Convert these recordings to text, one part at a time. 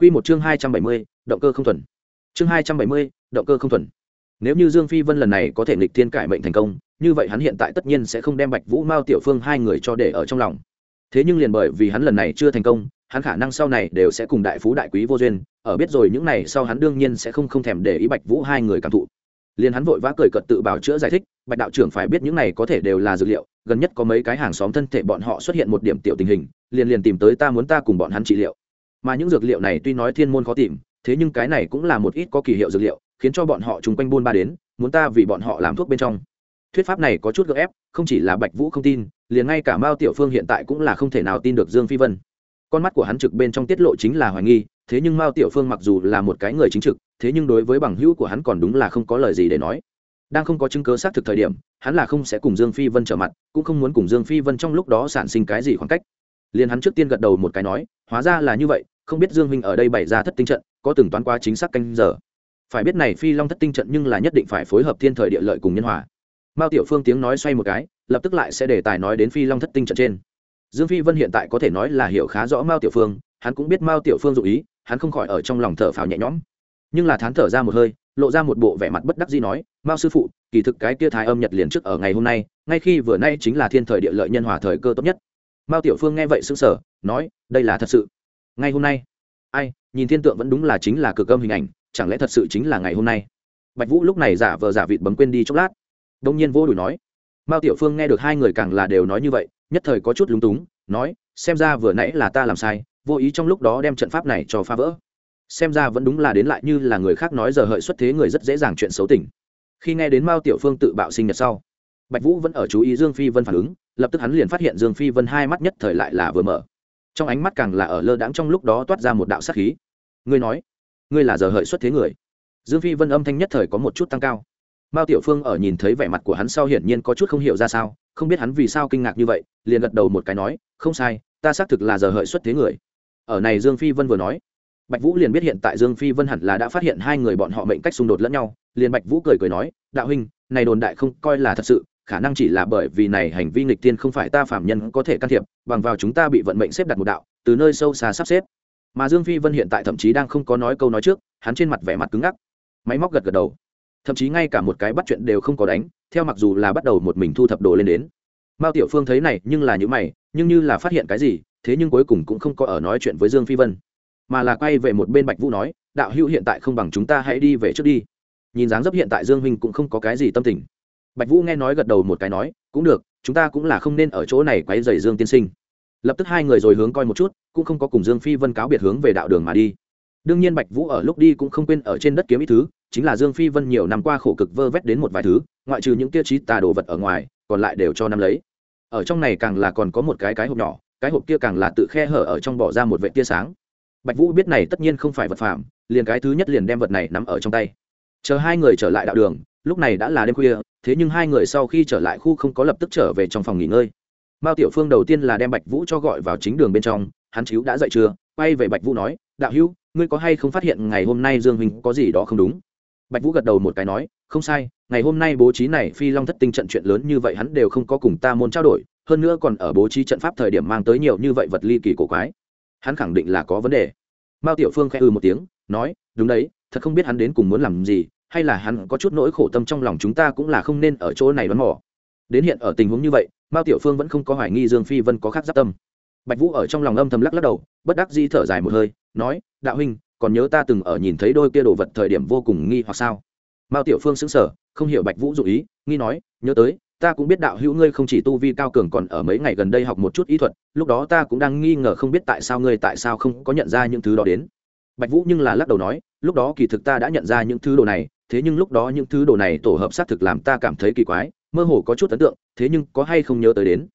Quy một chương 270, động cơ không thuần. Chương 270, động cơ không thuần. Nếu như Dương Phi Vân lần này có thể nghịch thiên cải mệnh thành công, như vậy hắn hiện tại tất nhiên sẽ không đem Bạch Vũ Mao Tiểu Phương hai người cho để ở trong lòng. Thế nhưng liền bởi vì hắn lần này chưa thành công, hắn khả năng sau này đều sẽ cùng đại phú đại quý vô duyên, ở biết rồi những này sau hắn đương nhiên sẽ không không thèm để ý Bạch Vũ hai người cảm thụ. Liền hắn vội vã cười cợt tự bảo chữa giải thích, Bạch đạo trưởng phải biết những này có thể đều là dữ liệu, gần nhất có mấy cái hàng xóm thân thể bọn họ xuất hiện một điểm tiểu tình hình, liền liền tìm tới ta muốn ta cùng bọn hắn trị liệu mà những dược liệu này tuy nói thiên môn khó tìm, thế nhưng cái này cũng là một ít có kỳ hiệu dược liệu, khiến cho bọn họ chung quanh buôn ba đến, muốn ta vì bọn họ làm thuốc bên trong. Thuyết pháp này có chút gợ ép, không chỉ là bạch vũ không tin, liền ngay cả mao tiểu phương hiện tại cũng là không thể nào tin được dương phi vân. Con mắt của hắn trực bên trong tiết lộ chính là hoài nghi, thế nhưng mao tiểu phương mặc dù là một cái người chính trực, thế nhưng đối với bằng hữu của hắn còn đúng là không có lời gì để nói. Đang không có chứng cớ xác thực thời điểm, hắn là không sẽ cùng dương phi vân trở mặt, cũng không muốn cùng dương phi vân trong lúc đó sản sinh cái gì khoảng cách. Liền hắn trước tiên gật đầu một cái nói, hóa ra là như vậy không biết dương huynh ở đây bày ra thất tinh trận, có từng toán qua chính xác canh giờ. Phải biết này phi long thất tinh trận nhưng là nhất định phải phối hợp thiên thời địa lợi cùng nhân hòa. Mao tiểu phương tiếng nói xoay một cái, lập tức lại sẽ đề tài nói đến phi long thất tinh trận trên. Dương phi vân hiện tại có thể nói là hiểu khá rõ mao tiểu phương, hắn cũng biết mao tiểu phương dụ ý, hắn không khỏi ở trong lòng thở phào nhẹ nhõm. Nhưng là thán thở ra một hơi, lộ ra một bộ vẻ mặt bất đắc dĩ nói, mao sư phụ, kỳ thực cái kia thái âm nhật liền trước ở ngày hôm nay, ngay khi vừa nay chính là thiên thời địa lợi nhân hòa thời cơ tốt nhất. Mao tiểu phương nghe vậy sững sờ, nói, đây là thật sự ngay hôm nay. Ai, nhìn thiên tượng vẫn đúng là chính là cực âm hình ảnh, chẳng lẽ thật sự chính là ngày hôm nay? Bạch vũ lúc này giả vờ giả vịt bấm quên đi chốc lát. Đông nhiên vô đùi nói. Mao tiểu phương nghe được hai người càng là đều nói như vậy, nhất thời có chút lúng túng, nói, xem ra vừa nãy là ta làm sai, vô ý trong lúc đó đem trận pháp này cho phá vỡ. Xem ra vẫn đúng là đến lại như là người khác nói giờ hợi xuất thế người rất dễ dàng chuyện xấu tình. khi nghe đến mao tiểu phương tự bạo sinh nhật sau, bạch vũ vẫn ở chú ý dương phi vân phản ứng, lập tức hắn liền phát hiện dương phi vân hai mắt nhất thời lại là vừa mở trong ánh mắt càng là ở lơ đãng trong lúc đó toát ra một đạo sát khí. Ngươi nói, ngươi là giờ hợi xuất thế người. Dương phi vân âm thanh nhất thời có một chút tăng cao. Mao tiểu phương ở nhìn thấy vẻ mặt của hắn sau hiển nhiên có chút không hiểu ra sao, không biết hắn vì sao kinh ngạc như vậy, liền gật đầu một cái nói, không sai, ta xác thực là giờ hợi xuất thế người. Ở này dương phi vân vừa nói, bạch vũ liền biết hiện tại dương phi vân hẳn là đã phát hiện hai người bọn họ mệnh cách xung đột lẫn nhau, liền bạch vũ cười cười nói, đạo huynh, này đồn đại không coi là thật sự khả năng chỉ là bởi vì này hành vi nghịch tiên không phải ta phạm nhân có thể can thiệp, bằng vào chúng ta bị vận mệnh xếp đặt một đạo, từ nơi sâu xa sắp xếp. Mà dương phi vân hiện tại thậm chí đang không có nói câu nói trước, hắn trên mặt vẻ mặt cứng ngắc. Máy móc gật gật đầu. Thậm chí ngay cả một cái bắt chuyện đều không có đánh, theo mặc dù là bắt đầu một mình thu thập đồ lên đến. Mao tiểu phương thấy này, nhưng là những mày, nhưng như là phát hiện cái gì, thế nhưng cuối cùng cũng không có ở nói chuyện với dương phi vân, mà là quay về một bên bạch vũ nói, đạo hữu hiện tại không bằng chúng ta hãy đi về trước đi. Nhìn dáng dấp hiện tại dương huynh cũng không có cái gì tâm tình bạch vũ nghe nói gật đầu một cái nói cũng được chúng ta cũng là không nên ở chỗ này quấy rầy dương tiên sinh. Lập tức hai người rồi hướng coi một chút cũng không có cùng dương phi vân cáo biệt hướng về đạo đường mà đi. Đương nhiên bạch vũ ở lúc đi cũng không quên ở trên đất kiếm ít thứ chính là dương phi vân nhiều năm qua khổ cực vơ vét đến một vài thứ ngoại trừ những tiêu chí tà đồ vật ở ngoài còn lại đều cho năm lấy. Ở trong này càng là còn có một cái cái hộp nhỏ cái hộp kia càng là tự khe hở ở trong bỏ ra một vệ tia sáng. Bạch vũ biết này tất nhiên không phải vật phạm, liền cái thứ nhất liền đem vật này nắm ở trong tay. Chờ hai người trở lại đạo đường lúc này đã là đêm khuya, thế nhưng hai người sau khi trở lại khu không có lập tức trở về trong phòng nghỉ ngơi. Mao tiểu phương đầu tiên là đem bạch vũ cho gọi vào chính đường bên trong, hắn chíu đã dậy chưa? Quay về bạch vũ nói, đạo hữu, ngươi có hay không phát hiện ngày hôm nay dương huynh có gì đó không đúng? Bạch vũ gật đầu một cái nói, không sai, ngày hôm nay bố trí này phi long thất tinh trận chuyện lớn như vậy hắn đều không có cùng ta môn trao đổi, hơn nữa còn ở bố trí trận pháp thời điểm mang tới nhiều như vậy vật ly kỳ cổ quái. Hắn khẳng định là có vấn đề. Mao tiểu phương khẽ ư một tiếng, nói, đúng đấy, thật không biết hắn đến cùng muốn làm gì hay là hắn có chút nỗi khổ tâm trong lòng chúng ta cũng là không nên ở chỗ này đoán mò. Đến hiện ở tình huống như vậy, mao tiểu phương vẫn không có hoài nghi dương phi vân có khác giáp tâm. Bạch vũ ở trong lòng âm thầm lắc lắc đầu, bất đắc di thở dài một hơi, nói, đạo huynh, còn nhớ ta từng ở nhìn thấy đôi kia đồ vật thời điểm vô cùng nghi hoặc sao? Mao tiểu phương xứng sở không hiểu bạch vũ dụ ý, nghi nói, nhớ tới, ta cũng biết đạo hữu ngươi không chỉ tu vi cao cường còn ở mấy ngày gần đây học một chút ý thuật, lúc đó ta cũng đang nghi ngờ không biết tại sao ngươi tại sao không có nhận ra những thứ đó đến. Bạch vũ nhưng là lắc đầu nói, lúc đó kỳ thực ta đã nhận ra những thứ đồ này thế nhưng lúc đó những thứ đồ này tổ hợp xác thực làm ta cảm thấy kỳ quái, mơ hồ có chút ấn tượng, thế nhưng có hay không nhớ tới đến.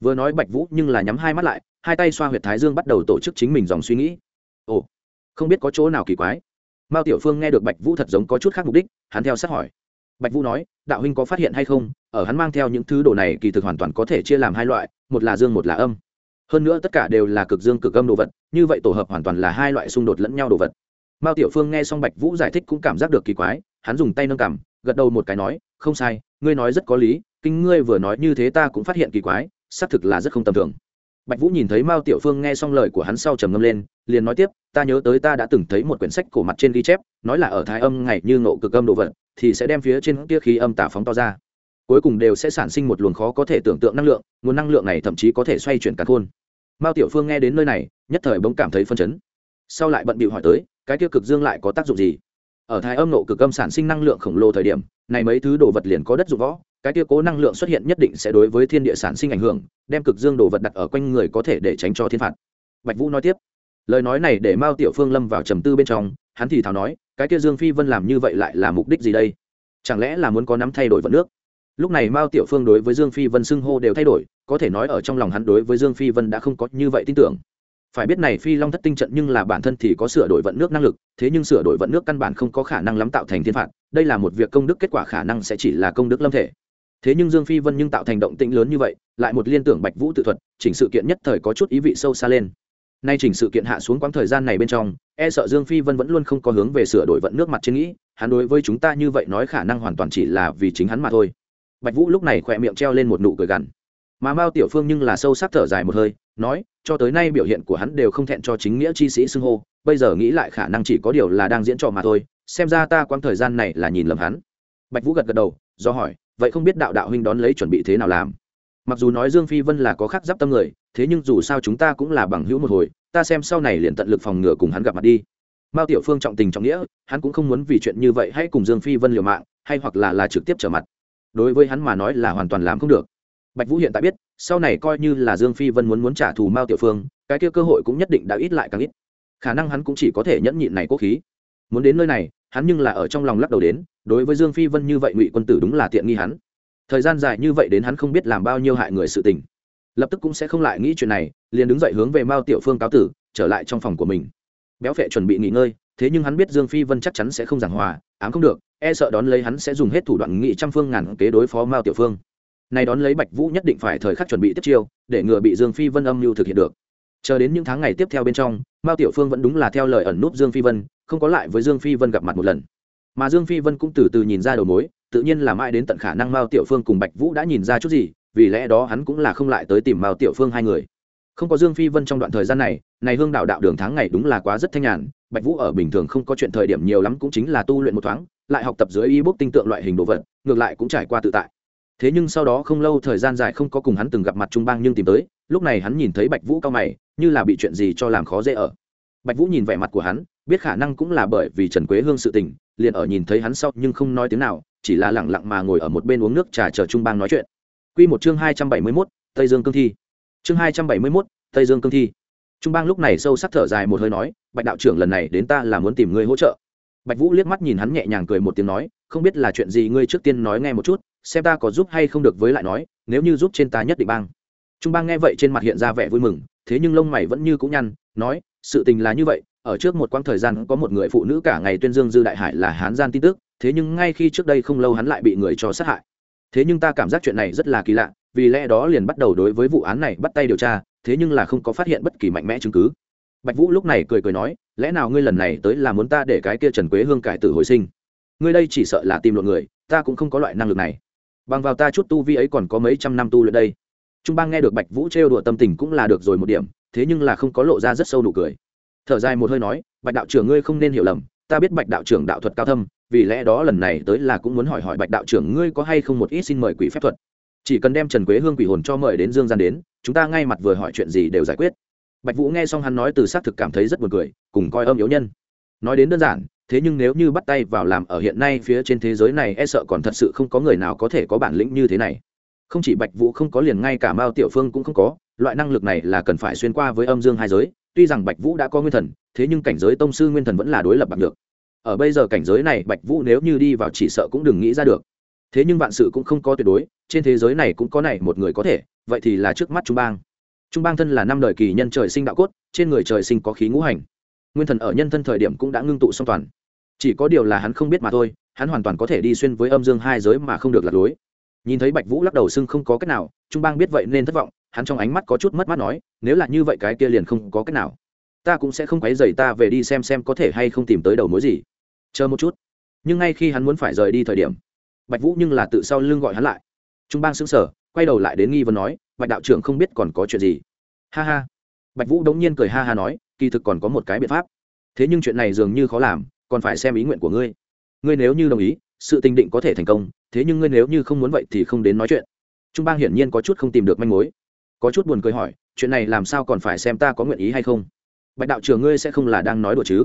Vừa nói bạch vũ nhưng là nhắm hai mắt lại, hai tay xoa huyệt thái dương bắt đầu tổ chức chính mình dòng suy nghĩ. Ồ, không biết có chỗ nào kỳ quái. Mao tiểu phương nghe được bạch vũ thật giống có chút khác mục đích, hắn theo sát hỏi. Bạch vũ nói, đạo huynh có phát hiện hay không? Ở hắn mang theo những thứ đồ này kỳ thực hoàn toàn có thể chia làm hai loại, một là dương một là âm. Hơn nữa tất cả đều là cực dương cực âm đồ vật, như vậy tổ hợp hoàn toàn là hai loại xung đột lẫn nhau đồ vật. Mao tiểu phương nghe xong bạch vũ giải thích cũng cảm giác được kỳ quái hắn dùng tay nâng cằm, gật đầu một cái nói, không sai, ngươi nói rất có lý, kinh ngươi vừa nói như thế ta cũng phát hiện kỳ quái, xác thực là rất không tầm thường. Bạch vũ nhìn thấy mao tiểu phương nghe xong lời của hắn sau trầm ngâm lên, liền nói tiếp, ta nhớ tới ta đã từng thấy một quyển sách cổ mặt trên ghi chép, nói là ở thái âm ngày như ngộ cực âm đồ vật, thì sẽ đem phía trên kia khí âm tả phóng to ra. Cuối cùng đều sẽ sản sinh một luồng khó có thể tưởng tượng năng lượng, nguồn năng lượng này thậm chí có thể xoay chuyển cả khôn. Mao tiểu phương nghe đến nơi này, nhất thời bỗng cảm thấy phân chấn. Sau lại bận bịu hỏi tới, cái kia cực dương lại có tác dụng gì? Ở thái âm nộ cực âm sản sinh năng lượng khổng lồ thời điểm, này mấy thứ đồ vật liền có đất dụng võ, cái tiêu cố năng lượng xuất hiện nhất định sẽ đối với thiên địa sản sinh ảnh hưởng, đem cực dương đồ vật đặt ở quanh người có thể để tránh cho thiên phạt. Bạch vũ nói tiếp, lời nói này để mao tiểu phương lâm vào trầm tư bên trong, hắn thì thào nói, cái kia dương phi vân làm như vậy lại là mục đích gì đây? Chẳng lẽ là muốn có nắm thay đổi vận nước? Lúc này mao tiểu phương đối với dương phi vân xưng hô đều thay đổi, có thể nói ở trong lòng hắn đối với dương phi vân đã không có như vậy tin tưởng phải biết này phi long thất tinh trận nhưng là bản thân thì có sửa đổi vận nước năng lực, thế nhưng sửa đổi vận nước căn bản không có khả năng lắm tạo thành thiên phạt, đây là một việc công đức kết quả khả năng sẽ chỉ là công đức lâm thể. Thế nhưng dương phi vân nhưng tạo thành động tĩnh lớn như vậy, lại một liên tưởng bạch vũ tự thuật, chỉnh sự kiện nhất thời có chút ý vị sâu xa lên. Nay chỉnh sự kiện hạ xuống quãng thời gian này bên trong e sợ dương phi vân vẫn luôn không có hướng về sửa đổi vận nước mặt trên nghĩ, hắn đối với chúng ta như vậy nói khả năng hoàn toàn chỉ là vì chính hắn mà thôi. Bạch vũ lúc này khỏe miệng treo lên một nụ cười gằn mà mao tiểu phương nhưng là sâu sắc thở dài một hơi, nói, cho tới nay biểu hiện của hắn đều không thẹn cho chính nghĩa chi sĩ xưng hô, bây giờ nghĩ lại khả năng chỉ có điều là đang diễn trò mà thôi, xem ra ta quãng thời gian này là nhìn lầm hắn. Bạch vũ gật gật đầu, do hỏi, vậy không biết đạo đạo huynh đón lấy chuẩn bị thế nào làm? Mặc dù nói dương phi vân là có khắc giáp tâm người, thế nhưng dù sao chúng ta cũng là bằng hữu một hồi, ta xem sau này liền tận lực phòng ngừa cùng hắn gặp mặt đi. Mao tiểu phương trọng tình trọng nghĩa, hắn cũng không muốn vì chuyện như vậy hãy cùng dương phi vân liều mạng, hay hoặc là là trực tiếp trở mặt. Đối với hắn mà nói là hoàn toàn làm không được bạch vũ hiện tại biết, sau này coi như là dương phi vân muốn muốn trả thù mao tiểu phương, cái kia cơ hội cũng nhất định đã ít lại càng ít. Khả năng hắn cũng chỉ có thể nhẫn nhịn này cố khí. Muốn đến nơi này, hắn nhưng là ở trong lòng lắc đầu đến, đối với dương phi vân như vậy ngụy quân tử đúng là tiện nghi hắn. Thời gian dài như vậy đến hắn không biết làm bao nhiêu hại người sự tình. Lập tức cũng sẽ không lại nghĩ chuyện này, liền đứng dậy hướng về mao tiểu phương cáo tử, trở lại trong phòng của mình. Béo phệ chuẩn bị nghỉ ngơi, thế nhưng hắn biết dương phi vân chắc chắn sẽ không giảng hòa, ám không được e sợ đón lấy hắn sẽ dùng hết thủ đoạn nghị trăm phương ngàn kế đối phó mao tiểu phương này đón lấy bạch vũ nhất định phải thời khắc chuẩn bị tiếp chiêu, để ngừa bị dương phi vân âm mưu thực hiện được. Chờ đến những tháng ngày tiếp theo bên trong, mao tiểu phương vẫn đúng là theo lời ẩn núp dương phi vân, không có lại với dương phi vân gặp mặt một lần. Mà dương phi vân cũng từ từ nhìn ra đầu mối, tự nhiên là mãi đến tận khả năng mao tiểu phương cùng bạch vũ đã nhìn ra chút gì, vì lẽ đó hắn cũng là không lại tới tìm mao tiểu phương hai người. Không có dương phi vân trong đoạn thời gian này này hương đạo đạo đường tháng ngày đúng là quá rất thanh nhàn, bạch vũ ở bình thường không có chuyện thời điểm nhiều lắm cũng chính là tu luyện một thoáng, lại học tập dưới y bút tinh tượng loại hình đồ vật, ngược lại cũng trải qua tự tại thế nhưng sau đó không lâu thời gian dài không có cùng hắn từng gặp mặt trung bang nhưng tìm tới lúc này hắn nhìn thấy bạch vũ cao mày như là bị chuyện gì cho làm khó dễ ở bạch vũ nhìn vẻ mặt của hắn biết khả năng cũng là bởi vì trần quế hương sự tình liền ở nhìn thấy hắn sau nhưng không nói tiếng nào chỉ là lẳng lặng mà ngồi ở một bên uống nước trà chờ trung bang nói chuyện Quy một chương hai trăm bảy mươi 271, Tây Dương cương thi. Chương hai trăm bảy mươi 271, Tây Dương cương thi. Trung bang lúc này sâu sắc thở dài một hơi nói, Bạch đạo trưởng lần này đến ta là muốn tìm ngươi hỗ trợ. Bạch Vũ liếc mắt nhìn hắn nhẹ nhàng cười một tiếng nói, không biết là chuyện gì ngươi trước tiên nói nghe một chút, xem ta có giúp hay không được với lại nói, nếu như giúp trên ta nhất định bang. Trung bang nghe vậy trên mặt hiện ra vẻ vui mừng, thế nhưng lông mày vẫn như cũ nhăn, nói, sự tình là như vậy, ở trước một quãng thời gian có một người phụ nữ cả ngày tuyên dương dư đại hải là hán gian tin tức, thế nhưng ngay khi trước đây không lâu hắn lại bị người cho sát hại. Thế nhưng ta cảm giác chuyện này rất là kỳ lạ vì lẽ đó liền bắt đầu đối với vụ án này bắt tay điều tra thế nhưng là không có phát hiện bất kỳ mạnh mẽ chứng cứ. Bạch vũ lúc này cười cười nói lẽ nào ngươi lần này tới là muốn ta để cái kia trần quế hương cải tử hồi sinh? Ngươi đây chỉ sợ là tìm lộn người ta cũng không có loại năng lực này bằng vào ta chút tu vi ấy còn có mấy trăm năm tu luyện đây. Trung bang nghe được bạch vũ trêu đùa tâm tình cũng là được rồi một điểm, thế nhưng là không có lộ ra rất sâu nụ cười. Thở dài một hơi nói, bạch đạo trưởng ngươi không nên hiểu lầm, ta biết bạch đạo trưởng đạo thuật cao thâm, vì lẽ đó lần này tới là cũng muốn hỏi hỏi bạch đạo trưởng ngươi có hay không một ít xin mời quỷ phép thuật. Chỉ cần đem trần quế hương quỷ hồn cho mời đến dương gian đến, chúng ta ngay mặt vừa hỏi chuyện gì đều giải quyết. Bạch vũ nghe xong hắn nói từ xác thực cảm thấy rất buồn cười, cùng coi âm yếu nhân. Nói đến đơn giản thế nhưng nếu như bắt tay vào làm ở hiện nay phía trên thế giới này e sợ còn thật sự không có người nào có thể có bản lĩnh như thế này. Không chỉ bạch vũ không có liền ngay cả mao tiểu phương cũng không có, loại năng lực này là cần phải xuyên qua với âm dương hai giới, tuy rằng bạch vũ đã có nguyên thần, thế nhưng cảnh giới tông sư nguyên thần vẫn là đối lập bằng được. Ở bây giờ cảnh giới này, bạch vũ nếu như đi vào chỉ sợ cũng đừng nghĩ ra được. Thế nhưng vạn sự cũng không có tuyệt đối, trên thế giới này cũng có này một người có thể, vậy thì là trước mắt trung bang. Trung bang thân là năm đời kỳ nhân trời sinh đạo cốt, trên người trời sinh có khí ngũ hành. Nguyên thần ở nhân thân thời điểm cũng đã ngưng tụ song toàn chỉ có điều là hắn không biết mà thôi, hắn hoàn toàn có thể đi xuyên với âm dương hai giới mà không được lạc lối. Nhìn thấy bạch vũ lắc đầu xưng không có cách nào, trung bang biết vậy nên thất vọng, hắn trong ánh mắt có chút mất mát nói, nếu là như vậy cái kia liền không có cách nào. Ta cũng sẽ không quấy dày ta về đi xem xem có thể hay không tìm tới đầu mối gì. Chờ một chút. Nhưng ngay khi hắn muốn phải rời đi thời điểm, bạch vũ nhưng là tự sau lưng gọi hắn lại. Trung bang xứng sở quay đầu lại đến nghi vấn nói, bạch đạo trưởng không biết còn có chuyện gì. Ha ha. Bạch vũ đống nhiên cười ha ha nói, kỳ thực còn có một cái biện pháp. Thế nhưng chuyện này dường như khó làm còn phải xem ý nguyện của ngươi. Ngươi nếu như đồng ý, sự tình định có thể thành công, thế nhưng ngươi nếu như không muốn vậy thì không đến nói chuyện. Trung bang hiển nhiên có chút không tìm được manh mối. Có chút buồn cười hỏi, chuyện này làm sao còn phải xem ta có nguyện ý hay không? Bạch đạo trưởng ngươi sẽ không là đang nói đùa chứ?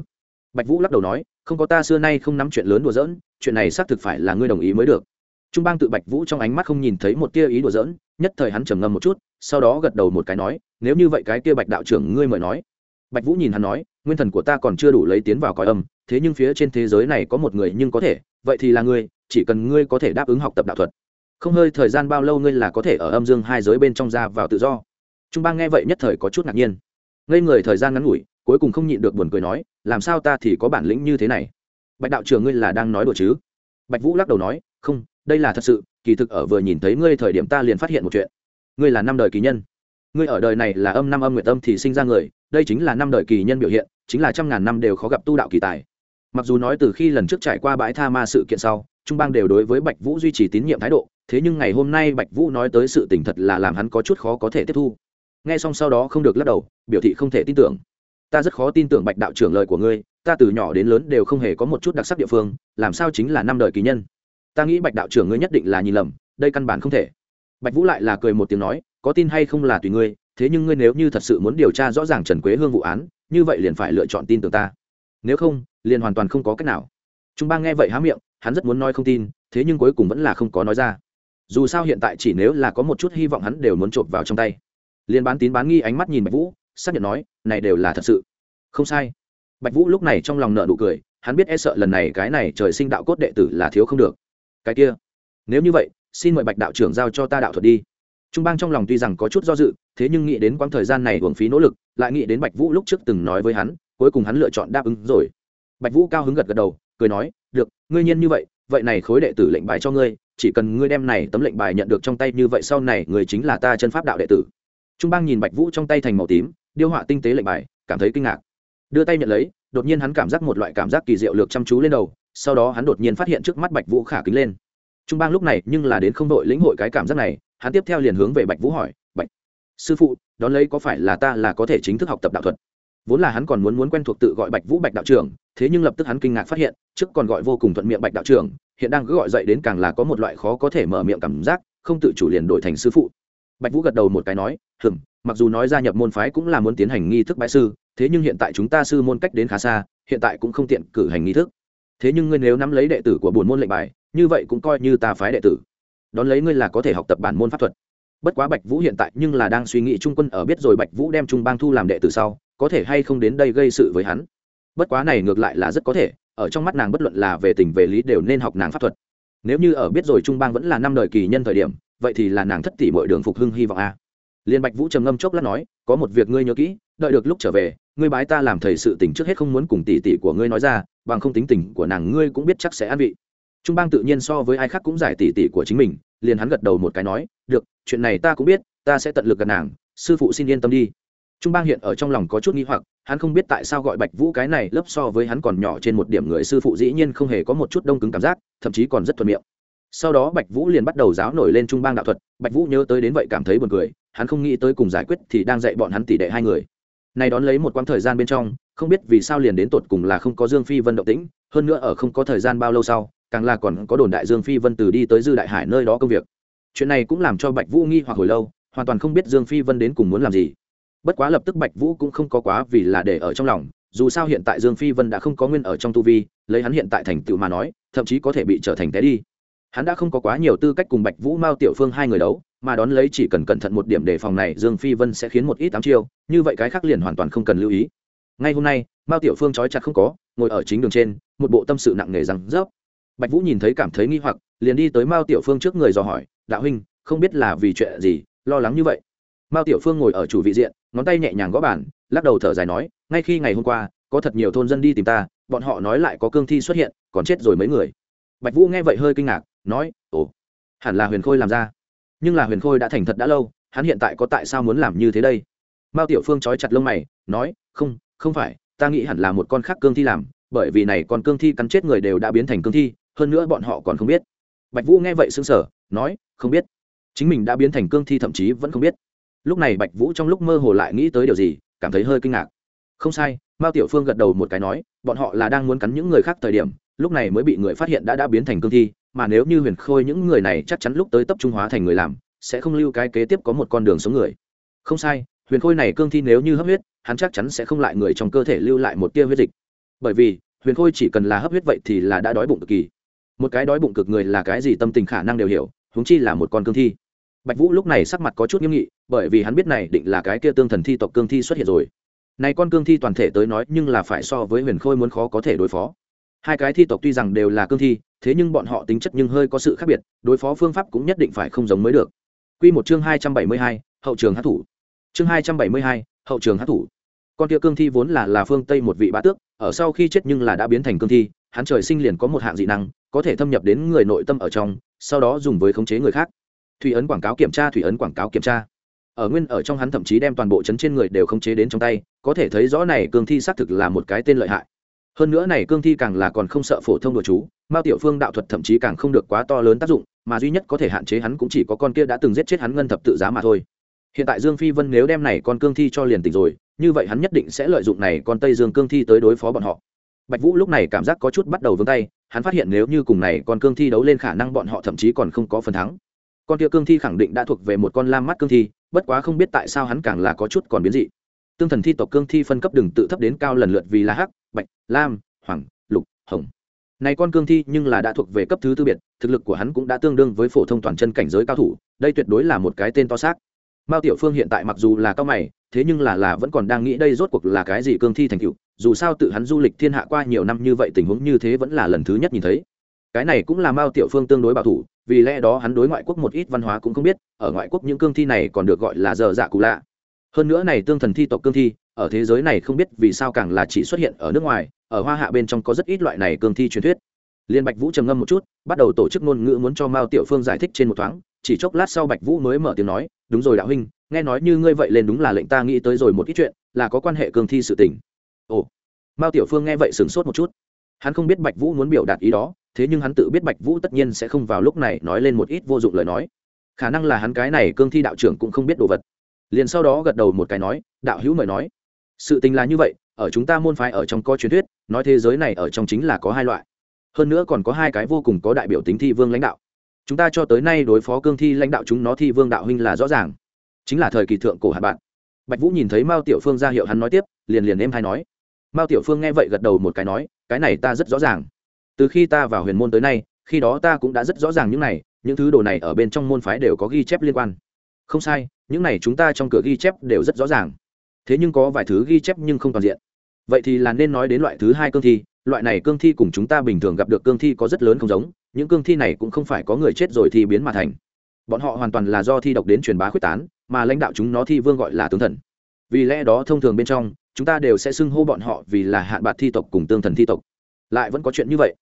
Bạch vũ lắc đầu nói, không có ta xưa nay không nắm chuyện lớn đùa giỡn, chuyện này xác thực phải là ngươi đồng ý mới được. Trung bang tự bạch vũ trong ánh mắt không nhìn thấy một tia ý đùa giỡn, nhất thời hắn trầm ngâm một chút, sau đó gật đầu một cái nói, nếu như vậy cái kia bạch đạo trưởng ngươi mời nói bạch vũ nhìn hắn nói, nguyên thần của ta còn chưa đủ lấy tiến vào cõi âm, thế nhưng phía trên thế giới này có một người nhưng có thể, vậy thì là ngươi, chỉ cần ngươi có thể đáp ứng học tập đạo thuật. Không hơi thời gian bao lâu ngươi là có thể ở âm dương hai giới bên trong ra vào tự do. Trung bang nghe vậy nhất thời có chút ngạc nhiên. Ngây người thời gian ngắn ngủi, cuối cùng không nhịn được buồn cười nói, làm sao ta thì có bản lĩnh như thế này? Bạch đạo trưởng ngươi là đang nói đùa chứ? Bạch vũ lắc đầu nói, không, đây là thật sự, kỳ thực ở vừa nhìn thấy ngươi thời điểm ta liền phát hiện một chuyện. Ngươi là năm đời kỳ nhân ngươi ở đời này là âm năm âm nguyệt âm thì sinh ra người, đây chính là năm đời kỳ nhân biểu hiện, chính là trăm ngàn năm đều khó gặp tu đạo kỳ tài. Mặc dù nói từ khi lần trước trải qua bãi tha ma sự kiện sau, trung bang đều đối với bạch vũ duy trì tín nhiệm thái độ, thế nhưng ngày hôm nay bạch vũ nói tới sự tình thật là làm hắn có chút khó có thể tiếp thu. Nghe xong sau đó không được lắc đầu, biểu thị không thể tin tưởng. Ta rất khó tin tưởng bạch đạo trưởng lời của ngươi, ta từ nhỏ đến lớn đều không hề có một chút đặc sắc địa phương, làm sao chính là năm đời kỳ nhân? Ta nghĩ bạch đạo trưởng ngươi nhất định là nhìn lầm, đây căn bản không thể bạch vũ lại là cười một tiếng nói, có tin hay không là tùy ngươi, thế nhưng ngươi nếu như thật sự muốn điều tra rõ ràng trần quế hương vụ án, như vậy liền phải lựa chọn tin tưởng ta. Nếu không, liền hoàn toàn không có cách nào. Trung bang nghe vậy há miệng, hắn rất muốn nói không tin, thế nhưng cuối cùng vẫn là không có nói ra. Dù sao hiện tại chỉ nếu là có một chút hy vọng hắn đều muốn chộp vào trong tay. Liền bán tín bán nghi ánh mắt nhìn bạch vũ, xác nhận nói, này đều là thật sự. Không sai. Bạch vũ lúc này trong lòng nợ nụ cười, hắn biết e sợ lần này cái này trời sinh đạo cốt đệ tử là thiếu không được. Cái kia, nếu như vậy xin mời bạch đạo trưởng giao cho ta đạo thuật đi. Trung bang trong lòng tuy rằng có chút do dự, thế nhưng nghĩ đến quãng thời gian này hưởng phí nỗ lực, lại nghĩ đến bạch vũ lúc trước từng nói với hắn, cuối cùng hắn lựa chọn đáp ứng rồi. Bạch vũ cao hứng gật gật đầu, cười nói, được, ngươi nhiên như vậy vậy này khối đệ tử lệnh bài cho ngươi, chỉ cần ngươi đem này tấm lệnh bài nhận được trong tay như vậy sau này người chính là ta chân pháp đạo đệ tử. Trung bang nhìn bạch vũ trong tay thành màu tím, điêu họa tinh tế lệnh bài, cảm thấy kinh ngạc. Đưa tay nhận lấy, đột nhiên hắn cảm giác một loại cảm giác kỳ diệu lược chăm chú lên đầu, sau đó hắn đột nhiên phát hiện trước mắt bạch vũ khả kính lên trung bang lúc này nhưng là đến không đội lĩnh hội cái cảm giác này, hắn tiếp theo liền hướng về bạch vũ hỏi, bạch, sư phụ, đón lấy có phải là ta là có thể chính thức học tập đạo thuật? Vốn là hắn còn muốn muốn quen thuộc tự gọi bạch vũ bạch đạo trưởng, thế nhưng lập tức hắn kinh ngạc phát hiện, trước còn gọi vô cùng thuận miệng bạch đạo trưởng, hiện đang cứ gọi dậy đến càng là có một loại khó có thể mở miệng cảm giác, không tự chủ liền đổi thành sư phụ. Bạch vũ gật đầu một cái nói hừng mặc dù nói gia nhập môn phái cũng là muốn tiến hành nghi thức bãi sư, thế nhưng hiện tại chúng ta sư môn cách đến khá xa, hiện tại cũng không tiện cử hành nghi thức. Thế nhưng ngươi nếu nắm lấy đệ tử của bổn môn lệnh bài như vậy cũng coi như ta phái đệ tử. Đón lấy ngươi là có thể học tập bản môn pháp thuật. Bất quá bạch vũ hiện tại nhưng là đang suy nghĩ trung quân ở biết rồi bạch vũ đem trung bang thu làm đệ tử sau, có thể hay không đến đây gây sự với hắn. Bất quá này ngược lại là rất có thể, ở trong mắt nàng bất luận là về tình về lý đều nên học nàng pháp thuật. Nếu như ở biết rồi trung bang vẫn là năm đời kỳ nhân thời điểm, vậy thì là nàng thất tỷ mọi đường phục hưng hy vọng a. Liên bạch vũ trầm ngâm chốc lát nói, có một việc ngươi nhớ kỹ, đợi được lúc trở về, ngươi bái ta làm thầy sự tình trước hết không muốn cùng tỷ tỷ của ngươi nói ra, bằng không tính tình của nàng ngươi cũng biết chắc sẽ an vị trung bang tự nhiên so với ai khác cũng giải tỷ tỷ của chính mình, liền hắn gật đầu một cái nói, được, chuyện này ta cũng biết, ta sẽ tận lực gần nàng, sư phụ xin yên tâm đi. Trung bang hiện ở trong lòng có chút nghi hoặc, hắn không biết tại sao gọi bạch vũ cái này lớp so với hắn còn nhỏ trên một điểm người sư phụ dĩ nhiên không hề có một chút đông cứng cảm giác, thậm chí còn rất thuận miệng. Sau đó bạch vũ liền bắt đầu giáo nổi lên trung bang đạo thuật, bạch vũ nhớ tới đến vậy cảm thấy buồn cười, hắn không nghĩ tới cùng giải quyết thì đang dạy bọn hắn tỷ đệ hai người. Này đón lấy một quãng thời gian bên trong, không biết vì sao liền đến tột cùng là không có dương phi vân động tĩnh, hơn nữa ở không có thời gian bao lâu sau càng là còn có đồn đại dương phi vân từ đi tới dư đại hải nơi đó công việc. Chuyện này cũng làm cho bạch vũ nghi hoặc hồi lâu, hoàn toàn không biết dương phi vân đến cùng muốn làm gì. Bất quá lập tức bạch vũ cũng không có quá vì là để ở trong lòng, dù sao hiện tại dương phi vân đã không có nguyên ở trong tu vi, lấy hắn hiện tại thành tựu mà nói, thậm chí có thể bị trở thành té đi. Hắn đã không có quá nhiều tư cách cùng bạch vũ mao tiểu phương hai người đấu, mà đón lấy chỉ cần cẩn thận một điểm đề phòng này, dương phi vân sẽ khiến một ít tám chiêu, như vậy cái khác liền hoàn toàn không cần lưu ý. Ngay hôm nay, mao tiểu phương trói chặt không có, ngồi ở chính đường trên, một bộ tâm sự nặng nề rằng rớp bạch vũ nhìn thấy cảm thấy nghi hoặc, liền đi tới mao tiểu phương trước người dò hỏi, đạo huynh, không biết là vì chuyện gì, lo lắng như vậy? Mao tiểu phương ngồi ở chủ vị diện, ngón tay nhẹ nhàng gõ bàn, lắc đầu thở dài nói, ngay khi ngày hôm qua, có thật nhiều thôn dân đi tìm ta, bọn họ nói lại có cương thi xuất hiện, còn chết rồi mấy người. Bạch vũ nghe vậy hơi kinh ngạc, nói, ồ, hẳn là huyền khôi làm ra. Nhưng là huyền khôi đã thành thật đã lâu, hắn hiện tại có tại sao muốn làm như thế đây? Mao tiểu phương trói chặt lông mày, nói, không không phải, ta nghĩ hẳn là một con khác cương thi làm, bởi vì này con cương thi cắn chết người đều đã biến thành cương thi hơn nữa bọn họ còn không biết. Bạch vũ nghe vậy xứng sở nói, không biết. Chính mình đã biến thành cương thi thậm chí vẫn không biết. Lúc này bạch vũ trong lúc mơ hồ lại nghĩ tới điều gì, cảm thấy hơi kinh ngạc. Không sai. Mao tiểu phương gật đầu một cái nói, bọn họ là đang muốn cắn những người khác thời điểm, lúc này mới bị người phát hiện đã đã biến thành cương thi, mà nếu như huyền khôi những người này chắc chắn lúc tới tập trung hóa thành người làm, sẽ không lưu cái kế tiếp có một con đường sống người. Không sai, huyền khôi này cương thi nếu như hấp huyết, hắn chắc chắn sẽ không lại người trong cơ thể lưu lại một tia huyết dịch. Bởi vì, huyền khôi chỉ cần là hấp huyết vậy thì là đã đói bụng cực kỳ một cái đói bụng cực người là cái gì tâm tình khả năng đều hiểu húng chi là một con cương thi. Bạch vũ lúc này sắc mặt có chút nghiêm nghị bởi vì hắn biết này định là cái kia tương thần thi tộc cương thi xuất hiện rồi. Này con cương thi toàn thể tới nói nhưng là phải so với huyền khôi muốn khó có thể đối phó. Hai cái thi tộc tuy rằng đều là cương thi thế nhưng bọn họ tính chất nhưng hơi có sự khác biệt đối phó phương pháp cũng nhất định phải không giống mới được. Quy một chương hai trăm bảy mươi hai, hậu trường hát thủ. Chương hai trăm bảy mươi hai, hậu trường hát thủ. Con kia cương thi vốn là là phương tây một vị bá tước ở sau khi chết nhưng là đã biến thành cương thi hắn trời sinh liền có một hạng dị năng, có thể thâm nhập đến người nội tâm ở trong, sau đó dùng với khống chế người khác. Thủy ấn quảng cáo kiểm tra, thủy ấn quảng cáo kiểm tra. Ở nguyên, ở trong hắn thậm chí đem toàn bộ chấn trên người đều khống chế đến trong tay, có thể thấy rõ này cương thi xác thực là một cái tên lợi hại. Hơn nữa này cương thi càng là còn không sợ phổ thông đồ chú, mao tiểu phương đạo thuật thậm chí càng không được quá to lớn tác dụng, mà duy nhất có thể hạn chế hắn cũng chỉ có con kia đã từng giết chết hắn ngân thập tự giá mà thôi. Hiện tại dương phi vân nếu đem này con cương thi cho liền tỉnh rồi, như vậy hắn nhất định sẽ lợi dụng này con tây dương cương thi tới đối phó bọn họ bạch vũ lúc này cảm giác có chút bắt đầu vướng tay, hắn phát hiện nếu như cùng này con cương thi đấu lên khả năng bọn họ thậm chí còn không có phần thắng. Con kia cương thi khẳng định đã thuộc về một con lam mắt cương thi, bất quá không biết tại sao hắn càng là có chút còn biến dị. Tương thần thi tộc cương thi phân cấp đừng tự thấp đến cao lần lượt vì là hắc, bạch, lam, hoàng, lục, hồng. Này con cương thi nhưng là đã thuộc về cấp thứ tư biệt, thực lực của hắn cũng đã tương đương với phổ thông toàn chân cảnh giới cao thủ, đây tuyệt đối là một cái tên to xác. Mao tiểu phương hiện tại mặc dù là cao mày thế nhưng là là vẫn còn đang nghĩ đây rốt cuộc là cái gì cương thi thành cựu dù sao tự hắn du lịch thiên hạ qua nhiều năm như vậy tình huống như thế vẫn là lần thứ nhất nhìn thấy. Cái này cũng là mao tiểu phương tương đối bảo thủ, vì lẽ đó hắn đối ngoại quốc một ít văn hóa cũng không biết, ở ngoại quốc những cương thi này còn được gọi là dở dạ cụ lạ. Hơn nữa này tương thần thi tộc cương thi, ở thế giới này không biết vì sao càng là chỉ xuất hiện ở nước ngoài, ở hoa hạ bên trong có rất ít loại này cương thi truyền thuyết. Liên bạch vũ trầm ngâm một chút, bắt đầu tổ chức ngôn ngữ muốn cho mao tiểu phương giải thích trên một thoáng, chỉ chốc lát sau bạch vũ mới mở tiếng nói, đúng rồi đạo huynh nghe nói như ngươi vậy lên đúng là lệnh ta nghĩ tới rồi một ít chuyện, là có quan hệ cương thi sự tình. Ồ, mao tiểu phương nghe vậy sửng sốt một chút. Hắn không biết bạch vũ muốn biểu đạt ý đó, thế nhưng hắn tự biết bạch vũ tất nhiên sẽ không vào lúc này nói lên một ít vô dụng lời nói. Khả năng là hắn cái này cương thi đạo trưởng cũng không biết đồ vật. Liền sau đó gật đầu một cái nói, đạo hữu mời nói. Sự tình là như vậy, ở chúng ta môn phái ở trong có truyền thuyết, nói thế giới này ở trong chính là có hai loại. Hơn nữa còn có hai cái vô cùng có đại biểu tính thi vương lãnh đạo. Chúng ta cho tới nay đối phó cương thi lãnh đạo chúng nó thi vương đạo huynh là rõ ràng chính là thời kỳ thượng cổ hạ bạn. Bạch vũ nhìn thấy mao tiểu phương ra hiệu hắn nói tiếp, liền liền em hay nói. Mao tiểu phương nghe vậy gật đầu một cái nói, cái này ta rất rõ ràng. Từ khi ta vào huyền môn tới nay, khi đó ta cũng đã rất rõ ràng những này, những thứ đồ này ở bên trong môn phái đều có ghi chép liên quan. Không sai, những này chúng ta trong cửa ghi chép đều rất rõ ràng. Thế nhưng có vài thứ ghi chép nhưng không toàn diện. Vậy thì là nên nói đến loại thứ hai cương thi, loại này cương thi cùng chúng ta bình thường gặp được cương thi có rất lớn không giống, những cương thi này cũng không phải có người chết rồi thì biến mà thành. Bọn họ hoàn toàn là do thi độc đến truyền bá quyết tán mà lãnh đạo chúng nó thi vương gọi là tướng thần. Vì lẽ đó thông thường bên trong, chúng ta đều sẽ xưng hô bọn họ vì là hạn bạc thi tộc cùng tương thần thi tộc. Lại vẫn có chuyện như vậy.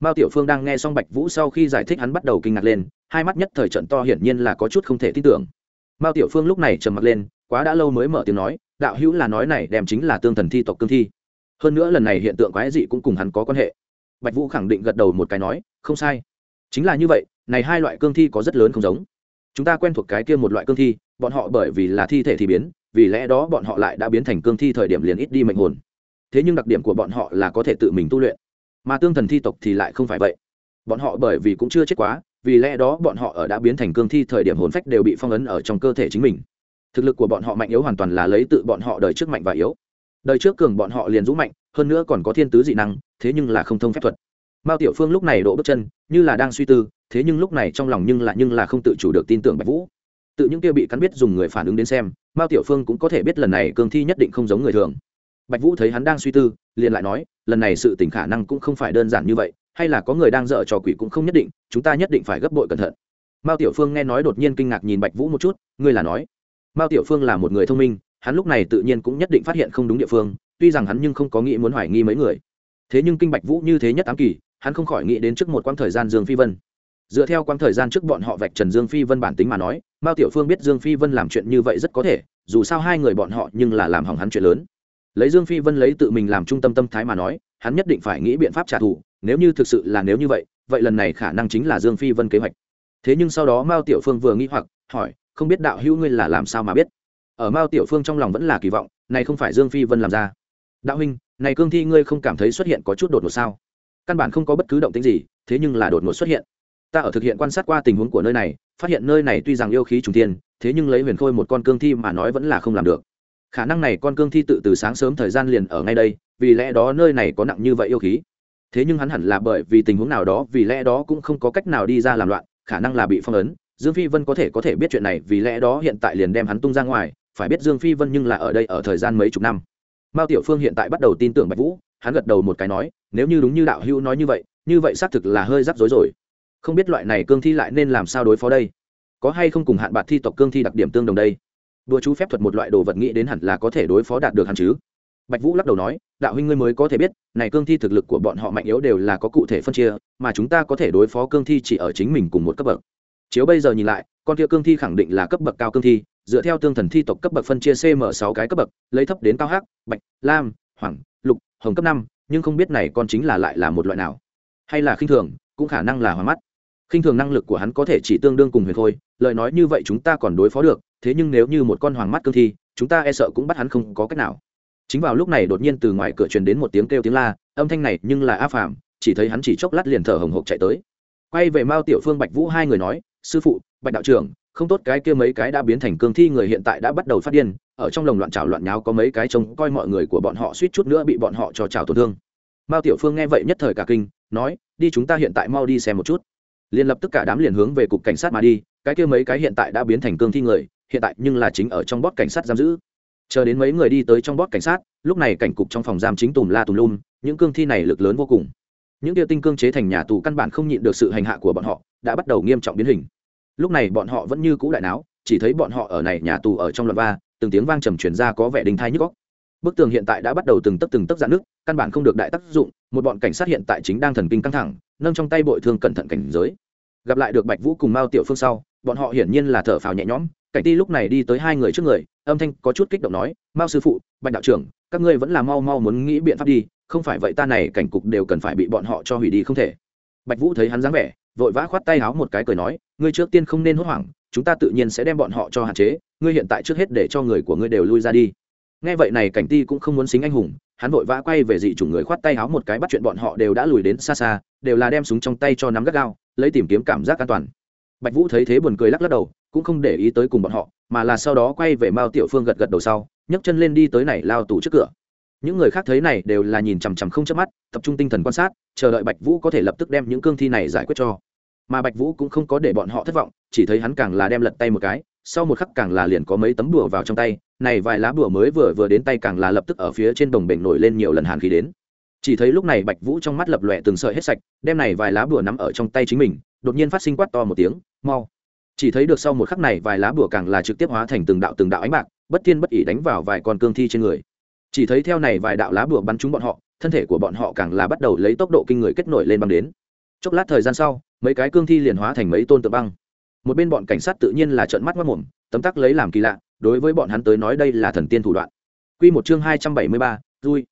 Mao tiểu phương đang nghe xong bạch vũ sau khi giải thích hắn bắt đầu kinh ngạc lên, hai mắt nhất thời trận to hiển nhiên là có chút không thể tin tưởng. Mao tiểu phương lúc này trầm mặt lên, quá đã lâu mới mở tiếng nói, đạo hữu là nói này đem chính là tương thần thi tộc cương thi. Hơn nữa lần này hiện tượng quái dị cũng cùng hắn có quan hệ. Bạch vũ khẳng định gật đầu một cái nói, không sai. Chính là như vậy, này hai loại cương thi có rất lớn không giống. Chúng ta quen thuộc cái kia một loại cương thi bọn họ bởi vì là thi thể thì biến, vì lẽ đó bọn họ lại đã biến thành cương thi thời điểm liền ít đi mệnh hồn. Thế nhưng đặc điểm của bọn họ là có thể tự mình tu luyện. Mà tương thần thi tộc thì lại không phải vậy. Bọn họ bởi vì cũng chưa chết quá, vì lẽ đó bọn họ ở đã biến thành cương thi thời điểm hồn phách đều bị phong ấn ở trong cơ thể chính mình. Thực lực của bọn họ mạnh yếu hoàn toàn là lấy tự bọn họ đời trước mạnh và yếu. Đời trước cường bọn họ liền rũ mạnh, hơn nữa còn có thiên tứ dị năng, thế nhưng là không thông phép thuật. Mao tiểu phương lúc này đổ bước chân, như là đang suy tư, thế nhưng lúc này trong lòng nhưng là nhưng là không tự chủ được tin tưởng bạch vũ tự những kia bị cắn biết dùng người phản ứng đến xem, mao tiểu phương cũng có thể biết lần này cương thi nhất định không giống người thường. Bạch vũ thấy hắn đang suy tư, liền lại nói, lần này sự tỉnh khả năng cũng không phải đơn giản như vậy, hay là có người đang dở trò quỷ cũng không nhất định, chúng ta nhất định phải gấp bội cẩn thận. Mao tiểu phương nghe nói đột nhiên kinh ngạc nhìn bạch vũ một chút, ngươi là nói. Mao tiểu phương là một người thông minh, hắn lúc này tự nhiên cũng nhất định phát hiện không đúng địa phương, tuy rằng hắn nhưng không có nghĩ muốn hoài nghi mấy người. Thế nhưng kinh bạch vũ như thế nhất ám kỳ, hắn không khỏi nghĩ đến trước một quãng thời gian dương phi vân dựa theo quãng thời gian trước bọn họ vạch trần dương phi vân bản tính mà nói, mao tiểu phương biết dương phi vân làm chuyện như vậy rất có thể, dù sao hai người bọn họ nhưng là làm hỏng hắn chuyện lớn. Lấy dương phi vân lấy tự mình làm trung tâm tâm thái mà nói, hắn nhất định phải nghĩ biện pháp trả thù, nếu như thực sự là nếu như vậy vậy lần này khả năng chính là dương phi vân kế hoạch. Thế nhưng sau đó mao tiểu phương vừa nghĩ hoặc, hỏi, không biết đạo hữu ngươi là làm sao mà biết? Ở mao tiểu phương trong lòng vẫn là kỳ vọng, này không phải dương phi vân làm ra. Đạo huynh, này cương thi ngươi không cảm thấy xuất hiện có chút đột ngột sao? Căn bản không có bất cứ động tĩnh gì, thế nhưng là đột ngột xuất hiện ta ở thực hiện quan sát qua tình huống của nơi này, phát hiện nơi này tuy rằng yêu khí trùng tiên thế nhưng lấy huyền khôi một con cương thi mà nói vẫn là không làm được. Khả năng này con cương thi tự từ sáng sớm thời gian liền ở ngay đây, vì lẽ đó nơi này có nặng như vậy yêu khí. Thế nhưng hắn hẳn là bởi vì tình huống nào đó, vì lẽ đó cũng không có cách nào đi ra làm loạn, khả năng là bị phong ấn. Dương phi vân có thể có thể biết chuyện này, vì lẽ đó hiện tại liền đem hắn tung ra ngoài, phải biết dương phi vân nhưng là ở đây ở thời gian mấy chục năm. Mao tiểu phương hiện tại bắt đầu tin tưởng bạch vũ, hắn gật đầu một cái nói, nếu như đúng như đạo hữu nói như vậy như vậy xác thực là hơi rắc rối rồi không biết loại này cương thi lại nên làm sao đối phó đây? Có hay không cùng hạn bạc thi tộc cương thi đặc điểm tương đồng đây? Đùa chú phép thuật một loại đồ vật nghĩ đến hẳn là có thể đối phó đạt được hẳn chứ? Bạch vũ lắc đầu nói, đạo huynh ngươi mới có thể biết, này cương thi thực lực của bọn họ mạnh yếu đều là có cụ thể phân chia, mà chúng ta có thể đối phó cương thi chỉ ở chính mình cùng một cấp bậc. Chiếu bây giờ nhìn lại, con kia cương thi khẳng định là cấp bậc cao cương thi, dựa theo tương thần thi tộc cấp bậc phân chia cm sáu cái cấp bậc, lấy thấp đến cao hắc, bạch, lam hoàng lục, hồng cấp năm, nhưng không biết này con chính là lại là một loại nào. Hay là khinh thường, cũng khả năng là hoa mắt khinh thường năng lực của hắn có thể chỉ tương đương cùng huyền khôi, lời nói như vậy chúng ta còn đối phó được, thế nhưng nếu như một con hoàng mắt cương thi, chúng ta e sợ cũng bắt hắn không có cách nào. Chính vào lúc này đột nhiên từ ngoài cửa truyền đến một tiếng kêu tiếng la, âm thanh này nhưng là a phạm chỉ thấy hắn chỉ chốc lát liền thở hồng hộc chạy tới. Quay về mao tiểu phương bạch vũ hai người nói, sư phụ, bạch đạo trưởng, không tốt cái kia mấy cái đã biến thành cương thi người hiện tại đã bắt đầu phát điên, ở trong lồng loạn trào loạn nháo có mấy cái trông coi mọi người của bọn họ suýt chút nữa bị bọn họ cho trào tổn thương. Mao tiểu phương nghe vậy nhất thời cả kinh, nói, đi chúng ta hiện tại mau đi xem một chút liền lập tức cả đám liền hướng về cục cảnh sát mà đi cái kia mấy cái hiện tại đã biến thành cương thi người hiện tại nhưng là chính ở trong bót cảnh sát giam giữ. Chờ đến mấy người đi tới trong bót cảnh sát lúc này cảnh cục trong phòng giam chính tùm la tùm lum những cương thi này lực lớn vô cùng. Những tia tinh cương chế thành nhà tù căn bản không nhịn được sự hành hạ của bọn họ đã bắt đầu nghiêm trọng biến hình. Lúc này bọn họ vẫn như cũ đại não chỉ thấy bọn họ ở này nhà tù ở trong loạt ba, từng tiếng vang trầm truyền ra có vẻ đình thai nhức góc bức tường hiện tại đã bắt đầu từng tấc từng tấc dạn nước căn bản không được đại tác dụng, một bọn cảnh sát hiện tại chính đang thần kinh căng thẳng, nâng trong tay bội thương cẩn thận cảnh giới. Gặp lại được bạch vũ cùng mao tiểu phương sau, bọn họ hiển nhiên là thở phào nhẹ nhõm, cảnh ti lúc này đi tới hai người trước người, âm thanh có chút kích động nói, mao sư phụ, bạch đạo trưởng, các ngươi vẫn là mau mau muốn nghĩ biện pháp đi, không phải vậy ta này cảnh cục đều cần phải bị bọn họ cho hủy đi không thể. Bạch vũ thấy hắn dáng vẻ, vội vã khoát tay háo một cái cười nói, ngươi trước tiên không nên hốt hoảng, chúng ta tự nhiên sẽ đem bọn họ cho hạn chế, ngươi hiện tại trước hết để cho người của ngươi đều lui ra đi nghe vậy này cảnh ti cũng không muốn xính anh hùng, hắn vội vã quay về dị chủng người khoát tay háo một cái bắt chuyện bọn họ đều đã lùi đến xa xa, đều là đem súng trong tay cho nắm gắt gao, lấy tìm kiếm cảm giác an toàn. Bạch vũ thấy thế buồn cười lắc lắc đầu, cũng không để ý tới cùng bọn họ, mà là sau đó quay về mao tiểu phương gật gật đầu sau, nhấc chân lên đi tới này lao tủ trước cửa. Những người khác thấy này đều là nhìn chằm chằm không chớp mắt, tập trung tinh thần quan sát, chờ đợi bạch vũ có thể lập tức đem những cương thi này giải quyết cho. Mà bạch vũ cũng không có để bọn họ thất vọng, chỉ thấy hắn càng là đem lật tay một cái sau một khắc càng là liền có mấy tấm đùa vào trong tay, này vài lá đùa mới vừa vừa đến tay càng là lập tức ở phía trên đồng bể nổi lên nhiều lần hàn khí đến. Chỉ thấy lúc này bạch vũ trong mắt lập lòe từng sợi hết sạch, đem này vài lá bùa nắm ở trong tay chính mình, đột nhiên phát sinh quát to một tiếng, mau! Chỉ thấy được sau một khắc này vài lá bùa càng là trực tiếp hóa thành từng đạo từng đạo ánh bạc, bất thiên bất ỉ đánh vào vài con cương thi trên người. Chỉ thấy theo này vài đạo lá bùa bắn trúng bọn họ, thân thể của bọn họ càng là bắt đầu lấy tốc độ kinh người kết nổi lên băng đến. Chốc lát thời gian sau, mấy cái cương thi liền hóa thành mấy tôn tượng băng một bên bọn cảnh sát tự nhiên là trợn mắt mất mồm tấm tắc lấy làm kỳ lạ đối với bọn hắn tới nói đây là thần tiên thủ đoạn Quy một chương hai trăm bảy mươi ba, vui.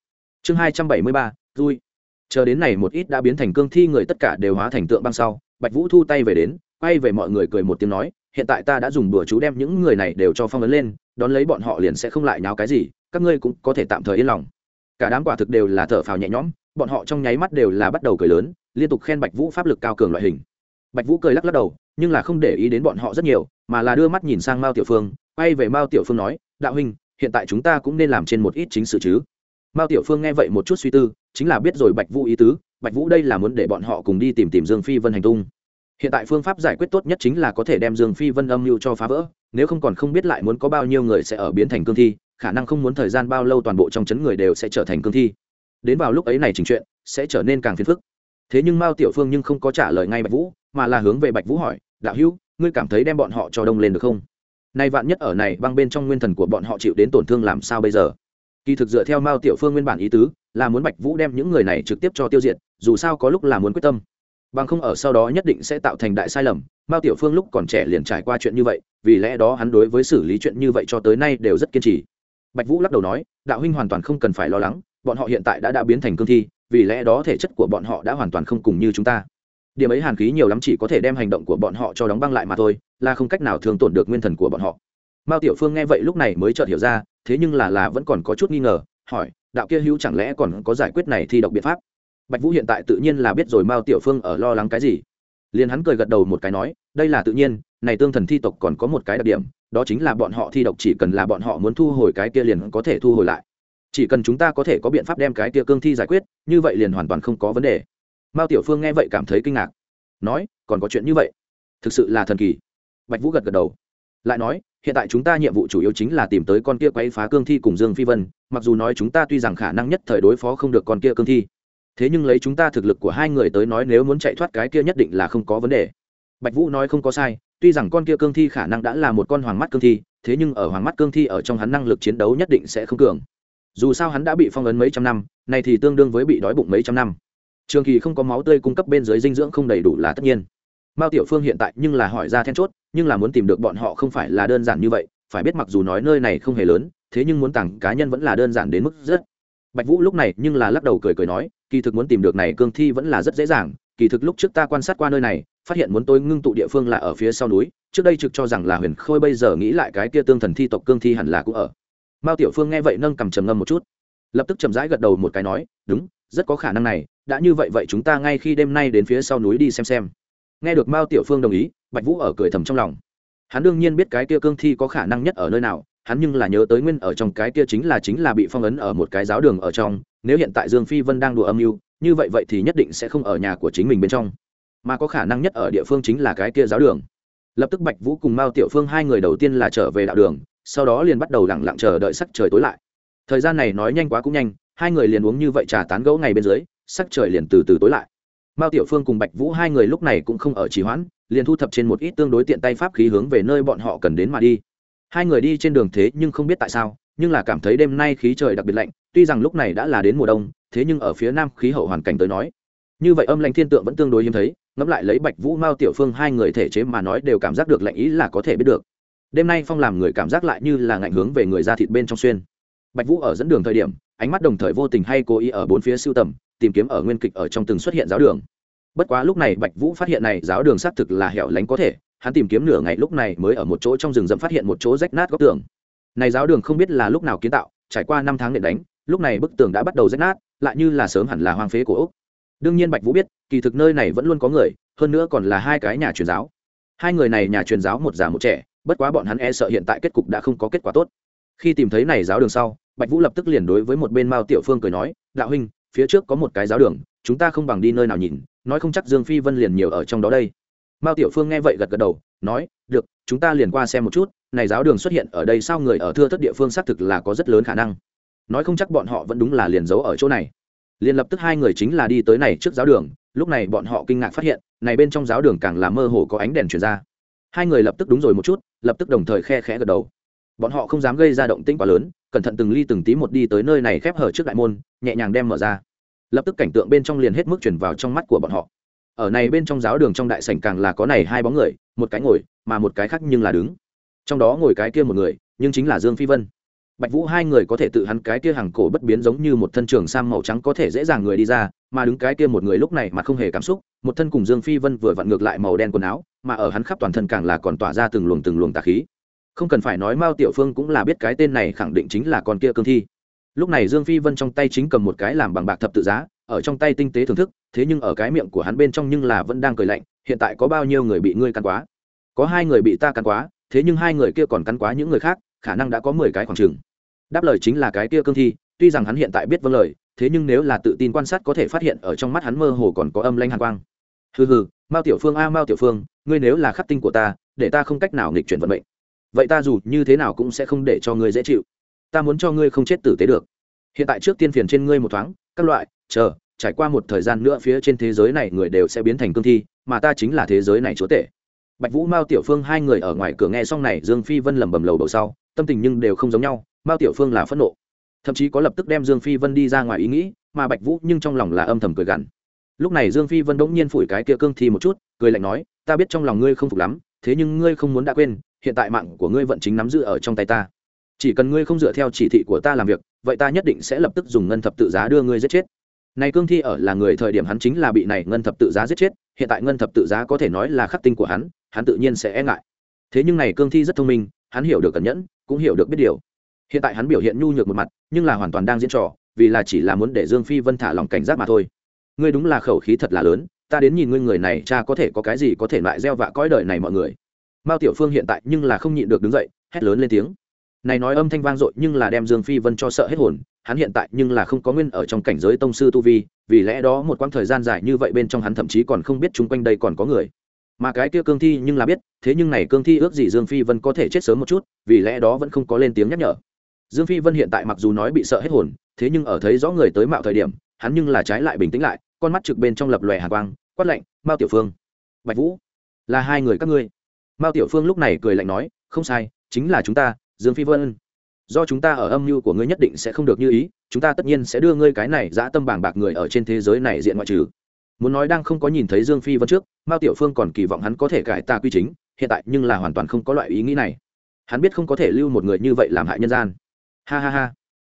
Chương hai trăm bảy mươi ba, vui. Chờ đến này một ít đã biến thành cương thi người tất cả đều hóa thành tượng băng sau, Bạch Vũ thu tay về đến, quay về mọi người cười một tiếng nói, hiện tại ta đã dùng đùa chú đem những người này đều cho phong ấn lên, đón lấy bọn họ liền sẽ không lại nháo cái gì, các ngươi cũng có thể tạm thời yên lòng. Cả đám quả thực đều là thở phào nhẹ nhõm, bọn họ trong nháy mắt đều là bắt đầu cười lớn, liên tục khen Bạch Vũ pháp lực cao cường loại hình. Bạch Vũ cười lắc lắc đầu, nhưng là không để ý đến bọn họ rất nhiều, mà là đưa mắt nhìn sang Mao Tiểu Phương, quay về Mao Tiểu Phương nói, "Đạo huynh, hiện tại chúng ta cũng nên làm trên một ít chính sự chứ?" Mao Tiểu Phương nghe vậy một chút suy tư, chính là biết rồi Bạch Vũ ý tứ, Bạch Vũ đây là muốn để bọn họ cùng đi tìm tìm Dương Phi Vân hành tung. Hiện tại phương pháp giải quyết tốt nhất chính là có thể đem Dương Phi Vân âm mưu cho phá vỡ, nếu không còn không biết lại muốn có bao nhiêu người sẽ ở biến thành cương thi, khả năng không muốn thời gian bao lâu toàn bộ trong chấn người đều sẽ trở thành cương thi. Đến vào lúc ấy này trình chuyện sẽ trở nên càng phiền phức. Thế nhưng Mao Tiểu Phương nhưng không có trả lời ngay Bạch Vũ, mà là hướng về Bạch Vũ hỏi, "Đạo hữu, ngươi cảm thấy đem bọn họ cho đông lên được không?" Nay vạn nhất ở này băng bên trong nguyên thần của bọn họ chịu đến tổn thương làm sao bây giờ? Kỳ thực dựa theo Mao Tiểu Phương nguyên bản ý tứ, là muốn Bạch Vũ đem những người này trực tiếp cho tiêu diệt, dù sao có lúc là muốn quyết tâm bằng không ở sau đó nhất định sẽ tạo thành đại sai lầm mao tiểu phương lúc còn trẻ liền trải qua chuyện như vậy vì lẽ đó hắn đối với xử lý chuyện như vậy cho tới nay đều rất kiên trì bạch vũ lắc đầu nói đạo huynh hoàn toàn không cần phải lo lắng bọn họ hiện tại đã đã biến thành cương thi vì lẽ đó thể chất của bọn họ đã hoàn toàn không cùng như chúng ta điểm ấy hàn khí nhiều lắm chỉ có thể đem hành động của bọn họ cho đóng băng lại mà thôi, là không cách nào thường tổn được nguyên thần của bọn họ. Mao tiểu phương nghe vậy lúc này mới chợt hiểu ra, thế nhưng là là vẫn còn có chút nghi ngờ, hỏi, đạo kia hữu chẳng lẽ còn có giải quyết này thi độc biện pháp? Bạch vũ hiện tại tự nhiên là biết rồi mao tiểu phương ở lo lắng cái gì. Liền hắn cười gật đầu một cái nói, đây là tự nhiên, này tương thần thi tộc còn có một cái đặc điểm, đó chính là bọn họ thi độc chỉ cần là bọn họ muốn thu hồi cái kia liền có thể thu hồi lại. Chỉ cần chúng ta có thể có biện pháp đem cái kia cương thi giải quyết, như vậy liền hoàn toàn không có vấn đề mao tiểu phương nghe vậy cảm thấy kinh ngạc. Nói, còn có chuyện như vậy? Thực sự là thần kỳ. Bạch vũ gật gật đầu. Lại nói, hiện tại chúng ta nhiệm vụ chủ yếu chính là tìm tới con kia quấy phá cương thi cùng dương phi vân, mặc dù nói chúng ta tuy rằng khả năng nhất thời đối phó không được con kia cương thi, thế nhưng lấy chúng ta thực lực của hai người tới nói nếu muốn chạy thoát cái kia nhất định là không có vấn đề. Bạch vũ nói không có sai, tuy rằng con kia cương thi khả năng đã là một con hoàng mắt cương thi, thế nhưng ở hoàng mắt cương thi ở trong hắn năng lực chiến đấu nhất định sẽ không cường. Dù sao hắn đã bị phong ấn mấy trăm năm này thì tương đương với bị đói bụng mấy trăm năm trường kỳ không có máu tươi cung cấp bên dưới dinh dưỡng không đầy đủ là tất nhiên. Mao tiểu phương hiện tại nhưng là hỏi ra then chốt, nhưng là muốn tìm được bọn họ không phải là đơn giản như vậy, phải biết mặc dù nói nơi này không hề lớn, thế nhưng muốn tặng cá nhân vẫn là đơn giản đến mức rất. Bạch vũ lúc này nhưng là lắc đầu cười cười nói, kỳ thực muốn tìm được này cương thi vẫn là rất dễ dàng, kỳ thực lúc trước ta quan sát qua nơi này, phát hiện muốn tôi ngưng tụ địa phương là ở phía sau núi, trước đây trực cho rằng là huyền khôi bây giờ nghĩ lại cái kia tương thần thi tộc cương thi hẳn là cũng ở. Mao tiểu phương nghe vậy nâng cầm trầm ngâm một chút, lập tức chậm rãi gật đầu một cái nói, đúng rất có khả năng này, đã như vậy vậy chúng ta ngay khi đêm nay đến phía sau núi đi xem xem. Nghe được mao tiểu phương đồng ý, bạch vũ ở cười thầm trong lòng. Hắn đương nhiên biết cái kia cương thi có khả năng nhất ở nơi nào, hắn nhưng là nhớ tới nguyên ở trong cái kia chính là chính là bị phong ấn ở một cái giáo đường ở trong, nếu hiện tại dương phi vân đang đùa âm mưu, như vậy vậy thì nhất định sẽ không ở nhà của chính mình bên trong. Mà có khả năng nhất ở địa phương chính là cái kia giáo đường. Lập tức bạch vũ cùng mao tiểu phương hai người đầu tiên là trở về đạo đường, sau đó liền bắt đầu lẳng lặng chờ đợi sắc trời tối lại. Thời gian này nói nhanh quá cũng nhanh hai người liền uống như vậy trà tán gẫu ngày bên dưới, sắc trời liền từ từ tối lại. Mao tiểu phương cùng bạch vũ hai người lúc này cũng không ở trì hoãn, liền thu thập trên một ít tương đối tiện tay pháp khí hướng về nơi bọn họ cần đến mà đi. Hai người đi trên đường thế nhưng không biết tại sao, nhưng là cảm thấy đêm nay khí trời đặc biệt lạnh, tuy rằng lúc này đã là đến mùa đông, thế nhưng ở phía nam khí hậu hoàn cảnh tới nói, như vậy âm lạnh thiên tượng vẫn tương đối hiếm thấy, ngẫm lại lấy bạch vũ, mao tiểu phương hai người thể chế mà nói đều cảm giác được lạnh ý là có thể biết được. Đêm nay phong làm người cảm giác lại như là ngạnh hướng về người ra thịt bên trong xuyên bạch vũ ở dẫn đường thời điểm, ánh mắt đồng thời vô tình hay cố ý ở bốn phía sưu tầm, tìm kiếm ở nguyên kịch ở trong từng xuất hiện giáo đường. Bất quá lúc này bạch vũ phát hiện này giáo đường xác thực là hẻo lánh có thể, hắn tìm kiếm nửa ngày lúc này mới ở một chỗ trong rừng rậm phát hiện một chỗ rách nát góc tường. Này giáo đường không biết là lúc nào kiến tạo, trải qua năm tháng điện đánh, lúc này bức tường đã bắt đầu rách nát, lại như là sớm hẳn là hoang phế của ốc đương nhiên bạch vũ biết, kỳ thực nơi này vẫn luôn có người, hơn nữa còn là hai cái nhà truyền giáo. Hai người này nhà truyền giáo một già một trẻ, bất quá bọn hắn e sợ hiện tại kết cục đã không có kết quả tốt khi tìm thấy này giáo đường sau, bạch vũ lập tức liền đối với một bên mao tiểu phương cười nói, đạo huynh, phía trước có một cái giáo đường, chúng ta không bằng đi nơi nào nhìn, nói không chắc dương phi vân liền nhiều ở trong đó đây. Mao tiểu phương nghe vậy gật gật đầu, nói, được, chúng ta liền qua xem một chút, này giáo đường xuất hiện ở đây sao người ở thưa thất địa phương xác thực là có rất lớn khả năng. Nói không chắc bọn họ vẫn đúng là liền giấu ở chỗ này. Liền lập tức hai người chính là đi tới này trước giáo đường, lúc này bọn họ kinh ngạc phát hiện, này bên trong giáo đường càng là mơ hồ có ánh đèn truyền ra. Hai người lập tức đúng rồi một chút, lập tức đồng thời khe khẽ gật đầu bọn họ không dám gây ra động tĩnh quá lớn, cẩn thận từng ly từng tí một đi tới nơi này khép hở trước đại môn, nhẹ nhàng đem mở ra. Lập tức cảnh tượng bên trong liền hết mức chuyển vào trong mắt của bọn họ. Ở này bên trong giáo đường trong đại sảnh càng là có này hai bóng người, một cái ngồi, mà một cái khác nhưng là đứng. Trong đó ngồi cái kia một người, nhưng chính là dương phi vân. Bạch vũ hai người có thể tự hắn cái kia hàng cổ bất biến giống như một thân trường sam màu trắng có thể dễ dàng người đi ra, mà đứng cái kia một người lúc này mà không hề cảm xúc, một thân cùng dương phi vân vừa vặn ngược lại màu đen quần áo, mà ở hắn khắp toàn thân càng là còn tỏa ra từng luồng từng luồng tà khí không cần phải nói mao tiểu phương cũng là biết cái tên này khẳng định chính là con kia cương thi. Lúc này dương phi vân trong tay chính cầm một cái làm bằng bạc thập tự giá, ở trong tay tinh tế thưởng thức, thế nhưng ở cái miệng của hắn bên trong nhưng là vẫn đang cười lạnh, hiện tại có bao nhiêu người bị ngươi cắn quá? Có hai người bị ta cắn quá, thế nhưng hai người kia còn cắn quá những người khác, khả năng đã có mười cái khoảng trừng đáp lời chính là cái kia cương thi, tuy rằng hắn hiện tại biết vâng lời, thế nhưng nếu là tự tin quan sát có thể phát hiện ở trong mắt hắn mơ hồ còn có âm lanh hàn quang. Hừ hừ, mao tiểu phương a, mao tiểu phương, ngươi nếu là khắc tinh của ta, để ta không cách nào nghịch chuyển vận mệnh vậy ta dù như thế nào cũng sẽ không để cho ngươi dễ chịu. Ta muốn cho ngươi không chết tử tế được. Hiện tại trước tiên phiền trên ngươi một thoáng, các loại, chờ, trải qua một thời gian nữa phía trên thế giới này người đều sẽ biến thành cương thi, mà ta chính là thế giới này chúa tể. Bạch vũ, mao tiểu phương hai người ở ngoài cửa nghe xong này, dương phi vân lẩm bẩm lầu bầu sau, tâm tình nhưng đều không giống nhau, mao tiểu phương là phẫn nộ. Thậm chí có lập tức đem dương phi vân đi ra ngoài ý nghĩ, mà bạch vũ nhưng trong lòng là âm thầm cười gằn. Lúc này dương phi vân bỗng nhiên phủi cái kia cương thi một chút, cười lạnh nói, ta biết trong lòng ngươi không phục lắm, thế nhưng ngươi không muốn đã quên hiện tại mạng của ngươi vận chính nắm giữ ở trong tay ta. Chỉ cần ngươi không dựa theo chỉ thị của ta làm việc, vậy ta nhất định sẽ lập tức dùng ngân thập tự giá đưa ngươi giết chết. Này cương thi ở là người thời điểm hắn chính là bị này ngân thập tự giá giết chết, hiện tại ngân thập tự giá có thể nói là khắc tinh của hắn hắn tự nhiên sẽ e ngại. Thế nhưng này cương thi rất thông minh, hắn hiểu được cẩn nhẫn, cũng hiểu được biết điều. Hiện tại hắn biểu hiện nhu nhược một mặt, nhưng là hoàn toàn đang diễn trò, vì là chỉ là muốn để dương phi vân thả lòng cảnh giác mà thôi. Ngươi đúng là khẩu khí thật là lớn, ta đến nhìn ngươi người này, cha có thể có cái gì có thể lại gieo vạ cõi đời này mọi người mao tiểu phương hiện tại nhưng là không nhịn được đứng dậy, hét lớn lên tiếng. Này nói âm thanh vang dội nhưng là đem dương phi vân cho sợ hết hồn, hắn hiện tại nhưng là không có nguyên ở trong cảnh giới tông sư tu vi, vì lẽ đó một quãng thời gian dài như vậy bên trong hắn thậm chí còn không biết chung quanh đây còn có người. Mà cái kia cương thi nhưng là biết, thế nhưng này cương thi ước gì dương phi vân có thể chết sớm một chút, vì lẽ đó vẫn không có lên tiếng nhắc nhở. Dương phi vân hiện tại mặc dù nói bị sợ hết hồn, thế nhưng ở thấy rõ người tới mạo thời điểm, hắn nhưng là trái lại bình tĩnh lại, con mắt trực bên trong lập lòe hàng quang, quát lạnh, mao tiểu phương, bạch vũ, là hai người các ngươi mao tiểu phương lúc này cười lạnh nói, không sai, chính là chúng ta, dương phi vân. Do chúng ta ở âm mưu của ngươi nhất định sẽ không được như ý, chúng ta tất nhiên sẽ đưa ngươi cái này dã tâm bảng bạc người ở trên thế giới này diện ngoại trừ. Muốn nói đang không có nhìn thấy dương phi vân trước, mao tiểu phương còn kỳ vọng hắn có thể cải tà quy chính, hiện tại nhưng là hoàn toàn không có loại ý nghĩ này. Hắn biết không có thể lưu một người như vậy làm hại nhân gian. Ha ha ha.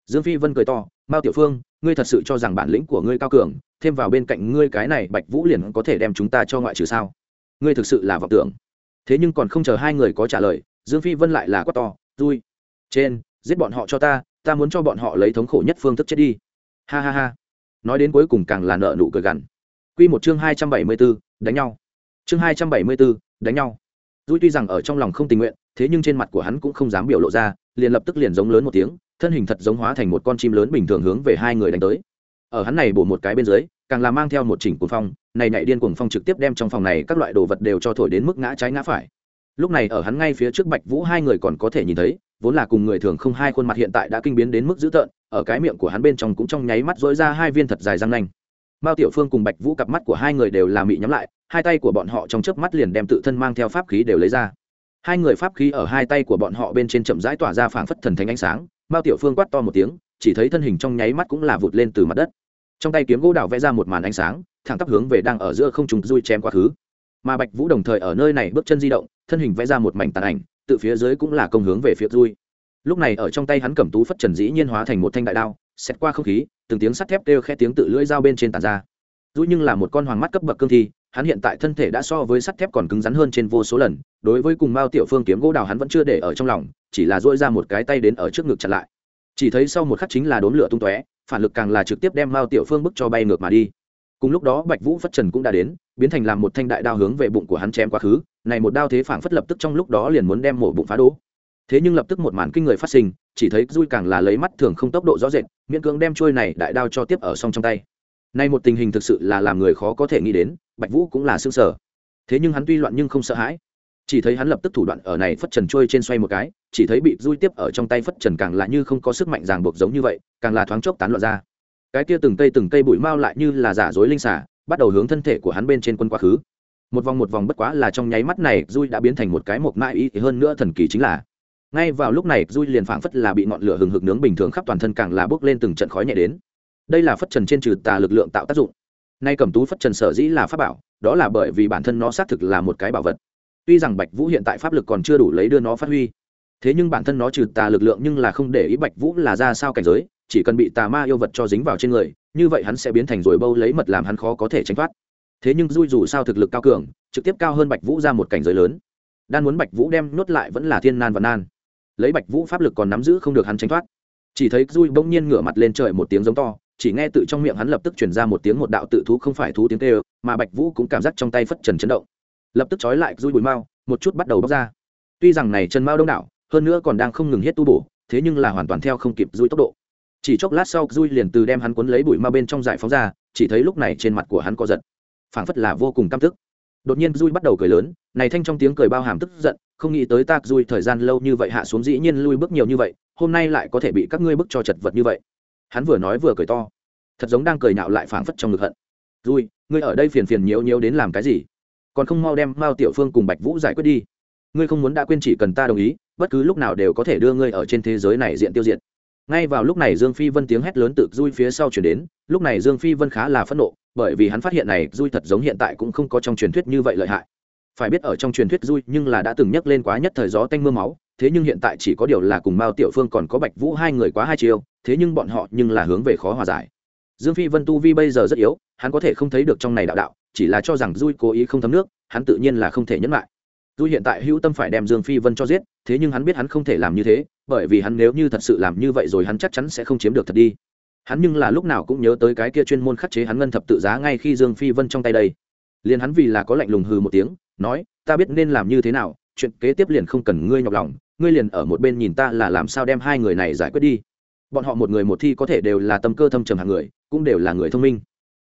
Dương phi vân cười to, mao tiểu phương, ngươi thật sự cho rằng bản lĩnh của ngươi cao cường, thêm vào bên cạnh ngươi cái này bạch vũ liền có thể đem chúng ta cho ngoại trừ sao? Ngươi thực sự là vọng tưởng thế nhưng còn không chờ hai người có trả lời, dương phi vân lại là quát to vui trên, giết bọn họ cho ta ta muốn cho bọn họ lấy thống khổ nhất phương thức chết đi. Ha ha ha. Nói đến cuối cùng càng là nợ nụ cười gằn. Q một chương hai trăm bảy mươi b ố đánh nhau. Chương hai trăm bảy mươi b ố đánh nhau. Dui tuy rằng ở trong lòng không tình nguyện, thế nhưng trên mặt của hắn cũng không dám biểu lộ ra, liền lập tức liền giống lớn một tiếng, thân hình thật giống hóa thành một con chim lớn bình thường hướng về hai người đánh tới. Ở hắn này bổ một cái bên dưới, càng là mang theo một chỉnh cuồng phong này nhảy điên cuồng phong trực tiếp đem trong phòng này các loại đồ vật đều cho thổi đến mức ngã trái ngã phải. Lúc này ở hắn ngay phía trước bạch vũ hai người còn có thể nhìn thấy, vốn là cùng người thường không hai khuôn mặt hiện tại đã kinh biến đến mức dữ tợn, ở cái miệng của hắn bên trong cũng trong nháy mắt dỗi ra hai viên thật dài răng nanh. Mao tiểu phương cùng bạch vũ cặp mắt của hai người đều là mị nhắm lại, hai tay của bọn họ trong chớp mắt liền đem tự thân mang theo pháp khí đều lấy ra. Hai người pháp khí ở hai tay của bọn họ bên trên chậm rãi tỏa ra phảng phất thần thánh ánh sáng, mao tiểu phương quát to một tiếng, chỉ thấy thân hình trong nháy mắt cũng là vụt lên từ mặt đất trong tay kiếm gỗ đào vẽ ra một màn ánh sáng, thẳng tắp hướng về đang ở giữa không trùng dui chém quá khứ. Mà bạch vũ đồng thời ở nơi này bước chân di động, thân hình vẽ ra một mảnh tàn ảnh tự phía dưới cũng là công hướng về phía dui. Lúc này ở trong tay hắn cầm tú phất trần dĩ nhiên hóa thành một thanh đại đao xét qua không khí, từng tiếng sắt thép kêu khe tiếng tự lưỡi dao bên trên tàn ra. Dui nhưng là một con hoàng mắt cấp bậc cương thi, hắn hiện tại thân thể đã so với sắt thép còn cứng rắn hơn trên vô số lần, đối với cùng mao tiểu phương kiếm gỗ đào hắn vẫn chưa để ở trong lòng, chỉ là dỗi ra một cái tay đến ở trước ngực chặn lại chỉ thấy sau một khắc chính là đốn lửa tung tóe, phản lực càng là trực tiếp đem mao tiểu phương bức cho bay ngược mà đi. Cùng lúc đó, bạch vũ phất trần cũng đã đến, biến thành làm một thanh đại đao hướng về bụng của hắn chém quá khứ, này một đao thế phản phất lập tức trong lúc đó liền muốn đem mổ bụng phá đỗ thế nhưng lập tức một màn kinh người phát sinh, chỉ thấy dui càng là lấy mắt thường không tốc độ rõ rệt, miễn cưỡng đem trôi này đại đao cho tiếp ở song trong tay. Nay một tình hình thực sự là làm người khó có thể nghĩ đến, bạch vũ cũng là xương sở thế nhưng hắn tuy loạn nhưng không sợ hãi chỉ thấy hắn lập tức thủ đoạn ở này phất trần trôi trên xoay một cái, chỉ thấy bị dui tiếp ở trong tay phất trần càng là như không có sức mạnh ràng buộc giống như vậy, càng là thoáng chốc tán loạn ra. Cái kia từng cây từng cây bụi mau lại như là giả dối linh xả bắt đầu hướng thân thể của hắn bên trên quân quá khứ. Một vòng một vòng bất quá là trong nháy mắt này dui đã biến thành một cái mộc mãi ý hơn nữa thần kỳ chính là. Ngay vào lúc này dui liền phảng phất là bị ngọn lửa hừng hực nướng bình thường khắp toàn thân càng là bốc lên từng trận khói nhẹ đến. Đây là phất trần trên trừ tà lực lượng tạo tác dụng. Nay cầm tú phất trần sở dĩ là pháp bảo, đó là bởi vì bản thân nó xác thực là một cái bảo vật tuy rằng bạch vũ hiện tại pháp lực còn chưa đủ lấy đưa nó phát huy, thế nhưng bản thân nó trừ tà lực lượng nhưng là không để ý bạch vũ là ra sao cảnh giới, chỉ cần bị tà ma yêu vật cho dính vào trên người, như vậy hắn sẽ biến thành rồi bâu lấy mật làm hắn khó có thể tránh thoát. Thế nhưng dui dù sao thực lực cao cường, trực tiếp cao hơn bạch vũ ra một cảnh giới lớn. Đan muốn bạch vũ đem nuốt lại vẫn là thiên nan và nan. Lấy bạch vũ pháp lực còn nắm giữ không được hắn tránh thoát. Chỉ thấy dui bỗng nhiên ngửa mặt lên trời một tiếng giống to, chỉ nghe tự trong miệng hắn lập tức chuyển ra một tiếng một đạo tự thú không phải thú tiếng tê mà bạch vũ cũng cảm giác trong tay phất trần chấn động lập tức trói lại rui bùi mao, một chút bắt đầu bóc ra. Tuy rằng này chân mao đông đảo, hơn nữa còn đang không ngừng hết tu bổ, thế nhưng là hoàn toàn theo không kịp rui tốc độ. Chỉ chốc lát sau, rui liền từ đem hắn cuốn lấy bụi mao bên trong giải phóng ra, chỉ thấy lúc này trên mặt của hắn có giật phảng phất là vô cùng căm tức. Đột nhiên rui bắt đầu cười lớn, này thanh trong tiếng cười bao hàm tức giận, không nghĩ tới ta rui thời gian lâu như vậy hạ xuống dĩ nhiên lui bước nhiều như vậy, hôm nay lại có thể bị các ngươi bức cho chật vật như vậy. Hắn vừa nói vừa cười to. Thật giống đang cười nhạo lại phảng phất trong ngực hận. Rui, ngươi ở đây phiền phiền nhiễu nhiễu đến làm cái gì? Còn không mau đem mao tiểu phương cùng bạch vũ giải quyết đi. Ngươi không muốn đã quên chỉ cần ta đồng ý, bất cứ lúc nào đều có thể đưa ngươi ở trên thế giới này diện tiêu diệt. Ngay vào lúc này dương phi vân tiếng hét lớn tự dui phía sau chuyển đến, lúc này dương phi vân khá là phẫn nộ, bởi vì hắn phát hiện này dui thật giống hiện tại cũng không có trong truyền thuyết như vậy lợi hại. Phải biết ở trong truyền thuyết dui nhưng là đã từng nhắc lên quá nhất thời gió tanh m ư a máu, thế nhưng hiện tại chỉ có điều là cùng mao tiểu phương còn có bạch vũ hai người quá hai chiều thế nhưng bọn họ nhưng là hướng về khó hòa giải. Dương phi vân tu vi bây giờ rất yếu, hắn có thể không thấy được trong này đạo đạo chỉ là cho rằng duy cố ý không thấm nước, hắn tự nhiên là không thể nhẫn lại. Duy hiện tại hữu tâm phải đem dương phi vân cho giết, thế nhưng hắn biết hắn không thể làm như thế, bởi vì hắn nếu như thật sự làm như vậy rồi hắn chắc chắn sẽ không chiếm được thật đi. Hắn nhưng là lúc nào cũng nhớ tới cái kia chuyên môn khắc chế hắn ngân thập tự giá ngay khi dương phi vân trong tay đây. Liền hắn vì là có lạnh lùng hừ một tiếng, nói, ta biết nên làm như thế nào, chuyện kế tiếp liền không cần ngươi nhọc lòng, ngươi liền ở một bên nhìn ta là làm sao đem hai người này giải quyết đi. Bọn họ một người một thi có thể đều là tâm cơ thâm trầm hạng người, cũng đều là người thông minh.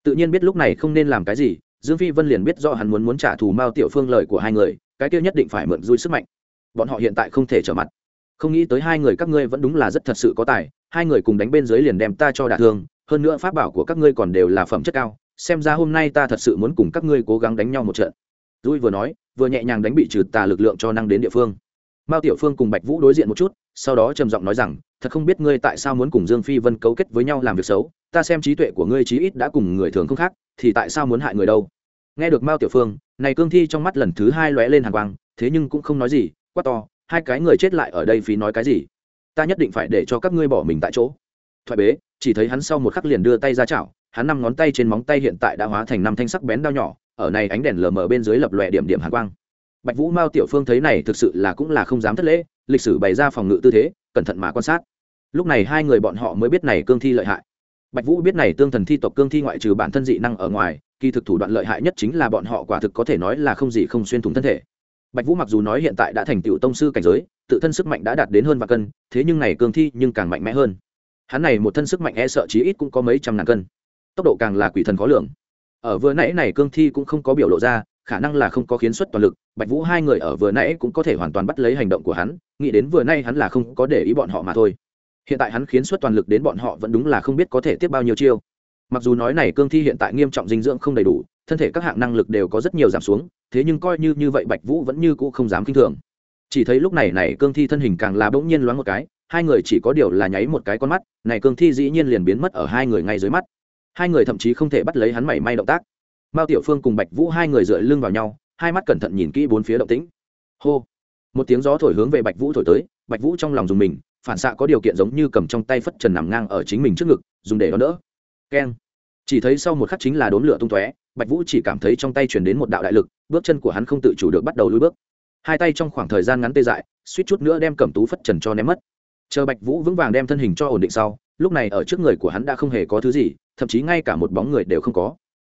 Tự nhiên biết lúc này không nên làm cái gì dương phi vân liền biết do hắn muốn muốn trả thù mao tiểu phương lời của hai người, cái kia nhất định phải mượn dui sức mạnh. Bọn họ hiện tại không thể trở mặt. Không nghĩ tới hai người các ngươi vẫn đúng là rất thật sự có tài, hai người cùng đánh bên dưới liền đem ta cho đả thương, hơn nữa pháp bảo của các ngươi còn đều là phẩm chất cao, xem ra hôm nay ta thật sự muốn cùng các ngươi cố gắng đánh nhau một trận. Dui vừa nói, vừa nhẹ nhàng đánh bị trừ tà lực lượng cho năng đến địa phương mao tiểu phương cùng bạch vũ đối diện một chút, sau đó trầm giọng nói rằng, thật không biết ngươi tại sao muốn cùng dương phi vân cấu kết với nhau làm việc xấu, ta xem trí tuệ của ngươi chí ít đã cùng người thường không khác, thì tại sao muốn hại người đâu? Nghe được mao tiểu phương, này cương thi trong mắt lần thứ hai lóe lên hàng quang, thế nhưng cũng không nói gì, quát to, hai cái người chết lại ở đây phí nói cái gì? Ta nhất định phải để cho các ngươi bỏ mình tại chỗ. Thoại bế, chỉ thấy hắn sau một khắc liền đưa tay ra chảo, hắn năm ngón tay trên móng tay hiện tại đã hóa thành năm thanh sắc bén đao nhỏ, ở này ánh đèn lờ mờ bên dưới lập lòe điểm điểm hàn quang bạch vũ mao tiểu phương thấy này thực sự là cũng là không dám thất lễ, lịch sử bày ra phòng ngự tư thế, cẩn thận mà quan sát. Lúc này hai người bọn họ mới biết này cương thi lợi hại. Bạch vũ biết này tương thần thi tộc cương thi ngoại trừ bản thân dị năng ở ngoài, kỳ thực thủ đoạn lợi hại nhất chính là bọn họ quả thực có thể nói là không gì không xuyên thủng thân thể. Bạch vũ mặc dù nói hiện tại đã thành tựu tông sư cảnh giới, tự thân sức mạnh đã đạt đến hơn và cân, thế nhưng này cương thi nhưng càng mạnh mẽ hơn. Hắn này một thân sức mạnh e sợ chí ít cũng có mấy trăm ngàn cân. Tốc độ càng là quỷ thần khó lường. Ở vừa nãy này cương thi cũng không có biểu lộ ra khả năng là không có khiến xuất toàn lực, bạch vũ hai người ở vừa nãy cũng có thể hoàn toàn bắt lấy hành động của hắn, nghĩ đến vừa nay hắn là không có để ý bọn họ mà thôi. Hiện tại hắn khiến xuất toàn lực đến bọn họ vẫn đúng là không biết có thể tiếp bao nhiêu chiêu. Mặc dù nói này cương thi hiện tại nghiêm trọng dinh dưỡng không đầy đủ, thân thể các hạng năng lực đều có rất nhiều giảm xuống, thế nhưng coi như như vậy bạch vũ vẫn như cũ không dám kinh thường. Chỉ thấy lúc này này cương thi thân hình càng là bỗng nhiên loáng một cái, hai người chỉ có điều là nháy một cái con mắt, này cương thi dĩ nhiên liền biến mất ở hai người ngay dưới mắt. Hai người thậm chí không thể bắt lấy hắn mảy may động tác mao tiểu phương cùng bạch vũ hai người dựa lưng vào nhau, hai mắt cẩn thận nhìn kỹ bốn phía động tĩnh. Hô. Một tiếng gió thổi hướng về bạch vũ thổi tới, bạch vũ trong lòng dùng mình, phản xạ có điều kiện giống như cầm trong tay phất trần nằm ngang ở chính mình trước ngực, dùng để đón đỡ. Keng. Chỉ thấy sau một khắc chính là đốn lửa tung tóe, bạch vũ chỉ cảm thấy trong tay chuyển đến một đạo đại lực, bước chân của hắn không tự chủ được bắt đầu lùi bước. Hai tay trong khoảng thời gian ngắn tê dại, suýt chút nữa đem cẩm tú phất trần cho ném mất. Chờ bạch vũ vững vàng đem thân hình cho ổn định sau, lúc này ở trước người của hắn đã không hề có thứ gì, thậm chí ngay cả một bóng người đều không có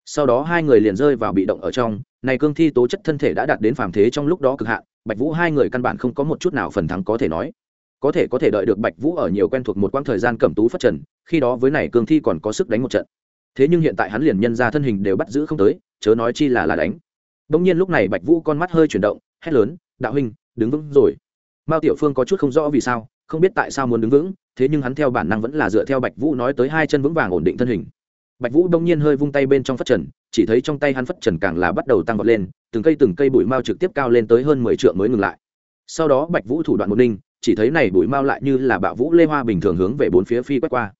sau đó hai người liền rơi vào bị động ở trong, này cương thi tố chất thân thể đã đạt đến phàm thế trong lúc đó cực hạn, bạch vũ hai người căn bản không có một chút nào phần thắng có thể nói. Có thể có thể đợi được bạch vũ ở nhiều quen thuộc một quãng thời gian cẩm tú phát trần, khi đó với này cương thi còn có sức đánh một trận. Thế nhưng hiện tại hắn liền nhân ra thân hình đều bắt giữ không tới, chớ nói chi là là đánh. Đống nhiên lúc này bạch vũ con mắt hơi chuyển động, hét lớn, đạo huynh, đứng vững rồi. Mao tiểu phương có chút không rõ vì sao, không biết tại sao muốn đứng vững, thế nhưng hắn theo bản năng vẫn là dựa theo bạch vũ nói tới hai chân vững vàng ổn định thân hình bạch vũ đông nhiên hơi vung tay bên trong phất trần, chỉ thấy trong tay hắn phất trần càng là bắt đầu tăng vọt lên, từng cây từng cây bụi mao trực tiếp cao lên tới hơn mười trượng mới ngừng lại. Sau đó bạch vũ thủ đoạn một ninh chỉ thấy này bụi mao lại như là bạo vũ lê hoa bình thường hướng về bốn phía phi quét qua.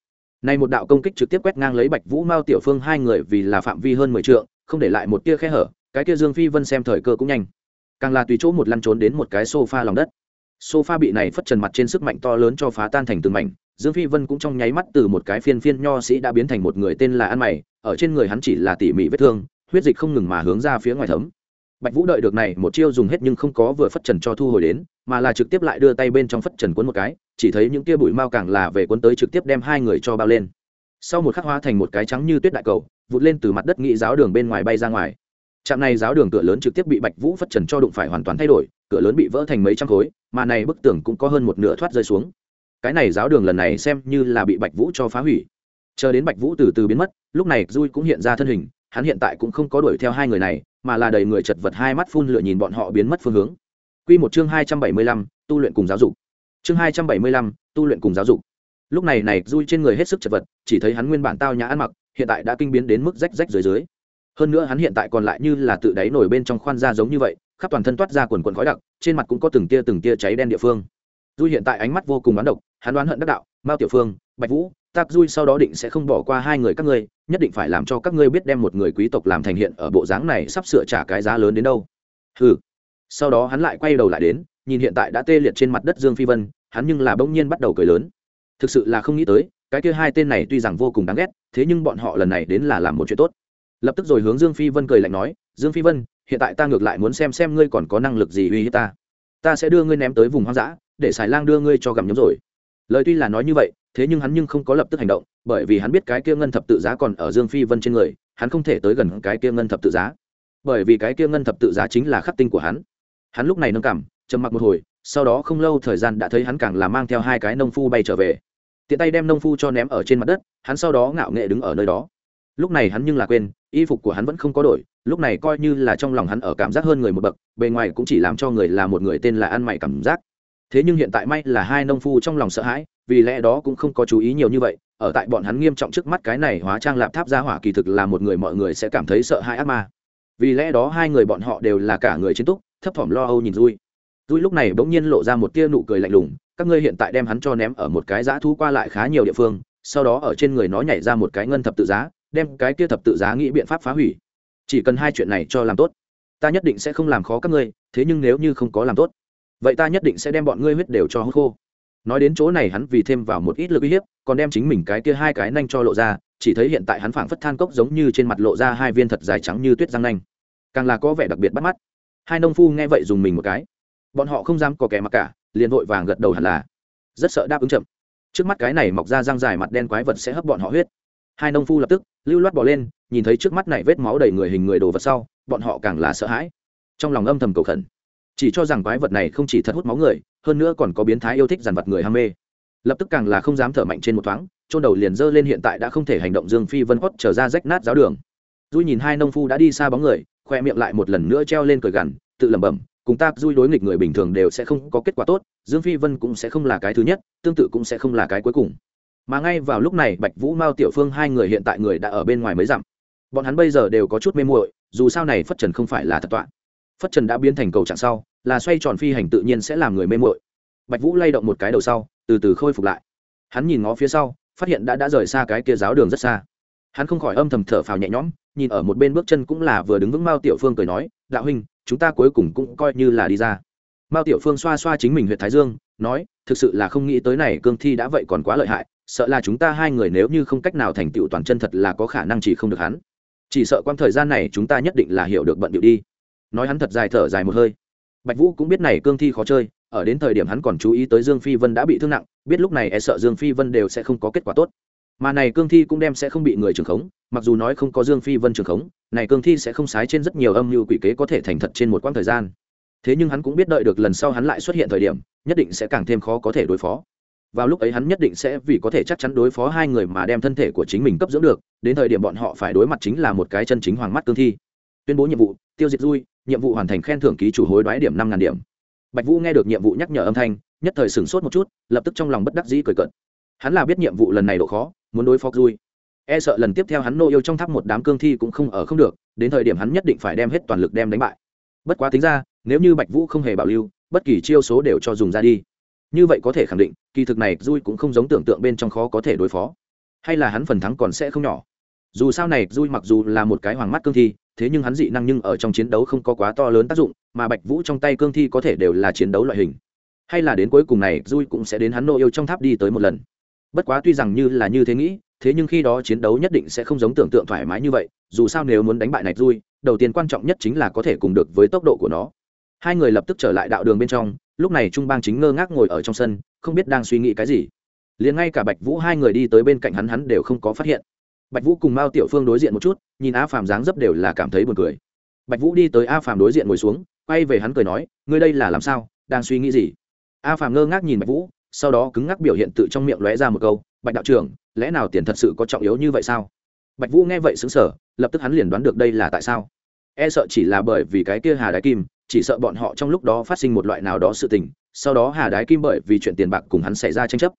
Này một đạo công kích trực tiếp quét ngang lấy bạch vũ mao tiểu phương hai người vì là phạm vi hơn mười trượng, không để lại một tia khe hở, cái kia dương phi vân xem thời cơ cũng nhanh. Càng là tùy chỗ một lăn trốn đến một cái sofa lòng đất. Sofa bị này phất trần mặt trên sức mạnh to lớn cho phá tan thành từng mảnh dương phi vân cũng trong nháy mắt từ một cái phiên phiên nho sĩ đã biến thành một người tên là ăn mày, ở trên người hắn chỉ là tỉ mỉ vết thương, huyết dịch không ngừng mà hướng ra phía ngoài thấm. Bạch vũ đợi được này một chiêu dùng hết nhưng không có vừa phất trần cho thu hồi đến, mà là trực tiếp lại đưa tay bên trong phất trần cuốn một cái, chỉ thấy những kia bụi mao càng là về cuốn tới trực tiếp đem hai người cho bao lên. Sau một khắc hóa thành một cái trắng như tuyết đại cầu, vụt lên từ mặt đất nghị giáo đường bên ngoài bay ra ngoài. Trạm này giáo đường cửa lớn trực tiếp bị bạch vũ phất trần cho đụng phải hoàn toàn thay đổi, cửa lớn bị vỡ thành mấy trăm khối, mà này bức tường cũng có hơn một nửa thoát rơi xuống cái này giáo đường lần này xem như là bị bạch vũ cho phá hủy chờ đến bạch vũ từ từ biến mất lúc này dui cũng hiện ra thân hình hắn hiện tại cũng không có đuổi theo hai người này mà là đầy người chật vật hai mắt phun lửa nhìn bọn họ biến mất phương hướng Quy một chương hai trăm bảy mươi lăm, tu luyện cùng giáo dục. Chương hai trăm bảy mươi lăm, tu luyện cùng giáo dục. Lúc này này Dui trên người hết sức chật vật, chỉ thấy hắn nguyên bản tao nhã ăn mặc, hiện tại đã kinh biến đến mức rách rách dưới dưới. Hơn nữa hắn hiện tại còn lại như là tự đáy nổi bên trong khoan ra giống như vậy, khắp toàn thân toát ra quần quần khói đặc, trên mặt cũng có từng tia từng tia cháy đen địa phương. Dui hiện tại ánh mắt vô cùng oán độc, hắn đoán hận đắc đạo, Mao Tiểu Phương, Bạch Vũ, Tác Dui sau đó định sẽ không bỏ qua hai người các ngươi, nhất định phải làm cho các ngươi biết đem một người quý tộc làm thành hiện ở bộ dáng này sắp sửa trả cái giá lớn đến đâu. Hừ. Sau đó hắn lại quay đầu lại đến nhìn hiện tại đã tê liệt trên mặt đất dương phi vân hắn nhưng là bỗng nhiên bắt đầu cười lớn. Thực sự là không nghĩ tới cái kia hai tên này tuy rằng vô cùng đáng ghét thế nhưng bọn họ lần này đến là làm một chuyện tốt. Lập tức rồi hướng dương phi vân cười lạnh nói dương phi vân hiện tại ta ngược lại muốn xem xem ngươi còn có năng lực gì uy hiếp ta. Ta sẽ đưa ngươi ném tới vùng hoang dã để xài lang đưa ngươi cho gặm nhấm rồi lời tuy là nói như vậy, thế nhưng hắn nhưng không có lập tức hành động, bởi vì hắn biết cái kia ngân thập tự giá còn ở dương phi vân trên người, hắn không thể tới gần cái kia ngân thập tự giá. Bởi vì cái kia ngân thập tự giá chính là khắc tinh của hắn. Hắn lúc này nâng cảm, trầm mặc một hồi, sau đó không lâu thời gian đã thấy hắn càng là mang theo hai cái nông phu bay trở về. Tiện tay đem nông phu cho ném ở trên mặt đất, hắn sau đó ngạo nghệ đứng ở nơi đó. Lúc này hắn nhưng là quên, y phục của hắn vẫn không có đổi, lúc này coi như là trong lòng hắn ở cảm giác hơn người một bậc, bề ngoài cũng chỉ làm cho người là một người tên là ăn mày cảm giác thế nhưng hiện tại may là hai nông phu trong lòng sợ hãi, vì lẽ đó cũng không có chú ý nhiều như vậy, ở tại bọn hắn nghiêm trọng trước mắt cái này hóa trang lạp tháp ra hỏa kỳ thực là một người mọi người sẽ cảm thấy sợ hãi ác ma. Vì lẽ đó hai người bọn họ đều là cả người chiến túc, thấp thỏm lo âu nhìn vui vui lúc này bỗng nhiên lộ ra một tia nụ cười lạnh lùng, các ngươi hiện tại đem hắn cho ném ở một cái giã thu qua lại khá nhiều địa phương, sau đó ở trên người nó nhảy ra một cái ngân thập tự giá, đem cái kia thập tự giá nghĩ biện pháp phá hủy. Chỉ cần hai chuyện này cho làm tốt, ta nhất định sẽ không làm khó các ngươi, thế nhưng nếu như không có làm tốt vậy ta nhất định sẽ đem bọn ngươi huyết đều cho hút khô. Nói đến chỗ này hắn vì thêm vào một ít lực uy hiếp, còn đem chính mình cái kia hai cái nanh cho lộ ra, chỉ thấy hiện tại hắn phảng phất than cốc giống như trên mặt lộ ra hai viên thật dài trắng như tuyết răng nanh. Càng là có vẻ đặc biệt bắt mắt. Hai nông phu nghe vậy dùng mình một cái. Bọn họ không dám có kẻ mặc cả, liền vội vàng gật đầu hẳn là. Rất sợ đáp ứng chậm. Trước mắt cái này mọc ra răng dài mặt đen quái vật sẽ hấp bọn họ huyết. Hai nông phu lập tức, lưu loát bỏ lên, nhìn thấy trước mắt này vết máu đầy người hình người đồ vật sau, bọn họ càng là sợ hãi. Trong lòng âm thầm cầu khẩn chỉ cho rằng quái vật này không chỉ thật hút máu người, hơn nữa còn có biến thái yêu thích dàn vật người ham mê. Lập tức càng là không dám thở mạnh trên một thoáng trôn đầu liền dơ lên hiện tại đã không thể hành động dương phi vân hót trở ra rách nát giáo đường. Dui nhìn hai nông phu đã đi xa bóng người, khoe miệng lại một lần nữa treo lên cười gằn, tự lẩm bẩm, cùng ta dui đối nghịch người bình thường đều sẽ không có kết quả tốt, dương phi vân cũng sẽ không là cái thứ nhất, tương tự cũng sẽ không là cái cuối cùng. Mà ngay vào lúc này, bạch vũ, mao tiểu phương hai người hiện tại người đã ở bên ngoài mới dặm. Bọn hắn bây giờ đều có chút mê muội, dù sao này phất trần không phải là thật toạn phất trần đã biến thành cầu trạng sau, là xoay tròn phi hành tự nhiên sẽ làm người mê mội bạch vũ lay động một cái đầu sau, từ từ khôi phục lại. Hắn nhìn ngó phía sau, phát hiện đã đã rời xa cái kia giáo đường rất xa. Hắn không khỏi âm thầm thở phào nhẹ nhõm, nhìn ở một bên bước chân cũng là vừa đứng vững mao tiểu phương cười nói, đạo huynh, chúng ta cuối cùng cũng coi như là đi ra. Mao tiểu phương xoa xoa chính mình huyện thái dương, nói, thực sự là không nghĩ tới này cương thi đã vậy còn quá lợi hại, sợ là chúng ta hai người nếu như không cách nào thành tựu toàn chân thật là có khả năng chỉ không được hắn. Chỉ sợ quang thời gian này chúng ta nhất định là hiểu được bận điệu đi nói hắn thật dài thở dài một hơi. Bạch vũ cũng biết này cương thi khó chơi, ở đến thời điểm hắn còn chú ý tới dương phi vân đã bị thương nặng, biết lúc này e sợ dương phi vân đều sẽ không có kết quả tốt. Mà này cương thi cũng đem sẽ không bị người trường khống, mặc dù nói không có dương phi vân trường khống, này cương thi sẽ không sái trên rất nhiều âm mưu quỷ kế có thể thành thật trên một quãng thời gian. Thế nhưng hắn cũng biết đợi được lần sau hắn lại xuất hiện thời điểm, nhất định sẽ càng thêm khó có thể đối phó. Vào lúc ấy hắn nhất định sẽ vì có thể chắc chắn đối phó hai người mà đem thân thể của chính mình cấp dưỡng được, đến thời điểm bọn họ phải đối mặt chính là một cái chân chính hoàng mắt cương thi. Tuyên bố nhiệm vụ, tiêu diệt dui nhiệm vụ hoàn thành khen thưởng ký chủ hối đoái điểm năm ngàn điểm. Bạch vũ nghe được nhiệm vụ nhắc nhở âm thanh, nhất thời sửng sốt một chút, lập tức trong lòng bất đắc dĩ cười cợt. Hắn là biết nhiệm vụ lần này độ khó, muốn đối phó vui e sợ lần tiếp theo hắn nô yêu trong tháp một đám cương thi cũng không ở không được, đến thời điểm hắn nhất định phải đem hết toàn lực đem đánh bại. Bất quá tính ra, nếu như bạch vũ không hề bảo lưu, bất kỳ chiêu số đều cho dùng ra đi. Như vậy có thể khẳng định, kỳ thực này dui cũng không giống tưởng tượng bên trong khó có thể đối phó. Hay là hắn phần thắng còn sẽ không nhỏ. Dù sao này dui mặc dù là một cái hoàng mắt cương thi thế nhưng hắn dị năng nhưng ở trong chiến đấu không có quá to lớn tác dụng, mà bạch vũ trong tay cương thi có thể đều là chiến đấu loại hình. Hay là đến cuối cùng này, dui cũng sẽ đến hắn nô yêu trong tháp đi tới một lần. Bất quá tuy rằng như là như thế nghĩ, thế nhưng khi đó chiến đấu nhất định sẽ không giống tưởng tượng thoải mái như vậy, dù sao nếu muốn đánh bại này dui, đầu tiên quan trọng nhất chính là có thể cùng được với tốc độ của nó. Hai người lập tức trở lại đạo đường bên trong, lúc này trung bang chính ngơ ngác ngồi ở trong sân, không biết đang suy nghĩ cái gì. Liền ngay cả bạch vũ hai người đi tới bên cạnh hắn hắn đều không có phát hiện bạch vũ cùng mao tiểu phương đối diện một chút, nhìn a phàm dáng dấp đều là cảm thấy buồn cười. Bạch vũ đi tới a phàm đối diện ngồi xuống, quay về hắn cười nói, ngươi đây là làm sao, đang suy nghĩ gì? A phàm ngơ ngác nhìn bạch vũ, sau đó cứng ngắc biểu hiện tự trong miệng lóe ra một câu, bạch đạo trưởng, lẽ nào tiền thật sự có trọng yếu như vậy sao? Bạch vũ nghe vậy xứng sở lập tức hắn liền đoán được đây là tại sao. E sợ chỉ là bởi vì cái kia hà đái kim, chỉ sợ bọn họ trong lúc đó phát sinh một loại nào đó sự tình, sau đó hà đái kim bởi vì chuyện tiền bạc cùng hắn xảy ra tranh chấp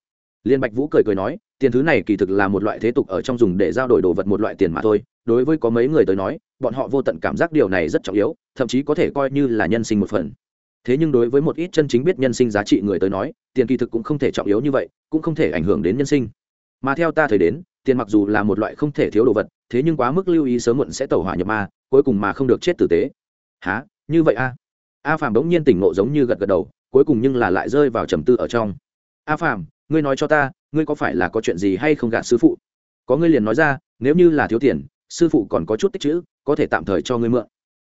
liên bạch vũ cười cười nói, tiền thứ này kỳ thực là một loại thế tục ở trong dùng để giao đổi đồ vật một loại tiền mà thôi. Đối với có mấy người tới nói, bọn họ vô tận cảm giác điều này rất trọng yếu, thậm chí có thể coi như là nhân sinh một phần. Thế nhưng đối với một ít chân chính biết nhân sinh giá trị người tới nói, tiền kỳ thực cũng không thể trọng yếu như vậy, cũng không thể ảnh hưởng đến nhân sinh. Mà theo ta thời đến, tiền mặc dù là một loại không thể thiếu đồ vật, thế nhưng quá mức lưu ý sớm muộn sẽ tẩu hỏa nhập ma, cuối cùng mà không được chết tử tế. Há như vậy a a phàm bỗng nhiên tỉnh ngộ giống như gật gật đầu, cuối cùng nhưng là lại rơi vào trầm tư ở trong. A phàm ngươi nói cho ta, ngươi có phải là có chuyện gì hay không gạt sư phụ? Có ngươi liền nói ra, nếu như là thiếu tiền, sư phụ còn có chút tích chữ, có thể tạm thời cho ngươi mượn.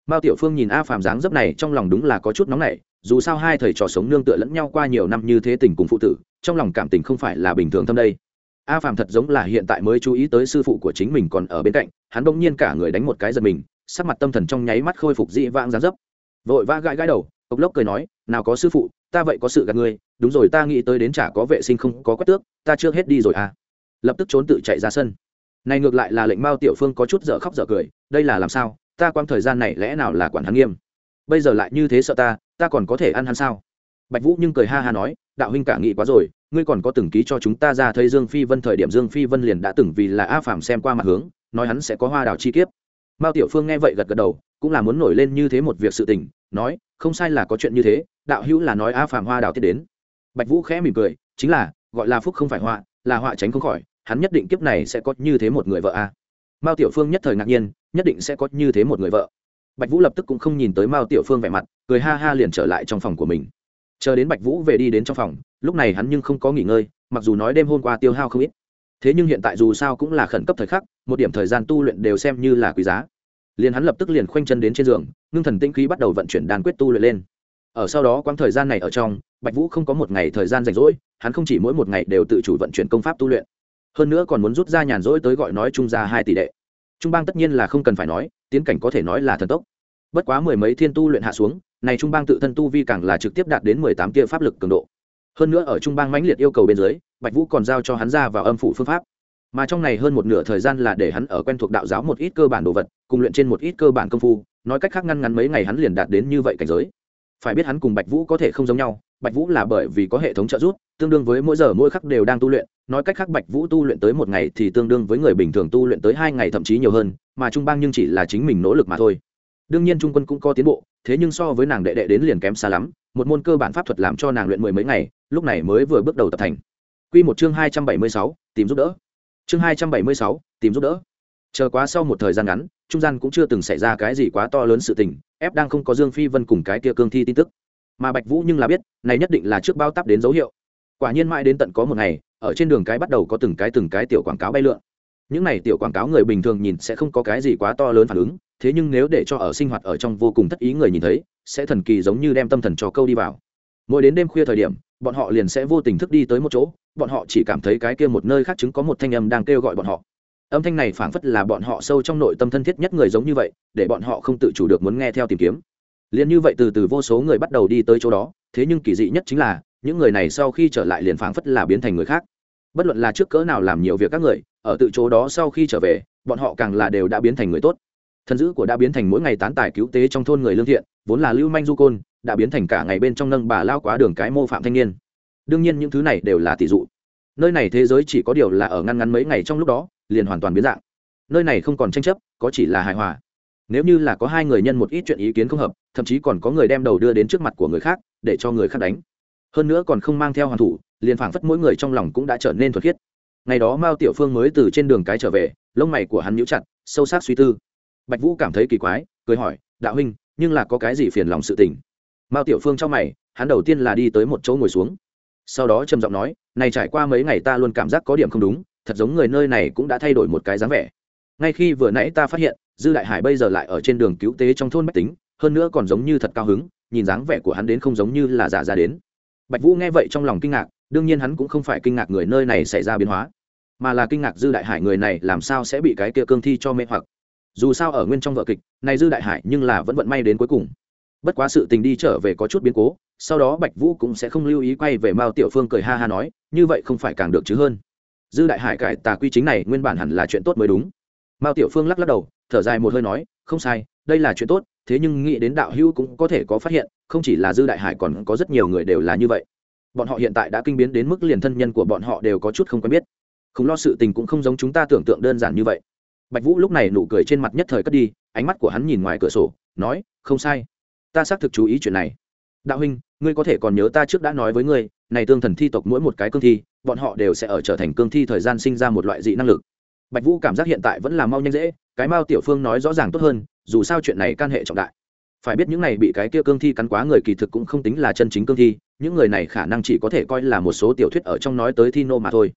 Mao tiểu phương nhìn a phàm dáng dấp này, trong lòng đúng là có chút nóng nảy, dù sao hai thầy trò sống nương tựa lẫn nhau qua nhiều năm như thế tình cùng phụ tử, trong lòng cảm tình không phải là bình thường thâm đây. A phàm thật giống là hiện tại mới chú ý tới sư phụ của chính mình còn ở bên cạnh, hắn bỗng nhiên cả người đánh một cái giật mình, sắc mặt tâm thần trong nháy mắt khôi phục dị vãng dáng dấp. Vội vã gãi gãi đầu cộc lốc cười nói, nào có sư phụ, ta vậy có sự gạt ngươi, đúng rồi, ta nghĩ tới đến chả có vệ sinh không có quét tước, ta chưa hết đi rồi à. Lập tức trốn tự chạy ra sân. Này ngược lại là lệnh mao tiểu phương có chút dở khóc dở cười, đây là làm sao? Ta quang thời gian này lẽ nào là quản hắn nghiêm? Bây giờ lại như thế sợ ta ta còn có thể ăn hắn sao? Bạch vũ nhưng cười ha ha nói, đạo huynh cả nghị quá rồi, ngươi còn có từng ký cho chúng ta ra thấy dương phi vân thời điểm dương phi vân liền đã từng vì là a phàm xem qua mặt hướng, nói hắn sẽ có hoa đào chi kiếp. Mao tiểu phương nghe vậy gật gật đầu, cũng là muốn nổi lên như thế một việc sự tình nói, không sai là có chuyện như thế, đạo hữu là nói a phạm hoa đào tiết đến. Bạch vũ khẽ mỉm cười, chính là, gọi là phúc không phải họa, là họa tránh không khỏi, hắn nhất định kiếp này sẽ có như thế một người vợ a. Mao tiểu phương nhất thời ngạc nhiên, nhất định sẽ có như thế một người vợ. Bạch vũ lập tức cũng không nhìn tới mao tiểu phương vẻ mặt, cười ha ha liền trở lại trong phòng của mình. Chờ đến bạch vũ về đi đến trong phòng, lúc này hắn nhưng không có nghỉ ngơi, mặc dù nói đêm hôm qua tiêu hao không ít. Thế nhưng hiện tại dù sao cũng là khẩn cấp thời khắc, một điểm thời gian tu luyện đều xem như là quý giá liền hắn lập tức liền khoanh chân đến trên giường, ngưng thần tĩnh khí bắt đầu vận chuyển đàn quyết tu luyện lên. Ở sau đó quãng thời gian này ở trong, bạch vũ không có một ngày thời gian rảnh rỗi, hắn không chỉ mỗi một ngày đều tự chủ vận chuyển công pháp tu luyện. Hơn nữa còn muốn rút ra nhàn rỗi tới gọi nói trung ra hai tỷ đệ. Trung bang tất nhiên là không cần phải nói, tiến cảnh có thể nói là thần tốc. Bất quá mười mấy thiên tu luyện hạ xuống, này trung bang tự thân tu vi càng là trực tiếp đạt đến mười tám tia pháp lực cường độ. Hơn nữa ở trung bang mãnh liệt yêu cầu bên dưới, bạch vũ còn giao cho hắn ra vào âm phủ phương pháp mà trong này hơn một nửa thời gian là để hắn ở quen thuộc đạo giáo một ít cơ bản đồ vật, cùng luyện trên một ít cơ bản công phu, nói cách khác ngăn ngắn mấy ngày hắn liền đạt đến như vậy cảnh giới. Phải biết hắn cùng bạch vũ có thể không giống nhau, bạch vũ là bởi vì có hệ thống trợ giúp, tương đương với mỗi giờ mỗi khắc đều đang tu luyện, nói cách khác bạch vũ tu luyện tới một ngày thì tương đương với người bình thường tu luyện tới hai ngày thậm chí nhiều hơn, mà trung bang nhưng chỉ là chính mình nỗ lực mà thôi. Đương nhiên trung quân cũng có tiến bộ, thế nhưng so với nàng đệ đệ đến liền kém xa lắm, một môn cơ bản pháp thuật làm cho nàng luyện mười mấy ngày, lúc này mới vừa bước đầu tập thành. Quy một chương hai trăm bảy mươi sáu, tìm giúp đỡ chương hai trăm bảy mươi sáu, tìm giúp đỡ. Chờ quá sau một thời gian ngắn, trung gian cũng chưa từng xảy ra cái gì quá to lớn sự tình, ép đang không có dương phi vân cùng cái kia cương thi tin tức. Mà bạch vũ nhưng là biết, này nhất định là trước bao tắp đến dấu hiệu. Quả nhiên mãi đến tận có một ngày, ở trên đường cái bắt đầu có từng cái từng cái tiểu quảng cáo bay lượn. Những này tiểu quảng cáo người bình thường nhìn sẽ không có cái gì quá to lớn phản ứng, thế nhưng nếu để cho ở sinh hoạt ở trong vô cùng thất ý người nhìn thấy, sẽ thần kỳ giống như đem tâm thần cho câu đi vào mỗi đến đêm khuya thời điểm, bọn họ liền sẽ vô tình thức đi tới một chỗ, bọn họ chỉ cảm thấy cái kia một nơi khác chứng có một thanh âm đang kêu gọi bọn họ. Âm thanh này phảng phất là bọn họ sâu trong nội tâm thân thiết nhất người giống như vậy, để bọn họ không tự chủ được muốn nghe theo tìm kiếm. Liền như vậy từ từ vô số người bắt đầu đi tới chỗ đó, thế nhưng kỳ dị nhất chính là, những người này sau khi trở lại liền phảng phất là biến thành người khác. Bất luận là trước cỡ nào làm nhiều việc các người, ở tự chỗ đó sau khi trở về, bọn họ càng là đều đã biến thành người tốt. Thần dữ của đã biến thành mỗi ngày tán tài cứu tế trong thôn người lương thiện, vốn là lưu manh du côn đã biến thành cả ngày bên trong nâng bà lao quá đường cái mô phạm thanh niên. Đương nhiên những thứ này đều là tỷ dụ. Nơi này thế giới chỉ có điều là ở ngăn ngắn mấy ngày trong lúc đó, liền hoàn toàn biến dạng. Nơi này không còn tranh chấp, có chỉ là hài hòa. Nếu như là có hai người nhân một ít chuyện ý kiến không hợp, thậm chí còn có người đem đầu đưa đến trước mặt của người khác, để cho người khác đánh. Hơn nữa còn không mang theo hoàn thủ, liền phảng phất mỗi người trong lòng cũng đã trở nên thuật khiết. Ngày đó mao tiểu phương mới từ trên đường cái trở về, lông mày của hắn nhíu chặt, sâu sắc suy tư. Bạch vũ cảm thấy kỳ quái, cười hỏi, đạo huynh, nhưng là có cái gì phiền lòng sự tình? Mao tiểu phương trong mày, hắn đầu tiên là đi tới một chỗ ngồi xuống. Sau đó trầm giọng nói, này trải qua mấy ngày ta luôn cảm giác có điểm không đúng, thật giống người nơi này cũng đã thay đổi một cái dáng vẻ. Ngay khi vừa nãy ta phát hiện, dư đại hải bây giờ lại ở trên đường cứu tế trong thôn bách tính, hơn nữa còn giống như thật cao hứng, nhìn dáng vẻ của hắn đến không giống như là giả ra đến. Bạch vũ nghe vậy trong lòng kinh ngạc, đương nhiên hắn cũng không phải kinh ngạc người nơi này xảy ra biến hóa, mà là kinh ngạc dư đại hải người này làm sao sẽ bị cái kia cương thi cho mê hoặc. Dù sao ở nguyên trong vợ kịch, này dư đại hải nhưng là vẫn vận may đến cuối cùng bất quá sự tình đi trở về có chút biến cố, sau đó bạch vũ cũng sẽ không lưu ý quay về mao tiểu phương cười ha ha nói, như vậy không phải càng được chứ hơn. Dư đại hải cải tà quy chính này nguyên bản hẳn là chuyện tốt mới đúng. Mao tiểu phương lắc lắc đầu, thở dài một hơi nói, không sai, đây là chuyện tốt, thế nhưng nghĩ đến đạo hữu cũng có thể có phát hiện, không chỉ là dư đại hải còn có rất nhiều người đều là như vậy. Bọn họ hiện tại đã kinh biến đến mức liền thân nhân của bọn họ đều có chút không quen biết. Không lo sự tình cũng không giống chúng ta tưởng tượng đơn giản như vậy. Bạch vũ lúc này nụ cười trên mặt nhất thời cất đi, ánh mắt của hắn nhìn ngoài cửa sổ, nói, không sai ta xác thực chú ý chuyện này. Đạo huynh, ngươi có thể còn nhớ ta trước đã nói với ngươi, này tương thần thi tộc mỗi một cái cương thi, bọn họ đều sẽ ở trở thành cương thi thời gian sinh ra một loại dị năng lực. Bạch vũ cảm giác hiện tại vẫn là mau nhanh dễ, cái mao tiểu phương nói rõ ràng tốt hơn, dù sao chuyện này can hệ trọng đại. Phải biết những này bị cái kia cương thi cắn quá người kỳ thực cũng không tính là chân chính cương thi, những người này khả năng chỉ có thể coi là một số tiểu thuyết ở trong nói tới thi nô mà thôi.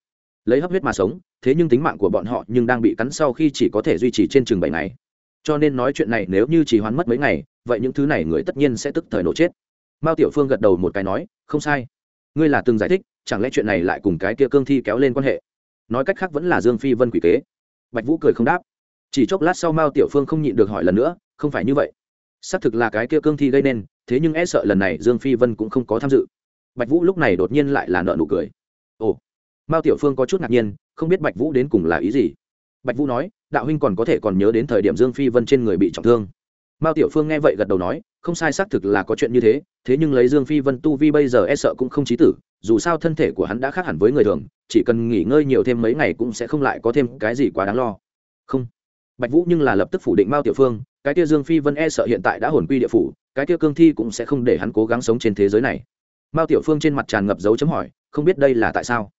Lấy hấp huyết mà sống, thế nhưng tính mạng của bọn họ nhưng đang bị cắn sau khi chỉ có thể duy trì trên chừng bảy ngày cho nên nói chuyện này nếu như chỉ hoán mất mấy ngày, vậy những thứ này người tất nhiên sẽ tức thời nổ chết. Mao tiểu phương gật đầu một cái nói, không sai. Ngươi là từng giải thích, chẳng lẽ chuyện này lại cùng cái kia cương thi kéo lên quan hệ? Nói cách khác vẫn là dương phi vân quỷ kế. Bạch vũ cười không đáp. Chỉ chốc lát sau mao tiểu phương không nhịn được hỏi lần nữa, không phải như vậy. Xác thực là cái kia cương thi gây nên, thế nhưng e sợ lần này dương phi vân cũng không có tham dự. Bạch vũ lúc này đột nhiên lại là nợ nụ cười. Ồ. Mao tiểu phương có chút ngạc nhiên, không biết bạch vũ đến cùng là ý gì bạch vũ nói, đạo huynh còn có thể còn nhớ đến thời điểm dương phi vân trên người bị trọng thương. Mao tiểu phương nghe vậy gật đầu nói, không sai, xác thực là có chuyện như thế thế nhưng lấy dương phi vân tu vi bây giờ e sợ cũng không trí tử, dù sao thân thể của hắn đã khác hẳn với người thường, chỉ cần nghỉ ngơi nhiều thêm mấy ngày cũng sẽ không lại có thêm cái gì quá đáng lo. Không. Bạch vũ nhưng là lập tức phủ định mao tiểu phương, cái kia dương phi vân e sợ hiện tại đã hồn quy địa phủ, cái kia cương thi cũng sẽ không để hắn cố gắng sống trên thế giới này. Mao tiểu phương trên mặt tràn ngập dấu chấm hỏi, không biết đây là tại sao?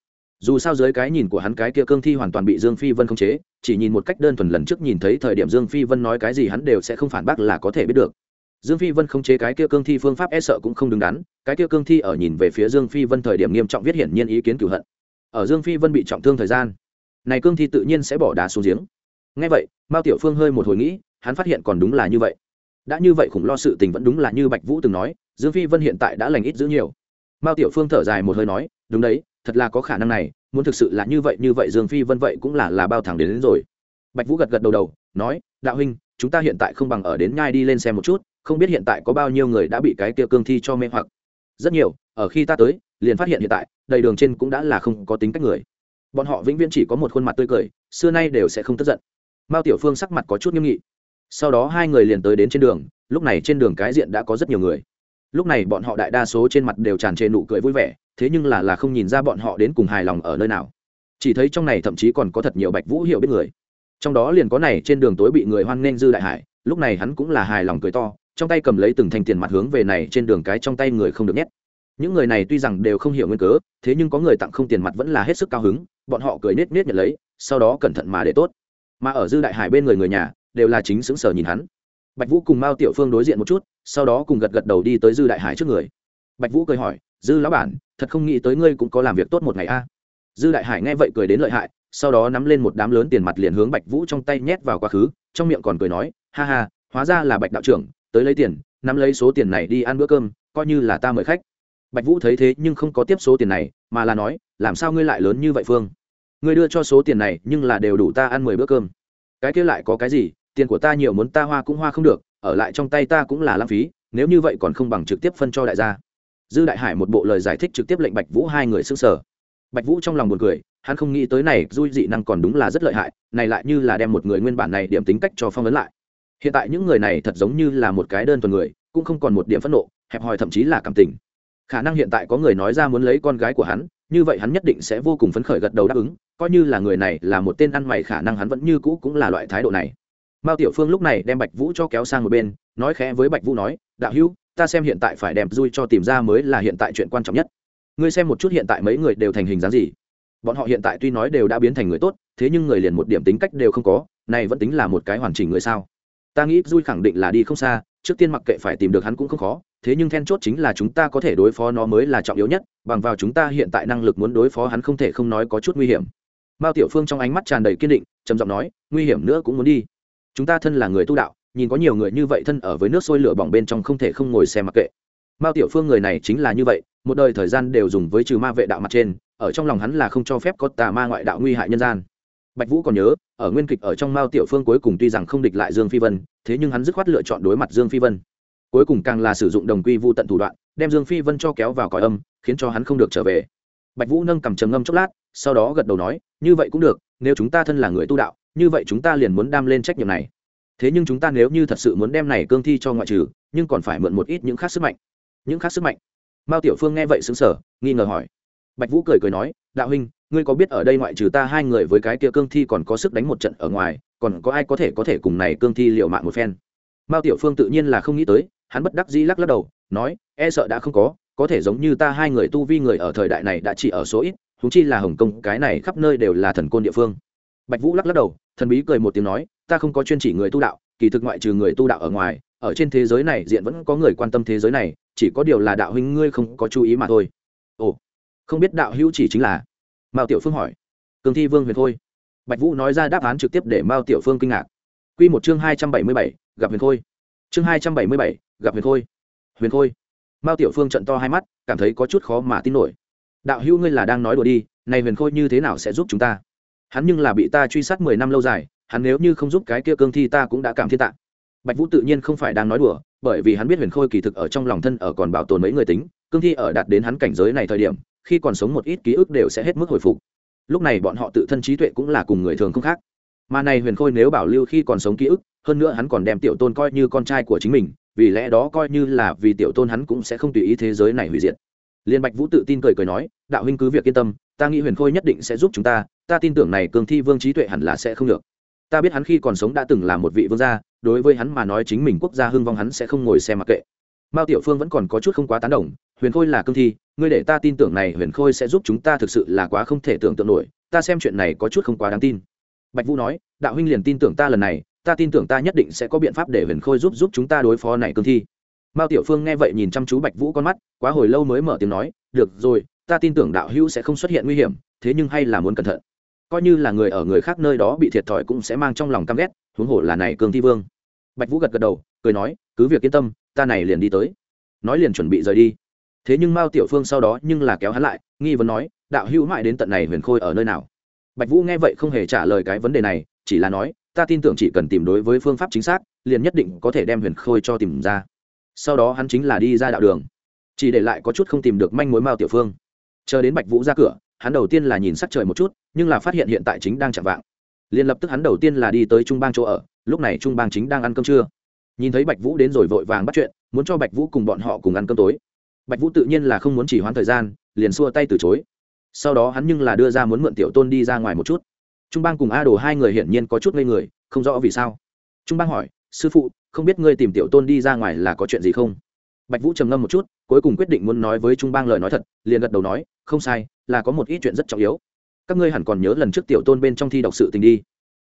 Dù sao dưới cái nhìn của hắn cái kia cương thi hoàn toàn bị dương phi vân khống chế, chỉ nhìn một cách đơn thuần lần trước nhìn thấy thời điểm dương phi vân nói cái gì hắn đều sẽ không phản bác là có thể biết được. Dương phi vân khống chế cái kia cương thi phương pháp e sợ cũng không đứng đắn, cái kia cương thi ở nhìn về phía dương phi vân thời điểm nghiêm trọng viết hiển nhiên ý kiến cửu hận. Ở dương phi vân bị trọng thương thời gian, này cương thi tự nhiên sẽ bỏ đá xuống giếng. Ngay vậy, mao tiểu phương hơi một hồi nghĩ, hắn phát hiện còn đúng là như vậy. Đã như vậy khủng lo sự tình vẫn đúng là như bạch vũ từng nói, dương phi vân hiện tại đã lành ít giữ nhiều. Mao tiểu phương thở dài một hơi nói, đúng đấy thật là có khả năng này muốn thực sự là như vậy như vậy dương phi vân vậy cũng là là bao thẳng đến, đến rồi. Bạch vũ gật gật đầu đầu nói đạo huynh chúng ta hiện tại không bằng ở đến nhai đi lên xem một chút không biết hiện tại có bao nhiêu người đã bị cái kia cương thi cho mê hoặc. Rất nhiều ở khi ta tới liền phát hiện hiện tại đầy đường trên cũng đã là không có tính cách người. Bọn họ vĩnh viễn chỉ có một khuôn mặt tươi cười xưa nay đều sẽ không tức giận. Mao tiểu phương sắc mặt có chút nghiêm nghị. Sau đó hai người liền tới đến trên đường lúc này trên đường cái diện đã có rất nhiều người. Lúc này bọn họ đại đa số trên mặt đều tràn trề nụ cười vui vẻ thế nhưng là là không nhìn ra bọn họ đến cùng hài lòng ở nơi nào. Chỉ thấy trong này thậm chí còn có thật nhiều bạch vũ hiểu biết người. Trong đó liền có này, trên đường tối bị người hoan nghênh dư đại hải, lúc này hắn cũng là hài lòng cười to, trong tay cầm lấy từng thành tiền mặt hướng về này, trên đường cái trong tay người không được nhét. Những người này tuy rằng đều không hiểu nguyên cớ, thế nhưng có người tặng không tiền mặt vẫn là hết sức cao hứng, bọn họ cười nết nết nhận lấy, sau đó cẩn thận mà để tốt. Mà ở dư đại hải bên người người nhà, đều là chính xứng sở nhìn hắn. Bạch vũ cùng mao tiểu phương đối diện một chút, sau đó cùng gật gật đầu đi tới dư đại hải trước người bạch vũ cười hỏi, dư lão bản, thật không nghĩ tới ngươi cũng có làm việc tốt một ngày a? Dư đại hải nghe vậy cười đến lợi hại, sau đó nắm lên một đám lớn tiền mặt liền hướng bạch vũ trong tay nhét vào quá khứ, trong miệng còn cười nói, ha ha, hóa ra là bạch đạo trưởng, tới lấy tiền, nắm lấy số tiền này đi ăn bữa cơm, coi như là ta mời khách. Bạch vũ thấy thế nhưng không có tiếp số tiền này, mà là nói, làm sao ngươi lại lớn như vậy phương? Ngươi đưa cho số tiền này nhưng là đều đủ ta ăn mười bữa cơm. Cái kia lại có cái gì, tiền của ta nhiều muốn ta hoa cũng hoa không được, ở lại trong tay ta cũng là lãng phí, nếu như vậy còn không bằng trực tiếp phân cho đại gia dư đại hải một bộ lời giải thích trực tiếp lệnh bạch vũ hai người s ư n g sở bạch vũ trong lòng buồn cười, hắn không nghĩ tới này dui dị năng còn đúng là rất lợi hại, này lại như là đem một người nguyên bản này điểm tính cách cho phong ấn lại. Hiện tại những người này thật giống như là một cái đơn thuần người, cũng không còn một điểm phẫn nộ, hẹp hòi thậm chí là cảm tình. Khả năng hiện tại có người nói ra muốn lấy con gái của hắn, như vậy hắn nhất định sẽ vô cùng phấn khởi gật đầu đáp ứng, coi như là người này là một tên ăn mày khả năng hắn vẫn như cũ cũng là loại thái độ này. Mao tiểu phương lúc này đem bạch vũ cho kéo sang một bên, nói khẽ với bạch vũ nói, đạo hữu ta xem hiện tại phải đem vui cho tìm ra mới là hiện tại chuyện quan trọng nhất. Ngươi xem một chút hiện tại mấy người đều thành hình dáng gì. Bọn họ hiện tại tuy nói đều đã biến thành người tốt, thế nhưng người liền một điểm tính cách đều không có, này vẫn tính là một cái hoàn chỉnh người sao? Ta nghĩ vui khẳng định là đi không xa, trước tiên mặc kệ phải tìm được hắn cũng không khó, thế nhưng then chốt chính là chúng ta có thể đối phó nó mới là trọng yếu nhất, bằng vào chúng ta hiện tại năng lực muốn đối phó hắn không thể không nói có chút nguy hiểm. Mao tiểu phương trong ánh mắt tràn đầy kiên định, trầm giọng nói, nguy hiểm nữa cũng muốn đi. Chúng ta thân là người tu đạo nhìn có nhiều người như vậy thân ở với nước sôi lửa bỏng bên trong không thể không ngồi xem mặc kệ. Mao tiểu phương người này chính là như vậy, một đời thời gian đều dùng với trừ ma vệ đạo mặt trên, ở trong lòng hắn là không cho phép có tà ma ngoại đạo nguy hại nhân gian. Bạch vũ còn nhớ, ở nguyên kịch ở trong mao tiểu phương cuối cùng tuy rằng không địch lại dương phi vân, thế nhưng hắn dứt khoát lựa chọn đối mặt dương phi vân. Cuối cùng càng là sử dụng đồng quy vu tận thủ đoạn, đem dương phi vân cho kéo vào cõi âm, khiến cho hắn không được trở về. Bạch vũ nâng cầm trầm ngâm chốc lát, sau đó gật đầu nói, như vậy cũng được, nếu chúng ta thân là người tu đạo, như vậy chúng ta liền muốn đam lên trách nhiệm này thế nhưng chúng ta nếu như thật sự muốn đem này cương thi cho ngoại trừ, nhưng còn phải mượn một ít những khác sức mạnh. Những khác sức mạnh. Mao tiểu phương nghe vậy xứng sở nghi ngờ hỏi. Bạch vũ cười cười nói, đạo huynh, ngươi có biết ở đây ngoại trừ ta hai người với cái kia cương thi còn có sức đánh một trận ở ngoài, còn có ai có thể có thể cùng này cương thi liệu mạng một phen? Mao tiểu phương tự nhiên là không nghĩ tới, hắn bất đắc dĩ lắc lắc đầu, nói e sợ đã không có có thể giống như ta hai người tu vi người ở thời đại này đã chỉ ở số ít húng chi là hồng kông, cái này khắp nơi đều là thần côn địa phương bạch vũ lắc lắc đầu, thần bí cười một tiếng nói, ta không có chuyên chỉ người tu đạo, kỳ thực ngoại trừ người tu đạo ở ngoài, ở trên thế giới này diện vẫn có người quan tâm thế giới này, chỉ có điều là đạo huynh ngươi không có chú ý mà thôi. Ồ, không biết đạo hữu chỉ chính là? Mao tiểu phương hỏi. Cường thi vương huyền thôi. Bạch vũ nói ra đáp án trực tiếp để mao tiểu phương kinh ngạc. Quy một chương hai trăm bảy mươi bảy, gặp huyền khôi. Chương hai trăm bảy mươi bảy, gặp huyền khôi. Huyền khôi. Mao tiểu phương trận to hai mắt, cảm thấy có chút khó mà tin nổi. Đạo hữu ngươi là đang nói đùa đi, này huyền khôi như thế nào sẽ giúp chúng ta? Hắn nhưng là bị ta truy sát mười năm lâu dài, hắn nếu như không giúp cái kia cương thi ta cũng đã cảm thiên tạng. bạch vũ tự nhiên không phải đang nói đùa, bởi vì hắn biết huyền khôi kỳ thực ở trong lòng thân ở còn bảo tồn mấy người tính, cương thi ở đạt đến hắn cảnh giới này thời điểm, khi còn sống một ít ký ức đều sẽ hết mức hồi phục. Lúc này bọn họ tự thân trí tuệ cũng là cùng người thường không khác. Mà này huyền khôi nếu bảo lưu khi còn sống ký ức, hơn nữa hắn còn đem tiểu tôn coi như con trai của chính mình, vì lẽ đó coi như là vì tiểu tôn hắn cũng sẽ không tùy ý thế giới này hủy diệt. Liên bạch vũ tự tin cười cười nói, đạo huynh cứ việc yên tâm, ta nghĩ huyền khôi nhất định sẽ giúp chúng ta ta tin tưởng này cường thi vương trí tuệ hẳn là sẽ không được. Ta biết hắn khi còn sống đã từng là một vị vương gia, đối với hắn mà nói chính mình quốc gia hưng vong hắn sẽ không ngồi xem mặc kệ. Mao tiểu phương vẫn còn có chút không quá tán đồng, huyền khôi là cương thi, ngươi để ta tin tưởng này huyền khôi sẽ giúp chúng ta thực sự là quá không thể tưởng tượng nổi, ta xem chuyện này có chút không quá đáng tin. Bạch vũ nói, đạo huynh liền tin tưởng ta lần này, ta tin tưởng ta nhất định sẽ có biện pháp để huyền khôi giúp giúp chúng ta đối phó này cương thi. Mao tiểu phương nghe vậy nhìn chăm chú bạch vũ con mắt, quá hồi lâu mới mở tiếng nói, được rồi, ta tin tưởng đạo hữu sẽ không xuất hiện nguy hiểm, thế nhưng hay là muốn cẩn thận coi như là người ở người khác nơi đó bị thiệt thòi cũng sẽ mang trong lòng căm ghét, huống hồ là này cương thi vương. Bạch vũ gật gật đầu, cười nói, cứ việc yên tâm, ta này liền đi tới. Nói liền chuẩn bị rời đi. Thế nhưng mao tiểu phương sau đó nhưng là kéo hắn lại, nghi vấn nói, đạo hữu mãi đến tận này huyền khôi ở nơi nào? Bạch vũ nghe vậy không hề trả lời cái vấn đề này, chỉ là nói, ta tin tưởng chỉ cần tìm đối với phương pháp chính xác, liền nhất định có thể đem huyền khôi cho tìm ra. Sau đó hắn chính là đi ra đạo đường. Chỉ để lại có chút không tìm được manh mối mao tiểu phương. Chờ đến bạch vũ ra cửa hắn đầu tiên là nhìn sắc trời một chút, nhưng là phát hiện hiện tại chính đang chạm vạng. Liền lập tức hắn đầu tiên là đi tới trung bang chỗ ở, lúc này trung bang chính đang ăn cơm trưa. Nhìn thấy bạch vũ đến rồi vội vàng bắt chuyện, muốn cho bạch vũ cùng bọn họ cùng ăn cơm tối. Bạch vũ tự nhiên là không muốn chỉ hoãn thời gian, liền xua tay từ chối. Sau đó hắn nhưng là đưa ra muốn mượn tiểu tôn đi ra ngoài một chút. Trung bang cùng a đồ hai người hiển nhiên có chút ngây người, không rõ vì sao. Trung bang hỏi, sư phụ, không biết ngươi tìm tiểu tôn đi ra ngoài là có chuyện gì không? Bạch vũ trầm ngâm một chút, cuối cùng quyết định muốn nói với trung bang lời nói thật, liền gật đầu nói, không sai là có một ít chuyện rất trọng yếu. Các ngươi hẳn còn nhớ lần trước tiểu tôn bên trong thi đọc sự tình đi.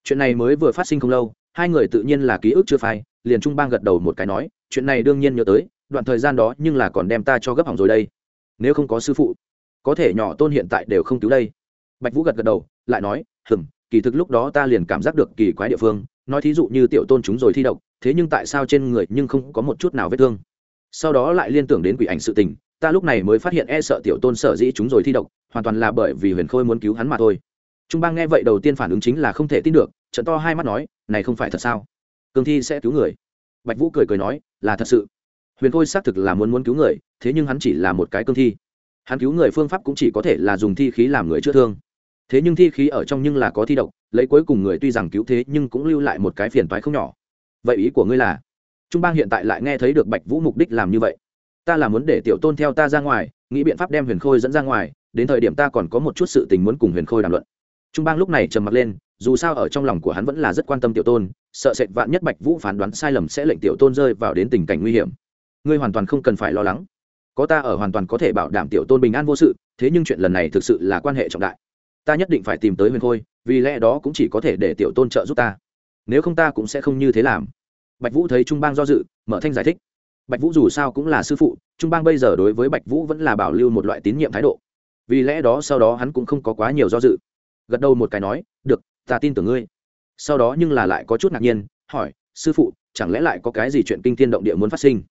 Chuyện này mới vừa phát sinh không lâu, hai người tự nhiên là ký ức chưa phai, liền trung bang gật đầu một cái nói, chuyện này đương nhiên nhớ tới, đoạn thời gian đó nhưng là còn đem ta cho gấp hỏng rồi đây. Nếu không có sư phụ, có thể nhỏ tôn hiện tại đều không cứu đây. Bạch vũ gật gật đầu, lại nói hừng kỳ thực lúc đó ta liền cảm giác được kỳ quái địa phương, nói thí dụ như tiểu tôn chúng rồi thi độc, thế nhưng tại sao trên người nhưng không có một chút nào vết thương? Sau đó lại liên tưởng đến quỷ ảnh sự tình ta lúc này mới phát hiện e sợ tiểu tôn sợ dĩ chúng rồi thi độc, hoàn toàn là bởi vì huyền khôi muốn cứu hắn mà thôi. Trung bang nghe vậy đầu tiên phản ứng chính là không thể tin được trận to hai mắt nói, này không phải thật sao? Cương thi sẽ cứu người? Bạch vũ cười cười nói, là thật sự. Huyền khôi xác thực là muốn muốn cứu người, thế nhưng hắn chỉ là một cái cương thi. Hắn cứu người phương pháp cũng chỉ có thể là dùng thi khí làm người chữa thương. Thế nhưng thi khí ở trong nhưng là có thi độc, lấy cuối cùng người tuy rằng cứu thế nhưng cũng lưu lại một cái phiền toái không nhỏ. Vậy ý của ngươi là? Trung bang hiện tại lại nghe thấy được bạch vũ mục đích làm như vậy ta là muốn để tiểu tôn theo ta ra ngoài, nghĩ biện pháp đem huyền khôi dẫn ra ngoài, đến thời điểm ta còn có một chút sự tình muốn cùng huyền khôi đàm luận. Trung bang lúc này trầm mặt lên, dù sao ở trong lòng của hắn vẫn là rất quan tâm tiểu tôn, sợ sệt vạn nhất bạch vũ phán đoán sai lầm sẽ lệnh tiểu tôn rơi vào đến tình cảnh nguy hiểm. Ngươi hoàn toàn không cần phải lo lắng. Có ta ở hoàn toàn có thể bảo đảm tiểu tôn bình an vô sự, thế nhưng chuyện lần này thực sự là quan hệ trọng đại. Ta nhất định phải tìm tới huyền khôi, vì lẽ đó cũng chỉ có thể để tiểu tôn trợ giúp ta. Nếu không ta cũng sẽ không như thế làm. Bạch vũ thấy trung bang do dự, mở thanh giải thích bạch vũ dù sao cũng là sư phụ, trung bang bây giờ đối với bạch vũ vẫn là bảo lưu một loại tín nhiệm thái độ. Vì lẽ đó sau đó hắn cũng không có quá nhiều do dự. Gật đầu một cái nói, được, ta tin tưởng ngươi. Sau đó nhưng là lại có chút ngạc nhiên, hỏi, sư phụ, chẳng lẽ lại có cái gì chuyện kinh thiên động địa muốn phát sinh?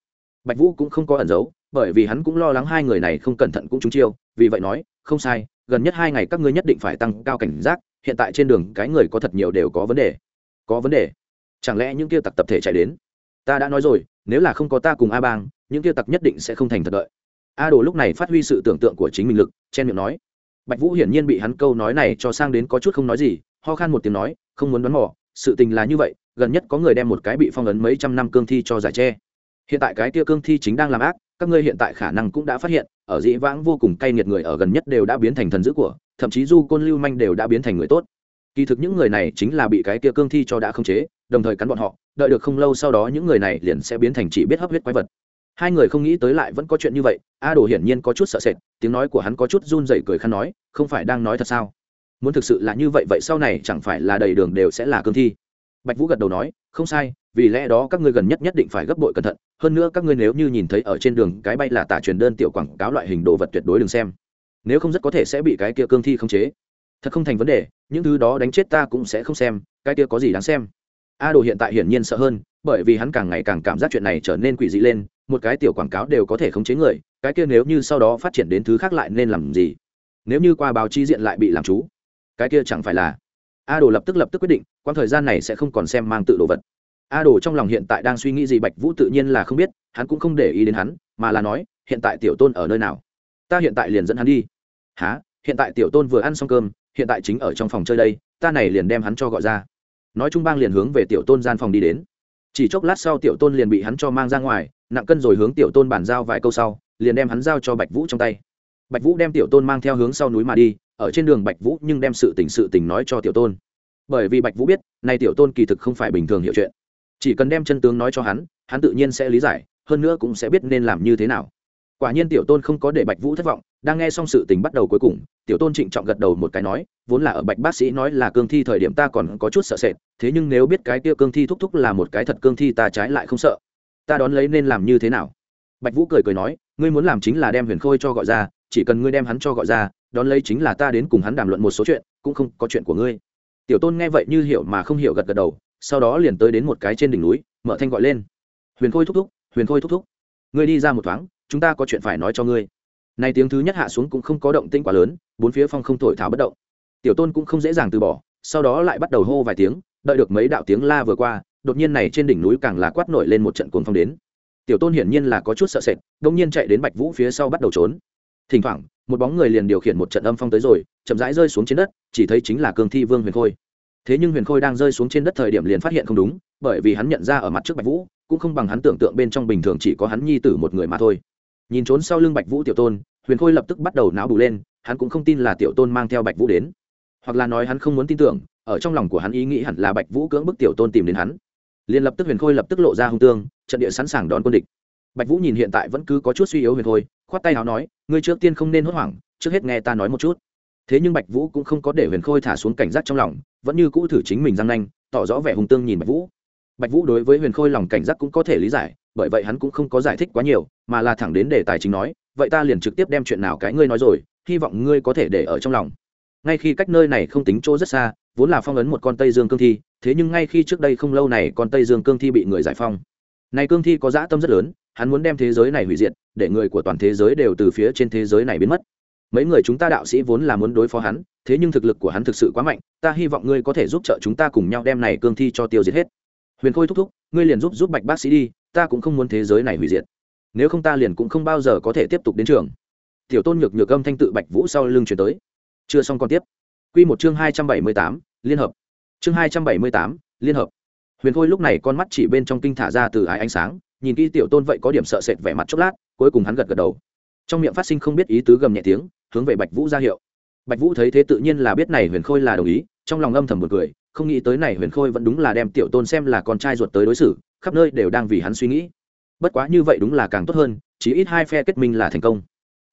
Bạch vũ cũng không có ẩn giấu, bởi vì hắn cũng lo lắng hai người này không cẩn thận cũng trúng chiêu, vì vậy nói, không sai, gần nhất hai ngày các ngươi nhất định phải tăng cao cảnh giác, hiện tại trên đường cái người có thật nhiều đều có vấn đề. Có vấn đề? Chẳng lẽ những kia tặc tập thể chạy đến? Ta đã nói rồi nếu là không có ta cùng a bang, những kia tặc nhất định sẽ không thành thật đợi. A đồ lúc này phát huy sự tưởng tượng của chính mình lực, chen miệng nói. Bạch vũ hiển nhiên bị hắn câu nói này cho sang đến có chút không nói gì, ho khan một tiếng nói, không muốn đoán mò, sự tình là như vậy, gần nhất có người đem một cái bị phong ấn mấy trăm năm cương thi cho giải tre hiện tại cái tia cương thi chính đang làm ác, các ngươi hiện tại khả năng cũng đã phát hiện, ở dĩ vãng vô cùng cay nghiệt người ở gần nhất đều đã biến thành thần dữ của, thậm chí du côn lưu manh đều đã biến thành người tốt kỳ thực những người này chính là bị cái kia cương thi cho đã không chế, đồng thời cắn bọn họ, đợi được không lâu sau đó những người này liền sẽ biến thành chỉ biết hấp huyết quái vật. Hai người không nghĩ tới lại vẫn có chuyện như vậy, a đồ hiển nhiên có chút sợ sệt, tiếng nói của hắn có chút run dậy cười khăn nói, không phải đang nói thật sao? Muốn thực sự là như vậy vậy sau này chẳng phải là đầy đường đều sẽ là cương thi. Bạch vũ gật đầu nói, không sai, vì lẽ đó các ngươi gần nhất nhất định phải gấp bội cẩn thận, hơn nữa các ngươi nếu như nhìn thấy ở trên đường cái bay là tả truyền đơn tiểu quảng cáo loại hình đồ vật tuyệt đối đừng xem. Nếu không rất có thể sẽ bị cái kia cương thi khống chế thật không thành vấn đề, những thứ đó đánh chết ta cũng sẽ không xem, cái kia có gì đáng xem? A đồ hiện tại hiển nhiên sợ hơn, bởi vì hắn càng ngày càng cảm giác chuyện này trở nên quỷ dị lên, một cái tiểu quảng cáo đều có thể khống chế người, cái kia nếu như sau đó phát triển đến thứ khác lại nên làm gì? Nếu như qua báo chí diện lại bị làm chú, cái kia chẳng phải là? A đồ lập tức lập tức quyết định, quãng thời gian này sẽ không còn xem mang tự đồ vật. A đồ trong lòng hiện tại đang suy nghĩ gì bạch vũ tự nhiên là không biết, hắn cũng không để ý đến hắn, mà là nói, hiện tại tiểu tôn ở nơi nào? Ta hiện tại liền dẫn hắn đi. Há hiện tại tiểu tôn vừa ăn xong cơm, hiện tại chính ở trong phòng chơi đây, ta này liền đem hắn cho gọi ra. Nói trung bang liền hướng về tiểu tôn gian phòng đi đến. Chỉ chốc lát sau tiểu tôn liền bị hắn cho mang ra ngoài, nặng cân rồi hướng tiểu tôn bàn giao vài câu sau, liền đem hắn giao cho bạch vũ trong tay. Bạch vũ đem tiểu tôn mang theo hướng sau núi mà đi, ở trên đường bạch vũ nhưng đem sự tình sự tình nói cho tiểu tôn. Bởi vì bạch vũ biết, nay tiểu tôn kỳ thực không phải bình thường hiểu chuyện. Chỉ cần đem chân tướng nói cho hắn hắn tự nhiên sẽ lý giải, hơn nữa cũng sẽ biết nên làm như thế nào. Quả nhiên tiểu tôn không có để bạch vũ thất vọng đang nghe xong sự tình bắt đầu cuối cùng, tiểu tôn trịnh trọng gật đầu một cái nói, vốn là ở bạch bác sĩ nói là cương thi thời điểm ta còn có chút sợ sệt, thế nhưng nếu biết cái kia cương thi thúc thúc là một cái thật cương thi ta trái lại không sợ. Ta đón lấy nên làm như thế nào? Bạch vũ cười cười nói, ngươi muốn làm chính là đem huyền khôi cho gọi ra, chỉ cần ngươi đem hắn cho gọi ra, đón lấy chính là ta đến cùng hắn đàm luận một số chuyện, cũng không có chuyện của ngươi. Tiểu tôn nghe vậy như hiểu mà không hiểu gật gật đầu, sau đó liền tới đến một cái trên đỉnh núi, mở thanh gọi lên. Huyền khôi thúc thúc, huyền khôi thúc thúc, ngươi đi ra một thoáng, chúng ta có chuyện phải nói cho ngươi nay tiếng thứ nhất hạ xuống cũng không có động tĩnh quá lớn, bốn phía phong không thổi thảo bất động. Tiểu tôn cũng không dễ dàng từ bỏ, sau đó lại bắt đầu hô vài tiếng, đợi được mấy đạo tiếng la vừa qua, đột nhiên này trên đỉnh núi càng là quát nổi lên một trận cuồng phong đến. Tiểu tôn hiển nhiên là có chút sợ sệt đông nhiên chạy đến bạch vũ phía sau bắt đầu trốn. Thỉnh thoảng, một bóng người liền điều khiển một trận âm phong tới rồi, chậm rãi rơi xuống trên đất, chỉ thấy chính là cương thi vương huyền khôi. Thế nhưng huyền khôi đang rơi xuống trên đất thời điểm liền phát hiện không đúng, bởi vì hắn nhận ra ở mặt trước bạch vũ, cũng không bằng hắn tưởng tượng bên trong bình thường chỉ có hắn nhi tử một người mà thôi. Nhìn trốn sau lưng bạch vũ tiểu tôn huyền khôi lập tức bắt đầu não bù lên, hắn cũng không tin là tiểu tôn mang theo bạch vũ đến. Hoặc là nói hắn không muốn tin tưởng, ở trong lòng của hắn ý nghĩ hẳn là bạch vũ cưỡng bức tiểu tôn tìm đến hắn. Liền lập tức huyền khôi lập tức lộ ra hung tương, trận địa sẵn sàng đón quân địch. Bạch vũ nhìn hiện tại vẫn cứ có chút suy yếu huyền khôi, khoát tay áo nói, ngươi trước tiên không nên hốt hoảng, trước hết nghe ta nói một chút. Thế nhưng bạch vũ cũng không có để huyền khôi thả xuống cảnh giác trong lòng, vẫn như cũ thử chính mình răng nanh, tỏ rõ vẻ hung tương nhìn bạch vũ. Bạch vũ đối với huyền khôi lòng cảnh giác cũng có thể lý giải, bởi vậy hắn cũng không có giải thích quá nhiều, mà là thẳng đến đề tài chính nói vậy ta liền trực tiếp đem chuyện nào cái ngươi nói rồi, hy vọng ngươi có thể để ở trong lòng. Ngay khi cách nơi này không tính chỗ rất xa, vốn là phong ấn một con tây dương cương thi, thế nhưng ngay khi trước đây không lâu này con tây dương cương thi bị người giải phong này cương thi có dã tâm rất lớn, hắn muốn đem thế giới này hủy diệt, để người của toàn thế giới đều từ phía trên thế giới này biến mất. Mấy người chúng ta đạo sĩ vốn là muốn đối phó hắn, thế nhưng thực lực của hắn thực sự quá mạnh, ta hy vọng ngươi có thể giúp trợ chúng ta cùng nhau đem này cương thi cho tiêu diệt hết. Huyền khôi thúc thúc, ngươi liền giúp giúp bạch bác sĩ đi, ta cũng không muốn thế giới này hủy diệt nếu không ta liền cũng không bao giờ có thể tiếp tục đến trường. Tiểu tôn nhược nhược âm thanh tự bạch vũ sau lưng chuyển tới. Chưa xong còn tiếp. Q một chương hai trăm bảy mươi tám, liên hợp. Chương hai trăm bảy mươi tám, liên hợp. Huyền khôi lúc này con mắt chỉ bên trong kinh thả ra từ ái ánh sáng, nhìn kỹ tiểu tôn vậy có điểm sợ sệt vẻ mặt chốc lát, cuối cùng hắn gật gật đầu. Trong miệng phát sinh không biết ý tứ gầm nhẹ tiếng, hướng về bạch vũ ra hiệu. Bạch vũ thấy thế tự nhiên là biết này huyền khôi là đồng ý, trong lòng âm thầm một cười, không nghĩ tới này huyền khôi vẫn đúng là đem tiểu tôn xem là con trai ruột tới đối xử, khắp nơi đều đang vì hắn suy nghĩ bất quá như vậy đúng là càng tốt hơn chỉ ít hai phe kết minh là thành công.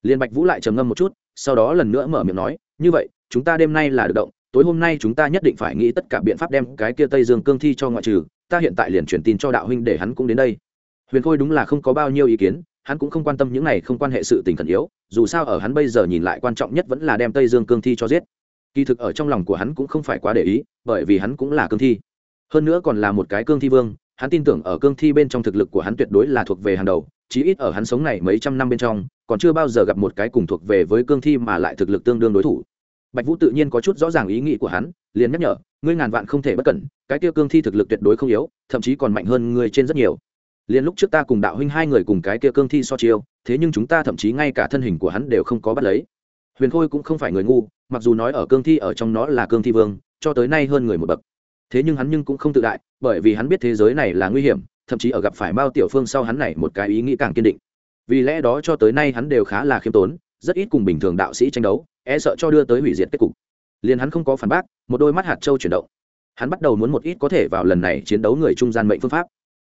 Liên bạch vũ lại trầm ngâm một chút, sau đó lần nữa mở miệng nói, như vậy, chúng ta đêm nay là được động, tối hôm nay chúng ta nhất định phải nghĩ tất cả biện pháp đem cái kia tây dương cương thi cho ngoại trừ, ta hiện tại liền truyền tin cho đạo huynh để hắn cũng đến đây. Huyền khôi đúng là không có bao nhiêu ý kiến, hắn cũng không quan tâm những này không quan hệ sự tình khẩn yếu, dù sao ở hắn bây giờ nhìn lại quan trọng nhất vẫn là đem tây dương cương thi cho giết. Kỳ thực ở trong lòng của hắn cũng không phải quá để ý, bởi vì hắn cũng là cương thi. Hơn nữa còn là một cái cương thi vương hắn tin tưởng ở cương thi bên trong thực lực của hắn tuyệt đối là thuộc về hàng đầu, chí ít ở hắn sống này mấy trăm năm bên trong, còn chưa bao giờ gặp một cái cùng thuộc về với cương thi mà lại thực lực tương đương đối thủ. Bạch vũ tự nhiên có chút rõ ràng ý nghĩ của hắn, liền nhắc nhở, ngươi ngàn vạn không thể bất cẩn, cái kia cương thi thực lực tuyệt đối không yếu, thậm chí còn mạnh hơn ngươi trên rất nhiều. Liền lúc trước ta cùng đạo huynh hai người cùng cái kia cương thi so chiêu, thế nhưng chúng ta thậm chí ngay cả thân hình của hắn đều không có bắt lấy. Huyền khôi cũng không phải người ngu, mặc dù nói ở cương thi ở trong nó là cương thi vương, cho tới nay hơn người một bậc thế nhưng hắn nhưng cũng không tự đại, bởi vì hắn biết thế giới này là nguy hiểm, thậm chí ở gặp phải mao tiểu phương sau hắn này một cái ý nghĩ càng kiên định. Vì lẽ đó cho tới nay hắn đều khá là khiêm tốn, rất ít cùng bình thường đạo sĩ tranh đấu e sợ cho đưa tới hủy diệt kết cục. Liền hắn không có phản bác, một đôi mắt hạt châu chuyển động. Hắn bắt đầu muốn một ít có thể vào lần này chiến đấu người trung gian mệnh phương pháp.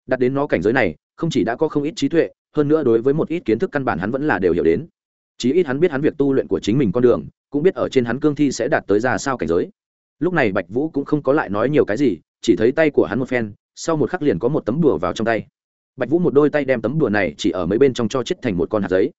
Đặt đến nó cảnh giới này, không chỉ đã có không ít trí tuệ, hơn nữa đối với một ít kiến thức căn bản hắn vẫn là đều hiểu đến. Chí ít hắn biết hắn việc tu luyện của chính mình con đường, cũng biết ở trên hắn cương thi sẽ đạt tới ra sao cảnh giới lúc này bạch vũ cũng không có lại nói nhiều cái gì, chỉ thấy tay của hắn một phen, sau một khắc liền có một tấm đùa vào trong tay. Bạch vũ một đôi tay đem tấm đùa này chỉ ở mấy bên trong cho chết thành một con hạt giấy.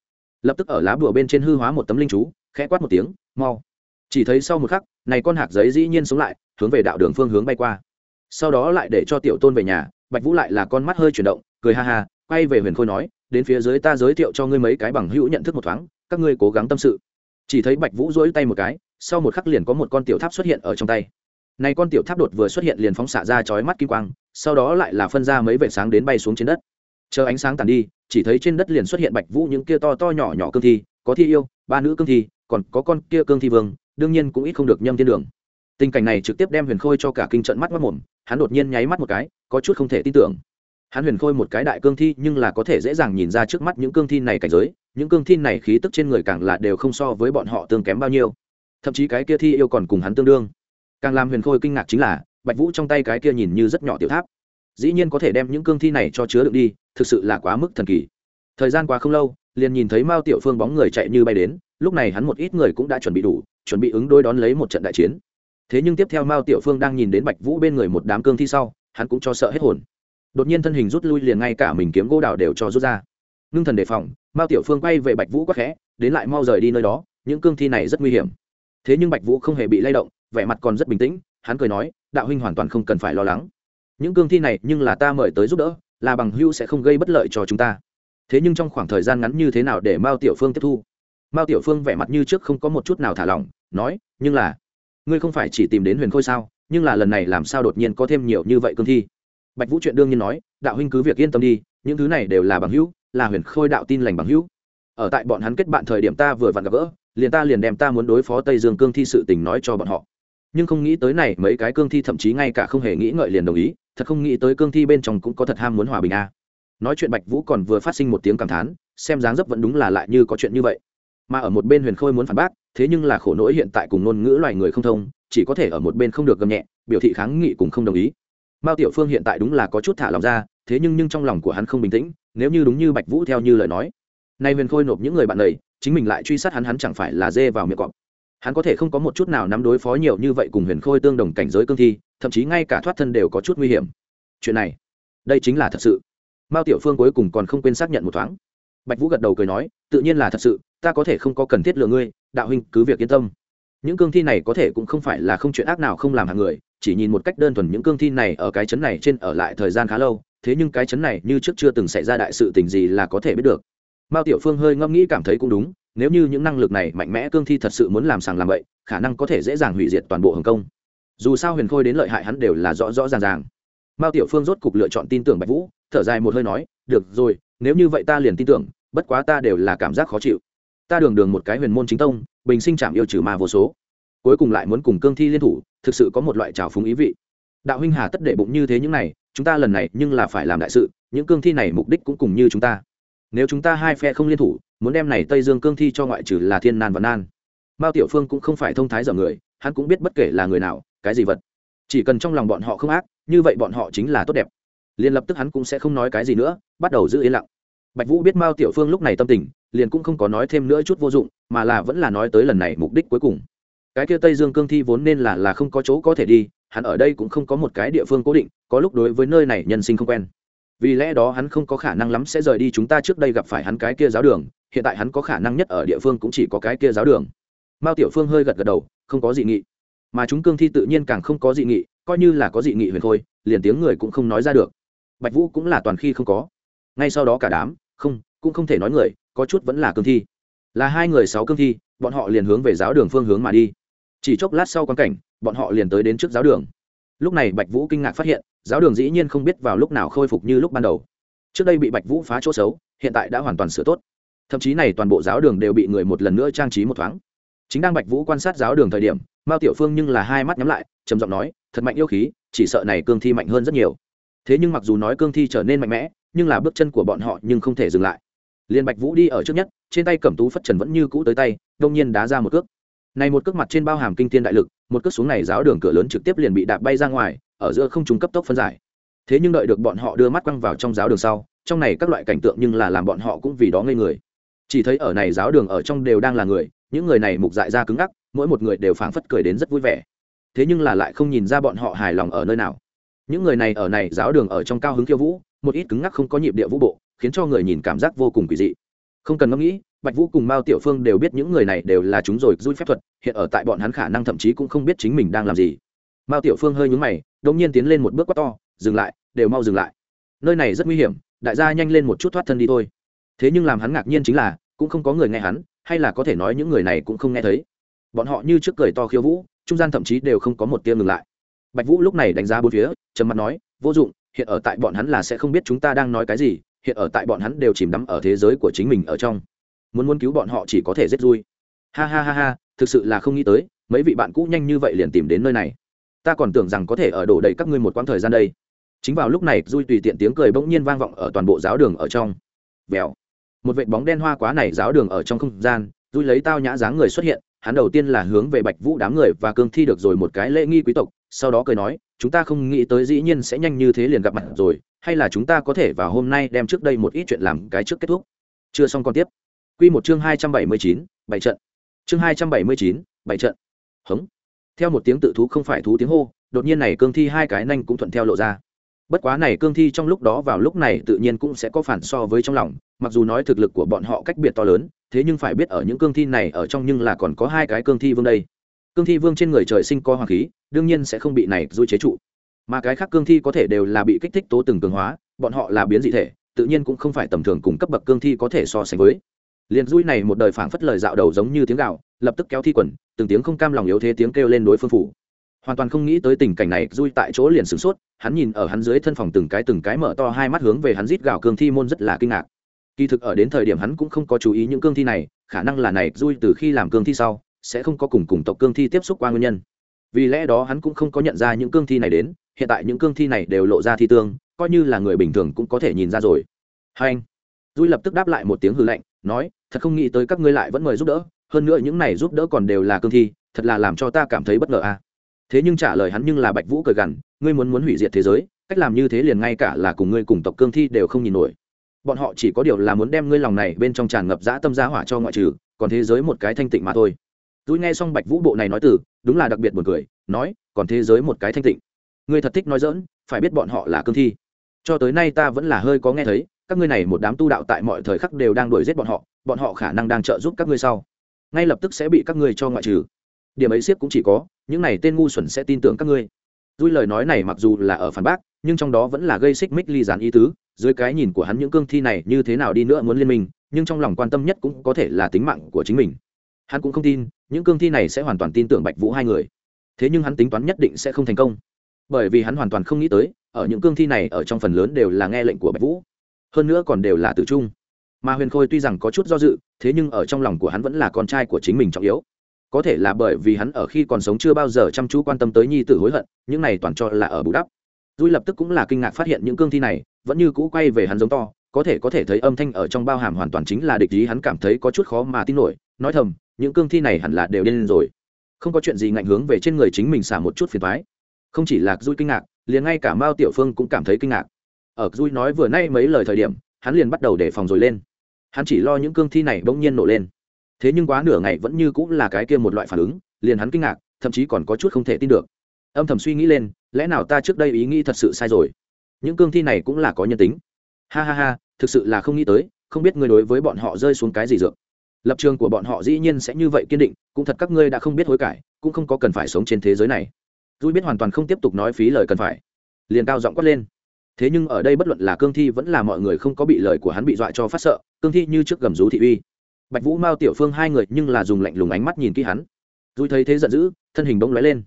Lập tức ở lá bùa bên trên hư hóa một tấm linh chú, khẽ quát một tiếng, mau. Chỉ thấy sau một khắc, này con hạt giấy dĩ nhiên sống lại, hướng về đạo đường phương hướng bay qua. Sau đó lại để cho tiểu tôn về nhà, bạch vũ lại là con mắt hơi chuyển động, cười ha ha, quay về huyền khôi nói, đến phía dưới ta giới thiệu cho ngươi mấy cái bằng hữu nhận thức một thoáng, các ngươi cố gắng tâm sự. Chỉ thấy bạch vũ dỗi tay một cái sau một khắc liền có một con tiểu tháp xuất hiện ở trong tay. Này con tiểu tháp đột vừa xuất hiện liền phóng xạ ra chói mắt kim quang, sau đó lại là phân ra mấy vệt sáng đến bay xuống trên đất. Chờ ánh sáng tàn đi, chỉ thấy trên đất liền xuất hiện bạch vũ những kia to to nhỏ nhỏ cương thi, có thi yêu, ba nữ cương thi, còn có con kia cương thi vương, đương nhiên cũng ít không được nhâm thiên đường. Tình cảnh này trực tiếp đem huyền khôi cho cả kinh trận mắt mất mồm, hắn đột nhiên nháy mắt một cái, có chút không thể tin tưởng. Hắn huyền khôi một cái đại cương thi nhưng là có thể dễ dàng nhìn ra trước mắt những cương thi này cảnh giới, những cương thi này khí tức trên người càng là đều không so với bọn họ tương kém bao nhiêu thậm chí cái kia thi yêu còn cùng hắn tương đương. Càng làm huyền khôi kinh ngạc chính là, bạch vũ trong tay cái kia nhìn như rất nhỏ tiểu tháp. Dĩ nhiên có thể đem những cương thi này cho chứa đựng đi, thực sự là quá mức thần kỳ. Thời gian quá không lâu, liền nhìn thấy mao tiểu phương bóng người chạy như bay đến, lúc này hắn một ít người cũng đã chuẩn bị đủ, chuẩn bị ứng đối đón lấy một trận đại chiến. Thế nhưng tiếp theo mao tiểu phương đang nhìn đến bạch vũ bên người một đám cương thi sau, hắn cũng cho sợ hết hồn. Đột nhiên thân hình rút lui liền ngay cả mình kiếm gỗ đào đều cho rút ra. Ngưng thần đề phòng, mao tiểu phương quay về bạch vũ quắc khẽ, đến lại mau rời đi nơi đó, những cương thi này rất nguy hiểm thế nhưng bạch vũ không hề bị lay động, vẻ mặt còn rất bình tĩnh, hắn cười nói, đạo huynh hoàn toàn không cần phải lo lắng. Những cương thi này nhưng là ta mời tới giúp đỡ, là bằng hưu sẽ không gây bất lợi cho chúng ta. Thế nhưng trong khoảng thời gian ngắn như thế nào để mao tiểu phương tiếp thu? Mao tiểu phương vẻ mặt như trước không có một chút nào thả lỏng, nói, nhưng là, ngươi không phải chỉ tìm đến huyền khôi sao? Nhưng là lần này làm sao đột nhiên có thêm nhiều như vậy cương thi? Bạch vũ chuyện đương nhiên nói, đạo huynh cứ việc yên tâm đi, những thứ này đều là bằng hữu, là huyền khôi đạo tin lành bằng hữu. Ở tại bọn hắn kết bạn thời điểm ta vừa vặn gặp gỡ liền ta liền đem ta muốn đối phó tây dương cương thi sự tình nói cho bọn họ. Nhưng không nghĩ tới này, mấy cái cương thi thậm chí ngay cả không hề nghĩ ngợi liền đồng ý, thật không nghĩ tới cương thi bên trong cũng có thật ham muốn hòa bình a. À. nói chuyện bạch vũ còn vừa phát sinh một tiếng cảm thán, xem dáng dấp vẫn đúng là lại như có chuyện như vậy. Mà ở một bên huyền khôi muốn phản bác, thế nhưng là khổ nỗi hiện tại cùng ngôn ngữ loài người không thông, chỉ có thể ở một bên không được gầm nhẹ, biểu thị kháng nghị cùng không đồng ý. Mao tiểu phương hiện tại đúng là có chút thả lòng ra, thế nhưng nhưng trong lòng của hắn không bình tĩnh, nếu như đúng như bạch vũ theo như lời nói. Nay huyền khôi nộp những người bạn này chính mình lại truy sát hắn hắn chẳng phải là dê vào miệng cọp. Hắn có thể không có một chút nào nắm đối phó nhiều như vậy cùng huyền khôi tương đồng cảnh giới cương thi, thậm chí ngay cả thoát thân đều có chút nguy hiểm. Chuyện này, đây chính là thật sự. Mao tiểu phương cuối cùng còn không quên xác nhận một thoáng. Bạch vũ gật đầu cười nói, tự nhiên là thật sự, ta có thể không có cần thiết lừa ngươi, đạo huynh, cứ việc yên tâm. Những cương thi này có thể cũng không phải là không chuyện ác nào không làm hàng người, chỉ nhìn một cách đơn thuần những cương thi này ở cái chấn này trên ở lại thời gian khá lâu, thế nhưng cái chấn này như trước chưa từng xảy ra đại sự tình gì là có thể biết được mao tiểu phương hơi ngẫm nghĩ cảm thấy cũng đúng, nếu như những năng lực này mạnh mẽ cương thi thật sự muốn làm sàng làm vậy khả năng có thể dễ dàng hủy diệt toàn bộ hồng kông. Dù sao huyền khôi đến lợi hại hắn đều là rõ rõ ràng ràng. Mao tiểu phương rốt cục lựa chọn tin tưởng bạch vũ, thở dài một hơi nói, được rồi, nếu như vậy ta liền tin tưởng, bất quá ta đều là cảm giác khó chịu. Ta đường đường một cái huyền môn chính tông, bình sinh chạm yêu trừ ma vô số. Cuối cùng lại muốn cùng cương thi liên thủ, thực sự có một loại trào phúng ý vị. Đạo huynh hà tất đệ bụng như thế những này, chúng ta lần này nhưng là phải làm đại sự, những cương thi này mục đích cũng cùng như chúng ta nếu chúng ta hai phe không liên thủ, muốn đem này tây dương cương thi cho ngoại trừ là thiên nan và nan. Mao tiểu phương cũng không phải thông thái dở người, hắn cũng biết bất kể là người nào, cái gì vật. Chỉ cần trong lòng bọn họ không ác, như vậy bọn họ chính là tốt đẹp. Liền lập tức hắn cũng sẽ không nói cái gì nữa, bắt đầu giữ yên lặng. Bạch vũ biết mao tiểu phương lúc này tâm tình, liền cũng không có nói thêm nữa chút vô dụng, mà là vẫn là nói tới lần này mục đích cuối cùng. Cái kia tây dương cương thi vốn nên là là không có chỗ có thể đi, hắn ở đây cũng không có một cái địa phương cố định, có lúc đối với nơi này nhân sinh không quen vì lẽ đó hắn không có khả năng lắm sẽ rời đi chúng ta trước đây gặp phải hắn cái kia giáo đường, hiện tại hắn có khả năng nhất ở địa phương cũng chỉ có cái kia giáo đường. Mao tiểu phương hơi gật gật đầu, không có dị nghị. Mà chúng cương thi tự nhiên càng không có dị nghị, coi như là có dị nghị huyền khôi, liền tiếng người cũng không nói ra được. Bạch vũ cũng là toàn khi không có. Ngay sau đó cả đám, không, cũng không thể nói người, có chút vẫn là cương thi. Là hai người sáu cương thi, bọn họ liền hướng về giáo đường phương hướng mà đi. Chỉ chốc lát sau quan cảnh, bọn họ liền tới đến trước giáo đường lúc này bạch vũ kinh ngạc phát hiện, giáo đường dĩ nhiên không biết vào lúc nào khôi phục như lúc ban đầu. Trước đây bị bạch vũ phá chỗ xấu, hiện tại đã hoàn toàn sửa tốt. Thậm chí này toàn bộ giáo đường đều bị người một lần nữa trang trí một thoáng. Chính đang bạch vũ quan sát giáo đường thời điểm, mao tiểu phương nhưng là hai mắt nhắm lại, trầm giọng nói, thật mạnh yêu khí, chỉ sợ này cương thi mạnh hơn rất nhiều. Thế nhưng mặc dù nói cương thi trở nên mạnh mẽ, nhưng là bước chân của bọn họ nhưng không thể dừng lại. Liền bạch vũ đi ở trước nhất, trên tay cẩm tú phất trần vẫn như cũ tới tay, đông nhiên đá ra một cước này một cước mặt trên bao hàm kinh thiên đại lực, một cước xuống này giáo đường cửa lớn trực tiếp liền bị đạp bay ra ngoài, ở giữa không trung cấp tốc phân giải. Thế nhưng đợi được bọn họ đưa mắt quăng vào trong giáo đường sau, trong này các loại cảnh tượng nhưng là làm bọn họ cũng vì đó ngây người. Chỉ thấy ở này giáo đường ở trong đều đang là người, những người này mục dại ra cứng ngắc, mỗi một người đều phảng phất cười đến rất vui vẻ. Thế nhưng là lại không nhìn ra bọn họ hài lòng ở nơi nào. Những người này ở này giáo đường ở trong cao hứng khiêu vũ, một ít cứng ngắc không có nhịp địa vũ bộ, khiến cho người nhìn cảm giác vô cùng quỷ dị. Không cần ngẫm nghĩ bạch vũ cùng mao tiểu phương đều biết những người này đều là chúng rồi, rui phép thuật, hiện ở tại bọn hắn khả năng thậm chí cũng không biết chính mình đang làm gì. Mao tiểu phương hơi nhúng mày, đột nhiên tiến lên một bước quá to, dừng lại, đều mau dừng lại. Nơi này rất nguy hiểm, đại gia nhanh lên một chút thoát thân đi thôi. Thế nhưng làm hắn ngạc nhiên chính là, cũng không có người nghe hắn, hay là có thể nói những người này cũng không nghe thấy. Bọn họ như trước cười to khiêu vũ, trung gian thậm chí đều không có một tiếng ngừng lại. Bạch vũ lúc này đánh giá bốn phía, trầm mặt nói, vô dụng, hiện ở tại bọn hắn là sẽ không biết chúng ta đang nói cái gì, hiện ở tại bọn hắn đều chìm đắm ở thế giới của chính mình ở trong muốn muốn cứu bọn họ chỉ có thể giết vui ha ha ha ha, thực sự là không nghĩ tới, mấy vị bạn cũ nhanh như vậy liền tìm đến nơi này. Ta còn tưởng rằng có thể ở đổ đầy các ngươi một quãng thời gian đây. Chính vào lúc này, dui tùy tiện tiếng cười bỗng nhiên vang vọng ở toàn bộ giáo đường ở trong. Vèo. Một vệ bóng đen hoa quá này giáo đường ở trong không gian, dui lấy tao nhã dáng người xuất hiện, hắn đầu tiên là hướng về bạch vũ đám người và cương thi được rồi một cái lễ nghi quý tộc, sau đó cười nói, chúng ta không nghĩ tới dĩ nhiên sẽ nhanh như thế liền gặp mặt rồi, hay là chúng ta có thể vào hôm nay đem trước đây một ít chuyện làm cái trước kết thúc. Chưa xong còn tiếp. Quy một chương hai trăm bảy mươi chín, bảy trận. Chương hai trăm bảy mươi chín, bảy trận. Hống. Theo một tiếng tự thú không phải thú tiếng hô, đột nhiên này cương thi hai cái nanh cũng thuận theo lộ ra. Bất quá này cương thi trong lúc đó vào lúc này tự nhiên cũng sẽ có phản so với trong lòng, mặc dù nói thực lực của bọn họ cách biệt to lớn, thế nhưng phải biết ở những cương thi này ở trong nhưng là còn có hai cái cương thi vương đây. Cương thi vương trên người trời sinh có hoàng khí, đương nhiên sẽ không bị này dui chế trụ. Mà cái khác cương thi có thể đều là bị kích thích tố từng cường hóa, bọn họ là biến dị thể, tự nhiên cũng không phải tầm thường cùng cấp bậc cương thi có thể so sánh với liền dui này một đời phảng phất lời dạo đầu giống như tiếng gạo, lập tức kéo thi quần, từng tiếng không cam lòng yếu thế tiếng kêu lên đối phương phủ. Hoàn toàn không nghĩ tới tình cảnh này dui tại chỗ liền sửng sốt, hắn nhìn ở hắn dưới thân phòng từng cái từng cái mở to hai mắt hướng về hắn rít gạo cương thi môn rất là kinh ngạc. Kỳ thực ở đến thời điểm hắn cũng không có chú ý những cương thi này, khả năng là này dui từ khi làm cương thi sau, sẽ không có cùng cùng tộc cương thi tiếp xúc qua nguyên nhân. Vì lẽ đó hắn cũng không có nhận ra những cương thi này đến, hiện tại những cương thi này đều lộ ra thi tương, coi như là người bình thường cũng có thể nhìn ra rồi. Hai anh dui lập tức đáp lại một tiếng hư lạnh, nói thật không nghĩ tới các ngươi lại vẫn mời giúp đỡ, hơn nữa những này giúp đỡ còn đều là cương thi, thật là làm cho ta cảm thấy bất ngờ a à. thế nhưng trả lời hắn nhưng là bạch vũ cười gằn, ngươi muốn muốn hủy diệt thế giới, cách làm như thế liền ngay cả là cùng ngươi cùng tộc cương thi đều không nhìn nổi. Bọn họ chỉ có điều là muốn đem ngươi lòng này bên trong tràn ngập dã tâm giá hỏa cho ngoại trừ, còn thế giới một cái thanh tịnh mà thôi. Tôi nghe xong bạch vũ bộ này nói từ, đúng là đặc biệt buồn cười, nói, còn thế giới một cái thanh tịnh. Ngươi thật thích nói dỡn phải biết bọn họ là cương thi. Cho tới nay ta vẫn là hơi có nghe thấy các ngươi này một đám tu đạo tại mọi thời khắc đều đang đuổi giết bọn họ bọn họ khả năng đang trợ giúp các ngươi sau. Ngay lập tức sẽ bị các ngươi cho ngoại trừ. Điểm ấy siết cũng chỉ có, những này tên ngu xuẩn sẽ tin tưởng các ngươi. Dui lời nói này mặc dù là ở phản bác, nhưng trong đó vẫn là gây xích mích ly gián ý tứ, dưới cái nhìn của hắn những cương thi này như thế nào đi nữa muốn liên minh, nhưng trong lòng quan tâm nhất cũng có thể là tính mạng của chính mình. Hắn cũng không tin, những cương thi này sẽ hoàn toàn tin tưởng bạch vũ hai người. Thế nhưng hắn tính toán nhất định sẽ không thành công. Bởi vì hắn hoàn toàn không nghĩ tới, ở những cương thi này ở trong phần lớn đều là nghe lệnh của bạch vũ hơn nữa còn đều là tự trung. Mà huyền khôi tuy rằng có chút do dự, thế nhưng ở trong lòng của hắn vẫn là con trai của chính mình trọng yếu. Có thể là bởi vì hắn ở khi còn sống chưa bao giờ chăm chú quan tâm tới nhi tử hối hận, những này toàn cho là ở bù đắp. Dui lập tức cũng là kinh ngạc phát hiện những cương thi này vẫn như cũ quay về hắn giống to, có thể có thể thấy âm thanh ở trong bao hàm hoàn toàn chính là địch ý hắn cảm thấy có chút khó mà tin nổi, nói thầm, những cương thi này hẳn là đều điên rồi. Không có chuyện gì ngạnh hướng về trên người chính mình xả một chút phiền thoái không chỉ là dui kinh ngạc, liền ngay cả mao tiểu phương cũng cảm thấy kinh ngạc ở dui nói vừa nay mấy lời thời điểm, hắn liền bắt đầu đề phòng rồi lên. Hắn chỉ lo những cương thi này bỗng nhiên nổ lên. Thế nhưng quá nửa ngày vẫn như cũng là cái kia một loại phản ứng, liền hắn kinh ngạc, thậm chí còn có chút không thể tin được. Âm thầm suy nghĩ lên, lẽ nào ta trước đây ý nghĩ thật sự sai rồi? Những cương thi này cũng là có nhân tính. Ha ha ha, thực sự là không nghĩ tới, không biết ngươi đối với bọn họ rơi xuống cái gì dược. Lập trường của bọn họ dĩ nhiên sẽ như vậy kiên định, cũng thật các ngươi đã không biết hối cải, cũng không có cần phải sống trên thế giới này. Dui biết hoàn toàn không tiếp tục nói phí lời cần phải. Liền cao giọng quát lên thế nhưng ở đây bất luận là cương thi vẫn là mọi người không có bị lời của hắn bị dọa cho phát sợ, cương thi như trước gầm rú thị uy. Bạch vũ mao, tiểu phương hai người nhưng là dùng lạnh lùng ánh mắt nhìn kỹ hắn. Dùi thấy thế giận dữ, thân hình bỗng lóe lên.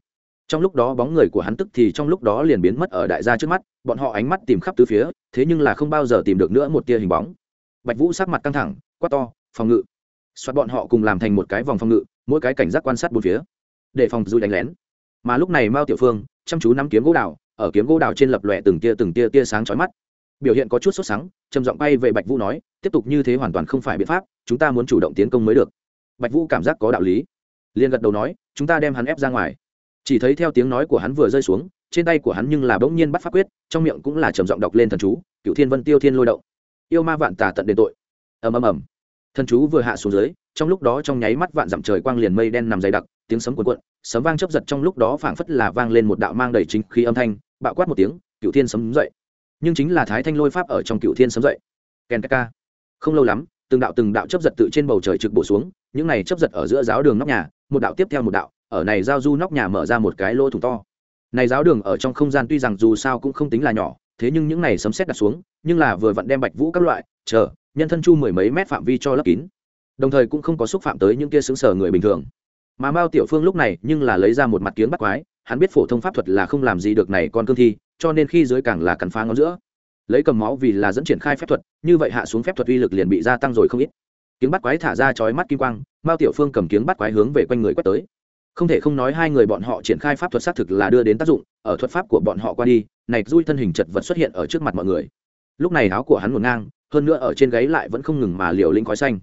Trong lúc đó bóng người của hắn tức thì trong lúc đó liền biến mất ở đại gia trước mắt, bọn họ ánh mắt tìm khắp tứ phía, thế nhưng là không bao giờ tìm được nữa một tia hình bóng. Bạch vũ sắc mặt căng thẳng, quát to, phòng ngự. Xoát bọn họ cùng làm thành một cái vòng phòng ngự, mỗi cái cảnh giác quan sát bốn phía, để phòng dùi đánh lén. Mà lúc này mao tiểu phương, chăm chú nắm kiếm gỗ đào ở kiếm gỗ đào trên lập lòe từng tia từng tia tia sáng chói mắt. Biểu hiện có chút sốt sáng trầm giọng bay về bạch vũ nói, tiếp tục như thế hoàn toàn không phải biện pháp, chúng ta muốn chủ động tiến công mới được. Bạch vũ cảm giác có đạo lý. Liền gật đầu nói, chúng ta đem hắn ép ra ngoài. Chỉ thấy theo tiếng nói của hắn vừa rơi xuống, trên tay của hắn nhưng là bỗng nhiên bắt pháp quyết, trong miệng cũng là trầm giọng đọc lên thần chú, cựu thiên vân tiêu thiên lôi động. Yêu ma vạn tà tận đến tội. Ầm ầm ầm. Thần chú vừa hạ xuống dưới, trong lúc đó trong nháy mắt vạn dặm trời quang liền mây đen nằm dày đặc, tiếng sấm cuộn cuộn, sấm vang chớp giật trong lúc đó phảng phất là vang lên một đạo mang đầy chính khí âm thanh bạo quát một tiếng cựu thiên sấm dậy. Nhưng chính là thái thanh lôi pháp ở trong cựu thiên sấm dậy. Ken ka không lâu lắm, từng đạo từng đạo chớp giật tự trên bầu trời trực bổ xuống, những này chớp giật ở giữa giáo đường nóc nhà, một đạo tiếp theo một đạo, ở này giao du nóc nhà mở ra một cái lỗ thủng to. Này giáo đường ở trong không gian tuy rằng dù sao cũng không tính là nhỏ, thế nhưng những này sấm xét đặt xuống, nhưng là vừa vặn đem bạch vũ các loại, chờ, nhân thân chu mười mấy mét phạm vi cho lấp kín. Đồng thời cũng không có xúc phạm tới những kia xứng sở người bình thường mà mao tiểu phương lúc này nhưng là lấy ra một mặt kiến bắt quái, hắn biết phổ thông pháp thuật là không làm gì được này con cương thi, cho nên khi dưới càng là cắn phá ngón giữa. Lấy cầm máu vì là dẫn triển khai phép thuật, như vậy hạ xuống phép thuật uy lực liền bị gia tăng rồi không ít. Kiếm bắt quái thả ra chói mắt kim quang, mao tiểu phương cầm kiếm bắt quái hướng về quanh người quét tới. Không thể không nói hai người bọn họ triển khai pháp thuật xác thực là đưa đến tác dụng, ở thuật pháp của bọn họ qua đi, này dui thân hình chật vật xuất hiện ở trước mặt mọi người. Lúc này áo của hắn ngổn ngang, hơn nữa ở trên gáy lại vẫn không ngừng mà liều linh khói xanh.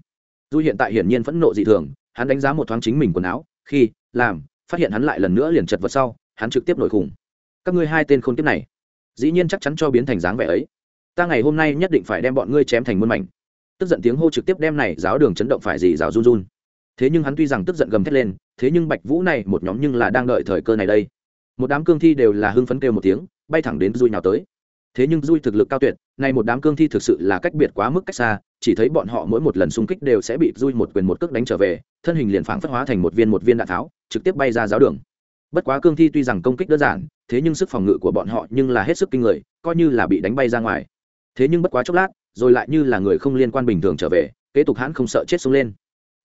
Dui hiện tại hiển nhiên phẫn nộ dị thường, hắn đánh giá một thoáng chính mình quần áo khi, làm, phát hiện hắn lại lần nữa liền chật vật sau, hắn trực tiếp nổi khủng. Các ngươi hai tên khôn kiếp này, dĩ nhiên chắc chắn cho biến thành dáng vẻ ấy. Ta ngày hôm nay nhất định phải đem bọn ngươi chém thành muôn mảnh. Tức giận tiếng hô trực tiếp đem này giáo đường chấn động phải gì giáo run run. Thế nhưng hắn tuy rằng tức giận gầm thét lên, thế nhưng bạch vũ này một nhóm nhưng là đang đợi thời cơ này đây. Một đám cương thi đều là hưng phấn kêu một tiếng, bay thẳng đến dùi nào tới thế nhưng dui thực lực cao tuyệt, nay một đám cương thi thực sự là cách biệt quá mức cách xa, chỉ thấy bọn họ mỗi một lần xung kích đều sẽ bị dui một quyền một cước đánh trở về, thân hình liền phảng phất hóa thành một viên một viên đạn tháo, trực tiếp bay ra giáo đường. Bất quá cương thi tuy rằng công kích đơn giản, thế nhưng sức phòng ngự của bọn họ nhưng là hết sức kinh người, coi như là bị đánh bay ra ngoài. Thế nhưng bất quá chốc lát, rồi lại như là người không liên quan bình thường trở về, kế tục hãn không sợ chết xuống lên.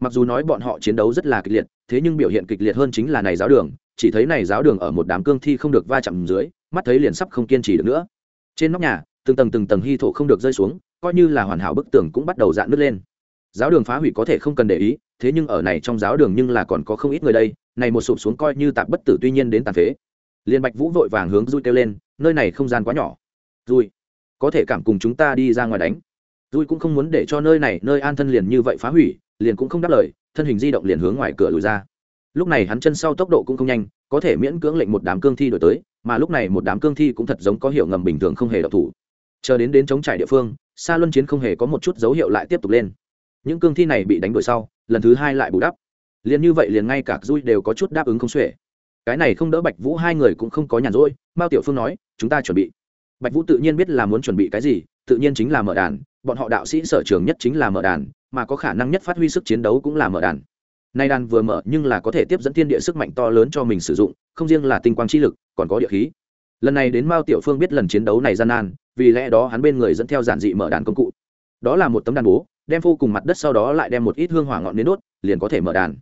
Mặc dù nói bọn họ chiến đấu rất là kịch liệt, thế nhưng biểu hiện kịch liệt hơn chính là này giáo đường, chỉ thấy này giáo đường ở một đám cương thi không được va chạm dưới, mắt thấy liền sắp không kiên trì được nữa trên nóc nhà, từng tầng từng tầng hy thổ không được rơi xuống, coi như là hoàn hảo bức tường cũng bắt đầu dạn nứt lên. Giáo đường phá hủy có thể không cần để ý, thế nhưng ở này trong giáo đường nhưng là còn có không ít người đây, này một sụp xuống coi như tạm bất tử tuy nhiên đến tàn phế. Liên bạch vũ vội vàng hướng dui kêu lên, nơi này không gian quá nhỏ. Dui, có thể cảm cùng chúng ta đi ra ngoài đánh. Dui cũng không muốn để cho nơi này, nơi an thân liền như vậy phá hủy, liền cũng không đáp lời, thân hình di động liền hướng ngoài cửa lùi ra. Lúc này hắn chân sau tốc độ cũng không nhanh, có thể miễn cưỡng lệnh một đám cương thi đổi tới mà lúc này một đám cương thi cũng thật giống có hiệu ngầm bình thường không hề độc thủ. Chờ đến đến chống trải địa phương xa luân chiến không hề có một chút dấu hiệu lại tiếp tục lên. Những cương thi này bị đánh đuổi sau, lần thứ hai lại bù đắp. Liền như vậy liền ngay cả dui đều có chút đáp ứng không xuể. Cái này không đỡ bạch vũ hai người cũng không có nhàn rỗi, mao tiểu phương nói, chúng ta chuẩn bị. Bạch vũ tự nhiên biết là muốn chuẩn bị cái gì, tự nhiên chính là mở đàn, bọn họ đạo sĩ sở trường nhất chính là mở đàn, mà có khả năng nhất phát huy sức chiến đấu cũng là mở đàn nay đàn vừa mở nhưng là có thể tiếp dẫn thiên địa sức mạnh to lớn cho mình sử dụng, không riêng là tinh quang chi lực, còn có địa khí. Lần này đến mao tiểu phương biết lần chiến đấu này gian nan, vì lẽ đó hắn bên người dẫn theo giản dị mở đàn công cụ. Đó là một tấm đàn bố, đem phô cùng mặt đất sau đó lại đem một ít hương hỏa ngọn nến đốt, liền có thể mở đàn.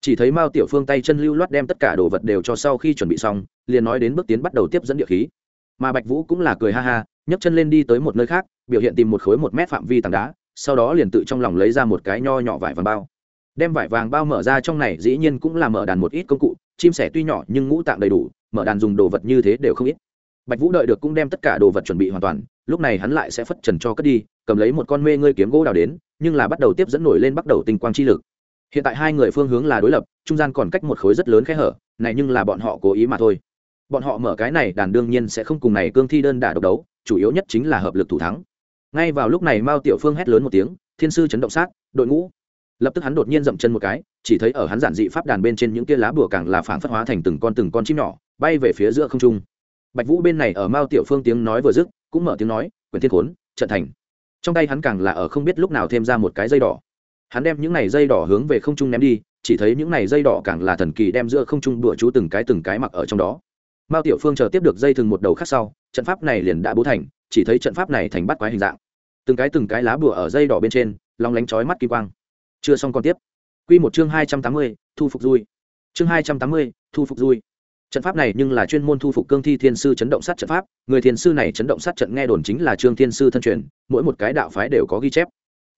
Chỉ thấy mao tiểu phương tay chân lưu loát đem tất cả đồ vật đều cho sau khi chuẩn bị xong, liền nói đến bước tiến bắt đầu tiếp dẫn địa khí. Mà bạch vũ cũng là cười ha ha, nhấc chân lên đi tới một nơi khác, biểu hiện tìm một khối một mét phạm vi tảng đá, sau đó liền tự trong lòng lấy ra một cái nho nhỏ vải vàng bao đem vải vàng bao mở ra trong này dĩ nhiên cũng là mở đàn một ít công cụ, chim sẻ tuy nhỏ nhưng ngũ tạng đầy đủ, mở đàn dùng đồ vật như thế đều không ít. Bạch vũ đợi được cũng đem tất cả đồ vật chuẩn bị hoàn toàn, lúc này hắn lại sẽ phất trần cho cất đi, cầm lấy một con mê ngươi kiếm gỗ đào đến, nhưng là bắt đầu tiếp dẫn nổi lên bắt đầu tinh quang chi lực. Hiện tại hai người phương hướng là đối lập, trung gian còn cách một khối rất lớn khe hở, này nhưng là bọn họ cố ý mà thôi. Bọn họ mở cái này đàn đương nhiên sẽ không cùng này cương thi đơn đả độc đấu, chủ yếu nhất chính là hợp lực thủ thắng. Ngay vào lúc này mao tiểu phương hét lớn một tiếng, thiên sư chấn động sát, đội ngũ lập tức hắn đột nhiên dậm chân một cái, chỉ thấy ở hắn giản dị pháp đàn bên trên những kia lá bùa càng là phản phất hóa thành từng con từng con chim nhỏ, bay về phía giữa không trung. Bạch vũ bên này ở mao tiểu phương tiếng nói vừa dứt, cũng mở tiếng nói, quyền thiên khốn, trận thành. Trong tay hắn càng là ở không biết lúc nào thêm ra một cái dây đỏ. Hắn đem những này dây đỏ hướng về không trung ném đi, chỉ thấy những này dây đỏ càng là thần kỳ đem giữa không trung đùa chú từng cái từng cái mặc ở trong đó. Mao tiểu phương chờ tiếp được dây thừng một đầu khác sau, trận pháp này liền đã bố thành, chỉ thấy trận pháp này thành bắt quái hình dạng. Từng cái từng cái lá bùa ở dây đỏ bên trên, long lánh chói mắt kỳ quang chưa xong còn tiếp. Q một chương hai trăm tám mươi, thu phục dui. Chương hai trăm tám mươi, thu phục dui. Trận pháp này nhưng là chuyên môn thu phục cương thi thiên sư chấn động sát trận pháp. Người thiên sư này chấn động sát trận nghe đồn chính là trương thiên sư thân truyền, mỗi một cái đạo phái đều có ghi chép.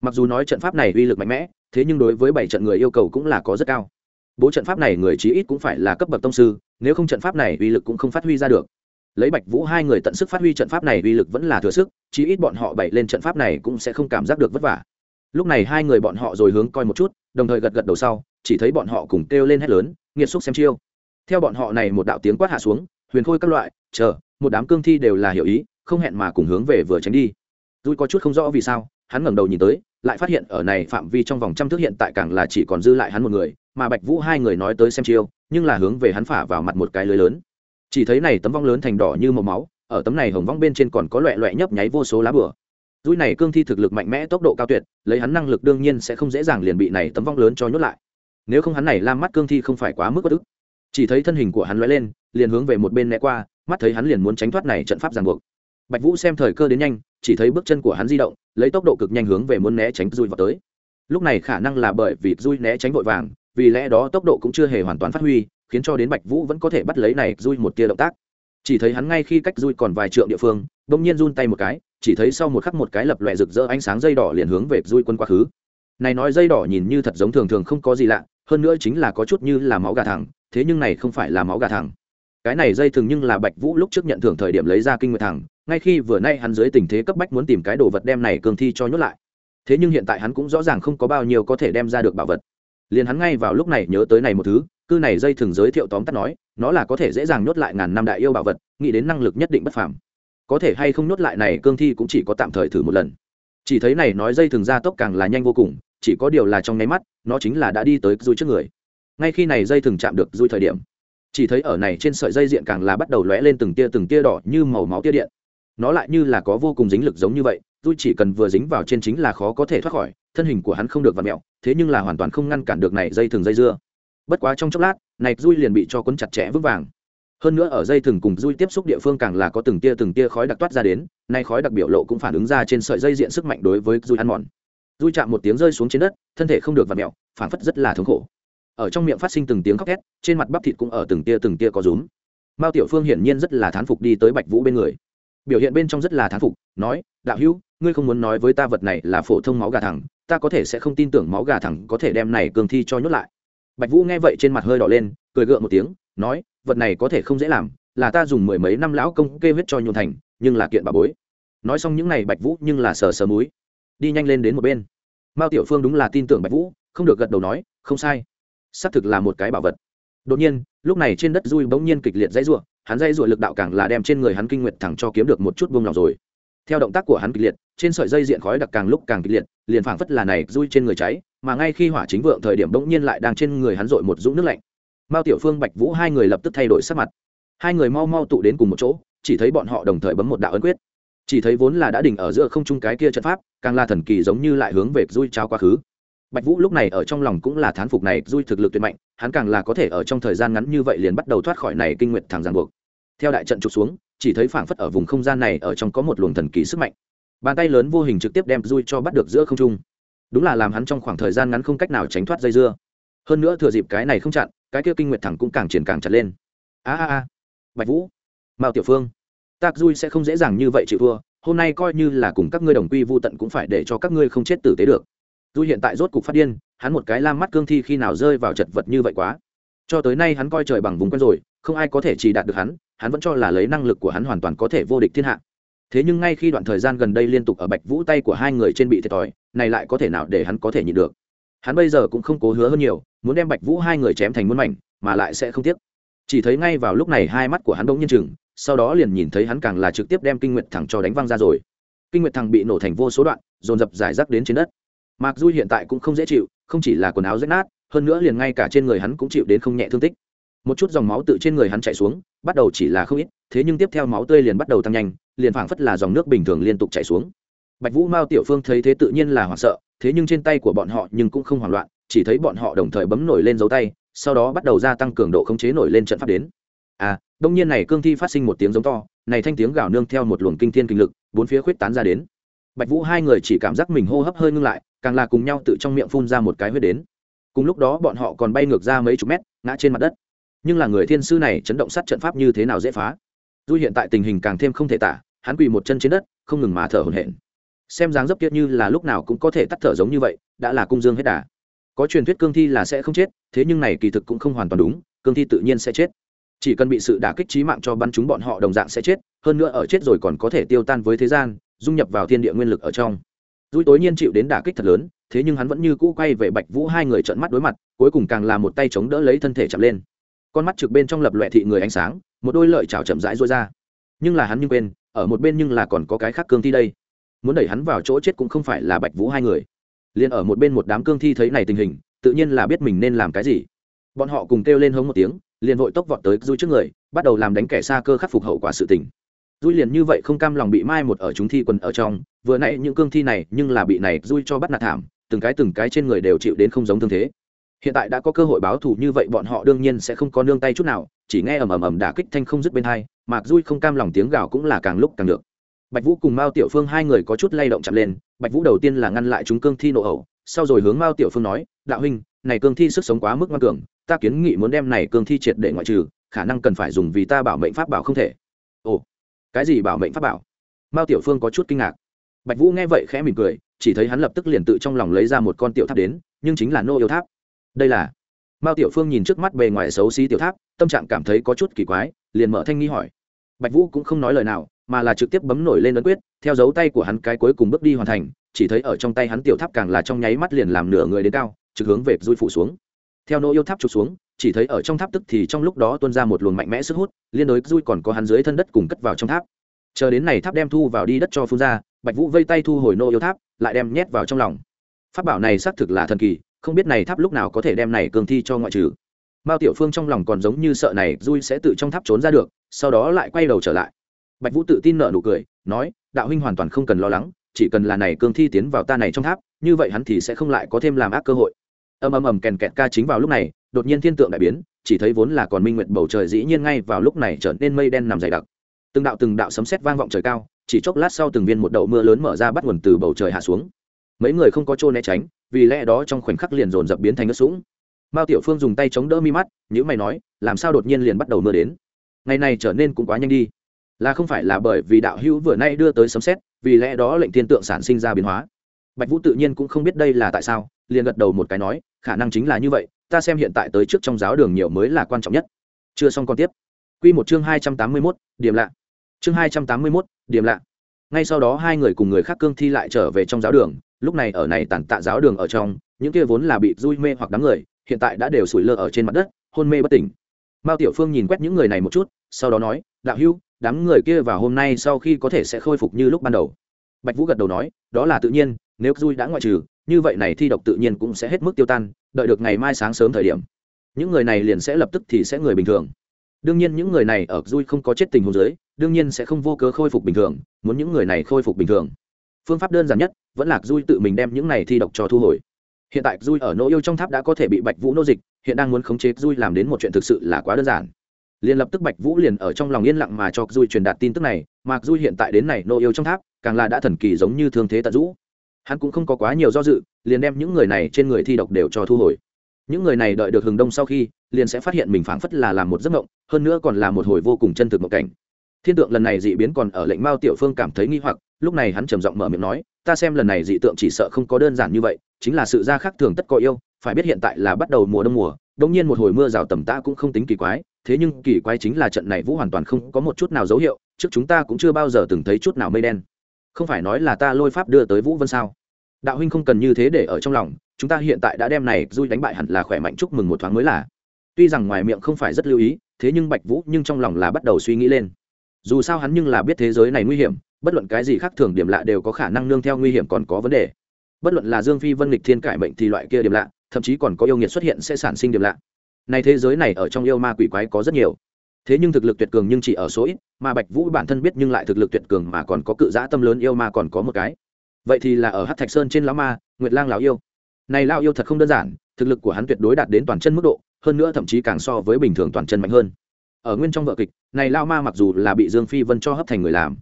Mặc dù nói trận pháp này uy lực mạnh mẽ, thế nhưng đối với bảy trận người yêu cầu cũng là có rất cao. Bố trận pháp này người chí ít cũng phải là cấp bậc tông sư, nếu không trận pháp này uy lực cũng không phát huy ra được. Lấy bạch vũ hai người tận sức phát huy trận pháp này uy lực vẫn là thừa sức, chí ít bọn họ bày lên trận pháp này cũng sẽ không cảm giác được vất vả lúc này hai người bọn họ rồi hướng coi một chút, đồng thời gật gật đầu sau, chỉ thấy bọn họ cùng kêu lên hét lớn, nghiệt xúc xem chiêu. Theo bọn họ này một đạo tiếng quát hạ xuống, huyền khôi các loại, chờ, một đám cương thi đều là hiểu ý, không hẹn mà cùng hướng về vừa tránh đi. Dui có chút không rõ vì sao, hắn ngẩng đầu nhìn tới, lại phát hiện ở này phạm vi trong vòng trăm thước hiện tại càng là chỉ còn dư lại hắn một người, mà bạch vũ hai người nói tới xem chiêu, nhưng là hướng về hắn phả vào mặt một cái lưới lớn. Chỉ thấy này tấm vong lớn thành đỏ như màu máu, ở tấm này hồng vong bên trên còn có loẹ loẹ nhấp nháy vô số lá bửa dũi này cương thi thực lực mạnh mẽ, tốc độ cao tuyệt, lấy hắn năng lực đương nhiên sẽ không dễ dàng liền bị này tấm vong lớn cho nhốt lại. Nếu không hắn này lam mắt cương thi không phải quá mức bất ức. Chỉ thấy thân hình của hắn lóe lên, liền hướng về một bên né qua, mắt thấy hắn liền muốn tránh thoát này trận pháp ràng buộc. Bạch vũ xem thời cơ đến nhanh, chỉ thấy bước chân của hắn di động, lấy tốc độ cực nhanh hướng về muốn né tránh dui vào tới. Lúc này khả năng là bởi vì dui né tránh vội vàng, vì lẽ đó tốc độ cũng chưa hề hoàn toàn phát huy, khiến cho đến bạch vũ vẫn có thể bắt lấy này dui một tia động tác. Chỉ thấy hắn ngay khi cách dui còn vài trượng địa phương, bỗng nhiên run tay một cái chỉ thấy sau một khắc một cái lập loè rực rỡ ánh sáng dây đỏ liền hướng về dui quân quá khứ. Này nói dây đỏ nhìn như thật giống thường thường không có gì lạ, hơn nữa chính là có chút như là máu gà thẳng, thế nhưng này không phải là máu gà thẳng. Cái này dây thường nhưng là bạch vũ lúc trước nhận thưởng thời điểm lấy ra kinh nguyệt thẳng, ngay khi vừa nay hắn dưới tình thế cấp bách muốn tìm cái đồ vật đem này cường thi cho nhốt lại. Thế nhưng hiện tại hắn cũng rõ ràng không có bao nhiêu có thể đem ra được bảo vật. Liền hắn ngay vào lúc này nhớ tới này một thứ cư này dây thường giới thiệu tóm tắt nói, nó là có thể dễ dàng nhốt lại ngàn năm đại yêu bảo vật, nghĩ đến năng lực nhất định bất phàm có thể hay không nhốt lại này cương thi cũng chỉ có tạm thời thử một lần. Chỉ thấy này nói dây thường ra tốc càng là nhanh vô cùng, chỉ có điều là trong nháy mắt, nó chính là đã đi tới dùi trước người. Ngay khi này dây thường chạm được dùi thời điểm, chỉ thấy ở này trên sợi dây diện càng là bắt đầu lóe lên từng tia từng tia đỏ như màu máu tia điện. Nó lại như là có vô cùng dính lực giống như vậy dùi chỉ cần vừa dính vào trên chính là khó có thể thoát khỏi, thân hình của hắn không được vặn mẹo, thế nhưng là hoàn toàn không ngăn cản được này dây thường dây dưa. Bất quá trong chốc lát, này dùi liền bị cho quấn chặt chẽ vững vàng hơn nữa ở dây thừng cùng dui tiếp xúc địa phương càng là có từng tia từng tia khói đặc toát ra đến, nay khói đặc biểu lộ cũng phản ứng ra trên sợi dây diện sức mạnh đối với dui ăn mòn. Dui chạm một tiếng rơi xuống trên đất, thân thể không được vặt mẹo phản phất rất là thống khổ. Ở trong miệng phát sinh từng tiếng khóc thét, trên mặt bắp thịt cũng ở từng tia từng tia có rúm. Mao tiểu phương hiển nhiên rất là thán phục đi tới bạch vũ bên người. Biểu hiện bên trong rất là thán phục, nói, đạo hữu, ngươi không muốn nói với ta vật này là phổ thông máu gà thẳng, ta có thể sẽ không tin tưởng máu gà thẳng có thể đem này cường thi cho nhốt lại. Bạch vũ nghe vậy trên mặt hơi đỏ lên, cười gượng một tiếng, nói vật này có thể không dễ làm, là ta dùng mười mấy năm lão công kê huyết cho nhôn thành, nhưng là kiện bà bối. Nói xong những n à y bạch vũ nhưng là sờ sờ múi đi nhanh lên đến một bên. Mao tiểu phương đúng là tin tưởng bạch vũ, không được gật đầu nói, không sai. Xác thực là một cái bảo vật. Đột nhiên, lúc này trên đất dui bỗng nhiên kịch liệt dãy ruộng hắn dãy ruộng lực đạo càng là đem trên người hắn kinh nguyệt thẳng cho kiếm được một chút buông lòng rồi. Theo động tác của hắn kịch liệt, trên sợi dây diện khói đặc càng lúc càng kịch liệt, liền phảng phất là này dui trên người cháy, mà ngay khi hỏa chính vượng thời điểm bỗng nhiên lại đang trên người hắn dội một dũng nước lạnh mao tiểu phương, bạch vũ hai người lập tức thay đổi sắc mặt. Hai người mau mau tụ đến cùng một chỗ, chỉ thấy bọn họ đồng thời bấm một đạo ấn quyết. Chỉ thấy vốn là đã đỉnh ở giữa không trung cái kia trận pháp, càng là thần kỳ giống như lại hướng về dui trao quá khứ. Bạch vũ lúc này ở trong lòng cũng là thán phục này dui thực lực tuyệt mạnh, hắn càng là có thể ở trong thời gian ngắn như vậy liền bắt đầu thoát khỏi này kinh nguyệt thẳng ràng buộc. Theo đại trận trục xuống, chỉ thấy phảng phất ở vùng không gian này ở trong có một luồng thần kỳ sức mạnh. Bàn tay lớn vô hình trực tiếp đem dui cho bắt được giữa không trung. Đúng là làm hắn trong khoảng thời gian ngắn không cách nào tránh thoát dây dưa. Hơn nữa thừa dịp cái này không chặn cái kia kinh nguyệt thẳng cũng càng triển càng chặt lên. A a a. Bạch vũ, mao tiểu phương, tạc dui sẽ không dễ dàng như vậy chịu thua, hôm nay coi như là cùng các ngươi đồng quy vô tận cũng phải để cho các ngươi không chết tử tế được. Dui hiện tại rốt cục phát điên, hắn một cái lam mắt cương thi khi nào rơi vào chật vật như vậy quá. Cho tới nay hắn coi trời bằng vùng quen rồi, không ai có thể chỉ đạt được hắn hắn vẫn cho là lấy năng lực của hắn hoàn toàn có thể vô địch thiên hạ. Thế nhưng ngay khi đoạn thời gian gần đây liên tục ở bạch vũ tay của hai người trên bị thiệt thòi, này lại có thể nào để hắn có thể nhịn được? Hắn bây giờ cũng không cố hứa hơn nhiều muốn đem bạch vũ hai người chém thành muôn mảnh, mà lại sẽ không tiếc. Chỉ thấy ngay vào lúc này hai mắt của hắn bỗng nhiên chừng sau đó liền nhìn thấy hắn càng là trực tiếp đem kinh nguyệt thẳng cho đánh văng ra rồi. Kinh nguyệt thẳng bị nổ thành vô số đoạn, dồn dập giải rác đến trên đất. Mặc dù hiện tại cũng không dễ chịu, không chỉ là quần áo rách nát, hơn nữa liền ngay cả trên người hắn cũng chịu đến không nhẹ thương tích. Một chút dòng máu tự trên người hắn chạy xuống, bắt đầu chỉ là không ít, thế nhưng tiếp theo máu tươi liền bắt đầu tăng nhanh, liền phảng phất là dòng nước bình thường liên tục chảy xuống. Bạch vũ mao tiểu phương thấy thế tự nhiên là hoảng sợ, thế nhưng trên tay của bọn họ nhưng cũng không hoảng loạn chỉ thấy bọn họ đồng thời bấm nổi lên dấu tay, sau đó bắt đầu gia tăng cường độ khống chế nổi lên trận pháp đến. À đông nhiên này cương thi phát sinh một tiếng giống to, này thanh tiếng gào nương theo một luồng kinh thiên kinh lực, bốn phía khuyết tán ra đến. Bạch vũ hai người chỉ cảm giác mình hô hấp hơi ngưng lại, càng là cùng nhau tự trong miệng phun ra một cái huyết đến. Cùng lúc đó bọn họ còn bay ngược ra mấy chục mét, ngã trên mặt đất. Nhưng là người thiên sư này chấn động sát trận pháp như thế nào dễ phá? Dù hiện tại tình hình càng thêm không thể tả, hắn quỳ một chân trên đất, không ngừng mà thở hổn hển. Xem dáng dấp kiệt như là lúc nào cũng có thể tắt thở giống như vậy, đã là cung dương hết đà có truyền thuyết cương thi là sẽ không chết, thế nhưng này kỳ thực cũng không hoàn toàn đúng, cương thi tự nhiên sẽ chết. Chỉ cần bị sự đả kích trí mạng cho bắn chúng bọn họ đồng dạng sẽ chết, hơn nữa ở chết rồi còn có thể tiêu tan với thế gian, dung nhập vào thiên địa nguyên lực ở trong. Dùi tối nhiên chịu đến đả kích thật lớn, thế nhưng hắn vẫn như cũ quay về bạch vũ hai người trợn mắt đối mặt, cuối cùng càng là một tay chống đỡ lấy thân thể chậm lên. Con mắt trực bên trong lập loẹ thị người ánh sáng, một đôi lợi chảo chậm rãi rối ra. Nhưng là hắn như quên, ở một bên nhưng là còn có cái khác cương thi đây. Muốn đẩy hắn vào chỗ chết cũng không phải là bạch vũ hai người liền ở một bên một đám cương thi thấy này tình hình, tự nhiên là biết mình nên làm cái gì. Bọn họ cùng kêu lên hống một tiếng, liền vội tốc vọt tới dui trước người, bắt đầu làm đánh kẻ xa cơ khắc phục hậu quả sự tình. Dui liền như vậy không cam lòng bị mai một ở chúng thi quần ở trong, vừa nãy những cương thi này nhưng là bị này dui cho bắt nạt thảm, từng cái từng cái trên người đều chịu đến không giống thương thế. Hiện tại đã có cơ hội báo thù như vậy bọn họ đương nhiên sẽ không có nương tay chút nào, chỉ nghe ầm ầm ầm đả kích thanh không dứt bên hai mạc dui không cam lòng tiếng gào cũng là càng lúc càng được bạch vũ cùng mao tiểu phương hai người có chút lay động chạm lên, bạch vũ đầu tiên là ngăn lại chúng cương thi nộ ẩu, sau rồi hướng mao tiểu phương nói, đạo huynh, này cương thi sức sống quá mức ngoan cường, ta kiến nghị muốn đem này cương thi triệt để ngoại trừ, khả năng cần phải dùng vì ta bảo mệnh pháp bảo không thể. Ồ, cái gì bảo mệnh pháp bảo? Mao tiểu phương có chút kinh ngạc. Bạch vũ nghe vậy khẽ mỉm cười, chỉ thấy hắn lập tức liền tự trong lòng lấy ra một con tiểu tháp đến, nhưng chính là nô yêu tháp. Đây là mao tiểu phương nhìn trước mắt bề ngoài xấu xí tiểu tháp, tâm trạng cảm thấy có chút kỳ quái, liền mở thanh nghi hỏi. Bạch vũ cũng không nói lời nào mà là trực tiếp bấm nổi lên ấn quyết, theo dấu tay của hắn cái cuối cùng bước đi hoàn thành, chỉ thấy ở trong tay hắn tiểu tháp càng là trong nháy mắt liền làm nửa người đến cao, trực hướng về dui phủ xuống. Theo nỗ yêu tháp trục xuống, chỉ thấy ở trong tháp tức thì trong lúc đó tuôn ra một luồng mạnh mẽ sức hút, liên đối dui còn có hắn dưới thân đất cùng cất vào trong tháp. Chờ đến này tháp đem thu vào đi đất cho phun ra, bạch vũ vây tay thu hồi nô yêu tháp, lại đem nhét vào trong lòng. Pháp bảo này xác thực là thần kỳ, không biết này tháp lúc nào có thể đem này cường thi cho ngoại trừ. Mao tiểu phương trong lòng còn giống như sợ này dui sẽ tự trong tháp trốn ra được, sau đó lại quay đầu trở lại bạch vũ tự tin nợ nụ cười, nói, đạo huynh hoàn toàn không cần lo lắng, chỉ cần là này cương thi tiến vào ta này trong tháp, như vậy hắn thì sẽ không lại có thêm làm ác cơ hội. Ầm ầm ầm kèn kẹt ca chính vào lúc này, đột nhiên thiên tượng đại biến, chỉ thấy vốn là còn minh nguyện bầu trời dĩ nhiên ngay vào lúc này trở nên mây đen nằm dày đặc. Từng đạo từng đạo sấm sét vang vọng trời cao, chỉ chốc lát sau từng viên một đậu mưa lớn mở ra bắt nguồn từ bầu trời hạ xuống. Mấy người không có chỗ né tránh, vì lẽ đó trong khoảnh khắc liền dồn dập biến thành nước sũng. Mao tiểu phương dùng tay chống đỡ mi mắt nhữ mày nói, làm sao đột nhiên liền bắt đầu mưa đến? Ngày này trở nên cũng quá nhanh đi là không phải là bởi vì đạo hữu vừa nay đưa tới sấm xét vì lẽ đó lệnh thiên tượng sản sinh ra biến hóa. Bạch vũ tự nhiên cũng không biết đây là tại sao, liền gật đầu một cái nói, khả năng chính là như vậy, ta xem hiện tại tới trước trong giáo đường nhiều mới là quan trọng nhất. Chưa xong còn tiếp. Q một chương hai trăm tám mươi mốt, điểm lạ. Chương hai trăm tám mươi mốt, điểm lạ. Ngay sau đó hai người cùng người khác cương thi lại trở về trong giáo đường, lúc này ở này tàn tạ giáo đường ở trong, những kia vốn là bị dui mê hoặc đám người, hiện tại đã đều sủi lơ ở trên mặt đất, hôn mê bất tỉnh. Mao tiểu phương nhìn quét những người này một chút, sau đó nói, đạo hữu đám người kia vào hôm nay sau khi có thể sẽ khôi phục như lúc ban đầu. Bạch vũ gật đầu nói, đó là tự nhiên, nếu dui đã ngoại trừ, như vậy này thi độc tự nhiên cũng sẽ hết mức tiêu tan, đợi được ngày mai sáng sớm thời điểm, những người này liền sẽ lập tức thì sẽ người bình thường. Đương nhiên những người này ở dui không có chết tình huống dưới, đương nhiên sẽ không vô cớ khôi phục bình thường, muốn những người này khôi phục bình thường. Phương pháp đơn giản nhất, vẫn là dui tự mình đem những này thi độc cho thu hồi. Hiện tại dui ở nỗ yêu trong tháp đã có thể bị bạch vũ nô dịch, hiện đang muốn khống chế dui làm đến một chuyện thực sự là quá đơn giản liền lập tức bạch vũ liền ở trong lòng yên lặng mà cho dui truyền đạt tin tức này, mà dui hiện tại đến này nô yêu trong tháp, càng là đã thần kỳ giống như thương thế tận rũ. Hắn cũng không có quá nhiều do dự, liền đem những người này trên người thi độc đều cho thu hồi. Những người này đợi được hừng đông sau khi, liền sẽ phát hiện mình phảng phất là làm một giấc mộng, hơn nữa còn là một hồi vô cùng chân thực mộng cảnh. Thiên tượng lần này dị biến còn ở lệnh mao tiểu phương cảm thấy nghi hoặc, lúc này hắn trầm giọng mở miệng nói, ta xem lần này dị tượng chỉ sợ không có đơn giản như vậy, chính là sự ra khác thường tất có yêu, phải biết hiện tại là bắt đầu mùa đông mùa đông nhiên một hồi mưa rào tầm tã cũng không tính kỳ quái thế nhưng kỳ quái chính là trận này vũ hoàn toàn không có một chút nào dấu hiệu, trước chúng ta cũng chưa bao giờ từng thấy chút nào mây đen. Không phải nói là ta lôi pháp đưa tới vũ vân sao? Đạo huynh không cần như thế để ở trong lòng, chúng ta hiện tại đã đem này dui đánh bại hẳn là khỏe mạnh chúc mừng một thoáng mới là. Tuy rằng ngoài miệng không phải rất lưu ý, thế nhưng bạch vũ nhưng trong lòng là bắt đầu suy nghĩ lên. Dù sao hắn nhưng là biết thế giới này nguy hiểm, bất luận cái gì khác thường điểm lạ đều có khả năng nương theo nguy hiểm còn có vấn đề. Bất luận là dương phi vân lịch thiên cải bệnh thì loại kia điểm lạ, thậm chí còn có yêu nghiệt xuất hiện sẽ sản sinh điểm lạ này thế giới này ở trong yêu ma quỷ quái có rất nhiều. Thế nhưng thực lực tuyệt cường nhưng chỉ ở số ít, mà bạch vũ bản thân biết nhưng lại thực lực tuyệt cường mà còn có cự giã tâm lớn yêu ma còn có một cái. Vậy thì là ở hát thạch sơn trên lão ma, nguyệt lang lão yêu. Này lão yêu thật không đơn giản, thực lực của hắn tuyệt đối đạt đến toàn chân mức độ, hơn nữa thậm chí càng so với bình thường toàn chân mạnh hơn. Ở nguyên trong vợ kịch, này lao ma mặc dù là bị dương phi vân cho hấp thành người làm,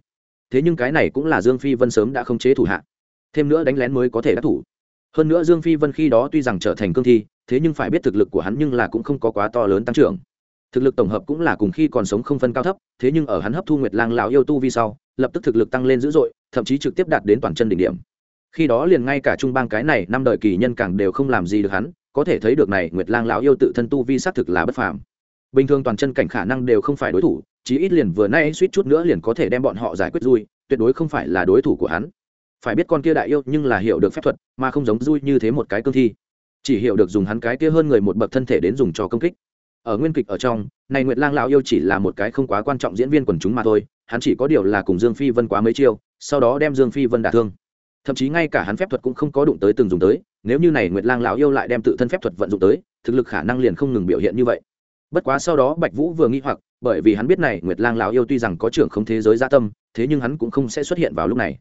thế nhưng cái này cũng là dương phi vân sớm đã không chế thủ hạ. Thêm nữa đánh lén mới có thể đắc thủ hơn nữa dương phi vân khi đó tuy rằng trở thành cương thi, thế nhưng phải biết thực lực của hắn nhưng là cũng không có quá to lớn tăng trưởng. Thực lực tổng hợp cũng là cùng khi còn sống không phân cao thấp, thế nhưng ở hắn hấp thu nguyệt lang lão yêu tu vi sau, lập tức thực lực tăng lên dữ dội, thậm chí trực tiếp đạt đến toàn chân đỉnh điểm. Khi đó liền ngay cả trung bang cái này năm đời kỳ nhân càng đều không làm gì được hắn, có thể thấy được này nguyệt lang lão yêu tự thân tu vi xác thực là bất phàm. Bình thường toàn chân cảnh khả năng đều không phải đối thủ, chí ít liền vừa nay suýt chút nữa liền có thể đem bọn họ giải quyết dui tuyệt đối không phải là đối thủ của hắn phải biết con kia đại yêu nhưng là hiểu được phép thuật, mà không giống vui như thế một cái cương thi. Chỉ hiểu được dùng hắn cái kia hơn người một bậc thân thể đến dùng cho công kích. Ở nguyên kịch ở trong, này nguyệt lang lão yêu chỉ là một cái không quá quan trọng diễn viên quần chúng mà thôi, hắn chỉ có điều là cùng dương phi vân quá mấy chiêu, sau đó đem dương phi vân đả thương. Thậm chí ngay cả hắn phép thuật cũng không có đụng tới từng dùng tới, nếu như này nguyệt lang lão yêu lại đem tự thân phép thuật vận dụng tới, thực lực khả năng liền không ngừng biểu hiện như vậy. Bất quá sau đó bạch vũ vừa nghĩ hoặc, bởi vì hắn biết này nguyệt lang lão yêu tuy rằng có trưởng không thế giới gia tâm, thế nhưng hắn cũng không sẽ xuất hiện vào lúc này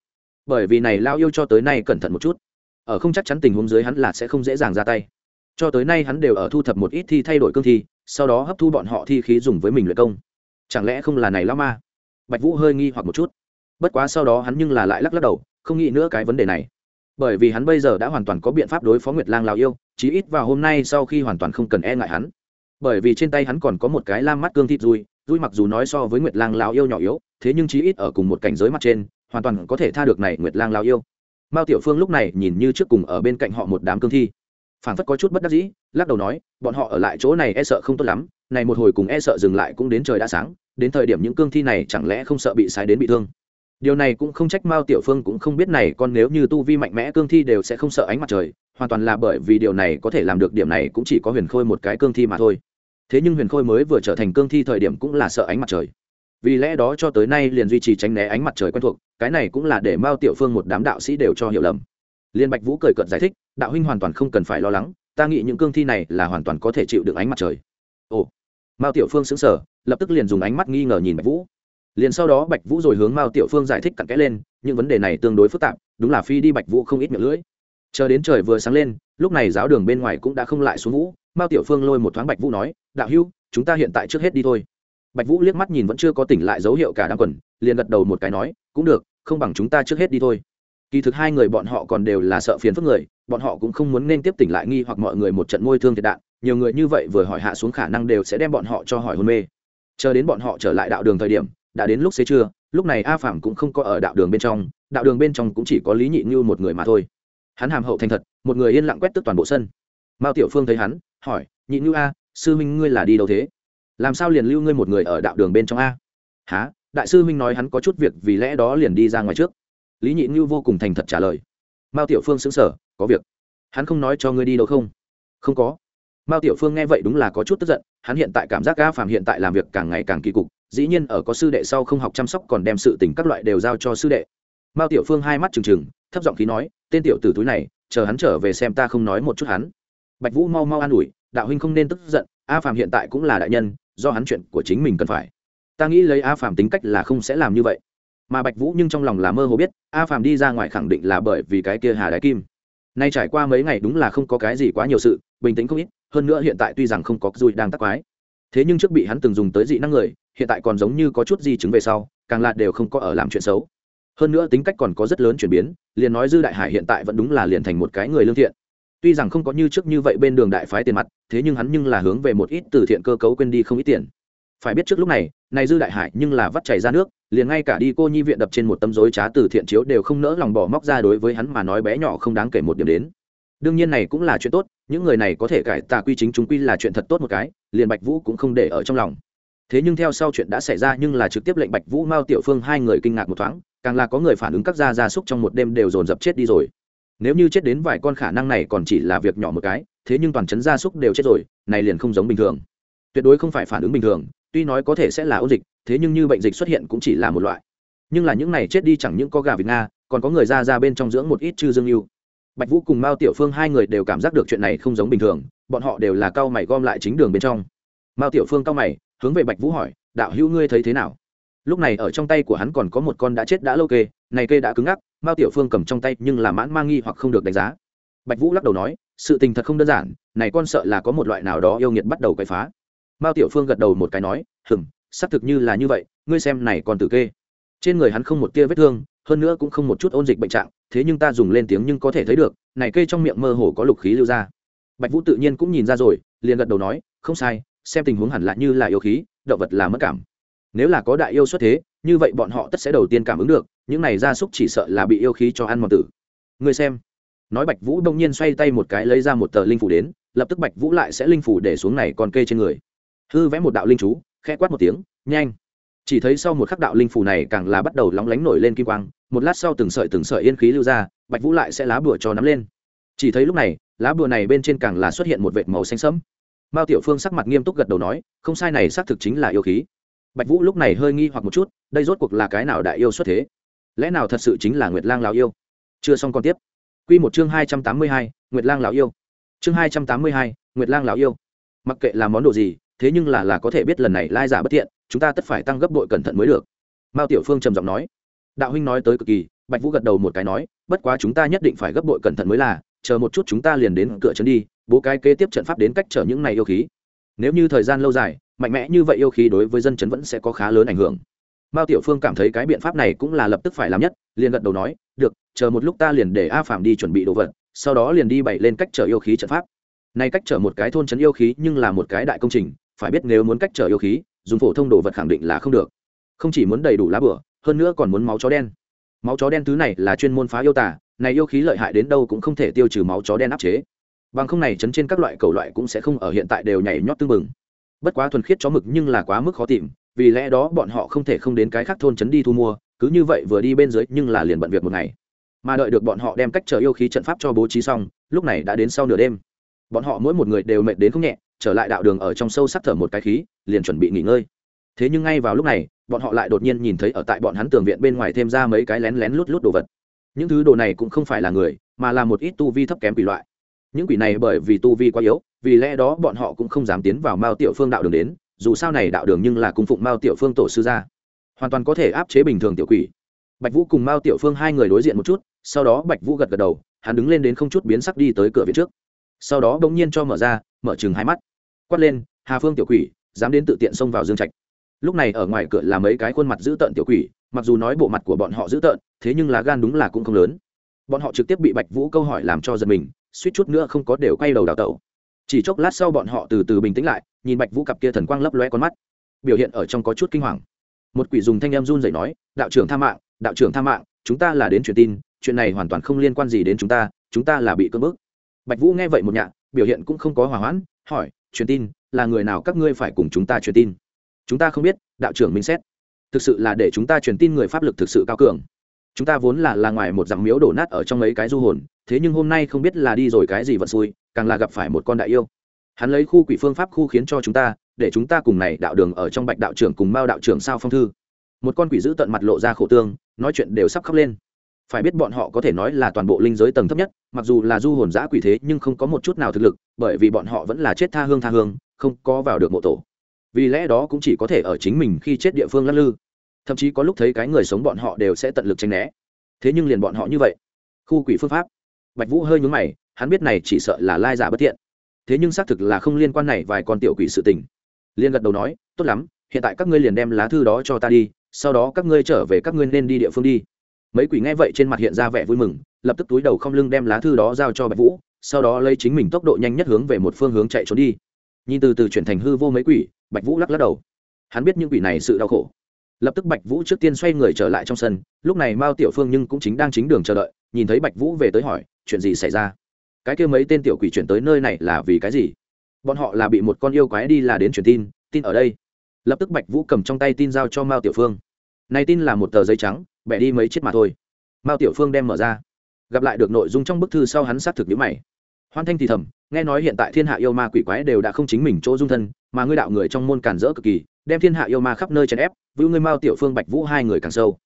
bởi vì này lão yêu cho tới nay cẩn thận một chút. Ở không chắc chắn tình huống dưới hắn là sẽ không dễ dàng ra tay. Cho tới nay hắn đều ở thu thập một ít thi thay đổi cương thi, sau đó hấp thu bọn họ thi khí dùng với mình luyện công. Chẳng lẽ không là này lao ma? Bạch vũ hơi nghi hoặc một chút. Bất quá sau đó hắn nhưng là lại lắc lắc đầu, không nghĩ nữa cái vấn đề này. Bởi vì hắn bây giờ đã hoàn toàn có biện pháp đối phó nguyệt lang lào yêu, chí ít vào hôm nay sau khi hoàn toàn không cần e ngại hắn. Bởi vì trên tay hắn còn có một cái lam mắt cương thịt dùi dùi mặc dù nói so với nguyệt lang lào yêu nhỏ yếu, thế nhưng chí ít ở cùng một cảnh giới mặt trên hoàn toàn có thể tha được này nguyệt lang Lao yêu. Mao tiểu phương lúc này nhìn như trước cùng ở bên cạnh họ một đám cương thi. Phản phất có chút bất đắc dĩ, lắc đầu nói, bọn họ ở lại chỗ này e sợ không tốt lắm, này một hồi cùng e sợ dừng lại cũng đến trời đã sáng, đến thời điểm những cương thi này chẳng lẽ không sợ bị sái đến bị thương? Điều này cũng không trách mao tiểu phương cũng không biết này còn nếu như tu vi mạnh mẽ cương thi đều sẽ không sợ ánh mặt trời, hoàn toàn là bởi vì điều này có thể làm được điểm này cũng chỉ có huyền khôi một cái cương thi mà thôi. Thế nhưng huyền khôi mới vừa trở thành cương thi thời điểm cũng là sợ ánh mặt trời vì lẽ đó cho tới nay liền duy trì tránh né ánh mặt trời quen thuộc, cái này cũng là để mao tiểu phương một đám đạo sĩ đều cho hiểu lầm. Liên bạch vũ cười cợt giải thích, đạo huynh hoàn toàn không cần phải lo lắng, ta nghĩ những cương thi này là hoàn toàn có thể chịu được ánh mặt trời. Ồ. Mao tiểu phương xứng sở lập tức liền dùng ánh mắt nghi ngờ nhìn bạch vũ. Liền sau đó bạch vũ rồi hướng mao tiểu phương giải thích cặn kẽ lên, những vấn đề này tương đối phức tạp, đúng là phi đi bạch vũ không ít miệng lưỡi. Chờ đến trời vừa sáng lên, lúc này giáo đường bên ngoài cũng đã không lại xuống vũ, mao tiểu phương lôi một thoáng bạch vũ nói, đạo hữu, chúng ta hiện tại trước hết đi thôi bạch vũ liếc mắt nhìn vẫn chưa có tỉnh lại dấu hiệu cả đám quần, liền gật đầu một cái nói, cũng được, không bằng chúng ta trước hết đi thôi. Kỳ thực hai người bọn họ còn đều là sợ phiền phức người, bọn họ cũng không muốn nên tiếp tỉnh lại nghi hoặc mọi người một trận môi thương thiệt đạn, nhiều người như vậy vừa hỏi hạ xuống khả năng đều sẽ đem bọn họ cho hỏi hôn mê. Chờ đến bọn họ trở lại đạo đường thời điểm, đã đến lúc xế trưa, lúc này a phạm cũng không có ở đạo đường bên trong, đạo đường bên trong cũng chỉ có lý nhị như một người mà thôi. Hắn hàm hậu thành thật, một người yên lặng quét tức toàn bộ sân. Mao tiểu phương thấy hắn, hỏi, nhị như a, sư minh ngươi là đi đâu thế? Làm sao liền lưu ngươi một người ở đạo đường bên trong a? Há đại sư huynh nói hắn có chút việc, vì lẽ đó liền đi ra ngoài trước. Lý nhị như vô cùng thành thật trả lời. Mao tiểu phương xứng sở có việc. Hắn không nói cho ngươi đi đâu không? Không có. Mao tiểu phương nghe vậy đúng là có chút tức giận, hắn hiện tại cảm giác a phàm hiện tại làm việc càng ngày càng kỳ cục, dĩ nhiên ở có sư đệ sau không học chăm sóc còn đem sự tình các loại đều giao cho sư đệ. Mao tiểu phương hai mắt trừng trừng, thấp giọng khí nói, tên tiểu tử túi này, chờ hắn trở về xem ta không nói một chút hắn. Bạch vũ mau mau an ủi, đạo huynh không nên tức giận, a phàm hiện tại cũng là đại nhân do hắn chuyện của chính mình cần phải. Ta nghĩ lấy a phàm tính cách là không sẽ làm như vậy. Mà bạch vũ nhưng trong lòng là mơ hồ biết, a phàm đi ra ngoài khẳng định là bởi vì cái kia hà đái kim. Nay trải qua mấy ngày đúng là không có cái gì quá nhiều sự, bình tĩnh không ít, hơn nữa hiện tại tuy rằng không có dùi đang tắc quái, thế nhưng trước bị hắn từng dùng tới dị năng người, hiện tại còn giống như có chút di chứng về sau, càng là đều không có ở làm chuyện xấu. Hơn nữa tính cách còn có rất lớn chuyển biến, liền nói dư đại hải hiện tại vẫn đúng là liền thành một cái người lương thiện tuy rằng không có như trước như vậy bên đường đại phái tiền mặt, thế nhưng hắn nhưng là hướng về một ít từ thiện cơ cấu quên đi không ít tiền. Phải biết trước lúc này này dư đại hải nhưng là vắt chảy ra nước, liền ngay cả đi cô nhi viện đập trên một tấm rối trá từ thiện chiếu đều không nỡ lòng bỏ móc ra đối với hắn mà nói bé nhỏ không đáng kể một điểm đến. Đương nhiên này cũng là chuyện tốt, những người này có thể cải tà quy chính chúng quy là chuyện thật tốt một cái, liền bạch vũ cũng không để ở trong lòng. Thế nhưng theo sau chuyện đã xảy ra nhưng là trực tiếp lệnh bạch vũ mao tiểu phương hai người kinh ngạc một thoáng, càng là có người phản ứng các gia gia súc trong một đêm đều dồn dập chết đi rồi nếu như chết đến vài con khả năng này còn chỉ là việc nhỏ một cái, thế nhưng toàn chấn gia súc đều chết rồi, này liền không giống bình thường. Tuyệt đối không phải phản ứng bình thường, tuy nói có thể sẽ là ôn dịch, thế nhưng như bệnh dịch xuất hiện cũng chỉ là một loại. Nhưng là những này chết đi chẳng những có gà việt nga, còn có người ra ra bên trong dưỡng một ít chư dương yêu bạch vũ cùng mao tiểu phương hai người đều cảm giác được chuyện này không giống bình thường, bọn họ đều là cao mày gom lại chính đường bên trong. Mao tiểu phương cao mày, hướng về bạch vũ hỏi, đạo hữu ngươi thấy thế nào? Lúc này ở trong tay của hắn còn có một con đã chết đã lâu kê, này kê đã cứng ngắc, mao tiểu phương cầm trong tay nhưng là mãn mang nghi hoặc không được đánh giá. Bạch vũ lắc đầu nói, sự tình thật không đơn giản, này con sợ là có một loại nào đó yêu nghiệt bắt đầu quậy phá. Mao tiểu phương gật đầu một cái nói hừng xác thực như là như vậy, ngươi xem này còn tử kê. Trên người hắn không một tia vết thương, hơn nữa cũng không một chút ôn dịch bệnh trạng, thế nhưng ta dùng lên tiếng nhưng có thể thấy được, này kê trong miệng mơ hồ có lục khí lưu ra. Bạch vũ tự nhiên cũng nhìn ra rồi, liền gật đầu nói, không sai, xem tình huống hẳn lại như là yêu khí, động vật là mất cảm nếu là có đại yêu xuất thế, như vậy bọn họ tất sẽ đầu tiên cảm ứng được, những này gia súc chỉ sợ là bị yêu khí cho ăn mòn tử. Người xem. Nói bạch vũ đông nhiên xoay tay một cái lấy ra một tờ linh phủ đến, lập tức bạch vũ lại sẽ linh phủ để xuống này còn kê trên người. Hư vẽ một đạo linh chú, khẽ quát một tiếng, nhanh. Chỉ thấy sau một khắc đạo linh phủ này càng là bắt đầu lóng lánh nổi lên kim quang, một lát sau từng sợi từng sợi yên khí lưu ra, bạch vũ lại sẽ lá bùa cho nắm lên. Chỉ thấy lúc này, lá bùa này bên trên càng là xuất hiện một vệt màu xanh sẫm. Mao tiểu phương sắc mặt nghiêm túc gật đầu nói, không sai này xác thực chính là yêu khí bạch vũ lúc này hơi nghi hoặc một chút, đây rốt cuộc là cái nào đại yêu xuất thế? Lẽ nào thật sự chính là nguyệt lang lào yêu? Chưa xong còn tiếp. Q một chương hai trăm tám mươi hai, nguyệt lang lào yêu. Chương hai trăm tám mươi hai, nguyệt lang lào yêu. Mặc kệ là món đồ gì, thế nhưng là là có thể biết lần này lai giả bất thiện, chúng ta tất phải tăng gấp đội cẩn thận mới được. Mao tiểu phương trầm giọng nói. Đạo huynh nói tới cực kỳ, bạch vũ gật đầu một cái nói, bất quá chúng ta nhất định phải gấp đội cẩn thận mới là, chờ một chút chúng ta liền đến cửa trấn đi, bố cái kế tiếp trận pháp đến cách trở những này yêu khí nếu như thời gian lâu dài, mạnh mẽ như vậy yêu khí đối với dân chấn vẫn sẽ có khá lớn ảnh hưởng. Mao tiểu phương cảm thấy cái biện pháp này cũng là lập tức phải làm nhất, liền gật đầu nói, được, chờ một lúc ta liền để a phạm đi chuẩn bị đồ vật, sau đó liền đi bày lên cách trở yêu khí trận pháp. Nay cách trở một cái thôn chấn yêu khí nhưng là một cái đại công trình, phải biết nếu muốn cách trở yêu khí, dùng phổ thông đồ vật khẳng định là không được. Không chỉ muốn đầy đủ lá bửa, hơn nữa còn muốn máu chó đen. Máu chó đen thứ này là chuyên môn phá yêu tả này yêu khí lợi hại đến đâu cũng không thể tiêu trừ máu chó đen áp chế bằng không này chấn trên các loại cầu loại cũng sẽ không ở hiện tại đều nhảy nhót tương mừng bất quá thuần khiết chó mực nhưng là quá mức khó tìm, vì lẽ đó bọn họ không thể không đến cái khác thôn chấn đi thu mua, cứ như vậy vừa đi bên dưới nhưng là liền bận việc một ngày. Mà đợi được bọn họ đem cách chờ yêu khí trận pháp cho bố trí xong, lúc này đã đến sau nửa đêm. Bọn họ mỗi một người đều mệt đến không nhẹ, trở lại đạo đường ở trong sâu sắc thở một cái khí, liền chuẩn bị nghỉ ngơi. Thế nhưng ngay vào lúc này, bọn họ lại đột nhiên nhìn thấy ở tại bọn hắn tường viện bên ngoài thêm ra mấy cái lén lén lút lút đồ vật. Những thứ đồ này cũng không phải là người, mà là một ít tu vi thấp kém quỷ loại những quỷ này bởi vì tu vi quá yếu, vì lẽ đó bọn họ cũng không dám tiến vào mao tiểu phương đạo đường đến, dù sao này đạo đường nhưng là cung phụng mao tiểu phương tổ sư gia. Hoàn toàn có thể áp chế bình thường tiểu quỷ. Bạch vũ cùng mao tiểu phương hai người đối diện một chút, sau đó bạch vũ gật gật đầu, hắn đứng lên đến không chút biến sắc đi tới cửa viện trước. Sau đó bỗng nhiên cho mở ra, mở chừng hai mắt. Quát lên, hà phương tiểu quỷ, dám đến tự tiện xông vào dương trạch. Lúc này ở ngoài cửa là mấy cái khuôn mặt dữ tợn tiểu quỷ, mặc dù nói bộ mặt của bọn họ dữ tợn, thế nhưng lá gan đúng là cũng không lớn. Bọn họ trực tiếp bị bạch vũ câu hỏi làm cho giật mình suýt chút nữa không có đều quay đầu đào tẩu. Chỉ chốc lát sau bọn họ từ từ bình tĩnh lại, nhìn bạch vũ cặp kia thần quang lấp loe con mắt. Biểu hiện ở trong có chút kinh hoàng. Một quỷ dùng thanh em run dậy nói, đạo trưởng tha mạng, đạo trưởng tha mạng, chúng ta là đến truyền tin, chuyện này hoàn toàn không liên quan gì đến chúng ta chúng ta là bị cưỡng bức. Bạch vũ nghe vậy một nhạ biểu hiện cũng không có hòa hoãn, hỏi, truyền tin, là người nào các ngươi phải cùng chúng ta truyền tin? Chúng ta không biết, đạo trưởng minh xét. Thực sự là để chúng ta truyền tin người pháp lực thực sự cao cường. Chúng ta vốn là là ngoài một dặm miếu đổ nát ở trong mấy cái du hồn thế nhưng hôm nay không biết là đi rồi cái gì vận xui, càng là gặp phải một con đại yêu. Hắn lấy khu quỷ phương pháp khu khiến cho chúng ta, để chúng ta cùng này đạo đường ở trong bạch đạo trưởng cùng mao đạo trưởng sao phong thư. Một con quỷ giữ tận mặt lộ ra khổ tương, nói chuyện đều sắp khóc lên. Phải biết bọn họ có thể nói là toàn bộ linh giới tầng thấp nhất, mặc dù là du hồn giã quỷ thế nhưng không có một chút nào thực lực, bởi vì bọn họ vẫn là chết tha hương tha hương, không có vào được mộ tổ. Vì lẽ đó cũng chỉ có thể ở chính mình khi chết địa phương lắc lư. Thậm chí có lúc thấy cái người sống bọn họ đều sẽ tận lực tranh né. Thế nhưng liền bọn họ như vậy. Khu quỷ phương pháp bạch vũ hơi nhúng mày, hắn biết này chỉ sợ là lai giả bất thiện. Thế nhưng xác thực là không liên quan này vài con tiểu quỷ sự tình. Liên gật đầu nói, tốt lắm, hiện tại các ngươi liền đem lá thư đó cho ta đi, sau đó các ngươi trở về các ngươi nên đi địa phương đi. Mấy quỷ nghe vậy trên mặt hiện ra vẻ vui mừng, lập tức túi đầu không lưng đem lá thư đó giao cho bạch vũ, sau đó lấy chính mình tốc độ nhanh nhất hướng về một phương hướng chạy trốn đi. Nhìn từ từ chuyển thành hư vô mấy quỷ, bạch vũ lắc lắc đầu. Hắn biết những quỷ này sự đau khổ lập tức bạch vũ trước tiên xoay người trở lại trong sân, lúc này mao tiểu phương nhưng cũng chính đang chính đường chờ đợi, nhìn thấy bạch vũ về tới hỏi, chuyện gì xảy ra? Cái kia mấy tên tiểu quỷ chuyển tới nơi này là vì cái gì? Bọn họ là bị một con yêu quái đi là đến truyền tin tin ở đây. Lập tức bạch vũ cầm trong tay tin giao cho mao tiểu phương. Này tin là một tờ giấy trắng, bẻ đi mấy chiếc mà thôi. Mao tiểu phương đem mở ra. Gặp lại được nội dung trong bức thư sau hắn xác thực nhữ mày. Hoan thanh thì thầm, nghe nói hiện tại thiên hạ yêu ma quỷ quái đều đã không chính mình chỗ dung thân, mà ngươi đạo người trong môn cản rỡ cực kỳ đem thiên hạ yêu ma khắp nơi chèn ép, vưu ngươi mao tiểu phương, bạch vũ hai người càng sâu.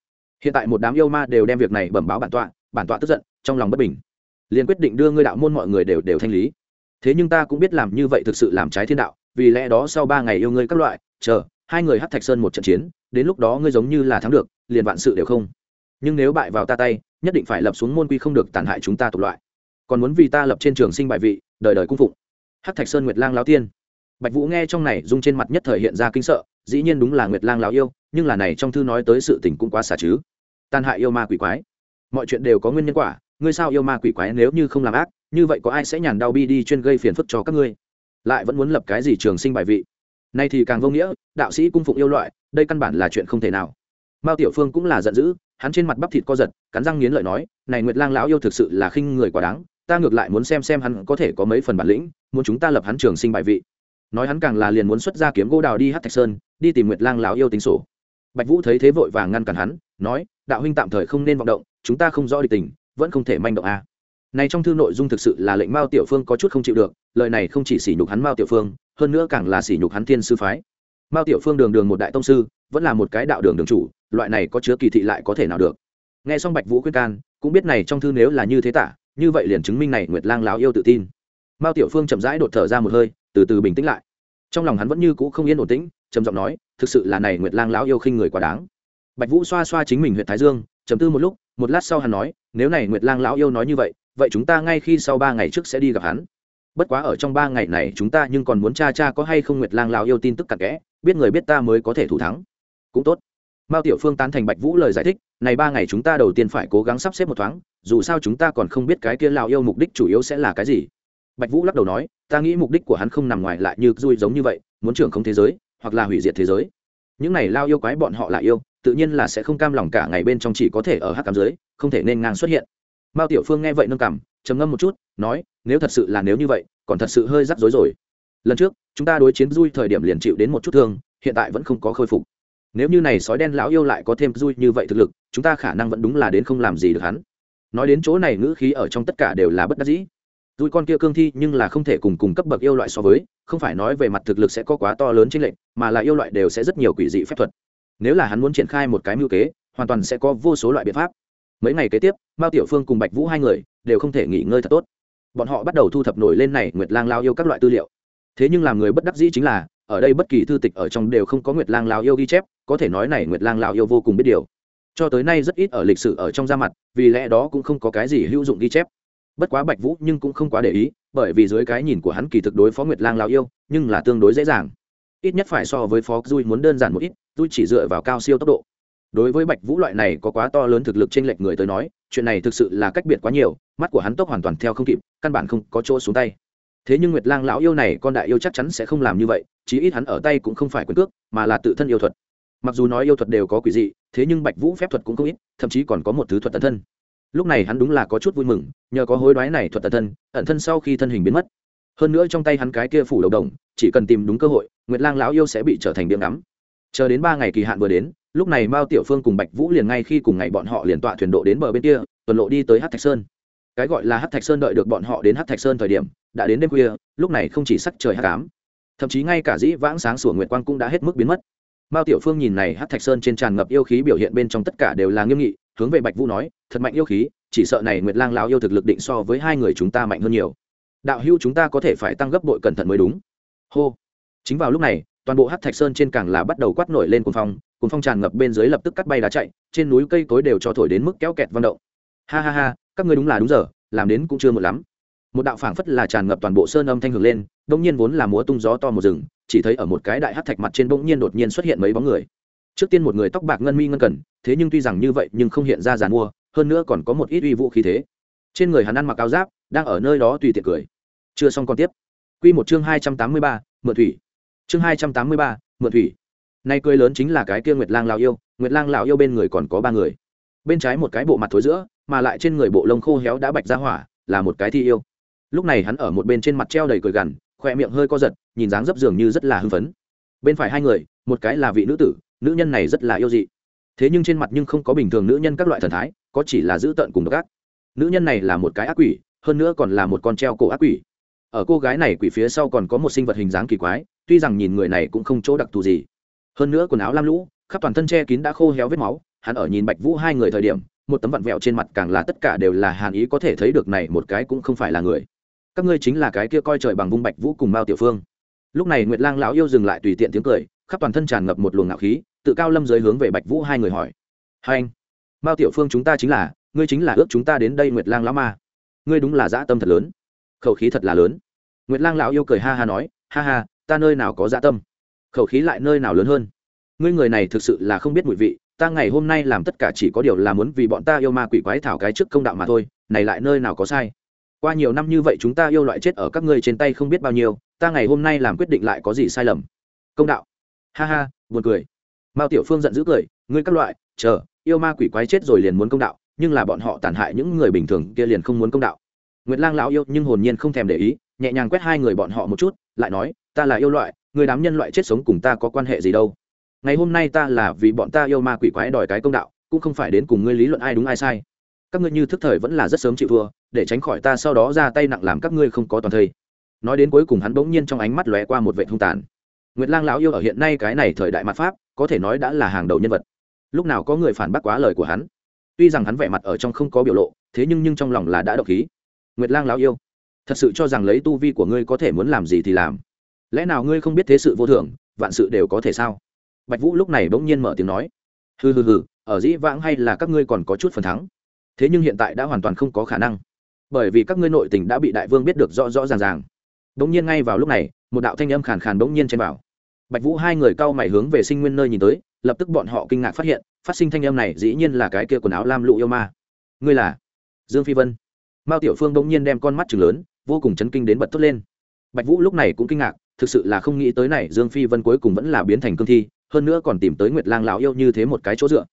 Hiện tại một đám yêu ma đều đem việc này bẩm báo bản tọa bản tọa tức giận, trong lòng bất bình. Liền quyết định đưa ngươi đạo môn mọi người đều đều thanh lý. Thế nhưng ta cũng biết làm như vậy thực sự làm trái thiên đạo, vì lẽ đó sau ba ngày yêu ngươi các loại, chờ, hai người hát thạch sơn một trận chiến, đến lúc đó ngươi giống như là thắng được, liền vạn sự đều không. Nhưng nếu bại vào ta tay, nhất định phải lập xuống môn quy không được tàn hại chúng ta tục loại. Còn muốn vì ta lập trên trường sinh bại vị, đời đời cung phụng. Hát thạch sơn nguyệt lang lao tiên. Bạch vũ nghe trong này dung trên mặt nhất thời hiện ra kinh sợ dĩ nhiên đúng là nguyệt lang lão yêu, nhưng là này trong thư nói tới sự tình cũng quá xả chứ. Tàn hại yêu ma quỷ quái. Mọi chuyện đều có nguyên nhân quả, ngươi sao yêu ma quỷ quái nếu như không làm ác, như vậy có ai sẽ nhàn đau bi đi chuyên gây phiền phức cho các ngươi? Lại vẫn muốn lập cái gì trường sinh bài vị? Nay thì càng vô nghĩa, đạo sĩ cung phụng yêu loại, đây căn bản là chuyện không thể nào. Mao tiểu phương cũng là giận dữ, hắn trên mặt bắp thịt co giật, cắn răng nghiến lợi nói, này nguyệt lang lão yêu thực sự là khinh người quá đáng, ta ngược lại muốn xem xem hắn có thể có mấy phần bản lĩnh, muốn chúng ta lập hắn trường sinh bài vị nói hắn càng là liền muốn xuất ra kiếm gỗ đào đi hát thạch sơn, đi tìm nguyệt lang lão yêu tính sổ. Bạch vũ thấy thế vội vàng ngăn cản hắn, nói, đạo huynh tạm thời không nên vọng động, chúng ta không rõ địch tình, vẫn không thể manh động a. À. này trong thư nội dung thực sự là lệnh mao tiểu phương có chút không chịu được, lời này không chỉ sỉ nhục hắn mao tiểu phương, hơn nữa càng là sỉ nhục hắn thiên sư phái. Mao tiểu phương đường đường một đại tông sư, vẫn là một cái đạo đường đường chủ, loại này có chứa kỳ thị lại có thể nào được. Nghe xong bạch vũ khuyên can, cũng biết này trong thư nếu là như thế tả, như vậy liền chứng minh này nguyệt lang láo yêu tự tin. Mao tiểu phương chậm rãi đột thở ra một hơi từ từ bình tĩnh lại. Trong lòng hắn vẫn như cũ không yên ổn tĩnh, trầm giọng nói, thực sự là này nguyệt lang lão yêu khinh người quá đáng. Bạch vũ xoa xoa chính mình huyện thái dương, trầm tư một lúc, một lát sau hắn nói, nếu này nguyệt lang lão yêu nói như vậy vậy chúng ta ngay khi sau ba ngày trước sẽ đi gặp hắn. Bất quá ở trong ba ngày này chúng ta nhưng còn muốn cha cha có hay không nguyệt lang lão yêu tin tức cặn kẽ, biết người biết ta mới có thể thủ thắng. Cũng tốt. Mao tiểu phương tán thành bạch vũ lời giải thích, này ba ngày chúng ta đầu tiên phải cố gắng sắp xếp một thoáng, dù sao chúng ta còn không biết cái kia lão yêu mục đích chủ yếu sẽ là cái gì. Bạch vũ lắc đầu nói ta nghĩ mục đích của hắn không nằm ngoài lại như dui giống như vậy, muốn trưởng không thế giới, hoặc là hủy diệt thế giới. Những này lao yêu quái bọn họ là yêu, tự nhiên là sẽ không cam lòng cả ngày bên trong chỉ có thể ở hắc cám dưới, không thể nên ngang xuất hiện. Mao tiểu phương nghe vậy nâng cảm trầm ngâm một chút, nói, nếu thật sự là nếu như vậy, còn thật sự hơi rắc rối rồi. Lần trước, chúng ta đối chiến dui thời điểm liền chịu đến một chút thương, hiện tại vẫn không có khôi phục. Nếu như này sói đen lão yêu lại có thêm dui như vậy thực lực, chúng ta khả năng vẫn đúng là đến không làm gì được hắn. Nói đến chỗ này ngữ khí ở trong tất cả đều là bất đắc dĩ dui con kia cương thi nhưng là không thể cùng cùng cấp bậc yêu loại so với, không phải nói về mặt thực lực sẽ có quá to lớn trên lệnh mà là yêu loại đều sẽ rất nhiều quỷ dị phép thuật. Nếu là hắn muốn triển khai một cái mưu kế, hoàn toàn sẽ có vô số loại biện pháp. Mấy ngày kế tiếp, mao tiểu phương cùng bạch vũ hai người đều không thể nghỉ ngơi thật tốt. Bọn họ bắt đầu thu thập nổi lên này nguyệt lang lao yêu các loại tư liệu. Thế nhưng làm người bất đắc dĩ chính là, ở đây bất kỳ thư tịch ở trong đều không có nguyệt lang lao yêu ghi chép, có thể nói này nguyệt lang lao yêu vô cùng biết điều. Cho tới nay rất ít ở lịch sử ở trong ra mặt, vì lẽ đó cũng không có cái gì hữu dụng ghi chép bất quá bạch vũ nhưng cũng không quá để ý, bởi vì dưới cái nhìn của hắn kỳ thực đối phó nguyệt lang lao yêu, nhưng là tương đối dễ dàng. Ít nhất phải so với phó dui muốn đơn giản một ít, dui chỉ dựa vào cao siêu tốc độ. Đối với bạch vũ loại này có quá to lớn thực lực trên lệch người tới nói, chuyện này thực sự là cách biệt quá nhiều, mắt của hắn tốc hoàn toàn theo không kịp, căn bản không có chỗ xuống tay. Thế nhưng nguyệt lang lão yêu này con đại yêu chắc chắn sẽ không làm như vậy, chí ít hắn ở tay cũng không phải quyền cước, mà là tự thân yêu thuật. Mặc dù nói yêu thuật đều có quỷ dị, thế nhưng bạch vũ phép thuật cũng không ít, thậm chí còn có một thứ thuật tận thân lúc này hắn đúng là có chút vui mừng, nhờ có hối đoái này thuật tận thân, ẩn thân sau khi thân hình biến mất. Hơn nữa trong tay hắn cái kia phủ đầu đồng, chỉ cần tìm đúng cơ hội, nguyệt lang lão yêu sẽ bị trở thành điểm ngắm. Chờ đến ba ngày kỳ hạn vừa đến, lúc này mao tiểu phương cùng bạch vũ liền ngay khi cùng ngày bọn họ liền tọa thuyền độ đến bờ bên kia, tuần lộ đi tới hát thạch sơn. Cái gọi là hát thạch sơn đợi được bọn họ đến hát thạch sơn thời điểm, đã đến đêm khuya, lúc này không chỉ sắc trời hát cám thậm chí ngay cả dĩ vãng sáng sủa nguyệt quang cũng đã hết mức biến mất. Mao tiểu phương nhìn này hát thạch sơn trên tràn ngập yêu khí biểu hiện bên trong tất cả đều là nghiêm nghị hướng về bạch vũ nói, thật mạnh yêu khí, chỉ sợ này nguyệt lang Láo yêu thực lực định so với hai người chúng ta mạnh hơn nhiều. Đạo hưu chúng ta có thể phải tăng gấp bội cẩn thận mới đúng. Hô. Chính vào lúc này, toàn bộ hát thạch sơn trên càng là bắt đầu quát nổi lên cuồng phong cuồng phong tràn ngập bên dưới lập tức cắt bay đá chạy, trên núi cây cối đều cho thổi đến mức kéo kẹt văn động. Ha ha ha, các ngươi đúng là đúng giờ, làm đến cũng chưa một lắm. Một đạo phảng phất là tràn ngập toàn bộ sơn âm thanh hưởng lên, đông nhiên vốn là múa tung gió to một rừng, chỉ thấy ở một cái đại hát thạch mặt trên bỗng nhiên đột nhiên xuất hiện mấy bóng người trước tiên một người tóc bạc ngân mi ngân cần, thế nhưng tuy rằng như vậy nhưng không hiện ra giàn mua, hơn nữa còn có một ít uy vũ khí thế. Trên người hắn ăn mặc áo giáp, đang ở nơi đó tùy tiện cười. Chưa xong còn tiếp. Quy một chương hai trăm tám mươi ba, mượn thủy. Chương hai trăm tám mươi ba, mượn thủy. Nay cười lớn chính là cái kia nguyệt lang lão yêu, nguyệt lang lão yêu bên người còn có ba người. Bên trái một cái bộ mặt thối giữa, mà lại trên người bộ lông khô héo đã bạch ra hỏa, là một cái thi yêu. Lúc này hắn ở một bên trên mặt treo đầy cười gằn, khoe miệng hơi co giật, nhìn dáng dấp dường như rất là hưng phấn. Bên phải hai người, một cái là vị nữ tử nữ nhân này rất là yêu dị. Thế nhưng trên mặt nhưng không có bình thường nữ nhân các loại thần thái, có chỉ là giữ tợn cùng độc ác. Nữ nhân này là một cái ác quỷ, hơn nữa còn là một con treo cổ ác quỷ. Ở cô gái này quỷ phía sau còn có một sinh vật hình dáng kỳ quái, tuy rằng nhìn người này cũng không chỗ đặc thù gì. Hơn nữa quần áo lam lũ, khắp toàn thân che kín đã khô héo vết máu, hắn ở nhìn bạch vũ hai người thời điểm, một tấm vặn vẹo trên mặt càng là tất cả đều là hàn ý có thể thấy được này một cái cũng không phải là người. Các ngươi chính là cái kia coi trời bằng vung bạch vũ cùng mao tiểu phương. Lúc này nguyệt lang lão yêu dừng lại tùy tiện tiếng cười khắp toàn thân tràn ngập một luồng ngạo khí, tự cao lâm giới hướng về bạch vũ hai người hỏi. Hai anh, mao tiểu phương chúng ta chính là, ngươi chính là ước chúng ta đến đây nguyệt lang lão ma. Ngươi đúng là dã tâm thật lớn. Khẩu khí thật là lớn. Nguyệt lang lão yêu cười ha ha nói, ha ha, ta nơi nào có dã tâm? Khẩu khí lại nơi nào lớn hơn? Ngươi người này thực sự là không biết mùi vị, ta ngày hôm nay làm tất cả chỉ có điều là muốn vì bọn ta yêu ma quỷ quái thảo cái trước công đạo mà thôi, này lại nơi nào có sai? Qua nhiều năm như vậy chúng ta yêu loại chết ở các ngươi trên tay không biết bao nhiêu, ta ngày hôm nay làm quyết định lại có gì sai lầm? Công đạo ha ha, buồn cười. Mao tiểu phương giận dữ cười, ngươi các loại, chờ, yêu ma quỷ quái chết rồi liền muốn công đạo, nhưng là bọn họ tàn hại những người bình thường kia liền không muốn công đạo. Nguyệt lang lão yêu nhưng hồn nhiên không thèm để ý, nhẹ nhàng quét hai người bọn họ một chút, lại nói, ta là yêu loại, người đám nhân loại chết sống cùng ta có quan hệ gì đâu. Ngày hôm nay ta là vì bọn ta yêu ma quỷ quái đòi cái công đạo, cũng không phải đến cùng ngươi lý luận ai đúng ai sai. Các ngươi như thức thời vẫn là rất sớm chịu thua, để tránh khỏi ta sau đó ra tay nặng làm các ngươi không có toàn thây. Nói đến cuối cùng hắn bỗng nhiên trong ánh mắt lóe qua một vệ hung tàn nguyệt lang lão yêu ở hiện nay cái này thời đại mặt pháp, có thể nói đã là hàng đầu nhân vật. Lúc nào có người phản bác quá lời của hắn. Tuy rằng hắn vẻ mặt ở trong không có biểu lộ, thế nhưng nhưng trong lòng là đã độc khí. Nguyệt lang lão yêu, thật sự cho rằng lấy tu vi của ngươi có thể muốn làm gì thì làm. Lẽ nào ngươi không biết thế sự vô thường, vạn sự đều có thể sao? Bạch vũ lúc này bỗng nhiên mở tiếng nói. Hừ hừ hừ, ở dĩ vãng hay là các ngươi còn có chút phần thắng? Thế nhưng hiện tại đã hoàn toàn không có khả năng. Bởi vì các ngươi nội tình đã bị đại vương biết được rõ rõ ràng ràng. Đống nhiên ngay vào lúc này, một đạo thanh âm khàn khàn đống nhiên chen vào. Bạch vũ hai người cao mày hướng về sinh nguyên nơi nhìn tới, lập tức bọn họ kinh ngạc phát hiện, phát sinh thanh âm này dĩ nhiên là cái kia quần áo lam lụ yêu ma. Ngươi là? Dương phi vân. Mao tiểu phương đống nhiên đem con mắt trừng lớn, vô cùng chấn kinh đến bật thốt lên. Bạch vũ lúc này cũng kinh ngạc, thực sự là không nghĩ tới này dương phi vân cuối cùng vẫn là biến thành cương thi, hơn nữa còn tìm tới nguyệt lang lão yêu như thế một cái chỗ dựa.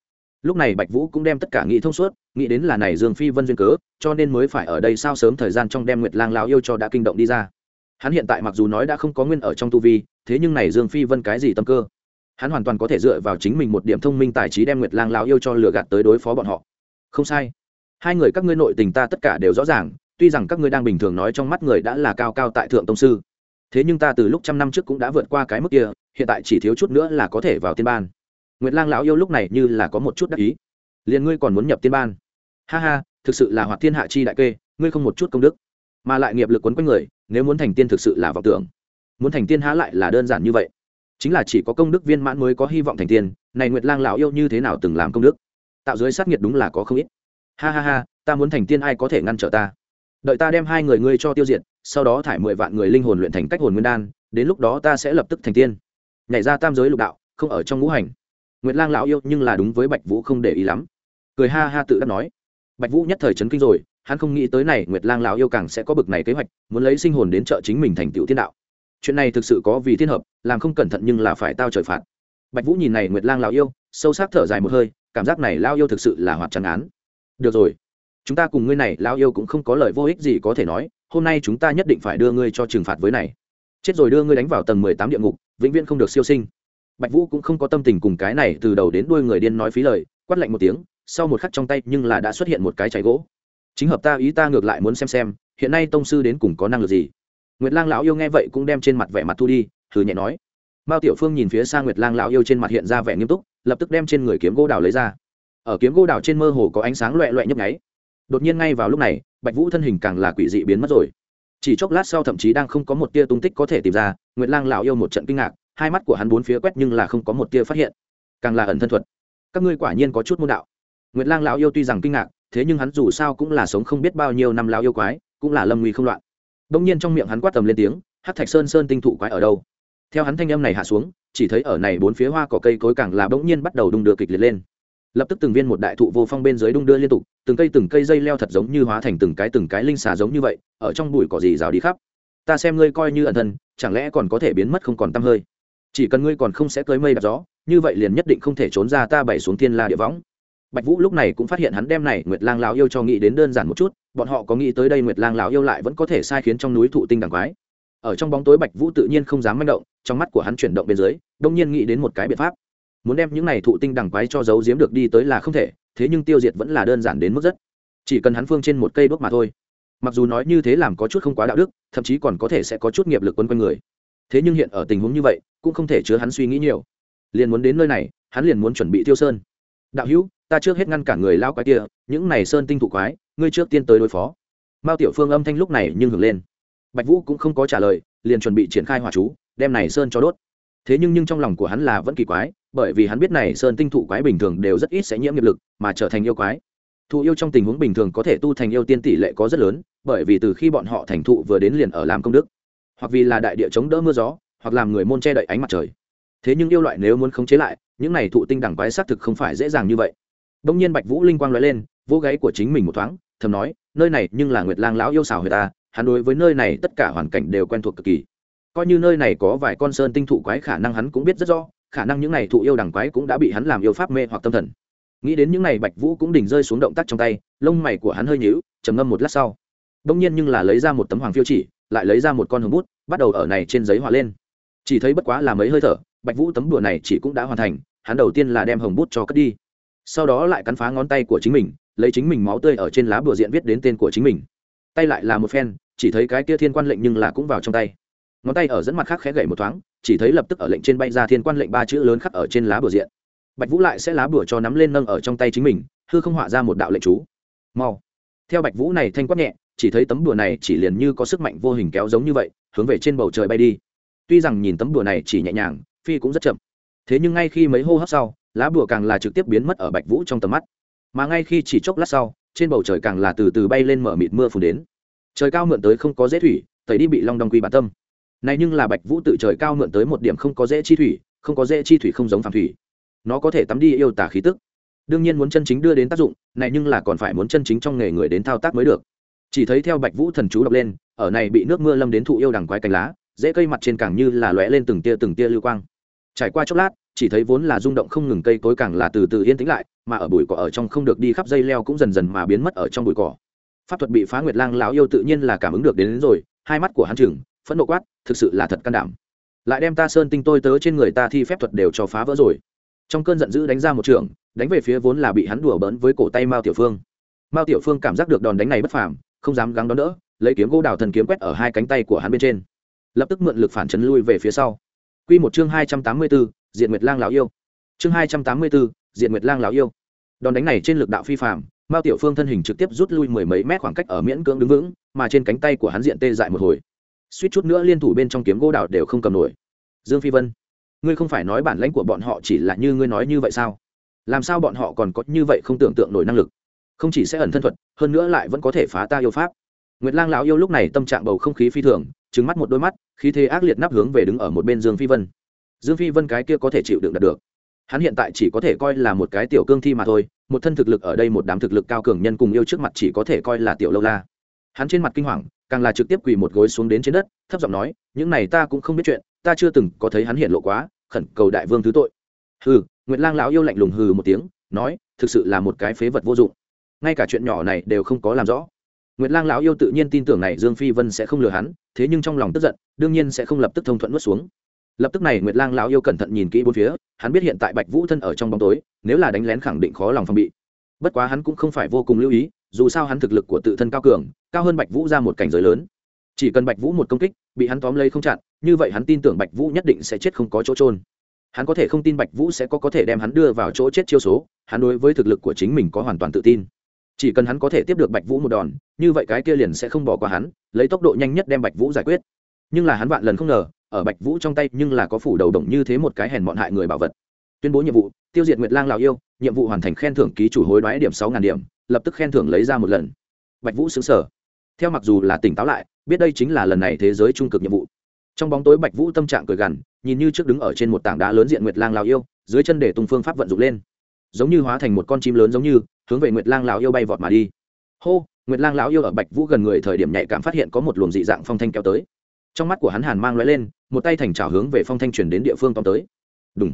Lúc này bạch vũ cũng đem tất cả nghĩ thông suốt, nghĩ đến là này dương phi vân duyên cớ, cho nên mới phải ở đây sao sớm thời gian trong đem nguyệt lang lão yêu cho đã kinh động đi ra hắn hiện tại mặc dù nói đã không có nguyên ở trong tu vi, thế nhưng này dương phi vân cái gì tâm cơ? Hắn hoàn toàn có thể dựa vào chính mình một điểm thông minh tài trí đem nguyệt lang lão yêu cho lừa gạt tới đối phó bọn họ. Không sai. Hai người các ngươi nội tình ta tất cả đều rõ ràng, tuy rằng các ngươi đang bình thường nói trong mắt người đã là cao cao tại thượng tông sư. Thế nhưng ta từ lúc trăm năm trước cũng đã vượt qua cái mức kia, hiện tại chỉ thiếu chút nữa là có thể vào tiên ban. Nguyệt lang lão yêu lúc này như là có một chút đắc ý. Liền ngươi còn muốn nhập tiên ban? Ha ha, thực sự là hoạt thiên hạ chi đại kê, ngươi không một chút công đức mà lại nghiệp lực quấn quanh người, nếu muốn thành tiên thực sự là vọng tưởng. Muốn thành tiên há lại là đơn giản như vậy. Chính là chỉ có công đức viên mãn mới có hy vọng thành tiên, này nguyệt lang lão yêu như thế nào từng làm công đức? Tạo dưới sát nghiệt đúng là có không ít. Ha ha ha, ta muốn thành tiên ai có thể ngăn trở ta? Đợi ta đem hai người ngươi cho tiêu diệt, sau đó thải mười vạn người linh hồn luyện thành cách hồn nguyên đan, đến lúc đó ta sẽ lập tức thành tiên. Nhảy ra tam giới lục đạo, không ở trong ngũ hành. Nguyệt lang lão yêu nhưng là đúng với bạch vũ không để ý lắm. Cười ha ha tự đắc nói. Bạch vũ nhất thời chấn kinh rồi hắn không nghĩ tới này nguyệt lang lão yêu càng sẽ có bực này kế hoạch, muốn lấy sinh hồn đến trợ chính mình thành tựu thiên đạo. Chuyện này thực sự có vì thiên hợp, làm không cẩn thận nhưng là phải tao trời phạt. Bạch vũ nhìn này nguyệt lang lão yêu, sâu sắc thở dài một hơi, cảm giác này lao yêu thực sự là hoạt trắng án. Được rồi, chúng ta cùng ngươi này lao yêu cũng không có lời vô ích gì có thể nói, hôm nay chúng ta nhất định phải đưa ngươi cho trừng phạt với này. Chết rồi đưa ngươi đánh vào tầng mười tám địa ngục, vĩnh viễn không được siêu sinh. Bạch vũ cũng không có tâm tình cùng cái này từ đầu đến đuôi người điên nói phí lời, quát lạnh một tiếng, sau một khắc trong tay nhưng là đã xuất hiện một cái cháy gỗ chính hợp ta ý ta ngược lại muốn xem xem, hiện nay tông sư đến cùng có năng lực gì? Nguyệt lang lão yêu nghe vậy cũng đem trên mặt vẻ mặt thu đi thử nhẹ nói. Mao tiểu phương nhìn phía sang nguyệt lang lão yêu trên mặt hiện ra vẻ nghiêm túc, lập tức đem trên người kiếm gỗ đào lấy ra. Ở kiếm gỗ đào trên mơ hồ có ánh sáng loẹ loẹ nhấp nháy. Đột nhiên ngay vào lúc này, bạch vũ thân hình càng là quỷ dị biến mất rồi. Chỉ chốc lát sau thậm chí đang không có một tia tung tích có thể tìm ra, nguyệt lang lão yêu một trận kinh ngạc, hai mắt của hắn bốn phía quét nhưng là không có một tia phát hiện. Càng là ẩn thân thuật. Các ngươi quả nhiên có chút môn đạo. Nguyệt lang lão yêu tuy rằng kinh ngạc thế nhưng hắn dù sao cũng là sống không biết bao nhiêu năm lão yêu quái, cũng là lâm nguy không loạn. Đông nhiên trong miệng hắn quát tầm lên tiếng hát thạch sơn sơn tinh thụ quái ở đâu? Theo hắn thanh âm này hạ xuống, chỉ thấy ở này bốn phía hoa cỏ cây cối càng là bỗng nhiên bắt đầu đung đưa kịch liệt lên. Lập tức từng viên một đại thụ vô phong bên dưới đung đưa liên tục, từng cây từng cây dây leo thật giống như hóa thành từng cái từng cái linh xà giống như vậy, ở trong bụi cỏ gì rào đi khắp. Ta xem ngươi coi như ẩn thân, chẳng lẽ còn có thể biến mất không còn tăm hơi? Chỉ cần ngươi còn không sẽ tới mây đạp gió, như vậy liền nhất định không thể trốn ra ta bày xuống thiên la địa võng bạch vũ lúc này cũng phát hiện hắn đem này nguyệt lang lão yêu cho nghĩ đến đơn giản một chút, bọn họ có nghĩ tới đây nguyệt lang lão yêu lại vẫn có thể sai khiến trong núi thụ tinh đằng quái. Ở trong bóng tối bạch vũ tự nhiên không dám manh động, trong mắt của hắn chuyển động bên dưới, đông nhiên nghĩ đến một cái biện pháp. Muốn đem những này thụ tinh đằng quái cho giấu giếm được đi tới là không thể, thế nhưng tiêu diệt vẫn là đơn giản đến mức rất. Chỉ cần hắn phương trên một cây đuốc mà thôi. Mặc dù nói như thế làm có chút không quá đạo đức, thậm chí còn có thể sẽ có chút nghiệp lực quấn quanh người. Thế nhưng hiện ở tình huống như vậy, cũng không thể chứa hắn suy nghĩ nhiều. Liền muốn đến nơi này, hắn liền muốn chuẩn bị tiêu sơn đạo hữu, ta trước hết ngăn cản người lao quái kia, những này sơn tinh thụ quái, ngươi trước tiên tới đối phó. Mao tiểu phương âm thanh lúc này nhưng hưởng lên. Bạch vũ cũng không có trả lời, liền chuẩn bị triển khai hỏa chú, đem này sơn cho đốt. Thế nhưng nhưng trong lòng của hắn là vẫn kỳ quái, bởi vì hắn biết này sơn tinh thụ quái bình thường đều rất ít sẽ nhiễm nghiệp lực, mà trở thành yêu quái. Thụ yêu trong tình huống bình thường có thể tu thành yêu tiên tỷ lệ có rất lớn, bởi vì từ khi bọn họ thành thụ vừa đến liền ở làm công đức. Hoặc vì là đại địa chống đỡ mưa gió, hoặc làm người môn che đậy ánh mặt trời. Thế nhưng yêu loại nếu muốn khống chế lại những này thụ tinh đẳng quái xác thực không phải dễ dàng như vậy. Đông nhiên bạch vũ linh quang nói lên vô gáy của chính mình một thoáng, thầm nói, nơi này nhưng là nguyệt lang lão yêu xào người ta hắn đối với nơi này tất cả hoàn cảnh đều quen thuộc cực kỳ. Coi như nơi này có vài con sơn tinh thụ quái khả năng hắn cũng biết rất rõ, khả năng những này thụ yêu đằng quái cũng đã bị hắn làm yêu pháp mê hoặc tâm thần. Nghĩ đến những này bạch vũ cũng đỉnh rơi xuống động tác trong tay, lông mày của hắn hơi nhíu, trầm ngâm một lát sau. Đông nhiên nhưng là lấy ra một tấm hoàng phiêu chỉ, lại lấy ra một con hồng bút, bắt đầu ở này trên giấy họa lên chỉ thấy bất quá là mấy hơi thở, bạch vũ tấm đùa này chỉ cũng đã hoàn thành, hắn đầu tiên là đem hồng bút cho cất đi. Sau đó lại cắn phá ngón tay của chính mình, lấy chính mình máu tươi ở trên lá bùa diện viết đến tên của chính mình. Tay lại là một phen, chỉ thấy cái kia thiên quan lệnh nhưng là cũng vào trong tay. Ngón tay ở dẫn mặt khác khẽ gậy một thoáng, chỉ thấy lập tức ở lệnh trên bay ra thiên quan lệnh ba chữ lớn khắc ở trên lá bùa diện. Bạch vũ lại sẽ lá bùa cho nắm lên nâng ở trong tay chính mình, hư không họa ra một đạo lệnh chú. Mau. Theo bạch vũ này thanh quát nhẹ, chỉ thấy tấm đùa này chỉ liền như có sức mạnh vô hình kéo giống như vậy, hướng về trên bầu trời bay đi tuy rằng nhìn tấm đùa này chỉ nhẹ nhàng, phi cũng rất chậm. Thế nhưng ngay khi mấy hô hấp sau, lá bùa càng là trực tiếp biến mất ở bạch vũ trong tầm mắt. Mà ngay khi chỉ chốc lát sau, trên bầu trời càng là từ từ bay lên mở mịt mưa phùn đến. Trời cao mượn tới không có dễ thủy, tẩy đi bị long đong quy bản tâm. Này nhưng là bạch vũ tự trời cao mượn tới một điểm không có dễ chi thủy, không có dễ chi thủy không giống phàm thủy. Nó có thể tắm đi yêu tả khí tức. Đương nhiên muốn chân chính đưa đến tác dụng, này nhưng là còn phải muốn chân chính trong nghề người đến thao tác mới được. Chỉ thấy theo bạch vũ thần chú đọc lên, ở này bị nước mưa lâm đến thụ yêu đằng quái cành lá dễ cây mặt trên càng như là lóe lên từng tia từng tia lưu quang. Trải qua chốc lát chỉ thấy vốn là rung động không ngừng cây cối càng là từ từ yên tĩnh lại mà ở bụi cỏ ở trong không được đi khắp dây leo cũng dần dần mà biến mất ở trong bụi cỏ. Pháp thuật bị phá nguyệt lang lão yêu tự nhiên là cảm ứng được đến, đến rồi hai mắt của hắn chừng phẫn nộ quát thực sự là thật can đảm. Lại đem ta sơn tinh tôi tớ trên người ta thi phép thuật đều cho phá vỡ rồi. Trong cơn giận dữ đánh ra một trường đánh về phía vốn là bị hắn đùa bỡn với cổ tay mao tiểu phương. Mao tiểu phương cảm giác được đòn đánh này bất phàm không dám gắng đón đỡ lấy kiếm gỗ đào thần kiếm quét ở hai cánh tay của hắn bên trên lập tức mượn lực phản chấn lui về phía sau Quy một chương hai trăm tám mươi 284, Diện Nguyệt Lang lão yêu. Chương hai trăm tám mươi 284, Diện Nguyệt Lang lão yêu. Đòn đánh này trên lực đạo phi phàm, Mao Tiểu Phương thân hình trực tiếp rút lui mười mấy mét khoảng cách ở miễn cưỡng đứng vững, mà trên cánh tay của hắn diện tê dại một hồi. Suýt chút nữa liên thủ bên trong kiếm gỗ đào đều không cầm nổi. Dương Phi Vân, ngươi không phải nói bản lãnh của bọn họ chỉ là như ngươi nói như vậy sao? Làm sao bọn họ còn có như vậy không tưởng tượng nổi năng lực? Không chỉ sẽ ẩn thân thuật, hơn nữa lại vẫn có thể phá ta yêu pháp. Nguyệt Lang lão yêu lúc này tâm trạng bầu không khí phi thường, trừng mắt một đôi mắt, khí thế ác liệt nắp hướng về đứng ở một bên Dương Phi Vân. Dương Phi Vân cái kia có thể chịu đựng đạt được. Hắn hiện tại chỉ có thể coi là một cái tiểu cương thi mà thôi, một thân thực lực ở đây một đám thực lực cao cường nhân cùng yêu trước mặt chỉ có thể coi là tiểu lâu la. Hắn trên mặt kinh hoàng, càng là trực tiếp quỳ một gối xuống đến trên đất, thấp giọng nói, những này ta cũng không biết chuyện, ta chưa từng có thấy hắn hiện lộ quá, khẩn cầu đại vương thứ tội. Hừ, Nguyệt Lang lão yêu lạnh lùng hừ một tiếng, nói, thực sự là một cái phế vật vô dụng. Ngay cả chuyện nhỏ này đều không có làm rõ Nguyệt Lang lão yêu tự nhiên tin tưởng này Dương Phi Vân sẽ không lừa hắn, thế nhưng trong lòng tức giận, đương nhiên sẽ không lập tức thông thuận nuốt xuống. Lập tức này Nguyệt Lang lão yêu cẩn thận nhìn kỹ bốn phía, hắn biết hiện tại Bạch Vũ thân ở trong bóng tối, nếu là đánh lén khẳng định khó lòng phòng bị. Bất quá hắn cũng không phải vô cùng lưu ý, dù sao hắn thực lực của tự thân cao cường, cao hơn Bạch Vũ ra một cảnh giới lớn. Chỉ cần Bạch Vũ một công kích, bị hắn tóm lấy không chặn, như vậy hắn tin tưởng Bạch Vũ nhất định sẽ chết không có chỗ trôn. Hắn có thể không tin Bạch Vũ sẽ có có thể đem hắn đưa vào chỗ chết chiêu số, hắn đối với thực lực của chính mình có hoàn toàn tự tin chỉ cần hắn có thể tiếp được bạch vũ một đòn, như vậy cái kia liền sẽ không bỏ qua hắn, lấy tốc độ nhanh nhất đem bạch vũ giải quyết. Nhưng là hắn vạn lần không ngờ, ở bạch vũ trong tay nhưng là có phủ đầu động như thế một cái hèn bọn hại người bảo vật. Tuyên bố nhiệm vụ, tiêu diệt nguyệt lang lào yêu, nhiệm vụ hoàn thành khen thưởng ký chủ hối đoái điểm sáu ngàn điểm, lập tức khen thưởng lấy ra một lần. Bạch vũ xứng sở theo mặc dù là tỉnh táo lại, biết đây chính là lần này thế giới trung cực nhiệm vụ. Trong bóng tối bạch vũ tâm trạng cười gằn, nhìn như trước đứng ở trên một tảng đá lớn diện nguyệt lang lào yêu, dưới chân để tung phương pháp vận dụng lên giống như hóa thành một con chim lớn giống như, hướng về nguyệt lang lão yêu bay vọt mà đi. Hô, nguyệt lang lão yêu ở bạch vũ gần người thời điểm nhạy cảm phát hiện có một luồng dị dạng phong thanh kéo tới. Trong mắt của hắn hàn mang lóe lên, một tay thành trào hướng về phong thanh chuyển đến địa phương tóm tới. Đúng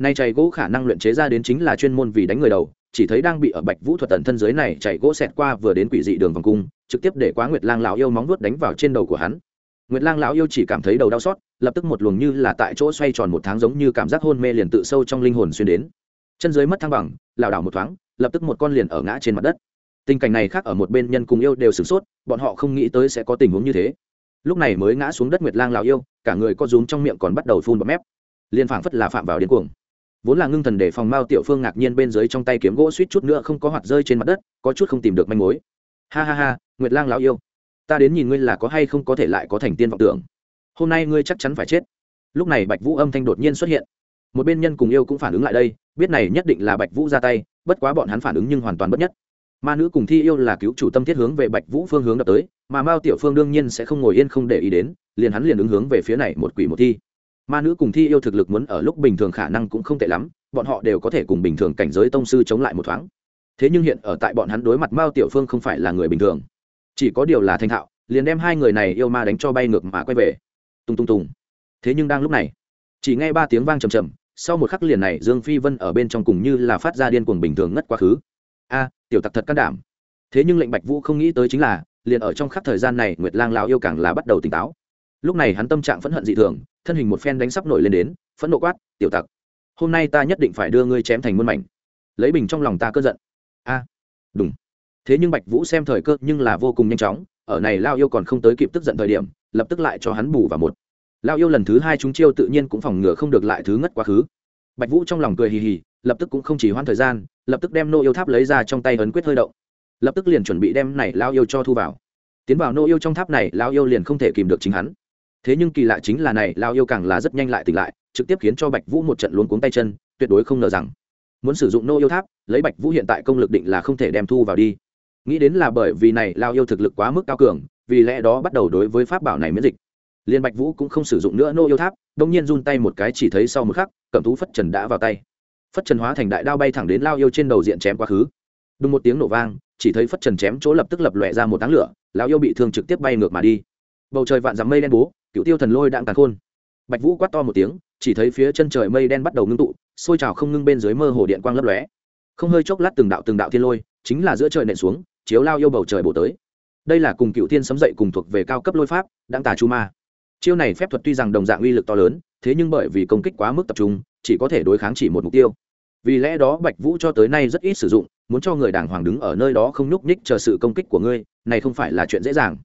nay chạy gỗ khả năng luyện chế ra đến chính là chuyên môn vì đánh người đầu, chỉ thấy đang bị ở bạch vũ thuật tần thân dưới này chạy gỗ xẹt qua vừa đến quỷ dị đường vòng cung, trực tiếp để quá nguyệt lang lão yêu móng vuốt đánh vào trên đầu của hắn. Nguyệt lang lão yêu chỉ cảm thấy đầu đau xót, lập tức một luồng như là tại chỗ xoay tròn một tháng giống như cảm giác hôn mê liền tự sâu trong linh hồn xuyên đến chân dưới mất thăng bằng, lảo đảo một thoáng, lập tức một con liền ở ngã trên mặt đất. Tình cảnh này khác ở một bên nhân cùng yêu đều sửng sốt, bọn họ không nghĩ tới sẽ có tình huống như thế. Lúc này mới ngã xuống đất nguyệt lang lào yêu, cả người có rúm trong miệng còn bắt đầu phun bọt mép. Liên phảng phất là phạm vào điên cuồng. Vốn là ngưng thần để phòng mao tiểu phương ngạc nhiên bên dưới trong tay kiếm gỗ suýt chút nữa không có hoạt rơi trên mặt đất, có chút không tìm được manh mối. Ha ha ha, nguyệt lang lão yêu, ta đến nhìn ngươi là có hay không có thể lại có thành tiên vọng tưởng. Hôm nay ngươi chắc chắn phải chết. Lúc này bạch vũ âm thanh đột nhiên xuất hiện. Một bên nhân cùng yêu cũng phản ứng lại đây biết này nhất định là bạch vũ ra tay, bất quá bọn hắn phản ứng nhưng hoàn toàn bất nhất. Ma nữ cùng thi yêu là cứu chủ tâm thiết hướng về bạch vũ phương hướng đập tới, mà mao tiểu phương đương nhiên sẽ không ngồi yên không để ý đến, liền hắn liền ứng hướng về phía này một quỷ một thi. Ma nữ cùng thi yêu thực lực muốn ở lúc bình thường khả năng cũng không tệ lắm, bọn họ đều có thể cùng bình thường cảnh giới tông sư chống lại một thoáng. Thế nhưng hiện ở tại bọn hắn đối mặt mao tiểu phương không phải là người bình thường. Chỉ có điều là thanh thạo, liền đem hai người này yêu ma đánh cho bay ngược mà quay về. Tung tung tung thế nhưng đang lúc này, chỉ nghe ba tiếng vang trầm trầm sau một khắc liền này, dương phi vân ở bên trong cùng như là phát ra điên cuồng bình thường ngất quá khứ. A, tiểu tặc thật can đảm. Thế nhưng lệnh bạch vũ không nghĩ tới chính là, liền ở trong khắc thời gian này, nguyệt lang lao yêu càng là bắt đầu tỉnh táo. Lúc này hắn tâm trạng phẫn hận dị thường, thân hình một phen đánh sắp nổi lên đến, phẫn nộ quát, tiểu tặc, hôm nay ta nhất định phải đưa ngươi chém thành muôn mảnh. Lấy bình trong lòng ta cơn giận. A đúng thế nhưng bạch vũ xem thời cơ nhưng là vô cùng nhanh chóng, ở này lao yêu còn không tới kịp tức giận thời điểm, lập tức lại cho hắn bù vào một lao yêu lần thứ hai chúng chiêu tự nhiên cũng phòng ngừa không được lại thứ ngất quá khứ. Bạch vũ trong lòng cười hì hì, lập tức cũng không chỉ hoãn thời gian, lập tức đem nô yêu tháp lấy ra trong tay ấn quyết hơi động. Lập tức liền chuẩn bị đem này lao yêu cho thu vào. Tiến vào nô yêu trong tháp này lao yêu liền không thể kìm được chính hắn. Thế nhưng kỳ lạ chính là này lao yêu càng là rất nhanh lại tỉnh lại, trực tiếp khiến cho bạch vũ một trận luống cuống tay chân, tuyệt đối không ngờ rằng, muốn sử dụng nô yêu tháp, lấy bạch vũ hiện tại công lực định là không thể đem thu vào đi. Nghĩ đến là bởi vì này lao yêu thực lực quá mức cao cường, vì lẽ đó bắt đầu đối với pháp bảo này miễn dịch liên bạch vũ cũng không sử dụng nữa nô yêu tháp, đông nhiên run tay một cái chỉ thấy sau một khắc, cẩm thú phất trần đã vào tay. Phất trần hóa thành đại đao bay thẳng đến lao yêu trên đầu diện chém quá khứ. Đúng một tiếng nổ vang, chỉ thấy phất trần chém chỗ lập tức lập lòe ra một táng lửa, lao yêu bị thương trực tiếp bay ngược mà đi. Bầu trời vạn dắm mây đen bố, cựu tiêu thần lôi đạn tàn khôn. Bạch vũ quát to một tiếng, chỉ thấy phía chân trời mây đen bắt đầu ngưng tụ, sôi trào không ngưng bên dưới mơ hồ điện quang lấp lóe. Không hơi chốc lát từng đạo từng đạo thiên lôi, chính là giữa trời nện xuống, chiếu lao yêu bầu trời bổ tới. Đây là cùng cựu thiên sấm dậy cùng thuộc về cao cấp lôi pháp đang tà chu ma chiêu này phép thuật tuy rằng đồng dạng uy lực to lớn, thế nhưng bởi vì công kích quá mức tập trung, chỉ có thể đối kháng chỉ một mục tiêu. Vì lẽ đó bạch vũ cho tới nay rất ít sử dụng, muốn cho người đàng hoàng đứng ở nơi đó không nhúc nhích chờ sự công kích của ngươi, này không phải là chuyện dễ dàng.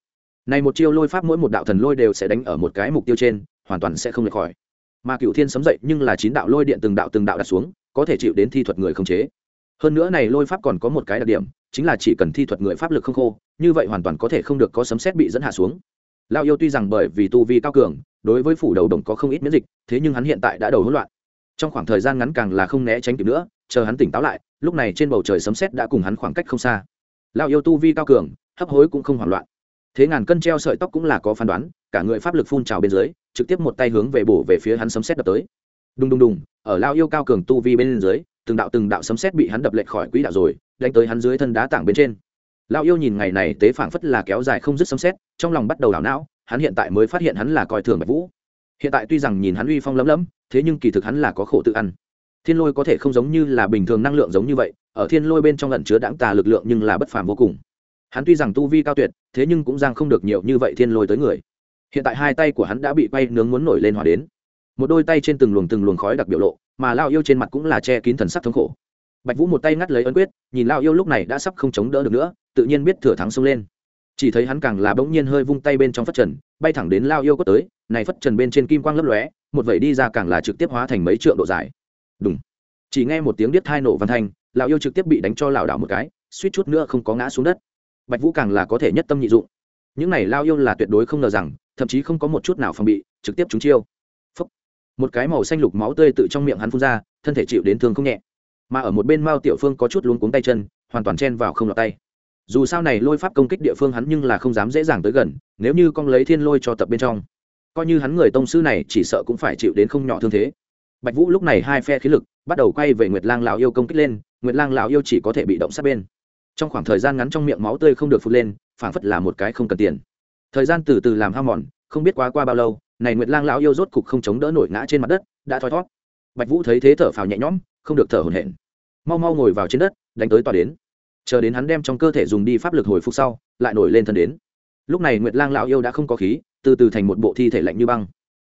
Này một chiêu lôi pháp mỗi một đạo thần lôi đều sẽ đánh ở một cái mục tiêu trên, hoàn toàn sẽ không lệch khỏi. Mà cựu thiên sấm dậy nhưng là chín đạo lôi điện từng đạo từng đạo đặt xuống, có thể chịu đến thi thuật người không chế. Hơn nữa này lôi pháp còn có một cái đặc điểm, chính là chỉ cần thi thuật người pháp lực không khô, như vậy hoàn toàn có thể không được có sấm xét bị dẫn hạ xuống lao yêu tuy rằng bởi vì tu vi cao cường, đối với phủ đầu đồng có không ít miễn dịch, thế nhưng hắn hiện tại đã đầu hỗn loạn. Trong khoảng thời gian ngắn càng là không né tránh kịp nữa, chờ hắn tỉnh táo lại, lúc này trên bầu trời sấm xét đã cùng hắn khoảng cách không xa. Lao yêu tu vi cao cường, hấp hối cũng không hoảng loạn. Thế ngàn cân treo sợi tóc cũng là có phán đoán, cả người pháp lực phun trào bên dưới, trực tiếp một tay hướng về bổ về phía hắn sấm xét đập tới. Đùng đùng đùng, ở lao yêu cao cường tu vi bên dưới, từng đạo từng đạo sấm xét bị hắn đập lệch khỏi quỹ đạo rồi, đánh tới hắn dưới thân đá tảng bên trên lao yêu nhìn ngày này tế phảng phất là kéo dài không dứt sấm xét trong lòng bắt đầu đảo não, hắn hiện tại mới phát hiện hắn là coi thường bạch vũ. Hiện tại tuy rằng nhìn hắn uy phong lấm lấm thế nhưng kỳ thực hắn là có khổ tự ăn. Thiên lôi có thể không giống như là bình thường năng lượng giống như vậy, ở thiên lôi bên trong lẩn chứa đáng tà lực lượng nhưng là bất phàm vô cùng. Hắn tuy rằng tu vi cao tuyệt, thế nhưng cũng giang không được nhiều như vậy thiên lôi tới người. Hiện tại hai tay của hắn đã bị bay nướng muốn nổi lên hỏa đến. Một đôi tay trên từng luồng từng luồng khói đặc biểu lộ, mà lao yêu trên mặt cũng là che kín thần sắc thống khổ bạch vũ một tay ngắt lấy ấn quyết, nhìn lao yêu lúc này đã sắp không chống đỡ được nữa, tự nhiên biết thừa thắng xông lên. Chỉ thấy hắn càng là bỗng nhiên hơi vung tay bên trong phất trần, bay thẳng đến lao yêu có tới, này phất trần bên trên kim quang lấp lóe, một vẩy đi ra càng là trực tiếp hóa thành mấy trượng độ dài. Đúng chỉ nghe một tiếng điếc thai nổ văn thanh lão yêu trực tiếp bị đánh cho lảo đảo một cái, suýt chút nữa không có ngã xuống đất. Bạch vũ càng là có thể nhất tâm nhị dụng. Những này lao yêu là tuyệt đối không ngờ rằng, thậm chí không có một chút nào phòng bị, trực tiếp trúng chiêu. Phúc. một cái màu xanh lục máu tươi tự trong miệng hắn phun ra, thân thể chịu đến thương không nhẹ mà ở một bên mao tiểu phương có chút luống cuống tay chân, hoàn toàn chen vào không lọt tay. Dù sao này lôi pháp công kích địa phương hắn nhưng là không dám dễ dàng tới gần, nếu như con lấy thiên lôi cho tập bên trong, coi như hắn người tông sư này chỉ sợ cũng phải chịu đến không nhỏ thương thế. Bạch vũ lúc này hai phe khí lực, bắt đầu quay về nguyệt lang lão yêu công kích lên, nguyệt lang lão yêu chỉ có thể bị động sát bên. Trong khoảng thời gian ngắn trong miệng máu tươi không được phụt lên, phảng phất là một cái không cần tiền. Thời gian từ từ làm hao mòn, không biết quá qua bao lâu, này nguyệt lang lão yêu rốt cục không chống đỡ nổi ngã trên mặt đất, đã thoi thót. Bạch vũ thấy thế thở phào nhẹ nhõm không được thở hổn hển. Mau mau ngồi vào trên đất, đánh tới tòa đến. Chờ đến hắn đem trong cơ thể dùng đi pháp lực hồi phục sau, lại nổi lên thân đến. Lúc này nguyệt lang lão yêu đã không có khí, từ từ thành một bộ thi thể lạnh như băng.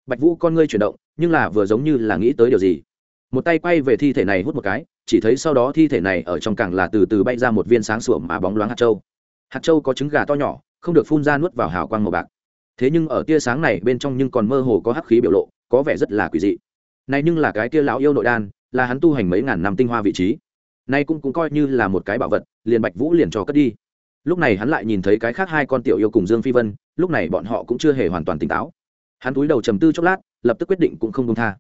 Bạch vũ con ngươi chuyển động, nhưng là vừa giống như là nghĩ tới điều gì. Một tay quay về thi thể này hút một cái, chỉ thấy sau đó thi thể này ở trong càng là từ từ bay ra một viên sáng sủa mà bóng loáng hạt châu. Hạt châu có trứng gà to nhỏ, không được phun ra nuốt vào hào quang màu bạc. Thế nhưng ở tia sáng này bên trong nhưng còn mơ hồ có hắc khí biểu lộ, có vẻ rất là quỷ dị. Này nhưng là cái tia lão yêu nội đan là hắn tu hành mấy ngàn năm tinh hoa vị trí. Nay cũng cũng coi như là một cái bảo vật, liền bạch vũ liền cho cất đi. Lúc này hắn lại nhìn thấy cái khác hai con tiểu yêu cùng dương phi vân, lúc này bọn họ cũng chưa hề hoàn toàn tỉnh táo. Hắn túi đầu trầm tư chốc lát, lập tức quyết định cũng không công tha.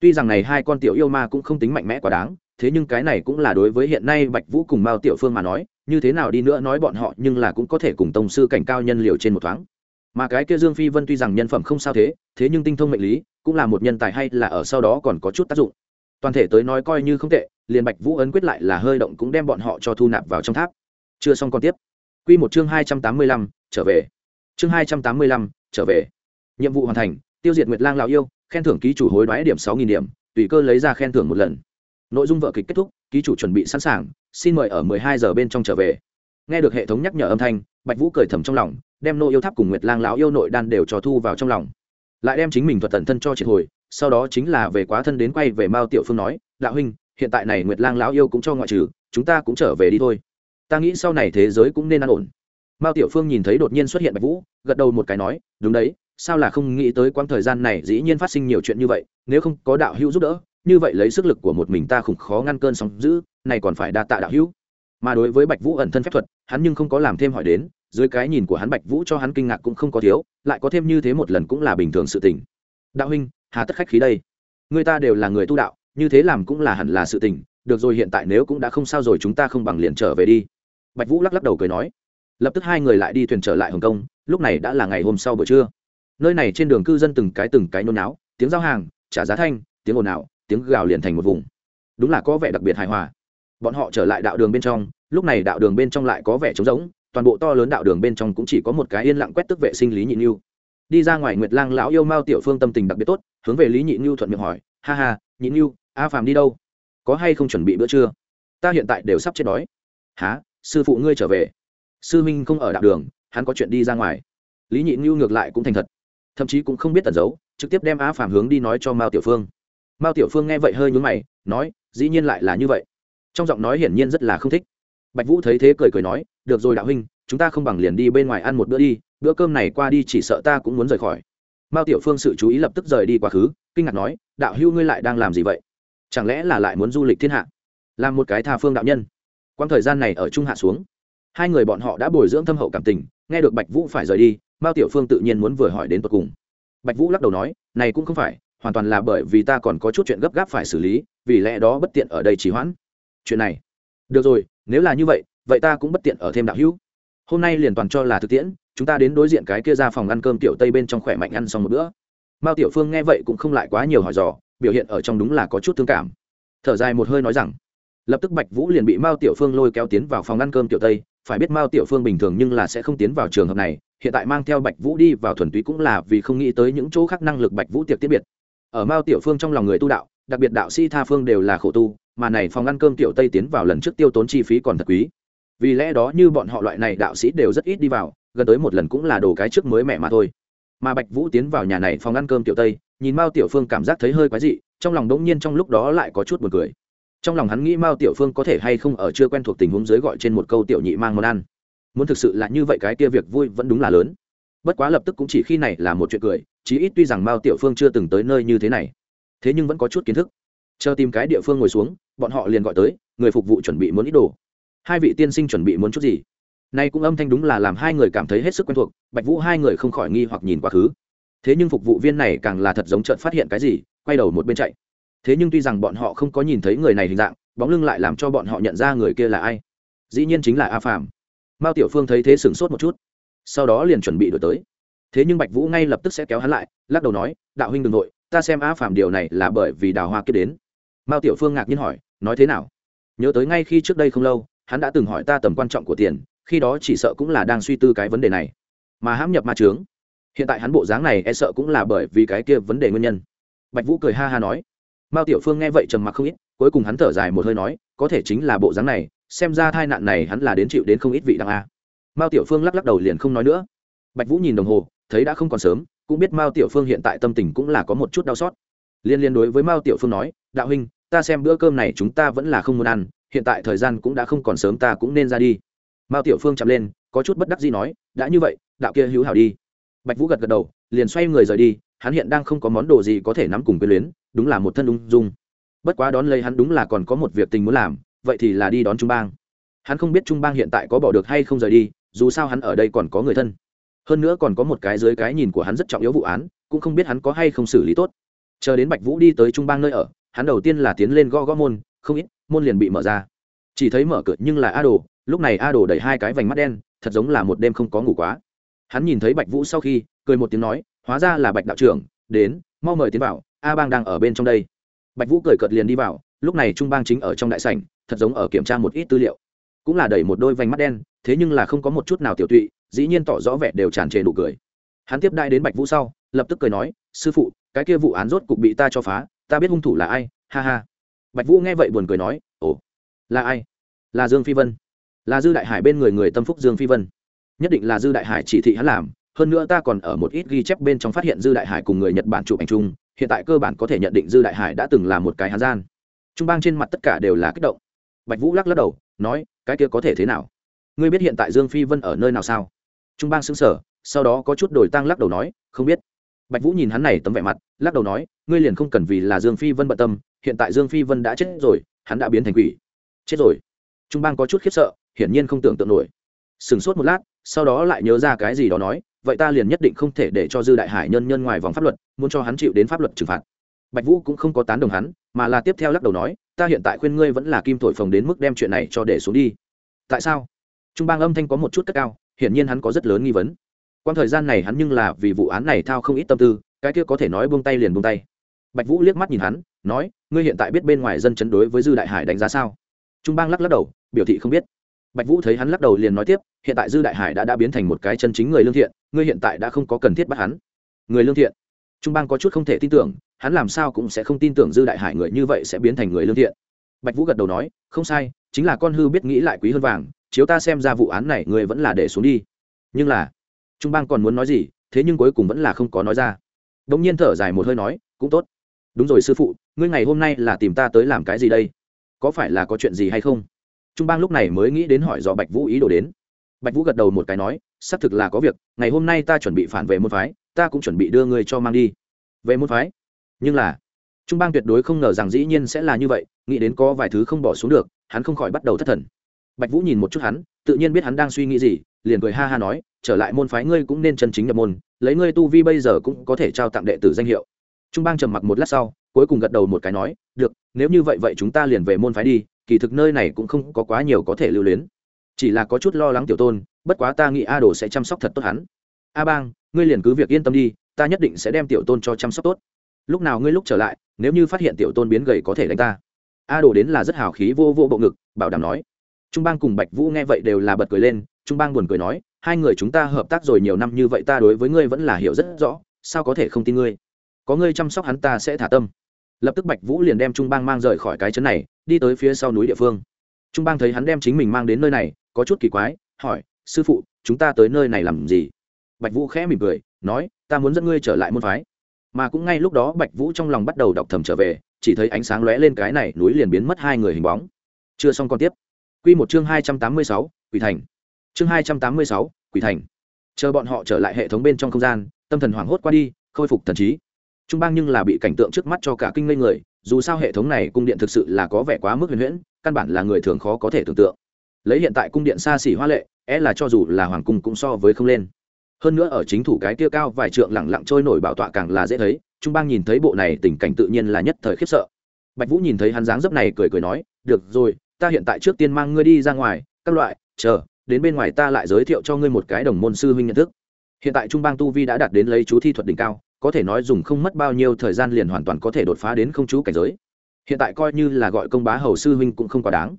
Tuy rằng này hai con tiểu yêu ma cũng không tính mạnh mẽ quá đáng, thế nhưng cái này cũng là đối với hiện nay bạch vũ cùng mao tiểu phương mà nói, như thế nào đi nữa nói bọn họ nhưng là cũng có thể cùng tông sư cảnh cao nhân liều trên một thoáng. Mà cái kia dương phi vân tuy rằng nhân phẩm không sao thế thế nhưng tinh thông mệnh lý, cũng là một nhân tài hay là ở sau đó còn có chút tác dụng toàn thể tới nói coi như không tệ, liền bạch vũ ấn quyết lại là hơi động cũng đem bọn họ cho thu nạp vào trong tháp. Chưa xong còn tiếp. Q một chương hai trăm tám mươi lăm, trở về. Chương hai trăm tám mươi lăm, trở về. Nhiệm vụ hoàn thành, tiêu diệt nguyệt lang lào yêu, khen thưởng ký chủ hối đoái điểm sáu nghìn điểm, tùy cơ lấy ra khen thưởng một lần. Nội dung vợ kịch kết thúc, ký chủ chuẩn bị sẵn sàng, xin mời ở mười hai giờ bên trong trở về. Nghe được hệ thống nhắc nhở âm thanh, bạch vũ cười thầm trong lòng, đem nô yêu tháp cùng nguyệt lang lão yêu nội đan đều cho thu vào trong lòng. Lại đem chính mình thuật tận thân cho triệt hồi sau đó chính là về quá thân đến quay về mao tiểu phương nói đạo huynh hiện tại này nguyệt lang lão yêu cũng cho ngoại trừ chúng ta cũng trở về đi thôi. Ta nghĩ sau này thế giới cũng nên an ổn. Mao tiểu phương nhìn thấy đột nhiên xuất hiện bạch vũ gật đầu một cái nói đúng đấy sao là không nghĩ tới quãng thời gian này dĩ nhiên phát sinh nhiều chuyện như vậy nếu không có đạo hữu giúp đỡ như vậy lấy sức lực của một mình ta khủng khó ngăn cơn sóng dữ, này còn phải đa tạ đạo hữu. Mà đối với bạch vũ ẩn thân phép thuật hắn nhưng không có làm thêm hỏi đến dưới cái nhìn của hắn bạch vũ cho hắn kinh ngạc cũng không có thiếu lại có thêm như thế một lần cũng là bình thường sự tình. Đạo huynh hà tất khách khí đây. Người ta đều là người tu đạo, như thế làm cũng là hẳn là sự tình, được rồi hiện tại nếu cũng đã không sao rồi chúng ta không bằng liền trở về đi. Bạch vũ lắc lắc đầu cười nói. Lập tức hai người lại đi thuyền trở lại hồng kông, lúc này đã là ngày hôm sau buổi trưa. Nơi này trên đường cư dân từng cái từng cái nôn náo, tiếng giao hàng, trả giá thanh, tiếng ồn ào, tiếng gào liền thành một vùng. Đúng là có vẻ đặc biệt hài hòa. Bọn họ trở lại đạo đường bên trong, lúc này đạo đường bên trong lại có vẻ trống rỗng, toàn bộ to lớn đạo đường bên trong cũng chỉ có một cái yên lặng quét tức vệ sinh lý nhị như đi ra ngoài nguyệt lang lão yêu mao tiểu phương tâm tình đặc biệt tốt, hướng về lý nhị như thuận miệng hỏi, ha ha, nhị như a phàm đi đâu? Có hay không chuẩn bị bữa trưa? Ta hiện tại đều sắp chết đói. Há sư phụ ngươi trở về? Sư minh không ở đạo đường, hắn có chuyện đi ra ngoài. Lý nhị như ngược lại cũng thành thật, thậm chí cũng không biết tẩn giấu trực tiếp đem a phàm hướng đi nói cho mao tiểu phương. Mao tiểu phương nghe vậy hơi nhún mày, nói, dĩ nhiên lại là như vậy. Trong giọng nói hiển nhiên rất là không thích. Bạch vũ thấy thế cười cười nói, được rồi đạo huynh, chúng ta không bằng liền đi bên ngoài ăn một bữa đi bữa cơm này qua đi chỉ sợ ta cũng muốn rời khỏi. Mao tiểu phương sự chú ý lập tức rời đi quá khứ, kinh ngạc nói, đạo hưu ngươi lại đang làm gì vậy? Chẳng lẽ là lại muốn du lịch thiên hạ? Làm một cái tha phương đạo nhân? Quãng thời gian này ở trung hạ xuống, hai người bọn họ đã bồi dưỡng thâm hậu cảm tình, nghe được bạch vũ phải rời đi, mao tiểu phương tự nhiên muốn vừa hỏi đến tột cùng. Bạch vũ lắc đầu nói, này cũng không phải, hoàn toàn là bởi vì ta còn có chút chuyện gấp gáp phải xử lý, vì lẽ đó bất tiện ở đây trì hoãn. Chuyện này? Được rồi, nếu là như vậy vậy ta cũng bất tiện ở thêm đạo hữu. Hôm nay liền toàn cho là thực tiễn chúng ta đến đối diện cái kia ra phòng ăn cơm tiểu tây bên trong khỏe mạnh ăn xong một bữa. Mao tiểu phương nghe vậy cũng không lại quá nhiều hỏi dò, biểu hiện ở trong đúng là có chút thương cảm. Thở dài một hơi nói rằng, lập tức bạch vũ liền bị mao tiểu phương lôi kéo tiến vào phòng ăn cơm tiểu tây. Phải biết mao tiểu phương bình thường nhưng là sẽ không tiến vào trường hợp này, hiện tại mang theo bạch vũ đi vào thuần túy cũng là vì không nghĩ tới những chỗ khác năng lực bạch vũ tiệc tiết biệt. Ở mao tiểu phương trong lòng người tu đạo, đặc biệt đạo sĩ tha phương đều là khổ tu, mà này phòng ăn cơm tiểu tây tiến vào lần trước tiêu tốn chi phí còn thật quý. Vì lẽ đó như bọn họ loại này đạo sĩ đều rất ít đi vào gần tới một lần cũng là đồ cái trước mới mẹ mà thôi. Mà bạch vũ tiến vào nhà này phòng ăn cơm tiểu tây, nhìn mao tiểu phương cảm giác thấy hơi quái dị, trong lòng đống nhiên trong lúc đó lại có chút buồn cười. Trong lòng hắn nghĩ mao tiểu phương có thể hay không ở chưa quen thuộc tình huống dưới gọi trên một câu tiểu nhị mang món ăn. Muốn thực sự là như vậy cái kia việc vui vẫn đúng là lớn. Bất quá lập tức cũng chỉ khi này là một chuyện cười, chí ít tuy rằng mao tiểu phương chưa từng tới nơi như thế này, thế nhưng vẫn có chút kiến thức. Chờ tìm cái địa phương ngồi xuống, bọn họ liền gọi tới, người phục vụ chuẩn bị muốn ít đồ. Hai vị tiên sinh chuẩn bị muốn chút gì? Nay cũng âm thanh đúng là làm hai người cảm thấy hết sức quen thuộc, bạch vũ hai người không khỏi nghi hoặc nhìn quá khứ. Thế nhưng phục vụ viên này càng là thật giống trợn phát hiện cái gì, quay đầu một bên chạy. Thế nhưng tuy rằng bọn họ không có nhìn thấy người này hình dạng, bóng lưng lại làm cho bọn họ nhận ra người kia là ai. Dĩ nhiên chính là a phàm. Mao tiểu phương thấy thế sửng sốt một chút. Sau đó liền chuẩn bị đổi tới. Thế nhưng bạch vũ ngay lập tức sẽ kéo hắn lại, lắc đầu nói, đạo huynh đ ừ n g nội ta xem a phàm điều này là bởi vì đào hoa kết đến. Mao tiểu phương ngạc nhiên hỏi, nói thế nào? Nhớ tới ngay khi trước đây không lâu, hắn đã từng hỏi ta tầm quan trọng của tiền khi đó chỉ sợ cũng là đang suy tư cái vấn đề này. Mà hãm nhập ma trướng hiện tại hắn bộ dáng này e sợ cũng là bởi vì cái kia vấn đề nguyên nhân. Bạch vũ cười ha ha nói, mao tiểu phương nghe vậy trầm mặc không ít, cuối cùng hắn thở dài một hơi nói, có thể chính là bộ dáng này, xem ra tai nạn này hắn là đến chịu đến không ít vị đăng a. Mao tiểu phương lắc lắc đầu liền không nói nữa. Bạch vũ nhìn đồng hồ, thấy đã không còn sớm, cũng biết mao tiểu phương hiện tại tâm tình cũng là có một chút đau xót. Liên liên đối với mao tiểu phương nói, đạo huynh, ta xem bữa cơm này chúng ta vẫn là không muốn ăn, hiện tại thời gian cũng đã không còn sớm, ta cũng nên ra đi mao tiểu phương chạm lên, có chút bất đắc gì nói, đã như vậy, đạo kia hữu hảo đi. Bạch vũ gật gật đầu, liền xoay người rời đi, hắn hiện đang không có món đồ gì có thể nắm cùng quyền luyến, đúng là một thân ung dung. Bất quá đón lấy hắn đúng là còn có một việc tình muốn làm, vậy thì là đi đón trung bang. Hắn không biết trung bang hiện tại có bỏ được hay không rời đi, dù sao hắn ở đây còn có người thân. Hơn nữa còn có một cái dưới cái nhìn của hắn rất trọng yếu vụ án, cũng không biết hắn có hay không xử lý tốt. Chờ đến bạch vũ đi tới trung bang nơi ở, hắn đầu tiên là tiến lên gõ gõ môn, không ít, môn liền bị mở ra. Chỉ thấy mở cửa nhưng là a đồ lúc này a đồ đẩy hai cái vành mắt đen, thật giống là một đêm không có ngủ quá. Hắn nhìn thấy bạch vũ sau khi, cười một tiếng nói, hóa ra là bạch đạo trưởng, đến, mau mời tiến vào, a bang đang ở bên trong đây. Bạch vũ cười cợt liền đi vào, lúc này trung bang chính ở trong đại sảnh, thật giống ở kiểm tra một ít tư liệu. Cũng là đẩy một đôi vành mắt đen, thế nhưng là không có một chút nào tiểu tụy, dĩ nhiên tỏ rõ vẻ đều tràn trề nụ cười. Hắn tiếp đai đến bạch vũ sau, lập tức cười nói, sư phụ, cái kia vụ án rốt cục bị ta cho phá, ta biết hung thủ là ai, ha ha. Bạch vũ nghe vậy buồn cười nói, ồ, là ai? Là dương phi vân là dư đại hải bên người người tâm phúc dương phi vân. Nhất định là dư đại hải chỉ thị hắn làm, hơn nữa ta còn ở một ít ghi chép bên trong phát hiện dư đại hải cùng người nhật bản chụp ảnh chung, hiện tại cơ bản có thể nhận định dư đại hải đã từng là một cái hán gian. Trung bang trên mặt tất cả đều là kích động. Bạch vũ lắc lắc đầu, nói, cái kia có thể thế nào? Ngươi biết hiện tại dương phi vân ở nơi nào sao? Trung bang xứng sở sau đó có chút đổi tăng lắc đầu nói, không biết. Bạch vũ nhìn hắn này tấm vẻ mặt, lắc đầu nói, ngươi liền không cần vì là dương phi vân bận tâm, hiện tại dương phi vân đã chết rồi, hắn đã biến thành quỷ. Chết rồi. Trung bang có chút khiếp sợ hiển nhiên không tưởng tượng nổi. Sửng sốt một lát, sau đó lại nhớ ra cái gì đó nói, vậy ta liền nhất định không thể để cho dư đại hải nhân nhân ngoài vòng pháp luật, muốn cho hắn chịu đến pháp luật trừng phạt. Bạch vũ cũng không có tán đồng hắn, mà là tiếp theo lắc đầu nói, ta hiện tại khuyên ngươi vẫn là kim thổi phồng đến mức đem chuyện này cho để xuống đi. Tại sao? Trung bang âm thanh có một chút cất cao, hiển nhiên hắn có rất lớn nghi vấn. Quan thời gian này hắn nhưng là vì vụ án này thao không ít tâm tư, cái kia có thể nói buông tay liền buông tay. Bạch vũ liếc mắt nhìn hắn, nói, ngươi hiện tại biết bên ngoài dân chấn đối với dư đại hải đánh giá sao? Trung bang lắc lắc đầu, biểu thị không biết bạch vũ thấy hắn lắc đầu liền nói tiếp, hiện tại dư đại hải đã đã biến thành một cái chân chính người lương thiện, ngươi hiện tại đã không có cần thiết bắt hắn. Người lương thiện? Trung bang có chút không thể tin tưởng, hắn làm sao cũng sẽ không tin tưởng dư đại hải người như vậy sẽ biến thành người lương thiện. Bạch vũ gật đầu nói, không sai, chính là con hư biết nghĩ lại quý hơn vàng, chiếu ta xem ra vụ án này người vẫn là để xuống đi. Nhưng là, trung bang còn muốn nói gì, thế nhưng cuối cùng vẫn là không có nói ra. Đ ỗ n g nhiên thở dài một hơi nói, cũng tốt. Đúng rồi sư phụ, ngươi ngày hôm nay là tìm ta tới làm cái gì đây? Có phải là có chuyện gì hay không? Trung bang lúc này mới nghĩ đến hỏi do bạch vũ ý đồ đến. Bạch vũ gật đầu một cái nói, xác thực là có việc, ngày hôm nay ta chuẩn bị phản về môn phái, ta cũng chuẩn bị đưa ngươi cho mang đi. Về môn phái? Nhưng là trung bang tuyệt đối không ngờ rằng dĩ nhiên sẽ là như vậy, nghĩ đến có vài thứ không bỏ xuống được, hắn không khỏi bắt đầu thất thần. Bạch vũ nhìn một chút hắn, tự nhiên biết hắn đang suy nghĩ gì, liền cười ha ha nói, trở lại môn phái ngươi cũng nên chân chính nhập môn, lấy ngươi tu vi bây giờ cũng có thể trao tặng đệ tử danh hiệu. Trung bang trầm mặc một lát sau, cuối cùng gật đầu một cái nói, được, nếu như vậy vậy chúng ta liền về môn phái đi kỳ thực nơi này cũng không có quá nhiều có thể lưu luyến. Chỉ là có chút lo lắng tiểu tôn, bất quá ta nghĩ a đồ sẽ chăm sóc thật tốt hắn. A bang, ngươi liền cứ việc yên tâm đi, ta nhất định sẽ đem tiểu tôn cho chăm sóc tốt. Lúc nào ngươi lúc trở lại, nếu như phát hiện tiểu tôn biến gầy có thể đánh ta. A đồ đến là rất hào khí vô vô bộ ngực, bảo đảm nói. Trung bang cùng bạch vũ nghe vậy đều là bật cười lên, trung bang buồn cười nói, hai người chúng ta hợp tác rồi nhiều năm như vậy ta đối với ngươi vẫn là hiểu rất rõ, sao có thể không tin ngươi? Có ngươi chăm sóc hắn ta sẽ thả tâm. Lập tức bạch vũ liền đem trung bang mang rời khỏi cái chấn này đi tới phía sau núi địa phương trung bang thấy hắn đem chính mình mang đến nơi này có chút kỳ quái hỏi sư phụ chúng ta tới nơi này làm gì bạch vũ khẽ mỉm cười nói ta muốn dẫn ngươi trở lại môn phái mà cũng ngay lúc đó bạch vũ trong lòng bắt đầu đọc thầm trở về chỉ thấy ánh sáng lóe lên cái này núi liền biến mất hai người hình bóng chưa xong còn tiếp Quy một chương 286, Quỷ Thành. Chương 286, Quỷ Thành. Chờ bọn họ trở lại hệ thống bên trong không gian, tâm thần hoảng hốt qua đi, khôi phục thần trí. Trung bang nhưng là bị cảnh tượng trước mắt cho cả kinh ngây người, dù sao hệ thống này cung điện thực sự là có vẻ quá mức huyền huyễn, căn bản là người thường khó có thể tưởng tượng. Lấy hiện tại cung điện xa xỉ hoa lệ, é e là cho dù là hoàng cung cũng so với không lên. Hơn nữa ở chính thủ cái kia cao vài trượng lẳng lặng trôi nổi bảo tọa càng là dễ thấy, Trung bang nhìn thấy bộ này tình cảnh tự nhiên là nhất thời khiếp sợ. Bạch Vũ nhìn thấy hắn dáng dấp này cười cười nói, "Được rồi, ta hiện tại trước tiên mang ngươi đi ra ngoài các loại chờ đến bên ngoài ta lại giới thiệu cho ngươi một cái đồng môn sư huynh nhận thức hiện tại trung bang tu vi đã đạt đến lấy chú thi thuật đỉnh cao có thể nói dùng không mất bao nhiêu thời gian liền hoàn toàn có thể đột phá đến không chú cảnh giới. Hiện tại coi như là gọi công bá hầu sư huynh cũng không quá đáng.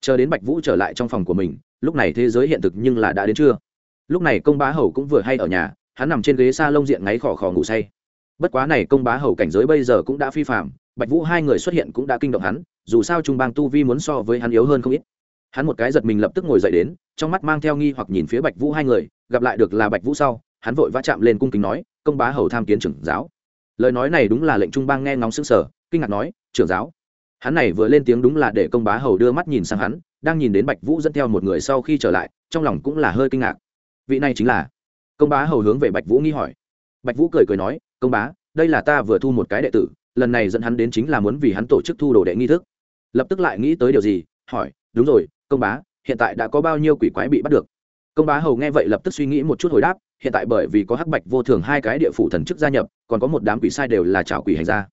Chờ đến bạch vũ trở lại trong phòng của mình, lúc này thế giới hiện thực nhưng là đã đến chưa lúc này công bá hầu cũng vừa hay ở nhà, hắn nằm trên ghế s a lông diện ngáy khò khò ngủ say. Bất quá này công bá hầu cảnh giới bây giờ cũng đã phi phạm bạch vũ hai người xuất hiện cũng đã kinh động hắn, dù sao trung bang tu vi muốn so với hắn yếu hơn không ít. Hắn một cái giật mình lập tức ngồi dậy đến, trong mắt mang theo nghi hoặc nhìn phía bạch vũ hai người, gặp lại được là bạch vũ sau, hắn vội vã chạm lên cung kính nói công bá hầu tham kiến trưởng giáo. Lời nói này đúng là lệnh trung bang nghe ngóng xứng sở kinh ngạc nói, trưởng giáo. Hắn này vừa lên tiếng đúng là để công bá hầu đưa mắt nhìn sang hắn, đang nhìn đến bạch vũ dẫn theo một người sau khi trở lại, trong lòng cũng là hơi kinh ngạc. Vị này chính là? Công bá hầu hướng về bạch vũ nghi hỏi. Bạch vũ cười cười nói, công bá, đây là ta vừa thu một cái đệ tử, lần này dẫn hắn đến chính là muốn vì hắn tổ chức thu đồ đệ nghi thức. Lập tức lại nghĩ tới điều gì, hỏi, đúng rồi, công bá, hiện tại đã có bao nhiêu quỷ quái bị bắt được? Công bá hầu nghe vậy lập tức suy nghĩ một chút hồi đáp hiện tại bởi vì có hắc bạch vô thường hai cái địa phủ thần chức gia nhập, còn có một đám quỷ sai đều là chảo quỷ hành gia.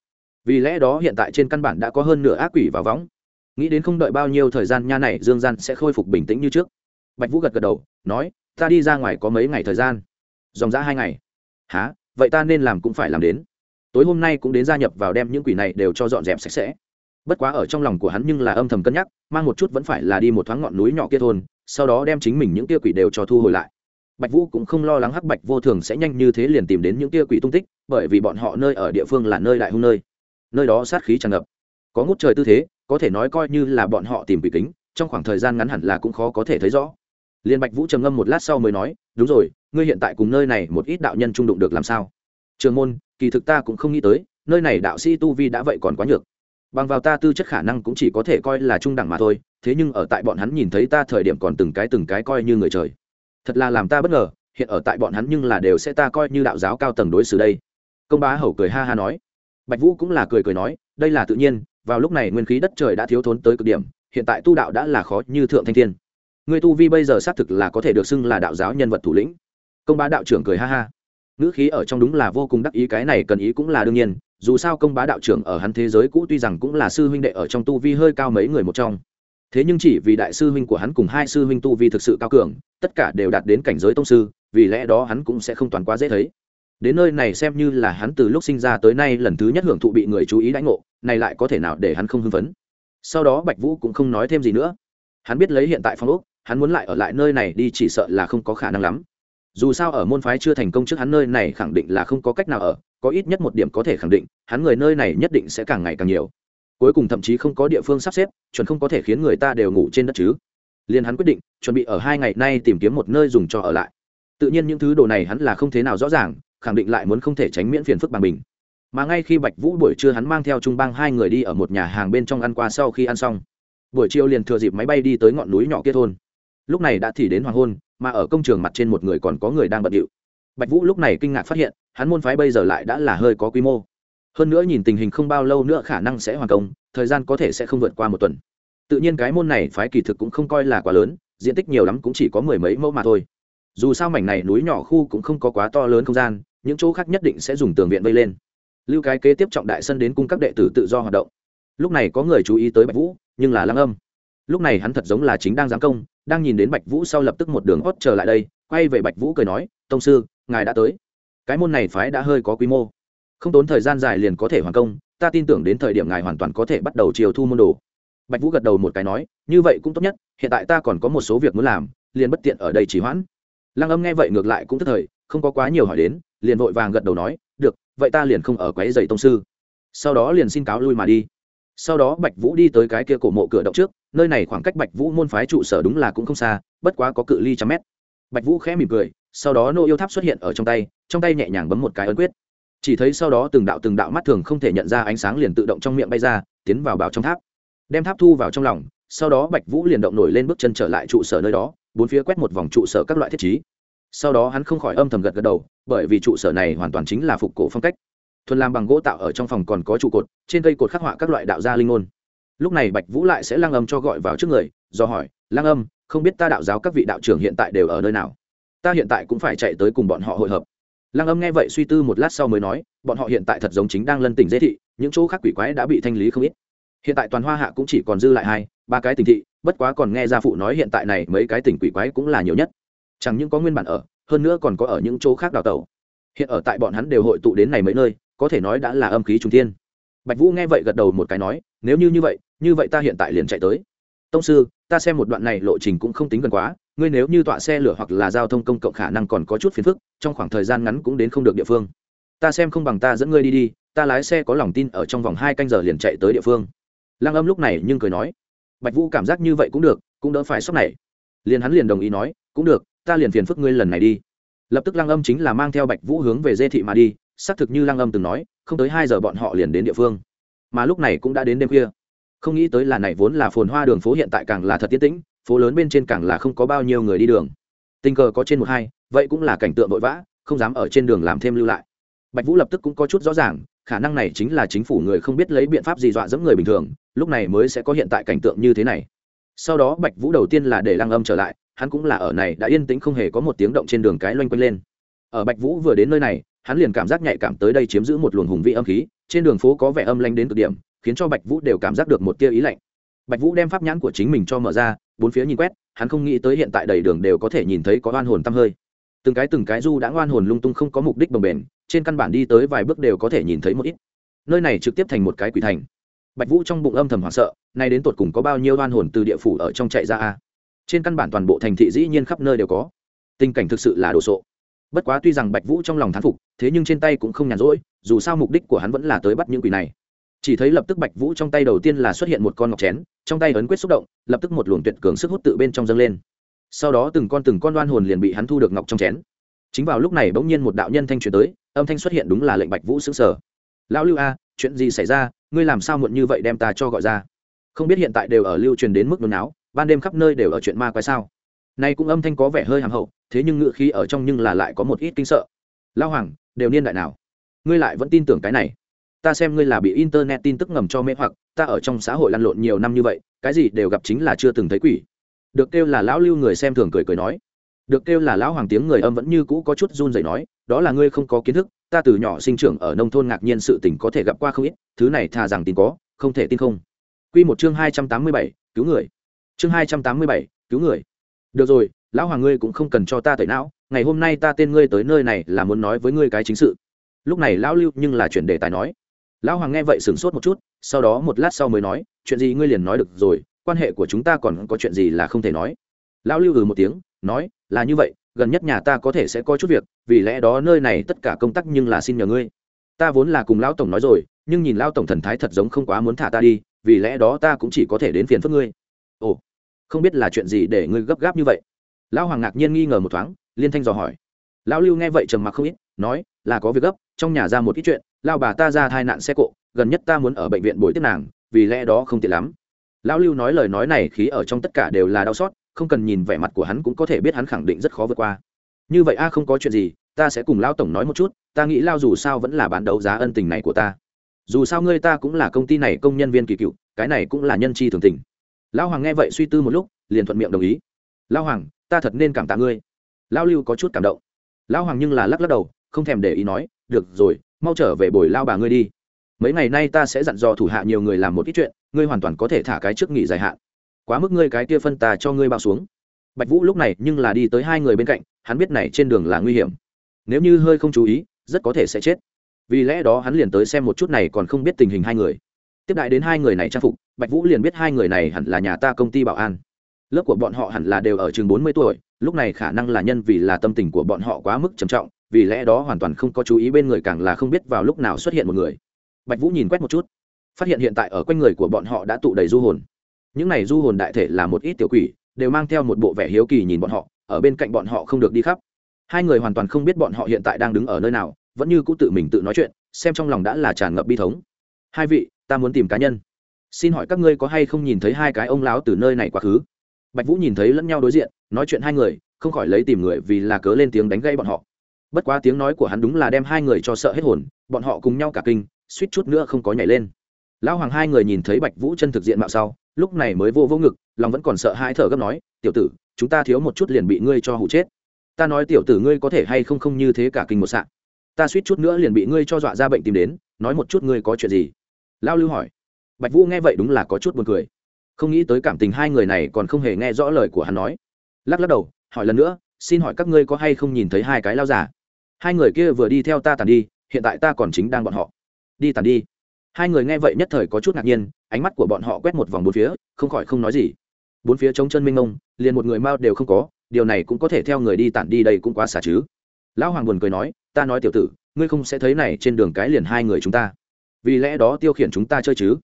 Vì lẽ đó hiện tại trên căn bản đã có hơn nửa ác quỷ vào võng. Nghĩ đến không đợi bao nhiêu thời gian nha này, dương gian sẽ khôi phục bình tĩnh như trước. Bạch vũ gật gật đầu, nói, ta đi ra ngoài có mấy ngày thời gian? Dòng dã hai ngày. Há vậy ta nên làm cũng phải làm đến. Tối hôm nay cũng đến gia nhập vào đem những quỷ này đều cho dọn dẹp sạch sẽ. Bất quá ở trong lòng của hắn nhưng là âm thầm cân nhắc, mang một chút vẫn phải là đi một thoáng ngọn núi nhỏ kia thôn, sau đó đem chính mình những kia quỷ đều cho thu hồi lại bạch vũ cũng không lo lắng hắc bạch vô thường sẽ nhanh như thế liền tìm đến những tia quỷ tung tích, bởi vì bọn họ nơi ở địa phương là nơi đại hung nơi. Nơi đó sát khí tràn ngập. Có ngút trời tư thế, có thể nói coi như là bọn họ tìm quỷ kính, trong khoảng thời gian ngắn hẳn là cũng khó có thể thấy rõ. Liên bạch vũ trầm ngâm một lát sau mới nói, đúng rồi, ngươi hiện tại cùng nơi này một ít đạo nhân trung đụng được làm sao? Trường môn, kỳ thực ta cũng không nghĩ tới, nơi này đạo sĩ tu vi đã vậy còn quá nhược. Bằng vào ta tư chất khả năng cũng chỉ có thể coi là trung đẳng mà thôi, thế nhưng ở tại bọn hắn nhìn thấy ta thời điểm còn từng cái từng cái coi như người trời thật là làm ta bất ngờ, hiện ở tại bọn hắn nhưng là đều sẽ ta coi như đạo giáo cao tầng đối xử đây. Công bá hầu cười ha ha nói. Bạch vũ cũng là cười cười nói, đây là tự nhiên, vào lúc này nguyên khí đất trời đã thiếu thốn tới cực điểm, hiện tại tu đạo đã là khó như thượng thanh thiên. Người tu vi bây giờ xác thực là có thể được xưng là đạo giáo nhân vật thủ lĩnh. Công bá đạo trưởng cười ha ha. Ngữ khí ở trong đúng là vô cùng đắc ý, cái này cần ý cũng là đương nhiên, dù sao công bá đạo trưởng ở hắn thế giới cũ tuy rằng cũng là sư huynh đệ ở trong tu vi hơi cao mấy người một trong thế nhưng chỉ vì đại sư huynh của hắn cùng hai sư huynh tu vi thực sự cao cường, tất cả đều đạt đến cảnh giới tông sư, vì lẽ đó hắn cũng sẽ không toàn quá dễ thấy. Đến nơi này xem như là hắn từ lúc sinh ra tới nay lần thứ nhất hưởng thụ bị người chú ý đãi ngộ, này lại có thể nào để hắn không hưng phấn? Sau đó bạch vũ cũng không nói thêm gì nữa. Hắn biết lấy hiện tại phong ốc, hắn muốn lại ở lại nơi này đi chỉ sợ là không có khả năng lắm. Dù sao ở môn phái chưa thành công trước hắn nơi này khẳng định là không có cách nào ở, có ít nhất một điểm có thể khẳng định, hắn người nơi này nhất định sẽ càng ngày càng nhiều cuối cùng thậm chí không có địa phương sắp xếp, chuẩn không có thể khiến người ta đều ngủ trên đất chứ. Liền hắn quyết định, chuẩn bị ở hai ngày nay tìm kiếm một nơi dùng cho ở lại. Tự nhiên những thứ đồ này hắn là không thế nào rõ ràng, khẳng định lại muốn không thể tránh miễn phiền phức bằng mình. Mà ngay khi bạch vũ buổi trưa hắn mang theo trung bang hai người đi ở một nhà hàng bên trong ăn qua sau khi ăn xong, buổi chiều liền thừa dịp máy bay đi tới ngọn núi nhỏ kia thôn. Lúc này đã thì đến hoàng hôn, mà ở công trường mặt trên một người còn có người đang bận điệu. Bạch vũ lúc này kinh ngạc phát hiện, hắn môn phái bây giờ lại đã là hơi có quy mô hơn nữa nhìn tình hình không bao lâu nữa khả năng sẽ hoàn công, thời gian có thể sẽ không vượt qua một tuần. Tự nhiên cái môn này phái kỳ thực cũng không coi là quá lớn, diện tích nhiều lắm cũng chỉ có mười mấy mẫu mà thôi. Dù sao mảnh này núi nhỏ khu cũng không có quá to lớn không gian, những chỗ khác nhất định sẽ dùng tường viện vây lên. Lưu cái kế tiếp trọng đại sân đến cung các đệ tử tự do hoạt động. Lúc này có người chú ý tới bạch vũ, nhưng là lăng âm. Lúc này hắn thật giống là chính đang giáng công, đang nhìn đến bạch vũ sau lập tức một đường hót trở lại đây, quay về bạch vũ cười nói, tông sư, ngài đã tới. Cái môn này phái đã hơi có quy mô không tốn thời gian dài liền có thể hoàn công, ta tin tưởng đến thời điểm ngài hoàn toàn có thể bắt đầu chiều thu môn đồ. Bạch vũ gật đầu một cái nói, như vậy cũng tốt nhất, hiện tại ta còn có một số việc muốn làm, liền bất tiện ở đây chỉ hoãn. Lăng âm nghe vậy ngược lại cũng tức thời, không có quá nhiều hỏi đến, liền vội vàng gật đầu nói, được, vậy ta liền không ở quấy dày tông sư. Sau đó liền xin cáo lui mà đi. Sau đó bạch vũ đi tới cái kia cổ mộ cửa động trước, nơi này khoảng cách bạch vũ môn phái trụ sở đúng là cũng không xa, bất quá có cự ly trăm mét. Bạch vũ khẽ mỉm cười, sau đó nô yêu tháp xuất hiện ở trong tay trong tay nhẹ nhàng bấm một cái ấn quyết chỉ thấy sau đó từng đạo từng đạo mắt thường không thể nhận ra ánh sáng liền tự động trong miệng bay ra, tiến vào bảo trong tháp. Đem tháp thu vào trong lòng, sau đó bạch vũ liền động nổi lên bước chân trở lại trụ sở nơi đó, bốn phía quét một vòng trụ sở các loại thiết chí sau đó hắn không khỏi âm thầm gật gật đầu, bởi vì trụ sở này hoàn toàn chính là phục cổ phong cách. Thuần làm bằng gỗ tạo ở trong phòng còn có trụ cột, trên cây cột khắc họa các loại đạo gia linh ngôn. Lúc này bạch vũ lại sẽ lang âm cho gọi vào trước người, do hỏi, lang âm, không biết ta đạo giáo các vị đạo trưởng hiện tại đều ở nơi nào? Ta hiện tại cũng phải chạy tới cùng bọn họ hội hợp lang âm nghe vậy suy tư một lát sau mới nói, bọn họ hiện tại thật giống chính đang lân tỉnh dễ thị, những chỗ khác quỷ quái đã bị thanh lý không ít. Hiện tại toàn hoa hạ cũng chỉ còn dư lại hai, ba cái tỉnh thị, bất quá còn nghe gia phụ nói hiện tại này mấy cái tỉnh quỷ quái cũng là nhiều nhất. Chẳng những có nguyên bản ở, hơn nữa còn có ở những chỗ khác đào tẩu. Hiện ở tại bọn hắn đều hội tụ đến này mấy nơi, có thể nói đã là âm khí trung thiên. Bạch vũ nghe vậy gật đầu một cái nói, nếu như như vậy như vậy ta hiện tại liền chạy tới tông sư, ta xem một đoạn này lộ trình cũng không tính gần quá, ngươi nếu như tọa xe lửa hoặc là giao thông công cộng khả năng còn có chút phiền phức, trong khoảng thời gian ngắn cũng đến không được địa phương. Ta xem không bằng ta dẫn ngươi đi đi, ta lái xe có lòng tin ở trong vòng hai canh giờ liền chạy tới địa phương. Lăng âm lúc này nhưng cười nói, bạch vũ cảm giác như vậy cũng được, cũng đỡ phải sốc này. Liền hắn liền đồng ý nói, cũng được, ta liền phiền phức ngươi lần này đi. Lập tức lăng âm chính là mang theo bạch vũ hướng về dê thị mà đi, xác thực như lăng âm từng nói, không tới hai giờ bọn họ liền đến địa phương. Mà lúc này cũng đã đến đêm khuya không nghĩ tới là này vốn là phồn hoa đường phố hiện tại càng là thật tiến tĩnh, phố lớn bên trên càng là không có bao nhiêu người đi đường. Tình cờ có trên một hai, vậy cũng là cảnh tượng vội vã, không dám ở trên đường làm thêm lưu lại. Bạch vũ lập tức cũng có chút rõ ràng, khả năng này chính là chính phủ người không biết lấy biện pháp gì dọa dẫm người bình thường, lúc này mới sẽ có hiện tại cảnh tượng như thế này. Sau đó bạch vũ đầu tiên là để lăng âm trở lại, hắn cũng là ở này đã yên tĩnh không hề có một tiếng động trên đường cái loanh quanh lên. Ở bạch vũ vừa đến nơi này, hắn liền cảm giác nhạy cảm tới đây chiếm giữ một luồng hùng vị âm khí, trên đường phố có vẻ âm lanh đến cực điểm khiến cho bạch vũ đều cảm giác được một tia ý lạnh. Bạch vũ đem pháp nhãn của chính mình cho mở ra, bốn phía nhìn quét, hắn không nghĩ tới hiện tại đầy đường đều có thể nhìn thấy có oan hồn tăm hơi. Từng cái từng cái du đã oan hồn lung tung không có mục đích bồng bền trên căn bản đi tới vài bước đều có thể nhìn thấy một ít. Nơi này trực tiếp thành một cái quỷ thành. Bạch vũ trong bụng âm thầm hoảng sợ, nay đến tột cùng có bao nhiêu oan hồn từ địa phủ ở trong chạy ra a? Trên căn bản toàn bộ thành thị dĩ nhiên khắp nơi đều có. Tình cảnh thực sự là đồ sộ. Bất quá tuy rằng bạch vũ trong lòng thán phục, thế nhưng trên tay cũng không nhàn rỗi, dù sao mục đích của hắn vẫn là tới bắt những quỷ này chỉ thấy lập tức bạch vũ trong tay đầu tiên là xuất hiện một con ngọc chén, trong tay ấn quyết xúc động, lập tức một luồng tuyệt cường sức hút tự bên trong dâng lên. Sau đó từng con từng con đoan hồn liền bị hắn thu được ngọc trong chén. Chính vào lúc này bỗng nhiên một đạo nhân thanh truyền tới, âm thanh xuất hiện đúng là lệnh bạch vũ xứng sở lão lưu a, chuyện gì xảy ra? Ngươi làm sao muộn như vậy đem ta cho gọi ra? Không biết hiện tại đều ở lưu truyền đến mức nôn não ban đêm khắp nơi đều ở chuyện ma quái sao? Nay cũng âm thanh có vẻ hơi hàm hậu, thế nhưng ngựa khí ở trong nhưng là lại có một ít kinh sợ. Lao hoàng, đều niên đại nào? Ngươi lại vẫn tin tưởng cái này? Ta xem ngươi là bị internet tin tức ngầm cho mê hoặc, ta ở trong xã hội lăn lộn nhiều năm như vậy, cái gì đều gặp chính là chưa từng thấy quỷ. Được kêu là lão lưu người xem thường cười cười nói. Được kêu là lão hoàng tiếng người âm vẫn như cũ có chút run rẩy nói, đó là ngươi không có kiến thức, ta từ nhỏ sinh trưởng ở nông thôn ngạc nhiên sự tình có thể gặp qua không ít, thứ này thà rằng tin có, không thể tin không. Quy một chương hai trăm tám mươi bảy, cứu người. Chương hai trăm tám mươi bảy, cứu người. Được rồi, lão hoàng ngươi cũng không cần cho ta tẩy não, ngày hôm nay ta tên ngươi tới nơi này là muốn nói với ngươi cái chính sự. Lúc này lão lưu nhưng là chuyển đề tài nói lão hoàng nghe vậy sửng sốt một chút, sau đó một lát sau mới nói, chuyện gì ngươi liền nói được rồi, quan hệ của chúng ta còn có chuyện gì là không thể nói. Lão lưu ừ một tiếng, nói, là như vậy, gần nhất nhà ta có thể sẽ có chút việc, vì lẽ đó nơi này tất cả công tác nhưng là xin nhờ ngươi. Ta vốn là cùng lão tổng nói rồi, nhưng nhìn lão tổng thần thái thật giống không quá muốn thả ta đi, vì lẽ đó ta cũng chỉ có thể đến phiền phức ngươi. Ồ, không biết là chuyện gì để ngươi gấp gáp như vậy? Lão hoàng ngạc nhiên nghi ngờ một thoáng, liên thanh dò hỏi. Lão lưu nghe vậy trầm mặc không ít, nói là có việc gấp, trong nhà ra một ít chuyện, lao bà ta ra thai nạn xe cộ, gần nhất ta muốn ở bệnh viện bồi tiếp nàng, vì lẽ đó không tiện lắm. Lão lưu nói lời nói này khí ở trong tất cả đều là đau xót, không cần nhìn vẻ mặt của hắn cũng có thể biết hắn khẳng định rất khó vượt qua. Như vậy a, không có chuyện gì, ta sẽ cùng lao tổng nói một chút, ta nghĩ lao dù sao vẫn là bán đấu giá ân tình này của ta. Dù sao ngươi ta cũng là công ty này công nhân viên kỳ cựu, cái này cũng là nhân chi thường tình. Lão hoàng nghe vậy suy tư một lúc, liền thuận miệng đồng ý. Lão hoàng, ta thật nên cảm tạ ngươi. Lão lưu có chút cảm động. Lão hoàng nhưng là lắc lắc đầu không thèm để ý nói, được rồi, mau trở về bồi lao bà ngươi đi. Mấy ngày nay ta sẽ dặn dò thủ hạ nhiều người làm một ít chuyện, ngươi hoàn toàn có thể thả cái trước nghỉ dài hạn. Quá mức ngươi cái kia phân tà cho ngươi bao xuống. Bạch vũ lúc này nhưng là đi tới hai người bên cạnh, hắn biết này trên đường là nguy hiểm. Nếu như hơi không chú ý, rất có thể sẽ chết. Vì lẽ đó hắn liền tới xem một chút này còn không biết tình hình hai người. Tiếp đại đến hai người này trang phục, bạch vũ liền biết hai người này hẳn là nhà ta công ty bảo an. Lớp của bọn họ hẳn là đều ở chừng bốn mươi tuổi, lúc này khả năng là nhân vì là tâm tình của bọn họ quá mức trầm trọng vì lẽ đó hoàn toàn không có chú ý bên người càng là không biết vào lúc nào xuất hiện một người. Bạch vũ nhìn quét một chút, phát hiện hiện tại ở quanh người của bọn họ đã tụ đầy du hồn. Những này du hồn đại thể là một ít tiểu quỷ, đều mang theo một bộ vẻ hiếu kỳ nhìn bọn họ, ở bên cạnh bọn họ không được đi khắp. Hai người hoàn toàn không biết bọn họ hiện tại đang đứng ở nơi nào, vẫn như cũ tự mình tự nói chuyện, xem trong lòng đã là tràn ngập bi thống. Hai vị, ta muốn tìm cá nhân. Xin hỏi các ngươi có hay không nhìn thấy hai cái ông láo từ nơi này quá khứ? Bạch vũ nhìn thấy lẫn nhau đối diện, nói chuyện hai người, không khỏi lấy tìm người vì là cớ lên tiếng đánh gây bọn họ bất quá tiếng nói của hắn đúng là đem hai người cho sợ hết hồn, bọn họ cùng nhau cả kinh, suýt chút nữa không có nhảy lên. Lão hoàng hai người nhìn thấy bạch vũ chân thực diện mạo sau, lúc này mới vô vô ngực, lòng vẫn còn sợ hai thở gấp nói, tiểu tử, chúng ta thiếu một chút liền bị ngươi cho hụ chết. Ta nói tiểu tử ngươi có thể hay không không như thế cả kinh một sạn ta suýt chút nữa liền bị ngươi cho dọa ra bệnh tìm đến, nói một chút ngươi có chuyện gì? Lao lưu hỏi. Bạch vũ nghe vậy đúng là có chút buồn cười. Không nghĩ tới cảm tình hai người này còn không hề nghe rõ lời của hắn nói. Lắc lắc đầu, hỏi lần nữa, xin hỏi các ngươi có hay không nhìn thấy hai cái lao giả hai người kia vừa đi theo ta tàn đi, hiện tại ta còn chính đang bọn họ. Đi tàn đi. Hai người nghe vậy nhất thời có chút ngạc nhiên, ánh mắt của bọn họ quét một vòng bốn phía, không khỏi không nói gì. Bốn phía trống chân minh ông liền một người mao đều không có, điều này cũng có thể theo người đi tản đi đây cũng quá xả chứ. Lão hoàng buồn cười nói, ta nói tiểu tử, ngươi không sẽ thấy này trên đường cái liền hai người chúng ta. Vì lẽ đó tiêu khiển chúng ta chơi chứ.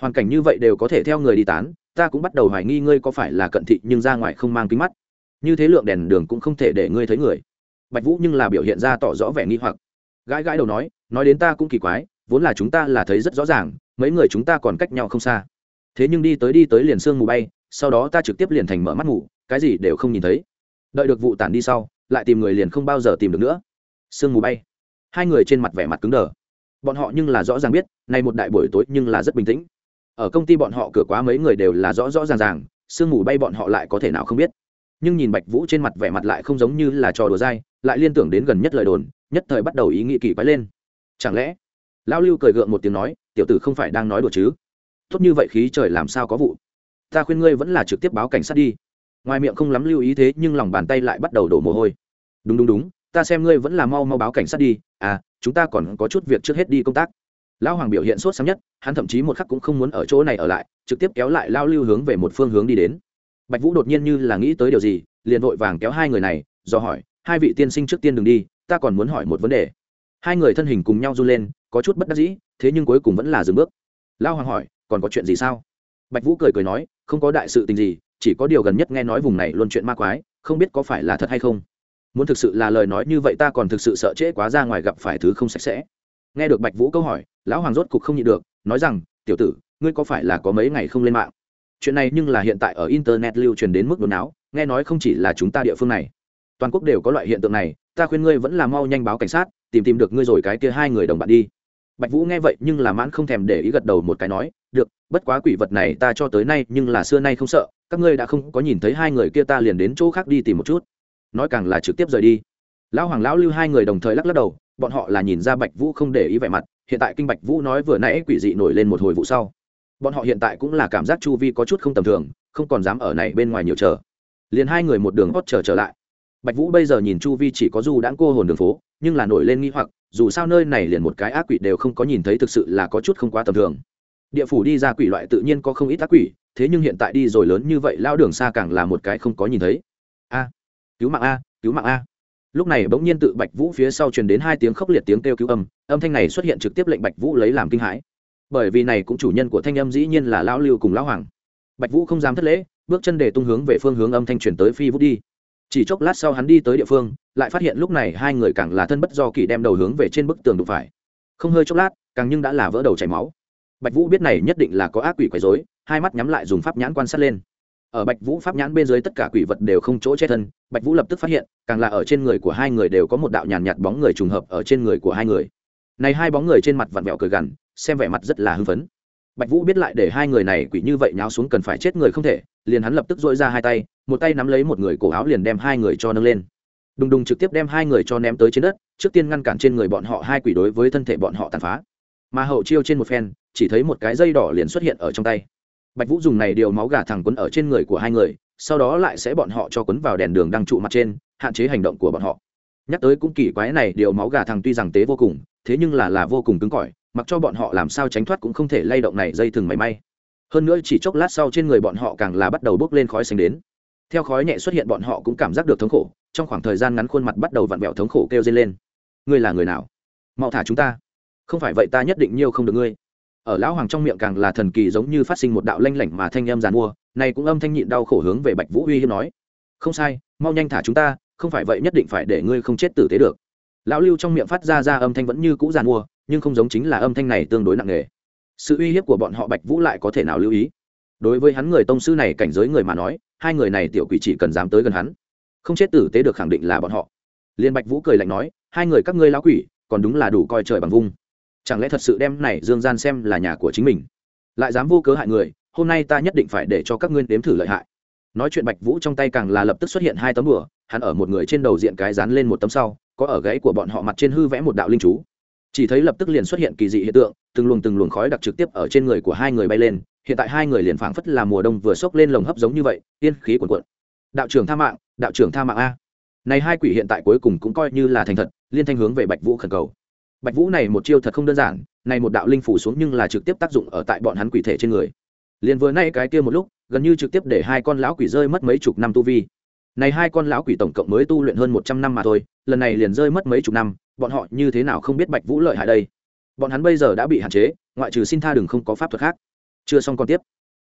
Hoàn cảnh như vậy đều có thể theo người đi tán, ta cũng bắt đầu hoài nghi ngươi có phải là cận thị nhưng ra ngoài không mang kính mắt. Như thế lượng đèn đường cũng không thể để ngươi thấy người bạch vũ nhưng là biểu hiện ra tỏ rõ vẻ nghi hoặc. Gãi gãi đầu nói nói đến ta cũng kỳ quái, vốn là chúng ta là thấy rất rõ ràng, mấy người chúng ta còn cách nhau không xa. Thế nhưng đi tới đi tới liền sương mù bay, sau đó ta trực tiếp liền thành mở mắt ngủ, cái gì đều không nhìn thấy. Đợi được vụ tản đi sau, lại tìm người liền không bao giờ tìm được nữa. Sương mù bay. Hai người trên mặt vẻ mặt cứng đờ. Bọn họ nhưng là rõ ràng biết, nay một đại buổi tối nhưng là rất bình tĩnh. Ở công ty bọn họ cửa quá mấy người đều là rõ rõ ràng ràng, sương mù bay bọn họ lại có thể nào không biết. Nhưng nhìn bạch vũ trên mặt vẻ mặt lại không giống như là trò đùa dai lại liên tưởng đến gần nhất lời đồn, nhất thời bắt đầu ý nghĩ kỳ quái lên. Chẳng lẽ, lão lưu cười gượng một tiếng nói, tiểu tử không phải đang nói đùa chứ? Tốt như vậy khí trời làm sao có vụ? Ta khuyên ngươi vẫn là trực tiếp báo cảnh sát đi. Ngoài miệng không lắm lưu ý thế, nhưng lòng bàn tay lại bắt đầu đổ mồ hôi. Đúng đúng đúng, ta xem ngươi vẫn là mau mau báo cảnh sát đi. À chúng ta còn có chút việc trước hết đi công tác. Lão hoàng biểu hiện sốt sáng nhất, hắn thậm chí một khắc cũng không muốn ở chỗ này ở lại, trực tiếp kéo lại lao lưu hướng về một phương hướng đi đến. Bạch vũ đột nhiên như là nghĩ tới điều gì, liền vội vàng kéo hai người này, do hỏi hai vị tiên sinh trước tiên đừng đi, ta còn muốn hỏi một vấn đề. Hai người thân hình cùng nhau run lên, có chút bất đắc dĩ, thế nhưng cuối cùng vẫn là dừng bước. Lao hoàng hỏi, còn có chuyện gì sao? Bạch vũ cười cười nói, không có đại sự tình gì, chỉ có điều gần nhất nghe nói vùng này luôn chuyện ma quái, không biết có phải là thật hay không. Muốn thực sự là lời nói như vậy ta còn thực sự sợ trễ quá ra ngoài gặp phải thứ không sạch sẽ. Nghe được bạch vũ câu hỏi, lão hoàng rốt cục không nhịn được, nói rằng, tiểu tử, ngươi có phải là có mấy ngày không lên mạng? Chuyện này nhưng là hiện tại ở internet lưu truyền đến mức đồn áo nghe nói không chỉ là chúng ta địa phương này toàn quốc đều có loại hiện tượng này, ta khuyên ngươi vẫn là mau nhanh báo cảnh sát, tìm tìm được ngươi rồi cái kia hai người đồng bạn đi. Bạch vũ nghe vậy nhưng là mãn không thèm để ý gật đầu một cái nói, được, bất quá quỷ vật này ta cho tới nay nhưng là xưa nay không sợ, các ngươi đã không có nhìn thấy hai người kia ta liền đến chỗ khác đi tìm một chút. Nói càng là trực tiếp rời đi. Lão hoàng lão lưu hai người đồng thời lắc lắc đầu, bọn họ là nhìn ra bạch vũ không để ý vẻ mặt, hiện tại kinh bạch vũ nói vừa nãy quỷ dị nổi lên một hồi vụ sau. Bọn họ hiện tại cũng là cảm giác chu vi có chút không tầm thường, không còn dám ở này bên ngoài nhiều chờ. Liền hai người một đường hót chờ trở lại bạch vũ bây giờ nhìn chu vi chỉ có du đãng cô hồn đường phố, nhưng là nổi lên nghi hoặc, dù sao nơi này liền một cái ác quỷ đều không có nhìn thấy thực sự là có chút không quá tầm thường. Địa phủ đi ra quỷ loại tự nhiên có không ít ác quỷ, thế nhưng hiện tại đi rồi lớn như vậy lao đường xa càng là một cái không có nhìn thấy. A, cứu mạng a, cứu mạng a. Lúc này bỗng nhiên tự bạch vũ phía sau truyền đến hai tiếng khốc liệt tiếng kêu cứu âm âm thanh này xuất hiện trực tiếp lệnh bạch vũ lấy làm kinh hãi. Bởi vì này cũng chủ nhân của thanh âm dĩ nhiên là lão lưu cùng lão hoàng. Bạch vũ không dám thất lễ, bước chân để tung hướng về phương hướng âm thanh truyền tới phi vút đi chỉ chốc lát sau hắn đi tới địa phương, lại phát hiện lúc này hai người càng là thân bất do kỳ đem đầu hướng về trên bức tường đụng phải. Không hơi chốc lát, càng nhưng đã là vỡ đầu chảy máu. Bạch vũ biết này nhất định là có ác quỷ quấy rối, hai mắt nhắm lại dùng pháp nhãn quan sát lên. Ở bạch vũ pháp nhãn bên dưới tất cả quỷ vật đều không chỗ che thân, bạch vũ lập tức phát hiện, càng là ở trên người của hai người đều có một đạo nhàn nhạt bóng người trùng hợp ở trên người của hai người. Này hai bóng người trên mặt vặn vẹo cười gằn, xem vẻ mặt rất là hưng phấn. Bạch vũ biết lại để hai người này quỷ như vậy nháo xuống cần phải chết người không thể liền hắn lập tức dội ra hai tay, một tay nắm lấy một người cổ áo liền đem hai người cho nâng lên. Đùng đùng trực tiếp đem hai người cho ném tới trên đất, trước tiên ngăn cản trên người bọn họ hai quỷ đối với thân thể bọn họ tàn phá. Mà hậu chiêu trên một phen, chỉ thấy một cái dây đỏ liền xuất hiện ở trong tay. Bạch vũ dùng này điều máu gà thẳng quấn ở trên người của hai người, sau đó lại sẽ bọn họ cho quấn vào đèn đường đăng trụ mặt trên, hạn chế hành động của bọn họ. Nhắc tới cũng kỳ quái này, điều máu gà thằng tuy rằng tế vô cùng, thế nhưng là là vô cùng cứng cỏi, mặc cho bọn họ làm sao tránh thoát cũng không thể lay động này dây thừng mảy may hơn nữa chỉ chốc lát sau trên người bọn họ càng là bắt đầu bốc lên khói xanh đến. Theo khói nhẹ xuất hiện bọn họ cũng cảm giác được thống khổ, trong khoảng thời gian ngắn khuôn mặt bắt đầu vặn vẹo thống khổ kêu dây lên. Ngươi là người nào? Mau thả chúng ta. Không phải vậy ta nhất định nhiều không được ngươi. Ở lão hoàng trong miệng càng là thần kỳ giống như phát sinh một đạo lanh lảnh mà thanh âm giàn mua, này cũng âm thanh nhịn đau khổ hướng về bạch vũ uy hiếp nói. Không sai, mau nhanh thả chúng ta, không phải vậy nhất định phải để ngươi không chết tử tế được. Lão lưu trong miệng phát ra ra âm thanh vẫn như cũ giàn mua, nhưng không giống chính là âm thanh này tương đối nặng nề sự uy hiếp của bọn họ bạch vũ lại có thể nào lưu ý? Đối với hắn người tông sư này cảnh giới người mà nói, hai người này tiểu quỷ chỉ cần dám tới gần hắn, không chết tử tế được khẳng định là bọn họ. Liên bạch vũ cười lạnh nói, hai người các ngươi lão quỷ, còn đúng là đủ coi trời bằng vung. Chẳng lẽ thật sự đem này dương gian xem là nhà của chính mình? Lại dám vô cớ hại người, hôm nay ta nhất định phải để cho các ngươi đếm thử lợi hại. Nói chuyện bạch vũ trong tay càng là lập tức xuất hiện hai tấm bửa hắn ở một người trên đầu diện cái dán lên một tấm sau, có ở gãy của bọn họ mặt trên hư vẽ một đạo linh chú chỉ thấy lập tức liền xuất hiện kỳ dị hiện tượng, từng luồng từng luồng khói đặc trực tiếp ở trên người của hai người bay lên, hiện tại hai người liền phảng phất là mùa đông vừa xốc lên lồng hấp giống như vậy, tiên khí cuồn cuộn. Đạo trưởng tha mạng, đạo trưởng tha mạng a. Này hai quỷ hiện tại cuối cùng cũng coi như là thành thật, liên thanh hướng về bạch vũ khẩn cầu. Bạch vũ này một chiêu thật không đơn giản, này một đạo linh phủ xuống nhưng là trực tiếp tác dụng ở tại bọn hắn quỷ thể trên người. Liền vừa nay cái kia một lúc, gần như trực tiếp để hai con lão quỷ rơi mất mấy chục năm tu vi. Này hai con lão quỷ tổng cộng mới tu luyện hơn một trăm năm mà thôi, lần này liền rơi mất mấy chục năm bọn họ như thế nào không biết bạch vũ lợi hại đây? Bọn hắn bây giờ đã bị hạn chế, ngoại trừ xin tha đừng không có pháp thuật khác. Chưa xong còn tiếp.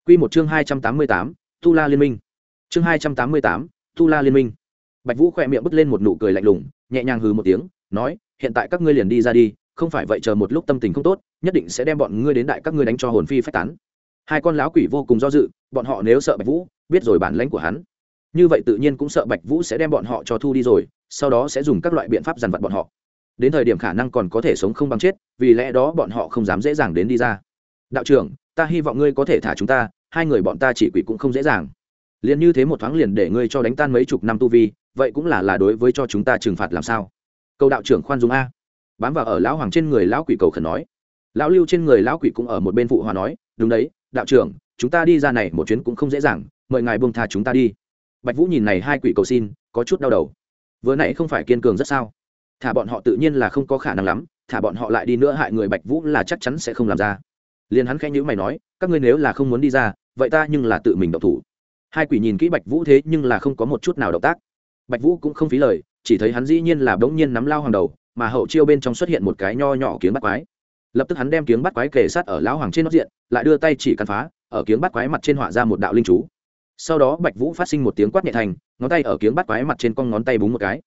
Quy một chương hai trăm tám mươi tám tu la liên minh. Chương hai trăm tám mươi tám tu la liên minh. Bạch vũ khỏe miệng bứt lên một nụ cười lạnh lùng, nhẹ nhàng hừ một tiếng, nói, hiện tại các ngươi liền đi ra đi, không phải vậy chờ một lúc tâm tình không tốt, nhất định sẽ đem bọn ngươi đến đại các ngươi đánh cho hồn phi phách tán. Hai con láo quỷ vô cùng do dự, bọn họ nếu sợ bạch vũ, biết rồi bản lãnh của hắn. Như vậy tự nhiên cũng sợ bạch vũ sẽ đem bọn họ cho thu đi rồi, sau đó sẽ dùng các loại biện pháp dằn vặt bọn họ đến thời điểm khả năng còn có thể sống không bằng chết, vì lẽ đó bọn họ không dám dễ dàng đến đi ra. Đạo trưởng, ta hy vọng ngươi có thể thả chúng ta, hai người bọn ta chỉ quỷ cũng không dễ dàng. Liền như thế một thoáng liền để ngươi cho đánh tan mấy chục năm tu vi, vậy cũng là là đối với cho chúng ta trừng phạt làm sao? Câu đạo trưởng khoan dung a. Bám vào ở lão hoàng trên người lão quỷ cầu khẩn nói. Lão lưu trên người lão quỷ cũng ở một bên phụ hòa nói, đúng đấy, đạo trưởng, chúng ta đi ra này một chuyến cũng không dễ dàng, mời ngài buông tha chúng ta đi. Bạch vũ nhìn này hai quỷ cầu xin, có chút đau đầu. Vừa nãy không phải kiên cường rất sao? Thả bọn họ tự nhiên là không có khả năng lắm, thả bọn họ lại đi nữa hại người bạch vũ là chắc chắn sẽ không làm ra. Liền hắn khẽ nhữ mày nói, các ngươi nếu là không muốn đi ra, vậy ta nhưng là tự mình động thủ. Hai quỷ nhìn kỹ bạch vũ thế nhưng là không có một chút nào động tác. Bạch vũ cũng không phí lời, chỉ thấy hắn dĩ nhiên là bỗng nhiên nắm lao hoàng đầu, mà hậu chiêu bên trong xuất hiện một cái nho nhỏ kiếm bắt quái. Lập tức hắn đem kiếm bắt quái kề sát ở lão hoàng trên nóc diện, lại đưa tay chỉ cắn phá, ở kiếm bắt quái mặt trên họa ra một đạo linh chú. Sau đó bạch vũ phát sinh một tiếng quát nhẹ thành, ngón tay ở kiếm bắt quái mặt trên con ngón tay búng một cái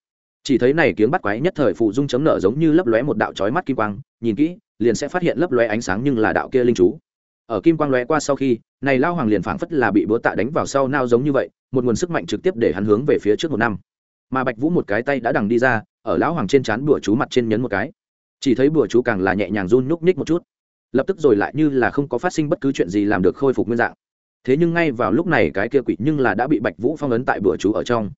chỉ thấy này kiếm bắt quái nhất thời phụ dung chấm nở giống như lấp lóe một đạo chói mắt kim quang, nhìn kỹ, liền sẽ phát hiện lấp lóe ánh sáng nhưng là đạo kia linh chú. Ở kim quang lóe qua sau khi, này lao hoàng liền phảng phất là bị búa tạ đánh vào sau nao giống như vậy, một nguồn sức mạnh trực tiếp để hắn hướng về phía trước một năm. Mà bạch vũ một cái tay đã đằng đi ra, ở lão hoàng trên trán bùa chú mặt trên nhấn một cái. Chỉ thấy bùa chú càng là nhẹ nhàng run nhúc nhích một chút. Lập tức rồi lại như là không có phát sinh bất cứ chuyện gì làm được khôi phục nguyên dạng. Thế nhưng ngay vào lúc này cái kia quỷ nhưng là đã bị bạch vũ phong ấn tại bùa chú ở trong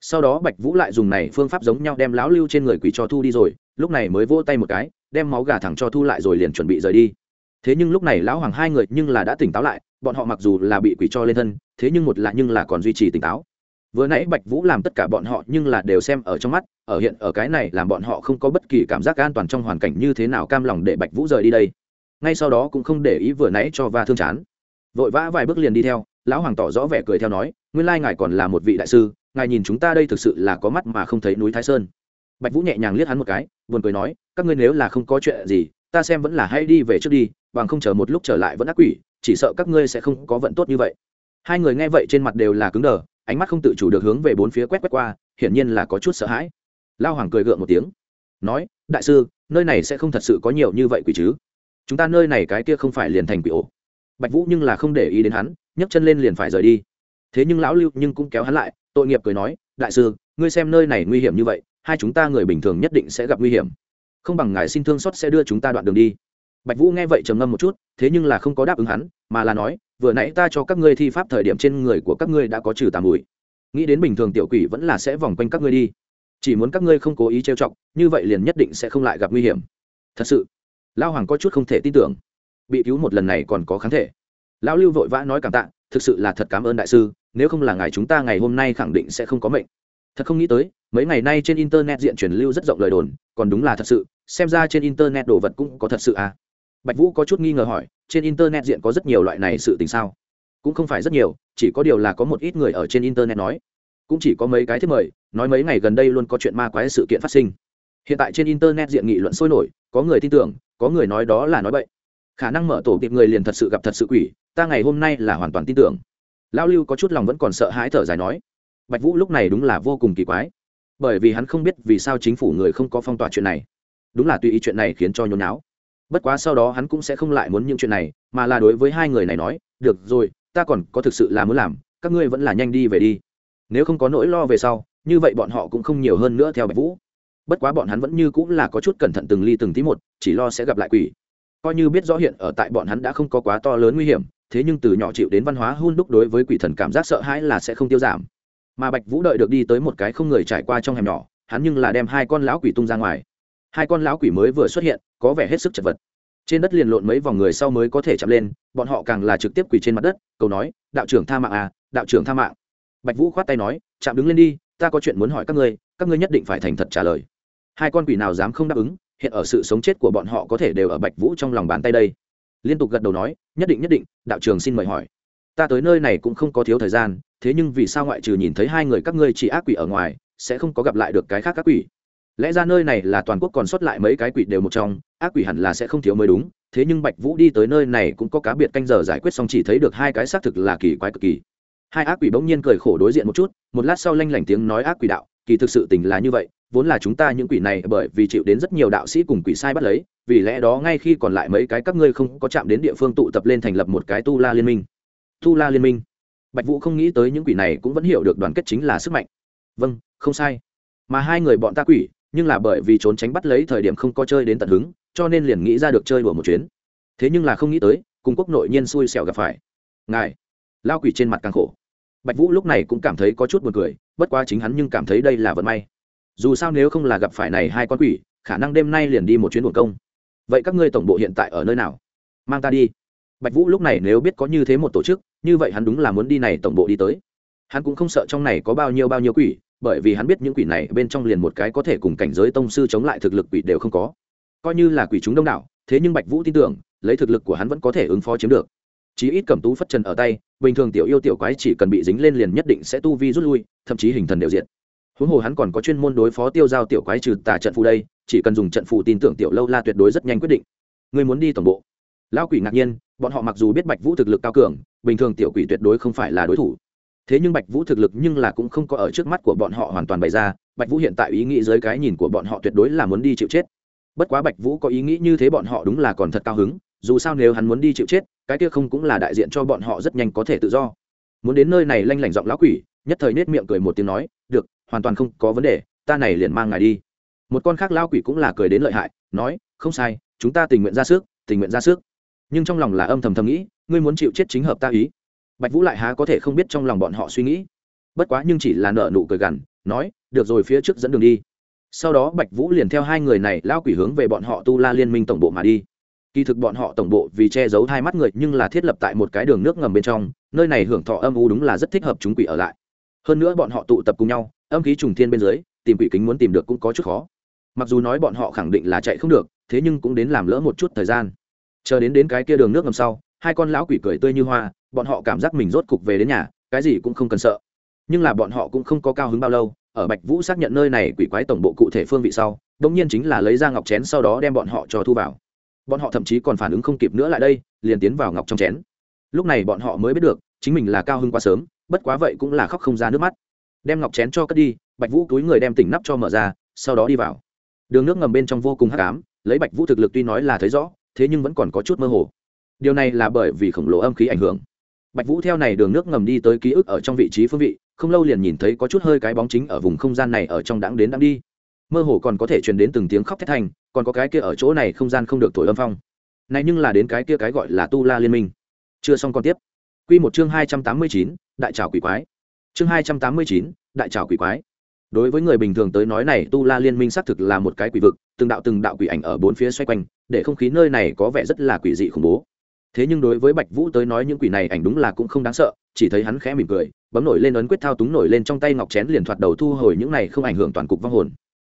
sau đó bạch vũ lại dùng này phương pháp giống nhau đem lão lưu trên người quỷ cho thu đi rồi, lúc này mới vỗ tay một cái, đem máu gà thẳng cho thu lại rồi liền chuẩn bị rời đi. Thế nhưng lúc này lão hoàng hai người nhưng là đã tỉnh táo lại, bọn họ mặc dù là bị quỷ cho lên thân, thế nhưng một là nhưng là còn duy trì tỉnh táo. Vừa nãy bạch vũ làm tất cả bọn họ nhưng là đều xem ở trong mắt, ở hiện ở cái này làm bọn họ không có bất kỳ cảm giác an toàn trong hoàn cảnh như thế nào cam lòng để bạch vũ rời đi đây. Ngay sau đó cũng không để ý vừa nãy cho va thương chán. Vội vã vài bước liền đi theo lão hoàng tỏ rõ vẻ cười theo nói, nguyên lai ngài còn là một vị đại sư, ngài nhìn chúng ta đây thực sự là có mắt mà không thấy núi thái sơn. Bạch vũ nhẹ nhàng liếc hắn một cái, buồn cười nói, các ngươi nếu là không có chuyện gì, ta xem vẫn là hay đi về trước đi, bằng không chờ một lúc trở lại vẫn ác quỷ, chỉ sợ các ngươi sẽ không có vận tốt như vậy. Hai người nghe vậy trên mặt đều là cứng đờ, ánh mắt không tự chủ được hướng về bốn phía quét quét qua, hiển nhiên là có chút sợ hãi. Lao hoàng cười gượng một tiếng, nói, đại sư, nơi này sẽ không thật sự có nhiều như vậy quỷ chứ? Chúng ta nơi này cái kia không phải liền thành quỷ ổ. Bạch vũ nhưng là không để ý đến hắn nhấc chân lên liền phải rời đi. Thế nhưng lão lưu nhưng cũng kéo hắn lại, tội nghiệp cười nói, đại sư, ngươi xem nơi này nguy hiểm như vậy, hai chúng ta người bình thường nhất định sẽ gặp nguy hiểm. Không bằng ngài xin thương xót sẽ đưa chúng ta đoạn đường đi. Bạch vũ nghe vậy trầm ngâm một chút, thế nhưng là không có đáp ứng hắn, mà là nói, vừa nãy ta cho các ngươi thi pháp thời điểm trên người của các ngươi đã có trừ tà mùi. Nghĩ đến bình thường tiểu quỷ vẫn là sẽ vòng quanh các ngươi đi. Chỉ muốn các ngươi không cố ý trêu chọc, như vậy liền nhất định sẽ không lại gặp nguy hiểm. Thật sự lao hoàng có chút không thể tin tưởng. Bị cứu một lần này còn có kháng thể lão lưu vội vã nói cảm tạ, thực sự là thật cảm ơn đại sư, nếu không là ngài chúng ta ngày hôm nay khẳng định sẽ không có mệnh. Thật không nghĩ tới, mấy ngày nay trên internet diện truyền lưu rất rộng lời đồn, còn đúng là thật sự, xem ra trên internet đồ vật cũng có thật sự à. Bạch vũ có chút nghi ngờ hỏi, trên internet diện có rất nhiều loại này sự tình sao? Cũng không phải rất nhiều, chỉ có điều là có một ít người ở trên internet nói. Cũng chỉ có mấy cái thiết mời, nói mấy ngày gần đây luôn có chuyện ma quái sự kiện phát sinh. Hiện tại trên internet diện nghị luận sôi nổi, có người tin tưởng, có người nói đó là nói bậy khả năng mở tổ tiệp người liền thật sự gặp thật sự quỷ, ta ngày hôm nay là hoàn toàn tin tưởng. Lao lưu có chút lòng vẫn còn sợ hãi thở dài nói, bạch vũ lúc này đúng là vô cùng kỳ quái, bởi vì hắn không biết vì sao chính phủ người không có phong tỏa chuyện này. Đúng là tùy ý chuyện này khiến cho nhốn náo bất quá sau đó hắn cũng sẽ không lại muốn những chuyện này, mà là đối với hai người này nói, được rồi, ta còn có thực sự là muốn làm, các ngươi vẫn là nhanh đi về đi. Nếu không có nỗi lo về sau, như vậy bọn họ cũng không nhiều hơn nữa theo bạch vũ. Bất quá bọn hắn vẫn như cũng là có chút cẩn thận từng ly từng tí một, chỉ lo sẽ gặp lại quỷ coi như biết rõ hiện ở tại bọn hắn đã không có quá to lớn nguy hiểm, thế nhưng từ nhỏ chịu đến văn hóa hun đúc đối với quỷ thần cảm giác sợ hãi là sẽ không tiêu giảm. Mà bạch vũ đợi được đi tới một cái không người trải qua trong hẻm nhỏ, hắn nhưng là đem hai con lão quỷ tung ra ngoài. Hai con lão quỷ mới vừa xuất hiện, có vẻ hết sức chật vật. Trên đất liền lộn mấy vòng người sau mới có thể chạm lên, bọn họ càng là trực tiếp quỳ trên mặt đất, cầu nói, đạo trưởng tha mạng à đạo trưởng tha mạng. Bạch vũ khoát tay nói, chạm đứng lên đi, ta có chuyện muốn hỏi các ngươi các ngươi nhất định phải thành thật trả lời. Hai con quỷ nào dám không đáp ứng hiện ở sự sống chết của bọn họ có thể đều ở bạch vũ trong lòng bàn tay đây. Liên tục gật đầu nói, nhất định nhất định, đạo trường xin mời hỏi. Ta tới nơi này cũng không có thiếu thời gian, thế nhưng vì sao ngoại trừ nhìn thấy hai người các ngươi chỉ ác quỷ ở ngoài, sẽ không có gặp lại được cái khác các quỷ? Lẽ ra nơi này là toàn quốc còn sót lại mấy cái quỷ đều một trong, ác quỷ hẳn là sẽ không thiếu mới đúng, thế nhưng bạch vũ đi tới nơi này cũng có cá biệt canh giờ giải quyết xong chỉ thấy được hai cái xác thực là kỳ quái cực kỳ. Hai ác quỷ bỗng nhiên cười khổ đối diện một chút, một lát sau lanh lảnh tiếng nói ác quỷ đạo, kỳ thực sự tình là như vậy vốn là chúng ta những quỷ này bởi vì chịu đến rất nhiều đạo sĩ cùng quỷ sai bắt lấy, vì lẽ đó ngay khi còn lại mấy cái các ngươi không có chạm đến địa phương tụ tập lên thành lập một cái tu la liên minh. Tu la liên minh. Bạch vũ không nghĩ tới những quỷ này cũng vẫn hiểu được đoàn kết chính là sức mạnh. Vâng không sai. Mà hai người bọn ta quỷ, nhưng là bởi vì trốn tránh bắt lấy thời điểm không có chơi đến tận hứng, cho nên liền nghĩ ra được chơi đùa một chuyến. Thế nhưng là không nghĩ tới, cùng quốc nội nhiên xui xẻo gặp phải. Ngài, lao quỷ trên mặt càng khổ. Bạch vũ lúc này cũng cảm thấy có chút buồn cười, bất quá chính hắn nhưng cảm thấy đây là vận may dù sao nếu không là gặp phải này hai con quỷ, khả năng đêm nay liền đi một chuyến buồn công. Vậy các ngươi tổng bộ hiện tại ở nơi nào? Mang ta đi. Bạch vũ lúc này nếu biết có như thế một tổ chức, như vậy hắn đúng là muốn đi này tổng bộ đi tới. Hắn cũng không sợ trong này có bao nhiêu bao nhiêu quỷ, bởi vì hắn biết những quỷ này bên trong liền một cái có thể cùng cảnh giới tông sư chống lại thực lực quỷ đều không có. Coi như là quỷ chúng đông đảo, thế nhưng bạch vũ tin tưởng, lấy thực lực của hắn vẫn có thể ứng phó chiếm được. Chí ít cầm tú phất trần ở tay, bình thường tiểu yêu tiểu quái chỉ cần bị dính lên liền nhất định sẽ tu vi rút lui, thậm chí hình thần đều diện huống hồ hắn còn có chuyên môn đối phó tiêu giao tiểu quái trừ tà trận phù đây, chỉ cần dùng trận phù tin tưởng tiểu lâu la tuyệt đối rất nhanh quyết định. Người muốn đi tổng bộ? Lao quỷ ngạc nhiên, bọn họ mặc dù biết bạch vũ thực lực cao cường, bình thường tiểu quỷ tuyệt đối không phải là đối thủ. Thế nhưng bạch vũ thực lực nhưng là cũng không có ở trước mắt của bọn họ hoàn toàn bày ra, bạch vũ hiện tại ý nghĩ dưới cái nhìn của bọn họ tuyệt đối là muốn đi chịu chết. Bất quá bạch vũ có ý nghĩ như thế bọn họ đúng là còn thật cao hứng, dù sao nếu hắn muốn đi chịu chết, cái kia không cũng là đại diện cho bọn họ rất nhanh có thể tự do. Muốn đến nơi này lanh lảnh giọng lão quỷ, nhất thời nết miệng cười một tiếng nói hoàn toàn không có vấn đề, ta này liền mang ngài đi. Một con khác lao quỷ cũng là cười đến lợi hại, nói, không sai, chúng ta tình nguyện ra sức, tình nguyện ra sức. Nhưng trong lòng là âm thầm thầm nghĩ, ngươi muốn chịu chết chính hợp ta ý. Bạch vũ lại há có thể không biết trong lòng bọn họ suy nghĩ. Bất quá nhưng chỉ là nợ nụ cười gằn, nói, được rồi phía trước dẫn đường đi. Sau đó bạch vũ liền theo hai người này lao quỷ hướng về bọn họ tu la liên minh tổng bộ mà đi. Kỳ thực bọn họ tổng bộ vì che giấu hai mắt người nhưng là thiết lập tại một cái đường nước ngầm bên trong, nơi này hưởng thọ âm u đúng là rất thích hợp chúng quỷ ở lại. Hơn nữa bọn họ tụ tập cùng nhau âm khí trùng thiên bên dưới, tìm quỷ kính muốn tìm được cũng có chút khó. Mặc dù nói bọn họ khẳng định là chạy không được, thế nhưng cũng đến làm lỡ một chút thời gian. Chờ đến đến cái kia đường nước ngầm sau, hai con lão quỷ cười tươi như hoa, bọn họ cảm giác mình rốt cục về đến nhà, cái gì cũng không cần sợ. Nhưng là bọn họ cũng không có cao hứng bao lâu, ở bạch vũ xác nhận nơi này quỷ quái tổng bộ cụ thể phương vị sau đông nhiên chính là lấy ra ngọc chén sau đó đem bọn họ cho thu vào. Bọn họ thậm chí còn phản ứng không kịp nữa lại đây, liền tiến vào ngọc trong chén. Lúc này bọn họ mới biết được, chính mình là cao hưng quá sớm, bất quá vậy cũng là khóc không ra nước mắt đem ngọc chén cho cất đi, bạch vũ túi người đem tỉnh nắp cho mở ra, sau đó đi vào. Đường nước ngầm bên trong vô cùng hắc ám, lấy bạch vũ thực lực tuy nói là thấy rõ, thế nhưng vẫn còn có chút mơ hồ. Điều này là bởi vì khổng lồ âm khí ảnh hưởng. Bạch vũ theo này đường nước ngầm đi tới ký ức ở trong vị trí phương vị, không lâu liền nhìn thấy có chút hơi cái bóng chính ở vùng không gian này ở trong đãng đến đãng đi. Mơ hồ còn có thể truyền đến từng tiếng khóc thét thành còn có cái kia ở chỗ này không gian không được thổi âm phong. Này nhưng là đến cái kia cái gọi là tu la liên minh. Chưa xong còn tiếp. Quy một chương hai trăm tám mươi chín, đại trào quỷ quái chương hai trăm tám mươi chín, đại trào quỷ quái. Đối với người bình thường tới nói này, tu la liên minh xác thực là một cái quỷ vực, từng đạo từng đạo quỷ ảnh ở bốn phía xoay quanh, để không khí nơi này có vẻ rất là quỷ dị khủng bố. Thế nhưng đối với bạch vũ tới nói những quỷ này ảnh đúng là cũng không đáng sợ, chỉ thấy hắn khẽ mỉm cười, bấm nổi lên ấn quyết thao túng nổi lên trong tay ngọc chén liền thoạt đầu thu hồi những này không ảnh hưởng toàn cục vong hồn.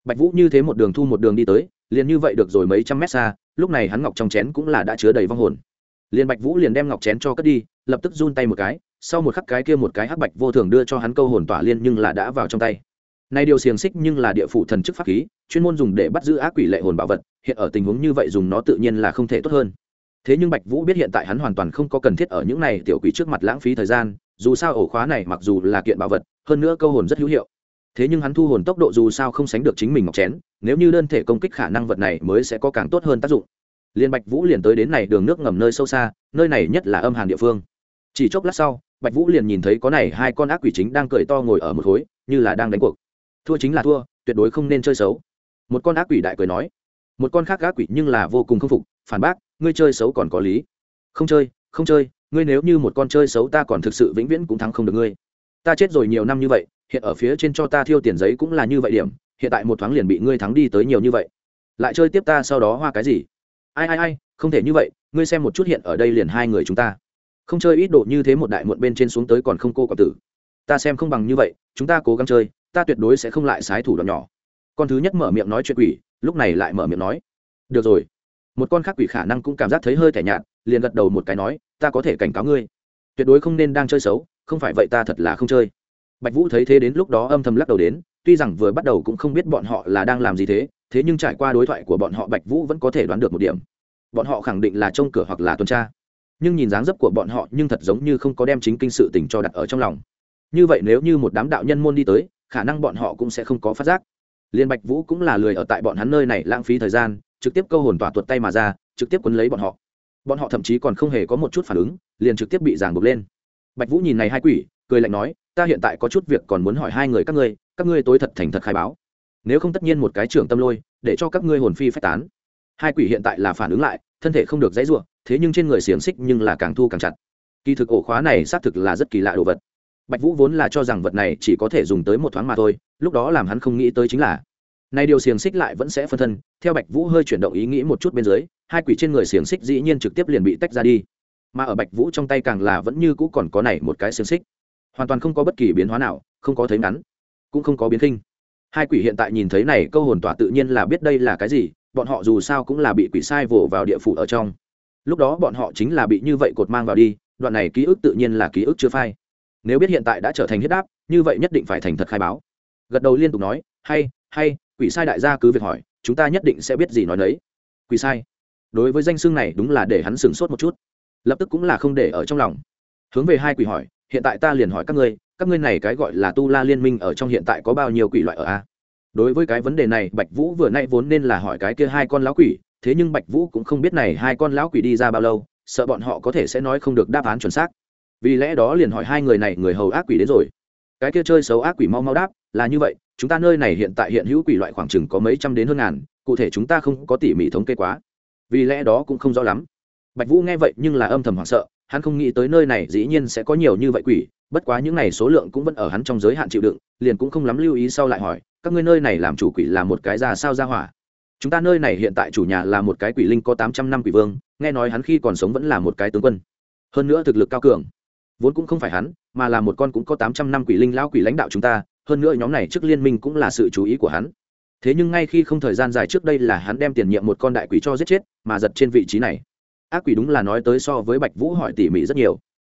Bạch vũ như thế một đường thu một đường đi tới, liền như vậy được rồi mấy trăm mét xa, lúc này hắn ngọc trong chén cũng là đã chứa đầy vong hồn. Liền bạch vũ liền đem ngọc chén cho cất đi, lập tức run tay một cái sau một khắc cái kia một cái hắc bạch vô thường đưa cho hắn câu hồn tỏa liên nhưng là đã vào trong tay. Nay điều xiềng xích nhưng là địa phủ thần chức pháp khí, chuyên môn dùng để bắt giữ ác quỷ lệ hồn bảo vật, hiện ở tình huống như vậy dùng nó tự nhiên là không thể tốt hơn. Thế nhưng bạch vũ biết hiện tại hắn hoàn toàn không có cần thiết ở những này tiểu quỷ trước mặt lãng phí thời gian, dù sao ổ khóa này mặc dù là kiện bảo vật, hơn nữa câu hồn rất hữu hiệu. Thế nhưng hắn thu hồn tốc độ dù sao không sánh được chính mình ngọc chén, nếu như đơn thể công kích khả năng vật này mới sẽ có càng tốt hơn tác dụng. Liên bạch vũ liền tới đến này đường nước ngầm nơi sâu xa, nơi này nhất là âm hàn địa phương chỉ chốc lát sau, bạch vũ liền nhìn thấy có này hai con ác quỷ chính đang cười to ngồi ở một khối, như là đang đánh cuộc. Thua chính là thua, tuyệt đối không nên chơi xấu. Một con ác quỷ đại cười nói, một con khác ác quỷ nhưng là vô cùng k phục, phản bác, ngươi chơi xấu còn có lý. Không chơi không chơi, ngươi nếu như một con chơi xấu ta còn thực sự vĩnh viễn cũng thắng không được ngươi. Ta chết rồi nhiều năm như vậy, hiện ở phía trên cho ta thiêu tiền giấy cũng là như vậy điểm, hiện tại một thoáng liền bị ngươi thắng đi tới nhiều như vậy. Lại chơi tiếp ta sau đó hoa cái gì? Ai ai ai, không thể như vậy, ngươi xem một chút hiện ở đây liền hai người chúng ta không chơi ít độ như thế một đại muộn bên trên xuống tới còn không cô quả tử. Ta xem không bằng như vậy, chúng ta cố gắng chơi, ta tuyệt đối sẽ không lại sái thủ đoạn nhỏ. Con thứ nhất mở miệng nói chuyện quỷ, lúc này lại mở miệng nói. Được rồi. Một con khác quỷ khả năng cũng cảm giác thấy hơi thẻ nhạt, liền gật đầu một cái nói, ta có thể cảnh cáo ngươi. Tuyệt đối không nên đang chơi xấu, không phải vậy ta thật là không chơi. Bạch vũ thấy thế đến lúc đó âm thầm lắc đầu đến, tuy rằng vừa bắt đầu cũng không biết bọn họ là đang làm gì thế thế nhưng trải qua đối thoại của bọn họ bạch vũ vẫn có thể đoán được một điểm. Bọn họ khẳng định là trông cửa hoặc là tuần tra nhưng nhìn dáng dấp của bọn họ nhưng thật giống như không có đem chính kinh sự tình cho đặt ở trong lòng. Như vậy nếu như một đám đạo nhân môn đi tới, khả năng bọn họ cũng sẽ không có phát giác. Liên bạch vũ cũng là lười ở tại bọn hắn nơi này lãng phí thời gian, trực tiếp câu hồn tỏa tuột tay mà ra, trực tiếp quấn lấy bọn họ. Bọn họ thậm chí còn không hề có một chút phản ứng, liền trực tiếp bị giảng buộc lên. Bạch vũ nhìn này hai quỷ, cười lạnh nói, ta hiện tại có chút việc còn muốn hỏi hai người các ngươi các ngươi tối thật thành thật khai báo. Nếu không tất nhiên một cái trưởng tâm lôi, để cho các ngươi hồn phi phách tán. Hai quỷ hiện tại là phản ứng lại thân thể không được dãy ruộng thế nhưng trên người xiềng xích nhưng là càng thu càng chặt. Kỳ thực ổ khóa này xác thực là rất kỳ lạ đồ vật. Bạch vũ vốn là cho rằng vật này chỉ có thể dùng tới một thoáng mà thôi, lúc đó làm hắn không nghĩ tới chính là, nay điều xiềng xích lại vẫn sẽ phân thân, theo bạch vũ hơi chuyển động ý nghĩ một chút bên dưới, hai quỷ trên người xiềng xích dĩ nhiên trực tiếp liền bị tách ra đi. Mà ở bạch vũ trong tay càng là vẫn như cũ còn có này một cái xiềng xích. Hoàn toàn không có bất kỳ biến hóa nào, không có thấy ngắn, cũng không có biến khinh. Hai quỷ hiện tại nhìn thấy này, câu hồn tỏa tự nhiên là biết đây là cái gì bọn họ dù sao cũng là bị quỷ sai vồ vào địa phủ ở trong. Lúc đó bọn họ chính là bị như vậy cột mang vào đi, đoạn này ký ức tự nhiên là ký ức chưa phai. Nếu biết hiện tại đã trở thành huyết đáp như vậy nhất định phải thành thật khai báo. Gật đầu liên tục nói, hay hay, quỷ sai đại gia cứ việc hỏi, chúng ta nhất định sẽ biết gì nói nấy. Quỷ sai. Đối với danh xưng này đúng là để hắn sửng sốt một chút. Lập tức cũng là không để ở trong lòng. Hướng về hai quỷ hỏi, hiện tại ta liền hỏi các ngươi các ngươi này cái gọi là tu la liên minh ở trong hiện tại có bao nhiêu quỷ loại ở a? Đối với cái vấn đề này, bạch vũ vừa nay vốn nên là hỏi cái kia hai con lão quỷ, thế nhưng bạch vũ cũng không biết này hai con lão quỷ đi ra bao lâu, sợ bọn họ có thể sẽ nói không được đáp án chuẩn xác. Vì lẽ đó liền hỏi hai người này, người hầu ác quỷ đến rồi. Cái kia chơi xấu ác quỷ mau mau đáp, là như vậy, chúng ta nơi này hiện tại hiện hữu quỷ loại khoảng chừng có mấy trăm đến hơn ngàn, cụ thể chúng ta không có tỉ mỉ thống kê quá. Vì lẽ đó cũng không rõ lắm. Bạch vũ nghe vậy nhưng là âm thầm hoảng sợ, hắn không nghĩ tới nơi này dĩ nhiên sẽ có nhiều như vậy quỷ, bất quá những này số lượng cũng vẫn ở hắn trong giới hạn chịu đựng, liền cũng không lắm lưu ý sau lại hỏi các ngươi nơi này làm chủ quỷ là một cái ra sao ra hỏa. Chúng ta nơi này hiện tại chủ nhà là một cái quỷ linh có tám trăm năm quỷ vương, nghe nói hắn khi còn sống vẫn là một cái tướng quân. Hơn nữa thực lực cao cường. Vốn cũng không phải hắn, mà là một con cũng có tám trăm năm quỷ linh lão quỷ lãnh đạo chúng ta, hơn nữa nhóm này trước liên minh cũng là sự chú ý của hắn. Thế nhưng ngay khi không thời gian dài trước đây là hắn đem tiền nhiệm một con đại quỷ cho giết chết, mà giật trên vị trí này. Ác quỷ đúng là nói tới so với bạch vũ hỏi tỉ mỉ rất nhiều.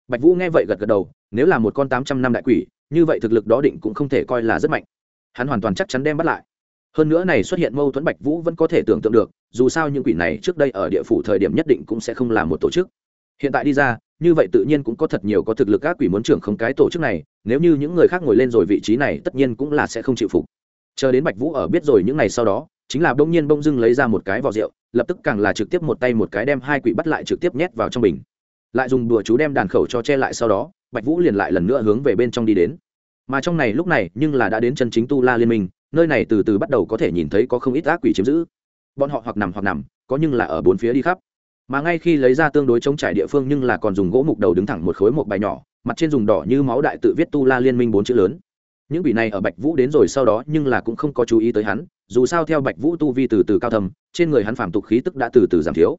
Bạch vũ nghe vậy gật gật đầu, nếu là một con tám trăm năm đại quỷ, như vậy thực lực đó định cũng không thể coi là rất mạnh hắn hoàn toàn chắc chắn đem bắt lại. Hơn nữa này xuất hiện mâu thuẫn bạch vũ vẫn có thể tưởng tượng được, dù sao những quỷ này trước đây ở địa phủ thời điểm nhất định cũng sẽ không là một tổ chức. Hiện tại đi ra, như vậy tự nhiên cũng có thật nhiều có thực lực các quỷ muốn trưởng không cái tổ chức này, nếu như những người khác ngồi lên rồi vị trí này tất nhiên cũng là sẽ không chịu phục. Chờ đến bạch vũ ở biết rồi những ngày sau đó, chính là bỗng nhiên bông dưng lấy ra một cái vỏ rượu, lập tức càng là trực tiếp một tay một cái đem hai quỷ bắt lại trực tiếp nhét vào trong bình. Lại dùng đùa chú đem đàn khẩu cho che lại sau đó, bạch vũ liền lại lần nữa hướng về bên trong đi đến mà trong này lúc này nhưng là đã đến chân chính tu la liên minh, nơi này từ từ bắt đầu có thể nhìn thấy có không ít ác quỷ chiếm giữ. Bọn họ hoặc nằm hoặc nằm, có nhưng là ở bốn phía đi khắp. Mà ngay khi lấy ra tương đối chống trải địa phương nhưng là còn dùng gỗ mục đầu đứng thẳng một khối một bài nhỏ, mặt trên dùng đỏ như máu đại tự viết tu la liên minh bốn chữ lớn. Những quỷ này ở bạch vũ đến rồi sau đó nhưng là cũng không có chú ý tới hắn, dù sao theo bạch vũ tu vi từ từ cao thầm trên người hắn phàm tục khí tức đã từ từ giảm thiếu.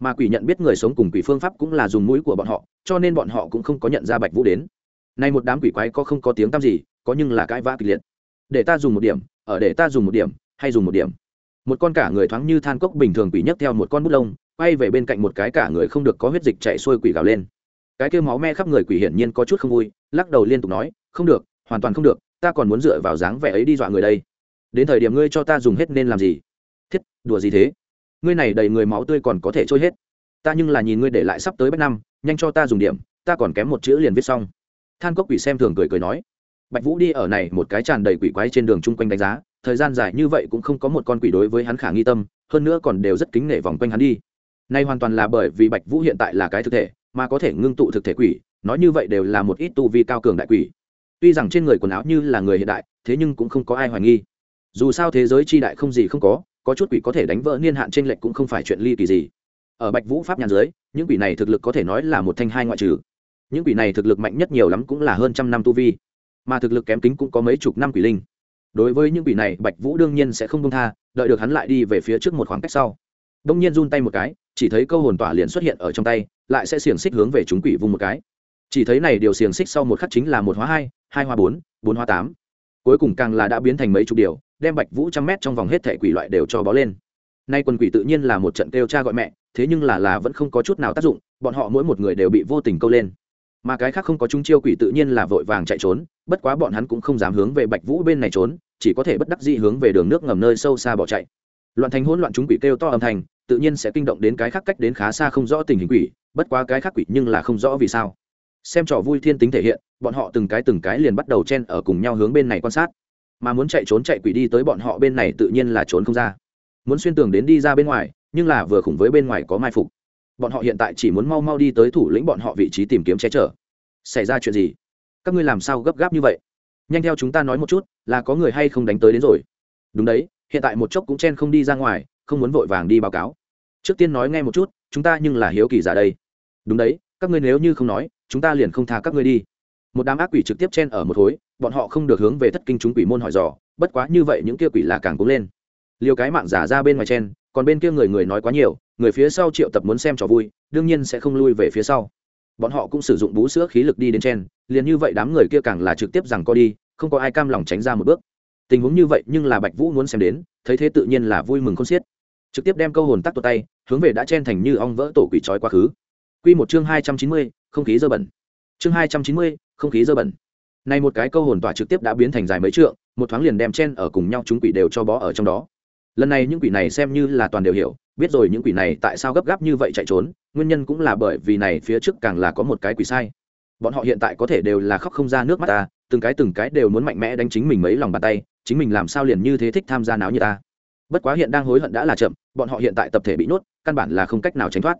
Mà quỷ nhận biết người sống cùng quỷ phương pháp cũng là dùng mũi của bọn họ, cho nên bọn họ cũng không có nhận ra bạch vũ đến nay một đám quỷ quái có không có tiếng tăm gì, có nhưng là cãi vã kịch liệt. Để ta dùng một điểm, ở để ta dùng một điểm, hay dùng một điểm. Một con cả người thoáng như than cốc bình thường quỷ nhấc theo một con bút lông, quay về bên cạnh một cái cả người không được có huyết dịch chạy xuôi quỷ gào lên. Cái kêu máu me khắp người quỷ hiển nhiên có chút không vui, lắc đầu liên tục nói, không được, hoàn toàn không được, ta còn muốn dựa vào dáng vẻ ấy đi dọa người đây. Đến thời điểm ngươi cho ta dùng hết nên làm gì? Thiết, đùa gì thế? Ngươi này đầy người máu tươi còn có thể trôi hết. Ta nhưng là nhìn ngươi để lại sắp tới bách năm, nhanh cho ta dùng điểm, ta còn kém một chữ liền viết xong than cốc quỷ xem thường cười cười nói, bạch vũ đi ở này một cái tràn đầy quỷ quái trên đường chung quanh đánh giá, thời gian dài như vậy cũng không có một con quỷ đối với hắn khả nghi tâm, hơn nữa còn đều rất kính nể vòng quanh hắn đi. Nay hoàn toàn là bởi vì bạch vũ hiện tại là cái thực thể, mà có thể ngưng tụ thực thể quỷ, nói như vậy đều là một ít tu vi cao cường đại quỷ. Tuy rằng trên người quần áo như là người hiện đại, thế nhưng cũng không có ai hoài nghi. Dù sao thế giới tri đại không gì không có có chút quỷ có thể đánh vỡ niên hạn trên lệch cũng không phải chuyện ly kỳ gì. Ở bạch vũ pháp nhàn dưới, những quỷ này thực lực có thể nói là một thanh hai ngoại trừ những quỷ này thực lực mạnh nhất nhiều lắm cũng là hơn trăm năm tu vi, mà thực lực kém kính cũng có mấy chục năm quỷ linh. Đối với những quỷ này, bạch vũ đương nhiên sẽ không công tha, đợi được hắn lại đi về phía trước một khoảng cách sau. Đông nhiên run tay một cái, chỉ thấy câu hồn tỏa liền xuất hiện ở trong tay, lại sẽ xiềng xích hướng về chúng quỷ vùng một cái. Chỉ thấy này điều xiềng xích sau một khắc chính là một hóa hai hai hóa bốn bốn hóa tám. Cuối cùng càng là đã biến thành mấy chục điều, đem bạch vũ trăm mét trong vòng hết thẻ quỷ loại đều cho bó lên. Nay quần quỷ tự nhiên là một trận kêu cha gọi mẹ, thế nhưng là là vẫn không có chút nào tác dụng, bọn họ mỗi một người đều bị vô tình câu lên mà cái khác không có chúng chiêu quỷ tự nhiên là vội vàng chạy trốn, bất quá bọn hắn cũng không dám hướng về bạch vũ bên này trốn, chỉ có thể bất đắc dĩ hướng về đường nước ngầm nơi sâu xa bỏ chạy. Loạn thành hỗn loạn chúng quỷ kêu to âm thanh, tự nhiên sẽ kinh động đến cái khác cách đến khá xa không rõ tình hình quỷ, bất quá cái khác quỷ nhưng là không rõ vì sao. Xem trò vui thiên tính thể hiện, bọn họ từng cái từng cái liền bắt đầu chen ở cùng nhau hướng bên này quan sát. Mà muốn chạy trốn chạy quỷ đi tới bọn họ bên này tự nhiên là trốn không ra. Muốn xuyên tường đến đi ra bên ngoài, nhưng là vừa khủng với bên ngoài có mai phục bọn họ hiện tại chỉ muốn mau mau đi tới thủ lĩnh bọn họ vị trí tìm kiếm che chở. Xảy ra chuyện gì? Các ngươi làm sao gấp gáp như vậy? Nhanh theo chúng ta nói một chút, là có người hay không đánh tới đến rồi? Đúng đấy, hiện tại một chốc cũng chen không đi ra ngoài, không muốn vội vàng đi báo cáo. Trước tiên nói nghe một chút, chúng ta nhưng là hiếu kỳ giả đây. Đúng đấy, các ngươi nếu như không nói, chúng ta liền không tha các ngươi đi. Một đám ác quỷ trực tiếp chen ở một khối bọn họ không được hướng về thất kinh chúng quỷ môn hỏi dò, bất quá như vậy những kia quỷ là càng cúng lên. Liều cái mạng giả ra bên ngoài chen còn bên kia người người nói quá nhiều, người phía sau triệu tập muốn xem trò vui, đương nhiên sẽ không lui về phía sau. Bọn họ cũng sử dụng bú sữa khí lực đi đến chen liền như vậy đám người kia càng là trực tiếp rằng co đi, không có ai cam lòng tránh ra một bước. Tình huống như vậy nhưng là bạch vũ muốn xem đến, thấy thế tự nhiên là vui mừng không xiết. Trực tiếp đem câu hồn tắc tuột tay, hướng về đã chen thành như ong vỡ tổ quỷ trói quá khứ. Quy một chương hai trăm chín mươi, không khí dơ bẩn. Chương hai trăm chín mươi, không khí dơ bẩn. Này một cái câu hồn tỏa trực tiếp đã biến thành dài mấy trượng, một thoáng liền đem chen ở cùng nhau chúng quỷ đều cho bó ở trong đó lần này những quỷ này xem như là toàn đều hiểu, biết rồi những quỷ này tại sao gấp gáp như vậy chạy trốn, nguyên nhân cũng là bởi vì này phía trước càng là có một cái quỷ sai. Bọn họ hiện tại có thể đều là khóc không ra nước mắt ta, từng cái từng cái đều muốn mạnh mẽ đánh chính mình mấy lòng bàn tay, chính mình làm sao liền như thế thích tham gia náo như ta. Bất quá hiện đang hối hận đã là chậm, bọn họ hiện tại tập thể bị nhốt, căn bản là không cách nào tránh thoát.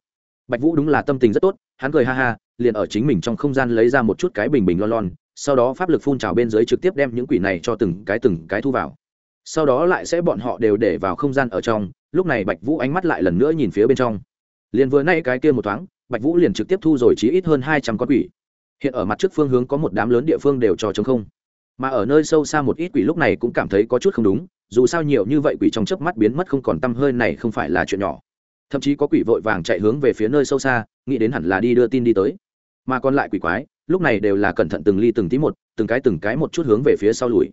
Bạch vũ đúng là tâm tình rất tốt, hắn cười ha ha, liền ở chính mình trong không gian lấy ra một chút cái bình bình lon lon, sau đó pháp lực phun trào bên dưới trực tiếp đem những quỷ này cho từng cái từng cái thu vào sau đó lại sẽ bọn họ đều để vào không gian ở trong, lúc này bạch vũ ánh mắt lại lần nữa nhìn phía bên trong. Liền vừa nay cái kia một thoáng, bạch vũ liền trực tiếp thu rồi chỉ ít hơn hai trăm con quỷ. Hiện ở mặt trước phương hướng có một đám lớn địa phương đều cho chống không. Mà ở nơi sâu xa một ít quỷ lúc này cũng cảm thấy có chút không đúng, dù sao nhiều như vậy quỷ trong chớp mắt biến mất không còn tăm hơi này không phải là chuyện nhỏ. Thậm chí có quỷ vội vàng chạy hướng về phía nơi sâu xa, nghĩ đến hẳn là đi đưa tin đi tới. Mà còn lại quỷ quái, lúc này đều là cẩn thận từng ly từng tí một, từng cái từng cái một chút hướng về phía sau lùi.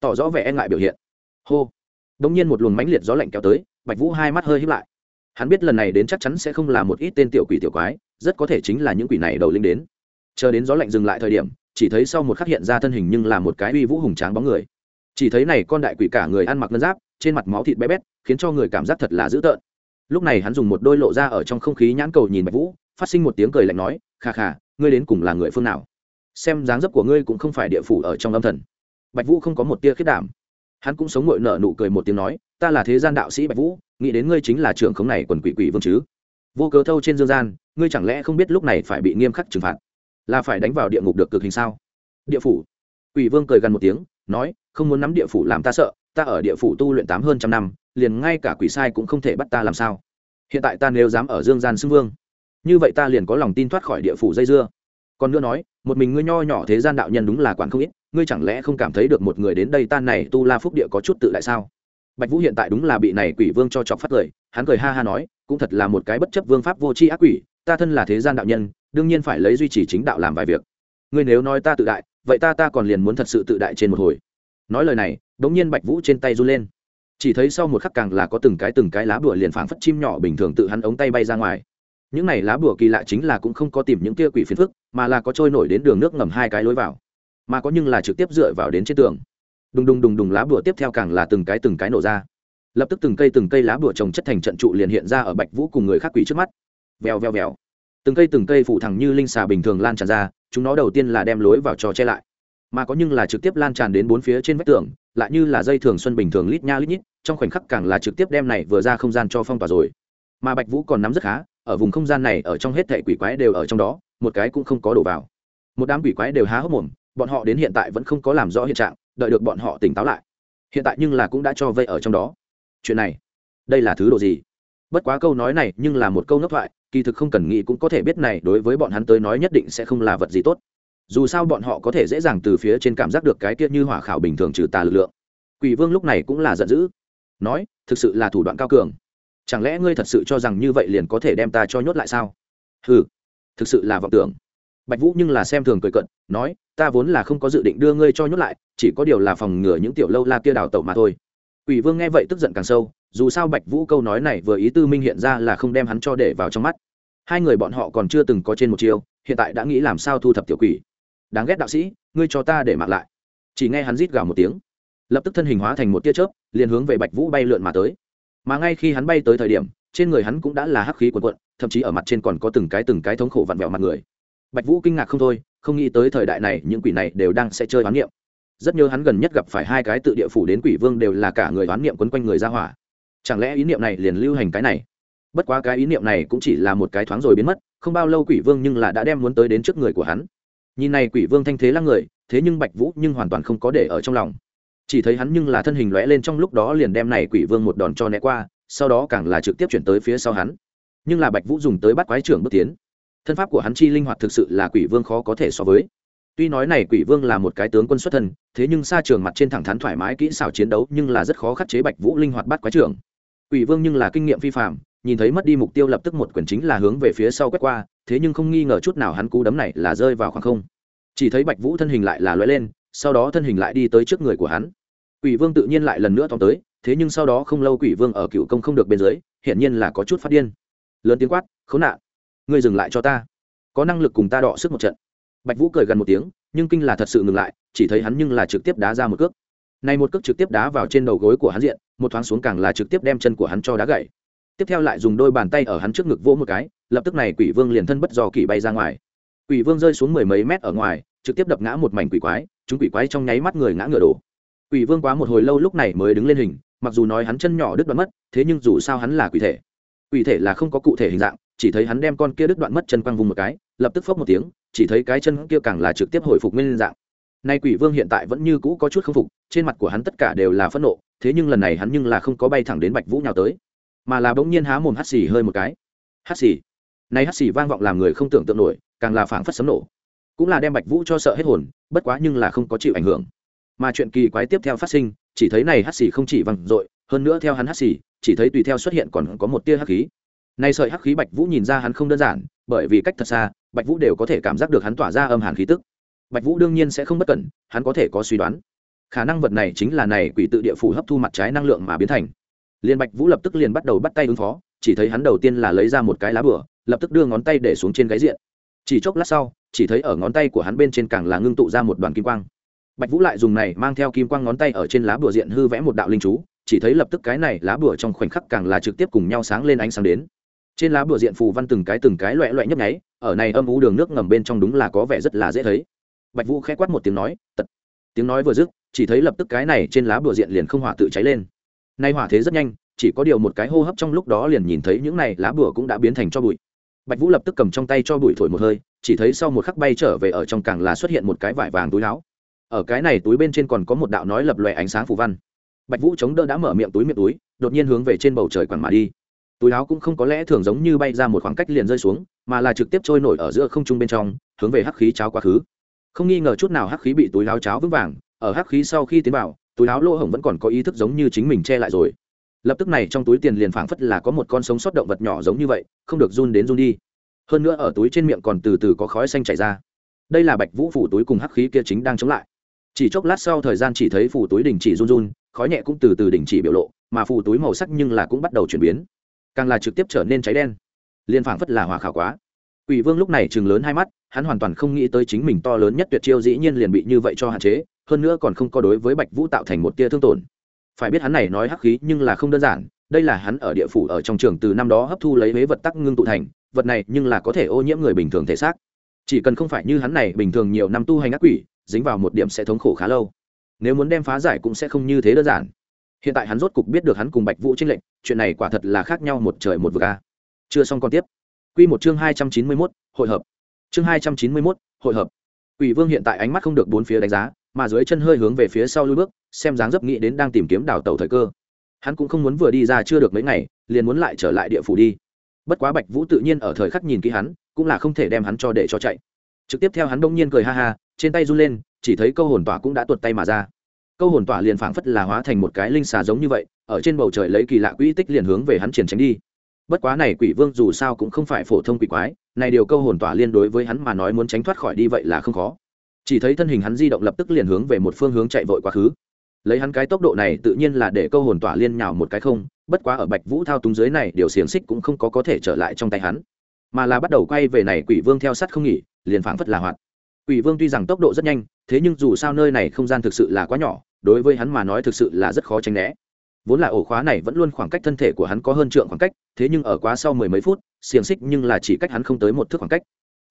Tỏ rõ vẻ e ngại biểu hiện hô. Đông nhiên một luồng mãnh liệt gió lạnh kéo tới, bạch vũ hai mắt hơi hít lại. Hắn biết lần này đến chắc chắn sẽ không là một ít tên tiểu quỷ tiểu quái, rất có thể chính là những quỷ này đầu linh đến. Chờ đến gió lạnh dừng lại thời điểm, chỉ thấy sau một khắc hiện ra thân hình nhưng là một cái uy vũ hùng tráng bóng người. Chỉ thấy này con đại quỷ cả người ăn mặc ngân giáp, trên mặt máu thịt bé bét, khiến cho người cảm giác thật là dữ tợn. Lúc này hắn dùng một đôi lộ ra ở trong không khí nhãn cầu nhìn bạch vũ, phát sinh một tiếng cười lạnh nói khà khà ngươi đến cùng là người phương nào? Xem dáng dấp của ngươi cũng không phải địa phủ ở trong âm thần. Bạch vũ không có một tia khiết đảm hắn cũng sống ngội nợ nụ cười một tiếng nói, ta là thế gian đạo sĩ bạch vũ, nghĩ đến ngươi chính là trưởng khống này quần quỷ quỷ vương chứ? Vô cớ thâu trên dương gian, ngươi chẳng lẽ không biết lúc này phải bị nghiêm khắc trừng phạt? Là phải đánh vào địa ngục được cực hình sao? Địa phủ. Quỷ vương cười gần một tiếng, nói, không muốn nắm địa phủ làm ta sợ, ta ở địa phủ tu luyện tám hơn trăm năm, liền ngay cả quỷ sai cũng không thể bắt ta làm sao? Hiện tại ta nếu dám ở dương gian xưng vương, như vậy ta liền có lòng tin thoát khỏi địa phủ dây dưa còn nữa nói, một mình ngươi nho nhỏ thế gian đạo nhân đúng là quản không ít, ngươi chẳng lẽ không cảm thấy được một người đến đây tan này tu la phúc địa có chút tự lại sao? Bạch vũ hiện tại đúng là bị này quỷ vương cho chọc phát cười, hắn cười ha ha nói, cũng thật là một cái bất chấp vương pháp vô tri ác quỷ, ta thân là thế gian đạo nhân, đương nhiên phải lấy duy trì chính đạo làm vài việc. Ngươi nếu nói ta tự đại, vậy ta ta còn liền muốn thật sự tự đại trên một hồi. Nói lời này đ n g nhiên bạch vũ trên tay run lên. Chỉ thấy sau một khắc càng là có từng cái từng cái lá bùa liền phảng phất chim nhỏ bình thường tự hắn ống tay bay ra ngoài. Những này lá bùa kỳ lạ chính là cũng không có tìm những kia quỷ phiền phức mà là có trôi nổi đến đường nước ngầm hai cái lối vào, mà có nhưng là trực tiếp dựa vào đến trên tường. Đùng đùng đùng đùng lá bùa tiếp theo càng là từng cái từng cái nổ ra. Lập tức từng cây từng cây lá bùa trồng chất thành trận trụ liền hiện ra ở bạch vũ cùng người khác quỷ trước mắt. Vèo vèo vèo. Từng cây từng cây phụ thẳng như linh xà bình thường lan tràn ra, chúng nó đầu tiên là đem lối vào trò che lại. Mà có nhưng là trực tiếp lan tràn đến bốn phía trên vách tường, lại như là dây thường xuân bình thường lít nha lít nhít, trong khoảnh khắc càng là trực tiếp đem này vừa ra không gian cho phong tỏa rồi. Mà bạch vũ còn nắm rất khá, ở vùng không gian này, ở trong hết thệ quỷ quái đều ở trong đó một cái cũng không có đổ vào. Một đám quỷ quái đều há hốc mồm, bọn họ đến hiện tại vẫn không có làm rõ hiện trạng, đợi được bọn họ tỉnh táo lại. Hiện tại nhưng là cũng đã cho vây ở trong đó. Chuyện này, đây là thứ đồ gì? Bất quá câu nói này nhưng là một câu ngốc thoại, kỳ thực không cần nghĩ cũng có thể biết này đối với bọn hắn tới nói nhất định sẽ không là vật gì tốt. Dù sao bọn họ có thể dễ dàng từ phía trên cảm giác được cái tiết như hỏa khảo bình thường trừ tà lực lượng. Quỷ vương lúc này cũng là giận dữ. Nói, thực sự là thủ đoạn cao cường. Chẳng lẽ ngươi thật sự cho rằng như vậy liền có thể đem ta cho nhốt lại sao? Hừ thực sự là vọng tưởng. Bạch vũ nhưng là xem thường cười cận nói, ta vốn là không có dự định đưa ngươi cho nhốt lại, chỉ có điều là phòng ngừa những tiểu lâu la kia đào tẩu mà thôi. Quỷ vương nghe vậy tức giận càng sâu, dù sao bạch vũ câu nói này vừa ý tư minh hiện ra là không đem hắn cho để vào trong mắt. Hai người bọn họ còn chưa từng có trên một chiều hiện tại đã nghĩ làm sao thu thập tiểu quỷ. Đáng ghét đạo sĩ, ngươi cho ta để mặc lại. Chỉ nghe hắn rít gào một tiếng, lập tức thân hình hóa thành một tia chớp, liền hướng về bạch vũ bay lượn mà tới. Mà ngay khi hắn bay tới thời điểm trên người hắn cũng đã là hắc khí quần quận, thậm chí ở mặt trên còn có từng cái từng cái thống khổ vặn vẹo mặt người. Bạch vũ kinh ngạc không thôi, không nghĩ tới thời đại này những quỷ này đều đang sẽ chơi oán niệm. Rất nhớ hắn gần nhất gặp phải hai cái tự địa phủ đến quỷ vương đều là cả người oán niệm quấn quanh người ra hỏa. Chẳng lẽ ý niệm này liền lưu hành cái này? Bất quá cái ý niệm này cũng chỉ là một cái thoáng rồi biến mất, không bao lâu quỷ vương nhưng là đã đem muốn tới đến trước người của hắn. Nhìn này quỷ vương thanh thế lăng người, thế nhưng bạch vũ nhưng hoàn toàn không có để ở trong lòng. Chỉ thấy hắn nhưng là thân hình lóe lên trong lúc đó liền đem này quỷ vương một đòn cho né qua sau đó càng là trực tiếp chuyển tới phía sau hắn. Nhưng là bạch vũ dùng tới bắt quái trưởng bước tiến. Thân pháp của hắn chi linh hoạt thực sự là quỷ vương khó có thể so với. Tuy nói này quỷ vương là một cái tướng quân xuất thân, thế nhưng xa trường mặt trên thẳng thắn thoải mái kỹ xảo chiến đấu nhưng là rất khó khắc chế bạch vũ linh hoạt bắt quái trưởng. Quỷ vương nhưng là kinh nghiệm phi phạm nhìn thấy mất đi mục tiêu lập tức một quyền chính là hướng về phía sau quét qua, thế nhưng không nghi ngờ chút nào hắn cú đấm này là rơi vào khoảng không. Chỉ thấy bạch vũ thân hình lại là loay lên, sau đó thân hình lại đi tới trước người của hắn. Quỷ vương tự nhiên lại lần nữa tóm tới thế nhưng sau đó không lâu quỷ vương ở cựu công không được bên dưới, hiển nhiên là có chút phát điên. Lớn tiếng quát, khốn nạn! Ngươi dừng lại cho ta. Có năng lực cùng ta đọ sức một trận. Bạch vũ cười gần một tiếng, nhưng kinh là thật sự ngừng lại, chỉ thấy hắn nhưng là trực tiếp đá ra một cước. Này một cước trực tiếp đá vào trên đầu gối của hắn diện, một thoáng xuống càng là trực tiếp đem chân của hắn cho đá gãy. Tiếp theo lại dùng đôi bàn tay ở hắn trước ngực vỗ một cái, lập tức này quỷ vương liền thân bất do kỳ bay ra ngoài. Quỷ vương rơi xuống mười mấy mét ở ngoài, trực tiếp đập ngã một mảnh quỷ quái, chúng quỷ quái trong nháy mắt người ngã ngựa đổ. Quỷ vương quá một hồi lâu lúc này mới đứng lên hình mặc dù nói hắn chân nhỏ đứt đoạn mất, thế nhưng dù sao hắn là quỷ thể. Quỷ thể là không có cụ thể hình dạng, chỉ thấy hắn đem con kia đứt đoạn mất chân quăng vùng một cái, lập tức phốc một tiếng, chỉ thấy cái chân kia càng là trực tiếp hồi phục nguyên dạng. Nay quỷ vương hiện tại vẫn như cũ có chút k phục, trên mặt của hắn tất cả đều là phẫn nộ, thế nhưng lần này hắn nhưng là không có bay thẳng đến bạch vũ nhào tới, mà là bỗng nhiên há mồm hắt xì hơi một cái. Hắt xì? Nay hắt xì vang vọng làm người không tưởng tượng nổi, càng là phảng phất sấm nổ. Cũng là đem bạch vũ cho sợ hết hồn, bất quá nhưng là không có chịu ảnh hưởng. Mà chuyện kỳ quái tiếp theo phát sinh chỉ thấy này hắc xì không chỉ văng dội, hơn nữa theo hắn hắc xì, chỉ thấy tùy theo xuất hiện còn có một tia hắc khí. Nay sợi hắc khí bạch vũ nhìn ra hắn không đơn giản, bởi vì cách thật xa, bạch vũ đều có thể cảm giác được hắn tỏa ra âm hàn khí tức. Bạch vũ đương nhiên sẽ không bất cẩn, hắn có thể có suy đoán. Khả năng vật này chính là này quỷ tự địa phủ hấp thu mặt trái năng lượng mà biến thành. Liên bạch vũ lập tức liền bắt đầu bắt tay ứng phó, chỉ thấy hắn đầu tiên là lấy ra một cái lá bửa, lập tức đưa ngón tay để xuống trên gáy diện. Chỉ chốc lát sau, chỉ thấy ở ngón tay của hắn bên trên càng là ngưng tụ ra một đoàn kim quang bạch vũ lại dùng này mang theo kim quang ngón tay ở trên lá bùa diện hư vẽ một đạo linh chú, chỉ thấy lập tức cái này lá bùa trong khoảnh khắc càng là trực tiếp cùng nhau sáng lên ánh sáng đến. Trên lá bùa diện phù văn từng cái từng cái loẹ loẹ nhấp nháy, ở này âm u đường nước ngầm bên trong đúng là có vẻ rất là dễ thấy. Bạch vũ khẽ quát một tiếng nói, tật. Tiếng nói vừa dứt, chỉ thấy lập tức cái này trên lá bùa diện liền không hỏa tự cháy lên. Nay hỏa thế rất nhanh, chỉ có điều một cái hô hấp trong lúc đó liền nhìn thấy những này lá bùa cũng đã biến thành cho bụi. Bạch vũ lập tức cầm trong tay cho bụi thổi một hơi, chỉ thấy sau một khắc bay trở về ở trong càng là xuất hiện một cái vải vàng túi áo ở cái này túi bên trên còn có một đạo nói lập lòe ánh sáng phù văn. Bạch vũ chống đỡ đã mở miệng túi miệng túi, đột nhiên hướng về trên bầu trời quẳng mà đi. Túi áo cũng không có lẽ thường giống như bay ra một khoảng cách liền rơi xuống, mà là trực tiếp trôi nổi ở giữa không trung bên trong, hướng về hắc khí cháo quá khứ. Không nghi ngờ chút nào hắc khí bị túi áo cháo vững vàng, ở hắc khí sau khi tiến vào, túi áo lỗ hổng vẫn còn có ý thức giống như chính mình che lại rồi. Lập tức này trong túi tiền liền phảng phất là có một con sống sót động vật nhỏ giống như vậy, không được run đến run đi. Hơn nữa ở túi trên miệng còn từ từ có khói xanh chảy ra. Đây là bạch vũ phủ túi cùng hắc khí kia chính đang chống lại chỉ chốc lát sau thời gian chỉ thấy phủ túi đình chỉ run run khói nhẹ cũng từ từ đình chỉ biểu lộ mà phủ túi màu sắc nhưng là cũng bắt đầu chuyển biến càng là trực tiếp trở nên cháy đen liên phảng phất là hòa khảo quá Quỷ Vương lúc này trừng lớn hai mắt, hắn hoàn toàn không nghĩ tới chính mình to lớn nhất tuyệt chiêu dĩ nhiên liền bị như vậy cho hạn chế, hơn nữa còn không có đối với Bạch Vũ tạo thành một tia thương tổn. Phải biết hắn này nói hắc khí nhưng là không đơn giản, đây là hắn ở địa phủ ở trong trường từ năm đó hấp thu lấy mấy vật tắc ngưng tụ thành, vật này nhưng là có thể ô nhiễm người bình thường thể xác. Chỉ cần không phải như hắn này bình thường nhiều năm tu hành ác quỷ, dính vào một điểm sẽ thống khổ khá lâu. Nếu muốn đem phá giải cũng sẽ không như thế đơn giản. Hiện tại hắn rốt cục biết được hắn cùng Bạch Vũ trinh lệnh, chuyện này quả thật là khác nhau một trời một vực a. Chưa xong con tiếp. Quy một chương 291, hội hợp. Chương 291, hội hợp. Quỷ Vương hiện tại ánh mắt không được bốn phía đánh giá, mà dưới chân hơi hướng về phía sau lùi bước, xem dáng dấp nghĩ đến đang tìm kiếm đào tẩu thời cơ. Hắn cũng không muốn vừa đi ra chưa được mấy ngày, liền muốn lại trở lại địa phủ đi. Bất quá Bạch Vũ tự nhiên ở thời khắc nhìn kỹ hắn, cũng là không thể đem hắn cho để cho chạy. Trực tiếp theo hắn đông nhiên cười ha ha, trên tay run lên, chỉ thấy câu hồn tỏa cũng đã tuột tay mà ra. Câu hồn tỏa liền phảng phất là hóa thành một cái linh xà giống như vậy, ở trên bầu trời lấy kỳ lạ quỹ tích liền hướng về hắn triển tránh đi. Bất quá này quỷ vương dù sao cũng không phải phổ thông quỷ quái này điều câu hồn tỏa liên đối với hắn mà nói muốn tránh thoát khỏi đi vậy là không khó. Chỉ thấy thân hình hắn di động lập tức liền hướng về một phương hướng chạy vội quá khứ. Lấy hắn cái tốc độ này tự nhiên là để câu hồn tỏa liên nhào một cái không bất quá ở bạch vũ thao túng dưới này điều xiềng xích cũng không có có thể trở lại trong tay hắn mà là bắt đầu quay về này quỷ vương theo sát không nghỉ, liền phảng phất là hoạt. Quỷ vương tuy rằng tốc độ rất nhanh, thế nhưng dù sao nơi này không gian thực sự là quá nhỏ, đối với hắn mà nói thực sự là rất khó tránh né. Vốn là ổ khóa này vẫn luôn khoảng cách thân thể của hắn có hơn trượng khoảng cách, thế nhưng ở quá sau mười mấy phút, xiềng xích nhưng là chỉ cách hắn không tới một thước khoảng cách.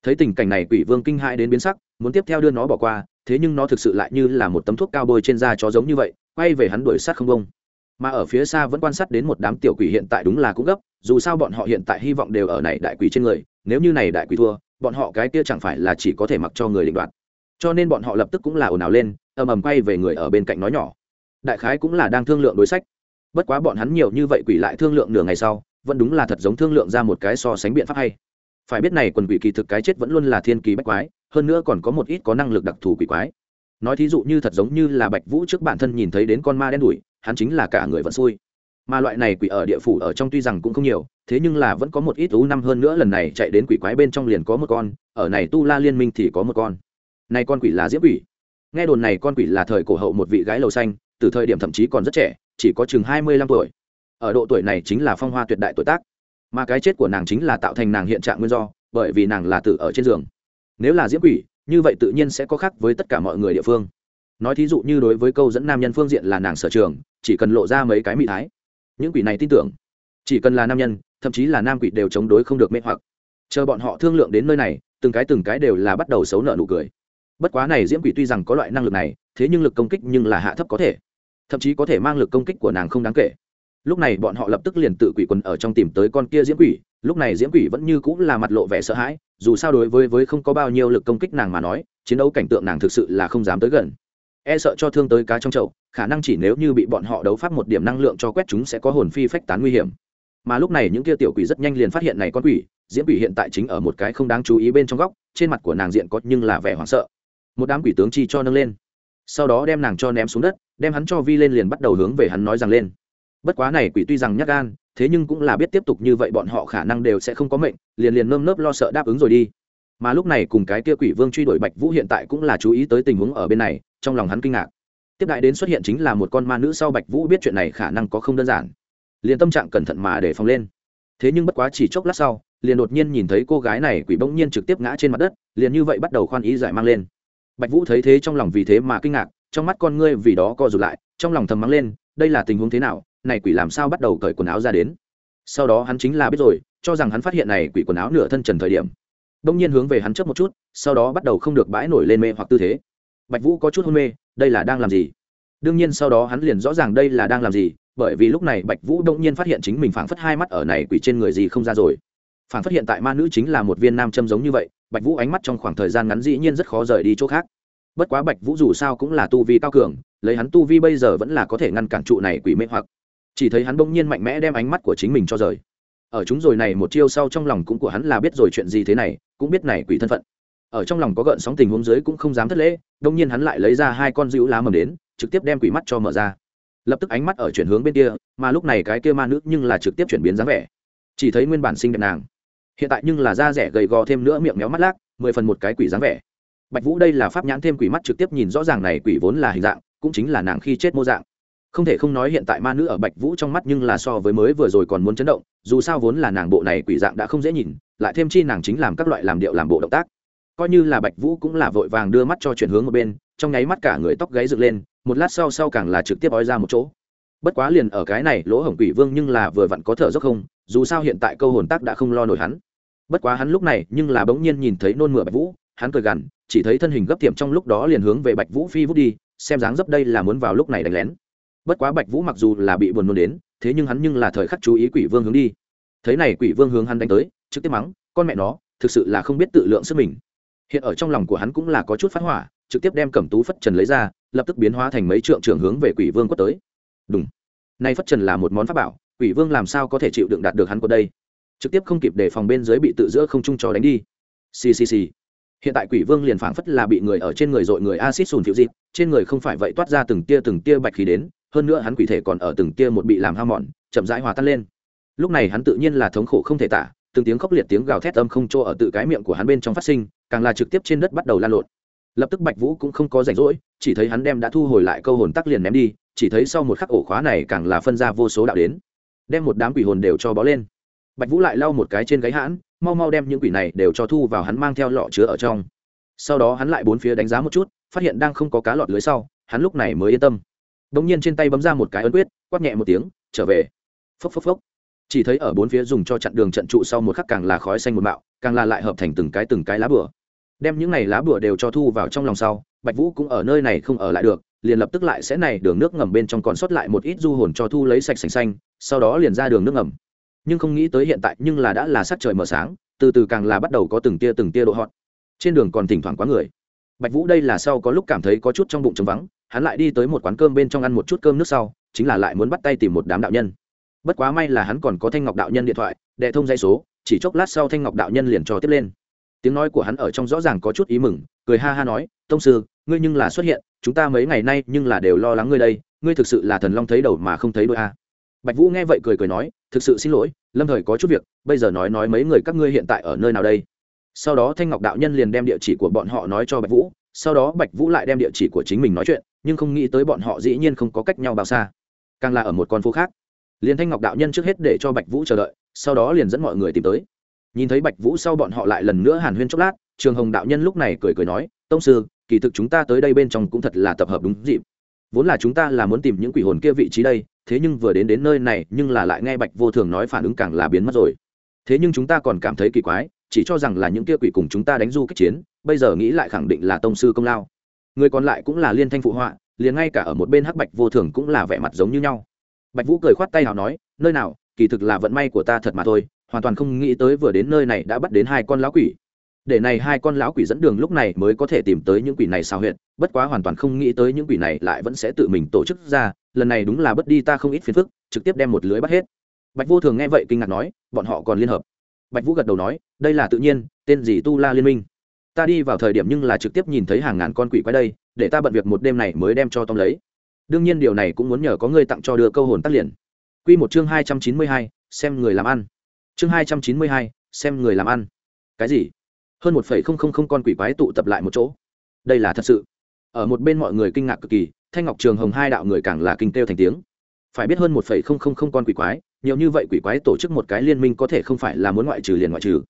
Thấy tình cảnh này quỷ vương kinh hãi đến biến sắc, muốn tiếp theo đưa nó bỏ qua, thế nhưng nó thực sự lại như là một tấm thuốc cao bôi trên da chó giống như vậy, quay về hắn đuổi sát không bông mà ở phía xa vẫn quan sát đến một đám tiểu quỷ hiện tại đúng là cũng gấp, dù sao bọn họ hiện tại hy vọng đều ở này đại quỷ trên người, nếu như này đại quỷ thua, bọn họ cái kia chẳng phải là chỉ có thể mặc cho người định đoạt. Cho nên bọn họ lập tức cũng là ồn ào lên, ầm ầm quay về người ở bên cạnh nói nhỏ. Đại khái cũng là đang thương lượng đối sách. Bất quá bọn hắn nhiều như vậy quỷ lại thương lượng nửa ngày sau, vẫn đúng là thật giống thương lượng ra một cái so sánh biện pháp hay. Phải biết này quần quỷ kỳ thực cái chết vẫn luôn là thiên kỳ bách quái, hơn nữa còn có một ít có năng lực đặc thù quỷ quái. Nói thí dụ như thật giống như là bạch vũ trước bản thân nhìn thấy đến con ma đen đủi hắn chính là cả người vẫn xui. Mà loại này quỷ ở địa phủ ở trong tuy rằng cũng không nhiều, thế nhưng là vẫn có một ít thú năm hơn nữa lần này chạy đến quỷ quái bên trong liền có một con, ở này tu la liên minh thì có một con. Này con quỷ là diễm quỷ. Nghe đồn này con quỷ là thời cổ hậu một vị gái lầu xanh, từ thời điểm thậm chí còn rất trẻ, chỉ có chừng hai mươi lăm tuổi. Ở độ tuổi này chính là phong hoa tuyệt đại tuổi tác. Mà cái chết của nàng chính là tạo thành nàng hiện trạng nguyên do, bởi vì nàng là tử ở trên giường. Nếu là diễm quỷ, như vậy tự nhiên sẽ có khác với tất cả mọi người địa phương nói thí dụ như đối với câu dẫn nam nhân phương diện là nàng sở trường, chỉ cần lộ ra mấy cái mỹ thái. Những quỷ này tin tưởng. Chỉ cần là nam nhân, thậm chí là nam quỷ đều chống đối không được mê hoặc. Chờ bọn họ thương lượng đến nơi này, từng cái từng cái đều là bắt đầu xấu nợ nụ cười. Bất quá này diễm quỷ tuy rằng có loại năng lực này, thế nhưng lực công kích nhưng là hạ thấp có thể. Thậm chí có thể mang lực công kích của nàng không đáng kể. Lúc này bọn họ lập tức liền tự quỷ quần ở trong tìm tới con kia diễm quỷ, lúc này diễm quỷ vẫn như cũng là mặt lộ vẻ sợ hãi, dù sao đối với với không có bao nhiêu lực công kích nàng mà nói, chiến đấu cảnh tượng nàng thực sự là không dám tới gần e sợ cho thương tới cá trong chậu, khả năng chỉ nếu như bị bọn họ đấu pháp một điểm năng lượng cho quét chúng sẽ có hồn phi phách tán nguy hiểm. Mà lúc này những kia tiểu quỷ rất nhanh liền phát hiện này con quỷ, diễm quỷ hiện tại chính ở một cái không đáng chú ý bên trong góc, trên mặt của nàng diện có nhưng là vẻ hoảng sợ. Một đám quỷ tướng chi cho nâng lên. Sau đó đem nàng cho ném xuống đất, đem hắn cho vi lên liền bắt đầu hướng về hắn nói rằng lên. Bất quá này quỷ tuy rằng nhắc gan, thế nhưng cũng là biết tiếp tục như vậy bọn họ khả năng đều sẽ không có mệnh, liền liền nơm nớp lo sợ đáp ứng rồi đi. Mà lúc này cùng cái kia quỷ vương truy đuổi bạch vũ hiện tại cũng là chú ý tới tình huống ở bên này trong lòng hắn kinh ngạc. Tiếp đại đến xuất hiện chính là một con ma nữ sau bạch vũ biết chuyện này khả năng có không đơn giản. Liền tâm trạng cẩn thận mà để phòng lên. Thế nhưng bất quá chỉ chốc lát sau, liền đột nhiên nhìn thấy cô gái này quỷ bỗng nhiên trực tiếp ngã trên mặt đất, liền như vậy bắt đầu khoan ý giải mang lên. Bạch vũ thấy thế trong lòng vì thế mà kinh ngạc, trong mắt con ngươi vì đó co rụt lại, trong lòng thầm mắng lên, đây là tình huống thế nào, này quỷ làm sao bắt đầu cởi quần áo ra đến. Sau đó hắn chính là biết rồi, cho rằng hắn phát hiện này quỷ quần áo nửa thân trần thời điểm. Bỗng nhiên hướng về hắn chớp một chút, sau đó bắt đầu không được bãi nổi lên mê hoặc tư thế bạch vũ có chút hôn mê, đây là đang làm gì? Đương nhiên sau đó hắn liền rõ ràng đây là đang làm gì, bởi vì lúc này bạch vũ đông nhiên phát hiện chính mình phảng phất hai mắt ở này quỷ trên người gì không ra rồi. Phảng phất hiện tại ma nữ chính là một viên nam châm giống như vậy, bạch vũ ánh mắt trong khoảng thời gian ngắn dĩ nhiên rất khó rời đi chỗ khác. Bất quá bạch vũ dù sao cũng là tu vi cao cường, lấy hắn tu vi bây giờ vẫn là có thể ngăn cản trụ này quỷ mê hoặc. Chỉ thấy hắn bỗng nhiên mạnh mẽ đem ánh mắt của chính mình cho rời. Ở chúng rồi này một chiêu sau trong lòng cũng của hắn là biết rồi chuyện gì thế này, cũng biết này quỷ thân phận ở trong lòng có gợn sóng tình huống dưới cũng không dám thất lễ đông nhiên hắn lại lấy ra hai con dữ lá mầm đến, trực tiếp đem quỷ mắt cho mở ra. Lập tức ánh mắt ở chuyển hướng bên kia, mà lúc này cái kia ma nữ nhưng là trực tiếp chuyển biến dáng vẻ. Chỉ thấy nguyên bản sinh đẹp nàng. Hiện tại nhưng là da rẻ gầy gò thêm nữa miệng méo mắt lác, mười phần một cái quỷ dáng vẻ. Bạch vũ đây là pháp nhãn thêm quỷ mắt trực tiếp nhìn rõ ràng này quỷ vốn là hình dạng, cũng chính là nàng khi chết mô dạng. Không thể không nói hiện tại ma nữ ở bạch vũ trong mắt nhưng là so với mới vừa rồi còn muốn chấn động, dù sao vốn là nàng bộ này quỷ dạng đã không dễ nhìn, lại thêm chi nàng chính làm các loại làm điệu làm bộ động tác coi như là bạch vũ cũng là vội vàng đưa mắt cho chuyển hướng một bên, trong nháy mắt cả người tóc gáy dựng lên, một lát sau sau càng là trực tiếp ói ra một chỗ. Bất quá liền ở cái này, lỗ hổng quỷ vương nhưng là vừa vặn có thở dốc không, dù sao hiện tại câu hồn tác đã không lo nổi hắn. Bất quá hắn lúc này nhưng là bỗng nhiên nhìn thấy nôn mửa bạch vũ, hắn cười gằn, chỉ thấy thân hình gấp tiệm trong lúc đó liền hướng về bạch vũ phi vút đi, xem dáng dấp đây là muốn vào lúc này đánh lén. Bất quá bạch vũ mặc dù là bị buồn nôn đến, thế nhưng hắn nhưng là thời khắc chú ý quỷ vương hướng đi. Thấy này quỷ vương hướng hắn đánh tới, trực tiếp mắng, con mẹ nó, thực sự là không biết tự lượng sức mình hiện ở trong lòng của hắn cũng là có chút phát hỏa, trực tiếp đem cẩm tú phất trần lấy ra, lập tức biến hóa thành mấy trượng trưởng hướng về quỷ vương quất tới. Đúng nay phất trần là một món pháp bảo, quỷ vương làm sao có thể chịu đựng đạt được hắn của đây? Trực tiếp không kịp để phòng bên dưới bị tự giữa không trung trò đánh đi. Ccc hiện tại quỷ vương liền phảng phất là bị người ở trên người dội người acid sùn phiêu dịp, trên người không phải vậy toát ra từng tia từng tia bạch khí đến, hơn nữa hắn quỷ thể còn ở từng tia một bị làm hao mòn, chậm rãi hòa tan lên. Lúc này hắn tự nhiên là thống khổ không thể tả, từng tiếng khốc liệt tiếng gào thét âm không chỗ ở tự cái miệng của hắn bên trong phát sinh càng là trực tiếp trên đất bắt đầu lan lộn. Lập tức bạch vũ cũng không có rảnh rỗi, chỉ thấy hắn đem đã thu hồi lại câu hồn tắc liền ném đi, chỉ thấy sau một khắc ổ khóa này càng là phân ra vô số đạo đến. Đem một đám quỷ hồn đều cho bó lên. Bạch vũ lại lau một cái trên gáy hãn, mau mau đem những quỷ này đều cho thu vào hắn mang theo lọ chứa ở trong. Sau đó hắn lại bốn phía đánh giá một chút, phát hiện đang không có cá lọt lưới sau, hắn lúc này mới yên tâm. Đ ỗ n g nhiên trên tay bấm ra một cái ấn quyết, quát nhẹ một tiếng, trở về. Phốc phốc phốc. Chỉ thấy ở bốn phía dùng cho chặn đường trận trụ sau một khắc càng là khói xanh một mạo, càng là lại hợp thành từng cái từng cái lá bửa đem những này lá bùa đều cho thu vào trong lòng sau, bạch vũ cũng ở nơi này không ở lại được, liền lập tức lại sẽ này đường nước ngầm bên trong còn sót lại một ít du hồn cho thu lấy sạch sành xanh, sau đó liền ra đường nước ngầm. Nhưng không nghĩ tới hiện tại nhưng là đã là sắc trời mở sáng, từ từ càng là bắt đầu có từng tia từng tia độ hot. Trên đường còn thỉnh thoảng quá người. Bạch vũ đây là sau có lúc cảm thấy có chút trong bụng trống vắng, hắn lại đi tới một quán cơm bên trong ăn một chút cơm nước sau, chính là lại muốn bắt tay tìm một đám đạo nhân. Bất quá may là hắn còn có thanh ngọc đạo nhân điện thoại, đệ thông dây số, chỉ chốc lát sau thanh ngọc đạo nhân liền cho tiếp lên tiếng nói của hắn ở trong rõ ràng có chút ý mừng, cười ha ha nói, tông sư, ngươi nhưng là xuất hiện, chúng ta mấy ngày nay nhưng là đều lo lắng ngươi đây, ngươi thực sự là thần long thấy đầu mà không thấy đôi a. Bạch vũ nghe vậy cười cười nói, thực sự xin lỗi, lâm thời có chút việc, bây giờ nói nói mấy người các ngươi hiện tại ở nơi nào đây? Sau đó thanh ngọc đạo nhân liền đem địa chỉ của bọn họ nói cho bạch vũ, sau đó bạch vũ lại đem địa chỉ của chính mình nói chuyện, nhưng không nghĩ tới bọn họ dĩ nhiên không có cách nhau bao xa, càng là ở một con phố khác. Liền thanh ngọc đạo nhân trước hết để cho bạch vũ chờ đợi, sau đó liền dẫn mọi người tìm tới nhìn thấy bạch vũ sau bọn họ lại lần nữa hàn huyên chốc lát, trường hồng đạo nhân lúc này cười cười nói, tông sư, kỳ thực chúng ta tới đây bên trong cũng thật là tập hợp đúng dịp. Vốn là chúng ta là muốn tìm những quỷ hồn kia vị trí đây, thế nhưng vừa đến đến nơi này, nhưng là lại nghe bạch vô thường nói phản ứng càng là biến mất rồi. Thế nhưng chúng ta còn cảm thấy kỳ quái, chỉ cho rằng là những kia quỷ cùng chúng ta đánh du kích chiến, bây giờ nghĩ lại khẳng định là tông sư công lao. Người còn lại cũng là liên thanh phụ họa, liền ngay cả ở một bên hắc bạch vô thường cũng là vẻ mặt giống như nhau. Bạch vũ cười khoát tay nào nói, nơi nào, kỳ thực là vận may của ta thật mà thôi hoàn toàn không nghĩ tới vừa đến nơi này đã bắt đến hai con lão quỷ. Để này hai con lão quỷ dẫn đường lúc này mới có thể tìm tới những quỷ này sao huyện bất quá hoàn toàn không nghĩ tới những quỷ này lại vẫn sẽ tự mình tổ chức ra, lần này đúng là bất đi ta không ít phiền phức, trực tiếp đem một lưới bắt hết. Bạch vô thường nghe vậy kinh ngạc nói, bọn họ còn liên hợp. Bạch vũ gật đầu nói, đây là tự nhiên, tên gì tu la liên minh. Ta đi vào thời điểm nhưng là trực tiếp nhìn thấy hàng ngàn con quỷ quái đây, để ta bận việc một đêm này mới đem cho tông lấy. Đương nhiên điều này cũng muốn nhờ có người tặng cho đưa câu hồn tắt liền. Q một chương hai trăm chín mươi hai, xem người làm ăn chương hai trăm chín mươi hai, xem người làm ăn. Cái gì? Hơn một phẩy không không không con quỷ quái tụ tập lại một chỗ. Đây là thật sự. Ở một bên mọi người kinh ngạc cực kỳ, thanh ngọc trường hồng hai đạo người càng là kinh têu thành tiếng. Phải biết hơn một phẩy không không không con quỷ quái, nhiều như vậy quỷ quái tổ chức một cái liên minh có thể không phải là muốn ngoại trừ liền ngoại trừ.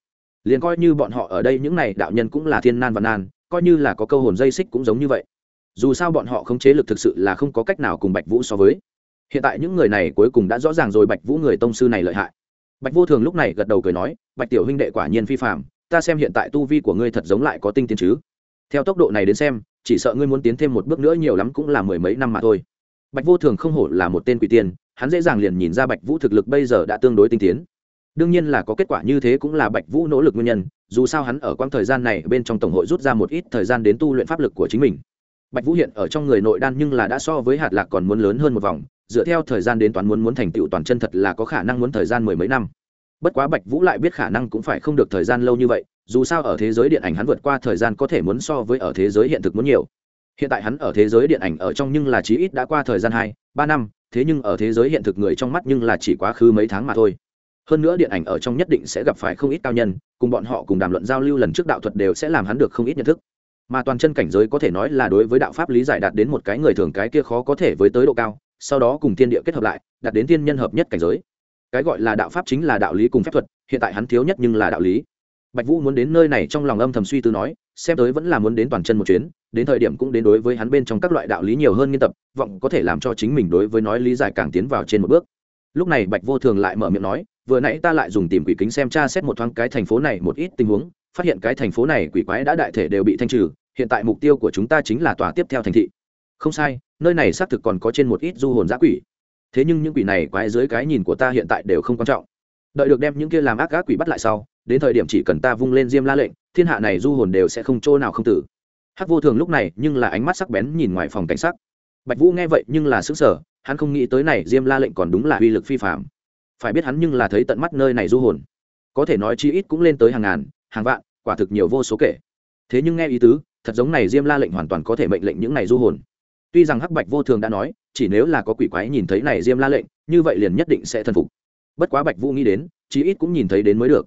Liền coi như bọn họ ở đây những này đạo nhân cũng là thiên nan và nan, coi như là có câu hồn dây xích cũng giống như vậy. Dù sao bọn họ không chế lực thực sự là không có cách nào cùng bạch vũ so với. Hiện tại những người này cuối cùng đã rõ ràng rồi bạch vũ người tông sư này lợi hại bạch vô thường lúc này gật đầu cười nói, bạch tiểu huynh đệ quả nhiên phi phạm ta xem hiện tại tu vi của ngươi thật giống lại có tinh tiến chứ. Theo tốc độ này đến xem, chỉ sợ ngươi muốn tiến thêm một bước nữa nhiều lắm cũng là mười mấy năm mà thôi. Bạch vô thường không hổ là một tên quỷ tiên, hắn dễ dàng liền nhìn ra bạch vũ thực lực bây giờ đã tương đối tinh tiến. Đương nhiên là có kết quả như thế cũng là bạch vũ nỗ lực nguyên nhân, dù sao hắn ở quãng thời gian này bên trong tổng hội rút ra một ít thời gian đến tu luyện pháp lực của chính mình bạch vũ hiện ở trong người nội đan nhưng là đã so với hạt lạc còn muốn lớn hơn một vòng, dựa theo thời gian đến toán muốn muốn thành tựu toàn chân thật là có khả năng muốn thời gian mười mấy năm. Bất quá bạch vũ lại biết khả năng cũng phải không được thời gian lâu như vậy, dù sao ở thế giới điện ảnh hắn vượt qua thời gian có thể muốn so với ở thế giới hiện thực muốn nhiều. Hiện tại hắn ở thế giới điện ảnh ở trong nhưng là chí ít đã qua thời gian hai, ba năm, thế nhưng ở thế giới hiện thực người trong mắt nhưng là chỉ quá khứ mấy tháng mà thôi. Hơn nữa điện ảnh ở trong nhất định sẽ gặp phải không ít cao nhân, cùng bọn họ cùng đàm luận giao lưu lần trước đạo thuật đều sẽ làm hắn được không ít nhận thức mà toàn chân cảnh giới có thể nói là đối với đạo pháp lý giải đạt đến một cái người thường cái kia khó có thể với tới độ cao, sau đó cùng thiên địa kết hợp lại, đạt đến thiên nhân hợp nhất cảnh giới. Cái gọi là đạo pháp chính là đạo lý cùng phép thuật, hiện tại hắn thiếu nhất nhưng là đạo lý. Bạch vũ muốn đến nơi này trong lòng âm thầm suy tư nói, xem tới vẫn là muốn đến toàn chân một chuyến, đến thời điểm cũng đến đối với hắn bên trong các loại đạo lý nhiều hơn nghiên tập, vọng có thể làm cho chính mình đối với nói lý giải càng tiến vào trên một bước. Lúc này bạch vô thường lại mở miệng nói, vừa nãy ta lại dùng tìm quỷ kính xem tra xét một thoáng cái thành phố này một ít tình huống, phát hiện cái thành phố này quỷ quái đã đại thể đều bị thanh trừ hiện tại mục tiêu của chúng ta chính là tòa tiếp theo thành thị. Không sai, nơi này xác thực còn có trên một ít du hồn giã quỷ. Thế nhưng những quỷ này quái dưới cái nhìn của ta hiện tại đều không quan trọng. Đợi được đem những kia làm ác gác quỷ bắt lại sau, đến thời điểm chỉ cần ta vung lên diêm la lệnh, thiên hạ này du hồn đều sẽ không chỗ nào không tử. Hắc vô thường lúc này nhưng là ánh mắt sắc bén nhìn ngoài phòng cảnh sát bạch vũ nghe vậy nhưng là xứng sở hắn không nghĩ tới này diêm la lệnh còn đúng là uy lực phi phạm phải biết hắn nhưng là thấy tận mắt nơi này du hồn. Có thể nói chi ít cũng lên tới hàng ngàn, hàng vạn, quả thực nhiều vô số kể. Thế nhưng nghe ý tứ thật giống này diêm la lệnh hoàn toàn có thể mệnh lệnh những này du hồn. Tuy rằng hắc bạch vô thường đã nói, chỉ nếu là có quỷ quái nhìn thấy này diêm la lệnh, như vậy liền nhất định sẽ thần phục. Bất quá bạch vũ nghĩ đến, chí ít cũng nhìn thấy đến mới được.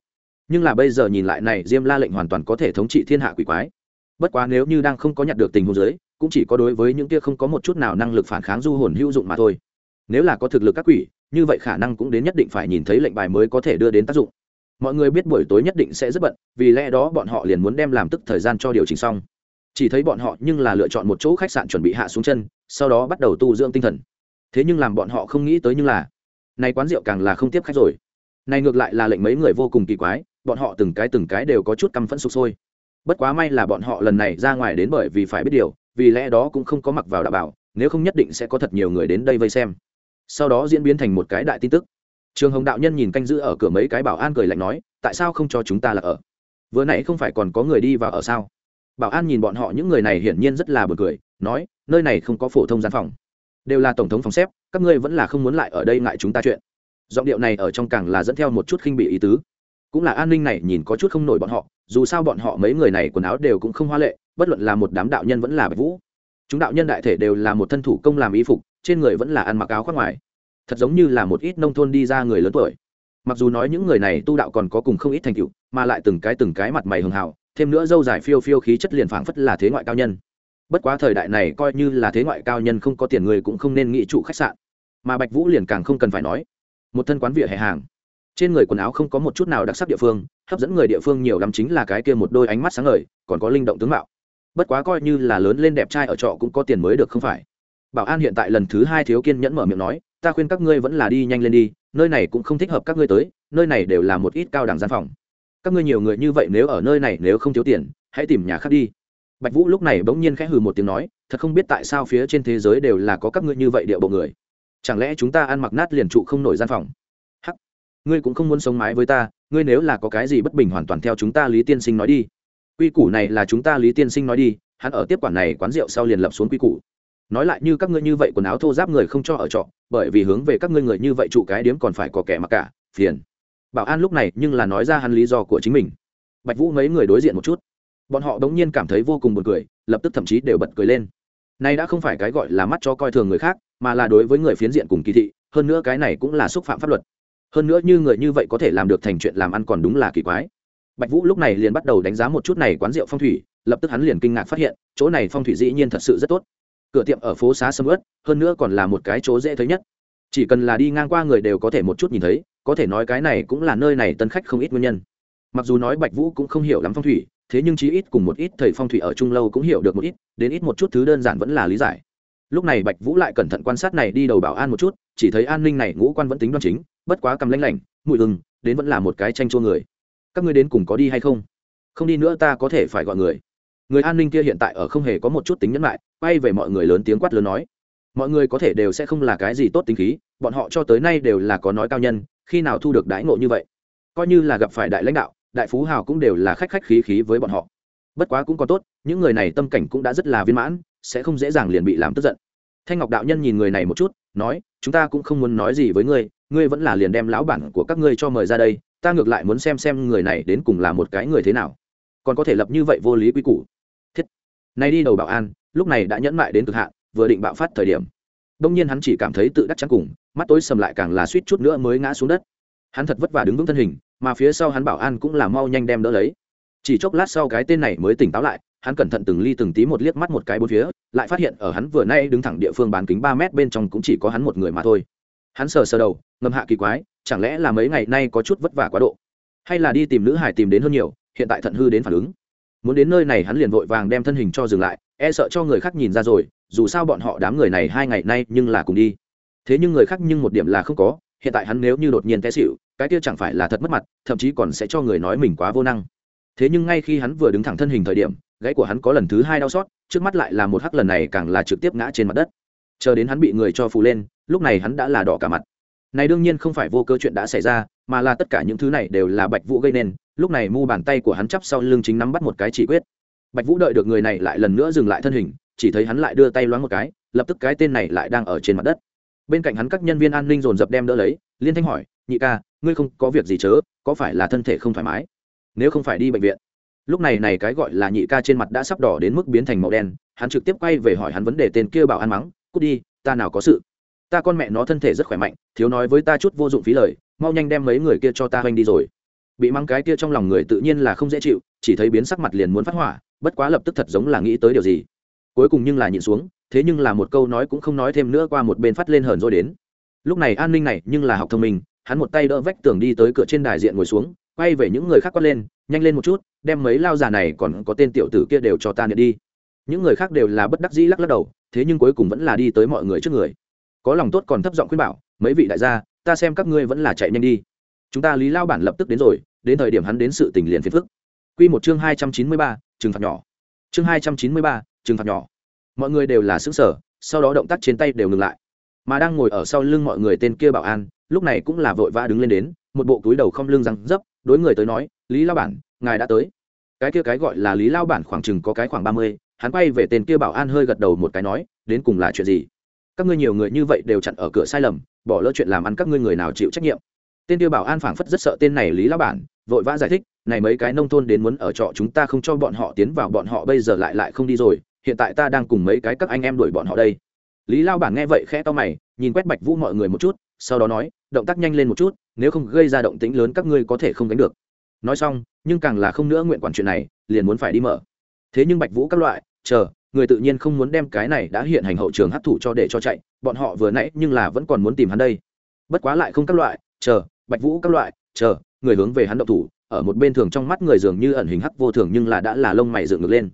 Nhưng là bây giờ nhìn lại này diêm la lệnh hoàn toàn có thể thống trị thiên hạ quỷ quái. Bất quá nếu như đang không có nhận được tình huống giới cũng chỉ có đối với những kia không có một chút nào năng lực phản kháng du hồn hữu dụng mà thôi. Nếu là có thực lực các quỷ, như vậy khả năng cũng đến nhất định phải nhìn thấy lệnh bài mới có thể đưa đến tác dụng. Mọi người biết buổi tối nhất định sẽ rất bận, vì lẽ đó bọn họ liền muốn đem làm tức thời gian cho điều chỉnh xong chỉ thấy bọn họ nhưng là lựa chọn một chỗ khách sạn chuẩn bị hạ xuống chân, sau đó bắt đầu tu dưỡng tinh thần. Thế nhưng làm bọn họ không nghĩ tới nhưng là, này quán rượu càng là không tiếp khách rồi. Này ngược lại là lệnh mấy người vô cùng kỳ quái, bọn họ từng cái từng cái đều có chút căm phẫn sụp sôi. Bất quá may là bọn họ lần này ra ngoài đến bởi vì phải biết điều, vì lẽ đó cũng không có mặc vào đạo bảo, nếu không nhất định sẽ có thật nhiều người đến đây vây xem. Sau đó diễn biến thành một cái đại tin tức. Trường hồng đạo nhân nhìn canh giữ ở cửa mấy cái bảo an cười lạnh nói, tại sao không cho chúng ta là ở? Vừa nãy không phải còn có người đi vào ở sao? Bảo an nhìn bọn họ những người này hiển nhiên rất là bực cười, nói, nơi này không có phổ thông gian phòng. Đều là tổng thống phòng xếp, các ngươi vẫn là không muốn lại ở đây ngại chúng ta chuyện. Giọng điệu này ở trong càng là dẫn theo một chút khinh bị ý tứ. Cũng là an ninh này nhìn có chút không nổi bọn họ, dù sao bọn họ mấy người này quần áo đều cũng không hoa lệ, bất luận là một đám đạo nhân vẫn là bạch vũ. Chúng đạo nhân đại thể đều là một thân thủ công làm y phục, trên người vẫn là ăn mặc áo khoác ngoài. Thật giống như là một ít nông thôn đi ra người lớn tuổi. Mặc dù nói những người này tu đạo còn có cùng không ít thành tựu, mà lại từng cái từng cái mặt mày hường hào thêm nữa dâu dài phiêu phiêu khí chất liền phảng phất là thế ngoại cao nhân. Bất quá thời đại này coi như là thế ngoại cao nhân không có tiền người cũng không nên nghĩ trụ khách sạn. Mà bạch vũ liền càng không cần phải nói. Một thân quán vỉa hè hàng. Trên người quần áo không có một chút nào đặc sắc địa phương, hấp dẫn người địa phương nhiều lắm chính là cái kia một đôi ánh mắt sáng ngời, còn có linh động tướng mạo. Bất quá coi như là lớn lên đẹp trai ở trọ cũng có tiền mới được không phải. Bảo an hiện tại lần thứ hai thiếu kiên nhẫn mở miệng nói, ta khuyên các ngươi vẫn là đi nhanh lên đi, nơi này cũng không thích hợp các ngươi tới, nơi này đều là một ít cao đẳng gian phòng các ngươi nhiều người như vậy nếu ở nơi này nếu không thiếu tiền, hãy tìm nhà khác đi. Bạch vũ lúc này bỗng nhiên khẽ hừ một tiếng nói, thật không biết tại sao phía trên thế giới đều là có các ngươi như vậy địa bộ người. Chẳng lẽ chúng ta ăn mặc nát liền trụ không nổi gian phòng? Hắc, ngươi cũng không muốn sống mái với ta, ngươi nếu là có cái gì bất bình hoàn toàn theo chúng ta lý tiên sinh nói đi. Quy củ này là chúng ta lý tiên sinh nói đi, hắn ở tiếp quản này quán rượu sau liền lập xuống quy củ. Nói lại như các ngươi như vậy quần áo thô giáp người không cho ở trọ, bởi vì hướng về các ngươi người như vậy trụ cái điếm còn phải có kẻ mặc cả, phiền bảo an lúc này nhưng là nói ra hắn lý do của chính mình. Bạch vũ mấy người đối diện một chút. Bọn họ đống nhiên cảm thấy vô cùng buồn cười, lập tức thậm chí đều bật cười lên. Nay đã không phải cái gọi là mắt cho coi thường người khác, mà là đối với người phiến diện cùng kỳ thị, hơn nữa cái này cũng là xúc phạm pháp luật. Hơn nữa như người như vậy có thể làm được thành chuyện làm ăn còn đúng là kỳ quái. Bạch vũ lúc này liền bắt đầu đánh giá một chút này quán rượu phong thủy, lập tức hắn liền kinh ngạc phát hiện, chỗ này phong thủy dĩ nhiên thật sự rất tốt. Cửa tiệm ở phố xá sầm ớt hơn nữa còn là một cái chỗ dễ thấy nhất chỉ cần là đi ngang qua người đều có thể một chút nhìn thấy, có thể nói cái này cũng là nơi này tân khách không ít nguyên nhân. Mặc dù nói bạch vũ cũng không hiểu lắm phong thủy, thế nhưng chí ít cùng một ít thầy phong thủy ở trung lâu cũng hiểu được một ít, đến ít một chút thứ đơn giản vẫn là lý giải. Lúc này bạch vũ lại cẩn thận quan sát này đi đầu bảo an một chút, chỉ thấy an ninh này ngũ quan vẫn tính đoan chính, bất quá cầm lanh lảnh, mùi gừng đến vẫn là một cái tranh chua người. Các ngươi đến cùng có đi hay không? Không đi nữa ta có thể phải gọi người. Người an ninh kia hiện tại ở không hề có một chút tính nhẫn lại quay về mọi người lớn tiếng quát lớn nói mọi người có thể đều sẽ không là cái gì tốt tính khí, bọn họ cho tới nay đều là có nói cao nhân, khi nào thu được đãi ngộ như vậy? Coi như là gặp phải đại lãnh đạo, đại phú hào cũng đều là khách khách khí khí với bọn họ. Bất quá cũng có tốt, những người này tâm cảnh cũng đã rất là viên mãn, sẽ không dễ dàng liền bị làm tức giận. Thanh ngọc đạo nhân nhìn người này một chút, nói, chúng ta cũng không muốn nói gì với ngươi ngươi vẫn là liền đem lão bản của các ngươi cho mời ra đây, ta ngược lại muốn xem xem người này đến cùng là một cái người thế nào. Còn có thể lập như vậy vô lý quy củ. Thiết. Nay đi đầu bảo an, lúc này đã nhẫn mại đến cực hạn vừa định bạo phát thời điểm. Đông nhiên hắn chỉ cảm thấy tự đắc chắn cùng, mắt tối sầm lại càng là suýt chút nữa mới ngã xuống đất. Hắn thật vất vả đứng vững thân hình, mà phía sau hắn bảo an cũng là mau nhanh đem đỡ lấy. Chỉ chốc lát sau cái tên này mới tỉnh táo lại, hắn cẩn thận từng ly từng tí một liếc mắt một cái bốn phía, lại phát hiện ở hắn vừa nay đứng thẳng địa phương bán kính ba mét bên trong cũng chỉ có hắn một người mà thôi. Hắn sờ sờ đầu, ngầm hạ kỳ quái, chẳng lẽ là mấy ngày nay có chút vất vả quá độ? Hay là đi tìm nữ hải tìm đến hơn nhiều, hiện tại thận hư đến phản ứng. Muốn đến nơi này hắn liền vội vàng đem thân hình cho dừng lại e sợ cho người khác nhìn ra rồi dù sao bọn họ đám người này hai ngày nay nhưng là cùng đi. Thế nhưng người khác nhưng một điểm là không có, hiện tại hắn nếu như đột nhiên té xịu cái kia chẳng phải là thật mất mặt, thậm chí còn sẽ cho người nói mình quá vô năng. Thế nhưng ngay khi hắn vừa đứng thẳng thân hình thời điểm gãy của hắn có lần thứ hai đau xót, trước mắt lại là một hắc lần này càng là trực tiếp ngã trên mặt đất. Chờ đến hắn bị người cho phù lên, lúc này hắn đã là đỏ cả mặt. Này đương nhiên không phải vô cơ chuyện đã xảy ra, mà là tất cả những thứ này đều là bạch vũ gây nên, lúc này mu bàn tay của hắn chắp sau lưng chính nắm bắt một cái chỉ quyết. Bạch vũ đợi được người này lại lần nữa dừng lại thân hình chỉ thấy hắn lại đưa tay loáng một cái, lập tức cái tên này lại đang ở trên mặt đất. Bên cạnh hắn các nhân viên an ninh dồn dập đem đỡ lấy, liên thanh hỏi, nhị ca, ngươi không có việc gì chớ, có phải là thân thể không thoải mái? Nếu không phải đi bệnh viện. Lúc này này cái gọi là nhị ca trên mặt đã sắp đỏ đến mức biến thành màu đen, hắn trực tiếp quay về hỏi hắn vấn đề tên kia bảo ăn mắng, cút đi, ta nào có sự. Ta con mẹ nó thân thể rất khỏe mạnh, thiếu nói với ta chút vô dụng phí lời, mau nhanh đem mấy người kia cho ta hoành đi rồi. Bị mắng cái kia trong lòng người tự nhiên là không dễ chịu, chỉ thấy biến sắc mặt liền muốn phát hỏa, bất quá lập tức thật giống là nghĩ tới điều gì cuối cùng nhưng là nhịn xuống, thế nhưng là một câu nói cũng không nói thêm nữa qua một bên phát lên hờn rồi đến. Lúc này an ninh này nhưng là học thông minh, hắn một tay đỡ vách tường đi tới cửa trên đài diện ngồi xuống, quay về những người khác quát lên, nhanh lên một chút, đem mấy lao già này còn có tên tiểu tử kia đều cho ta nhận đi. Những người khác đều là bất đắc dĩ lắc lắc đầu, thế nhưng cuối cùng vẫn là đi tới mọi người trước người. Có lòng tốt còn thấp giọng khuyên bảo, mấy vị đại gia, ta xem các ngươi vẫn là chạy nhanh đi. Chúng ta lý lao bản lập tức đến rồi, đến thời điểm hắn đến sự tình liền phiền phức. Quy một chương hai trăm chín mươi ba, trừng phạt nhỏ. Chương hai trăm chín mươi ba trừng phạt nhỏ. Mọi người đều là xứng sở sau đó động tác trên tay đều ngừng lại. Mà đang ngồi ở sau lưng mọi người tên kia bảo an, lúc này cũng là vội vã đứng lên đến, một bộ túi đầu không lưng răng dấp, đối người tới nói, lý lao bản, ngài đã tới. Cái kia cái gọi là lý lao bản khoảng chừng có cái khoảng ba mươi, hắn quay về tên kia bảo an hơi gật đầu một cái nói, đến cùng là chuyện gì? Các ngươi nhiều người như vậy đều chặn ở cửa sai lầm, bỏ lỡ chuyện làm ăn các ngươi người nào chịu trách nhiệm. Tên tiêu bảo an phảng phất rất sợ tên này lý lao bản, vội vã giải thích, này mấy cái nông thôn đến muốn ở trọ chúng ta không cho bọn họ tiến vào, bọn họ bây giờ lại lại không đi rồi hiện tại ta đang cùng mấy cái các anh em đuổi bọn họ đây. Lý lao bản nghe vậy khẽ to mày, nhìn quét bạch vũ mọi người một chút, sau đó nói, động tác nhanh lên một chút, nếu không gây ra động tĩnh lớn các ngươi có thể không đánh được. Nói xong, nhưng càng là không nữa nguyện quản chuyện này, liền muốn phải đi mở. Thế nhưng bạch vũ các loại, chờ, người tự nhiên không muốn đem cái này đã hiện hành hậu trường hấp thụ cho để cho chạy, bọn họ vừa nãy nhưng là vẫn còn muốn tìm hắn đây. Bất quá lại không các loại, chờ, bạch vũ các loại, chờ, người hướng về hắn động thủ, ở một bên thường trong mắt người dường như ẩn hình hắc vô thường nhưng là đã là lông mày dựng ngược lên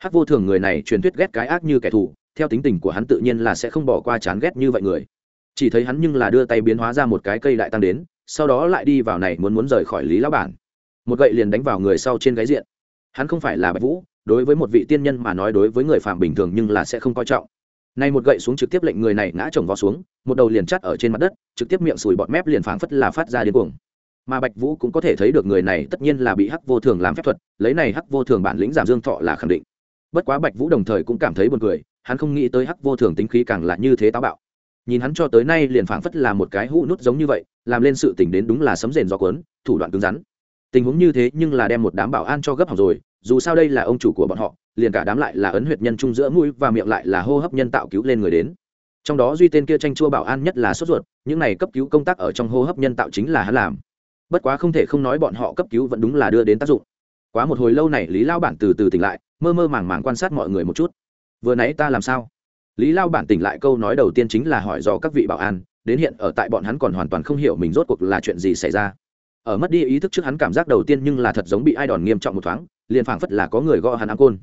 hắc vô thường người này truyền thuyết ghét cái ác như kẻ thù, theo tính tình của hắn tự nhiên là sẽ không bỏ qua chán ghét như vậy người. Chỉ thấy hắn nhưng là đưa tay biến hóa ra một cái cây đại tăng đến, sau đó lại đi vào này muốn muốn rời khỏi lý lão bản. Một gậy liền đánh vào người sau trên gáy diện. Hắn không phải là bạch vũ, đối với một vị tiên nhân mà nói đối với người phạm bình thường nhưng là sẽ không coi trọng. Nay một gậy xuống trực tiếp lệnh người này ngã chồng vào xuống, một đầu liền chắt ở trên mặt đất, trực tiếp miệng sùi bọt mép liền phảng phất là phát ra điên cuồng. Mà bạch vũ cũng có thể thấy được người này tất nhiên là bị hắc vô thường làm phép thuật, lấy này hắc vô thường bản lĩnh giảm dương thọ là khẳng định bất quá bạch vũ đồng thời cũng cảm thấy buồn cười, hắn không nghĩ tới hắc vô thường tính khí càng là như thế táo bạo. Nhìn hắn cho tới nay liền phảng phất là một cái hũ nút giống như vậy, làm lên sự tình đến đúng là sấm rền do cuốn, thủ đoạn cứng rắn. Tình huống như thế nhưng là đem một đám bảo an cho gấp học rồi, dù sao đây là ông chủ của bọn họ, liền cả đám lại là ấn huyệt nhân trung giữa mũi và miệng lại là hô hấp nhân tạo cứu lên người đến. Trong đó duy tên kia tranh chua bảo an nhất là sốt ruột, những này cấp cứu công tác ở trong hô hấp nhân tạo chính là hắn làm. Bất quá không thể không nói bọn họ cấp cứu vẫn đúng là đưa đến tác dụng. Quá một hồi lâu này lý lao bản từ từ tỉnh lại mơ mơ màng màng quan sát mọi người một chút. Vừa nãy ta làm sao? Lý lao bản tỉnh lại câu nói đầu tiên chính là hỏi do các vị bảo an, đến hiện ở tại bọn hắn còn hoàn toàn không hiểu mình rốt cuộc là chuyện gì xảy ra. Ở mất đi ý thức trước hắn cảm giác đầu tiên nhưng là thật giống bị ai đòn nghiêm trọng một thoáng, liền phảng phất là có người gõ hắn ám côn.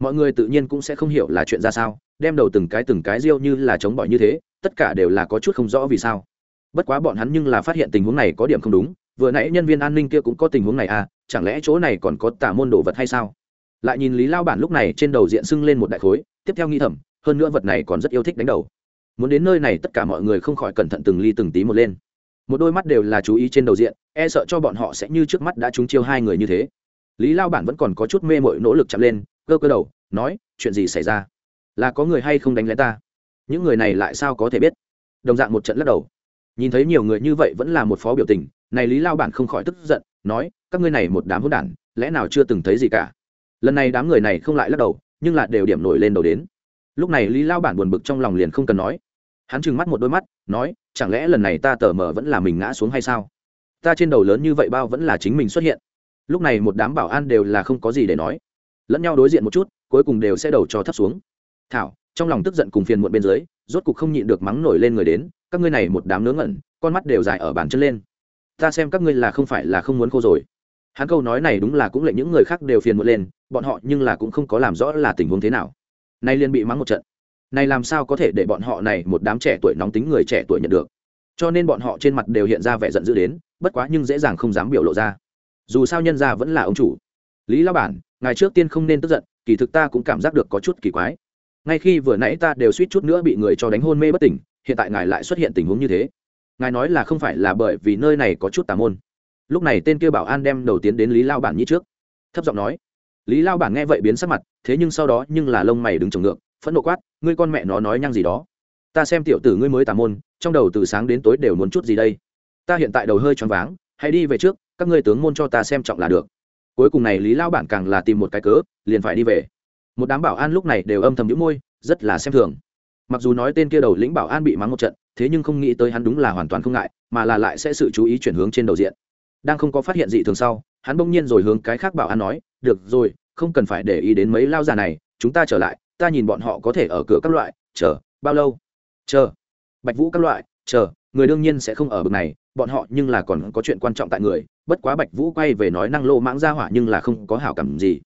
Mọi người tự nhiên cũng sẽ không hiểu là chuyện ra sao, đem đầu từng cái từng cái riêu như là chống bỏi như thế, tất cả đều là có chút không rõ vì sao. Bất quá bọn hắn nhưng là phát hiện tình huống này có điểm không đúng, vừa nãy nhân viên an ninh kia cũng có tình huống này à chẳng lẽ chỗ này còn có tả môn đồ vật hay sao? Lại nhìn lý lao bản lúc này trên đầu diện sưng lên một đại khối tiếp theo nghĩ thầm, hơn nữa vật này còn rất yêu thích đánh đầu. Muốn đến nơi này tất cả mọi người không khỏi cẩn thận từng ly từng tí một lên. Một đôi mắt đều là chú ý trên đầu diện e sợ cho bọn họ sẽ như trước mắt đã trúng chiêu hai người như thế. Lý lao bản vẫn còn có chút mê mội nỗ lực chạm lên cơ cơ đầu nói chuyện gì xảy ra? Là có người hay không đánh lén ta? Những người này lại sao có thể biết? Đồng dạng một trận lắc đầu. Nhìn thấy nhiều người như vậy vẫn là một phó biểu tình này lý lao bản không khỏi tức giận nói các ngươi này một đám hỗn đản lẽ nào chưa từng thấy gì cả? Lần này đám người này không lại lắc đầu, nhưng là đều điểm nổi lên đầu đến. Lúc này lý lao bản buồn bực trong lòng liền không cần nói. Hắn trừng mắt một đôi mắt, nói, chẳng lẽ lần này ta tờ mờ vẫn là mình ngã xuống hay sao? Ta trên đầu lớn như vậy bao vẫn là chính mình xuất hiện. Lúc này một đám bảo an đều là không có gì để nói. Lẫn nhau đối diện một chút, cuối cùng đều sẽ đầu cho thấp xuống. Thảo, trong lòng tức giận cùng phiền muộn bên dưới, rốt cục không nhịn được mắng nổi lên người đến, các ngươi này một đám nướng ngẩn, con mắt đều dài ở bàn chân lên. Ta xem các ngươi là không phải là không muốn khô rồi. Hắn câu nói này đúng là cũng lệnh những người khác đều phiền muộn lên bọn họ nhưng là cũng không có làm rõ là tình huống thế nào. Nay liên bị mắng một trận. Này làm sao có thể để bọn họ này một đám trẻ tuổi nóng tính người trẻ tuổi nhận được? Cho nên bọn họ trên mặt đều hiện ra vẻ giận dữ đến, bất quá nhưng dễ dàng không dám biểu lộ ra. Dù sao nhân ra vẫn là ông chủ. Lý lao bản ngày trước tiên không nên tức giận, kỳ thực ta cũng cảm giác được có chút kỳ quái. Ngay khi vừa nãy ta đều suýt chút nữa bị người cho đánh hôn mê bất tỉnh, hiện tại ngài lại xuất hiện tình huống như thế. Ngài nói là không phải là bởi vì nơi này có chút tà môn. Lúc này tên kia bảo an đem đầu tiến đến lý lao bản như trước. Thấp giọng nói lý lao bản nghe vậy biến sắc mặt, thế nhưng sau đó nhưng là lông mày đứng trồng ngược, phẫn nộ quát, ngươi con mẹ nó nói nhăng gì đó? Ta xem tiểu tử ngươi mới tà môn, trong đầu từ sáng đến tối đều muốn chút gì đây? Ta hiện tại đầu hơi choáng váng, hãy đi về trước, các ngươi tướng môn cho ta xem trọng là được. Cuối cùng này lý lao bản càng là tìm một cái cớ, liền phải đi về. Một đám bảo an lúc này đều âm thầm nhũ môi, rất là xem thường. Mặc dù nói tên kia đầu lĩnh bảo an bị mắng một trận, thế nhưng không nghĩ tới hắn đúng là hoàn toàn không ngại, mà là lại sẽ sự chú ý chuyển hướng trên đầu diện. Đang không có phát hiện gì thường sau, hắn bỗng nhiên rồi hướng cái khác bảo an nói được rồi, không cần phải để ý đến mấy lao già này, chúng ta trở lại, ta nhìn bọn họ có thể ở cửa các loại, chờ, bao lâu? Chờ. Bạch vũ các loại, chờ, người đương nhiên sẽ không ở bực này, bọn họ nhưng là còn có chuyện quan trọng tại người, bất quá bạch vũ quay về nói năng lô mãng ra hỏa nhưng là không có hảo cảm gì.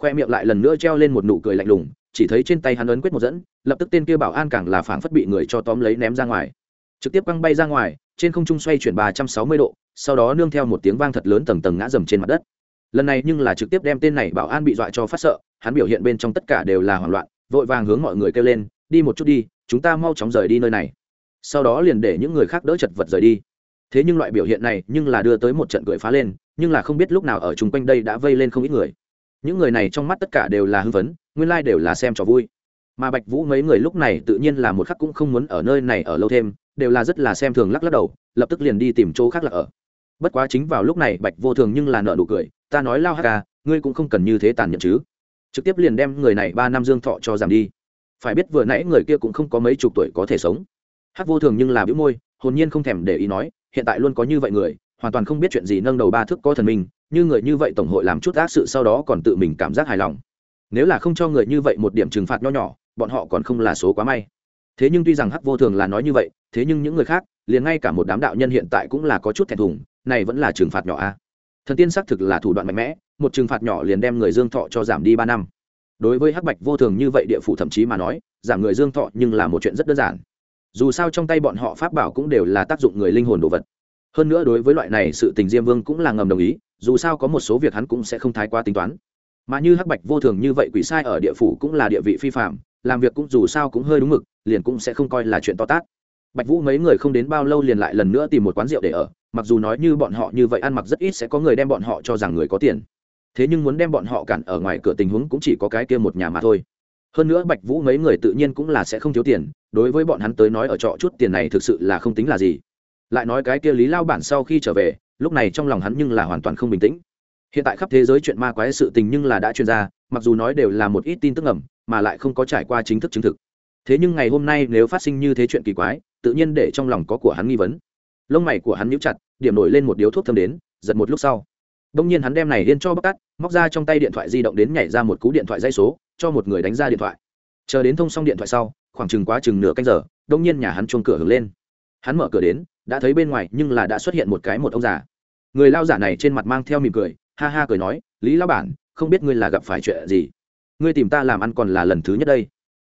Khoe miệng lại lần nữa treo lên một nụ cười lạnh lùng, chỉ thấy trên tay hắn ấn quyết một dẫn, lập tức tên kia bảo an càng là phảng phất bị người cho tóm lấy ném ra ngoài. Trực tiếp quăng bay ra ngoài, trên không trung xoay chuyển ba trăm sáu mươi độ, sau đó nương theo một tiếng vang thật lớn tầng tầng ngã dầm trên mặt đất lần này nhưng là trực tiếp đem tên này bảo an bị dọa cho phát sợ, hắn biểu hiện bên trong tất cả đều là hoảng loạn, vội vàng hướng mọi người kêu lên, đi một chút đi, chúng ta mau chóng rời đi nơi này. Sau đó liền để những người khác đỡ chật vật rời đi. Thế nhưng loại biểu hiện này nhưng là đưa tới một trận cười phá lên, nhưng là không biết lúc nào ở chung quanh đây đã vây lên không ít người. Những người này trong mắt tất cả đều là hưng phấn, nguyên lai、like、đều là xem trò vui. Mà bạch vũ mấy người lúc này tự nhiên là một khắc cũng không muốn ở nơi này ở lâu thêm, đều là rất là xem thường lắc lắc đầu, lập tức liền đi tìm chỗ khác là ở bất quá chính vào lúc này bạch vô thường nhưng là nợ nụ cười, ta nói lao hk à, ngươi cũng không cần như thế tàn nhẫn chứ. Trực tiếp liền đem người này ba năm dương thọ cho giảm đi. Phải biết vừa nãy người kia cũng không có mấy chục tuổi có thể sống. Hát vô thường nhưng là bĩu môi, hồn nhiên không thèm để ý nói, hiện tại luôn có như vậy người, hoàn toàn không biết chuyện gì nâng đầu ba thước có thần minh như người như vậy tổng hội làm chút ác sự sau đó còn tự mình cảm giác hài lòng. Nếu là không cho người như vậy một điểm trừng phạt nho nhỏ, bọn họ còn không là số quá may. Thế nhưng tuy rằng hắc vô thường là nói như vậy, thế nhưng những người khác, liền ngay cả một đám đạo nhân hiện tại cũng là có chút thẹn thùng này vẫn là trừng phạt nhỏ a. Thần tiên xác thực là thủ đoạn mạnh mẽ, một trừng phạt nhỏ liền đem người dương thọ cho giảm đi ba năm. Đối với hắc bạch vô thường như vậy địa phủ thậm chí mà nói, giảm người dương thọ nhưng là một chuyện rất đơn giản. Dù sao trong tay bọn họ pháp bảo cũng đều là tác dụng người linh hồn đồ vật. Hơn nữa đối với loại này sự tình diêm vương cũng là ngầm đồng ý, dù sao có một số việc hắn cũng sẽ không thái quá tính toán. Mà như hắc bạch vô thường như vậy quỷ sai ở địa phủ cũng là địa vị phi phạm làm việc cũng dù sao cũng hơi đúng mực, liền cũng sẽ không coi là chuyện to tát bạch vũ mấy người không đến bao lâu liền lại lần nữa tìm một quán rượu để ở mặc dù nói như bọn họ như vậy ăn mặc rất ít sẽ có người đem bọn họ cho rằng người có tiền. Thế nhưng muốn đem bọn họ cản ở ngoài cửa tình huống cũng chỉ có cái kia một nhà mà thôi. Hơn nữa bạch vũ mấy người tự nhiên cũng là sẽ không thiếu tiền đối với bọn hắn tới nói ở trọ chút tiền này thực sự là không tính là gì. Lại nói cái kia lý lao bản sau khi trở về lúc này trong lòng hắn nhưng là hoàn toàn không bình tĩnh. Hiện tại khắp thế giới chuyện ma quái sự tình nhưng là đã truyền ra mặc dù nói đều là một ít tin tức ngầm, mà lại không có trải qua chính thức chứng thực. Thế nhưng ngày hôm nay nếu phát sinh như thế chuyện kỳ quái tự nhiên để trong lòng có của hắn nghi vấn. Lông mày của hắn nhíu chặt, điểm nổi lên một điếu thuốc thơm đến, giật một lúc sau. Đông nhiên hắn đem này liên cho bóc tắt móc ra trong tay điện thoại di động đến nhảy ra một cú điện thoại dây số, cho một người đánh ra điện thoại. Chờ đến thông xong điện thoại sau, khoảng chừng quá chừng nửa canh giờ, đông nhiên nhà hắn chuông cửa hướng lên. Hắn mở cửa đến, đã thấy bên ngoài nhưng là đã xuất hiện một cái một ông già. Người lao giả này trên mặt mang theo mỉm cười, ha ha cười nói, lý lao bản, không biết ngươi là gặp phải chuyện gì? Ngươi tìm ta làm ăn còn là lần thứ nhất đây.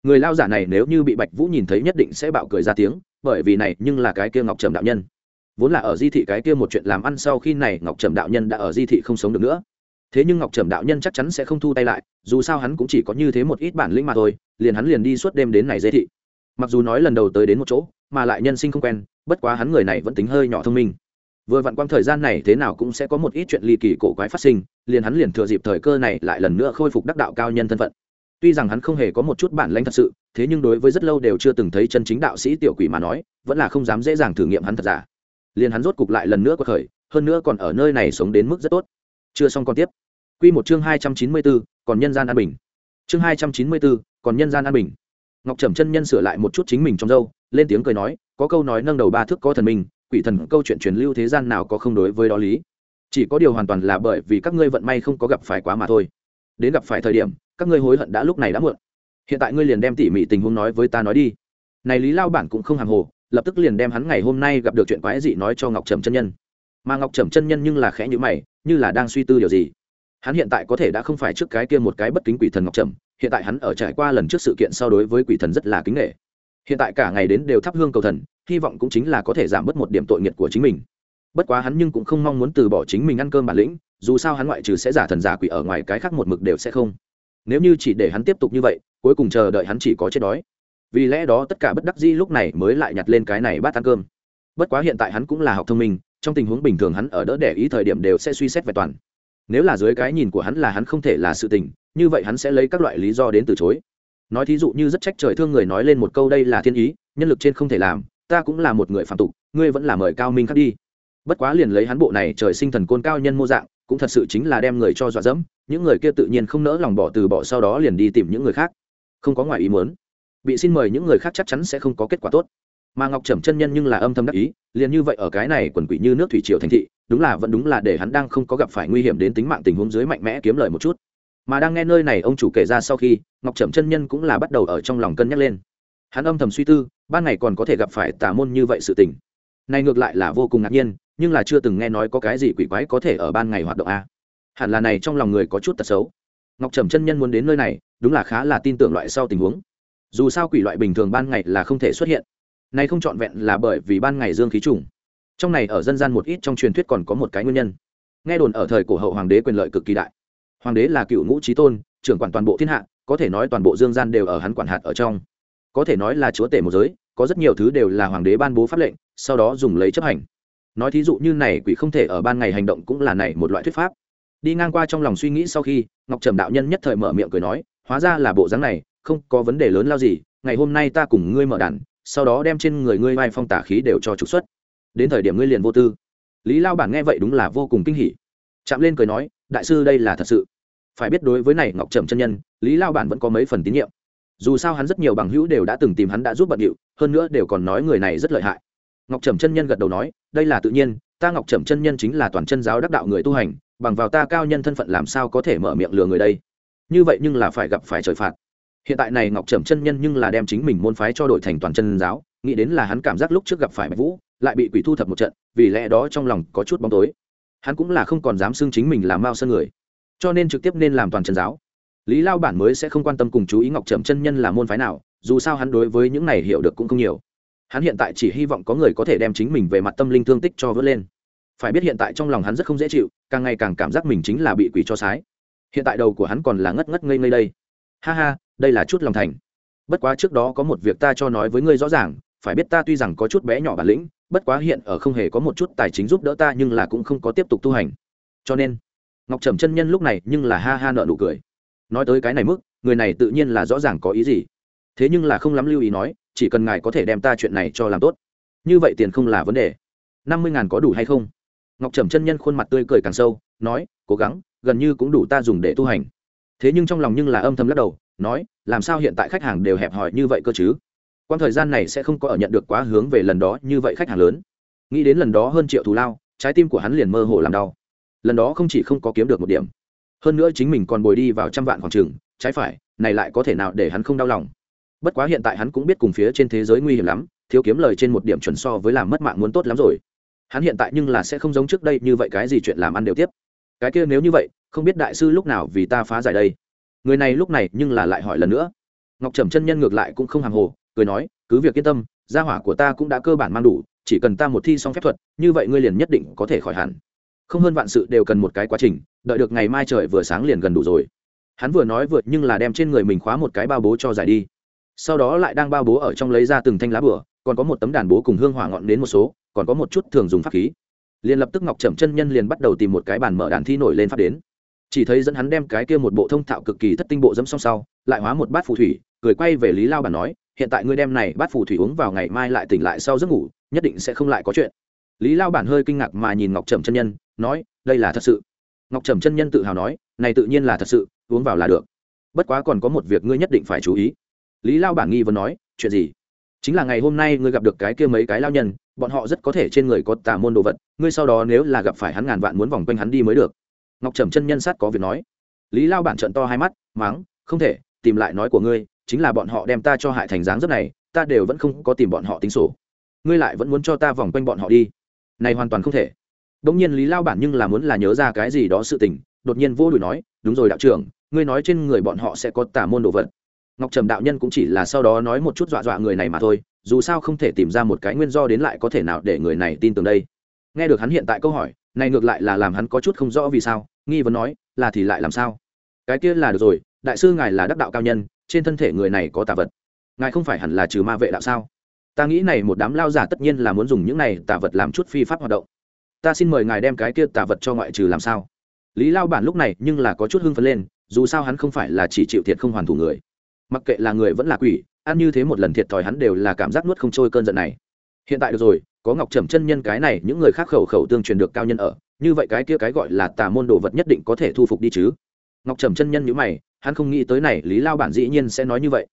Người lao giả này nếu như bị bạch vũ nhìn thấy nhất định sẽ bạo cười ra tiếng bởi vì này nhưng là cái kia ngọc trầm đạo nhân. Vốn là ở di thị cái kia một chuyện làm ăn sau khi này ngọc trầm đạo nhân đã ở di thị không sống được nữa. Thế nhưng ngọc trầm đạo nhân chắc chắn sẽ không thu tay lại, dù sao hắn cũng chỉ có như thế một ít bản lĩnh mà thôi, liền hắn liền đi suốt đêm đến này dễ thị. Mặc dù nói lần đầu tới đến một chỗ, mà lại nhân sinh không quen, bất quá hắn người này vẫn tính hơi nhỏ thông minh. Vừa vặn quang thời gian này thế nào cũng sẽ có một ít chuyện ly kỳ cổ quái phát sinh, liền hắn liền thừa dịp thời cơ này lại lần nữa khôi phục đắc đạo cao nhân thân phận tuy rằng hắn không hề có một chút bản lãnh thật sự, thế nhưng đối với rất lâu đều chưa từng thấy chân chính đạo sĩ tiểu quỷ mà nói, vẫn là không dám dễ dàng thử nghiệm hắn thật giả. Liền hắn rốt cục lại lần nữa có khởi, hơn nữa còn ở nơi này sống đến mức rất tốt. Chưa xong còn tiếp. Q một chương hai trăm chín mươi bốn, còn nhân gian an bình. Chương hai trăm chín mươi bốn, còn nhân gian an bình. Ngọc trầm chân nhân sửa lại một chút chính mình trong dâu, lên tiếng cười nói, có câu nói nâng đầu ba thước có thần minh, quỷ thần câu chuyện truyền lưu thế gian nào có không đối với đó lý. Chỉ có điều hoàn toàn là bởi vì các ngươi vận may không có gặp phải quá mà thôi đến gặp phải thời điểm, các ngươi hối hận đã lúc này đã muộn. Hiện tại ngươi liền đem tỉ mỉ tình huống nói với ta nói đi. Này lý lao bản cũng không hàng hồ, lập tức liền đem hắn ngày hôm nay gặp được chuyện quái dị nói cho ngọc trầm chân nhân. Mà ngọc trầm chân nhân nhưng là khẽ nhữ mày, như là đang suy tư điều gì. Hắn hiện tại có thể đã không phải trước cái kia một cái bất kính quỷ thần ngọc trầm, hiện tại hắn ở trải qua lần trước sự kiện so đối với quỷ thần rất là kính nghệ hiện tại cả ngày đến đều thắp hương cầu thần, hy vọng cũng chính là có thể giảm bớt một điểm tội nghiệt của chính mình. Bất quá hắn nhưng cũng không mong muốn từ bỏ chính mình ăn cơm bản lĩnh dù sao hắn ngoại trừ sẽ giả thần giả quỷ ở ngoài cái khác một mực đều sẽ không. Nếu như chỉ để hắn tiếp tục như vậy, cuối cùng chờ đợi hắn chỉ có chết đói. Vì lẽ đó tất cả bất đắc dĩ lúc này mới lại nhặt lên cái này bát ăn cơm. Bất quá hiện tại hắn cũng là học thông minh, trong tình huống bình thường hắn ở đỡ để ý thời điểm đều sẽ suy xét về toàn. Nếu là dưới cái nhìn của hắn là hắn không thể là sự tình, như vậy hắn sẽ lấy các loại lý do đến từ chối. Nói thí dụ như rất trách trời thương người nói lên một câu đây là thiên ý, nhân lực trên không thể làm, ta cũng là một người phạm tục, ngươi vẫn là mời cao minh khác đi. Bất quá liền lấy hắn bộ này trời sinh thần côn cao nhân mô dạng cũng thật sự chính là đem người cho dọa dẫm, những người kia tự nhiên không nỡ lòng bỏ từ bỏ sau đó liền đi tìm những người khác. Không có ngoài ý muốn. Bị xin mời những người khác chắc chắn sẽ không có kết quả tốt. Mà ngọc trầm chân nhân nhưng là âm thầm đắc ý, liền như vậy ở cái này quần quỷ như nước thủy triều thành thị, đúng là vẫn đúng là để hắn đang không có gặp phải nguy hiểm đến tính mạng tình huống dưới mạnh mẽ kiếm lời một chút. Mà đang nghe nơi này ông chủ kể ra sau khi, ngọc trầm chân nhân cũng là bắt đầu ở trong lòng cân nhắc lên. Hắn âm thầm suy tư, ban ngày còn có thể gặp phải tà môn như vậy sự tình. Này ngược lại là vô cùng ngạc nhiên nhưng là chưa từng nghe nói có cái gì quỷ quái có thể ở ban ngày hoạt động a. Hẳn là này trong lòng người có chút tật xấu. Ngọc trầm chân nhân muốn đến nơi này, đúng là khá là tin tưởng loại sau tình huống. Dù sao quỷ loại bình thường ban ngày là không thể xuất hiện. Này không trọn vẹn là bởi vì ban ngày dương khí trùng. Trong này ở dân gian một ít trong truyền thuyết còn có một cái nguyên nhân. Nghe đồn ở thời cổ hậu hoàng đế quyền lợi cực kỳ đại. Hoàng đế là cựu ngũ trí tôn, trưởng quản toàn bộ thiên hạ, có thể nói toàn bộ dương gian đều ở hắn quản hạt ở trong. Có thể nói là chúa tể một giới, có rất nhiều thứ đều là hoàng đế ban bố pháp lệnh, sau đó dùng lấy chấp hành nói thí dụ như này quỷ không thể ở ban ngày hành động cũng là này một loại thuyết pháp. Đi ngang qua trong lòng suy nghĩ sau khi, ngọc trầm đạo nhân nhất thời mở miệng cười nói, hóa ra là bộ dáng này, không có vấn đề lớn lao gì, ngày hôm nay ta cùng ngươi mở đàn, sau đó đem trên người ngươi vai phong tả khí đều cho trục xuất. Đến thời điểm ngươi liền vô tư. Lý lao bản nghe vậy đúng là vô cùng kinh hỉ. Chạm lên cười nói, đại sư đây là thật sự. Phải biết đối với này ngọc trầm chân nhân, lý lao bản vẫn có mấy phần tín nhiệm. Dù sao hắn rất nhiều bằng hữu đều đã từng tìm hắn đã giúp bận điệu, hơn nữa đều còn nói người này rất lợi hại ngọc trầm chân nhân gật đầu nói, đây là tự nhiên, ta ngọc trầm chân nhân chính là toàn chân giáo đắc đạo người tu hành, bằng vào ta cao nhân thân phận làm sao có thể mở miệng lừa người đây? Như vậy nhưng là phải gặp phải trời phạt. Hiện tại này ngọc trầm chân nhân nhưng là đem chính mình môn phái cho đổi thành toàn chân giáo, nghĩ đến là hắn cảm giác lúc trước gặp phải bạch vũ, lại bị quỷ thu thập một trận, vì lẽ đó trong lòng có chút bóng tối. Hắn cũng là không còn dám xưng chính mình là mao sơn người, cho nên trực tiếp nên làm toàn chân giáo. Lý lao bản mới sẽ không quan tâm cùng chú ý ngọc trầm chân nhân là môn phái nào, dù sao hắn đối với những này hiểu được cũng không nhiều hắn hiện tại chỉ hy vọng có người có thể đem chính mình về mặt tâm linh thương tích cho vớt lên. Phải biết hiện tại trong lòng hắn rất không dễ chịu, càng ngày càng cảm giác mình chính là bị quỷ cho sái. Hiện tại đầu của hắn còn là ngất ngất ngây ngây đây. Ha ha, đây là chút lòng thành. Bất quá trước đó có một việc ta cho nói với ngươi rõ ràng, phải biết ta tuy rằng có chút bé nhỏ bản lĩnh, bất quá hiện ở không hề có một chút tài chính giúp đỡ ta nhưng là cũng không có tiếp tục tu hành. Cho nên, ngọc trầm chân nhân lúc này nhưng là ha ha nợ nụ cười. Nói tới cái này mức, người này tự nhiên là rõ ràng có ý gì. Thế nhưng là không lắm lưu ý nói chỉ cần ngài có thể đem ta chuyện này cho làm tốt. Như vậy tiền không là vấn đề. Năm mươi ngàn có đủ hay không? Ngọc trầm chân nhân khuôn mặt tươi cười càng sâu, nói, cố gắng, gần như cũng đủ ta dùng để tu hành. Thế nhưng trong lòng nhưng là âm thầm lắc đầu, nói, làm sao hiện tại khách hàng đều hẹp hòi như vậy cơ chứ? Quan thời gian này sẽ không có ở nhận được quá hướng về lần đó như vậy khách hàng lớn. Nghĩ đến lần đó hơn triệu thù lao, trái tim của hắn liền mơ hồ làm đau. Lần đó không chỉ không có kiếm được một điểm, hơn nữa chính mình còn bồi đi vào trăm vạn khoảng trường, trái phải, này lại có thể nào để hắn không đau lòng? Bất quá hiện tại hắn cũng biết cùng phía trên thế giới nguy hiểm lắm, thiếu kiếm lời trên một điểm chuẩn so với làm mất mạng muốn tốt lắm rồi. Hắn hiện tại nhưng là sẽ không giống trước đây như vậy cái gì chuyện làm ăn đều tiếp. Cái kia nếu như vậy, không biết đại sư lúc nào vì ta phá giải đây. Người này lúc này nhưng là lại hỏi lần nữa. Ngọc trầm chân nhân ngược lại cũng không hàng hồ, cười nói, cứ việc yên tâm, gia hỏa của ta cũng đã cơ bản mang đủ, chỉ cần ta một thi xong phép thuật, như vậy ngươi liền nhất định có thể khỏi hẳn. Không hơn vạn sự đều cần một cái quá trình, đợi được ngày mai trời vừa sáng liền gần đủ rồi. Hắn vừa nói vượt nhưng là đem trên người mình khóa một cái bao bố cho giải đi sau đó lại đang bao bố ở trong lấy ra từng thanh lá bửa còn có một tấm đàn bố cùng hương hỏa ngọn đến một số, còn có một chút thường dùng pháp khí. Liền lập tức ngọc trầm chân nhân liền bắt đầu tìm một cái bàn mở đàn thi nổi lên pháp đến. Chỉ thấy dẫn hắn đem cái kia một bộ thông thạo cực kỳ thất tinh bộ dẫm song sau, lại hóa một bát phù thủy, cười quay về lý lao bản nói, hiện tại ngươi đem này bát phù thủy uống vào ngày mai lại tỉnh lại sau giấc ngủ, nhất định sẽ không lại có chuyện. Lý lao bản hơi kinh ngạc mà nhìn ngọc trầm chân nhân, nói, đây là thật sự. Ngọc trầm chân nhân tự hào nói, này tự nhiên là thật sự, uống vào là được. Bất quá còn có một việc ngươi nhất định phải chú ý lý lao bản nghi vấn nói, chuyện gì? Chính là ngày hôm nay ngươi gặp được cái kia mấy cái lao nhân, bọn họ rất có thể trên người có tà môn đồ vật, ngươi sau đó nếu là gặp phải hắn ngàn vạn muốn vòng quanh hắn đi mới được. Ngọc trầm chân nhân sát có việc nói. Lý lao bản trận to hai mắt, máng, không thể, tìm lại nói của ngươi, chính là bọn họ đem ta cho hại thành dáng rất này, ta đều vẫn không có tìm bọn họ tính sổ. Ngươi lại vẫn muốn cho ta vòng quanh bọn họ đi. Này hoàn toàn không thể. Đông nhiên lý lao bản nhưng là muốn là nhớ ra cái gì đó sự tình, đột nhiên vô đùi nói, đúng rồi đạo trưởng, ngươi nói trên người bọn họ sẽ có tà môn đồ vật ngọc trầm đạo nhân cũng chỉ là sau đó nói một chút dọa dọa người này mà thôi, dù sao không thể tìm ra một cái nguyên do đến lại có thể nào để người này tin tưởng đây. Nghe được hắn hiện tại câu hỏi, này ngược lại là làm hắn có chút không rõ vì sao, nghi vấn nói, là thì lại làm sao? Cái kia là được rồi, đại sư ngài là đắc đạo cao nhân, trên thân thể người này có tà vật. Ngài không phải hẳn là trừ ma vệ đạo sao? Ta nghĩ này một đám lao giả tất nhiên là muốn dùng những này tà vật làm chút phi pháp hoạt động. Ta xin mời ngài đem cái kia tà vật cho ngoại trừ làm sao? Lý lao bản lúc này nhưng là có chút hưng phấn lên, dù sao hắn không phải là chỉ chịu thiệt không hoàn thủ người mặc kệ là người vẫn là quỷ, ăn như thế một lần thiệt thòi hắn đều là cảm giác nuốt không trôi cơn giận này. Hiện tại được rồi, có ngọc trầm chân nhân cái này, những người khác khẩu khẩu tương truyền được cao nhân ở, như vậy cái kia cái gọi là tà môn đồ vật nhất định có thể thu phục đi chứ. Ngọc trầm chân nhân nhữ mày, hắn không nghĩ tới này, lý lao bản dĩ nhiên sẽ nói như vậy.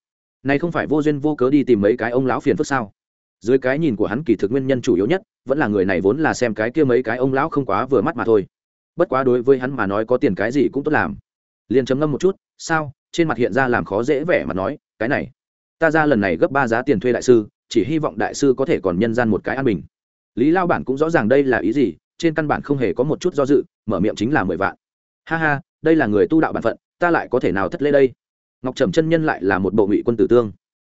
Này không phải vô duyên vô cớ đi tìm mấy cái ông lão phiền phức sao? Dưới cái nhìn của hắn kỳ thực nguyên nhân chủ yếu nhất, vẫn là người này vốn là xem cái kia mấy cái ông lão không quá vừa mắt mà thôi. Bất quá đối với hắn mà nói có tiền cái gì cũng tốt làm. Liền chấm ngâm một chút, sao? Trên mặt hiện ra làm khó dễ vẻ mà nói, cái này, ta ra lần này gấp ba giá tiền thuê đại sư, chỉ hy vọng đại sư có thể còn nhân gian một cái an bình. Lý lao bản cũng rõ ràng đây là ý gì, trên căn bản không hề có một chút do dự, mở miệng chính là mười vạn. Ha ha, đây là người tu đạo bản phận, ta lại có thể nào thất lễ đây? Ngọc trầm chân nhân lại là một bộ ngụy quân tử tương.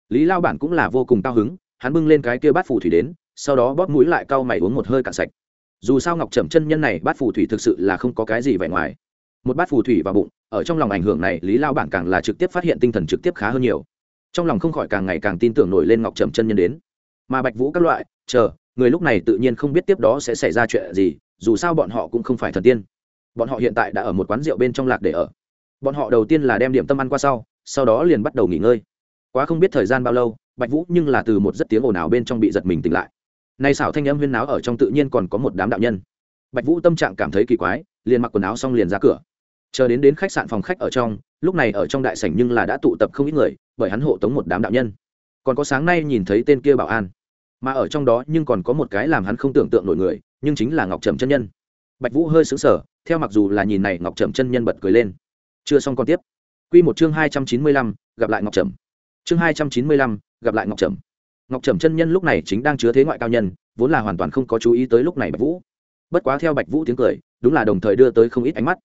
Lý lao bản cũng là vô cùng cao hứng, hắn bưng lên cái kia bát phù thủy đến, sau đó bóp mũi lại cau mày uống một hơi cạn sạch. Dù sao ngọc trầm chân nhân này bát phù thủy thực sự là không có cái gì vẻ ngoài một bát phù thủy vào bụng, ở trong lòng ảnh hưởng này, lý lao bản càng là trực tiếp phát hiện tinh thần trực tiếp khá hơn nhiều. Trong lòng không khỏi càng ngày càng tin tưởng nổi lên ngọc trầm chân nhân đến. Mà bạch vũ các loại, chờ, người lúc này tự nhiên không biết tiếp đó sẽ xảy ra chuyện gì, dù sao bọn họ cũng không phải thần tiên. Bọn họ hiện tại đã ở một quán rượu bên trong lạc để ở. Bọn họ đầu tiên là đem điểm tâm ăn qua sau sau đó liền bắt đầu nghỉ ngơi. Quá không biết thời gian bao lâu, bạch vũ nhưng là từ một rất tiếng ồn ào bên trong bị giật mình tỉnh lại. Nay xảo thanh âm huyên náo ở trong tự nhiên còn có một đám đạo nhân. Bạch vũ tâm trạng cảm thấy kỳ quái, liền mặc quần áo xong liền ra cửa chờ đến đến khách sạn phòng khách ở trong, lúc này ở trong đại sảnh nhưng là đã tụ tập không ít người, bởi hắn hộ tống một đám đạo nhân. Còn có sáng nay nhìn thấy tên kia bảo an. Mà ở trong đó nhưng còn có một cái làm hắn không tưởng tượng nổi người, nhưng chính là ngọc trầm chân nhân. Bạch vũ hơi xứng sở theo mặc dù là nhìn này ngọc trầm chân nhân bật cười lên. Chưa xong còn tiếp. Q một chương hai trăm chín mươi lăm, gặp lại ngọc trầm. Chương hai trăm chín mươi lăm, gặp lại ngọc trầm. Ngọc trầm chân nhân lúc này chính đang chứa thế ngoại cao nhân, vốn là hoàn toàn không có chú ý tới lúc này bạch vũ. Bất quá theo bạch vũ tiếng cười, đúng là đồng thời đưa tới không ít ánh mắt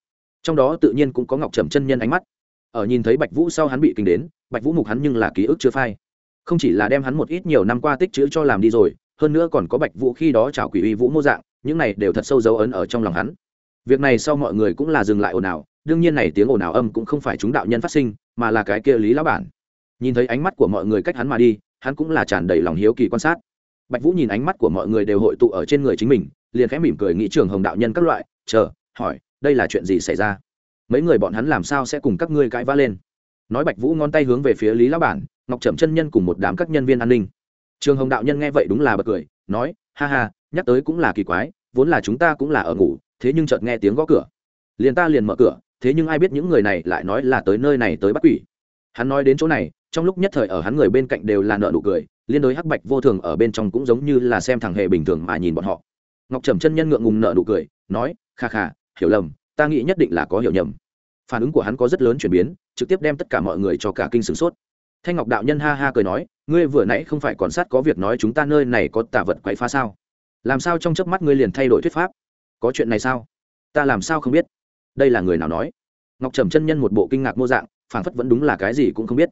trong đó tự nhiên cũng có ngọc trầm chân nhân ánh mắt. Ở nhìn thấy bạch vũ sau hắn bị kinh đến, bạch vũ mục hắn nhưng là ký ức chưa phai. Không chỉ là đem hắn một ít nhiều năm qua tích chữ cho làm đi rồi, hơn nữa còn có bạch vũ khi đó chảo quỷ uy vũ mô dạng, những này đều thật sâu dấu ấn ở trong lòng hắn. Việc này sau mọi người cũng là dừng lại ồn ào, đương nhiên này tiếng ồn ào âm cũng không phải chúng đạo nhân phát sinh, mà là cái kia lý lão bản. Nhìn thấy ánh mắt của mọi người cách hắn mà đi, hắn cũng là tràn đầy lòng hiếu kỳ quan sát. Bạch vũ nhìn ánh mắt của mọi người đều hội tụ ở trên người chính mình, liền khẽ mỉm cười nghĩ trường hồng đạo nhân các loại, chờ, hỏi đây là chuyện gì xảy ra? Mấy người bọn hắn làm sao sẽ cùng các ngươi cãi vã lên? Nói bạch vũ ngón tay hướng về phía lý lão bản, ngọc trầm chân nhân cùng một đám các nhân viên an ninh. Trường hồng đạo nhân nghe vậy đúng là bật cười, nói, ha ha, nhắc tới cũng là kỳ quái, vốn là chúng ta cũng là ở ngủ, thế nhưng chợt nghe tiếng gõ cửa. Liền ta liền mở cửa, thế nhưng ai biết những người này lại nói là tới nơi này tới bắt quỷ. Hắn nói đến chỗ này, trong lúc nhất thời ở hắn người bên cạnh đều là nợ nụ cười, liên đối hắc bạch vô thường ở bên trong cũng giống như là xem thằng hề bình thường mà nhìn bọn họ. Ngọc trầm chân nhân ngượng ngùng nợ nụ cười, nói, kha kha hiểu lầm, ta nghĩ nhất định là có hiểu nhầm. Phản ứng của hắn có rất lớn chuyển biến, trực tiếp đem tất cả mọi người cho cả kinh sửng sốt. Thanh ngọc đạo nhân ha ha cười nói, ngươi vừa nãy không phải còn sát có việc nói chúng ta nơi này có tà vật quậy phá sao? Làm sao trong chớp mắt ngươi liền thay đổi thuyết pháp? Có chuyện này sao? Ta làm sao không biết? Đây là người nào nói? Ngọc trầm chân nhân một bộ kinh ngạc mô dạng phản phất vẫn đúng là cái gì cũng không biết.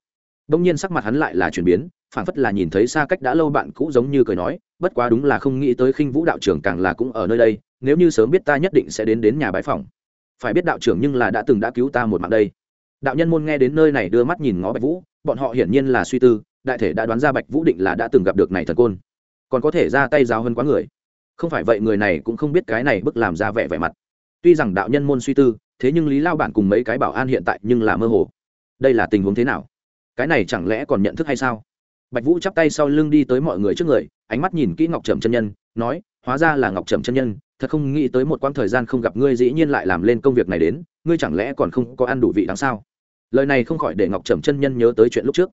Đông nhiên sắc mặt hắn lại là chuyển biến phản phất là nhìn thấy xa cách đã lâu bạn cũ giống như cười nói, bất quá đúng là không nghĩ tới khinh vũ đạo trưởng càng là cũng ở nơi đây, nếu như sớm biết ta nhất định sẽ đến đến nhà bái phòng phải biết đạo trưởng nhưng là đã từng đã cứu ta một mạng đây. Đạo nhân môn nghe đến nơi này đưa mắt nhìn ngó bạch vũ, bọn họ hiển nhiên là suy tư, đại thể đã đoán ra bạch vũ định là đã từng gặp được này thần côn. Còn có thể ra tay giáo hơn quá người. Không phải vậy người này cũng không biết cái này bức làm ra vẻ vẻ mặt. Tuy rằng đạo nhân môn suy tư, thế nhưng lý lao bản cùng mấy cái bảo an hiện tại nhưng là mơ hồ. Đây là tình huống thế nào? Cái này chẳng lẽ còn nhận thức hay sao? Bạch vũ chắp tay sau lưng đi tới mọi người trước người, ánh mắt nhìn kỹ ngọc trầm chân nhân, nói, hóa ra là ngọc trầm chân nhân, thật không nghĩ tới một quãng thời gian không gặp ngươi dĩ nhiên lại làm lên công việc này đến, ngươi chẳng lẽ còn không có ăn đủ vị đáng sao? Lời này không khỏi để ngọc trầm chân nhân nhớ tới chuyện lúc trước.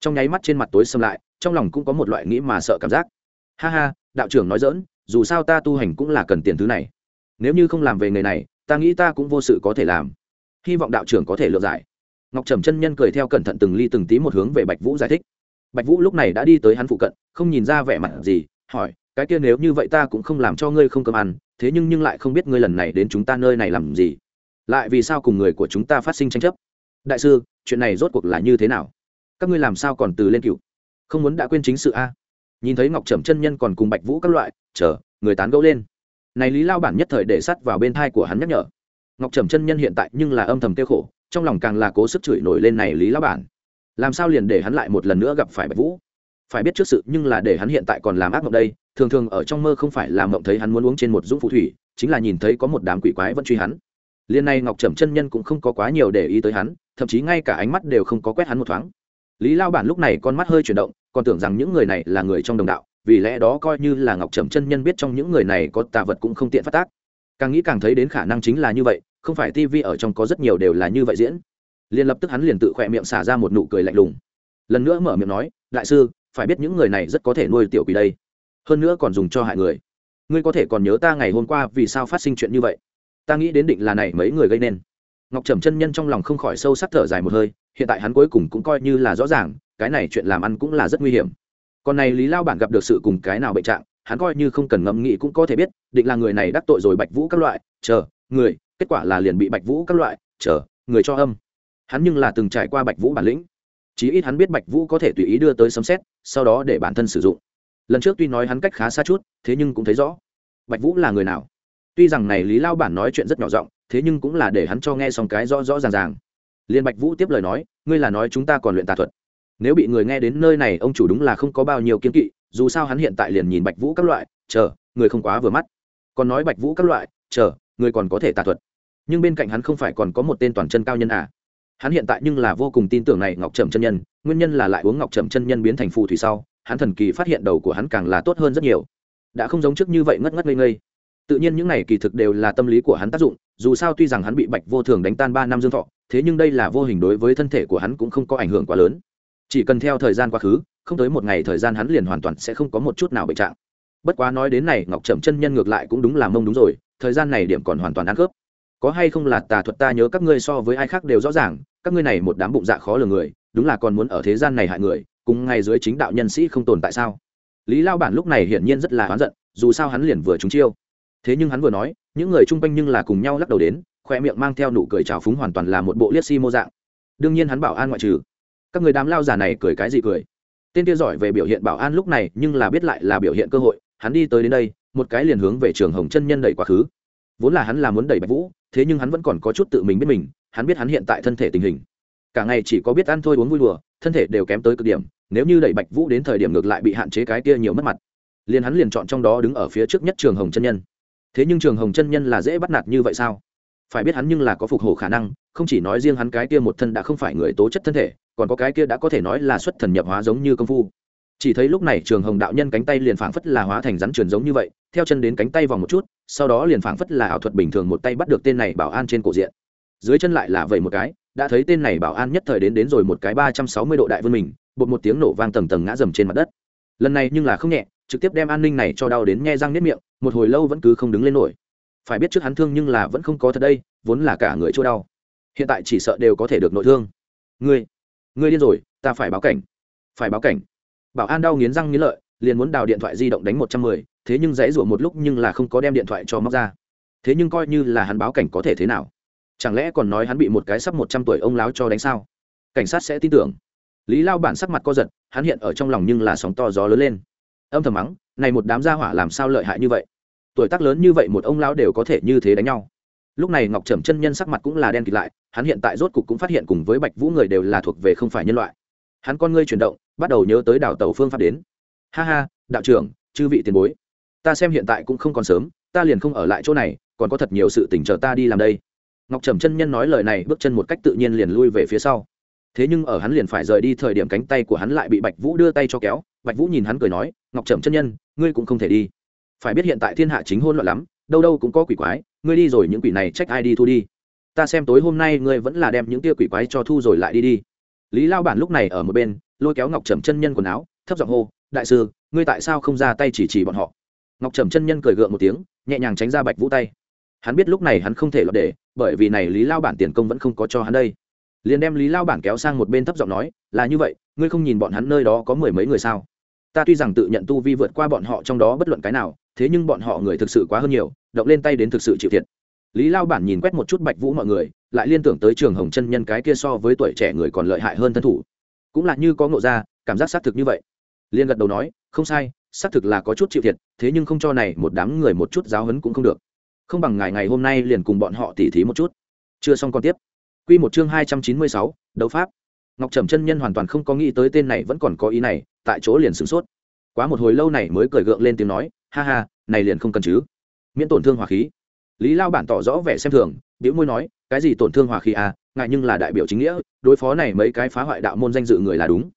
Trong nháy mắt trên mặt tối xâm lại, trong lòng cũng có một loại nghĩ mà sợ cảm giác. Ha ha, đạo trưởng nói dỡn dù sao ta tu hành cũng là cần tiền thứ này. Nếu như không làm về nghề này, ta nghĩ ta cũng vô sự có thể làm. Hy vọng đạo trưởng có thể lựa giải. Ngọc trầm chân nhân cười theo cẩn thận từng ly từng tí một hướng về bạch vũ giải thích bạch vũ lúc này đã đi tới hắn phụ cận, không nhìn ra vẻ mặt gì, hỏi, cái kia nếu như vậy ta cũng không làm cho ngươi không cơm ăn, thế nhưng nhưng lại không biết ngươi lần này đến chúng ta nơi này làm gì. Lại vì sao cùng người của chúng ta phát sinh tranh chấp? Đại sư, chuyện này rốt cuộc là như thế nào? Các ngươi làm sao còn từ lên cựu? Không muốn đã quên chính sự a? Nhìn thấy ngọc trầm chân nhân còn cùng bạch vũ các loại, chờ, người tán gẫu lên. Này lý lao bản nhất thời để sắt vào bên thai của hắn nhắc nhở. Ngọc trầm chân nhân hiện tại nhưng là âm thầm kêu khổ, trong lòng càng là cố sức chửi nổi lên này lý lao bản làm sao liền để hắn lại một lần nữa gặp phải bạch vũ? Phải biết trước sự nhưng là để hắn hiện tại còn làm ác mộng đây, thường thường ở trong mơ không phải là mộng thấy hắn muốn uống trên một dũng phù thủy, chính là nhìn thấy có một đám quỷ quái vẫn truy hắn. Liên này ngọc trầm chân nhân cũng không có quá nhiều để ý tới hắn, thậm chí ngay cả ánh mắt đều không có quét hắn một thoáng. Lý lao bản lúc này con mắt hơi chuyển động, còn tưởng rằng những người này là người trong đồng đạo, vì lẽ đó coi như là ngọc trầm chân nhân biết trong những người này có tà vật cũng không tiện phát tác. Càng nghĩ càng thấy đến khả năng chính là như vậy, không phải tivi ở trong có rất nhiều đều là như vậy diễn liền lập tức hắn liền tự khỏe miệng xả ra một nụ cười lạnh lùng. Lần nữa mở miệng nói, đại sư, phải biết những người này rất có thể nuôi tiểu quỷ đây. Hơn nữa còn dùng cho hại người. Ngươi có thể còn nhớ ta ngày hôm qua vì sao phát sinh chuyện như vậy? Ta nghĩ đến định là này mấy người gây nên. Ngọc trầm chân nhân trong lòng không khỏi sâu sắc thở dài một hơi, hiện tại hắn cuối cùng cũng coi như là rõ ràng, cái này chuyện làm ăn cũng là rất nguy hiểm. Còn này lý lao bản gặp được sự cùng cái nào bệnh trạng, hắn coi như không cần ngẫm nghĩ cũng có thể biết, định là người này đắc tội rồi bạch vũ các loại, chờ, người, kết quả là liền bị bạch vũ các loại, chờ, người cho âm hắn nhưng là từng trải qua bạch vũ bản lĩnh. Chí ít hắn biết bạch vũ có thể tùy ý đưa tới sấm xét sau đó để bản thân sử dụng. Lần trước tuy nói hắn cách khá xa chút, thế nhưng cũng thấy rõ. Bạch vũ là người nào? Tuy rằng này lý lao bản nói chuyện rất nhỏ giọng, thế nhưng cũng là để hắn cho nghe xong cái rõ rõ ràng ràng. Liên bạch vũ tiếp lời nói, ngươi là nói chúng ta còn luyện tà thuật. Nếu bị người nghe đến nơi này, ông chủ đúng là không có bao nhiêu kiên kỵ, dù sao hắn hiện tại liền nhìn bạch vũ các loại, chờ, người không quá vừa mắt. Còn nói bạch vũ các loại, chờ, người còn có thể tà thuật. Nhưng bên cạnh hắn không phải còn có một tên toàn chân cao nhân à? Hắn hiện tại nhưng là vô cùng tin tưởng này ngọc trầm chân nhân, nguyên nhân là lại uống ngọc trầm chân nhân biến thành phù thủy sau, hắn thần kỳ phát hiện đầu của hắn càng là tốt hơn rất nhiều. Đã không giống trước như vậy ngất ngất ngây ngây. Tự nhiên những này kỳ thực đều là tâm lý của hắn tác dụng, dù sao tuy rằng hắn bị bạch vô thường đánh tan ba năm dương thọ, thế nhưng đây là vô hình đối với thân thể của hắn cũng không có ảnh hưởng quá lớn. Chỉ cần theo thời gian quá khứ, không tới một ngày thời gian hắn liền hoàn toàn sẽ không có một chút nào bệnh trạng. Bất quá nói đến này, ngọc trầm chân nhân ngược lại cũng đúng là mông đúng rồi, thời gian này điểm còn hoàn toàn ăn khớp có hay không là tà thuật ta nhớ các ngươi so với ai khác đều rõ ràng, các ngươi này một đám bụng dạ khó lường người, đúng là còn muốn ở thế gian này hại người, cùng ngay dưới chính đạo nhân sĩ không tồn tại sao? Lý lao bản lúc này hiển nhiên rất là oán giận, dù sao hắn liền vừa trúng chiêu. Thế nhưng hắn vừa nói, những người chung quanh nhưng là cùng nhau lắc đầu đến, khoe miệng mang theo nụ cười trào phúng hoàn toàn là một bộ liếc si mô dạng. Đương nhiên hắn bảo an ngoại trừ. Các người đám lao giả này cười cái gì cười? Tên kia giỏi về biểu hiện bảo an lúc này nhưng là biết lại là biểu hiện cơ hội, hắn đi tới đến đây, một cái liền hướng về trường hồng chân nhân đẩy quá khứ. Vốn là hắn là muốn đẩy bạch vũ thế nhưng hắn vẫn còn có chút tự mình biết mình, hắn biết hắn hiện tại thân thể tình hình. Cả ngày chỉ có biết ăn thôi uống vui đùa, thân thể đều kém tới cực điểm, nếu như đẩy bạch vũ đến thời điểm ngược lại bị hạn chế cái kia nhiều mất mặt. Liền hắn liền chọn trong đó đứng ở phía trước nhất trường hồng chân nhân. Thế nhưng trường hồng chân nhân là dễ bắt nạt như vậy sao? Phải biết hắn nhưng là có phục hồi khả năng, không chỉ nói riêng hắn cái kia một thân đã không phải người tố chất thân thể, còn có cái kia đã có thể nói là xuất thần nhập hóa giống như công phu. Chỉ thấy lúc này trường hồng đạo nhân cánh tay liền phảng phất là hóa thành rắn truyền giống như vậy theo chân đến cánh tay vòng một chút, sau đó liền phảng phất là ảo thuật bình thường một tay bắt được tên này bảo an trên cổ diện. Dưới chân lại là vậy một cái, đã thấy tên này bảo an nhất thời đến đến rồi một cái ba trăm sáu mươi độ đại vươn mình, bột một tiếng nổ vang tầng tầng ngã dầm trên mặt đất. Lần này nhưng là không nhẹ, trực tiếp đem an ninh này cho đau đến nghe răng nếp miệng, một hồi lâu vẫn cứ không đứng lên nổi. Phải biết trước hắn thương nhưng là vẫn không có thật đây, vốn là cả người chỗ đau. Hiện tại chỉ sợ đều có thể được nội thương. Ngươi ngươi điên rồi, ta phải báo cảnh. Phải báo cảnh. Bảo an đau nghiến răng nghiến lợi, liền muốn đào điện thoại di động đánh một trăm mười thế nhưng dãy rủa một lúc nhưng là không có đem điện thoại cho móc ra. Thế nhưng coi như là hắn báo cảnh có thể thế nào? Chẳng lẽ còn nói hắn bị một cái sắp một trăm tuổi ông láo cho đánh sao? Cảnh sát sẽ tin tưởng. Lý lao bản sắc mặt co giật, hắn hiện ở trong lòng nhưng là sóng to gió lớn lên. Âm thầm mắng, này một đám gia hỏa làm sao lợi hại như vậy? Tuổi tác lớn như vậy một ông lão đều có thể như thế đánh nhau. Lúc này ngọc trầm chân nhân sắc mặt cũng là đen kịt lại, hắn hiện tại rốt cục cũng phát hiện cùng với bạch vũ người đều là thuộc về không phải nhân loại. Hắn con ngươi chuyển động, bắt đầu nhớ tới đảo tàu phương pháp đến. Ha ha, đạo trưởng, chư vị tiền bối ta xem hiện tại cũng không còn sớm, ta liền không ở lại chỗ này, còn có thật nhiều sự tỉnh chờ ta đi làm đây. Ngọc trầm chân nhân nói lời này, bước chân một cách tự nhiên liền lui về phía sau. Thế nhưng ở hắn liền phải rời đi thời điểm cánh tay của hắn lại bị bạch vũ đưa tay cho kéo, bạch vũ nhìn hắn cười nói, ngọc trầm chân nhân, ngươi cũng không thể đi. Phải biết hiện tại thiên hạ chính hôn loạn lắm, đâu đâu cũng có quỷ quái, ngươi đi rồi những quỷ này trách ai đi thu đi. Ta xem tối hôm nay ngươi vẫn là đem những tia quỷ quái cho thu rồi lại đi đi. Lý lao bản lúc này ở một bên, lôi kéo ngọc trầm chân nhân quần áo, thấp giọng hô, đại sư, ngươi tại sao không ra tay chỉ chỉ bọn họ? Ngọc trầm chân nhân cười gượng một tiếng, nhẹ nhàng tránh ra bạch vũ tay. Hắn biết lúc này hắn không thể lọt để, bởi vì này lý lao bản tiền công vẫn không có cho hắn đây. Liền đem lý lao bản kéo sang một bên thấp giọng nói, là như vậy, ngươi không nhìn bọn hắn nơi đó có mười mấy người sao? Ta tuy rằng tự nhận tu vi vượt qua bọn họ trong đó bất luận cái nào, thế nhưng bọn họ người thực sự quá hơn nhiều, động lên tay đến thực sự chịu thiệt. Lý lao bản nhìn quét một chút bạch vũ mọi người, lại liên tưởng tới trường hồng chân nhân cái kia so với tuổi trẻ người còn lợi hại hơn thân thủ. Cũng là như có ngộ ra, cảm giác xác thực như vậy. Liên gật đầu nói, không sai xác thực là có chút chịu thiệt, thế nhưng không cho này một đám người một chút giáo hấn cũng không được. Không bằng ngày ngày hôm nay liền cùng bọn họ tỉ thí một chút. Chưa xong còn tiếp. Quy một chương hai trăm chín mươi sáu, đấu pháp. Ngọc trầm chân nhân hoàn toàn không có nghĩ tới tên này vẫn còn có ý này, tại chỗ liền sửng sốt. Quá một hồi lâu này mới cười gượng lên tiếng nói, ha ha, này liền không cần chứ. Miễn tổn thương hỏa khí. Lý lao bản tỏ rõ vẻ xem thường biểu môi nói, cái gì tổn thương hỏa khí à ngại nhưng là đại biểu chính nghĩa, đối phó này mấy cái phá hoại đạo môn danh dự người là đúng.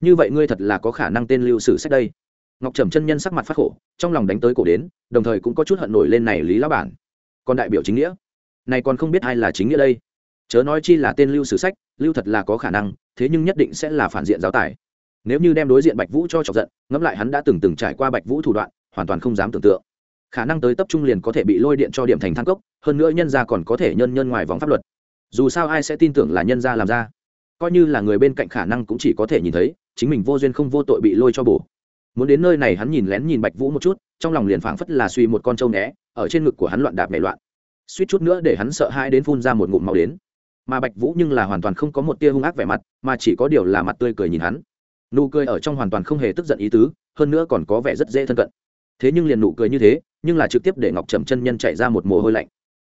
Như vậy ngươi thật là có khả năng tên lưu sử sách đây ngọc trầm chân nhân sắc mặt phát khổ, trong lòng đánh tới cổ đến, đồng thời cũng có chút hận nổi lên này lý Lão bản. Còn đại biểu chính nghĩa. Này còn không biết ai là chính nghĩa đây. Chớ nói chi là tên lưu sử sách, lưu thật là có khả năng, thế nhưng nhất định sẽ là phản diện giáo tài. Nếu như đem đối diện bạch vũ cho chọc giận, ngẫm lại hắn đã từng từng trải qua bạch vũ thủ đoạn, hoàn toàn không dám tưởng tượng. Khả năng tới tập trung liền có thể bị lôi điện cho điểm thành thang cốc, hơn nữa nhân ra còn có thể nhân nhân ngoài vòng pháp luật. Dù sao ai sẽ tin tưởng là nhân ra làm ra? Coi như là người bên cạnh khả năng cũng chỉ có thể nhìn thấy, chính mình vô duyên không vô tội bị lôi cho bổ muốn đến nơi này hắn nhìn lén nhìn bạch vũ một chút, trong lòng liền phảng phất là suy một con trâu né, ở trên ngực của hắn loạn đạp nảy loạn. Suýt chút nữa để hắn sợ hãi đến phun ra một ngụm màu đến. Mà bạch vũ nhưng là hoàn toàn không có một tia hung ác vẻ mặt, mà chỉ có điều là mặt tươi cười nhìn hắn. Nụ cười ở trong hoàn toàn không hề tức giận ý tứ, hơn nữa còn có vẻ rất dễ thân cận. Thế nhưng liền nụ cười như thế, nhưng là trực tiếp để ngọc trầm chân nhân chạy ra một mồ hôi lạnh.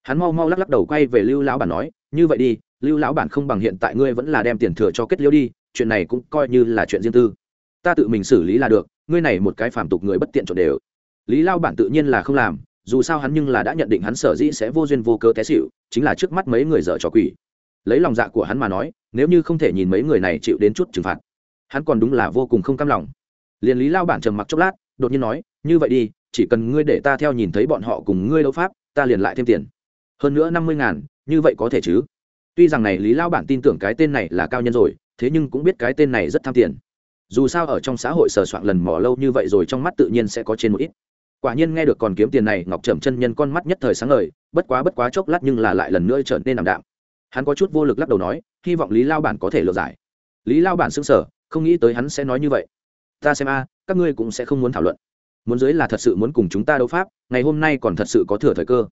Hắn mau mau lắc lắc đầu quay về lưu lão bản nói, như vậy đi, lưu lão bản không bằng hiện tại ngươi vẫn là đem tiền thừa cho kết liêu đi, chuyện này cũng coi như là chuyện riêng tư ta tự mình xử lý là được, ngươi này một cái phàm tục người bất tiện trộn đều. Lý lao bản tự nhiên là không làm, dù sao hắn nhưng là đã nhận định hắn sở dĩ sẽ vô duyên vô cớ té xịu chính là trước mắt mấy người dở trò quỷ. Lấy lòng dạ của hắn mà nói, nếu như không thể nhìn mấy người này chịu đến chút trừng phạt, hắn còn đúng là vô cùng không cam lòng. Liền lý lao bản trầm mặc chốc lát, đột nhiên nói, như vậy đi, chỉ cần ngươi để ta theo nhìn thấy bọn họ cùng ngươi đấu pháp, ta liền lại thêm tiền. Hơn nữa năm mươi ngàn, như vậy có thể chứ? Tuy rằng này lý lao bản tin tưởng cái tên này là cao nhân rồi, thế nhưng cũng biết cái tên này rất tham tiền dù sao ở trong xã hội sờ soạn lần mỏ lâu như vậy rồi trong mắt tự nhiên sẽ có trên một ít. Quả nhiên nghe được còn kiếm tiền này, ngọc trầm chân nhân con mắt nhất thời sáng ngời, bất quá bất quá chốc lát nhưng là lại lần nữa trở nên ảm đạm. Hắn có chút vô lực lắc đầu nói, hy vọng lý lao bản có thể lừa giải. Lý lao bản xưng sở không nghĩ tới hắn sẽ nói như vậy. Ta xem a, các ngươi cũng sẽ không muốn thảo luận. Muốn dưới là thật sự muốn cùng chúng ta đấu pháp, ngày hôm nay còn thật sự có thừa thời cơ.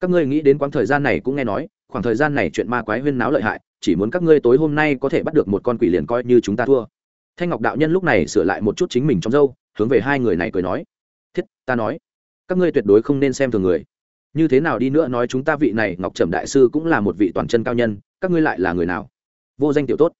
Các ngươi nghĩ đến quãng thời gian này cũng nghe nói, khoảng thời gian này chuyện ma quái huyên náo lợi hại, chỉ muốn các ngươi tối hôm nay có thể bắt được một con quỷ liền coi như chúng ta thua thanh ngọc đạo nhân lúc này sửa lại một chút chính mình trong dâu, hướng về hai người này cười nói. Thiết, ta nói, các ngươi tuyệt đối không nên xem thường người. Như thế nào đi nữa nói chúng ta vị này, ngọc trầm đại sư cũng là một vị toàn chân cao nhân, các ngươi lại là người nào? Vô danh tiểu tốt.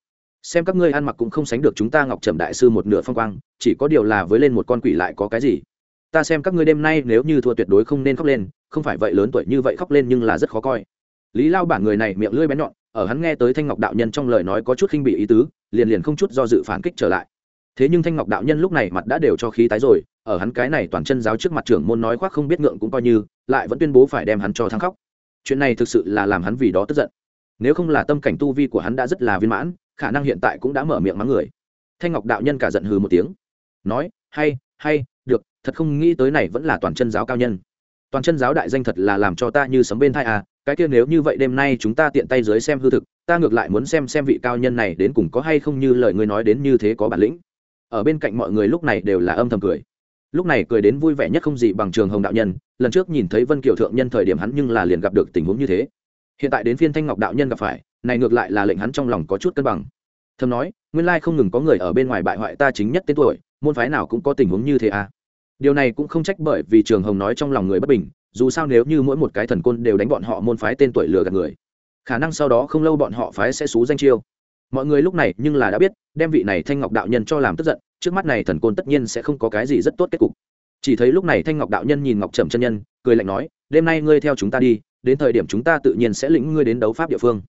Xem các ngươi ăn mặc cũng không sánh được chúng ta, ngọc trầm đại sư một nửa phong quang, chỉ có điều là với lên một con quỷ lại có cái gì? Ta xem các ngươi đêm nay nếu như thua tuyệt đối không nên khóc lên, không phải vậy lớn tuổi như vậy khóc lên nhưng là rất khó coi. Lý lao bản người này miệng lưỡi bén nhọn ở hắn nghe tới thanh ngọc đạo nhân trong lời nói có chút khinh bị ý tứ, liền liền không chút do dự phản kích trở lại. Thế nhưng thanh ngọc đạo nhân lúc này mặt đã đều cho khí tái rồi, ở hắn cái này toàn chân giáo trước mặt trưởng môn nói khoác không biết ngượng cũng coi như, lại vẫn tuyên bố phải đem hắn cho thắng khóc. Chuyện này thực sự là làm hắn vì đó tức giận. Nếu không là tâm cảnh tu vi của hắn đã rất là viên mãn, khả năng hiện tại cũng đã mở miệng mắng người. Thanh ngọc đạo nhân cả giận hừ một tiếng. Nói, hay hay, được, thật không nghĩ tới này vẫn là toàn chân giáo cao nhân. Toàn chân giáo đại danh thật là làm cho ta như sấm bên thai à cái kia nếu như vậy đêm nay chúng ta tiện tay dưới xem hư thực, ta ngược lại muốn xem xem vị cao nhân này đến cùng có hay không như lời ngươi nói đến như thế có bản lĩnh. Ở bên cạnh mọi người lúc này đều là âm thầm cười. Lúc này cười đến vui vẻ nhất không gì bằng trường hồng đạo nhân, lần trước nhìn thấy vân kiều thượng nhân thời điểm hắn nhưng là liền gặp được tình huống như thế. Hiện tại đến phiên thanh ngọc đạo nhân gặp phải, này ngược lại là lệnh hắn trong lòng có chút cân bằng. Thầm nói, nguyên lai không ngừng có người ở bên ngoài bại hoại ta chính nhất tên tuổi, môn phái nào cũng có tình huống như thế à? Điều này cũng không trách bởi vì trường hồng nói trong lòng người bất bình dù sao nếu như mỗi một cái thần côn đều đánh bọn họ môn phái tên tuổi lừa gạt người, khả năng sau đó không lâu bọn họ phái sẽ xú danh chiêu. Mọi người lúc này nhưng là đã biết, đem vị này thanh ngọc đạo nhân cho làm tức giận, trước mắt này thần côn tất nhiên sẽ không có cái gì rất tốt kết cục. Chỉ thấy lúc này thanh ngọc đạo nhân nhìn ngọc trầm chân nhân, cười lạnh nói, đêm nay ngươi theo chúng ta đi, đến thời điểm chúng ta tự nhiên sẽ lĩnh ngươi đến đấu pháp địa phương.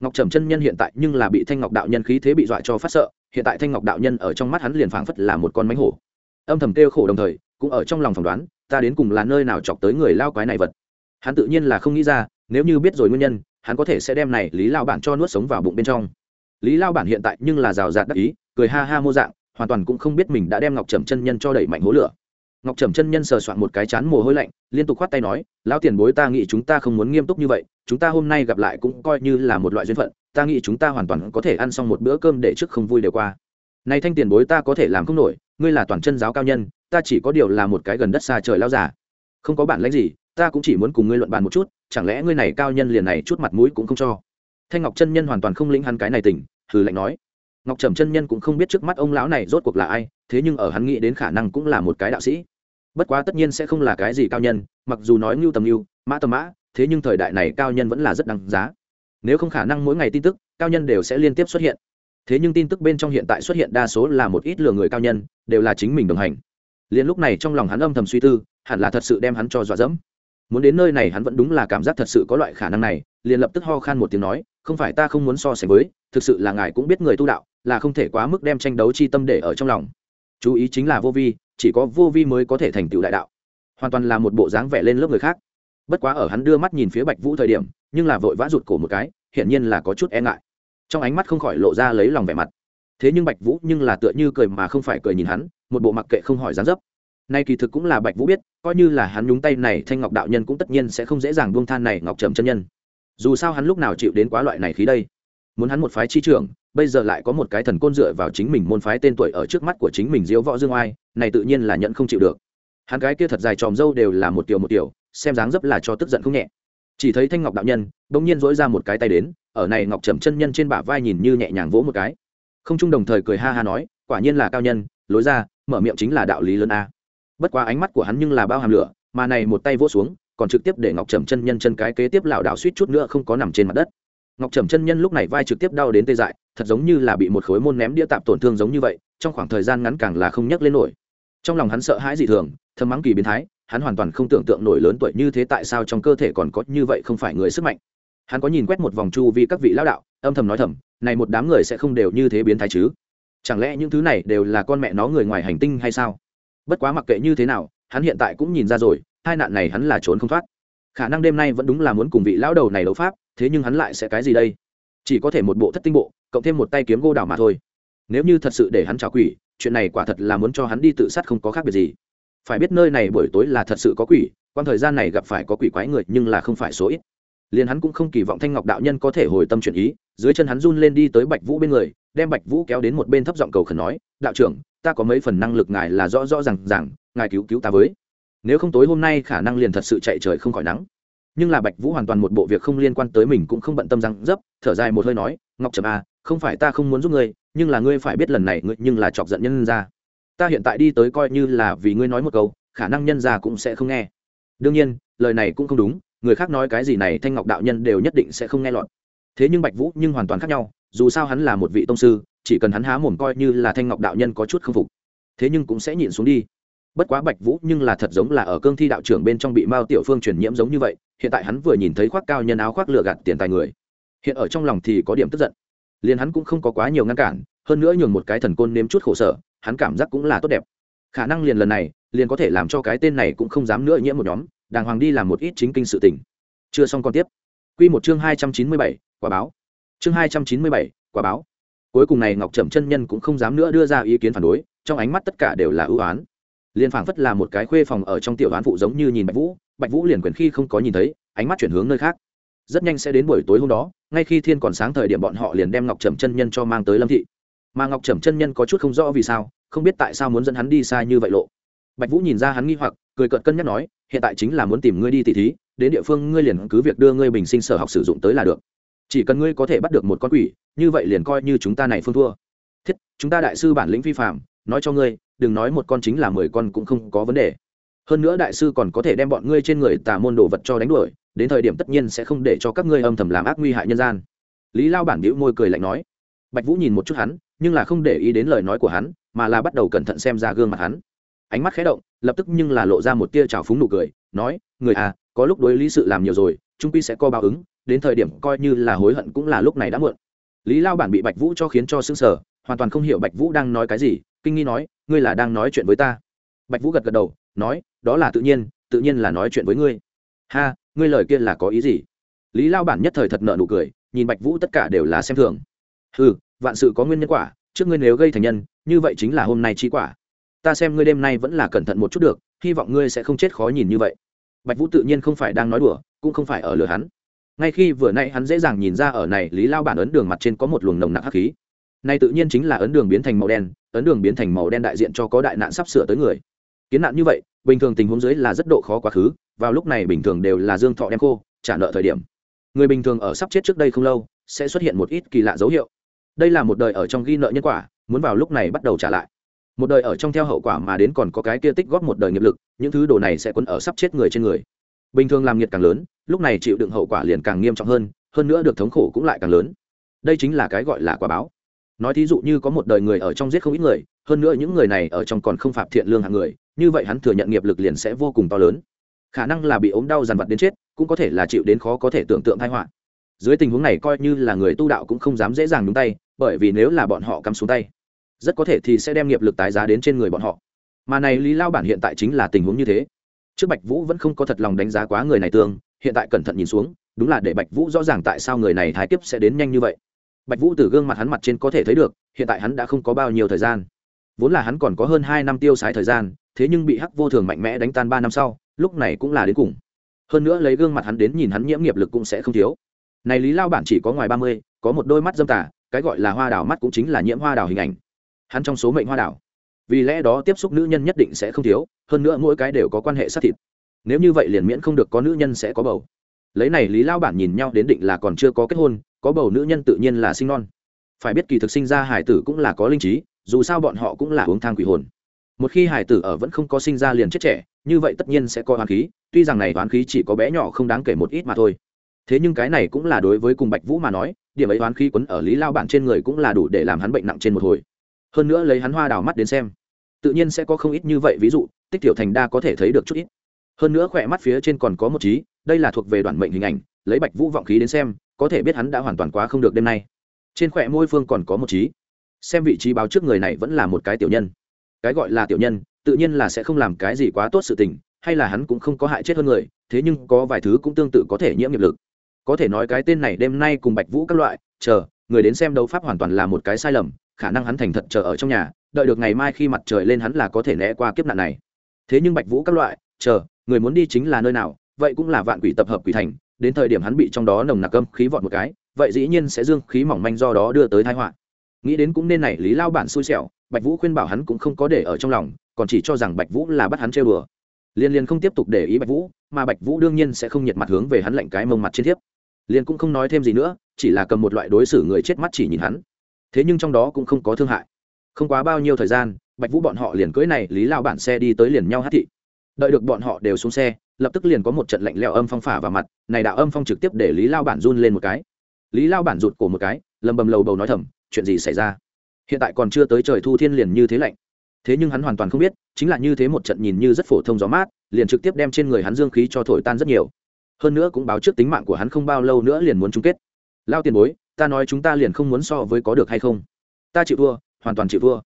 Ngọc trầm chân nhân hiện tại nhưng là bị thanh ngọc đạo nhân khí thế bị dọa cho phát sợ, hiện tại thanh ngọc đạo nhân ở trong mắt hắn liền phảng phất là một con mánh hổ. Âm thầm kêu khổ đồng thời, cũng ở trong lòng phỏng đoán ta đến cùng là nơi nào chọc tới người lao quái này vật? Hắn tự nhiên là không nghĩ ra, nếu như biết rồi nguyên nhân, hắn có thể sẽ đem này lý lao bản cho nuốt sống vào bụng bên trong. Lý lao bản hiện tại nhưng là rào rạt đắc ý, cười ha ha mô dạng, hoàn toàn cũng không biết mình đã đem ngọc trầm chân nhân cho đẩy mạnh hố lửa. Ngọc trầm chân nhân sờ soạn một cái chán mồ hôi lạnh, liên tục khoát tay nói, lão tiền bối, ta nghĩ chúng ta không muốn nghiêm túc như vậy, chúng ta hôm nay gặp lại cũng coi như là một loại duyên phận, ta nghĩ chúng ta hoàn toàn có thể ăn xong một bữa cơm để trước không vui đều qua. Này thanh tiền bối ta có thể làm không nổi, ngươi là toàn chân giáo cao nhân ta chỉ có điều là một cái gần đất xa trời lao giả không có bản lãnh gì, ta cũng chỉ muốn cùng ngươi luận bàn một chút, chẳng lẽ ngươi này cao nhân liền này chút mặt mũi cũng không cho? Thanh ngọc chân nhân hoàn toàn không lĩnh hắn cái này tỉnh, hừ lạnh nói. Ngọc trầm chân nhân cũng không biết trước mắt ông lão này rốt cuộc là ai, thế nhưng ở hắn nghĩ đến khả năng cũng là một cái đạo sĩ. Bất quá tất nhiên sẽ không là cái gì cao nhân, mặc dù nói ngưu tầm ngưu, mã tầm mã, thế nhưng thời đại này cao nhân vẫn là rất đáng giá. Nếu không khả năng mỗi ngày tin tức, cao nhân đều sẽ liên tiếp xuất hiện. Thế nhưng tin tức bên trong hiện tại xuất hiện đa số là một ít lừa người cao nhân, đều là chính mình đồng hành liền lúc này trong lòng hắn âm thầm suy tư, hẳn là thật sự đem hắn cho dọa dẫm. Muốn đến nơi này hắn vẫn đúng là cảm giác thật sự có loại khả năng này, liền lập tức ho khan một tiếng nói, không phải ta không muốn so sánh với, thực sự là ngài cũng biết người tu đạo, là không thể quá mức đem tranh đấu chi tâm để ở trong lòng. Chú ý chính là vô vi, chỉ có vô vi mới có thể thành tựu đại đạo. Hoàn toàn là một bộ dáng vẻ lên lớp người khác. Bất quá ở hắn đưa mắt nhìn phía bạch vũ thời điểm, nhưng là vội vã rụt cổ một cái, hiển nhiên là có chút e ngại. Trong ánh mắt không khỏi lộ ra lấy lòng vẻ mặt thế nhưng bạch vũ nhưng là tựa như cười mà không phải cười nhìn hắn, một bộ mặc kệ không hỏi dán dấp. Nay kỳ thực cũng là bạch vũ biết, coi như là hắn nhúng tay này, thanh ngọc đạo nhân cũng tất nhiên sẽ không dễ dàng buông than này ngọc trầm chân nhân. Dù sao hắn lúc nào chịu đến quá loại này khí đây? Muốn hắn một phái chi trưởng, bây giờ lại có một cái thần côn dựa vào chính mình môn phái tên tuổi ở trước mắt của chính mình diễu võ dương oai, này tự nhiên là nhận không chịu được. Hắn gái kia thật dài tròm dâu đều là một tiểu một tiểu, xem dáng dấp là cho tức giận không nhẹ. Chỉ thấy thanh ngọc đạo nhân, bỗng nhiên dỗi ra một cái tay đến, ở này ngọc trầm chân nhân trên bả vai nhìn như nhẹ nhàng vỗ một cái không chung đồng thời cười ha ha nói, quả nhiên là cao nhân, lối ra, mở miệng chính là đạo lý lớn a. Bất quá ánh mắt của hắn nhưng là bao hàm lửa, mà này một tay vỗ xuống, còn trực tiếp để ngọc trầm chân nhân chân cái kế tiếp lảo đảo suýt chút nữa không có nằm trên mặt đất. Ngọc trầm chân nhân lúc này vai trực tiếp đau đến tê dại, thật giống như là bị một khối môn ném đĩa tạm tổn thương giống như vậy, trong khoảng thời gian ngắn càng là không nhấc lên nổi. Trong lòng hắn sợ hãi dị thường thâm mắng kỳ biến thái, hắn hoàn toàn không tưởng tượng nổi lớn tuổi như thế tại sao trong cơ thể còn có như vậy không phải người sức mạnh. Hắn có nhìn quét một vòng chu vì các vị lão đạo âm thầm nói thầm, này một đám người sẽ không đều như thế biến thái chứ? Chẳng lẽ những thứ này đều là con mẹ nó người ngoài hành tinh hay sao? Bất quá mặc kệ như thế nào, hắn hiện tại cũng nhìn ra rồi, hai nạn này hắn là trốn không thoát. Khả năng đêm nay vẫn đúng là muốn cùng vị lão đầu này đấu pháp, thế nhưng hắn lại sẽ cái gì đây? Chỉ có thể một bộ thất tinh bộ, cộng thêm một tay kiếm gô đào mà thôi. Nếu như thật sự để hắn trả quỷ, chuyện này quả thật là muốn cho hắn đi tự sát không có khác biệt gì. Phải biết nơi này buổi tối là thật sự có quỷ quan thời gian này gặp phải có quỷ quái người nhưng là không phải số ít. Liền hắn cũng không kỳ vọng thanh ngọc đạo nhân có thể hồi tâm chuyển ý dưới chân hắn run lên đi tới bạch vũ bên người, đem bạch vũ kéo đến một bên thấp giọng cầu khẩn nói, đạo trưởng, ta có mấy phần năng lực ngài là rõ rõ r à n g rằng ngài cứu cứu ta với. Nếu không tối hôm nay khả năng liền thật sự chạy trời không khỏi nắng. Nhưng là bạch vũ hoàn toàn một bộ việc không liên quan tới mình cũng không bận tâm răng dấp, thở dài một hơi nói, ngọc trầm a không phải ta không muốn giúp ngươi, nhưng là ngươi phải biết lần này ngươi nhưng là chọc giận nhân ra ta hiện tại đi tới coi như là vì ngươi nói một câu, khả năng nhân ra cũng sẽ không nghe. Đương nhiên, lời này cũng không đúng, người khác nói cái gì này thanh ngọc đạo nhân đều nhất định sẽ không nghe lọt thế nhưng bạch vũ nhưng hoàn toàn khác nhau, dù sao hắn là một vị tông sư, chỉ cần hắn há mồm coi như là thanh ngọc đạo nhân có chút k phục. Thế nhưng cũng sẽ nhịn xuống đi. Bất quá bạch vũ nhưng là thật giống là ở cương thi đạo trưởng bên trong bị mao tiểu phương truyền nhiễm giống như vậy, hiện tại hắn vừa nhìn thấy khoác cao nhân áo khoác lừa gạt tiền tài người. Hiện ở trong lòng thì có điểm tức giận. Liền hắn cũng không có quá nhiều ngăn cản, hơn nữa nhường một cái thần côn nếm chút khổ sở, hắn cảm giác cũng là tốt đẹp. Khả năng liền lần này, liền có thể làm cho cái tên này cũng không dám nữa nhiễm một nhóm, đàng hoàng đi làm một ít chính kinh sự tình. Chưa xong còn tiếp. Quy một chương hai trăm chín mươi bảy quả báo. Chương hai trăm chín mươi bảy, quả báo. Cuối cùng này ngọc trầm chân nhân cũng không dám nữa đưa ra ý kiến phản đối, trong ánh mắt tất cả đều là ưu oán. Liên phảng phất là một cái khuê phòng ở trong tiểu đoán phụ giống như nhìn bạch vũ bạch vũ liền quyền khi không có nhìn thấy, ánh mắt chuyển hướng nơi khác. Rất nhanh sẽ đến buổi tối hôm đó, ngay khi thiên còn sáng thời điểm bọn họ liền đem ngọc trầm chân nhân cho mang tới lâm thị. Mà ngọc trầm chân nhân có chút không rõ vì sao, không biết tại sao muốn dẫn hắn đi xa như vậy lộ. Bạch vũ nhìn ra hắn nghi hoặc, cười cợt cân nhắc nói, hiện tại chính là muốn tìm ngươi đi tỉ thí, đến địa phương ngươi liền cứ việc đưa ngươi bình sinh sở học sử dụng tới là được chỉ cần ngươi có thể bắt được một con quỷ, như vậy liền coi như chúng ta này phương thua. Thiết, chúng ta đại sư bản lĩnh vi phạm nói cho ngươi, đừng nói một con chính là mười con cũng không có vấn đề. Hơn nữa đại sư còn có thể đem bọn ngươi trên người tà môn đồ vật cho đánh đuổi, đến thời điểm tất nhiên sẽ không để cho các ngươi âm thầm làm ác nguy hại nhân gian. Lý lao bản đĩu môi cười lạnh nói. Bạch vũ nhìn một chút hắn, nhưng là không để ý đến lời nói của hắn, mà là bắt đầu cẩn thận xem ra gương mặt hắn. Ánh mắt khé động, lập tức nhưng là lộ ra một tia trào phúng nụ cười, nói, người à có lúc đối lý sự làm nhiều rồi trung quy sẽ co báo ứng đến thời điểm coi như là hối hận cũng là lúc này đã muộn. Lý lao bản bị bạch vũ cho khiến cho sững sờ, hoàn toàn không hiểu bạch vũ đang nói cái gì, kinh nghi nói, ngươi là đang nói chuyện với ta? Bạch vũ gật gật đầu, nói, đó là tự nhiên tự nhiên là nói chuyện với ngươi. Ha, ngươi lời kia là có ý gì? Lý lao bản nhất thời thật nợ nụ cười, nhìn bạch vũ tất cả đều là xem thường. Ừ vạn sự có nguyên nhân quả, trước ngươi nếu gây thành nhân, như vậy chính là hôm nay chi quả. Ta xem ngươi đêm nay vẫn là cẩn thận một chút được, hy vọng ngươi sẽ không chết khó nhìn như vậy. Bạch vũ tự nhiên không phải đang nói đùa, cũng không phải ở lừa hắn ngay khi vừa nãy hắn dễ dàng nhìn ra ở này, lý lao bản ấn đường mặt trên có một luồng nồng nặc hắc khí. Nay tự nhiên chính là ấn đường biến thành màu đen, ấn đường biến thành màu đen đại diện cho có đại nạn sắp sửa tới người. Kiến nạn như vậy, bình thường tình huống dưới là rất độ khó quá khứ, vào lúc này bình thường đều là dương thọ đem khô, trả nợ thời điểm. Người bình thường ở sắp chết trước đây không lâu, sẽ xuất hiện một ít kỳ lạ dấu hiệu. Đây là một đời ở trong ghi nợ nhân quả, muốn vào lúc này bắt đầu trả lại. Một đời ở trong theo hậu quả mà đến còn có cái kia tích góp một đời nghiệp lực, những thứ đồ này sẽ quân ở sắp chết người trên người. Bình thường làm nhiệt càng lớn lúc này chịu đựng hậu quả liền càng nghiêm trọng hơn hơn nữa được thống khổ cũng lại càng lớn. Đây chính là cái gọi là quả báo. Nói thí dụ như có một đời người ở trong giết không ít người, hơn nữa những người này ở trong còn không phạm thiện lương hạng người, như vậy hắn thừa nhận nghiệp lực liền sẽ vô cùng to lớn. Khả năng là bị ốm đau dằn vặt đến chết, cũng có thể là chịu đến khó có thể tưởng tượng thai họa. Dưới tình huống này coi như là người tu đạo cũng không dám dễ dàng đúng tay, bởi vì nếu là bọn họ cắm xuống tay, rất có thể thì sẽ đem nghiệp lực tái giá đến trên người bọn họ. Mà này lý lao bản hiện tại chính là tình huống như thế. Trước bạch vũ vẫn không có thật lòng đánh giá quá người này tương hiện tại cẩn thận nhìn xuống, đúng là để bạch vũ rõ ràng tại sao người này thái kiếp sẽ đến nhanh như vậy. Bạch vũ từ gương mặt hắn mặt trên có thể thấy được, hiện tại hắn đã không có bao nhiêu thời gian. Vốn là hắn còn có hơn hai năm tiêu sái thời gian, thế nhưng bị hắc vô thường mạnh mẽ đánh tan ba năm sau, lúc này cũng là đến cùng. Hơn nữa lấy gương mặt hắn đến nhìn hắn nhiễm nghiệp lực cũng sẽ không thiếu. Này lý lao bản chỉ có ngoài ba mươi, có một đôi mắt dâm tả cái gọi là hoa đào mắt cũng chính là nhiễm hoa đào hình ảnh. Hắn trong số mệnh hoa đào vì lẽ đó tiếp xúc nữ nhân nhất định sẽ không thiếu, hơn nữa mỗi cái đều có quan hệ sát thịt nếu như vậy liền miễn không được có nữ nhân sẽ có bầu. Lấy này lý lao bản nhìn nhau đến định là còn chưa có kết hôn, có bầu nữ nhân tự nhiên là sinh non. Phải biết kỳ thực sinh ra hải tử cũng là có linh trí, dù sao bọn họ cũng là uống thang quỷ hồn. Một khi hải tử ở vẫn không có sinh ra liền chết trẻ, như vậy tất nhiên sẽ có hoán khí, tuy rằng này hoán khí chỉ có bé nhỏ không đáng kể một ít mà thôi. Thế nhưng cái này cũng là đối với cùng bạch vũ mà nói, điểm ấy hoán khí quấn ở lý lao bản trên người cũng là đủ để làm hắn bệnh nặng trên một hồi. Hơn nữa lấy hắn hoa đào mắt đến xem, tự nhiên sẽ có không ít như vậy ví dụ, tích tiểu thành đa có thể thấy được chút ít hơn nữa khỏe mắt phía trên còn có một trí, đây là thuộc về đoạn mệnh hình ảnh, lấy bạch vũ vọng khí đến xem, có thể biết hắn đã hoàn toàn quá không được đêm nay. Trên khỏe môi phương còn có một trí. Xem vị trí báo trước người này vẫn là một cái tiểu nhân. Cái gọi là tiểu nhân, tự nhiên là sẽ không làm cái gì quá tốt sự tình, hay là hắn cũng không có hại chết hơn người, thế nhưng có vài thứ cũng tương tự có thể nhiễm nghiệp lực. Có thể nói cái tên này đêm nay cùng bạch vũ các loại, chờ, người đến xem đấu pháp hoàn toàn là một cái sai lầm, khả năng hắn thành thật chờ ở trong nhà, đợi được ngày mai khi mặt trời lên hắn là có thể né qua kiếp nạn này. Thế nhưng bạch vũ các loại, chờ người muốn đi chính là nơi nào, vậy cũng là vạn quỷ tập hợp quỷ thành, đến thời điểm hắn bị trong đó nồng nặc âm khí vọt một cái, vậy dĩ nhiên sẽ dương khí mỏng manh do đó đưa tới thái họa. Nghĩ đến cũng nên này, lý lao bản xui xẻo, bạch vũ khuyên bảo hắn cũng không có để ở trong lòng, còn chỉ cho rằng bạch vũ là bắt hắn chơi bừa liên liên không tiếp tục để ý bạch vũ, mà bạch vũ đương nhiên sẽ không nhiệt mặt hướng về hắn lạnh cái mông mặt trên thiếp. Liên cũng không nói thêm gì nữa, chỉ là cầm một loại đối xử người chết mắt chỉ nhìn hắn. Thế nhưng trong đó cũng không có thương hại. Không quá bao nhiêu thời gian, bạch vũ bọn họ liền cưới này, lý lao bản xe đi tới liền nhau hát thị đợi được bọn họ đều xuống xe, lập tức liền có một trận lạnh lẽo âm phong phả vào mặt, này đạo âm phong trực tiếp để lý lao bản run lên một cái. Lý lao bản rụt cổ một cái, lầm bầm lầu bầu nói thầm, chuyện gì xảy ra? Hiện tại còn chưa tới trời thu thiên liền như thế lạnh. Thế nhưng hắn hoàn toàn không biết, chính là như thế một trận nhìn như rất phổ thông gió mát, liền trực tiếp đem trên người hắn dương khí cho thổi tan rất nhiều. Hơn nữa cũng báo trước tính mạng của hắn không bao lâu nữa liền muốn chung kết. Lao tiền bối, ta nói chúng ta liền không muốn so với có được hay không? Ta chịu thua, hoàn toàn chịu thua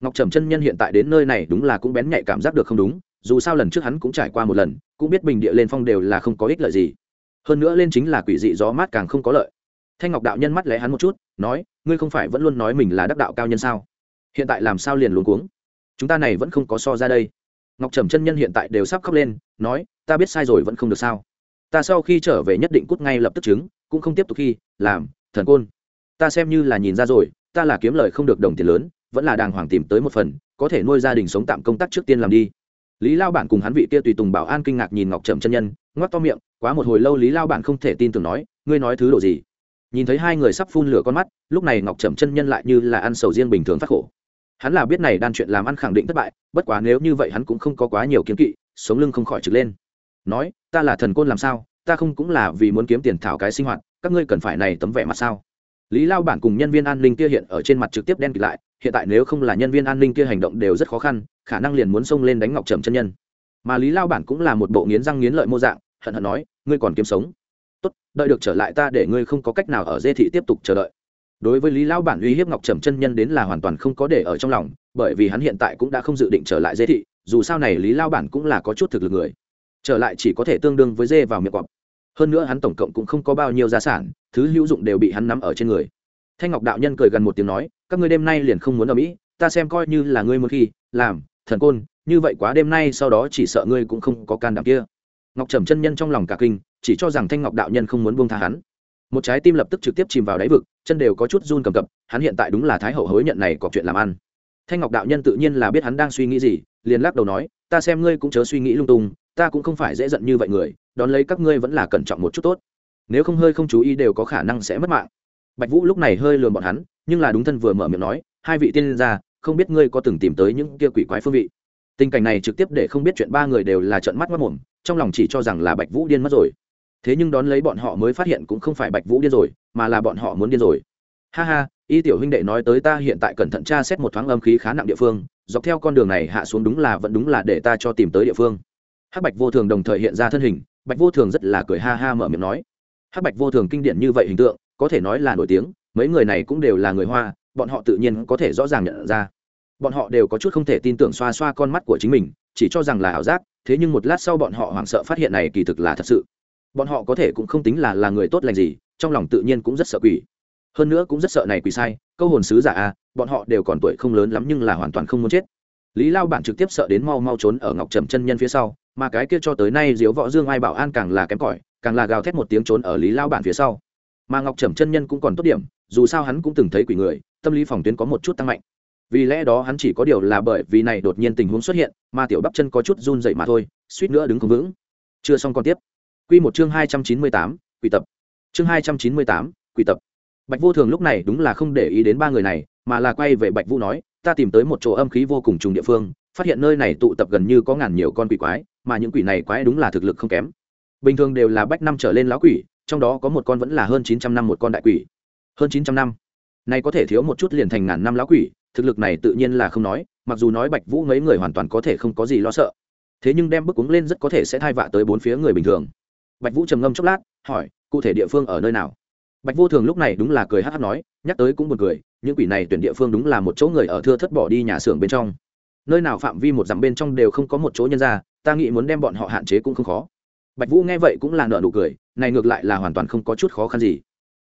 ngọc trầm chân nhân hiện tại đến nơi này đúng là cũng bén nhạy cảm giác được không đúng, dù sao lần trước hắn cũng trải qua một lần, cũng biết bình địa lên phong đều là không có ích lợi gì. Hơn nữa lên chính là quỷ dị gió mát càng không có lợi. Thanh ngọc đạo nhân mắt lẽ hắn một chút, nói, ngươi không phải vẫn luôn nói mình là đắc đạo cao nhân sao? Hiện tại làm sao liền luống cuống? Chúng ta này vẫn không có so ra đây. Ngọc trầm chân nhân hiện tại đều sắp khóc lên, nói, ta biết sai rồi vẫn không được sao? Ta sau khi trở về nhất định cút ngay lập tức chứng, cũng không tiếp tục khi, làm, thần côn. Ta xem như là nhìn ra rồi, ta là kiếm lời không được đồng tiền lớn vẫn là đàng hoàng tìm tới một phần, có thể nuôi gia đình sống tạm công tác trước tiên làm đi. Lý lao bản cùng hắn vị kia tùy tùng bảo an kinh ngạc nhìn ngọc trầm chân nhân, ngoắc to miệng, quá một hồi lâu lý lao bản không thể tin tưởng nói, ngươi nói thứ độ gì? Nhìn thấy hai người sắp phun lửa con mắt, lúc này ngọc trầm chân nhân lại như là ăn sầu riêng bình thường phát khổ. Hắn là biết này đan chuyện làm ăn khẳng định thất bại, bất quá nếu như vậy hắn cũng không có quá nhiều kiếm kỵ, sống lưng không khỏi trực lên. Nói, ta là thần côn làm sao? Ta không cũng là vì muốn kiếm tiền thảo cái sinh hoạt, các ngươi cần phải này tấm vẻ mặt sao? Lý lao bản cùng nhân viên an ninh kia hiện ở trên mặt trực tiếp đen kịt lại, hiện tại nếu không là nhân viên an ninh kia hành động đều rất khó khăn, khả năng liền muốn xông lên đánh ngọc trầm chân nhân. Mà lý lao bản cũng là một bộ nghiến răng nghiến lợi mô dạng, hận hận nói, ngươi còn kiếm sống. Tốt, đợi được trở lại ta để ngươi không có cách nào ở dê thị tiếp tục chờ đợi. Đối với lý lao bản uy hiếp ngọc trầm chân nhân đến là hoàn toàn không có để ở trong lòng, bởi vì hắn hiện tại cũng đã không dự định trở lại dê thị, dù sao này lý lao bản cũng là có chút thực lực người. Trở lại chỉ có thể tương đương với dê vào miệng cọp hơn nữa hắn tổng cộng cũng không có bao nhiêu gia sản, thứ hữu dụng đều bị hắn nắm ở trên người. Thanh ngọc đạo nhân cười gần một tiếng nói, các ngươi đêm nay liền không muốn ở mỹ, ta xem coi như là ngươi một khi, làm, thần côn, như vậy quá đêm nay sau đó chỉ sợ ngươi cũng không có can đảm kia. Ngọc trầm chân nhân trong lòng cả kinh, chỉ cho rằng thanh ngọc đạo nhân không muốn buông tha hắn. Một trái tim lập tức trực tiếp chìm vào đáy vực, chân đều có chút run cầm cập, hắn hiện tại đúng là thái hậu hối nhận này có chuyện làm ăn. Thanh ngọc đạo nhân tự nhiên là biết hắn đang suy nghĩ gì, liền lắc đầu nói, ta xem ngươi cũng chớ suy nghĩ lung tung ta cũng không phải dễ giận như vậy người, đón lấy các ngươi vẫn là cẩn trọng một chút tốt. Nếu không hơi không chú ý đều có khả năng sẽ mất mạng. Bạch vũ lúc này hơi lườm bọn hắn, nhưng là đúng thân vừa mở miệng nói, hai vị tiên gia, không biết ngươi có từng tìm tới những kia quỷ quái phương vị? Tình cảnh này trực tiếp để không biết chuyện ba người đều là trận mắt mất mồm, trong lòng chỉ cho rằng là bạch vũ điên mất rồi. Thế nhưng đón lấy bọn họ mới phát hiện cũng không phải bạch vũ điên rồi, mà là bọn họ muốn điên rồi. Ha ha, y tiểu huynh đệ nói tới ta hiện tại cẩn thận tra xét một thoáng âm khí khá nặng địa phương, dọc theo con đường này hạ xuống đúng là vẫn đúng là để ta cho tìm tới địa phương hắc bạch vô thường đồng thời hiện ra thân hình, bạch vô thường rất là cười ha ha mở miệng nói. Hắc bạch vô thường kinh điển như vậy hình tượng, có thể nói là nổi tiếng, mấy người này cũng đều là người hoa, bọn họ tự nhiên có thể rõ ràng nhận ra. Bọn họ đều có chút không thể tin tưởng xoa xoa con mắt của chính mình, chỉ cho rằng là ảo giác, thế nhưng một lát sau bọn họ hoảng sợ phát hiện này kỳ thực là thật sự. Bọn họ có thể cũng không tính là là người tốt lành gì, trong lòng tự nhiên cũng rất sợ quỷ. Hơn nữa cũng rất sợ này quỷ sai, câu hồn sứ giả a, bọn họ đều còn tuổi không lớn lắm nhưng là hoàn toàn không muốn chết. Lý lao bản trực tiếp sợ đến mau mau trốn ở ngọc trầm chân nhân phía sau mà cái kia cho tới nay diếu võ dương ai bảo an càng là kém cỏi, càng là gào thét một tiếng trốn ở lý lao bản phía sau. Mà ngọc trầm chân nhân cũng còn tốt điểm, dù sao hắn cũng từng thấy quỷ người, tâm lý phòng tuyến có một chút tăng mạnh. Vì lẽ đó hắn chỉ có điều là bởi vì này đột nhiên tình huống xuất hiện, mà tiểu bắp chân có chút run dậy mà thôi, suýt nữa đứng không vững. Chưa xong còn tiếp. Q một chương hai trăm chín mươi tám, quỷ tập. Chương hai trăm chín mươi tám, quỷ tập. Bạch vô thường lúc này đúng là không để ý đến ba người này, mà là quay về bạch vũ nói, ta tìm tới một chỗ âm khí vô cùng trùng địa phương, phát hiện nơi này tụ tập gần như có ngàn nhiều con quỷ quái mà những quỷ này quái đúng là thực lực không kém. Bình thường đều là bách năm trở lên lão quỷ, trong đó có một con vẫn là hơn chín trăm năm một con đại quỷ. Hơn chín trăm năm? Nay có thể thiếu một chút liền thành ngàn năm lão quỷ, thực lực này tự nhiên là không nói, mặc dù nói bạch vũ mấy người hoàn toàn có thể không có gì lo sợ. Thế nhưng đem bức cúng lên rất có thể sẽ thai vạ tới bốn phía người bình thường. Bạch vũ trầm ngâm chốc lát, hỏi, cụ thể địa phương ở nơi nào? Bạch vô thường lúc này đúng là cười hát hát nói, nhắc tới cũng buồn cười, những quỷ này tuyển địa phương đúng là một chỗ người ở thưa thất bỏ đi nhà xưởng bên trong nơi nào phạm vi một dặm bên trong đều không có một chỗ nhân ra, ta nghĩ muốn đem bọn họ hạn chế cũng không khó. Bạch vũ nghe vậy cũng là nợ nụ cười, này ngược lại là hoàn toàn không có chút khó khăn gì.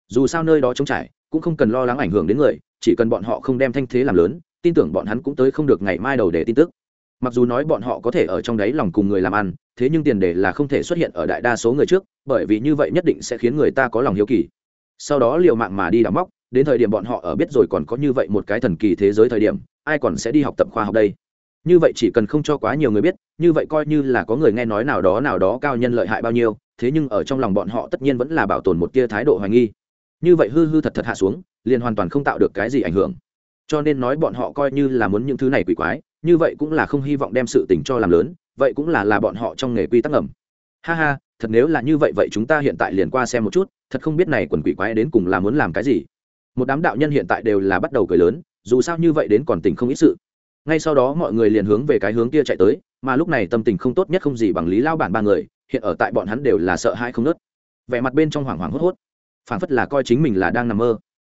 Dù sao nơi đó trống trải, cũng không cần lo lắng ảnh hưởng đến người, chỉ cần bọn họ không đem thanh thế làm lớn, tin tưởng bọn hắn cũng tới không được ngày mai đầu để tin tức. Mặc dù nói bọn họ có thể ở trong đấy lòng cùng người làm ăn, thế nhưng tiền đề là không thể xuất hiện ở đại đa số người trước, bởi vì như vậy nhất định sẽ khiến người ta có lòng hiếu kỳ. Sau đó liệu mạng mà đi đắm móc, đến thời điểm bọn họ ở biết rồi còn có như vậy một cái thần kỳ thế giới thời điểm, ai còn sẽ đi học tập khoa học đây? Như vậy chỉ cần không cho quá nhiều người biết, như vậy coi như là có người nghe nói nào đó nào đó cao nhân lợi hại bao nhiêu, thế nhưng ở trong lòng bọn họ tất nhiên vẫn là bảo tồn một tia thái độ hoài nghi. Như vậy hư hư thật thật hạ xuống, liền hoàn toàn không tạo được cái gì ảnh hưởng. Cho nên nói bọn họ coi như là muốn những thứ này quỷ quái, như vậy cũng là không hy vọng đem sự tình cho làm lớn, vậy cũng là là bọn họ trong nghề quy tắc ngầm. Ha ha, thật nếu là như vậy vậy chúng ta hiện tại liền qua xem một chút, thật không biết này quần quỷ quái đến cùng là muốn làm cái gì. Một đám đạo nhân hiện tại đều là bắt đầu cười lớn, dù sao như vậy đến còn tình không ít sự ngay sau đó mọi người liền hướng về cái hướng kia chạy tới, mà lúc này tâm tình không tốt nhất không gì bằng lý lao bản ba người, hiện ở tại bọn hắn đều là sợ hãi không nớt. Vẻ mặt bên trong hoảng hoảng hốt hốt phản phất là coi chính mình là đang nằm mơ.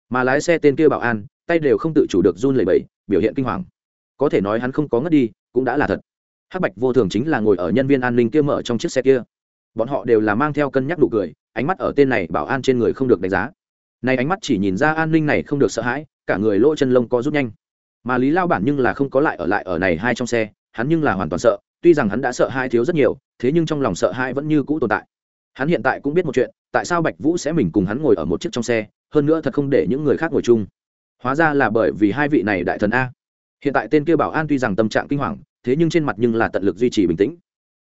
Mà lái xe tên kia bảo an, tay đều không tự chủ được run lẩy bẩy, biểu hiện kinh hoàng. Có thể nói hắn không có ngất đi, cũng đã là thật. Hắc bạch vô thường chính là ngồi ở nhân viên an ninh kia mở trong chiếc xe kia. Bọn họ đều là mang theo cân nhắc đủ cười, ánh mắt ở tên này bảo an trên người không được đánh giá. Này ánh mắt chỉ nhìn ra an ninh này không được sợ hãi, cả người lỗ chân lông co rút nhanh mà lý lao bản nhưng là không có lại ở lại ở này hai trong xe, hắn nhưng là hoàn toàn sợ, tuy rằng hắn đã sợ hai thiếu rất nhiều, thế nhưng trong lòng sợ hai vẫn như cũ tồn tại. Hắn hiện tại cũng biết một chuyện, tại sao bạch vũ sẽ mình cùng hắn ngồi ở một chiếc trong xe, hơn nữa thật không để những người khác ngồi chung. Hóa ra là bởi vì hai vị này đại thần a. Hiện tại tên kia bảo an tuy rằng tâm trạng kinh hoàng, thế nhưng trên mặt nhưng là tận lực duy trì bình tĩnh.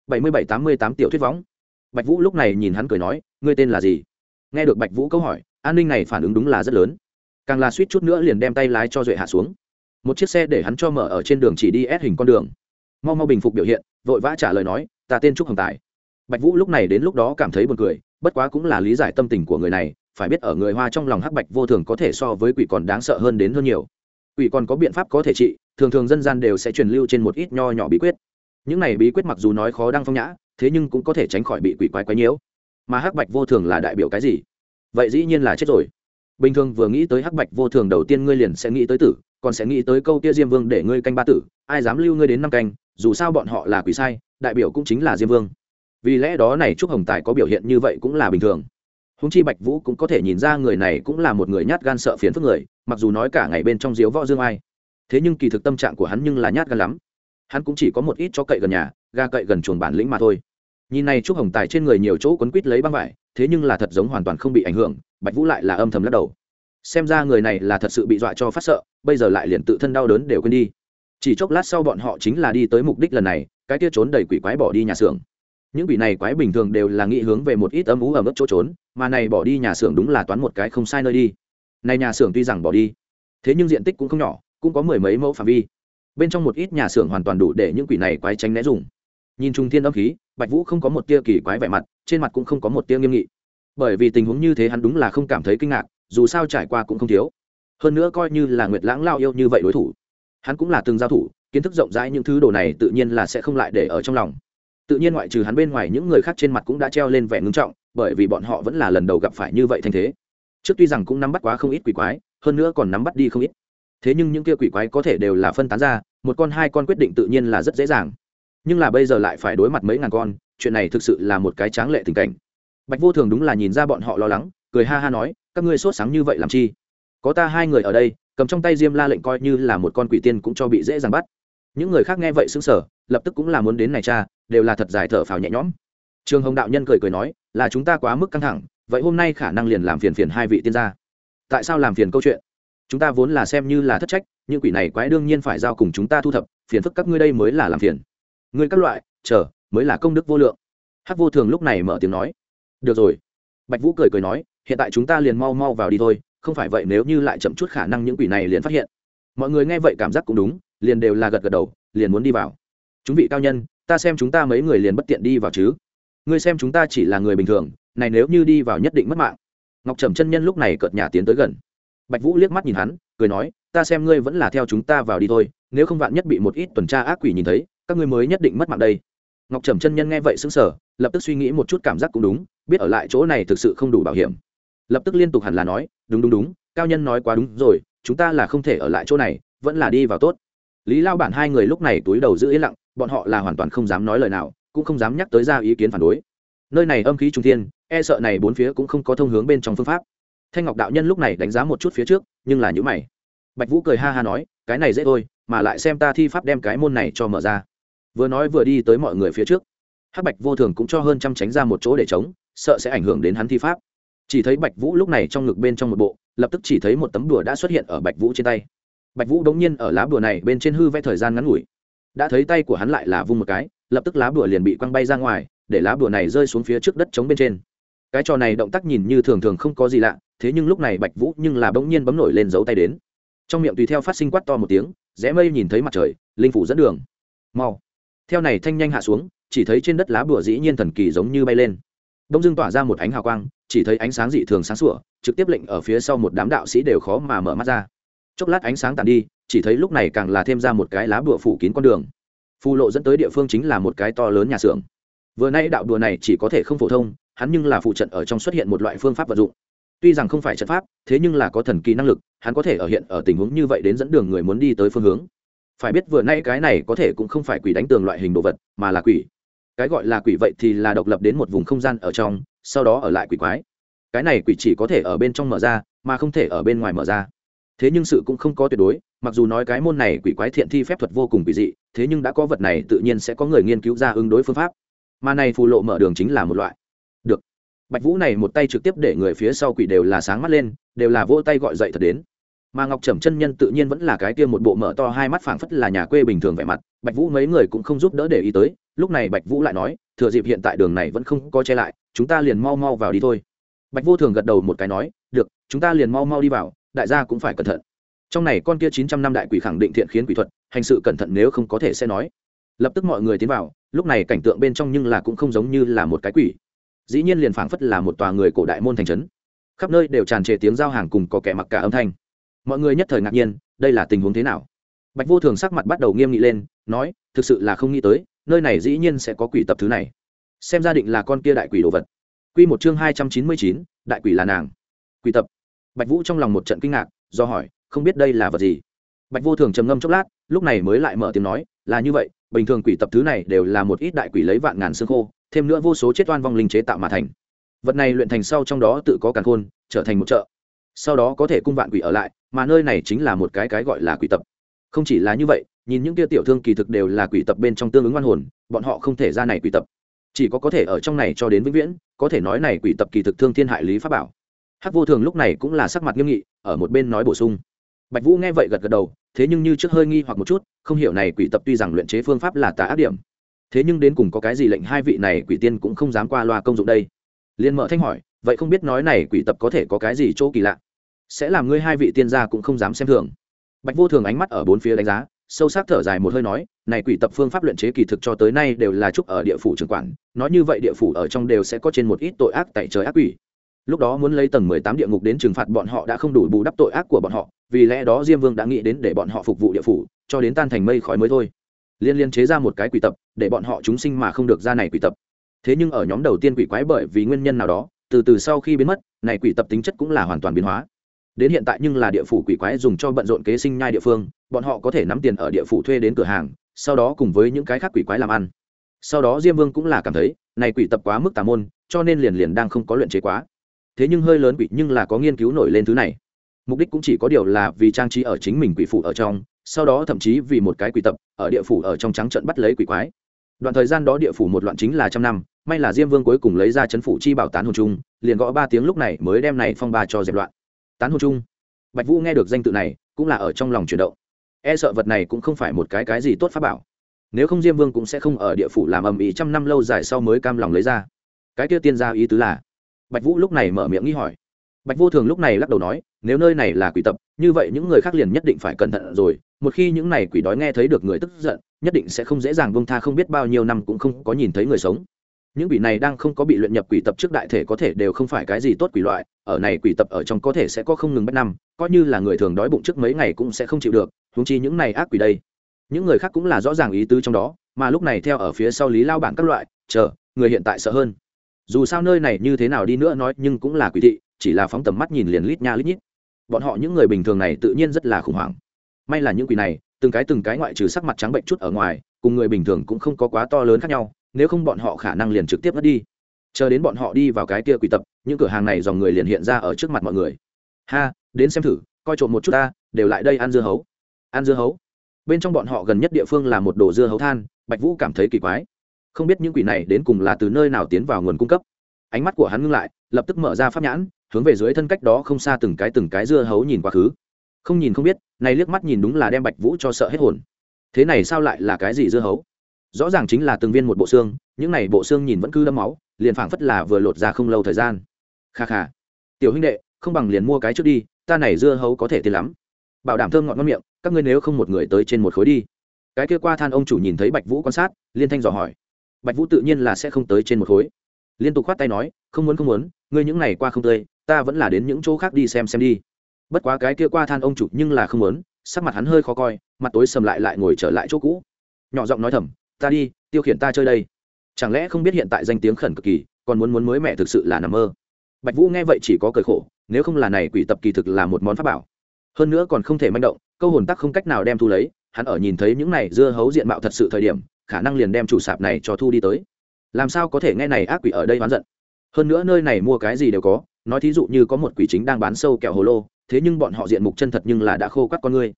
Bảy mươi bảy tám mươi tám tiểu thuyết võng. Bạch vũ lúc này nhìn hắn cười nói, ngươi tên là gì? Nghe được bạch vũ câu hỏi, an ninh này phản ứng đúng là rất lớn. Càng là suýt chút nữa liền đem tay lái cho duệ hạ xuống một chiếc xe để hắn cho mở ở trên đường chỉ đi ép hình con đường. Mau mau bình phục biểu hiện, vội vã trả lời nói, ta tên trúc hồng tài. Bạch vũ lúc này đến lúc đó cảm thấy buồn cười, bất quá cũng là lý giải tâm tình của người này, phải biết ở người hoa trong lòng hắc bạch vô thường có thể so với quỷ còn đáng sợ hơn đến hơn nhiều. Quỷ còn có biện pháp có thể trị, thường thường dân gian đều sẽ truyền lưu trên một ít nho nhỏ bí quyết. Những này bí quyết mặc dù nói khó đăng phong nhã, thế nhưng cũng có thể tránh khỏi bị quỷ quái quái nhiễu. Mà hắc bạch vô thường là đại biểu cái gì? Vậy dĩ nhiên là chết rồi. Bình thường vừa nghĩ tới hắc bạch vô thường đầu tiên ngươi liền sẽ nghĩ tới tử còn sẽ nghĩ tới câu kia diêm vương để ngươi canh ba tử, ai dám lưu ngươi đến năm canh, dù sao bọn họ là quỷ sai, đại biểu cũng chính là diêm vương. Vì lẽ đó này trúc hồng tài có biểu hiện như vậy cũng là bình thường. Húng chi bạch vũ cũng có thể nhìn ra người này cũng là một người nhát gan sợ phiền phức người, mặc dù nói cả ngày bên trong diếu võ dương ai. Thế nhưng kỳ thực tâm trạng của hắn nhưng là nhát gan lắm. Hắn cũng chỉ có một ít cho cậy gần nhà, ga cậy gần chuồng bản lĩnh mà thôi. Nhìn này trúc hồng tài trên người nhiều chỗ quấn quít lấy băng vải, thế nhưng là thật giống hoàn toàn không bị ảnh hưởng, bạch vũ lại là âm thầm lắc đầu xem ra người này là thật sự bị dọa cho phát sợ, bây giờ lại liền tự thân đau đớn đều quên đi. Chỉ chốc lát sau bọn họ chính là đi tới mục đích lần này, cái kia trốn đầy quỷ quái bỏ đi nhà xưởng. Những quỷ này quái bình thường đều là nghĩ hướng về một ít âm ú ở mức chỗ trốn, mà này bỏ đi nhà xưởng đúng là toán một cái không sai nơi đi. Này nhà xưởng tuy rằng bỏ đi, thế nhưng diện tích cũng không nhỏ, cũng có mười mấy mẫu phạm vi. Bên trong một ít nhà xưởng hoàn toàn đủ để những quỷ này quái tránh né dùng. Nhìn trung thiên âm khí, bạch vũ không có một tia kỳ quái vẻ mặt, trên mặt cũng không có một tia nghiêm nghị. Bởi vì tình huống như thế hắn đúng là không cảm thấy kinh ngạc dù sao trải qua cũng không thiếu. Hơn nữa coi như là nguyệt lãng lao yêu như vậy đối thủ, hắn cũng là từng giao thủ, kiến thức rộng rãi những thứ đồ này tự nhiên là sẽ không lại để ở trong lòng. Tự nhiên ngoại trừ hắn bên ngoài những người khác trên mặt cũng đã treo lên vẻ ngưng trọng, bởi vì bọn họ vẫn là lần đầu gặp phải như vậy thành thế. Trước tuy rằng cũng nắm bắt quá không ít quỷ quái, hơn nữa còn nắm bắt đi không ít. Thế nhưng những kia quỷ quái có thể đều là phân tán ra, một con hai con quyết định tự nhiên là rất dễ dàng. Nhưng là bây giờ lại phải đối mặt mấy ngàn con, chuyện này thực sự là một cái tráng lệ tình cảnh. Bạch vô thường đúng là nhìn ra bọn họ lo lắng, cười ha ha nói các ngươi sốt sáng như vậy làm chi? Có ta hai người ở đây, cầm trong tay diêm la lệnh coi như là một con quỷ tiên cũng cho bị dễ dàng bắt. Những người khác nghe vậy xứng sở lập tức cũng là muốn đến này cha, đều là thật dài thở phào nhẹ nhõm. Trường hồng đạo nhân cười cười nói, là chúng ta quá mức căng thẳng, vậy hôm nay khả năng liền làm phiền phiền hai vị tiên gia. Tại sao làm phiền câu chuyện? Chúng ta vốn là xem như là thất trách, những quỷ này quái đương nhiên phải giao cùng chúng ta thu thập, phiền phức các ngươi đây mới là làm phiền. Ngươi các loại, chờ, mới là công đức vô lượng. Hắc vô thường lúc này mở tiếng nói. Được rồi. Bạch vũ cười cười nói hiện tại chúng ta liền mau mau vào đi thôi, không phải vậy nếu như lại chậm chút khả năng những quỷ này liền phát hiện. Mọi người nghe vậy cảm giác cũng đúng, liền đều là gật gật đầu, liền muốn đi vào. Chúng vị cao nhân, ta xem chúng ta mấy người liền bất tiện đi vào chứ. Ngươi xem chúng ta chỉ là người bình thường, này nếu như đi vào nhất định mất mạng. Ngọc trầm chân nhân lúc này cợt nhà tiến tới gần. Bạch vũ liếc mắt nhìn hắn, cười nói, ta xem ngươi vẫn là theo chúng ta vào đi thôi, nếu không vạn nhất bị một ít tuần tra ác quỷ nhìn thấy, các ngươi mới nhất định mất mạng đây. Ngọc trầm chân nhân nghe vậy xứng sở lập tức suy nghĩ một chút cảm giác cũng đúng, biết ở lại chỗ này thực sự không đủ bảo hiểm lập tức liên tục hẳn là nói, đúng đúng đúng, cao nhân nói quá đúng rồi, chúng ta là không thể ở lại chỗ này, vẫn là đi vào tốt. Lý lao bản hai người lúc này túi đầu giữ yên lặng, bọn họ là hoàn toàn không dám nói lời nào, cũng không dám nhắc tới ra ý kiến phản đối. Nơi này âm khí trung thiên e sợ này bốn phía cũng không có thông hướng bên trong phương pháp. Thanh ngọc đạo nhân lúc này đánh giá một chút phía trước, nhưng là nhữ mày. Bạch vũ cười ha ha nói, cái này dễ thôi, mà lại xem ta thi pháp đem cái môn này cho mở ra. Vừa nói vừa đi tới mọi người phía trước. Hắc bạch vô thường cũng cho hơn trăm tránh ra một chỗ để chống, sợ sẽ ảnh hưởng đến hắn thi pháp chỉ thấy bạch vũ lúc này trong ngực bên trong một bộ, lập tức chỉ thấy một tấm đùa đã xuất hiện ở bạch vũ trên tay. Bạch vũ đống nhiên ở lá bùa này bên trên hư vẽ thời gian ngắn ngủi. Đã thấy tay của hắn lại là vung một cái, lập tức lá bùa liền bị quăng bay ra ngoài, để lá bùa này rơi xuống phía trước đất trống bên trên. Cái trò này động tác nhìn như thường thường không có gì lạ, thế nhưng lúc này bạch vũ nhưng là bỗng nhiên bấm nổi lên dấu tay đến. Trong miệng tùy theo phát sinh quát to một tiếng, rẽ mây nhìn thấy mặt trời, linh phủ dẫn đường. Mau. Theo này thanh nhanh hạ xuống, chỉ thấy trên đất lá bùa dĩ nhiên thần kỳ giống như bay lên đông Dương tỏa ra một ánh hào quang, chỉ thấy ánh sáng dị thường sáng sủa, trực tiếp lệnh ở phía sau một đám đạo sĩ đều khó mà mở mắt ra. Chốc lát ánh sáng tàn đi, chỉ thấy lúc này càng là thêm ra một cái lá bùa phủ kín con đường. Phù lộ dẫn tới địa phương chính là một cái to lớn nhà xưởng. Vừa nay đạo đùa này chỉ có thể không phổ thông, hắn nhưng là phụ trận ở trong xuất hiện một loại phương pháp vận dụng. Tuy rằng không phải trận pháp, thế nhưng là có thần kỳ năng lực, hắn có thể ở hiện ở tình huống như vậy đến dẫn đường người muốn đi tới phương hướng. Phải biết vừa nay cái này có thể cũng không phải quỷ đánh tường loại hình đồ vật, mà là quỷ cái gọi là quỷ vậy thì là độc lập đến một vùng không gian ở trong, sau đó ở lại quỷ quái. Cái này quỷ chỉ có thể ở bên trong mở ra, mà không thể ở bên ngoài mở ra. Thế nhưng sự cũng không có tuyệt đối, mặc dù nói cái môn này quỷ quái thiện thi phép thuật vô cùng quỷ dị, thế nhưng đã có vật này tự nhiên sẽ có người nghiên cứu ra ứng đối phương pháp. Mà này phù lộ mở đường chính là một loại. Được. Bạch vũ này một tay trực tiếp để người phía sau quỷ đều là sáng mắt lên, đều là vỗ tay gọi dậy thật đến mà ngọc trầm chân nhân tự nhiên vẫn là cái kia một bộ mở to hai mắt phảng phất là nhà quê bình thường vẻ mặt, bạch vũ mấy người cũng không giúp đỡ để ý tới, lúc này bạch vũ lại nói, thừa dịp hiện tại đường này vẫn không có che lại, chúng ta liền mau mau vào đi thôi. Bạch vô thường gật đầu một cái nói, được, chúng ta liền mau mau đi vào, đại gia cũng phải cẩn thận. Trong này con kia chín trăm năm đại quỷ khẳng định thiện khiến quỷ thuật, hành sự cẩn thận nếu không có thể sẽ nói. Lập tức mọi người tiến vào, lúc này cảnh tượng bên trong nhưng là cũng không giống như là một cái quỷ. Dĩ nhiên liền phảng phất là một tòa người cổ đại môn thành trấn. Khắp nơi đều tràn trề tiếng giao hàng cùng có kẻ mặc cả âm thanh mọi người nhất thời ngạc nhiên, đây là tình huống thế nào? Bạch vô thường sắc mặt bắt đầu nghiêm nghị lên, nói, thực sự là không nghĩ tới, nơi này dĩ nhiên sẽ có quỷ tập thứ này. Xem gia định là con kia đại quỷ đồ vật. Quy một chương hai trăm chín mươi chín, đại quỷ là nàng. Quỷ tập. Bạch vũ trong lòng một trận kinh ngạc, do hỏi, không biết đây là vật gì? Bạch vô thường trầm ngâm chốc lát, lúc này mới lại mở tiếng nói, là như vậy, bình thường quỷ tập thứ này đều là một ít đại quỷ lấy vạn ngàn xương khô, thêm nữa vô số chết oan vong linh chế tạo mà thành. Vật này luyện thành sau trong đó tự có càn khôn, trở thành một chợ. Sau đó có thể cung vạn quỷ ở lại mà nơi này chính là một cái cái gọi là quỷ tập. Không chỉ là như vậy, nhìn những kia tiểu thương kỳ thực đều là quỷ tập bên trong tương ứng oan hồn, bọn họ không thể ra này quỷ tập. Chỉ có có thể ở trong này cho đến vĩnh viễn, có thể nói này quỷ tập kỳ thực thương thiên hại lý pháp bảo. Hắc vô thường lúc này cũng là sắc mặt nghiêm nghị, ở một bên nói bổ sung. Bạch vũ nghe vậy gật gật đầu, thế nhưng như trước hơi nghi hoặc một chút, không hiểu này quỷ tập tuy rằng luyện chế phương pháp là tà ác điểm, thế nhưng đến cùng có cái gì lệnh hai vị này quỷ tiên cũng không dám qua loa công dụng đây. Liên mở thanh hỏi, vậy không biết nói này quỷ tập có thể có cái gì chỗ kỳ lạ? Sẽ làm ngươi hai vị tiên gia cũng không dám xem thường. Bạch vô thường ánh mắt ở bốn phía đánh giá, sâu sắc thở dài một hơi nói, này quỷ tập phương pháp luyện chế kỳ thực cho tới nay đều là chúc ở địa phủ trưởng quản, nói như vậy địa phủ ở trong đều sẽ có trên một ít tội ác tại trời ác quỷ. Lúc đó muốn lấy tầng mười tám địa ngục đến trừng phạt bọn họ đã không đủ bù đắp tội ác của bọn họ, vì lẽ đó diêm vương đã nghĩ đến để bọn họ phục vụ địa phủ, cho đến tan thành mây khói mới thôi. Liên liên chế ra một cái quỷ tập, để bọn họ chúng sinh mà không được ra này quỷ tập. Thế nhưng ở nhóm đầu tiên quỷ quái bởi vì nguyên nhân nào đó, từ từ sau khi biến mất, này quỷ tập tính chất cũng là hoàn toàn biến hóa đến hiện tại nhưng là địa phủ quỷ quái dùng cho bận rộn kế sinh nhai địa phương, bọn họ có thể nắm tiền ở địa phủ thuê đến cửa hàng, sau đó cùng với những cái khác quỷ quái làm ăn. Sau đó diêm vương cũng là cảm thấy, này quỷ tập quá mức tà môn, cho nên liền liền đang không có luyện chế quá. Thế nhưng hơi lớn quỷ nhưng là có nghiên cứu nổi lên thứ này. Mục đích cũng chỉ có điều là vì trang trí ở chính mình quỷ phủ ở trong, sau đó thậm chí vì một cái quỷ tập ở địa phủ ở trong trắng trận bắt lấy quỷ quái. Đoạn thời gian đó địa phủ một loạn chính là trăm năm, may là diêm vương cuối cùng lấy ra chấn phủ chi bảo tán hồn trung liền gõ ba tiếng lúc này mới đem này phong ba cho dẹp loạn tán hồn trung bạch vũ nghe được danh tự này, cũng là ở trong lòng chuyển động. E sợ vật này cũng không phải một cái cái gì tốt pháp bảo. Nếu không diêm vương cũng sẽ không ở địa phủ làm ầm ĩ trăm năm lâu dài sau mới cam lòng lấy ra. Cái kia tiên gia ý tứ là? Bạch vũ lúc này mở miệng nghĩ hỏi. Bạch vô thường lúc này lắc đầu nói, nếu nơi này là quỷ tập, như vậy những người khác liền nhất định phải cẩn thận rồi. Một khi những này quỷ đói nghe thấy được người tức giận, nhất định sẽ không dễ dàng bông tha không biết bao nhiêu năm cũng không có nhìn thấy người sống những quỷ này đang không có bị luyện nhập quỷ tập trước đại thể có thể đều không phải cái gì tốt quỷ loại, ở này quỷ tập ở trong có thể sẽ có không ngừng bất năm, coi như là người thường đói bụng trước mấy ngày cũng sẽ không chịu được húng chi những này ác quỷ đây. Những người khác cũng là rõ ràng ý tứ trong đó, mà lúc này theo ở phía sau lý lao bản các loại, chờ, người hiện tại sợ hơn. Dù sao nơi này như thế nào đi nữa nói, nhưng cũng là quỷ thị, chỉ là phóng tầm mắt nhìn liền lít nha lít nhít. Bọn họ những người bình thường này tự nhiên rất là khủng hoảng. May là những quỷ này, từng cái từng cái ngoại trừ sắc mặt trắng bệnh chút ở ngoài, cùng người bình thường cũng không có quá to lớn khác nhau nếu không bọn họ khả năng liền trực tiếp mất đi. Chờ đến bọn họ đi vào cái kia quỷ tập, những cửa hàng này dòng người liền hiện ra ở trước mặt mọi người. Ha, đến xem thử, coi trộm một chút ta, đều lại đây ăn dưa hấu. Ăn dưa hấu? Bên trong bọn họ gần nhất địa phương là một đồ dưa hấu than, bạch vũ cảm thấy kỳ quái. Không biết những quỷ này đến cùng là từ nơi nào tiến vào nguồn cung cấp. Ánh mắt của hắn ngưng lại, lập tức mở ra pháp nhãn, hướng về dưới thân cách đó không xa từng cái từng cái dưa hấu nhìn quá khứ. Không nhìn không biết, này liếc mắt nhìn đúng là đem bạch vũ cho sợ hết hồn. Thế này sao lại là cái gì dưa hấu? Rõ ràng chính là từng viên một bộ xương, những này bộ xương nhìn vẫn cứ đâm máu, liền phảng phất là vừa lột ra không lâu thời gian. Kha kha. Tiểu huynh đệ, không bằng liền mua cái trước đi, ta này dưa hấu có thể tiền lắm. Bảo đảm thơm ngọt ngon miệng, các ngươi nếu không một người tới trên một khối đi. Cái kia qua than ông chủ nhìn thấy bạch vũ quan sát, liên thanh dò hỏi. Bạch vũ tự nhiên là sẽ không tới trên một khối. Liên tục khoát tay nói, không muốn không muốn, ngươi những này qua không tươi, ta vẫn là đến những chỗ khác đi xem xem đi. Bất quá cái kia qua than ông chủ nhưng là không muốn, sắc mặt hắn hơi khó coi, mặt tối sầm lại lại ngồi trở lại chỗ cũ. Nhỏ giọng nói thầm ta đi, tiêu khiển ta chơi đây. Chẳng lẽ không biết hiện tại danh tiếng khẩn cực kỳ, còn muốn muốn mới mẹ thực sự là nằm mơ. Bạch vũ nghe vậy chỉ có cười khổ, nếu không là này quỷ tập kỳ thực là một món pháp bảo. Hơn nữa còn không thể manh động, câu hồn tắc không cách nào đem thu lấy, hắn ở nhìn thấy những này dưa hấu diện mạo thật sự thời điểm, khả năng liền đem chủ sạp này cho thu đi tới. Làm sao có thể nghe này ác quỷ ở đây oán giận? Hơn nữa nơi này mua cái gì đều có, nói thí dụ như có một quỷ chính đang bán sâu kẹo hồ lô, thế nhưng bọn họ diện mục chân thật nhưng là đã khô quắt con người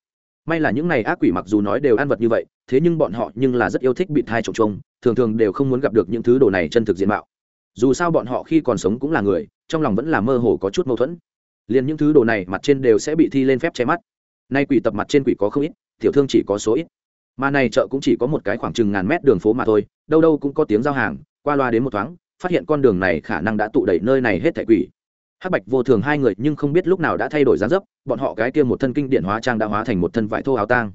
may là những này ác quỷ mặc dù nói đều ăn vật như vậy, thế nhưng bọn họ nhưng là rất yêu thích bị thai trộm trông thường thường đều không muốn gặp được những thứ đồ này chân thực diện mạo. Dù sao bọn họ khi còn sống cũng là người, trong lòng vẫn là mơ hồ có chút mâu thuẫn. Liền những thứ đồ này mặt trên đều sẽ bị thi lên phép che mắt. Nay quỷ tập mặt trên quỷ có không ít, tiểu thương chỉ có số ít. Mà này chợ cũng chỉ có một cái khoảng chừng ngàn mét đường phố mà thôi, đâu đâu cũng có tiếng giao hàng, qua loa đến một thoáng, phát hiện con đường này khả năng đã tụ đẩy nơi này hết thẻ quỷ hắc bạch vô thường hai người nhưng không biết lúc nào đã thay đổi dáng dấp, bọn họ cái kia một thân kinh điện hóa trang đã hóa thành một thân vải thô áo tang.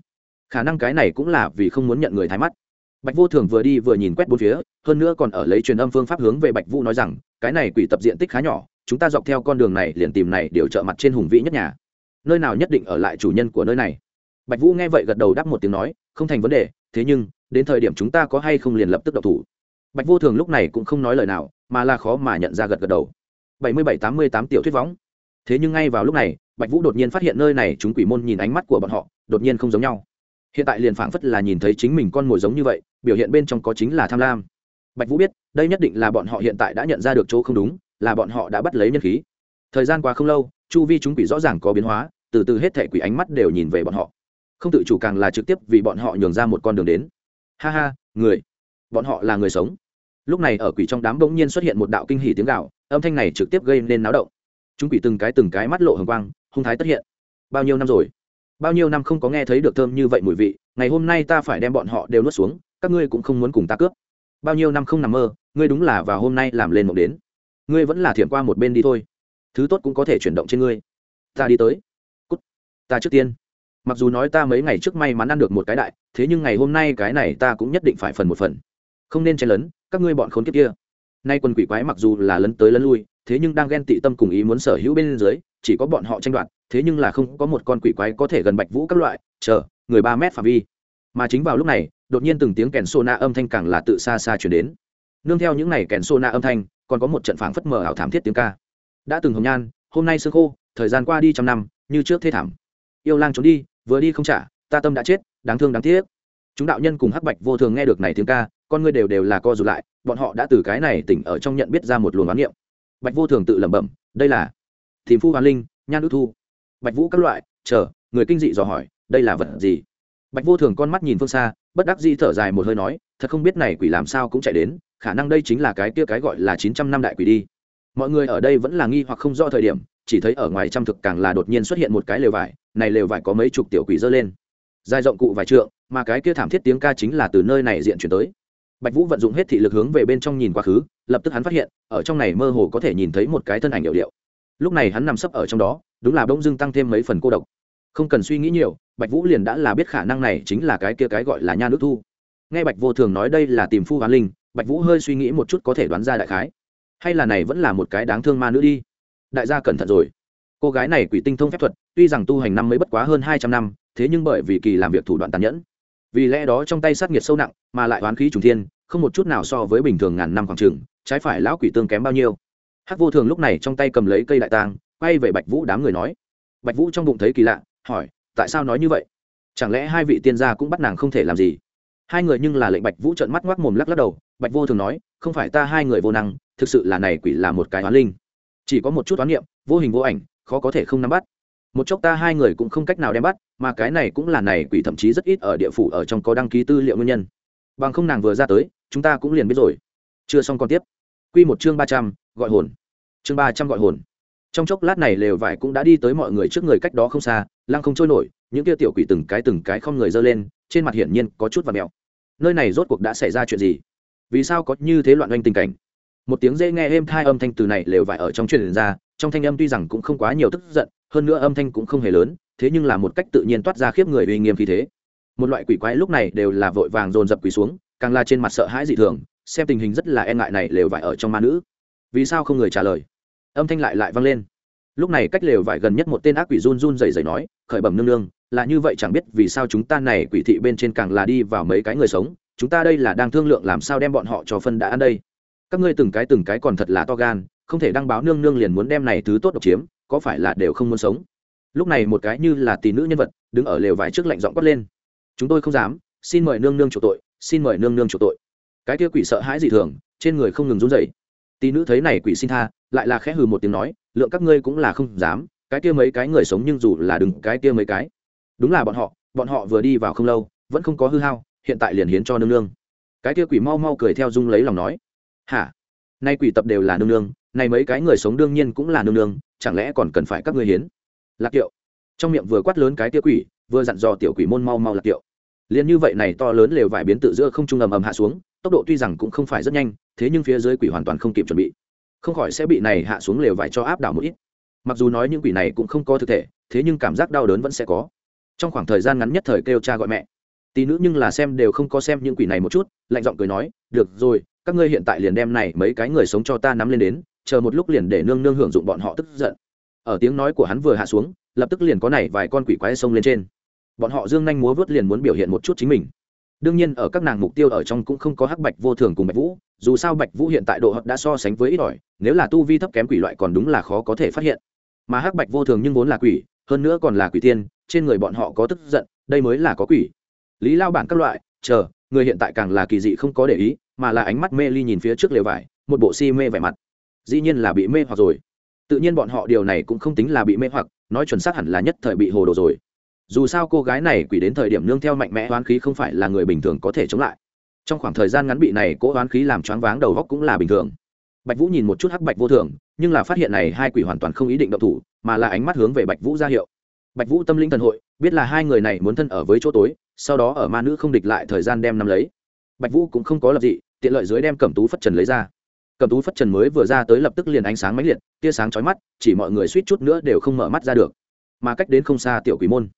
Khả năng cái này cũng là vì không muốn nhận người thái mắt. Bạch vô thường vừa đi vừa nhìn quét bốn phía, hơn nữa còn ở lấy truyền âm phương pháp hướng về bạch vũ nói rằng, cái này quỷ tập diện tích khá nhỏ, chúng ta dọc theo con đường này liền tìm này điều trợ mặt trên hùng vĩ nhất nhà. Nơi nào nhất định ở lại chủ nhân của nơi này? Bạch vũ nghe vậy gật đầu đáp một tiếng nói, không thành vấn đề, thế nhưng, đến thời điểm chúng ta có hay không liền lập tức độc thủ. Bạch vô thường lúc này cũng không nói lời nào, mà là khó mà nhận ra gật gật đầu bảy mươi bảy tám mươi tám tiểu thuyết võng. Thế nhưng ngay vào lúc này, bạch vũ đột nhiên phát hiện nơi này chúng quỷ môn nhìn ánh mắt của bọn họ, đột nhiên không giống nhau. Hiện tại liền phảng phất là nhìn thấy chính mình con mồi giống như vậy, biểu hiện bên trong có chính là tham lam. Bạch vũ biết, đây nhất định là bọn họ hiện tại đã nhận ra được chỗ không đúng, là bọn họ đã bắt lấy nhân khí. Thời gian qua không lâu, chu vi chúng quỷ rõ ràng có biến hóa, từ từ hết thể quỷ ánh mắt đều nhìn về bọn họ. Không tự chủ càng là trực tiếp vì bọn họ nhường ra một con đường đến. Ha ha, người, bọn họ là người sống lúc này ở quỷ trong đám bỗng nhiên xuất hiện một đạo kinh hỉ tiếng gạo âm thanh này trực tiếp gây nên náo động. Chúng quỷ từng cái từng cái mắt lộ hồng quang, hung thái tất hiện. Bao nhiêu năm rồi? Bao nhiêu năm không có nghe thấy được thơm như vậy mùi vị, ngày hôm nay ta phải đem bọn họ đều nuốt xuống, các ngươi cũng không muốn cùng ta cướp. Bao nhiêu năm không nằm mơ, ngươi đúng là và hôm nay làm lên mộng đến. Ngươi vẫn là thiểm qua một bên đi thôi. Thứ tốt cũng có thể chuyển động trên ngươi. Ta đi tới. Cút. Ta trước tiên. Mặc dù nói ta mấy ngày trước may mắn ăn được một cái đại, thế nhưng ngày hôm nay cái này ta cũng nhất định phải phần một phần không nên chen lấn, các ngươi bọn khốn kiếp kia. Nay quân quỷ quái mặc dù là lấn tới lấn lui, thế nhưng đang ghen tị tâm cùng ý muốn sở hữu bên dưới, chỉ có bọn họ tranh đoạt, thế nhưng là không có một con quỷ quái có thể gần bạch vũ các loại, chờ, người ba mét phạm vi. Mà chính vào lúc này, đột nhiên từng tiếng kèn xô na âm thanh càng là tự xa xa chuyển đến. Nương theo những này kèn xô na âm thanh, còn có một trận phảng phất mờ ảo thảm thiết tiếng ca. Đã từng hồng nhan, hôm nay sương khô, thời gian qua đi trăm năm, như trước thế thảm. Yêu lang trốn đi, vừa đi không trả, ta tâm đã chết, đáng thương đáng tiếc. Chúng đạo nhân cùng hắc bạch vô thường nghe được này tiếng ca con ngươi đều đều là co rụt lại, bọn họ đã từ cái này tỉnh ở trong nhận biết ra một luồng oán niệm. Bạch vô thường tự lẩm bẩm, đây là tìm phu hoàn linh, nhan ước thu. Bạch vũ các loại, chờ, người kinh dị dò hỏi, đây là vật gì? Bạch vô thường con mắt nhìn phương xa, bất đắc dĩ thở dài một hơi nói, thật không biết này quỷ làm sao cũng chạy đến, khả năng đây chính là cái kia cái gọi là chín trăm năm đại quỷ đi. Mọi người ở đây vẫn là nghi hoặc không rõ thời điểm, chỉ thấy ở ngoài trăm thực càng là đột nhiên xuất hiện một cái lều vải, này lều vải có mấy chục tiểu quỷ dơ lên. Dài rộng cụ vài trượng, mà cái kia thảm thiết tiếng ca chính là từ nơi này diện chuyển tới bạch vũ vận dụng hết thị lực hướng về bên trong nhìn quá khứ, lập tức hắn phát hiện, ở trong này mơ hồ có thể nhìn thấy một cái thân ảnh hiệu điệu. Lúc này hắn nằm sấp ở trong đó, đúng là bỗng dưng tăng thêm mấy phần cô độc. Không cần suy nghĩ nhiều, bạch vũ liền đã là biết khả năng này chính là cái kia cái gọi là nha nước thu. Nghe bạch vô thường nói đây là tìm phu hoán linh, bạch vũ hơi suy nghĩ một chút có thể đoán ra đại khái. Hay là này vẫn là một cái đáng thương ma nữ đi? Đại gia cẩn thận rồi. Cô gái này quỷ tinh thông phép thuật, tuy rằng tu hành năm mới bất quá hơn hai trăm năm, thế nhưng bởi vì kỳ làm việc thủ đoạn tàn nhẫn vì lẽ đó trong tay sát nghiệt sâu nặng, mà lại oán khí trùng thiên, không một chút nào so với bình thường ngàn năm khoảng trường, trái phải lão quỷ tương kém bao nhiêu. Hắc vô thường lúc này trong tay cầm lấy cây đại tang quay về bạch vũ đám người nói. Bạch vũ trong bụng thấy kỳ lạ, hỏi, tại sao nói như vậy? Chẳng lẽ hai vị tiên gia cũng bắt nàng không thể làm gì? Hai người nhưng là lệnh bạch vũ trợn mắt ngoác mồm lắc lắc đầu, bạch vô thường nói, không phải ta hai người vô năng, thực sự là này quỷ là một cái oán linh. Chỉ có một chút oán niệm, vô hình vô ảnh, khó có thể không nắm bắt một chốc ta hai người cũng không cách nào đem bắt, mà cái này cũng là này quỷ thậm chí rất ít ở địa phủ ở trong có đăng ký tư liệu nguyên nhân. Bằng không nàng vừa ra tới, chúng ta cũng liền biết rồi. Chưa xong còn tiếp. Q một chương ba trăm, gọi hồn. Chương ba trăm gọi hồn. Trong chốc lát này lều vải cũng đã đi tới mọi người trước người cách đó không xa, lăng không trôi nổi, những kia tiểu quỷ từng cái từng cái không người dơ lên, trên mặt hiển nhiên có chút và mẹo. Nơi này rốt cuộc đã xảy ra chuyện gì? Vì sao có như thế loạn oanh tình cảnh? Một tiếng dễ nghe êm thai âm thanh từ này lều vải ở trong truyền ra, trong thanh âm tuy rằng cũng không quá nhiều tức giận hơn nữa âm thanh cũng không hề lớn, thế nhưng là một cách tự nhiên toát ra khiếp người uy nghiêm khí thế. Một loại quỷ quái lúc này đều là vội vàng dồn dập quỷ xuống, càng là trên mặt sợ hãi dị thường, xem tình hình rất là e ngại này lều vải ở trong ma nữ. Vì sao không người trả lời? Âm thanh lại lại vang lên. Lúc này cách lều vải gần nhất một tên ác quỷ run run rẩy rẩy nói, khởi bẩm nương nương, là như vậy chẳng biết vì sao chúng ta này quỷ thị bên trên càng là đi vào mấy cái người sống, chúng ta đây là đang thương lượng làm sao đem bọn họ cho phân đã ăn đây. Các ngươi từng cái từng cái còn thật là to gan, không thể đăng báo nương nương liền muốn đem này thứ tốt độc chiếm có phải là đều không muốn sống? Lúc này một cái như là tỷ nữ nhân vật đứng ở lều vải trước lạnh giọng quát lên. Chúng tôi không dám, xin mời nương nương chủ tội, xin mời nương nương chủ tội. Cái kia quỷ sợ hãi dị thường, trên người không ngừng run rẩy. Tỷ nữ thấy này quỷ xin tha, lại là khẽ hừ một tiếng nói, lượng các ngươi cũng là không dám, cái kia mấy cái người sống nhưng dù là đừng cái kia mấy cái. Đúng là bọn họ bọn họ vừa đi vào không lâu, vẫn không có hư hao, hiện tại liền hiến cho nương nương. Cái kia quỷ mau mau cười theo dung lấy lòng nói. Hả? Nay quỷ tập đều là nương nương này mấy cái người sống đương nhiên cũng là nương nương chẳng lẽ còn cần phải các ngươi hiến? Lạc kiệu. Trong miệng vừa quát lớn cái tia quỷ, vừa dặn dò tiểu quỷ môn mau mau lạc kiệu. Liền như vậy này to lớn lều vải biến tự giữa không trung ầm ầm hạ xuống, tốc độ tuy rằng cũng không phải rất nhanh, thế nhưng phía dưới quỷ hoàn toàn không kịp chuẩn bị. Không khỏi sẽ bị này hạ xuống lều vải cho áp đảo một ít. Mặc dù nói những quỷ này cũng không có thực thể, thế nhưng cảm giác đau đớn vẫn sẽ có. Trong khoảng thời gian ngắn nhất thời kêu cha gọi mẹ. Tí nữ nhưng là xem đều không có xem những quỷ này một chút, lạnh giọng cười nói, được rồi, các ngươi hiện tại liền đem này mấy cái người sống cho ta nắm lên đến chờ một lúc liền để nương nương hưởng dụng bọn họ tức giận. Ở tiếng nói của hắn vừa hạ xuống, lập tức liền có này vài con quỷ quái xông lên trên. Bọn họ dương nhanh múa vớt liền muốn biểu hiện một chút chính mình. Đương nhiên, ở các nàng mục tiêu ở trong cũng không có hắc bạch vô thường cùng bạch vũ, dù sao bạch vũ hiện tại độ hận đã so sánh với ít ỏi, nếu là tu vi thấp kém quỷ loại còn đúng là khó có thể phát hiện. Mà hắc bạch vô thường nhưng vốn là quỷ, hơn nữa còn là quỷ tiên, trên người bọn họ có tức giận, đây mới là có quỷ. Lý lao bản các loại, chờ, người hiện tại càng là kỳ dị không có để ý, mà là ánh mắt mê ly nhìn phía trước lều vải, một bộ si mê vẻ mặt dĩ nhiên là bị mê hoặc rồi. Tự nhiên bọn họ điều này cũng không tính là bị mê hoặc, nói chuẩn xác hẳn là nhất thời bị hồ đồ rồi. Dù sao cô gái này quỷ đến thời điểm nương theo mạnh mẽ oán khí không phải là người bình thường có thể chống lại. Trong khoảng thời gian ngắn bị này cỗ oán khí làm choáng váng đầu góc cũng là bình thường. Bạch vũ nhìn một chút hắc bạch vô thường, nhưng là phát hiện này hai quỷ hoàn toàn không ý định động thủ, mà là ánh mắt hướng về bạch vũ ra hiệu. Bạch vũ tâm linh thần hội, biết là hai người này muốn thân ở với chỗ tối, sau đó ở ma nữ không địch lại thời gian đem nắm lấy. Bạch vũ cũng không có lập dị, tiện lợi dưới đem cẩm tú phất trần lấy ra cầm tú phất trần mới vừa ra tới lập tức liền ánh sáng mãnh liệt, tia sáng chói mắt, chỉ mọi người suýt chút nữa đều không mở mắt ra được. Mà cách đến không xa tiểu quỷ môn,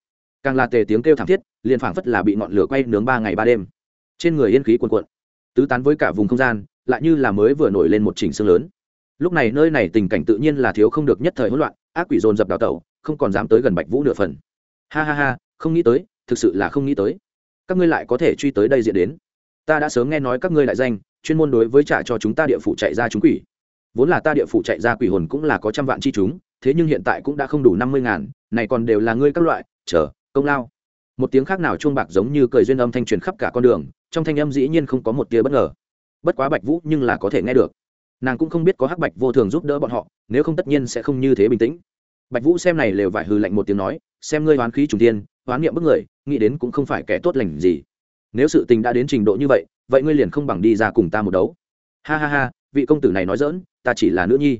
càng là tề tiếng kêu thảm thiết, liền phảng phất là bị ngọn lửa quay nướng ba ngày ba đêm. Trên người yên khí cuồn cuộn, tứ tán với cả vùng không gian, lại như là mới vừa nổi lên một chỉnh xương lớn. Lúc này nơi này tình cảnh tự nhiên là thiếu không được nhất thời hỗn loạn, ác quỷ dồn dập đào tẩu, không còn dám tới gần bạch vũ nửa phần. Ha ha ha, không nghĩ tới, thực sự là không nghĩ tới. Các ngươi lại có thể truy tới đây diện đến. Ta đã sớm nghe nói các ngươi đại danh chuyên môn đối với trả cho chúng ta địa phủ chạy ra chúng quỷ. Vốn là ta địa phủ chạy ra quỷ hồn cũng là có trăm vạn chi chúng, thế nhưng hiện tại cũng đã không đủ năm mươi ngàn, này còn đều là ngươi các loại, chờ, công lao. Một tiếng khác nào chuông bạc giống như cười duyên âm thanh truyền khắp cả con đường, trong thanh âm dĩ nhiên không có một tia bất ngờ. Bất quá bạch vũ nhưng là có thể nghe được. Nàng cũng không biết có hắc bạch vô thường giúp đỡ bọn họ, nếu không tất nhiên sẽ không như thế bình tĩnh. Bạch vũ xem này lều vải hư lạnh một tiếng nói, xem ngươi hoán khí trùng tiên hoán niệm bức người, nghĩ đến cũng không phải kẻ tốt lành gì nếu sự tình đã đến trình độ như vậy vậy ngươi liền không bằng đi ra cùng ta một đấu. Ha ha ha, vị công tử này nói dỡn ta chỉ là nữ nhi.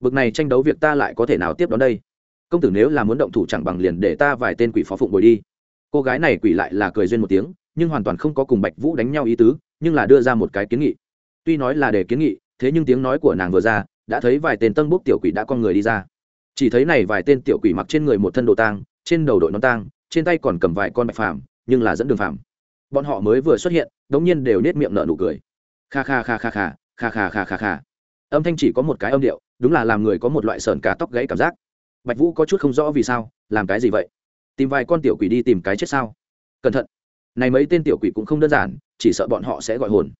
Bực này tranh đấu việc ta lại có thể nào tiếp đón đây? Công tử nếu là muốn động thủ chẳng bằng liền để ta vài tên quỷ phó phụng bồi đi. Cô gái này quỷ lại là cười duyên một tiếng, nhưng hoàn toàn không có cùng bạch vũ đánh nhau ý tứ, nhưng là đưa ra một cái kiến nghị. Tuy nói là để kiến nghị, thế nhưng tiếng nói của nàng vừa ra, đã thấy vài tên tân bốc tiểu quỷ đã con người đi ra. Chỉ thấy này vài tên tiểu quỷ mặc trên người một thân đồ tang, trên đầu đội nón tang, trên tay còn cầm vài con bạch phàm, nhưng là dẫn đường phàm bọn họ mới vừa xuất hiện, đống nhiên đều nết miệng nở nụ cười. Kha kha kha kha kha kha kha kha kha kha. Âm thanh chỉ có một cái âm điệu, đúng là làm người có một loại sờn cả tóc gãy cảm giác. Bạch vũ có chút không rõ vì sao, làm cái gì vậy? Tìm vài con tiểu quỷ đi tìm cái chết sao? Cẩn thận. Này mấy tên tiểu quỷ cũng không đơn giản, chỉ sợ bọn họ sẽ gọi hồn.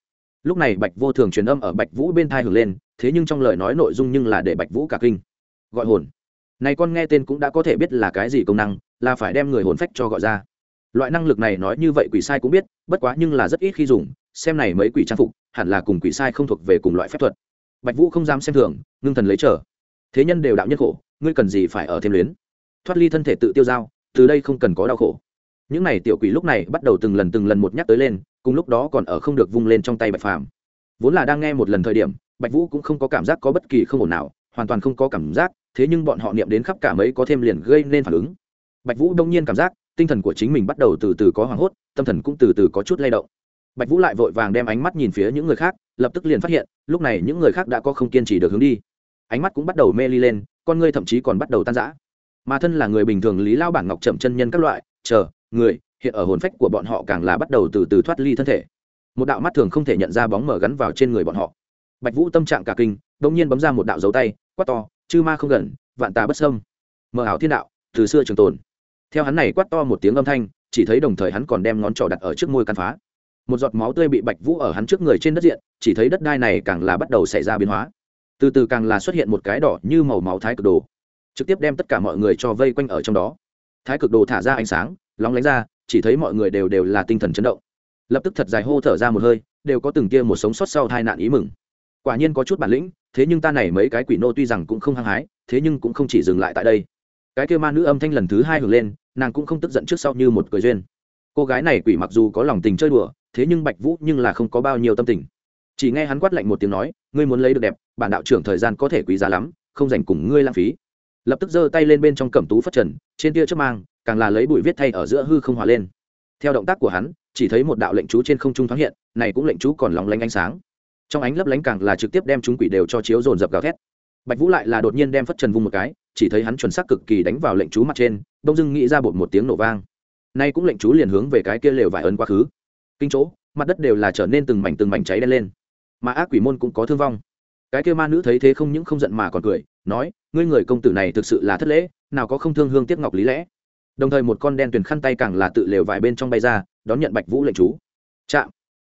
Lúc này bạch vô thường truyền âm ở bạch vũ bên thai hưởng lên, thế nhưng trong lời nói nội dung nhưng là để bạch vũ cả kinh. Gọi hồn. Này con nghe tên cũng đã có thể biết là cái gì công năng, là phải đem người hồn phách cho gọi ra loại năng lực này nói như vậy quỷ sai cũng biết, bất quá nhưng là rất ít khi dùng, xem này mấy quỷ trang phục, hẳn là cùng quỷ sai không thuộc về cùng loại phép thuật. Bạch vũ không dám xem thường, ngưng thần lấy trở. Thế nhân đều đạo nhân khổ, ngươi cần gì phải ở thêm luyến? Thoát ly thân thể tự tiêu dao từ đây không cần có đau khổ. Những này tiểu quỷ lúc này bắt đầu từng lần từng lần một nhắc tới lên, cùng lúc đó còn ở không được vung lên trong tay bạch phàm. Vốn là đang nghe một lần thời điểm, bạch vũ cũng không có cảm giác có bất kỳ không ổn nào, hoàn toàn không có cảm giác, thế nhưng bọn họ niệm đến khắp cả mấy có thêm liền gây nên phản ứng. Bạch vũ đông nhiên cảm giác tinh thần của chính mình bắt đầu từ từ có hoảng hốt, tâm thần cũng từ từ có chút lay động. Bạch vũ lại vội vàng đem ánh mắt nhìn phía những người khác, lập tức liền phát hiện, lúc này những người khác đã có không kiên trì được hướng đi. Ánh mắt cũng bắt đầu mê ly lên, con ngươi thậm chí còn bắt đầu tan rã. Mà thân là người bình thường lý lao bản ngọc chậm chân nhân các loại, chờ, người, hiện ở hồn phách của bọn họ càng là bắt đầu từ từ thoát ly thân thể. Một đạo mắt thường không thể nhận ra bóng mở gắn vào trên người bọn họ. Bạch vũ tâm trạng cả kinh đông nhiên bấm ra một đạo dấu tay, quát to, chư ma không gần, vạn tà bất sâm mờ ảo thiên đạo, từ xưa trường tồn theo hắn này quát to một tiếng âm thanh, chỉ thấy đồng thời hắn còn đem ngón trỏ đặt ở trước môi căn phá. Một giọt máu tươi bị bạch vũ ở hắn trước người trên đất diện, chỉ thấy đất đai này càng là bắt đầu xảy ra biến hóa. Từ từ càng là xuất hiện một cái đỏ như màu máu thái cực đồ, trực tiếp đem tất cả mọi người cho vây quanh ở trong đó. Thái cực đồ thả ra ánh sáng, lóng lánh ra, chỉ thấy mọi người đều đều là tinh thần chấn động. Lập tức thật dài hô thở ra một hơi, đều có từng kia một sống sót sau tai nạn ý mừng. Quả nhiên có chút bản lĩnh, thế nhưng ta này mấy cái quỷ nô tuy rằng cũng không hăng hái, thế nhưng cũng không chỉ dừng lại tại đây cái kia ma nữ âm thanh lần thứ hai hưởng lên, nàng cũng không tức giận trước sau như một cười duyên. Cô gái này quỷ mặc dù có lòng tình chơi đùa, thế nhưng bạch vũ nhưng là không có bao nhiêu tâm tình. Chỉ nghe hắn quát lạnh một tiếng nói, ngươi muốn lấy được đẹp, bản đạo trưởng thời gian có thể quý giá lắm, không dành cùng ngươi lãng phí. Lập tức giơ tay lên bên trong cẩm tú phất trần, trên tia chớp mang, càng là lấy bụi viết thay ở giữa hư không hòa lên. Theo động tác của hắn, chỉ thấy một đạo lệnh chú trên không trung thoáng hiện, này cũng lệnh chú còn lóng lánh ánh sáng. Trong ánh lấp lánh càng là trực tiếp đem chúng quỷ đều cho chiếu dồn dập gào thét. Bạch vũ lại là đột nhiên đem phất trần vung một cái chỉ thấy hắn chuẩn xác cực kỳ đánh vào lệnh chú mặt trên, đông dưng nghĩ ra bột một tiếng nổ vang. Nay cũng lệnh chú liền hướng về cái kia lều vải ấn quá khứ. Kinh chỗ, mặt đất đều là trở nên từng mảnh từng mảnh cháy đen lên. Mà ác quỷ môn cũng có thương vong. Cái kia ma nữ thấy thế không những không giận mà còn cười, nói, ngươi người công tử này thực sự là thất lễ, nào có không thương hương tiếc ngọc lý lẽ. Đồng thời một con đen tuyền khăn tay càng là tự lều vải bên trong bay ra, đón nhận bạch vũ lệnh chú. Chạm.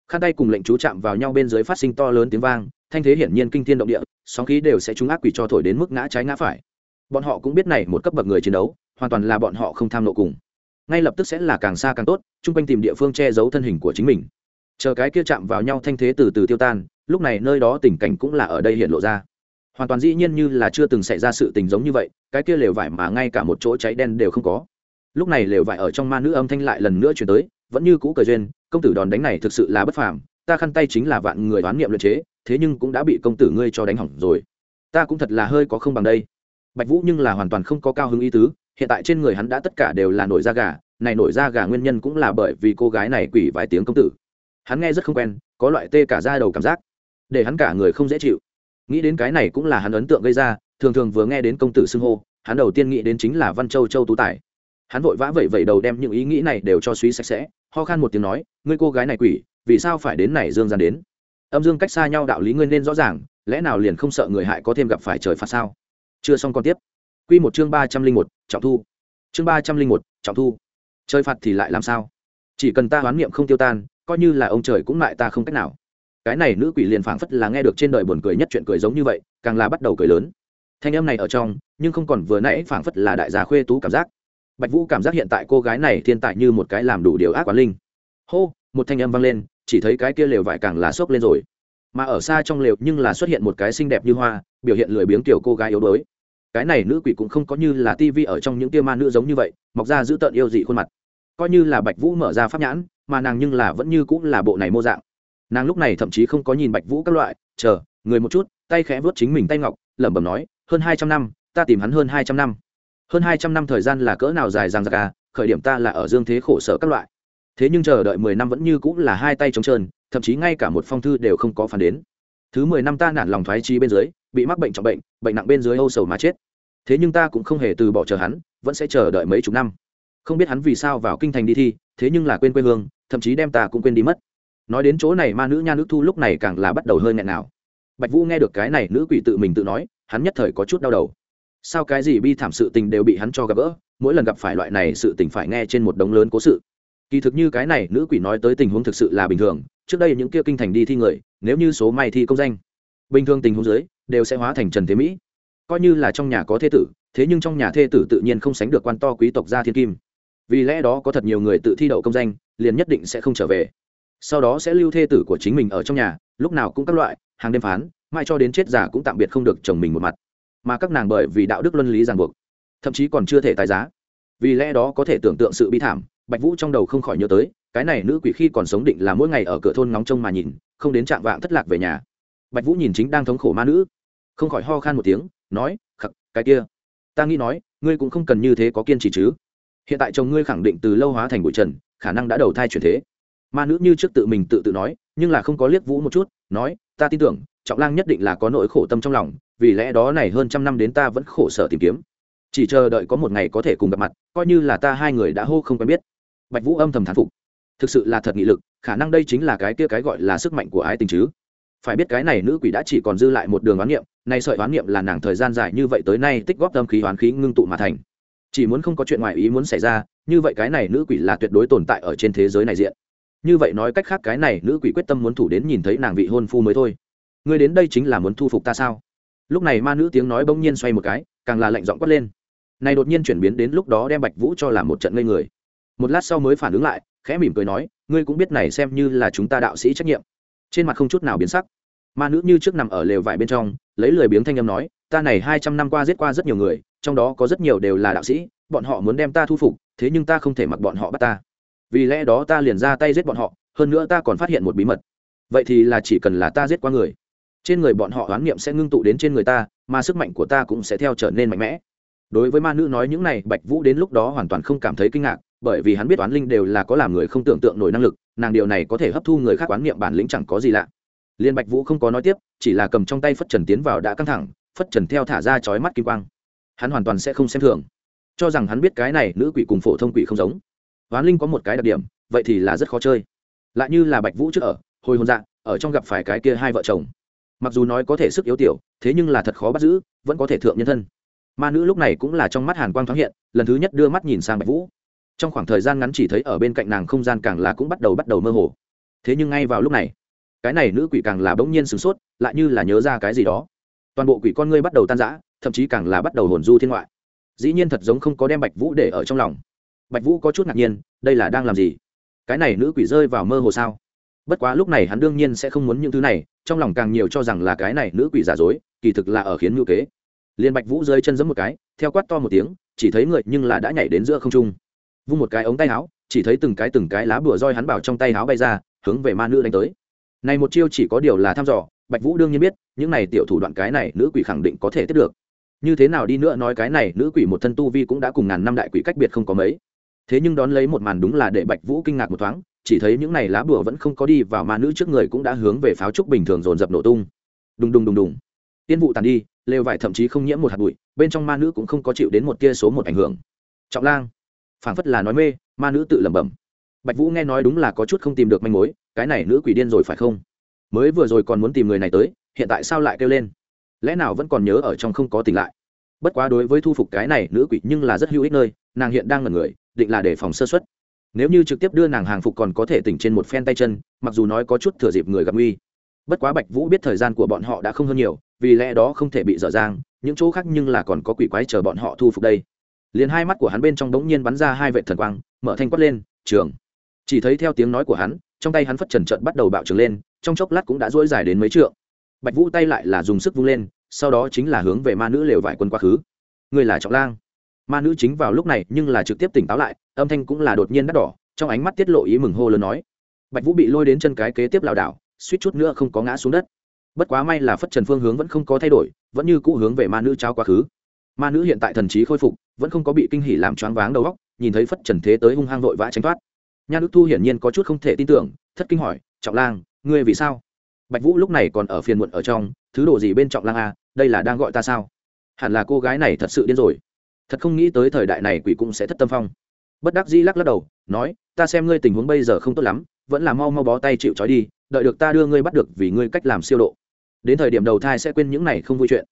Khăn tay cùng lệnh chú chạm vào nhau bên dưới phát sinh to lớn tiếng vang, thanh thế hiển nhiên kinh thiên động địa, sóng khí đều sẽ trúng ác quỷ cho thổi đến mức ngã trái ngã phải bọn họ cũng biết này một cấp bậc người chiến đấu, hoàn toàn là bọn họ không tham nộ cùng. Ngay lập tức sẽ là càng xa càng tốt, chung quanh tìm địa phương che giấu thân hình của chính mình. Chờ cái kia chạm vào nhau thanh thế từ từ tiêu tan, lúc này nơi đó tình cảnh cũng là ở đây hiện lộ ra. Hoàn toàn dĩ nhiên như là chưa từng xảy ra sự tình giống như vậy, cái kia lều vải mà ngay cả một chỗ cháy đen đều không có. Lúc này lều vải ở trong ma nữ âm thanh lại lần nữa chuyển tới, vẫn như cũ cờ duyên, công tử đòn đánh này thực sự là bất phàm, ta khăn tay chính là vạn người đoán niệm luyện chế, thế nhưng cũng đã bị công tử ngươi cho đánh hỏng rồi. Ta cũng thật là hơi có không bằng đây bạch vũ nhưng là hoàn toàn không có cao hứng ý tứ, hiện tại trên người hắn đã tất cả đều là nổi da gà, này nổi da gà nguyên nhân cũng là bởi vì cô gái này quỷ vài tiếng công tử. Hắn nghe rất không quen, có loại tê cả da đầu cảm giác, để hắn cả người không dễ chịu. Nghĩ đến cái này cũng là hắn ấn tượng gây ra, thường thường vừa nghe đến công tử xưng hô, hắn đầu tiên nghĩ đến chính là văn châu châu tú tài. Hắn vội vã vẩy vẩy đầu đem những ý nghĩ này đều cho suy sạch sẽ, ho khan một tiếng nói, ngươi cô gái này quỷ, vì sao phải đến này dương gian đến? Âm dương cách xa nhau đạo lý ngươi nên rõ ràng, lẽ nào liền không sợ người hại có thêm gặp phải trời phạt sao? Chưa xong còn tiếp. Q một chương ba trăm linh một, trọng thu. Chương ba trăm linh một, trọng thu. Trời phạt thì lại làm sao? Chỉ cần ta hoán niệm không tiêu tan, coi như là ông trời cũng lại ta không cách nào. Cái này nữ quỷ liền phảng phất là nghe được trên đời buồn cười nhất chuyện cười giống như vậy, càng là bắt đầu cười lớn. Thanh âm này ở trong, nhưng không còn vừa nãy phảng phất là đại gia khuê tú cảm giác. Bạch vũ cảm giác hiện tại cô gái này thiên tài như một cái làm đủ điều ác quán linh. Hô, một thanh âm vang lên, chỉ thấy cái kia lều vải càng là sốc lên rồi. Mà ở xa trong lều nhưng là xuất hiện một cái xinh đẹp như hoa, biểu hiện lười biếng tiểu cô gái yếu đuối cái này nữ quỷ cũng không có như là tivi ở trong những tia ma nữ giống như vậy, mọc ra giữ tợn yêu dị khuôn mặt. Coi như là bạch vũ mở ra pháp nhãn, mà nàng nhưng là vẫn như cũng là bộ này mô dạng. Nàng lúc này thậm chí không có nhìn bạch vũ các loại, chờ, người một chút, tay khẽ vớt chính mình tay ngọc, lẩm bẩm nói, hơn hai trăm năm, ta tìm hắn hơn hai trăm năm. Hơn hai trăm năm thời gian là cỡ nào dài dằng dặc à khởi điểm ta là ở dương thế khổ sở các loại. Thế nhưng chờ đợi mười năm vẫn như cũng là hai tay trống trơn, thậm chí ngay cả một phong thư đều không có phản đến. Thứ mười năm ta nản lòng thoái trí bên dưới, bị mắc bệnh trọng bệnh bệnh nặng bên dưới âu sầu mà chết thế nhưng ta cũng không hề từ bỏ chờ hắn, vẫn sẽ chờ đợi mấy chục năm. Không biết hắn vì sao vào kinh thành đi thi, thế nhưng là quên quê hương, thậm chí đem ta cũng quên đi mất. Nói đến chỗ này ma nữ nha nữ thu lúc này càng là bắt đầu hơi nghẹn nào. Bạch vũ nghe được cái này, nữ quỷ tự mình tự nói, hắn nhất thời có chút đau đầu. Sao cái gì bi thảm sự tình đều bị hắn cho gặp gỡ, mỗi lần gặp phải loại này sự tình phải nghe trên một đống lớn cố sự. Kỳ thực như cái này, nữ quỷ nói tới tình huống thực sự là bình thường, trước đây những kia kinh thành đi thi người, nếu như số may thi công danh, bình thường tình huống dưới, đều sẽ hóa thành trần thế mỹ coi như là trong nhà có thê tử, thế nhưng trong nhà thê tử tự nhiên không sánh được quan to quý tộc gia thiên kim. Vì lẽ đó có thật nhiều người tự thi đậu công danh, liền nhất định sẽ không trở về. Sau đó sẽ lưu thê tử của chính mình ở trong nhà, lúc nào cũng các loại, hàng đêm phán, mai cho đến chết già cũng tạm biệt không được chồng mình một mặt. Mà các nàng bởi vì đạo đức luân lý ràng buộc, thậm chí còn chưa thể tái giá. Vì lẽ đó có thể tưởng tượng sự bi thảm, bạch vũ trong đầu không khỏi nhớ tới, cái này nữ quỷ khi còn sống định là mỗi ngày ở cửa thôn ngóng trông mà nhìn, không đến trạm vạng thất lạc về nhà. Bạch vũ nhìn chính đang thống khổ ma nữ, không khỏi ho khan một tiếng nói khắc cái kia. Ta nghĩ nói, ngươi cũng không cần như thế có kiên trì chứ. Hiện tại chồng ngươi khẳng định từ lâu hóa thành bụi trần, khả năng đã đầu thai chuyển thế. Ma nữ như trước tự mình tự tự nói, nhưng là không có liếc vũ một chút, nói, ta tin tưởng, trọng lang nhất định là có nỗi khổ tâm trong lòng, vì lẽ đó này hơn trăm năm đến ta vẫn khổ sở tìm kiếm. Chỉ chờ đợi có một ngày có thể cùng gặp mặt, coi như là ta hai người đã hô không quen biết. Bạch vũ âm thầm thán phục. Thực sự là thật nghị lực, khả năng đây chính là cái kia cái gọi là sức mạnh của ái tình chứ phải biết cái này nữ quỷ đã chỉ còn dư lại một đường oán niệm, nay sợi oán niệm là nàng thời gian dài như vậy tới nay tích góp tâm khí, oán khí ngưng tụ mà thành. Chỉ muốn không có chuyện ngoài ý muốn xảy ra, như vậy cái này nữ quỷ là tuyệt đối tồn tại ở trên thế giới này diện. Như vậy nói cách khác cái này nữ quỷ quyết tâm muốn thủ đến nhìn thấy nàng vị hôn phu mới thôi. Ngươi đến đây chính là muốn thu phục ta sao? Lúc này ma nữ tiếng nói bỗng nhiên xoay một cái, càng là lạnh giọng quát lên. Này đột nhiên chuyển biến đến lúc đó đem bạch vũ cho là một trận ngây người. Một lát sau mới phản ứng lại, khẽ mỉm cười nói, ngươi cũng biết này xem như là chúng ta đạo sĩ trách nhiệm. Trên mặt không chút nào biến sắc ma nữ như trước nằm ở lều vải bên trong, lấy lười biếng thanh âm nói, ta này hai trăm năm qua giết qua rất nhiều người, trong đó có rất nhiều đều là đạo sĩ, bọn họ muốn đem ta thu phục, thế nhưng ta không thể mặc bọn họ bắt ta. Vì lẽ đó ta liền ra tay giết bọn họ, hơn nữa ta còn phát hiện một bí mật. Vậy thì là chỉ cần là ta giết qua người, trên người bọn họ oán niệm sẽ ngưng tụ đến trên người ta, mà sức mạnh của ta cũng sẽ theo trở nên mạnh mẽ. Đối với ma nữ nói những này, bạch vũ đến lúc đó hoàn toàn không cảm thấy kinh ngạc, bởi vì hắn biết oán linh đều là có làm người không tưởng tượng nổi năng lực, nàng điều này có thể hấp thu người khác oán niệm bản lĩnh chẳng có gì lạ liên bạch vũ không có nói tiếp, chỉ là cầm trong tay phất trần tiến vào đã căng thẳng, phất trần theo thả ra chói mắt kim quang. Hắn hoàn toàn sẽ không xem thường. Cho rằng hắn biết cái này nữ quỷ cùng phổ thông quỷ không giống. Ván linh có một cái đặc điểm, vậy thì là rất khó chơi. Lại như là bạch vũ trước ở, hồi hồn dạ ở trong gặp phải cái kia hai vợ chồng. Mặc dù nói có thể sức yếu tiểu, thế nhưng là thật khó bắt giữ, vẫn có thể thượng nhân thân. Ma nữ lúc này cũng là trong mắt hàn quang thoáng hiện, lần thứ nhất đưa mắt nhìn sang bạch vũ. Trong khoảng thời gian ngắn chỉ thấy ở bên cạnh nàng không gian càng là cũng bắt đầu bắt đầu mơ hồ. Thế nhưng ngay vào lúc này cái này nữ quỷ càng là bỗng nhiên sửng sốt, lại như là nhớ ra cái gì đó. Toàn bộ quỷ con ngươi bắt đầu tan rã, thậm chí càng là bắt đầu hồn du thiên ngoại. Dĩ nhiên thật giống không có đem bạch vũ để ở trong lòng. Bạch vũ có chút ngạc nhiên, đây là đang làm gì? Cái này nữ quỷ rơi vào mơ hồ sao? Bất quá lúc này hắn đương nhiên sẽ không muốn những thứ này, trong lòng càng nhiều cho rằng là cái này nữ quỷ giả dối, kỳ thực là ở khiến ngữ kế. Liền bạch vũ rơi chân giẫm một cái, theo quát to một tiếng, chỉ thấy người nhưng là đã nhảy đến giữa không trung. Vung một cái ống tay áo, chỉ thấy từng cái từng cái lá bùa roi hắn bảo trong tay áo bay ra, hướng về ma nữ đánh tới này một chiêu chỉ có điều là thăm dò, bạch vũ đương nhiên biết, những này tiểu thủ đoạn cái này nữ quỷ khẳng định có thể tiếp được. Như thế nào đi nữa nói cái này nữ quỷ một thân tu vi cũng đã cùng ngàn năm đại quỷ cách biệt không có mấy. Thế nhưng đón lấy một màn đúng là để bạch vũ kinh ngạc một thoáng, chỉ thấy những này lá bùa vẫn không có đi vào ma nữ trước người cũng đã hướng về pháo trúc bình thường dồn dập nổ tung. Đùng đùng đùng đùng. Tiên vụ tàn đi, lều vải thậm chí không nhiễm một hạt bụi, bên trong ma nữ cũng không có chịu đến một tia số một ảnh hưởng. Trọng lang, phảng phất là nói mê, ma nữ tự lẩm bẩm. Bạch vũ nghe nói đúng là có chút không tìm được manh mối cái này nữ quỷ điên rồi phải không? Mới vừa rồi còn muốn tìm người này tới, hiện tại sao lại kêu lên? Lẽ nào vẫn còn nhớ ở trong không có tỉnh lại? Bất quá đối với thu phục cái này nữ quỷ nhưng là rất hữu ích nơi, nàng hiện đang ngẩn người, định là để phòng sơ xuất nếu như trực tiếp đưa nàng hàng phục còn có thể tỉnh trên một phen tay chân, mặc dù nói có chút thừa dịp người gặp nguy. Bất quá bạch vũ biết thời gian của bọn họ đã không hơn nhiều, vì lẽ đó không thể bị dở dang, những chỗ khác nhưng là còn có quỷ quái chờ bọn họ thu phục đây. Liền hai mắt của hắn bên trong đống nhiên bắn ra hai vệ thần quang, mở thanh quát lên, trường. Chỉ thấy theo tiếng nói của hắn trong tay hắn phất trần trận bắt đầu bạo trừng lên, trong chốc lát cũng đã dỗi dài đến mấy trượng. Bạch vũ tay lại là dùng sức vung lên, sau đó chính là hướng về ma nữ lều vải quân quá khứ. Người là trọng lang. Ma nữ chính vào lúc này nhưng là trực tiếp tỉnh táo lại, âm thanh cũng là đột nhiên đắt đỏ, trong ánh mắt tiết lộ ý mừng hô lớn nói. Bạch vũ bị lôi đến chân cái kế tiếp lảo đảo, suýt chút nữa không có ngã xuống đất. Bất quá may là phất trần phương hướng vẫn không có thay đổi, vẫn như cũ hướng về ma nữ trao quá khứ. Ma nữ hiện tại thần trí khôi phục, vẫn không có bị kinh hỉ làm choáng váng đầu óc, nhìn thấy phất trần thế tới hung hăng vội vã tránh thoát nha nữ thu hiển nhiên có chút không thể tin tưởng, thất kinh hỏi, trọng lang, ngươi vì sao? Bạch vũ lúc này còn ở phiền muộn ở trong, thứ đồ gì bên trọng lang a đây là đang gọi ta sao? Hẳn là cô gái này thật sự điên rồi. Thật không nghĩ tới thời đại này quỷ cũng sẽ thất tâm phong. Bất đắc dĩ lắc lắc đầu, nói, ta xem ngươi tình huống bây giờ không tốt lắm, vẫn là mau mau bó tay chịu trói đi, đợi được ta đưa ngươi bắt được vì ngươi cách làm siêu độ. Đến thời điểm đầu thai sẽ quên những này không vui chuyện.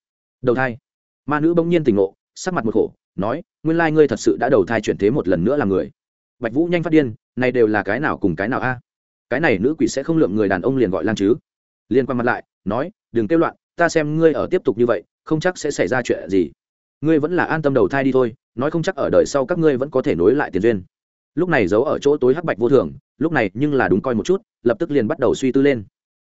Đầu thai. Ma nữ bỗng nhiên tỉnh ngộ, sắc mặt một khổ, nói, nguyên lai ngươi thật sự đã đầu thai chuyển thế một lần nữa là người. Bạch vũ nhanh phát điên này đều là cái nào cùng cái nào a? Cái này nữ quỷ sẽ không lượm người đàn ông liền gọi lan chứ? Liên quan mặt lại, nói, đừng kêu loạn, ta xem ngươi ở tiếp tục như vậy, không chắc sẽ xảy ra chuyện gì. Ngươi vẫn là an tâm đầu thai đi thôi, nói không chắc ở đời sau các ngươi vẫn có thể nối lại tiền duyên. Lúc này giấu ở chỗ tối hắc bạch vô thường, lúc này nhưng là đúng coi một chút, lập tức liền bắt đầu suy tư lên.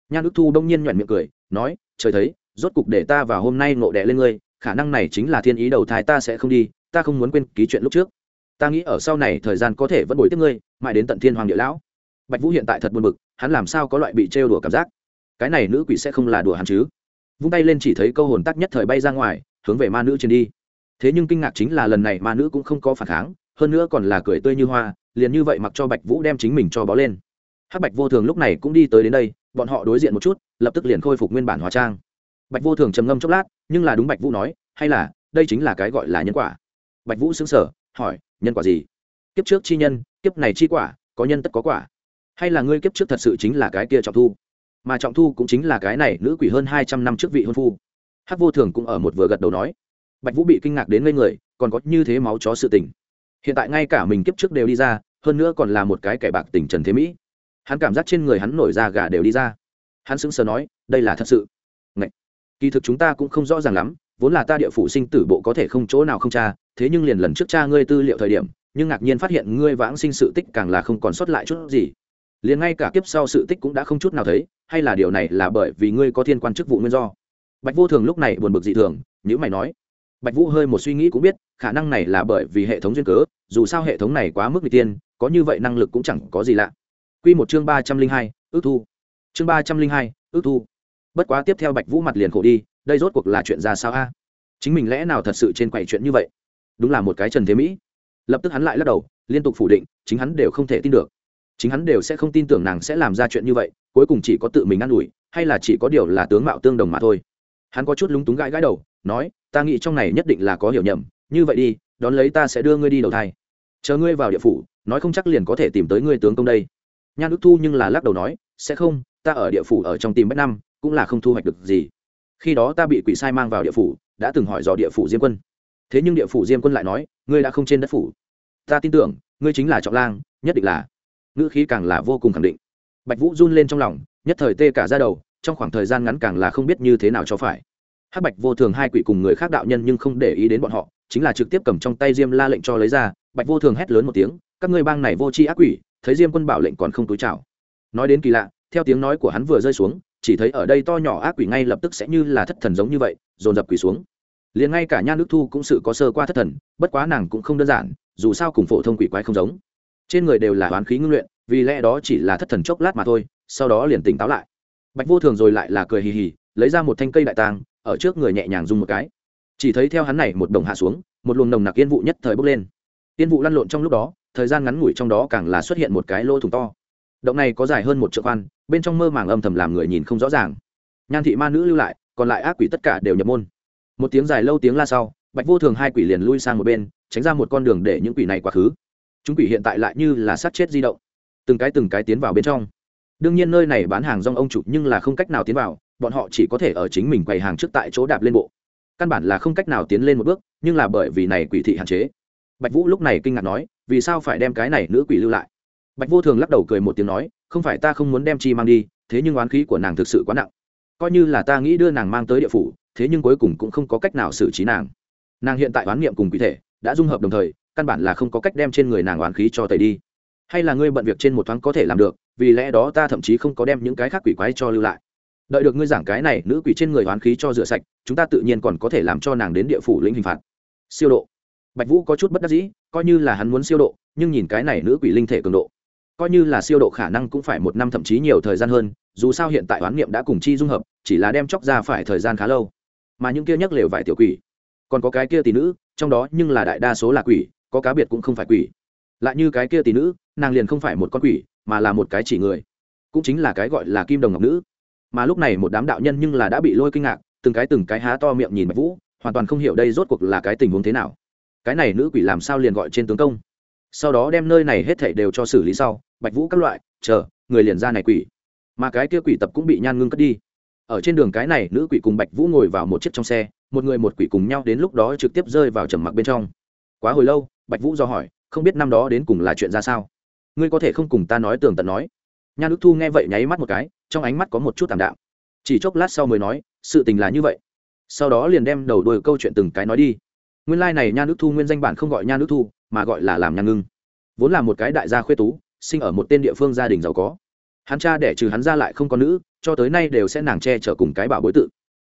Nhan đức thu đông nhiên nhoẹn miệng cười, nói, trời thấy, rốt cục để ta vào hôm nay ngộ đẻ lên ngươi, khả năng này chính là thiên ý đầu thai ta sẽ không đi, ta không muốn quên ký chuyện lúc trước. Ta nghĩ ở sau này thời gian có thể vẫn bồi tiếp ngươi mãi đến tận thiên hoàng địa lão. Bạch vũ hiện tại thật buồn bực, hắn làm sao có loại bị trêu đùa cảm giác? Cái này nữ quỷ sẽ không là đùa hắn chứ? Vung tay lên chỉ thấy câu hồn tắc nhất thời bay ra ngoài, hướng về ma nữ trên đi. Thế nhưng kinh ngạc chính là lần này ma nữ cũng không có phản kháng, hơn nữa còn là cười tươi như hoa, liền như vậy mặc cho bạch vũ đem chính mình cho bó lên. Hắc bạch vô thường lúc này cũng đi tới đến đây, bọn họ đối diện một chút, lập tức liền khôi phục nguyên bản hóa trang. Bạch vô thường trầm ngâm chốc lát, nhưng là đúng bạch vũ nói, hay là, đây chính là cái gọi là nhân quả. Bạch vũ xứng sở hỏi, nhân quả gì? Kiếp trước chi nhân, kiếp này chi quả, có nhân tất có quả. Hay là ngươi kiếp trước thật sự chính là cái kia trọng thu? Mà trọng thu cũng chính là cái này nữ quỷ hơn hai trăm năm trước vị hôn phu. Hắc vô thường cũng ở một vừa gật đầu nói. Bạch vũ bị kinh ngạc đến ngây người, còn có như thế máu chó sự tình. Hiện tại ngay cả mình kiếp trước đều đi ra, hơn nữa còn là một cái kẻ bạc tình trần thế mỹ. Hắn cảm giác trên người hắn nổi da gà đều đi ra. Hắn sững sờ nói, đây là thật sự. Ngậy! kỳ thực chúng ta cũng không rõ ràng lắm, vốn là ta địa phủ sinh tử bộ có thể không chỗ nào không tra, thế nhưng liền lần trước cha ngươi tư liệu thời điểm nhưng ngạc nhiên phát hiện ngươi vãng sinh sự tích càng là không còn sót lại chút gì. Liền ngay cả kiếp sau sự tích cũng đã không chút nào thấy, hay là điều này là bởi vì ngươi có thiên quan chức vụ nguyên do. Bạch vô thường lúc này buồn bực dị thường nhữ mày nói. Bạch vũ hơi một suy nghĩ cũng biết, khả năng này là bởi vì hệ thống duyên cớ, dù sao hệ thống này quá mức n tiên có như vậy năng lực cũng chẳng có gì lạ. Q một chương ba trăm linh hai, ước thu. Chương ba trăm linh hai, ước thu. Bất quá tiếp theo bạch vũ mặt liền khổ đi, đây rốt cuộc là chuyện ra sao a? Chính mình lẽ nào thật sự trên quầy chuyện như vậy? Đúng là một cái trần thế mỹ lập tức hắn lại lắc đầu, liên tục phủ định, chính hắn đều không thể tin được. Chính hắn đều sẽ không tin tưởng nàng sẽ làm ra chuyện như vậy, cuối cùng chỉ có tự mình ă n ủi, hay là chỉ có điều là tướng mạo tương đồng mà thôi. Hắn có chút lúng túng gãi gãi đầu, nói, ta nghĩ trong này nhất định là có hiểu nhầm, như vậy đi, đón lấy ta sẽ đưa ngươi đi đầu thai. Chờ ngươi vào địa phủ, nói không chắc liền có thể tìm tới ngươi tướng công đây. Nhan đức thu nhưng là lắc đầu nói, sẽ không, ta ở địa phủ ở trong tìm bách năm, cũng là không thu hoạch được gì. Khi đó ta bị quỷ sai mang vào địa phủ, đã từng hỏi dò địa phủ diêm quân thế nhưng địa phủ diêm quân lại nói, ngươi đã không trên đất phủ. Ta tin tưởng, ngươi chính là trọng lang, nhất định là. Ngữ khí càng là vô cùng khẳng định. Bạch vũ run lên trong lòng, nhất thời tê cả ra đầu, trong khoảng thời gian ngắn càng là không biết như thế nào cho phải. Hắc bạch vô thường hai quỷ cùng người khác đạo nhân nhưng không để ý đến bọn họ, chính là trực tiếp cầm trong tay diêm la lệnh cho lấy ra, bạch vô thường hét lớn một tiếng, các ngươi bang này vô tri ác quỷ, thấy diêm quân bảo lệnh còn không túi chào. Nói đến kỳ lạ, theo tiếng nói của hắn vừa rơi xuống, chỉ thấy ở đây to nhỏ ác quỷ ngay lập tức sẽ như là thất thần giống như vậy, dồn dập quỷ xuống liền ngay cả nhan nước thu cũng sự có sơ qua thất thần, bất quá nàng cũng không đơn giản, dù sao cùng phổ thông quỷ quái không giống. Trên người đều là oán khí ngưng luyện, vì lẽ đó chỉ là thất thần chốc lát mà thôi, sau đó liền tỉnh táo lại. Bạch vô thường rồi lại là cười hì hì, lấy ra một thanh cây đại tàng, ở trước người nhẹ nhàng dùng một cái. Chỉ thấy theo hắn này một đồng hạ xuống, một luồng nồng nặc yên vụ nhất thời bốc lên. Yên vụ lăn lộn trong lúc đó, thời gian ngắn ngủi trong đó càng là xuất hiện một cái lỗ thủng to. Động này có dài hơn một triệu khoan bên trong mơ màng âm thầm làm người nhìn không rõ ràng. Nhan thị ma nữ lưu lại, còn lại ác quỷ tất cả đều nhập môn một tiếng dài lâu tiếng la sau, bạch vô thường hai quỷ liền lui sang một bên, tránh ra một con đường để những quỷ này quá khứ. Chúng quỷ hiện tại lại như là sát chết di động. Từng cái từng cái tiến vào bên trong. Đương nhiên nơi này bán hàng rong ông chủ nhưng là không cách nào tiến vào, bọn họ chỉ có thể ở chính mình quầy hàng trước tại chỗ đạp lên bộ. Căn bản là không cách nào tiến lên một bước, nhưng là bởi vì này quỷ thị hạn chế. Bạch vũ lúc này kinh ngạc nói, vì sao phải đem cái này nữ quỷ lưu lại? Bạch vô thường lắc đầu cười một tiếng nói, không phải ta không muốn đem chi mang đi, thế nhưng oán khí của nàng thực sự quá nặng. Coi như là ta nghĩ đưa nàng mang tới địa phủ thế nhưng cuối cùng cũng không có cách nào xử trí nàng. Nàng hiện tại oán niệm cùng quỷ thể, đã dung hợp đồng thời, căn bản là không có cách đem trên người nàng oán khí cho tẩy đi. Hay là ngươi bận việc trên một thoáng có thể làm được, vì lẽ đó ta thậm chí không có đem những cái khác quỷ quái cho lưu lại. Đợi được ngươi giảng cái này, nữ quỷ trên người oán khí cho rửa sạch, chúng ta tự nhiên còn có thể làm cho nàng đến địa phủ lĩnh hình phạt. Siêu độ. Bạch vũ có chút bất đắc dĩ, coi như là hắn muốn siêu độ, nhưng nhìn cái này nữ quỷ linh thể cường độ, coi như là siêu độ khả năng cũng phải một năm thậm chí nhiều thời gian hơn, dù sao hiện tại oán niệm đã cùng chi dung hợp, chỉ là đem chóc ra phải thời gian khá lâu mà những kia nhắc lều vải tiểu quỷ. Còn có cái kia tỷ nữ, trong đó nhưng là đại đa số là quỷ, có cá biệt cũng không phải quỷ. Lại như cái kia tỷ nữ, nàng liền không phải một con quỷ, mà là một cái chỉ người. Cũng chính là cái gọi là kim đồng ngọc nữ. Mà lúc này một đám đạo nhân nhưng là đã bị lôi kinh ngạc, từng cái từng cái há to miệng nhìn bạch vũ, hoàn toàn không hiểu đây rốt cuộc là cái tình huống thế nào. Cái này nữ quỷ làm sao liền gọi trên tướng công? Sau đó đem nơi này hết thảy đều cho xử lý sau, bạch vũ các loại, chờ, người liền ra này quỷ. Mà cái kia quỷ tập cũng bị nhan ngưng cất đi ở trên đường cái này, nữ quỷ cùng bạch vũ ngồi vào một chiếc trong xe, một người một quỷ cùng nhau đến lúc đó trực tiếp rơi vào trầm mặc bên trong. Quá hồi lâu, bạch vũ do hỏi, không biết năm đó đến cùng là chuyện ra sao? Ngươi có thể không cùng ta nói tường tận nói? Nha ước thu nghe vậy nháy mắt một cái, trong ánh mắt có một chút tảm đạm. Chỉ chốc lát sau mới nói, sự tình là như vậy. Sau đó liền đem đầu đuôi câu chuyện từng cái nói đi. Nguyên lai、like、này nha ước thu nguyên danh bản không gọi nha ước thu, mà gọi là làm nhan ngưng. Vốn là một cái đại gia khuê tú, sinh ở một tên địa phương gia đình giàu có hắn cha để trừ hắn ra lại không có nữ, cho tới nay đều sẽ nàng che chở cùng cái bảo bối tự.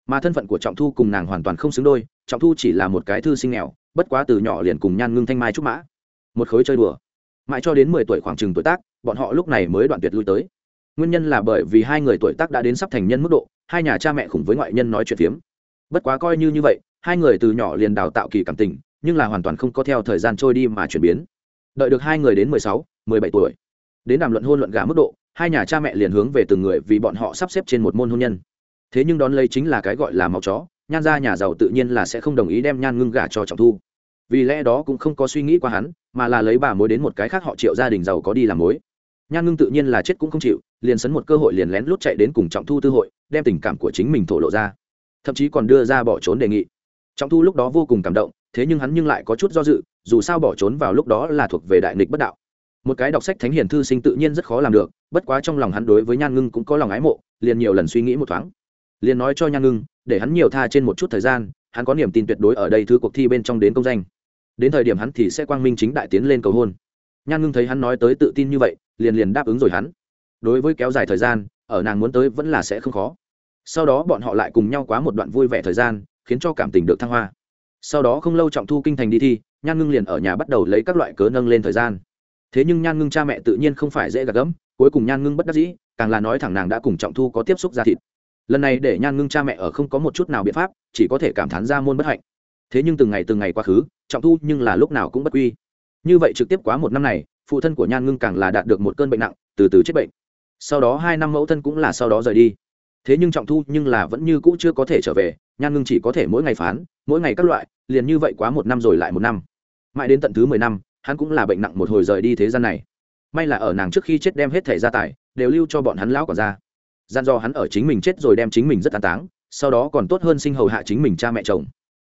Mà thân phận của trọng thu cùng nàng hoàn toàn không xứng đôi, trọng thu chỉ là một cái thư sinh nghèo, bất quá từ nhỏ liền cùng nhan ngưng thanh mai trúc mã. Một khối chơi đùa. Mãi cho đến mười tuổi khoảng chừng tuổi tác, bọn họ lúc này mới đoạn tuyệt lui tới. Nguyên nhân là bởi vì hai người tuổi tác đã đến sắp thành nhân mức độ, hai nhà cha mẹ khủng với ngoại nhân nói chuyện phiếm. Bất quá coi như như vậy, hai người từ nhỏ liền đào tạo kỳ cảm tình, nhưng là hoàn toàn không có theo thời gian trôi đi mà chuyển biến. Đợi được hai người đến mười sáu, mười bảy tuổi, đến đàm luận hôn luận gà mức độ hai nhà cha mẹ liền hướng về từng người vì bọn họ sắp xếp trên một môn hôn nhân. Thế nhưng đón lấy chính là cái gọi là máu chó, nhan ra nhà giàu tự nhiên là sẽ không đồng ý đem nhan ngưng gả cho trọng thu. Vì lẽ đó cũng không có suy nghĩ qua hắn, mà là lấy bà mối đến một cái khác họ triệu gia đình giàu có đi làm mối. Nhan ngưng tự nhiên là chết cũng không chịu, liền sấn một cơ hội liền lén lút chạy đến cùng trọng thu tư hội, đem tình cảm của chính mình thổ lộ ra. Thậm chí còn đưa ra bỏ trốn đề nghị. Trọng thu lúc đó vô cùng cảm động, thế nhưng hắn nhưng lại có chút do dự, dù sao bỏ trốn vào lúc đó là thuộc về đại nghịch bất đạo một cái đọc sách thánh hiền thư sinh tự nhiên rất khó làm được, bất quá trong lòng hắn đối với nhan ngưng cũng có lòng ái mộ, liền nhiều lần suy nghĩ một thoáng. Liền nói cho nhan ngưng, để hắn nhiều tha trên một chút thời gian, hắn có niềm tin tuyệt đối ở đây thứ cuộc thi bên trong đến công danh. Đến thời điểm hắn thì sẽ quang minh chính đại tiến lên cầu hôn. Nhan ngưng thấy hắn nói tới tự tin như vậy, liền liền đáp ứng rồi hắn. Đối với kéo dài thời gian, ở nàng muốn tới vẫn là sẽ không khó. Sau đó bọn họ lại cùng nhau quá một đoạn vui vẻ thời gian, khiến cho cảm tình được thăng hoa. Sau đó không lâu trọng thu kinh thành đi thi, nhan ngưng liền ở nhà bắt đầu lấy các loại cớ nâng lên thời gian thế nhưng nhan ngưng cha mẹ tự nhiên không phải dễ gạt gẫm, cuối cùng nhan ngưng bất đắc dĩ, càng là nói thẳng nàng đã cùng trọng thu có tiếp xúc ra thịt. Lần này để nhan ngưng cha mẹ ở không có một chút nào biện pháp, chỉ có thể cảm thán ra môn bất hạnh. Thế nhưng từng ngày từng ngày quá khứ, trọng thu nhưng là lúc nào cũng bất quy. Như vậy trực tiếp quá một năm này, phụ thân của nhan ngưng càng là đạt được một cơn bệnh nặng, từ từ chết bệnh. Sau đó hai năm mẫu thân cũng là sau đó rời đi. Thế nhưng trọng thu nhưng là vẫn như cũ chưa có thể trở về, nhan ngưng chỉ có thể mỗi ngày phán, mỗi ngày các loại, liền như vậy quá một năm rồi lại một năm. Mãi đến tận thứ mười năm hắn cũng là bệnh nặng một hồi rời đi thế gian này. May là ở nàng trước khi chết đem hết thẻ gia tài, đều lưu cho bọn hắn lão còn ra gian do hắn ở chính mình chết rồi đem chính mình rất an táng, sau đó còn tốt hơn sinh hầu hạ chính mình cha mẹ chồng.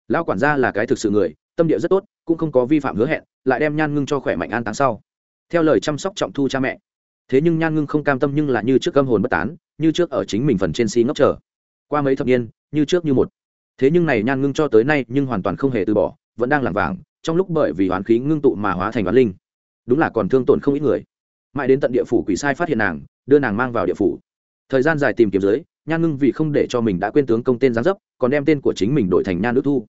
Lão quản gia là cái thực sự người, tâm địa rất tốt, cũng không có vi phạm hứa hẹn, lại đem nhan ngưng cho khỏe mạnh an táng sau. Theo lời chăm sóc trọng thu cha mẹ. Thế nhưng nhan ngưng không cam tâm nhưng là như trước âm hồn bất tán, như trước ở chính mình phần trên si ngốc trở. qua mấy thập niên, như trước như một. Thế nhưng này nhan ngưng cho tới nay nhưng hoàn toàn không hề từ bỏ, vẫn đang lảng vàng trong lúc bởi vì hoán khí ngưng tụ mà hóa thành oán linh. Đúng là còn thương tổn không ít người. Mãi đến tận địa phủ quỷ sai phát hiện nàng, đưa nàng mang vào địa phủ. Thời gian dài tìm kiếm dưới, nhan ngưng vì không để cho mình đã quên tướng công tên gián dấp, còn đem tên của chính mình đổi thành nhan nữ thu.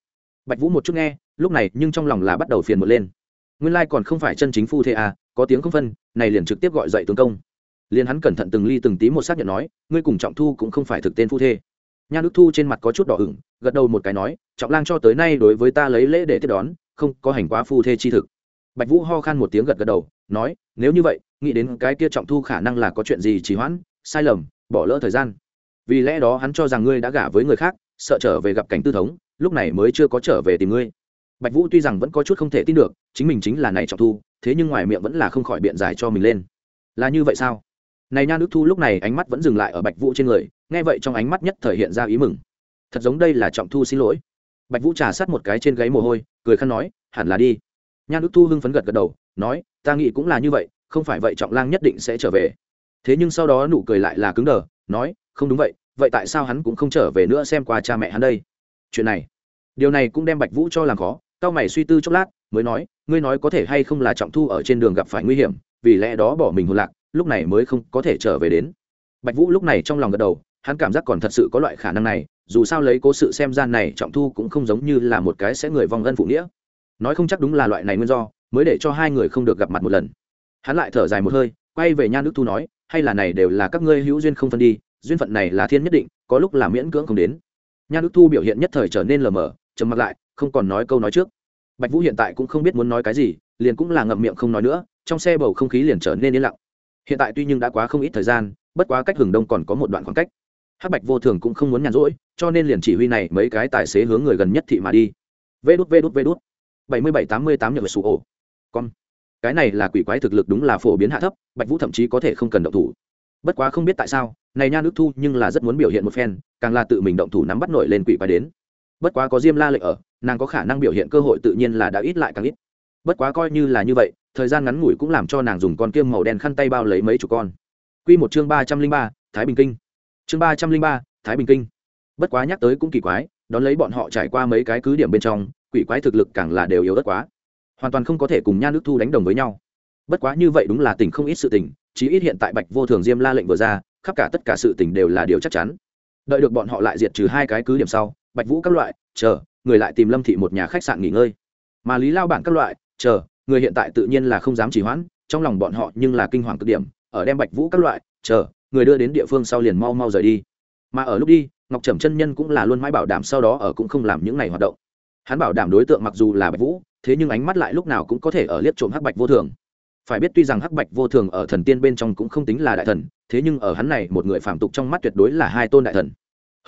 Bạch vũ một chút nghe, lúc này nhưng trong lòng là bắt đầu phiền một lên. Nguyên lai còn không phải chân chính phu thê à có tiếng không phân, này liền trực tiếp gọi dậy tướng công. Liền hắn cẩn thận từng ly từng tí một xác nhận nói, ngươi cùng trọng thu cũng không phải thực tên phu thê. Nhan đức thu trên mặt có chút đỏ ửng, gật đầu một cái nói, trọng lang cho tới nay đối với ta lấy lễ để tiếp đón không có hành quá phu thê chi thực. Bạch vũ ho khan một tiếng gật gật đầu, nói, nếu như vậy, nghĩ đến cái kia trọng thu khả năng là có chuyện gì trì hoãn, sai lầm, bỏ lỡ thời gian. Vì lẽ đó hắn cho rằng ngươi đã gả với người khác, sợ trở về gặp cảnh tư thống, lúc này mới chưa có trở về tìm ngươi. Bạch vũ tuy rằng vẫn có chút không thể tin được, chính mình chính là này trọng thu, thế nhưng ngoài miệng vẫn là không khỏi biện giải cho mình lên. Là như vậy sao? Này nha nước thu lúc này ánh mắt vẫn dừng lại ở bạch vũ trên người, nghe vậy trong ánh mắt nhất thời hiện ra ý mừng. Thật giống đây là trọng thu xin lỗi bạch vũ trà sát một cái trên gáy mồ hôi, cười khăn nói, hẳn là đi. Nha đức thu hưng phấn gật gật đầu, nói, ta nghĩ cũng là như vậy, không phải vậy trọng lang nhất định sẽ trở về. Thế nhưng sau đó nụ cười lại là cứng đờ, nói, không đúng vậy vậy tại sao hắn cũng không trở về nữa xem qua cha mẹ hắn đây? Chuyện này, điều này cũng đem bạch vũ cho làm khó cao mày suy tư chốc lát, mới nói, ngươi nói có thể hay không là trọng thu ở trên đường gặp phải nguy hiểm, vì lẽ đó bỏ mình hồn lạc, lúc này mới không có thể trở về đến. Bạch vũ lúc này trong lòng gật đầu hắn cảm giác còn thật sự có loại khả năng này, dù sao lấy cố sự xem gian này trọng thu cũng không giống như là một cái sẽ người vong ân phụ nghĩa. Nói không chắc đúng là loại này nguyên do, mới để cho hai người không được gặp mặt một lần. Hắn lại thở dài một hơi, quay về nha nước thu nói, hay là này đều là các ngươi hữu duyên không phân đi, duyên phận này là thiên nhất định, có lúc là miễn cưỡng không đến. Nha nước thu biểu hiện nhất thời trở nên lờ mờ, trầm mặc lại, không còn nói câu nói trước. Bạch vũ hiện tại cũng không biết muốn nói cái gì, liền cũng là ngậm miệng không nói nữa, trong xe bầu không khí liền trở nên yên lặng. Hiện tại tuy nhưng đã quá không ít thời gian, bất quá cách hừng đông còn có một đoạn khoảng cách hắc bạch vô thường cũng không muốn nhàn rỗi, cho nên liền chỉ huy này mấy cái tài xế hướng người gần nhất thị mà đi. Vê đút vê đút vê đút. Bảy mươi bảy, tám mươi tám nhật sụ ổ. Con. Cái này là quỷ quái thực lực đúng là phổ biến hạ thấp, bạch vũ thậm chí có thể không cần động thủ. Bất quá không biết tại sao, này nha nước thu nhưng là rất muốn biểu hiện một phen, càng là tự mình động thủ nắm bắt nổi lên quỷ quái đến. Bất quá có diêm la lệnh ở, nàng có khả năng biểu hiện cơ hội tự nhiên là đã ít lại càng ít. Bất quá coi như là như vậy, thời gian ngắn ngủi cũng làm cho nàng dùng con kiêm màu đen khăn tay bao lấy mấy chục con. Q một chương ba trăm linh ba, thái bình kinh chương ba trăm linh ba, thái bình kinh. Bất quá nhắc tới cũng kỳ quái, đón lấy bọn họ trải qua mấy cái cứ điểm bên trong, quỷ quái thực lực càng là đều yếu đất quá. Hoàn toàn không có thể cùng nha nước thu đánh đồng với nhau. Bất quá như vậy đúng là tình không ít sự tình, chí ít hiện tại bạch vô thường diêm la lệnh vừa ra, khắp cả tất cả sự tình đều là điều chắc chắn. Đợi được bọn họ lại diệt trừ hai cái cứ điểm sau, bạch vũ các loại, chờ, người lại tìm lâm thị một nhà khách sạn nghỉ ngơi. Mà lý lao bản các loại, chờ, người hiện tại tự nhiên là không dám chỉ hoãn, trong lòng bọn họ nhưng là kinh hoàng cực điểm, ở đem bạch vũ các loại, chờ người đưa đến địa phương sau liền mau mau rời đi. Mà ở lúc đi, ngọc trầm chân nhân cũng là luôn mãi bảo đảm sau đó ở cũng không làm những ngày hoạt động. Hắn bảo đảm đối tượng mặc dù là bạch vũ, thế nhưng ánh mắt lại lúc nào cũng có thể ở liếc trộm hắc bạch vô thường. Phải biết tuy rằng hắc bạch vô thường ở thần tiên bên trong cũng không tính là đại thần, thế nhưng ở hắn này một người phạm tục trong mắt tuyệt đối là hai tôn đại thần.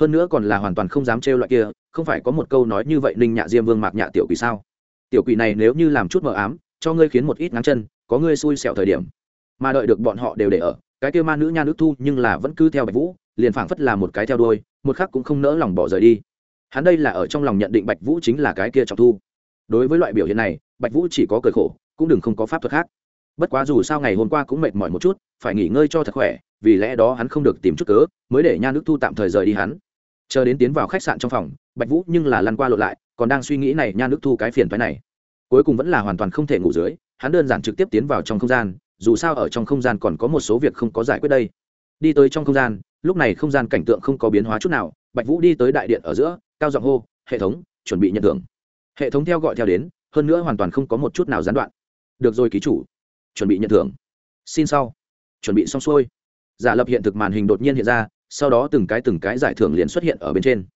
Hơn nữa còn là hoàn toàn không dám trêu loại kia, không phải có một câu nói như vậy ninh nhạ diêm vương mạc nhạ tiểu quỷ sao? Tiểu quỷ này nếu như làm chút mờ ám, cho ngươi khiến một ít ngắn chân, có ngươi xui xẻo thời điểm. Mà đợi được bọn họ đều để ở cái kia ma nữ nha nước thu nhưng là vẫn cứ theo bạch vũ, liền phảng phất là một cái theo đôi một khắc cũng không nỡ lòng bỏ rời đi. Hắn đây là ở trong lòng nhận định bạch vũ chính là cái kia trọng thu. Đối với loại biểu hiện này, bạch vũ chỉ có cười khổ, cũng đừng không có pháp thuật khác. Bất quá dù sao ngày hôm qua cũng mệt mỏi một chút, phải nghỉ ngơi cho thật khỏe, vì lẽ đó hắn không được tìm chút cớ, mới để nha nước thu tạm thời rời đi hắn. Chờ đến tiến vào khách sạn trong phòng, bạch vũ nhưng là lăn qua lộn lại, còn đang suy nghĩ này nha nước thu cái phiền phái này. Cuối cùng vẫn là hoàn toàn không thể ngủ dưới, hắn đơn giản trực tiếp tiến vào trong không gian dù sao ở trong không gian còn có một số việc không có giải quyết đây. Đi tới trong không gian, lúc này không gian cảnh tượng không có biến hóa chút nào, bạch vũ đi tới đại điện ở giữa, cao giọng hô, hệ thống, chuẩn bị nhận thưởng. Hệ thống theo gọi theo đến, hơn nữa hoàn toàn không có một chút nào gián đoạn. Được rồi ký chủ, chuẩn bị nhận thưởng. Xin sau. Chuẩn bị xong xuôi. Giả lập hiện thực màn hình đột nhiên hiện ra, sau đó từng cái từng cái giải thưởng liền xuất hiện ở bên trên.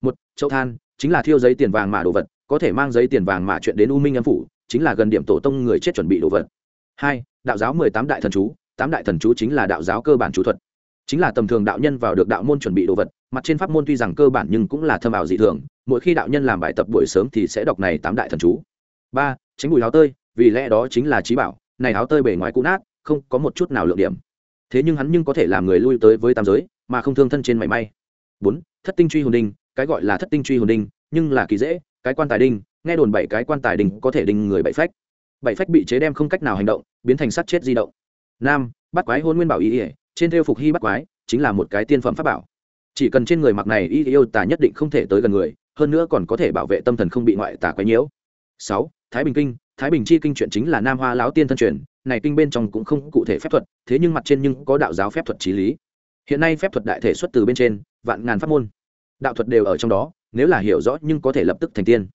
Một, châu than, chính là thiêu giấy tiền vàng mà đồ vật, có thể mang giấy tiền vàng mà chuyện đến u minh âm phủ, chính là gần điểm tổ tông người chết chuẩn bị đồ vật. Hai đạo giáo mười tám đại thần chú, tám đại thần chú chính là đạo giáo cơ bản chú thuật. Chính là tầm thường đạo nhân vào được đạo môn chuẩn bị đồ vật, mặt trên pháp môn tuy rằng cơ bản nhưng cũng là thâm ảo dị thường, mỗi khi đạo nhân làm bài tập buổi sớm thì sẽ đọc này tám đại thần chú. Ba, tránh bùi áo tơi, vì lẽ đó chính là trí bảo, này áo tơi bề ngoài cũ nát, không có một chút nào lượng điểm. Thế nhưng hắn nhưng có thể làm người lui tới với tam giới, mà không thương thân trên mảy may. Bốn, thất tinh truy hồn đinh, cái gọi là thất tinh truy hồn đinh, nhưng là kỳ dễ, cái quan tài đinh, nghe đồn bảy cái quan tài đinh có thể đinh người bảy phách bảy phách bị chế đem không cách nào hành động, biến thành sắt chết di động. Nam, bắt quái hôn nguyên bảo y ỉa trên theo phục hy bắt quái, chính là một cái tiên phẩm pháp bảo. Chỉ cần trên người mặc này y yêu tà nhất định không thể tới gần người, hơn nữa còn có thể bảo vệ tâm thần không bị ngoại tà quấy nhiễu. Sáu, thái bình kinh, thái bình chi kinh chuyện chính là nam hoa lão tiên thân truyền, này kinh bên trong cũng không cụ thể phép thuật, thế nhưng mặt trên nhưng có đạo giáo phép thuật trí lý. Hiện nay phép thuật đại thể xuất từ bên trên, vạn ngàn pháp môn. Đạo thuật đều ở trong đó, nếu là hiểu rõ nhưng có thể lập tức thành tiên.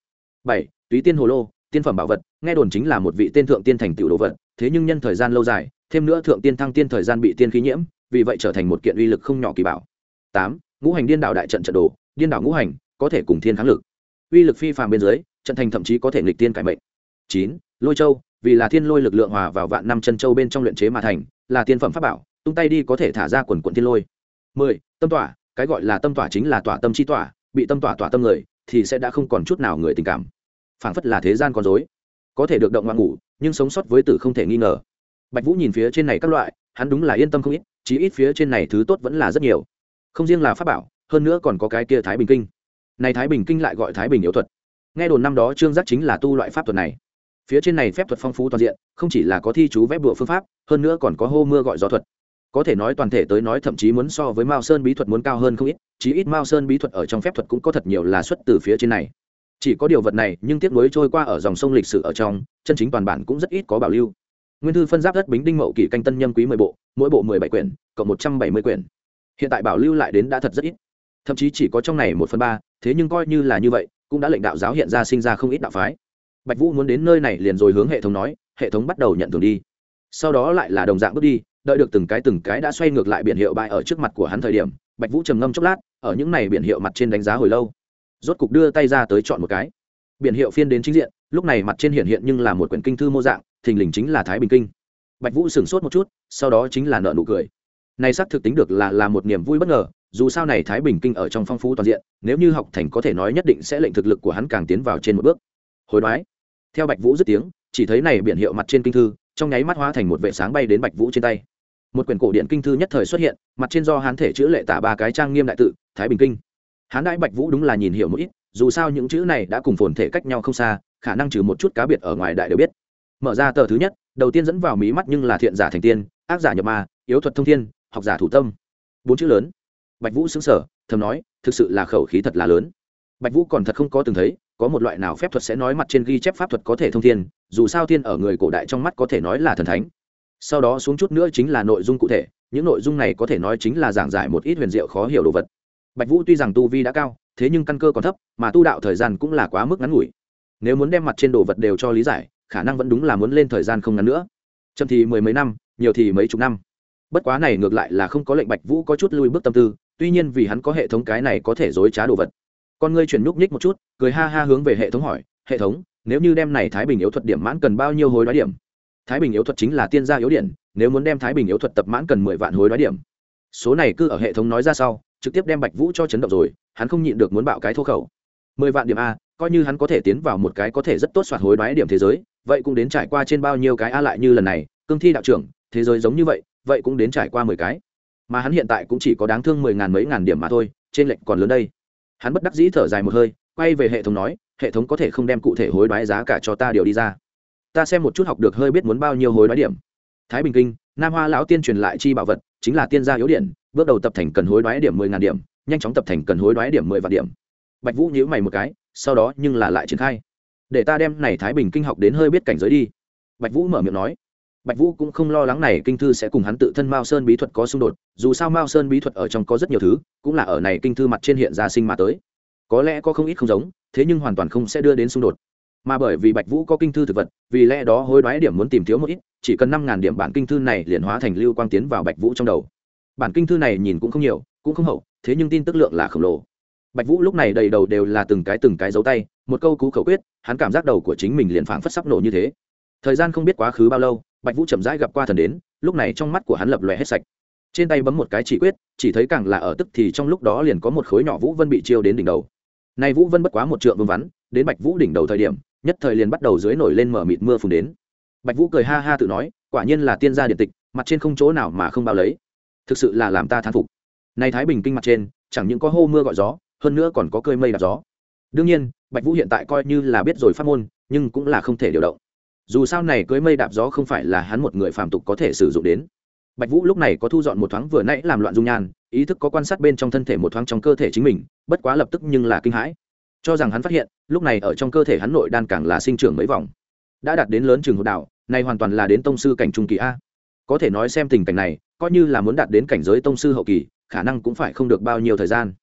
Bảy, túy tiên hồ lô, tiên phẩm bảo vật nghe đồn chính là một vị tiên thượng tiên thành tựu đồ vật, thế nhưng nhân thời gian lâu dài, thêm nữa thượng tiên thăng tiên thời gian bị tiên khí nhiễm, vì vậy trở thành một kiện uy lực không nhỏ kỳ bảo. Tám, ngũ hành điên đảo đại trận trận đồ, điên đảo ngũ hành, có thể cùng thiên kháng lực. Uy lực phi phàm bên dưới, trận thành thậm chí có thể nghịch tiên cải mệnh. Chín, lôi châu, vì là thiên lôi lực lượng hòa vào vạn năm chân châu bên trong luyện chế mà thành, là tiên phẩm pháp bảo, tung tay đi có thể thả ra quần quận thiên lôi. Mười, tâm tỏa, cái gọi là tâm tỏa chính là tỏa tâm chi tỏa, bị tâm tỏa tỏa tâm người, thì sẽ đã không còn chút nào người tình cảm. Phảng phất là thế gian con dối có thể được động ngoạn ngủ, nhưng sống sót với tử không thể nghi ngờ. Bạch vũ nhìn phía trên này các loại, hắn đúng là yên tâm không ít, chí ít phía trên này thứ tốt vẫn là rất nhiều. Không riêng là pháp bảo, hơn nữa còn có cái kia thái bình kinh. Này thái bình kinh lại gọi thái bình yếu thuật. Nghe đồn năm đó trương giác chính là tu loại pháp thuật này. Phía trên này phép thuật phong phú toàn diện, không chỉ là có thi chú vép đụa phương pháp, hơn nữa còn có hô mưa gọi gió thuật. Có thể nói toàn thể tới nói thậm chí muốn so với mao sơn bí thuật muốn cao hơn không ít, chí ít mao sơn bí thuật ở trong phép thuật cũng có thật nhiều là xuất từ phía trên này chỉ có điều vật này, nhưng tiếc nuối trôi qua ở dòng sông lịch sử ở trong, chân chính toàn bản cũng rất ít có bảo lưu. Nguyên thư phân giáp đất bính đinh mậu kỷ canh tân nhâm quý mười bộ, mỗi bộ mười bảy quyển, cộng một trăm bảy mươi quyển. Hiện tại bảo lưu lại đến đã thật rất ít. Thậm chí chỉ có trong này một phần ba, thế nhưng coi như là như vậy, cũng đã lệnh đạo giáo hiện ra sinh ra không ít đạo phái. Bạch vũ muốn đến nơi này liền rồi hướng hệ thống nói, hệ thống bắt đầu nhận thường đi. Sau đó lại là đồng dạng bước đi, đợi được từng cái từng cái đã xoay ngược lại biển hiệu bại ở trước mặt của hắn thời điểm, bạch vũ trầm ngâm chốc lát, ở những này biển hiệu mặt trên đánh giá hồi lâu rốt cục đưa tay ra tới chọn một cái. Biển hiệu phiên đến chính diện, lúc này mặt trên hiện hiện nhưng là một quyển kinh thư mô dạng, thình lình chính là thái bình kinh. Bạch vũ sửng sốt một chút, sau đó chính là nợ nụ cười. Này xác thực tính được là là một niềm vui bất ngờ, dù sao này thái bình kinh ở trong phong phú toàn diện, nếu như học thành có thể nói nhất định sẽ lệnh thực lực của hắn càng tiến vào trên một bước. Hồi đoái. Theo bạch vũ dứt tiếng, chỉ thấy này biển hiệu mặt trên kinh thư, trong nháy mắt hóa thành một vệ sáng bay đến bạch vũ trên tay. Một quyển cổ điện kinh thư nhất thời xuất hiện, mặt trên do hán thể chữ lệ tả ba cái trang nghiêm đại tự, thái bình kinh hán đại bạch vũ đúng là nhìn hiểu một ít, dù sao những chữ này đã cùng phồn thể cách nhau không xa, khả năng trừ một chút cá biệt ở ngoài đại đều biết. Mở ra tờ thứ nhất, đầu tiên dẫn vào mí mắt nhưng là thiện giả thành tiên, ác giả nhập ma, yếu thuật thông thiên, học giả thủ tâm. Bốn chữ lớn. Bạch vũ xứng sở thầm nói, thực sự là khẩu khí thật là lớn. Bạch vũ còn thật không có từng thấy, có một loại nào phép thuật sẽ nói mặt trên ghi chép pháp thuật có thể thông thiên, dù sao thiên ở người cổ đại trong mắt có thể nói là thần thánh. Sau đó xuống chút nữa chính là nội dung cụ thể, những nội dung này có thể nói chính là giảng giải một ít huyền diệu khó hiểu đồ vật bạch vũ tuy rằng tu vi đã cao, thế nhưng căn cơ còn thấp, mà tu đạo thời gian cũng là quá mức ngắn ngủi. Nếu muốn đem mặt trên đồ vật đều cho lý giải, khả năng vẫn đúng là muốn lên thời gian không ngắn nữa. Chậm thì mười mấy năm, nhiều thì mấy chục năm. Bất quá này ngược lại là không có lệnh bạch vũ có chút lui bước tâm tư, tuy nhiên vì hắn có hệ thống cái này có thể dối trá đồ vật. Con ngươi chuyển nhúc nhích một chút, cười ha ha hướng về hệ thống hỏi, hệ thống, nếu như đem này thái bình yếu thuật điểm mãn cần bao nhiêu hối đoái điểm? Thái bình yếu thuật chính là tiên gia yếu điện nếu muốn đem thái bình yếu thuật tập mãn cần mười vạn hối đoái điểm. Số này cứ ở hệ thống nói ra sau trực tiếp đem bạch vũ cho chấn động rồi, hắn không nhịn được muốn bạo cái thô khẩu. Mười vạn điểm a, coi như hắn có thể tiến vào một cái có thể rất tốt soạt hối đoái điểm thế giới, vậy cũng đến trải qua trên bao nhiêu cái a lại như lần này, cương thi đạo trưởng, thế giới giống như vậy vậy cũng đến trải qua mười cái. Mà hắn hiện tại cũng chỉ có đáng thương mười ngàn mấy ngàn điểm mà thôi, trên lệnh còn lớn đây. Hắn bất đắc dĩ thở dài một hơi, quay về hệ thống nói, hệ thống có thể không đem cụ thể hối đoái giá cả cho ta điều đi ra. Ta xem một chút học được hơi biết muốn bao nhiêu hối đoái điểm. Thái bình kinh, nam hoa lão tiên truyền lại chi bảo vật, chính là tiên gia yếu điện bước đầu tập thành cần hối đoái điểm mười ngàn điểm, nhanh chóng tập thành cần hối đoái điểm mười vạn điểm. Bạch vũ nhíu mày một cái, sau đó nhưng là lại triển khai. Để ta đem này thái bình kinh học đến hơi biết cảnh giới đi. Bạch vũ mở miệng nói. Bạch vũ cũng không lo lắng này kinh thư sẽ cùng hắn tự thân mao sơn bí thuật có xung đột, dù sao mao sơn bí thuật ở trong có rất nhiều thứ, cũng là ở này kinh thư mặt trên hiện ra sinh mà tới. Có lẽ có không ít không giống, thế nhưng hoàn toàn không sẽ đưa đến xung đột. Mà bởi vì bạch vũ có kinh thư thực vật, vì lẽ đó hối đoái điểm muốn tìm thiếu một ít, chỉ cần năm ngàn điểm bản kinh thư này liền hóa thành lưu quang tiến vào bạch vũ trong đầu bản kinh thư này nhìn cũng không nhiều, cũng không hậu, thế nhưng tin tức lượng là khổng lồ. Bạch vũ lúc này đầy đầu đều là từng cái từng cái dấu tay, một câu cú khẩu quyết, hắn cảm giác đầu của chính mình liền phảng phất sắp nổ như thế. Thời gian không biết quá khứ bao lâu, bạch vũ chậm rãi gặp qua thần đến, lúc này trong mắt của hắn lập lòe hết sạch. Trên tay bấm một cái chỉ quyết, chỉ thấy càng là ở tức thì trong lúc đó liền có một khối nhỏ vũ vân bị chiêu đến đỉnh đầu. Nay vũ vân bất quá một trượng vương vắn, đến bạch vũ đỉnh đầu thời điểm, nhất thời liền bắt đầu dưới nổi lên mở mịt mưa phùn đến. Bạch vũ cười ha ha tự nói, quả nhiên là tiên gia điện tịch, mặt trên không chỗ nào mà không bao lấy thực sự là làm ta thán phục. Nay thái bình kinh mặt trên, chẳng những có hô mưa gọi gió, hơn nữa còn có cơi mây đạp gió. Đương nhiên, bạch vũ hiện tại coi như là biết rồi phát môn nhưng cũng là không thể điều động. Dù sao này cưới mây đạp gió không phải là hắn một người phàm tục có thể sử dụng đến. Bạch vũ lúc này có thu dọn một thoáng vừa nãy làm loạn dung nhan, ý thức có quan sát bên trong thân thể một thoáng trong cơ thể chính mình, bất quá lập tức nhưng là kinh hãi. Cho rằng hắn phát hiện, lúc này ở trong cơ thể hắn nội đan càng là sinh trưởng mấy vòng. Đã đạt đến lớn trường hột đạo này hoàn toàn là đến tông sư cảnh trung kỳ a có thể nói xem tình cảnh này, coi như là muốn đạt đến cảnh giới tông sư hậu kỳ, khả năng cũng phải không được bao nhiêu thời gian.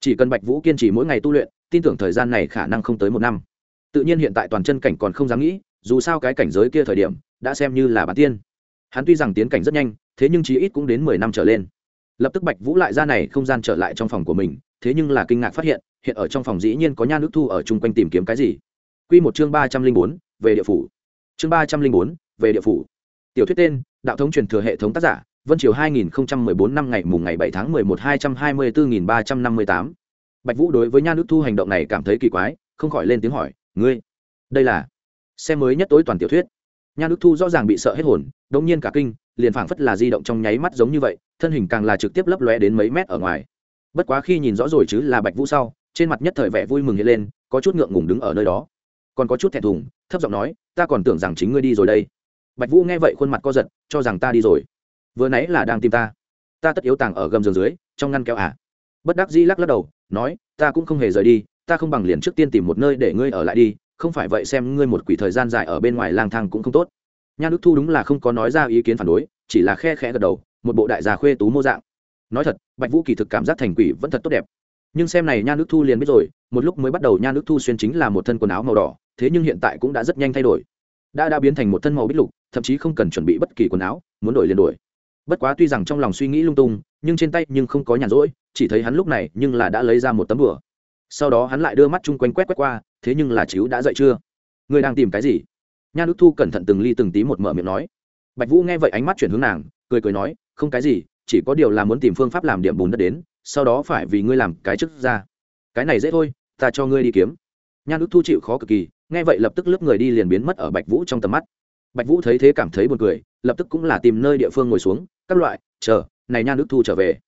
Chỉ cần bạch vũ kiên trì mỗi ngày tu luyện, tin tưởng thời gian này khả năng không tới một năm. Tự nhiên hiện tại toàn chân cảnh còn không dám nghĩ, dù sao cái cảnh giới kia thời điểm, đã xem như là bản tiên. Hắn tuy rằng tiến cảnh rất nhanh, thế nhưng chí ít cũng đến mười năm trở lên. Lập tức bạch vũ lại ra này không gian trở lại trong phòng của mình, thế nhưng là kinh ngạc phát hiện hiện ở trong phòng dĩ nhiên có nha nước thu ở chung quanh tìm kiếm cái gì. Quy một chương ba trăm linh bốn, về địa phủ. Chương ba trăm linh bốn, về địa phủ. Tiểu thuyết tên đạo thống truyền thừa hệ thống tác giả, vân triều hai nghìn bốn năm ngày mùng ngày 7 tháng mười một hai trăm hai mươi bốn nghìn ba trăm năm mươi tám. Bạch vũ đối với nha nước thu hành động này cảm thấy kỳ quái, không khỏi lên tiếng hỏi, ngươi, đây là? Xem mới nhất tối toàn tiểu thuyết. Nha nước thu rõ ràng bị sợ hết hồn, đống nhiên cả kinh, liền phảng phất là di động trong nháy mắt giống như vậy, thân hình càng là trực tiếp lấp lóe đến mấy mét ở ngoài. Bất quá khi nhìn rõ rồi chứ là bạch vũ sau, trên mặt nhất thời vẻ vui mừng hiện lên, có chút ngượng ngùng đứng ở nơi đó. Còn có chút thẹn thùng, thấp giọng nói, ta còn tưởng rằng chính ngươi đi rồi đây bạch vũ nghe vậy khuôn mặt co giật, cho rằng ta đi rồi. Vừa nãy là đang tìm ta. Ta tất yếu tàng ở gầm giường dưới, trong ngăn kéo à? Bất đắc dĩ lắc lắc đầu, nói, ta cũng không hề rời đi, ta không bằng liền trước tiên tìm một nơi để ngươi ở lại đi, không phải vậy xem ngươi một quỷ thời gian dài ở bên ngoài lang thang cũng không tốt. Nha đức thu đúng là không có nói ra ý kiến phản đối, chỉ là khe khẽ gật đầu, một bộ đại gia khuê tú mô dạng. Nói thật, bạch vũ kỳ thực cảm giác thành quỷ vẫn thật tốt đẹp. Nhưng xem này nha nước thu liền biết rồi, một lúc mới bắt đầu nha nước thu xuyên chính là một thân quần áo màu đỏ, thế nhưng hiện tại cũng đã rất nhanh thay đổi đã đã biến thành một thân màu bích lục, thậm chí không cần chuẩn bị bất kỳ quần áo, muốn đổi liền đổi. Bất quá tuy rằng trong lòng suy nghĩ lung tung, nhưng trên tay nhưng không có nhàn rỗi, chỉ thấy hắn lúc này nhưng là đã lấy ra một tấm bửa sau đó hắn lại đưa mắt chung quanh quét quét qua, thế nhưng là chiếu đã dậy chưa? Ngươi đang tìm cái gì? Nha đức thu cẩn thận từng ly từng tí một mở miệng nói. Bạch vũ nghe vậy ánh mắt chuyển hướng nàng, cười cười nói, không cái gì, chỉ có điều là muốn tìm phương pháp làm điểm bùn đất đến, sau đó phải vì ngươi làm cái chức ra. Cái này dễ thôi, ta cho ngươi đi kiếm nha ước thu chịu khó cực kỳ, nghe vậy lập tức lướt người đi liền biến mất ở bạch vũ trong tầm mắt. Bạch vũ thấy thế cảm thấy buồn cười, lập tức cũng là tìm nơi địa phương ngồi xuống, các loại, chờ, này nha ước thu trở về.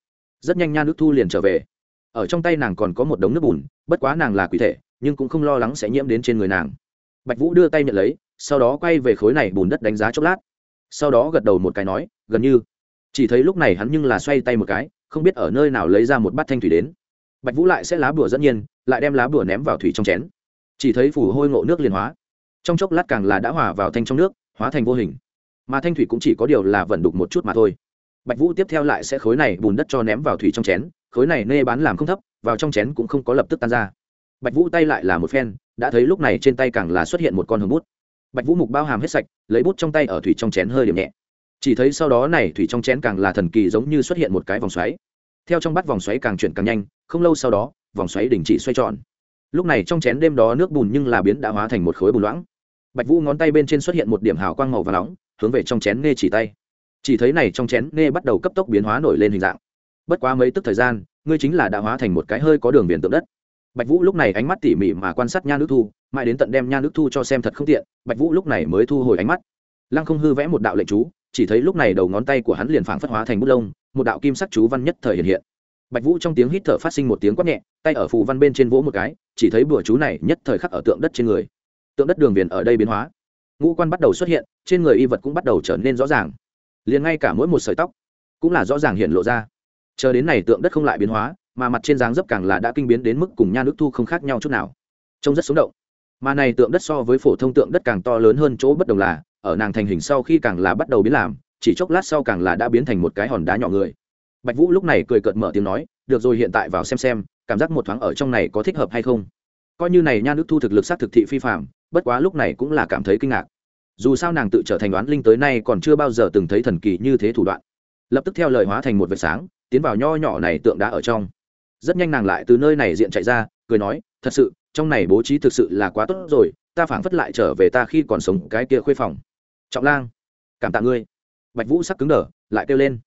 Rất nhanh nha ước thu liền trở về. Ở trong tay nàng còn có một đống nước bùn, bất quá nàng là quỷ thể, nhưng cũng không lo lắng sẽ nhiễm đến trên người nàng. Bạch vũ đưa tay nhận lấy, sau đó quay về khối này bùn đất đánh giá chốc lát. Sau đó gật đầu một cái nói, gần như. Chỉ thấy lúc này hắn nhưng là xoay tay một cái, không biết ở nơi nào lấy ra một bát thanh thủy đến. Bạch vũ lại sẽ lá bùa dẫn nhiên, lại đem lá bùa ném vào thủy trong chén chỉ thấy phủ hôi ngộ nước liền hóa. Trong chốc lát càng là đã hòa vào thanh trong nước, hóa thành vô hình. Mà thanh thủy cũng chỉ có điều là vận đục một chút mà thôi. Bạch vũ tiếp theo lại sẽ khối này bùn đất cho ném vào thủy trong chén, khối này nê bán làm không thấp, vào trong chén cũng không có lập tức tan ra. Bạch vũ tay lại là một phen, đã thấy lúc này trên tay càng là xuất hiện một con hồng bút. Bạch vũ mục bao hàm hết sạch, lấy bút trong tay ở thủy trong chén hơi điểm nhẹ. Chỉ thấy sau đó này thủy trong chén càng là thần kỳ giống như xuất hiện một cái vòng xoáy. Theo trong bắt vòng xoáy càng chuyển càng nhanh, không lâu sau đó, vòng xoáy đình chỉ xoay tròn lúc này trong chén đêm đó nước bùn nhưng là biến đã hóa thành một khối bùn loãng. Bạch vũ ngón tay bên trên xuất hiện một điểm hào quang màu và nóng, hướng về trong chén nghe chỉ tay. Chỉ thấy này trong chén nghe bắt đầu cấp tốc biến hóa nổi lên hình dạng. Bất quá mấy tức thời gian, ngươi chính là đã hóa thành một cái hơi có đường biển tượng đất. Bạch vũ lúc này ánh mắt tỉ mỉ mà quan sát nha nước thu, mãi đến tận đem nha nước thu cho xem thật không tiện, bạch vũ lúc này mới thu hồi ánh mắt. Lăng không hư vẽ một đạo lệnh chú, chỉ thấy lúc này đầu ngón tay của hắn liền phảng phất hóa thành bút lông, một đạo kim sắc chú văn nhất thời hiện hiện bạch vũ trong tiếng hít thở phát sinh một tiếng quát nhẹ, tay ở phù văn bên trên vỗ một cái, chỉ thấy bùa chú này nhất thời khắc ở tượng đất trên người. Tượng đất đường viền ở đây biến hóa. Ngũ quan bắt đầu xuất hiện, trên người y vật cũng bắt đầu trở nên rõ ràng. Liền ngay cả mỗi một sợi tóc cũng là rõ ràng hiện lộ ra. Chờ đến này tượng đất không lại biến hóa, mà mặt trên dáng dấp càng là đã kinh biến đến mức cùng nha nước thu không khác nhau chút nào. Trông rất sống động. Mà này tượng đất so với phổ thông tượng đất càng to lớn hơn chỗ bất đồng là, ở nàng thành hình sau khi càng là bắt đầu biến làm, chỉ chốc lát sau càng là đã biến thành một cái hòn đá nhỏ người bạch vũ lúc này cười cợt mở tiếng nói, được rồi, hiện tại vào xem xem, cảm giác một thoáng ở trong này có thích hợp hay không? Coi như này nha nước thu thực lực sát thực thị phi phạm bất quá lúc này cũng là cảm thấy kinh ngạc. Dù sao nàng tự trở thành đoán linh tới nay còn chưa bao giờ từng thấy thần kỳ như thế thủ đoạn. Lập tức theo lời hóa thành một vệt sáng, tiến vào nho nhỏ này tượng đá ở trong. Rất nhanh nàng lại từ nơi này diện chạy ra, cười nói, thật sự, trong này bố trí thực sự là quá tốt rồi, ta phảng phất lại trở về ta khi còn sống cái kia khuê phòng. Trọng lang, cảm tạ ngươi. Bạch vũ sắc cứng đờ, lại kêu lên.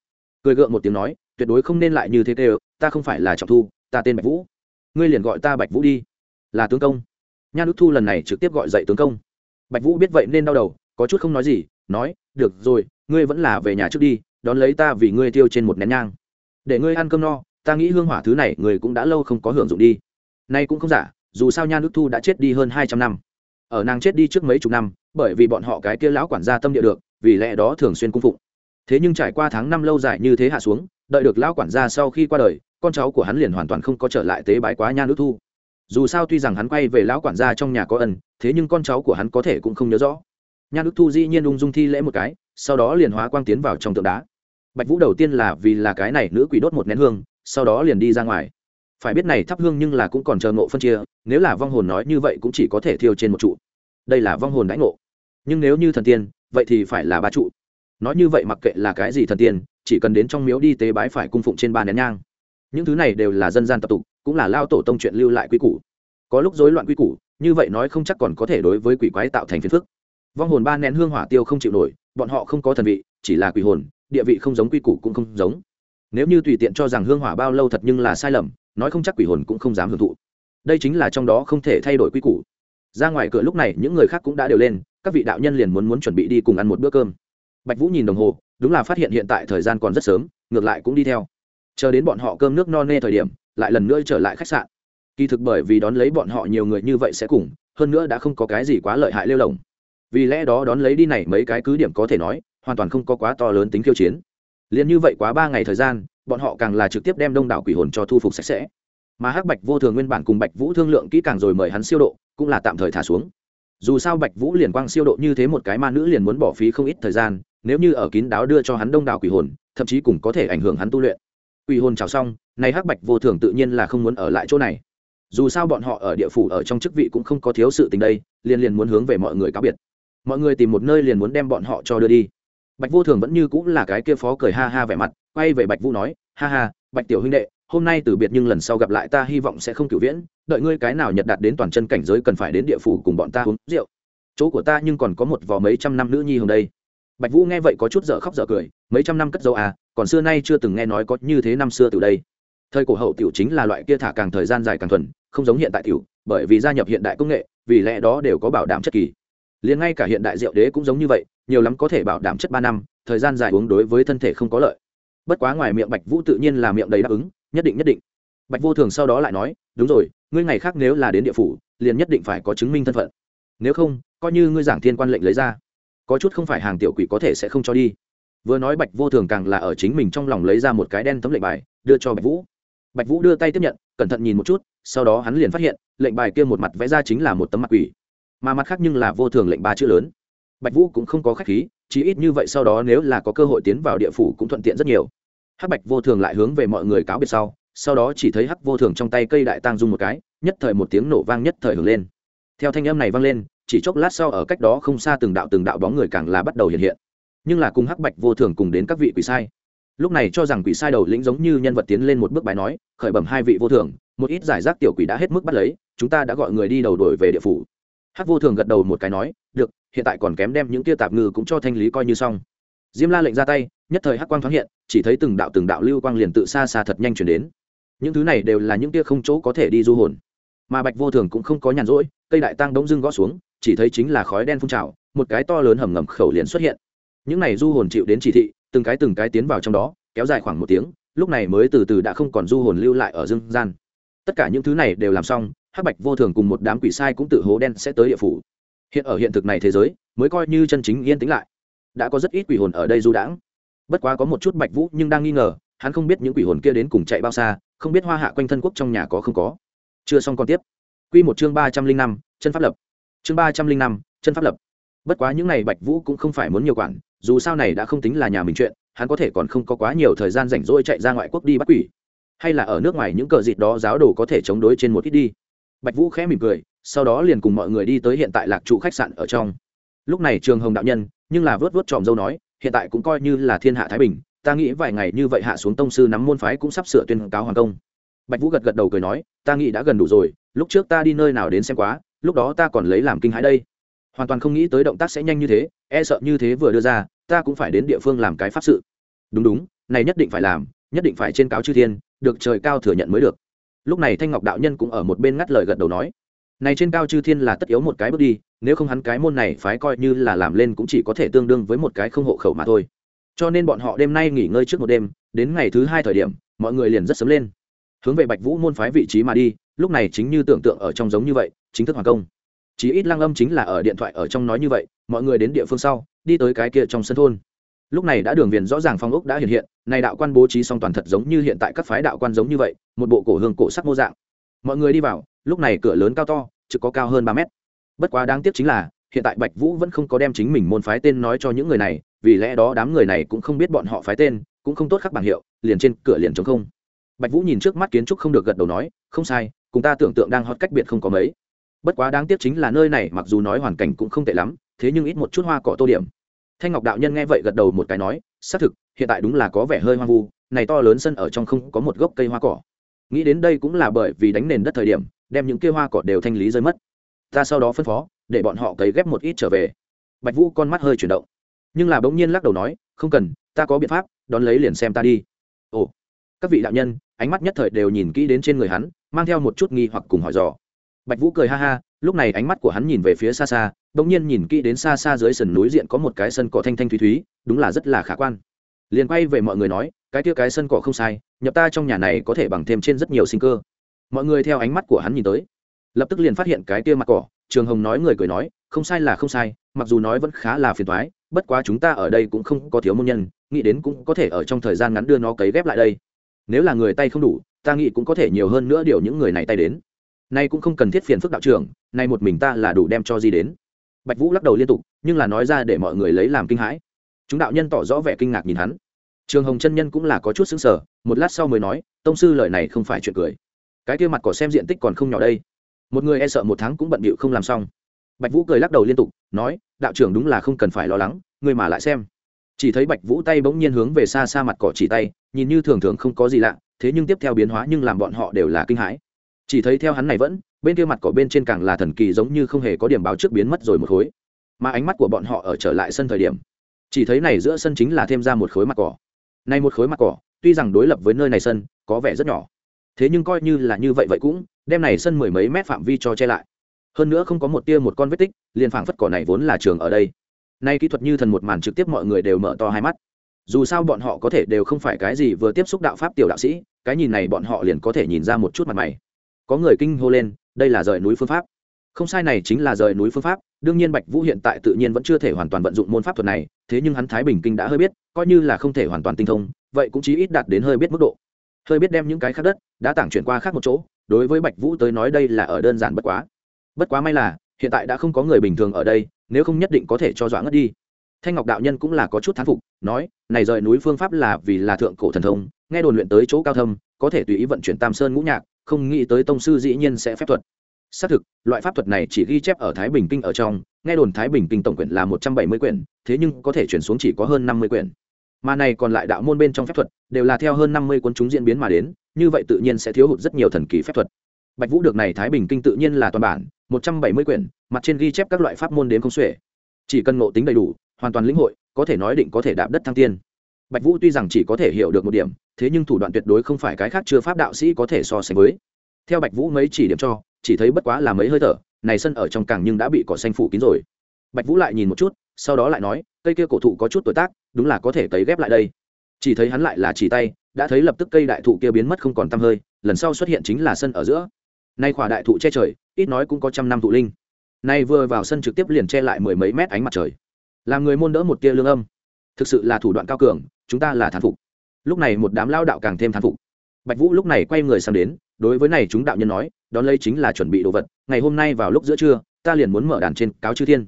Cười gượng một tiếng nói tuyệt đối không nên lại như thế tê ta không phải là trọng thu, ta tên bạch vũ. Ngươi liền gọi ta bạch vũ đi. Là tướng công. Nha đức thu lần này trực tiếp gọi dậy tướng công. Bạch vũ biết vậy nên đau đầu, có chút không nói gì, nói, được rồi, ngươi vẫn là về nhà trước đi, đón lấy ta vì ngươi tiêu trên một nén nhang. Để ngươi ăn cơm no, ta nghĩ hương hỏa thứ này người cũng đã lâu không có hưởng dụng đi. Nay cũng không giả, dù sao nha nước thu đã chết đi hơn hai trăm năm. Ở nàng chết đi trước mấy chục năm, bởi vì bọn họ cái kia lão quản gia tâm địa được, vì lẽ đó thường xuyên cung phụng. Thế nhưng trải qua tháng năm lâu dài như thế hạ xuống đợi được lão quản gia sau khi qua đời, con cháu của hắn liền hoàn toàn không có trở lại tế bái quá nha nữ thu. Dù sao tuy rằng hắn quay về lão quản gia trong nhà có ân, thế nhưng con cháu của hắn có thể cũng không nhớ rõ. Nha nước thu dĩ nhiên ung dung thi lễ một cái, sau đó liền hóa quang tiến vào trong tượng đá. Bạch vũ đầu tiên là vì là cái này nữ quỷ đốt một nén hương, sau đó liền đi ra ngoài. Phải biết này thắp hương nhưng là cũng còn chờ ngộ phân chia, nếu là vong hồn nói như vậy cũng chỉ có thể thiêu trên một trụ. Đây là vong hồn đãi ngộ. Nhưng nếu như thần tiên, vậy thì phải là ba trụ. Nói như vậy mặc kệ là cái gì thần tiên chỉ cần đến trong miếu đi tế bái phải cung phụng trên ba nén nhang. Những thứ này đều là dân gian tập tục, cũng là lao tổ tông chuyện lưu lại quy củ. Có lúc rối loạn quy củ, như vậy nói không chắc còn có thể đối với quỷ quái tạo thành phiền phức. Vong hồn ba nén hương hỏa tiêu không chịu nổi, bọn họ không có thần vị, chỉ là quỷ hồn, địa vị không giống quy củ cũng không giống. Nếu như tùy tiện cho rằng hương hỏa bao lâu thật nhưng là sai lầm, nói không chắc quỷ hồn cũng không dám hưởng thụ. Đây chính là trong đó không thể thay đổi quy củ. Ra ngoài cửa lúc này, những người khác cũng đã đều lên, các vị đạo nhân liền muốn muốn chuẩn bị đi cùng ăn một bữa cơm. Bạch vũ nhìn đồng hồ đúng là phát hiện hiện tại thời gian còn rất sớm, ngược lại cũng đi theo. Chờ đến bọn họ cơm nước no nê thời điểm, lại lần nữa trở lại khách sạn. Kỳ thực bởi vì đón lấy bọn họ nhiều người như vậy sẽ cùng, hơn nữa đã không có cái gì quá lợi hại lêu lồng. Vì lẽ đó đón lấy đi này mấy cái cứ điểm có thể nói, hoàn toàn không có quá to lớn tính khiêu chiến. Liền như vậy quá ba ngày thời gian, bọn họ càng là trực tiếp đem đông đảo quỷ hồn cho thu phục sạch sẽ. Mà hắc bạch vô thường nguyên bản cùng bạch vũ thương lượng kỹ càng rồi mời hắn siêu độ, cũng là tạm thời thả xuống. Dù sao bạch vũ liền quang siêu độ như thế một cái ma nữ liền muốn bỏ phí không ít thời gian nếu như ở kín đáo đưa cho hắn đông đảo quỷ hồn, thậm chí cũng có thể ảnh hưởng hắn tu luyện. Quỷ hồn chào xong nay hắc bạch vô thường tự nhiên là không muốn ở lại chỗ này. Dù sao bọn họ ở địa phủ ở trong chức vị cũng không có thiếu sự tình đây, liền liền muốn hướng về mọi người cáo biệt. Mọi người tìm một nơi liền muốn đem bọn họ cho đưa đi. Bạch vô thường vẫn như cũng là cái kia phó cười ha ha vẻ mặt, quay về bạch vũ nói, ha ha, bạch tiểu huynh đệ, hôm nay từ biệt nhưng lần sau gặp lại ta hy vọng sẽ không cựu viễn, đợi ngươi cái nào nhật đạt đến toàn chân cảnh giới cần phải đến địa phủ cùng bọn ta uống rượu. Chỗ của ta nhưng còn có một vò mấy trăm năm nữ nhi hôm đây bạch vũ nghe vậy có chút dở khóc dở cười, mấy trăm năm cất dấu à còn xưa nay chưa từng nghe nói có như thế năm xưa từ đây. Thời cổ hậu tiểu chính là loại kia thả càng thời gian dài càng thuần, không giống hiện tại tiểu, bởi vì gia nhập hiện đại công nghệ, vì lẽ đó đều có bảo đảm chất kỳ. Liền ngay cả hiện đại rượu đế cũng giống như vậy, nhiều lắm có thể bảo đảm chất ba năm, thời gian dài uống đối với thân thể không có lợi. Bất quá ngoài miệng bạch vũ tự nhiên là miệng đầy đáp ứng, nhất định nhất định. Bạch vô thường sau đó lại nói, đúng rồi, ngươi ngày khác nếu là đến địa phủ, liền nhất định phải có chứng minh thân phận. Nếu không, coi như ngươi giảng thiên quan lệnh lấy ra có chút không phải hàng tiểu quỷ có thể sẽ không cho đi. Vừa nói bạch vô thường càng là ở chính mình trong lòng lấy ra một cái đen tấm lệnh bài, đưa cho bạch vũ. Bạch vũ đưa tay tiếp nhận, cẩn thận nhìn một chút, sau đó hắn liền phát hiện, lệnh bài kia một mặt vẽ ra chính là một tấm mặt quỷ. Mà mặt khác nhưng là vô thường lệnh ba chữ lớn. Bạch vũ cũng không có khách khí, chỉ ít như vậy sau đó nếu là có cơ hội tiến vào địa phủ cũng thuận tiện rất nhiều. Hắc bạch vô thường lại hướng về mọi người cáo biệt sau sau đó chỉ thấy hắc vô thường trong tay cây đại tang dung một cái, nhất thời một tiếng nổ vang nhất thời hưởng lên. Theo thanh âm này vang lên chỉ chốc lát sau ở cách đó không xa từng đạo từng đạo bóng người càng là bắt đầu hiện hiện. Nhưng là cùng hắc bạch vô thường cùng đến các vị quỷ sai. Lúc này cho rằng quỷ sai đầu lĩnh giống như nhân vật tiến lên một bước bài nói, khởi bẩm hai vị vô thường, một ít giải rác tiểu quỷ đã hết mức bắt lấy, chúng ta đã gọi người đi đầu đổi về địa phủ. Hắc vô thường gật đầu một cái nói, được, hiện tại còn kém đem những tia tạp ngư cũng cho thanh lý coi như xong. Diêm la lệnh ra tay, nhất thời hắc quang thoáng hiện, chỉ thấy từng đạo từng đạo lưu quang liền tự xa xa thật nhanh chuyển đến. Những thứ này đều là những tia không chỗ có thể đi du hồn. Mà bạch vô thường cũng không có nhàn rỗi, cây đại tăng đống dưng gõ xuống chỉ thấy chính là khói đen phun trào, một cái to lớn hầm ngầm khẩu liền xuất hiện. Những này du hồn chịu đến chỉ thị, từng cái từng cái tiến vào trong đó, kéo dài khoảng một tiếng, lúc này mới từ từ đã không còn du hồn lưu lại ở dương gian. Tất cả những thứ này đều làm xong, hắc bạch vô thường cùng một đám quỷ sai cũng tự hố đen sẽ tới địa phủ. Hiện ở hiện thực này thế giới, mới coi như chân chính yên tĩnh lại. Đã có rất ít quỷ hồn ở đây du đãng. Bất quá có một chút bạch vũ nhưng đang nghi ngờ, hắn không biết những quỷ hồn kia đến cùng chạy bao xa, không biết hoa hạ quanh thân quốc trong nhà có không có. Chưa xong còn tiếp. Quy một chương ba trăm linh năm, chân pháp lập chương ba trăm linh năm, chân pháp lập. Bất quá những n à y bạch vũ cũng không phải muốn nhiều quản, dù sao này đã không tính là nhà mình chuyện, hắn có thể còn không có quá nhiều thời gian rảnh rỗi chạy ra ngoại quốc đi bắt quỷ. Hay là ở nước ngoài những cờ dịt đó giáo đồ có thể chống đối trên một ít đi. Bạch vũ khẽ mỉm cười, sau đó liền cùng mọi người đi tới hiện tại lạc trụ khách sạn ở trong. Lúc này trường hồng đạo nhân, nhưng là vớt vớt tròm dâu nói, hiện tại cũng coi như là thiên hạ thái bình, ta nghĩ vài ngày như vậy hạ xuống tông sư nắm môn phái cũng sắp sửa tuyên cáo hoàng công. Bạch vũ gật gật đầu cười nói, ta nghĩ đã gần đủ rồi, lúc trước ta đi nơi nào đến xem quá lúc đó ta còn lấy làm kinh hãi đây. Hoàn toàn không nghĩ tới động tác sẽ nhanh như thế e sợ như thế vừa đưa ra, ta cũng phải đến địa phương làm cái pháp sự. Đúng đúng, này nhất định phải làm, nhất định phải trên cáo chư thiên, được trời cao thừa nhận mới được. Lúc này thanh ngọc đạo nhân cũng ở một bên ngắt lời gật đầu nói, này trên cao chư thiên là tất yếu một cái bước đi, nếu không hắn cái môn này phái coi như là làm lên cũng chỉ có thể tương đương với một cái không hộ khẩu mà thôi. Cho nên bọn họ đêm nay nghỉ ngơi trước một đêm, đến ngày thứ hai thời điểm, mọi người liền rất sớm lên. Hướng về bạch vũ môn phái vị trí mà đi, lúc này chính như tưởng tượng ở trong giống như vậy chính thức hoàn công. Chí ít lăng âm chính là ở điện thoại ở trong nói như vậy, mọi người đến địa phương sau, đi tới cái kia trong sân thôn. Lúc này đã đường viền rõ ràng phong ốc đã hiện hiện, này đạo quan bố trí song toàn thật giống như hiện tại các phái đạo quan giống như vậy, một bộ cổ hương cổ sắc mô dạng. Mọi người đi vào, lúc này cửa lớn cao to, trực có cao hơn ba mét. Bất quá đáng tiếc chính là, hiện tại bạch vũ vẫn không có đem chính mình môn phái tên nói cho những người này, vì lẽ đó đám người này cũng không biết bọn họ phái tên, cũng không tốt khắc bảng hiệu, liền trên cửa liền chống không. Bạch vũ nhìn trước mắt kiến trúc không được gật đầu nói, không sai, cùng ta tưởng tượng đang hót cách biệt không có mấy bất quá đáng tiếc chính là nơi này mặc dù nói hoàn cảnh cũng không tệ lắm, thế nhưng ít một chút hoa cỏ tô điểm. Thanh ngọc đạo nhân nghe vậy gật đầu một cái nói, xác thực, hiện tại đúng là có vẻ hơi hoang vu, này to lớn sân ở trong không có một gốc cây hoa cỏ. Nghĩ đến đây cũng là bởi vì đánh nền đất thời điểm, đem những cây hoa cỏ đều thanh lý rơi mất. Ta sau đó phân phó, để bọn họ cấy ghép một ít trở về. Bạch vũ con mắt hơi chuyển động. Nhưng là bỗng nhiên lắc đầu nói, không cần, ta có biện pháp, đón lấy liền xem ta đi. Ồ. Các vị đạo nhân, ánh mắt nhất thời đều nhìn kỹ đến trên người hắn, mang theo một chút nghi hoặc cùng hỏi dò bạch vũ cười ha ha, lúc này ánh mắt của hắn nhìn về phía xa xa bỗng nhiên nhìn kỹ đến xa xa dưới sườn núi diện có một cái sân cỏ thanh thanh thúy thúy, đúng là rất là khả quan. Liền quay về mọi người nói, cái kia cái sân cỏ không sai, nhập ta trong nhà này có thể bằng thêm trên rất nhiều sinh cơ. Mọi người theo ánh mắt của hắn nhìn tới, lập tức liền phát hiện cái kia mặt cỏ, trường hồng nói người cười nói, không sai là không sai, mặc dù nói vẫn khá là phiền toái, bất quá chúng ta ở đây cũng không có thiếu môn nhân, nghĩ đến cũng có thể ở trong thời gian ngắn đưa nó cấy ghép lại đây. Nếu là người tay không đủ, ta nghĩ cũng có thể nhiều hơn nữa điều những người này tay đến nay cũng không cần thiết phiền phức đạo trưởng, nay một mình ta là đủ đem cho di đến. Bạch vũ lắc đầu liên tục, nhưng là nói ra để mọi người lấy làm kinh hãi. Chúng đạo nhân tỏ rõ vẻ kinh ngạc nhìn hắn. Trường hồng chân nhân cũng là có chút xứng sở một lát sau mới nói, tông sư lời này không phải chuyện cười. Cái kia mặt cỏ xem diện tích còn không nhỏ đây. Một người e sợ một tháng cũng bận bịu không làm xong. Bạch vũ cười lắc đầu liên tục, nói, đạo trưởng đúng là không cần phải lo lắng, người mà lại xem. Chỉ thấy bạch vũ tay bỗng nhiên hướng về xa xa mặt cỏ chỉ tay, nhìn như thường thường không có gì lạ, thế nhưng tiếp theo biến hóa nhưng làm bọn họ đều là kinh hãi chỉ thấy theo hắn này vẫn, bên kia mặt cỏ bên trên càng là thần kỳ giống như không hề có điểm báo trước biến mất rồi một khối. Mà ánh mắt của bọn họ ở trở lại sân thời điểm, chỉ thấy này giữa sân chính là thêm ra một khối mặt cỏ. Này một khối mặt cỏ, tuy rằng đối lập với nơi này sân, có vẻ rất nhỏ. Thế nhưng coi như là như vậy vậy cũng, đem này sân mười mấy mét phạm vi cho che lại. Hơn nữa không có một tia một con vết tích, liền phảng phất cỏ này vốn là trường ở đây. Nay kỹ thuật như thần một màn trực tiếp mọi người đều mở to hai mắt. Dù sao bọn họ có thể đều không phải cái gì vừa tiếp xúc đạo pháp tiểu đạo sĩ, cái nhìn này bọn họ liền có thể nhìn ra một chút mặt mày có người kinh hô lên, đây là rời núi phương pháp. Không sai này chính là rời núi phương pháp, đương nhiên bạch vũ hiện tại tự nhiên vẫn chưa thể hoàn toàn vận dụng môn pháp thuật này, thế nhưng hắn thái bình kinh đã hơi biết, coi như là không thể hoàn toàn tinh thông, vậy cũng chí ít đạt đến hơi biết mức độ. Hơi biết đem những cái khác đất, đã tảng chuyển qua khác một chỗ, đối với bạch vũ tới nói đây là ở đơn giản bất quá. Bất quá may là, hiện tại đã không có người bình thường ở đây, nếu không nhất định có thể cho dọa ngất đi. Thanh ngọc đạo nhân cũng là có chút thán phục, nói, này rời núi phương pháp là vì là thượng cổ thần thông, nghe đồn luyện tới chỗ cao thâm, có thể tùy ý vận chuyển tam sơn ngũ nhạc không nghĩ tới tông sư dĩ nhiên sẽ phép thuật. Xác thực, loại pháp thuật này chỉ ghi chép ở thái bình kinh ở trong, nghe đồn thái bình kinh tổng quyển là một trăm bảy mươi quyển, thế nhưng có thể chuyển xuống chỉ có hơn năm mươi quyển. Mà này còn lại đạo môn bên trong phép thuật, đều là theo hơn năm mươi cuốn chúng diễn biến mà đến, như vậy tự nhiên sẽ thiếu hụt rất nhiều thần kỳ phép thuật. Bạch vũ được này thái bình kinh tự nhiên là toàn bản, một trăm bảy mươi quyển, mặt trên ghi chép các loại pháp môn đến không xuể. Chỉ cần ngộ tính đầy đủ, hoàn toàn lĩnh hội, có thể nói định có thể đạp đất thăng tiên bạch vũ tuy rằng chỉ có thể hiểu được một điểm, thế nhưng thủ đoạn tuyệt đối không phải cái khác chưa pháp đạo sĩ có thể so sánh với. Theo bạch vũ mấy chỉ điểm cho, chỉ thấy bất quá là mấy hơi thở, này sân ở trong càng nhưng đã bị cỏ xanh phủ kín rồi. Bạch vũ lại nhìn một chút, sau đó lại nói, cây kia cổ thụ có chút tuổi tác, đúng là có thể cấy ghép lại đây. Chỉ thấy hắn lại là chỉ tay, đã thấy lập tức cây đại thụ kia biến mất không còn tăm hơi, lần sau xuất hiện chính là sân ở giữa. Nay khỏa đại thụ che trời, ít nói cũng có trăm năm thụ linh. Nay vừa vào sân trực tiếp liền che lại mười mấy mét ánh mặt trời. Làm người môn đỡ một tia lương âm thực sự là thủ đoạn cao cường, chúng ta là thán phục. Lúc này một đám lao đạo càng thêm thán phục. Bạch vũ lúc này quay người sang đến, đối với này chúng đạo nhân nói, đón lấy chính là chuẩn bị đồ vật, ngày hôm nay vào lúc giữa trưa, ta liền muốn mở đàn trên cáo chư thiên.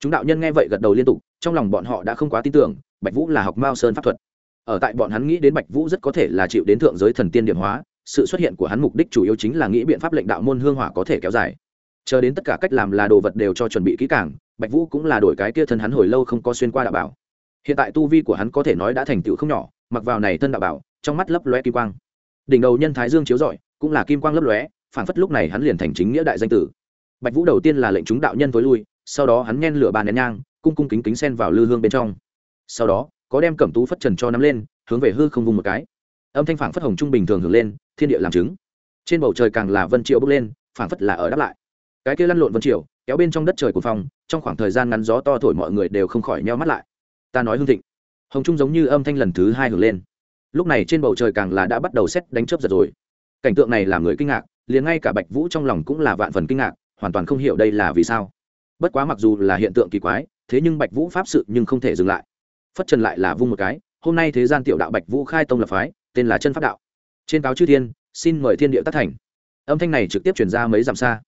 Chúng đạo nhân nghe vậy gật đầu liên tục, trong lòng bọn họ đã không quá tin tưởng, bạch vũ là học mao sơn pháp thuật. Ở tại bọn hắn nghĩ đến bạch vũ rất có thể là chịu đến thượng giới thần tiên điểm hóa, sự xuất hiện của hắn mục đích chủ yếu chính là nghĩ biện pháp lệnh đạo môn hương hỏa có thể kéo dài. Chờ đến tất cả cách làm là đồ vật đều cho chuẩn bị kỹ càng, bạch vũ cũng là đổi cái kia thân hắn hồi lâu không có xuyên qua đạo bảo hiện tại tu vi của hắn có thể nói đã thành tựu không nhỏ, mặc vào này thân đạo bảo, trong mắt lấp lóe kim quang. Đỉnh đầu nhân thái dương chiếu rọi, cũng là kim quang lấp lóe phản phất lúc này hắn liền thành chính nghĩa đại danh tử. Bạch vũ đầu tiên là lệnh chúng đạo nhân tối lui, sau đó hắn nhen lửa bàn nén nhang, cung cung kính kính xen vào lư hương bên trong. Sau đó, có đem cẩm tú phất trần cho nắm lên, hướng về hư không vùng một cái. Âm thanh phản phất hồng trung bình thường hưởng lên, thiên địa làm chứng. Trên bầu trời càng là vân triệu bước lên phản phất là ở đáp lại. Cái kia lăn lộn vân triệu kéo bên trong đất trời của phòng, trong khoảng thời gian ngắn gió to thổi mọi người đều không khỏi nheo mắt lại ta nói hương thịnh. Hồng trung giống như âm thanh lần thứ hai hưởng lên. Lúc này trên bầu trời càng là đã bắt đầu xét đánh chớp giật rồi. Cảnh tượng này làm người kinh ngạc, liền ngay cả bạch vũ trong lòng cũng là vạn phần kinh ngạc, hoàn toàn không hiểu đây là vì sao. Bất quá mặc dù là hiện tượng kỳ quái, thế nhưng bạch vũ pháp sự nhưng không thể dừng lại. Phất trần lại là vung một cái, hôm nay thế gian tiểu đạo bạch vũ khai tông lập phái, tên là chân pháp đạo. Trên cáo chư thiên, xin mời thiên địa tác thành. Âm thanh này trực tiếp chuyển ra mấy dặm xa.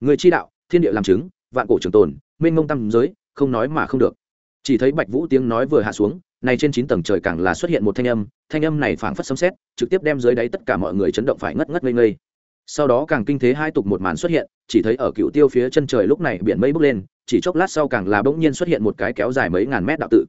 Người chi đạo, thiên địa làm chứng, vạn cổ trường tồn, mênh ngông tâm giới, không nói mà không được chỉ thấy bạch vũ tiếng nói vừa hạ xuống, này trên chín tầng trời càng là xuất hiện một thanh âm thanh âm này phảng phất sấm sét, trực tiếp đem dưới đáy tất cả mọi người chấn động phải ngất ngất ngây ngây. Sau đó càng kinh thế hai tục một màn xuất hiện, chỉ thấy ở cựu tiêu phía chân trời lúc này biển mây bốc lên, chỉ chốc lát sau càng là bỗng nhiên xuất hiện một cái kéo dài mấy ngàn mét đạo tự.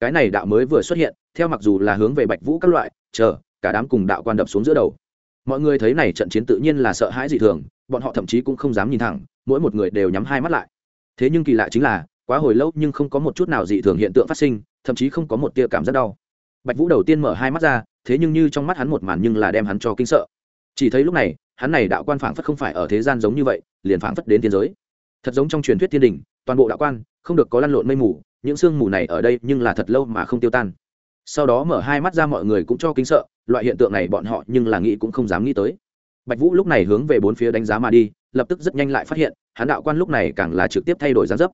Cái này đạo mới vừa xuất hiện, theo mặc dù là hướng về bạch vũ các loại, chờ, cả đám cùng đạo quan đập xuống giữa đầu. Mọi người thấy này trận chiến tự nhiên là sợ hãi dị thường, bọn họ thậm chí cũng không dám nhìn thẳng, mỗi một người đều nhắm hai mắt lại. Thế nhưng kỳ lạ chính là quá hồi lâu nhưng không có một chút nào dị thường hiện tượng phát sinh, thậm chí không có một tia cảm giác đau. Bạch vũ đầu tiên mở hai mắt ra, thế nhưng như trong mắt hắn một màn nhưng là đem hắn cho kinh sợ. Chỉ thấy lúc này, hắn này đạo quan phảng phất không phải ở thế gian giống như vậy, liền phảng phất đến thiên giới. Thật giống trong truyền thuyết thiên đình, toàn bộ đạo quan không được có lăn lộn mây mù, những sương mù này ở đây nhưng là thật lâu mà không tiêu tan. Sau đó mở hai mắt ra mọi người cũng cho kinh sợ, loại hiện tượng này bọn họ nhưng là nghĩ cũng không dám nghĩ tới. Bạch vũ lúc này hướng về bốn phía đánh giá mà đi, lập tức rất nhanh lại phát hiện, hắn đạo quan lúc này càng là trực tiếp thay đổi giá dấp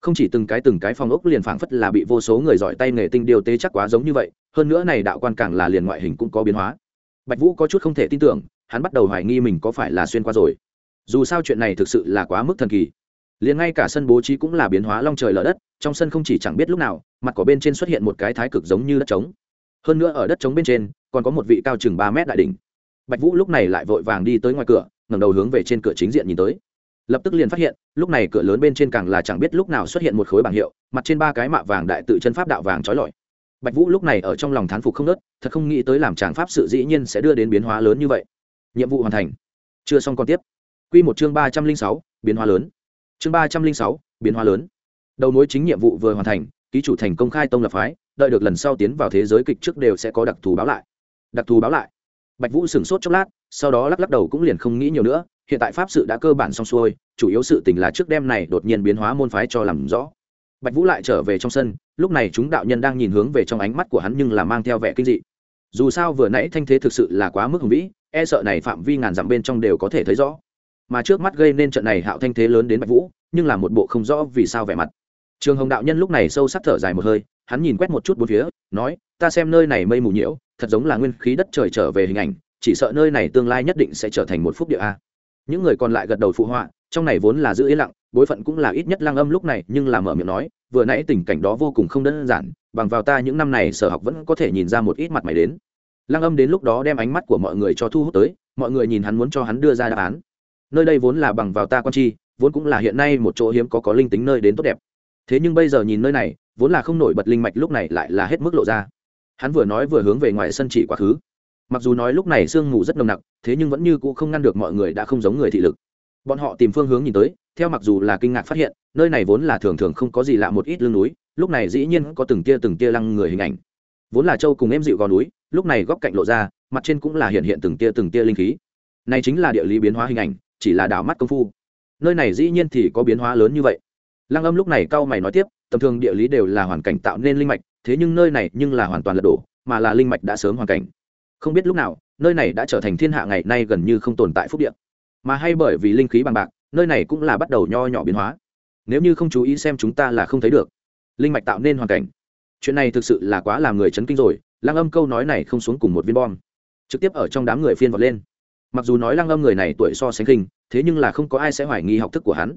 không chỉ từng cái từng cái phòng ốc liền phảng phất là bị vô số người giỏi tay nghề tinh điều tế chắc quá giống như vậy, hơn nữa này đạo quan càng là liền ngoại hình cũng có biến hóa. Bạch vũ có chút không thể tin tưởng, hắn bắt đầu hoài nghi mình có phải là xuyên qua rồi. Dù sao chuyện này thực sự là quá mức thần kỳ. Liền ngay cả sân bố trí cũng là biến hóa long trời lở đất, trong sân không chỉ chẳng biết lúc nào, mặt cỏ bên trên xuất hiện một cái thái cực giống như đất trống. Hơn nữa ở đất trống bên trên, còn có một vị cao chừng ba mét đại đỉnh. Bạch vũ lúc này lại vội vàng đi tới ngoài cửa, ngẩng đầu hướng về trên cửa chính diện nhìn tới lập tức liền phát hiện, lúc này cửa lớn bên trên càng là chẳng biết lúc nào xuất hiện một khối bảng hiệu, mặt trên ba cái mạ vàng đại tự chân pháp đạo vàng trói lọi. Bạch vũ lúc này ở trong lòng thán phục không nớt, thật không nghĩ tới làm tràng pháp sự dĩ nhiên sẽ đưa đến biến hóa lớn như vậy. Nhiệm vụ hoàn thành. Chưa xong còn tiếp. Q một chương ba trăm linh sáu, biến hóa lớn. Chương ba trăm linh sáu, biến hóa lớn. Đầu mối chính nhiệm vụ vừa hoàn thành, ký chủ thành công khai tông lập phái, đợi được lần sau tiến vào thế giới kịch trước đều sẽ có đặc thù báo lại. Đặc thù báo lại bạch vũ sửng sốt chốc lát, sau đó lắc lắc đầu cũng liền không nghĩ nhiều nữa, hiện tại pháp sự đã cơ bản xong xuôi, chủ yếu sự tình là trước đêm này đột nhiên biến hóa môn phái cho làm rõ. Bạch vũ lại trở về trong sân, lúc này chúng đạo nhân đang nhìn hướng về trong ánh mắt của hắn nhưng là mang theo vẻ kinh dị. Dù sao vừa nãy thanh thế thực sự là quá mức hùng vĩ e sợ này phạm vi ngàn dặm bên trong đều có thể thấy rõ. Mà trước mắt gây nên trận này hạo thanh thế lớn đến bạch vũ, nhưng là một bộ không rõ vì sao vẻ mặt. Trường hồng đạo nhân lúc này sâu sắc thở dài một hơi, hắn nhìn quét một chút bốn phía, nói, ta xem nơi này mây mù nhiễu thật giống là nguyên khí đất trời trở về hình ảnh, chỉ sợ nơi này tương lai nhất định sẽ trở thành một phúc địa a. Những người còn lại gật đầu phụ họa, trong này vốn là giữ yên lặng, bối phận cũng là ít nhất lang âm lúc này, nhưng là mở miệng nói, vừa nãy tình cảnh đó vô cùng không đơn giản, bằng vào ta những năm này sở học vẫn có thể nhìn ra một ít mặt mày đến. Lang âm đến lúc đó đem ánh mắt của mọi người cho thu hút tới, mọi người nhìn hắn muốn cho hắn đưa ra đáp án. Nơi đây vốn là bằng vào ta quan chi vốn cũng là hiện nay một chỗ hiếm có có linh tính nơi đến tốt đẹp. Thế nhưng bây giờ nhìn nơi này, vốn là không nổi bật linh mạch lúc này lại là hết mức lộ ra hắn vừa nói vừa hướng về ngoài sân chỉ quá khứ. Mặc dù nói lúc này sương mù rất nồng nặc, thế nhưng vẫn như c ũ không ngăn được mọi người đã không giống người thị lực. Bọn họ tìm phương hướng nhìn tới, theo mặc dù là kinh ngạc phát hiện, nơi này vốn là thường thường không có gì lạ một ít lưng núi, lúc này dĩ nhiên có từng tia từng tia lăng người hình ảnh. Vốn là châu cùng em dịu gò núi, lúc này góc cạnh lộ ra, mặt trên cũng là hiện hiện từng tia từng tia linh khí. Này chính là địa lý biến hóa hình ảnh, chỉ là đảo mắt công phu. Nơi này dĩ nhiên thì có biến hóa lớn như vậy. Lăng âm lúc này cao mày nói tiếp, tầm thường địa lý đều là hoàn cảnh tạo nên linh mạch thế nhưng nơi này nhưng là hoàn toàn lật đổ, mà là linh mạch đã sớm hoàn cảnh. Không biết lúc nào, nơi này đã trở thành thiên hạ ngày nay gần như không tồn tại phúc điện mà hay bởi vì linh khí bằng bạc, nơi này cũng là bắt đầu nho nhỏ biến hóa. Nếu như không chú ý xem chúng ta là không thấy được. Linh mạch tạo nên hoàn cảnh. Chuyện này thực sự là quá làm người chấn kinh rồi, lăng âm câu nói này không xuống cùng một viên bom. Trực tiếp ở trong đám người phiên vọt lên. Mặc dù nói lăng âm người này tuổi so sánh kinh, thế nhưng là không có ai sẽ hoài nghi học thức của hắn.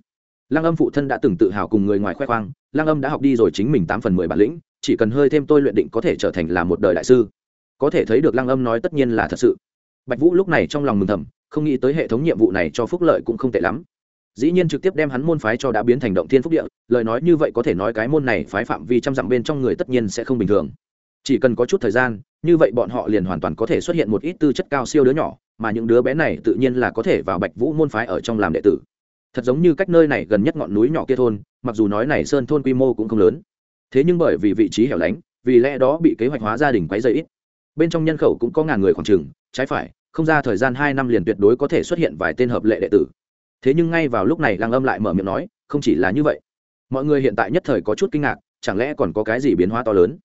Lăng âm phụ thân đã từng tự hào cùng người ngoài khoe khoang, lăng âm đã học đi rồi chính mình tám phần mười bản lĩnh chỉ cần hơi thêm tôi luyện định có thể trở thành là một đời đại sư. Có thể thấy được lăng âm nói tất nhiên là thật sự. Bạch vũ lúc này trong lòng mừng thầm, không nghĩ tới hệ thống nhiệm vụ này cho phúc lợi cũng không tệ lắm. Dĩ nhiên trực tiếp đem hắn môn phái cho đã biến thành động thiên phúc địa, lời nói như vậy có thể nói cái môn này phái phạm vi trăm dặm bên trong người tất nhiên sẽ không bình thường. Chỉ cần có chút thời gian, như vậy bọn họ liền hoàn toàn có thể xuất hiện một ít tư chất cao siêu đứa nhỏ, mà những đứa bé này tự nhiên là có thể vào bạch vũ môn phái ở trong làm đệ tử. Thật giống như cách nơi này gần nhất ngọn núi nhỏ kia thôn, mặc dù nói này sơn thôn quy mô cũng không lớn thế nhưng bởi vì vị trí hẻo lánh, vì lẽ đó bị kế hoạch hóa gia đình quấy dày ít. Bên trong nhân khẩu cũng có ngàn người khoảng trừng trái phải, không ra thời gian hai năm liền tuyệt đối có thể xuất hiện vài tên hợp lệ đệ tử. Thế nhưng ngay vào lúc này lăng âm lại mở miệng nói, không chỉ là như vậy. Mọi người hiện tại nhất thời có chút kinh ngạc, chẳng lẽ còn có cái gì biến hóa to lớn?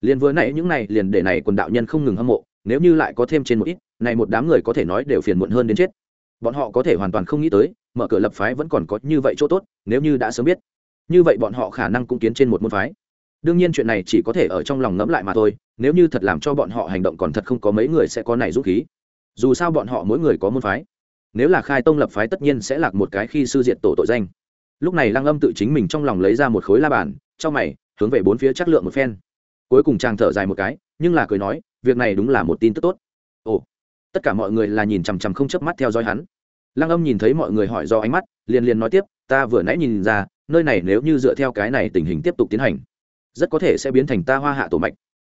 Liền vừa nãy những này, liền để này quần đạo nhân không ngừng hâm mộ, nếu như lại có thêm trên một ít, này một đám người có thể nói đều phiền muộn hơn đến chết. Bọn họ có thể hoàn toàn không nghĩ tới, mở cửa lập phái vẫn còn có như vậy chỗ tốt, nếu như đã sớm biết. Như vậy bọn họ khả năng cũng kiến trên một môn phái đương nhiên chuyện này chỉ có thể ở trong lòng ngẫm lại mà thôi, nếu như thật làm cho bọn họ hành động còn thật không có mấy người sẽ có này dũng khí. Dù sao bọn họ mỗi người có môn phái. Nếu là khai tông lập phái tất nhiên sẽ lạc một cái khi sư diện tổ tội danh. Lúc này lăng âm tự chính mình trong lòng lấy ra một khối la bàn trong mày, hướng về bốn phía chắc lượng một phen. Cuối cùng chàng thở dài một cái, nhưng là cười nói, việc này đúng là một tin tức tốt. Ồ, tất cả mọi người là nhìn chằm chằm không chớp mắt theo dõi hắn. Lăng âm nhìn thấy mọi người hỏi do ánh mắt, liền liền nói tiếp, ta vừa nãy nhìn ra, nơi này nếu như dựa theo cái này tình hình tiếp tục tiến hành rất có thể sẽ biến thành ta hoa hạ tổ mạch.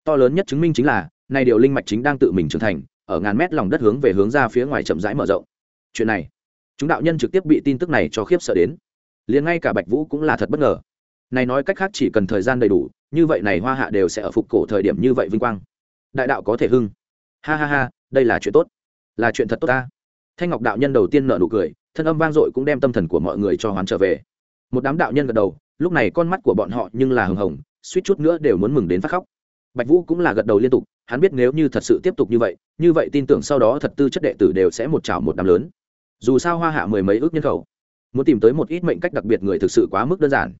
To lớn nhất chứng minh chính là, nay điều linh mạch chính đang tự mình trưởng thành, ở ngàn mét lòng đất hướng về hướng ra phía ngoài chậm rãi mở rộng. Chuyện này, chúng đạo nhân trực tiếp bị tin tức này cho khiếp sợ đến. Liền ngay cả bạch vũ cũng là thật bất ngờ. Này nói cách khác chỉ cần thời gian đầy đủ, như vậy này hoa hạ đều sẽ ở phục cổ thời điểm như vậy vinh quang. Đại đạo có thể hưng. Ha ha ha, đây là chuyện tốt. Là chuyện thật tốt ta. Thanh ngọc đạo nhân đầu tiên nợ nụ cười, thân âm vang dội cũng đem tâm thần của mọi người cho hoán trở về. Một đám đạo nhân gật đầu, lúc này con mắt của bọn họ nhưng là hừng hồng suýt chút nữa đều muốn mừng đến phát khóc. Bạch vũ cũng là gật đầu liên tục, hắn biết nếu như thật sự tiếp tục như vậy như vậy tin tưởng sau đó thật tư chất đệ tử đều sẽ một chảo một đám lớn. Dù sao hoa hạ mười mấy ước nhân khẩu, muốn tìm tới một ít mệnh cách đặc biệt người thực sự quá mức đơn giản.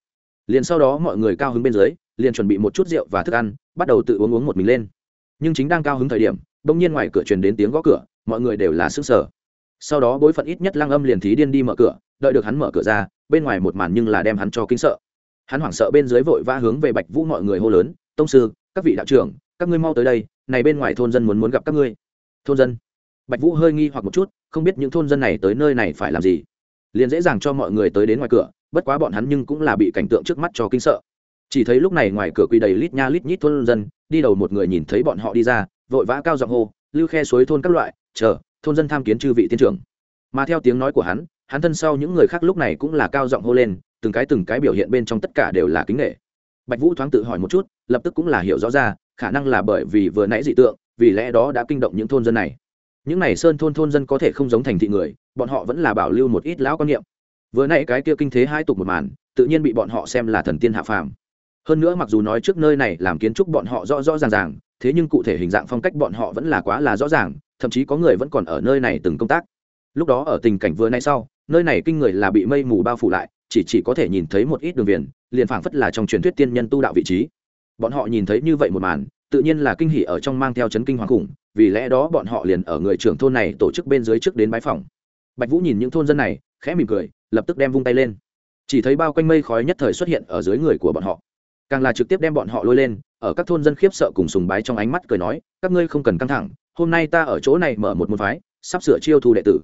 Liền sau đó mọi người cao hứng bên dưới, liền chuẩn bị một chút rượu và thức ăn, bắt đầu tự uống uống một mình lên. Nhưng chính đang cao hứng thời điểm bỗng nhiên ngoài cửa truyền đến tiếng gõ cửa, mọi người đều là sức sở sau đó bối phận ít nhất lăng âm liền thí điên đi mở cửa, đợi được hắn mở cửa ra, bên ngoài một màn nhưng là đem hắn cho kinh sợ hắn hoảng sợ bên dưới vội vã hướng về bạch vũ mọi người hô lớn, tông sư, các vị đạo trưởng, các ngươi mau tới đây, này bên ngoài thôn dân muốn muốn gặp các ngươi. Thôn dân? Bạch vũ hơi nghi hoặc một chút, không biết những thôn dân này tới nơi này phải làm gì. Liền dễ dàng cho mọi người tới đến ngoài cửa, bất quá bọn hắn nhưng cũng là bị cảnh tượng trước mắt cho kinh sợ. Chỉ thấy lúc này ngoài cửa quỳ đầy lít nha lít nhít thôn dân, đi đầu một người nhìn thấy bọn họ đi ra, vội vã cao giọng hô, lưu khe suối thôn các loại, chờ, thôn dân tham kiến chư vị tiên trưởng. Mà theo tiếng nói của hắn hắn thân sau những người khác lúc này cũng là cao giọng hô lên từng cái từng cái biểu hiện bên trong tất cả đều là kính nghệ. Bạch vũ thoáng tự hỏi một chút, lập tức cũng là hiểu rõ ra, khả năng là bởi vì vừa nãy dị tượng, vì lẽ đó đã kinh động những thôn dân này. Những này sơn thôn thôn dân có thể không giống thành thị người, bọn họ vẫn là bảo lưu một ít lão quan niệm. Vừa nãy cái kia kinh thế hai tục một màn, tự nhiên bị bọn họ xem là thần tiên hạ phàm. Hơn nữa mặc dù nói trước nơi này làm kiến trúc bọn họ rõ rõ ràng ràng, thế nhưng cụ thể hình dạng phong cách bọn họ vẫn là quá là rõ ràng, thậm chí có người vẫn còn ở nơi này từng công tác. Lúc đó ở tình cảnh vừa nay sau, nơi này kinh người là bị mây mù bao phủ lại chỉ chỉ có thể nhìn thấy một ít đường viền, liền phảng phất là trong truyền thuyết tiên nhân tu đạo vị trí. Bọn họ nhìn thấy như vậy một màn, tự nhiên là kinh hỉ ở trong mang theo chấn kinh hoàng khủng, vì lẽ đó bọn họ liền ở người trưởng thôn này tổ chức bên dưới trước đến bãi phòng bạch vũ nhìn những thôn dân này, khẽ mỉm cười, lập tức đem vung tay lên. Chỉ thấy bao quanh mây khói nhất thời xuất hiện ở dưới người của bọn họ. Càng là trực tiếp đem bọn họ lôi lên, ở các thôn dân khiếp sợ cùng sùng bái trong ánh mắt cười nói, các ngươi không cần căng thẳng, hôm nay ta ở chỗ này mở một môn phái, sắp sửa chiêu thu đệ tử.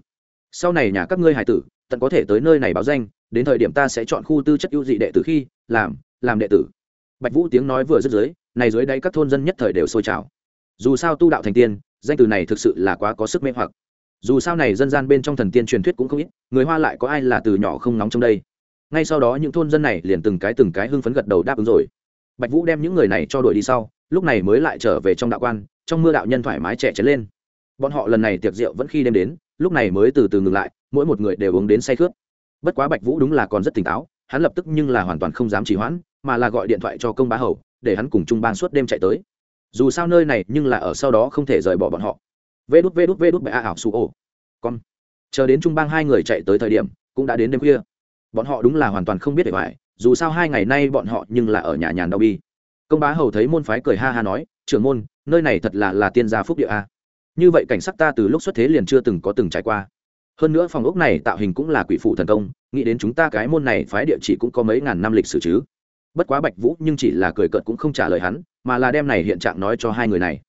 Sau này nhà các ngươi hải tử, tận có thể tới nơi này báo danh đến thời điểm ta sẽ chọn khu tư chất ưu dị đệ tử khi, làm làm đệ tử. Bạch vũ tiếng nói vừa dứt dưới, này dưới đây các thôn dân nhất thời đều sôi trào. Dù sao tu đạo thành tiên, danh từ này thực sự là quá có sức mê hoặc. Dù sao này dân gian bên trong thần tiên truyền thuyết cũng không ít, người hoa lại có ai là từ nhỏ không nóng trong đây? Ngay sau đó những thôn dân này liền từng cái từng cái hưng phấn gật đầu đáp ứng rồi. Bạch vũ đem những người này cho đuổi đi sau, lúc này mới lại trở về trong đạo quan, trong mưa đạo nhân thoải mái trẻ chén lên. Bọn họ lần này tiệc rượu vẫn khi đêm đến, lúc này mới từ từ ngừng lại, mỗi một người đều uống đến say khướt bất quá bạch vũ đúng là còn rất tỉnh táo, hắn lập tức nhưng là hoàn toàn không dám trì hoãn, mà là gọi điện thoại cho công bá hầu, để hắn cùng trung ban suốt đêm chạy tới. Dù sao nơi này nhưng là ở sau đó không thể rời bỏ bọn họ. Vê đút vê đút vê đút bệ a ảo su ô con. Chờ đến trung bang hai người chạy tới thời điểm, cũng đã đến đêm khuya. Bọn họ đúng là hoàn toàn không biết để hoài dù sao hai ngày nay bọn họ nhưng là ở nhà nhàn đau bi. Công bá hầu thấy môn phái cười ha ha nói, trưởng môn, nơi này thật là là tiên gia phúc địa a. Như vậy cảnh sắc ta từ lúc xuất thế liền chưa từng có từng trải qua hơn nữa phòng ốc này tạo hình cũng là quỷ phụ thần công, nghĩ đến chúng ta cái môn này phái địa chỉ cũng có mấy ngàn năm lịch sử chứ. Bất quá bạch vũ nhưng chỉ là cười cợt cũng không trả lời hắn, mà là đem này hiện trạng nói cho hai người này.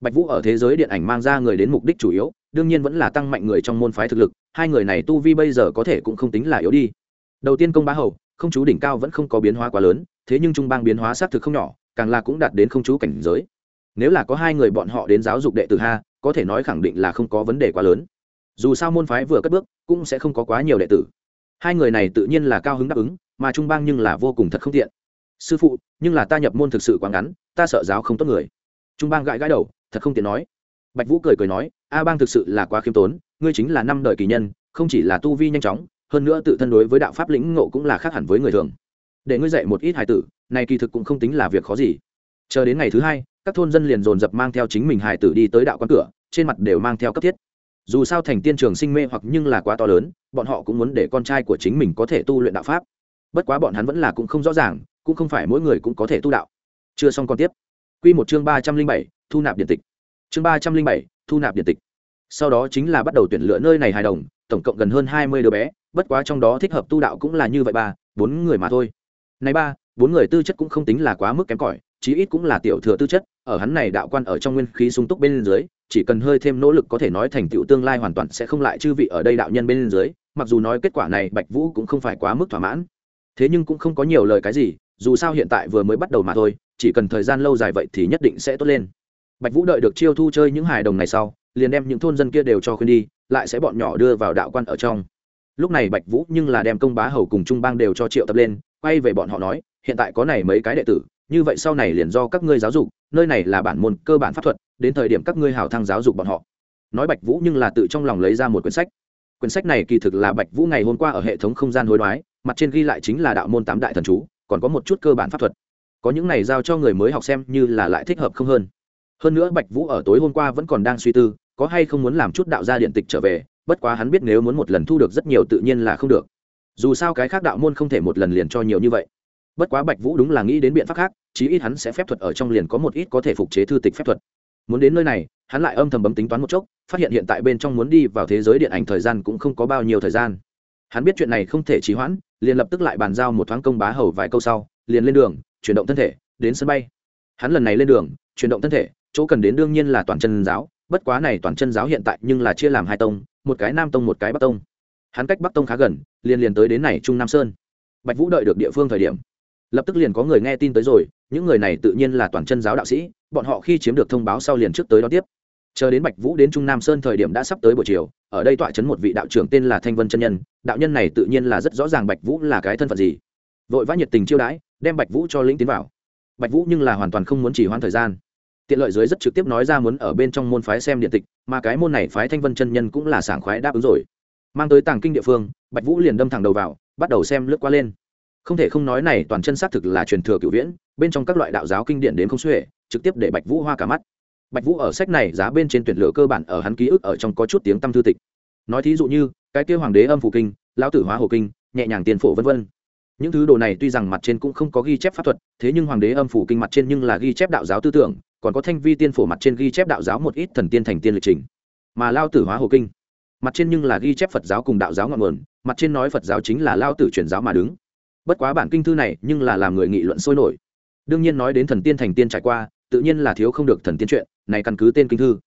Bạch vũ ở thế giới điện ảnh mang ra người đến mục đích chủ yếu, đương nhiên vẫn là tăng mạnh người trong môn phái thực lực, hai người này tu vi bây giờ có thể cũng không tính là yếu đi. Đầu tiên công bá hầu, không chú đỉnh cao vẫn không có biến hóa quá lớn, thế nhưng trung bang biến hóa xác thực không nhỏ, càng là cũng đạt đến không chú cảnh giới. Nếu là có hai người bọn họ đến giáo dục đệ tử ha, có thể nói khẳng định là không có vấn đề quá lớn dù sao môn phái vừa cất bước, cũng sẽ không có quá nhiều đệ tử. Hai người này tự nhiên là cao hứng đáp ứng, mà trung bang nhưng là vô cùng thật không tiện. Sư phụ, nhưng là ta nhập môn thực sự quá ngắn, ta sợ giáo không tốt người. Trung bang gãi gãi đầu, thật không tiện nói. Bạch vũ cười cười nói, a bang thực sự là quá khiêm tốn, ngươi chính là năm đời kỳ nhân, không chỉ là tu vi nhanh chóng, hơn nữa tự thân đối với đạo pháp lĩnh ngộ cũng là khác hẳn với người thường. Để ngươi dạy một ít hài tử, này kỳ thực cũng không tính là việc khó gì. Chờ đến ngày thứ hai, các thôn dân liền dồn dập mang theo chính mình hài tử đi tới đạo quán cửa, trên mặt đều mang theo cấp thiết dù sao thành tiên trường sinh mê hoặc nhưng là quá to lớn, bọn họ cũng muốn để con trai của chính mình có thể tu luyện đạo pháp. Bất quá bọn hắn vẫn là cũng không rõ ràng, cũng không phải mỗi người cũng có thể tu đạo. Chưa xong còn tiếp. Quy một chương ba trăm linh bảy, thu nạp điện tịch. Chương ba trăm linh bảy, thu nạp điện tịch. Sau đó chính là bắt đầu tuyển lựa nơi này hài đồng, tổng cộng gần hơn hai mươi đứa bé, bất quá trong đó thích hợp tu đạo cũng là như vậy ba, bốn người mà thôi. Này ba, bốn người tư chất cũng không tính là quá mức kém cỏi, chí ít cũng là tiểu thừa tư chất, ở hắn này đạo quan ở trong nguyên khí sung túc bên dưới chỉ cần hơi thêm nỗ lực có thể nói thành tựu tương lai hoàn toàn sẽ không lại chư vị ở đây đạo nhân bên dưới, mặc dù nói kết quả này bạch vũ cũng không phải quá mức thỏa mãn. Thế nhưng cũng không có nhiều lời cái gì, dù sao hiện tại vừa mới bắt đầu mà thôi, chỉ cần thời gian lâu dài vậy thì nhất định sẽ tốt lên. Bạch vũ đợi được chiêu thu chơi những hài đồng này sau, liền đem những thôn dân kia đều cho khuyên đi, lại sẽ bọn nhỏ đưa vào đạo quan ở trong. Lúc này bạch vũ nhưng là đem công bá hầu cùng trung bang đều cho triệu tập lên, quay về bọn họ nói, hiện tại có này mấy cái đệ tử, như vậy sau này liền do các ngươi giáo dục, nơi này là bản môn cơ bản pháp thuật đến thời điểm các ngươi hào thăng giáo dục bọn họ. Nói bạch vũ nhưng là tự trong lòng lấy ra một quyển sách. Quyển sách này kỳ thực là bạch vũ ngày hôm qua ở hệ thống không gian hối đoái, mặt trên ghi lại chính là đạo môn tám đại thần chú, còn có một chút cơ bản pháp thuật. Có những này giao cho người mới học xem như là lại thích hợp không hơn. Hơn nữa bạch vũ ở tối hôm qua vẫn còn đang suy tư, có hay không muốn làm chút đạo gia điện tịch trở về, bất quá hắn biết nếu muốn một lần thu được rất nhiều tự nhiên là không được. Dù sao cái khác đạo môn không thể một lần liền cho nhiều như vậy. Bất quá bạch vũ đúng là nghĩ đến biện pháp khác, chí ít hắn sẽ phép thuật ở trong liền có một ít có thể phục chế thư tịch phép thuật muốn đến nơi này, hắn lại âm thầm bấm tính toán một chốc, phát hiện hiện tại bên trong muốn đi vào thế giới điện ảnh thời gian cũng không có bao nhiêu thời gian. Hắn biết chuyện này không thể trì hoãn, liền lập tức lại bàn giao một thoáng công bá hầu vài câu sau, liền lên đường, chuyển động thân thể, đến sân bay. Hắn lần này lên đường, chuyển động thân thể, chỗ cần đến đương nhiên là toàn chân giáo, bất quá này toàn chân giáo hiện tại nhưng là chia làm hai tông, một cái nam tông một cái bắc tông. Hắn cách bắc tông khá gần, liền liền tới đến này trung nam sơn. Bạch vũ đợi được địa phương thời điểm lập tức liền có người nghe tin tới rồi, những người này tự nhiên là toàn chân giáo đạo sĩ, bọn họ khi chiếm được thông báo sau liền trước tới đó tiếp. Chờ đến bạch vũ đến trung nam sơn thời điểm đã sắp tới buổi chiều, ở đây tọa chấn một vị đạo trưởng tên là thanh vân chân nhân, đạo nhân này tự nhiên là rất rõ ràng bạch vũ là cái thân phận gì. Vội vã nhiệt tình chiêu đãi, đem bạch vũ cho lĩnh tiến vào. Bạch vũ nhưng là hoàn toàn không muốn chỉ hoãn thời gian. Tiện lợi dưới rất trực tiếp nói ra muốn ở bên trong môn phái xem điện tịch, mà cái môn này phái thanh vân chân nhân cũng là sảng khoái đáp ứng rồi. Mang tới tàng kinh địa phương, bạch vũ liền đâm thẳng đầu vào, bắt đầu xem lướt qua lên không thể không nói này toàn chân xác thực là truyền thừa cựu viễn, bên trong các loại đạo giáo kinh điển đến không xuể, trực tiếp để bạch vũ hoa cả mắt. Bạch vũ ở sách này giá bên trên tuyển lựa cơ bản ở hắn ký ức ở trong có chút tiếng tâm thư tịch. Nói thí dụ như, cái kia hoàng đế âm phủ kinh, lão tử hóa hồ kinh, nhẹ nhàng tiền phổ vân vân. Những thứ đồ này tuy rằng mặt trên cũng không có ghi chép pháp thuật, thế nhưng hoàng đế âm phủ kinh mặt trên nhưng là ghi chép đạo giáo tư tưởng, còn có thanh vi tiên phổ mặt trên ghi chép đạo giáo một ít thần tiên thành tiên lịch trình. Mà lao tử hóa hồ kinh, mặt trên nhưng là ghi chép phật giáo cùng đạo giáo ngọn nguồn, mặt trên nói phật giáo chính là lao tử truyền giáo mà đứng bất quá bản kinh thư này nhưng là làm người nghị luận sôi nổi. Đương nhiên nói đến thần tiên thành tiên trải qua, tự nhiên là thiếu không được thần tiên chuyện, này căn cứ tên kinh thư.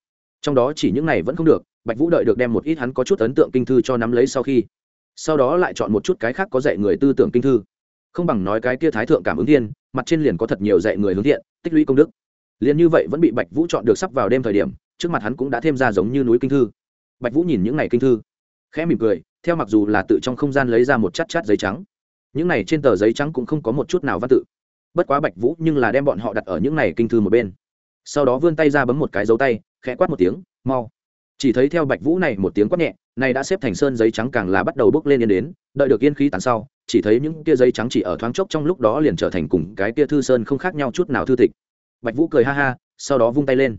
Trong đó chỉ những này vẫn không được, bạch vũ đợi được đem một ít hắn có chút ấn tượng kinh thư cho nắm lấy sau khi, sau đó lại chọn một chút cái khác có dạy người tư tưởng kinh thư. Không bằng nói cái kia thái thượng cảm ứng thiên, mặt trên liền có thật nhiều dạy người hướng thiện, tích lũy công đức. Liền như vậy vẫn bị bạch vũ chọn được sắp vào đêm thời điểm, trước mặt hắn cũng đã thêm ra giống như núi kinh thư. Bạch vũ nhìn những ngày kinh thư, khẽ mỉm cười, theo mặc dù là tự trong không gian lấy ra một chát chát giấy trắng những này trên tờ giấy trắng cũng không có một chút nào văn tự. Bất quá bạch vũ nhưng là đem bọn họ đặt ở những này kinh thư một bên. Sau đó vươn tay ra bấm một cái dấu tay, khẽ quát một tiếng, mau. Chỉ thấy theo bạch vũ này một tiếng quát nhẹ, này đã xếp thành sơn giấy trắng càng là bắt đầu bước lên yên đến, đợi được yên khí tàn sau, chỉ thấy những kia giấy trắng chỉ ở thoáng chốc trong lúc đó liền trở thành cùng cái kia thư sơn không khác nhau chút nào thư tịch. Bạch vũ cười ha ha, sau đó vung tay lên,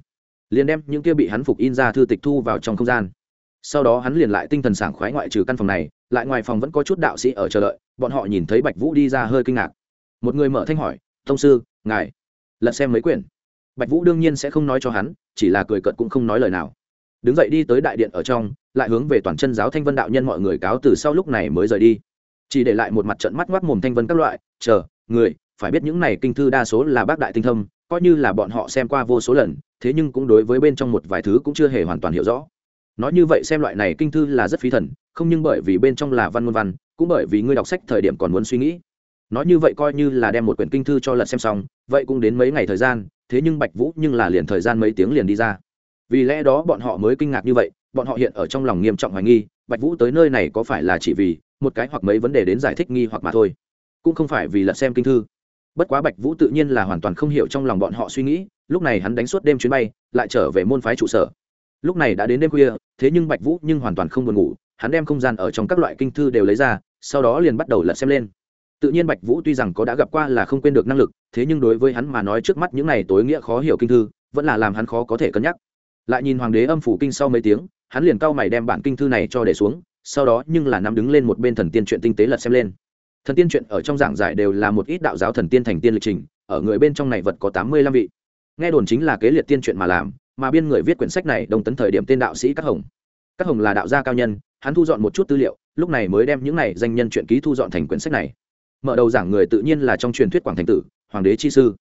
liền đem những kia bị hắn phục in ra thư tịch thu vào trong không gian sau đó hắn liền lại tinh thần sảng khoái ngoại trừ căn phòng này, lại ngoài phòng vẫn có chút đạo sĩ ở chờ đợi, bọn họ nhìn thấy bạch vũ đi ra hơi kinh ngạc. Một người mở thanh hỏi, thông sư, ngài, lật xem mấy quyển? Bạch vũ đương nhiên sẽ không nói cho hắn, chỉ là cười cợt cũng không nói lời nào. Đứng dậy đi tới đại điện ở trong, lại hướng về toàn chân giáo thanh vân đạo nhân mọi người cáo từ sau lúc này mới rời đi. Chỉ để lại một mặt trận mắt ngoắt mồm thanh vân các loại, chờ, người, phải biết những này kinh thư đa số là bác đại tinh thâm, coi như là bọn họ xem qua vô số lần, thế nhưng cũng đối với bên trong một vài thứ cũng chưa hề hoàn toàn hiểu rõ nói như vậy xem loại này kinh thư là rất phí thần, không nhưng bởi vì bên trong là văn ngôn văn, cũng bởi vì ngươi đọc sách thời điểm còn muốn suy nghĩ. Nói như vậy coi như là đem một quyển kinh thư cho lật xem xong, vậy cũng đến mấy ngày thời gian, thế nhưng bạch vũ nhưng là liền thời gian mấy tiếng liền đi ra. Vì lẽ đó bọn họ mới kinh ngạc như vậy, bọn họ hiện ở trong lòng nghiêm trọng hoài nghi, bạch vũ tới nơi này có phải là chỉ vì một cái hoặc mấy vấn đề đến giải thích nghi hoặc mà thôi, cũng không phải vì lật xem kinh thư. Bất quá bạch vũ tự nhiên là hoàn toàn không hiểu trong lòng bọn họ suy nghĩ, lúc này hắn đánh suốt đêm chuyến bay, lại trở về môn phái trụ sở lúc này đã đến đêm khuya, thế nhưng bạch vũ nhưng hoàn toàn không buồn ngủ, hắn đem không gian ở trong các loại kinh thư đều lấy ra, sau đó liền bắt đầu lật xem lên. Tự nhiên bạch vũ tuy rằng có đã gặp qua là không quên được năng lực, thế nhưng đối với hắn mà nói trước mắt những này tối nghĩa khó hiểu kinh thư, vẫn là làm hắn khó có thể cân nhắc. Lại nhìn hoàng đế âm phủ kinh sau mấy tiếng, hắn liền cau mày đem bản kinh thư này cho để xuống, sau đó nhưng là nằm đứng lên một bên thần tiên chuyện tinh tế lật xem lên. Thần tiên chuyện ở trong giảng giải đều là một ít đạo giáo thần tiên thành tiên lịch trình, ở người bên trong này vật có tám mươi lăm vị. Nghe đồn chính là kế liệt tiên chuyện mà làm mà biên người viết quyển sách này đồng tấn thời điểm tên đạo sĩ các hồng. Các hồng là đạo gia cao nhân, hắn thu dọn một chút tư liệu, lúc này mới đem những này danh nhân chuyện ký thu dọn thành quyển sách này. Mở đầu giảng người tự nhiên là trong truyền thuyết quảng thành tử, hoàng đế chi sư.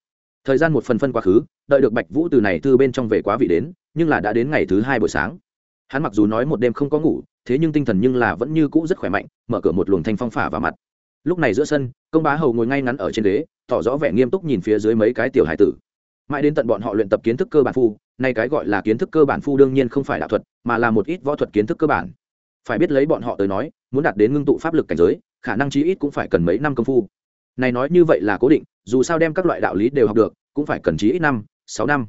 Thời gian một phần phân quá khứ, đợi được bạch vũ từ này thư bên trong về quá vị đến, nhưng là đã đến ngày thứ hai buổi sáng. Hắn mặc dù nói một đêm không có ngủ, thế nhưng tinh thần nhưng là vẫn như cũ rất khỏe mạnh, mở cửa một luồng thanh phong phả vào mặt. Lúc này giữa sân, công bá hầu ngồi ngay ngắn ở trên ghế, tỏ rõ vẻ nghiêm túc nhìn phía dưới mấy cái tiểu hải tử mãi đến tận bọn họ luyện tập kiến thức cơ bản phu, nay cái gọi là kiến thức cơ bản phu đương nhiên không phải đạo thuật, mà là một ít võ thuật kiến thức cơ bản. Phải biết lấy bọn họ tới nói, muốn đạt đến ngưng tụ pháp lực cảnh giới, khả năng chí ít cũng phải cần mấy năm công phu. Này nói như vậy là cố định, dù sao đem các loại đạo lý đều học được, cũng phải cần chí ít năm, sáu năm.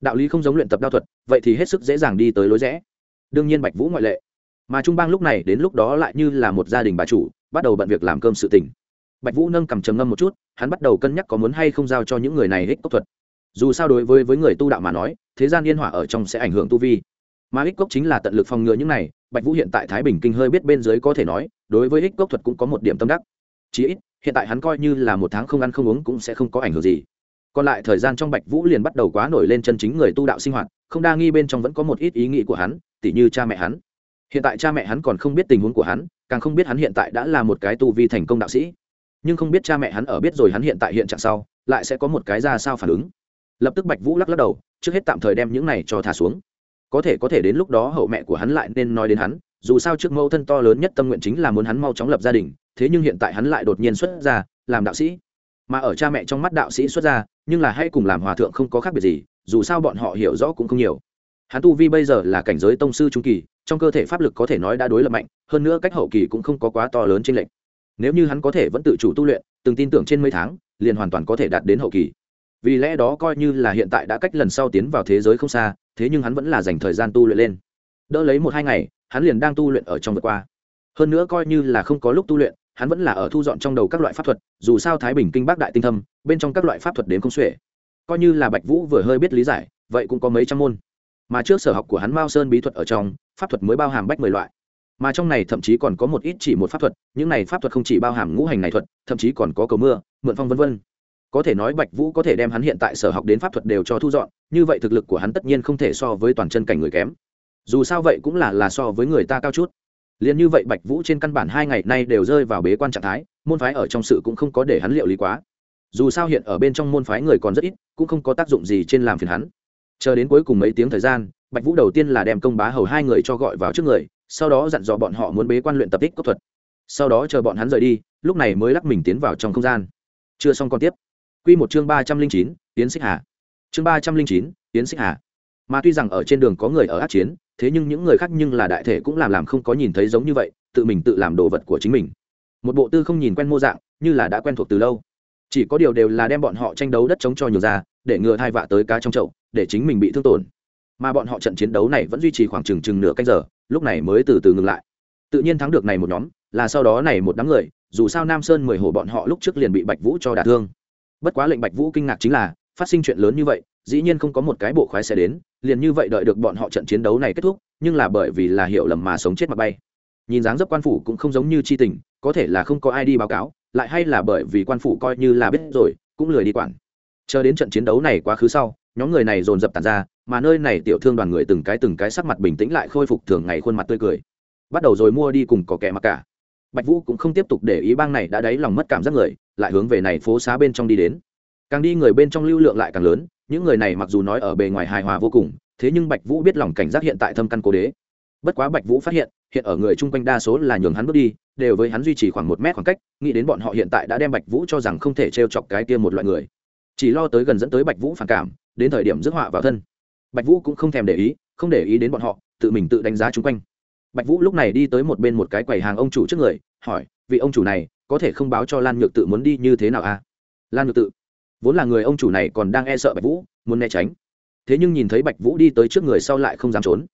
Đạo lý không giống luyện tập đao thuật, vậy thì hết sức dễ dàng đi tới lối rẽ. Đương nhiên bạch vũ ngoại lệ. Mà trung bang lúc này đến lúc đó lại như là một gia đình bà chủ, bắt đầu bận việc làm cơm sự tình. Bạch vũ nâng cầm trầm ngâm một chút, hắn bắt đầu cân nhắc có muốn hay không giao cho những người này hích cốc thuật dù sao đối với với người tu đạo mà nói, thế gian yên hỏa ở trong sẽ ảnh hưởng tu vi. Mà ích cốc chính là tận lực phòng ngừa những này, bạch vũ hiện tại thái bình kinh hơi biết bên dưới có thể nói, đối với ích cốc thuật cũng có một điểm tâm đắc. Chí ít, hiện tại hắn coi như là một tháng không ăn không uống cũng sẽ không có ảnh hưởng gì. Còn lại thời gian trong bạch vũ liền bắt đầu quá nổi lên chân chính người tu đạo sinh hoạt, không đa nghi bên trong vẫn có một ít ý nghĩ của hắn, tỉ như cha mẹ hắn. Hiện tại cha mẹ hắn còn không biết tình huống của hắn, càng không biết hắn hiện tại đã là một cái tu vi thành công đạo sĩ. Nhưng không biết cha mẹ hắn ở biết rồi hắn hiện tại hiện trạng sau, lại sẽ có một cái ra sao phản ứng lập tức bạch vũ lắc lắc đầu, trước hết tạm thời đem những này cho thả xuống. Có thể có thể đến lúc đó hậu mẹ của hắn lại nên nói đến hắn, dù sao trước mẫu thân to lớn nhất tâm nguyện chính là muốn hắn mau chóng lập gia đình, thế nhưng hiện tại hắn lại đột nhiên xuất ra làm đạo sĩ. Mà ở cha mẹ trong mắt đạo sĩ xuất ra nhưng là hay cùng làm hòa thượng không có khác biệt gì, dù sao bọn họ hiểu rõ cũng không nhiều. Hắn tu vi bây giờ là cảnh giới tông sư trung kỳ, trong cơ thể pháp lực có thể nói đã đối lập mạnh, hơn nữa cách hậu kỳ cũng không có quá to lớn trên lệnh nếu như hắn có thể vẫn tự chủ tu luyện, từng tin tưởng trên mấy tháng, liền hoàn toàn có thể đạt đến hậu kỳ vì lẽ đó coi như là hiện tại đã cách lần sau tiến vào thế giới không xa, thế nhưng hắn vẫn là dành thời gian tu luyện lên. Đỡ lấy một hai ngày, hắn liền đang tu luyện ở trong vượt qua. Hơn nữa coi như là không có lúc tu luyện, hắn vẫn là ở thu dọn trong đầu các loại pháp thuật, dù sao thái bình kinh bác đại tinh thâm, bên trong các loại pháp thuật đến không xuể. Coi như là bạch vũ vừa hơi biết lý giải, vậy cũng có mấy trăm môn. Mà trước sở học của hắn mao sơn bí thuật ở trong, pháp thuật mới bao hàm bách mười loại. Mà trong này thậm chí còn có một ít chỉ một pháp thuật, những này pháp thuật không chỉ bao hàm ngũ hành này thuật, thậm chí còn có cầu mưa, mượn phong vân vân có thể nói bạch vũ có thể đem hắn hiện tại sở học đến pháp thuật đều cho thu dọn, như vậy thực lực của hắn tất nhiên không thể so với toàn chân cảnh người kém. Dù sao vậy cũng là là so với người ta cao chút. Liền như vậy bạch vũ trên căn bản hai ngày nay đều rơi vào bế quan trạng thái, môn phái ở trong sự cũng không có để hắn liệu lý quá. Dù sao hiện ở bên trong môn phái người còn rất ít, cũng không có tác dụng gì trên làm phiền hắn. Chờ đến cuối cùng mấy tiếng thời gian, bạch vũ đầu tiên là đem công bá hầu hai người cho gọi vào trước người, sau đó dặn dò bọn họ muốn bế quan luyện tập tích cốc thuật. Sau đó chờ bọn hắn rời đi, lúc này mới lắc mình tiến vào trong không gian. Chưa xong còn tiếp quy một chương ba trăm linh chín tiến xích hà. Chương ba trăm linh chín tiến xích hà. Mà tuy rằng ở trên đường có người ở át chiến, thế nhưng những người khác nhưng là đại thể cũng làm làm không có nhìn thấy giống như vậy, tự mình tự làm đồ vật của chính mình. Một bộ tư không nhìn quen mô dạng, như là đã quen thuộc từ lâu. Chỉ có điều đều là đem bọn họ tranh đấu đất chống cho nhiều ra, để ngừa thai vạ tới cá trong chậu, để chính mình bị thương tổn. Mà bọn họ trận chiến đấu này vẫn duy trì khoảng chừng chừng nửa canh giờ, lúc này mới từ từ ngừng lại. Tự nhiên thắng được này một nhóm, là sau đó này một đám người, dù sao nam sơn mười hổ bọn họ lúc trước liền bị bạch vũ cho đả thương bất quá lệnh bạch vũ kinh ngạc chính là, phát sinh chuyện lớn như vậy, dĩ nhiên không có một cái bộ khoái sẽ đến, liền như vậy đợi được bọn họ trận chiến đấu này kết thúc, nhưng là bởi vì là hiểu lầm mà sống chết mà bay. Nhìn dáng dấp quan phủ cũng không giống như chi tình, có thể là không có ai đi báo cáo, lại hay là bởi vì quan phủ coi như là biết rồi, cũng lười đi quản. Chờ đến trận chiến đấu này quá khứ sau, nhóm người này dồn dập tàn ra, mà nơi này tiểu thương đoàn người từng cái từng cái sắc mặt bình tĩnh lại khôi phục thường ngày khuôn mặt tươi cười. Bắt đầu rồi mua đi cùng có kẻ mặc cả. Bạch vũ cũng không tiếp tục để ý bang này đã đáy lòng mất cảm giác người lại hướng về này phố xá bên trong đi đến. Càng đi người bên trong lưu lượng lại càng lớn, những người này mặc dù nói ở bề ngoài hài hòa vô cùng, thế nhưng bạch vũ biết lòng cảnh giác hiện tại thâm căn cố đế. Bất quá bạch vũ phát hiện hiện ở người chung quanh đa số là nhường hắn bước đi, đều với hắn duy trì khoảng một mét khoảng cách, nghĩ đến bọn họ hiện tại đã đem bạch vũ cho rằng không thể t r e o chọc cái kia một loại người. Chỉ lo tới gần dẫn tới bạch vũ phản cảm, đến thời điểm rước họa vào thân. Bạch vũ cũng không thèm để ý, không để ý đến bọn họ, tự mình tự đánh giá chung quanh. Bạch vũ lúc này đi tới một bên một cái quầy hàng ông chủ trước người, hỏi, vị ông chủ này có thể không báo cho lan nhược tự muốn đi như thế nào à? Lan nhược tự, vốn là người ông chủ này còn đang e sợ bạch vũ, muốn né tránh. Thế nhưng nhìn thấy bạch vũ đi tới trước người sau lại không dám trốn.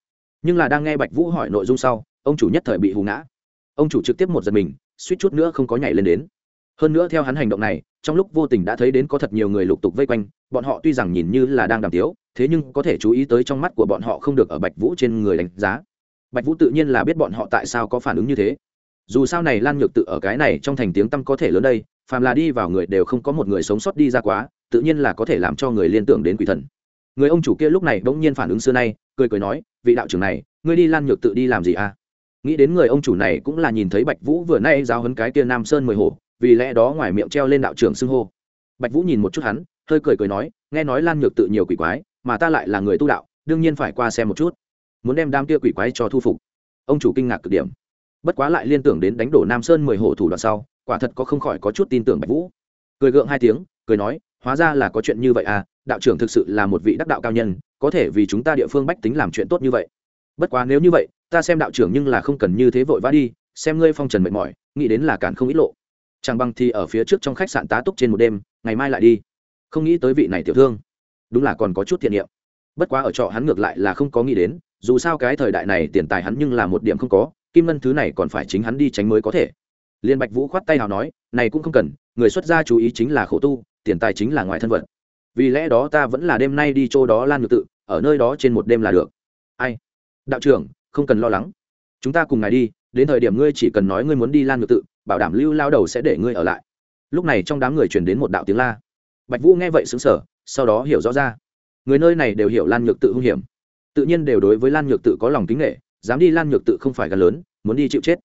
Nhưng là đang nghe bạch vũ hỏi nội dung sau, ông chủ nhất thời bị hù ngã. Ông chủ trực tiếp một giật mình, suýt chút nữa không có nhảy lên đến. Hơn nữa theo hắn hành động này, trong lúc vô tình đã thấy đến có thật nhiều người lục tục vây quanh, bọn họ tuy rằng nhìn như là đang đàm tiếu, thế nhưng có thể chú ý tới trong mắt của bọn họ không được ở bạch vũ trên người đánh giá. Bạch vũ tự nhiên là biết bọn họ tại sao có phản ứng như thế dù sao này lan nhược tự ở cái này trong thành tiếng tăm có thể lớn đây, phàm là đi vào người đều không có một người sống sót đi ra quá, tự nhiên là có thể làm cho người liên tưởng đến quỷ thần. Người ông chủ kia lúc này bỗng nhiên phản ứng xưa nay, cười cười nói, vị đạo trưởng này, ngươi đi lan nhược tự đi làm gì à? Nghĩ đến người ông chủ này cũng là nhìn thấy bạch vũ vừa nay giao hấn cái kia nam sơn mười hổ, vì lẽ đó ngoài miệng treo lên đạo trưởng xưng hô. Bạch vũ nhìn một chút hắn, hơi cười cười nói, nghe nói lan nhược tự nhiều quỷ quái, mà ta lại là người tu đạo, đương nhiên phải qua xem một chút. Muốn đem đám kia quỷ quái cho thu phục. Ông chủ kinh ngạc cực điểm bất quá lại liên tưởng đến đánh đổ nam sơn mười hổ thủ đoạn sau, quả thật có không khỏi có chút tin tưởng bạch vũ. Cười gượng hai tiếng, cười nói, hóa ra là có chuyện như vậy à đạo trưởng thực sự là một vị đắc đạo cao nhân, có thể vì chúng ta địa phương bách tính làm chuyện tốt như vậy. Bất quá nếu như vậy, ta xem đạo trưởng nhưng là không cần như thế vội vã đi, xem ngươi phong trần mệt mỏi, nghĩ đến là cản không ít lộ. Chẳng bằng thì ở phía trước trong khách sạn tá túc trên một đêm, ngày mai lại đi. Không nghĩ tới vị này tiểu thương, đúng là còn có chút thiện niệm. Bất quá ở trọ hắn ngược lại là không có nghĩ đến, dù sao cái thời đại này tiền tài hắn nhưng là một điểm không có kim ngân thứ này còn phải chính hắn đi tránh mới có thể. Liên bạch vũ khoát tay nào nói, này cũng không cần, người xuất gia chú ý chính là khổ tu, tiền tài chính là ngoài thân vật. Vì lẽ đó ta vẫn là đêm nay đi chỗ đó lan ngược tự, ở nơi đó trên một đêm là được. Ai? Đạo trưởng, không cần lo lắng. Chúng ta cùng ngài đi, đến thời điểm ngươi chỉ cần nói ngươi muốn đi lan ngược tự, bảo đảm lưu lao đầu sẽ để ngươi ở lại. Lúc này trong đám người truyền đến một đạo tiếng la. Bạch vũ nghe vậy xứng sở sau đó hiểu rõ ra. Người nơi này đều hiểu lan nhược tự hung hiểm. Tự nhiên đều đối với lan nhược tự có lòng kính nghệ dám đi lan nhược tự không phải gần lớn, muốn đi chịu chết.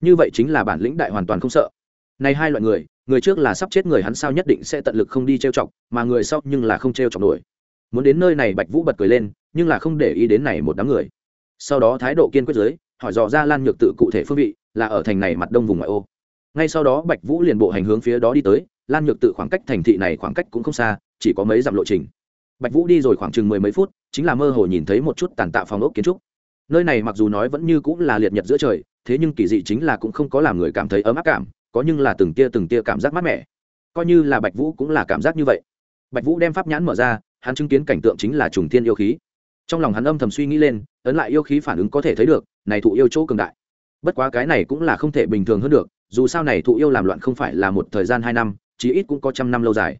Như vậy chính là bản lĩnh đại hoàn toàn không sợ. Này hai loại người người trước là sắp chết người hắn sao nhất định sẽ tận lực không đi trêu chọc, mà người sau nhưng là không trêu chọc nổi. Muốn đến nơi này bạch vũ bật cười lên, nhưng là không để ý đến này một đám người. Sau đó thái độ kiên quyết giới hỏi dò ra lan nhược tự cụ thể phương vị, là ở thành này mặt đông vùng ngoại ô. Ngay sau đó bạch vũ liền bộ hành hướng phía đó đi tới, lan nhược tự khoảng cách thành thị này khoảng cách cũng không xa, chỉ có mấy dặm lộ trình. Bạch vũ đi rồi khoảng chừng mười mấy phút, chính là mơ hồ nhìn thấy một chút tàn tạo phòng ốc kiến trúc nơi này mặc dù nói vẫn như cũng là liệt nhật giữa trời, thế nhưng kỳ dị chính là cũng không có làm người cảm thấy ấm áp cảm, có nhưng là từng tia từng tia cảm giác mát mẻ. Coi như là bạch vũ cũng là cảm giác như vậy. Bạch vũ đem pháp nhãn mở ra, hắn chứng kiến cảnh tượng chính là trùng thiên yêu khí. Trong lòng hắn âm thầm suy nghĩ lên, ấn lại yêu khí phản ứng có thể thấy được, này thụ yêu chỗ cường đại. Bất quá cái này cũng là không thể bình thường hơn được, dù sao này thụ yêu làm loạn không phải là một thời gian hai năm, chí ít cũng có trăm năm lâu dài.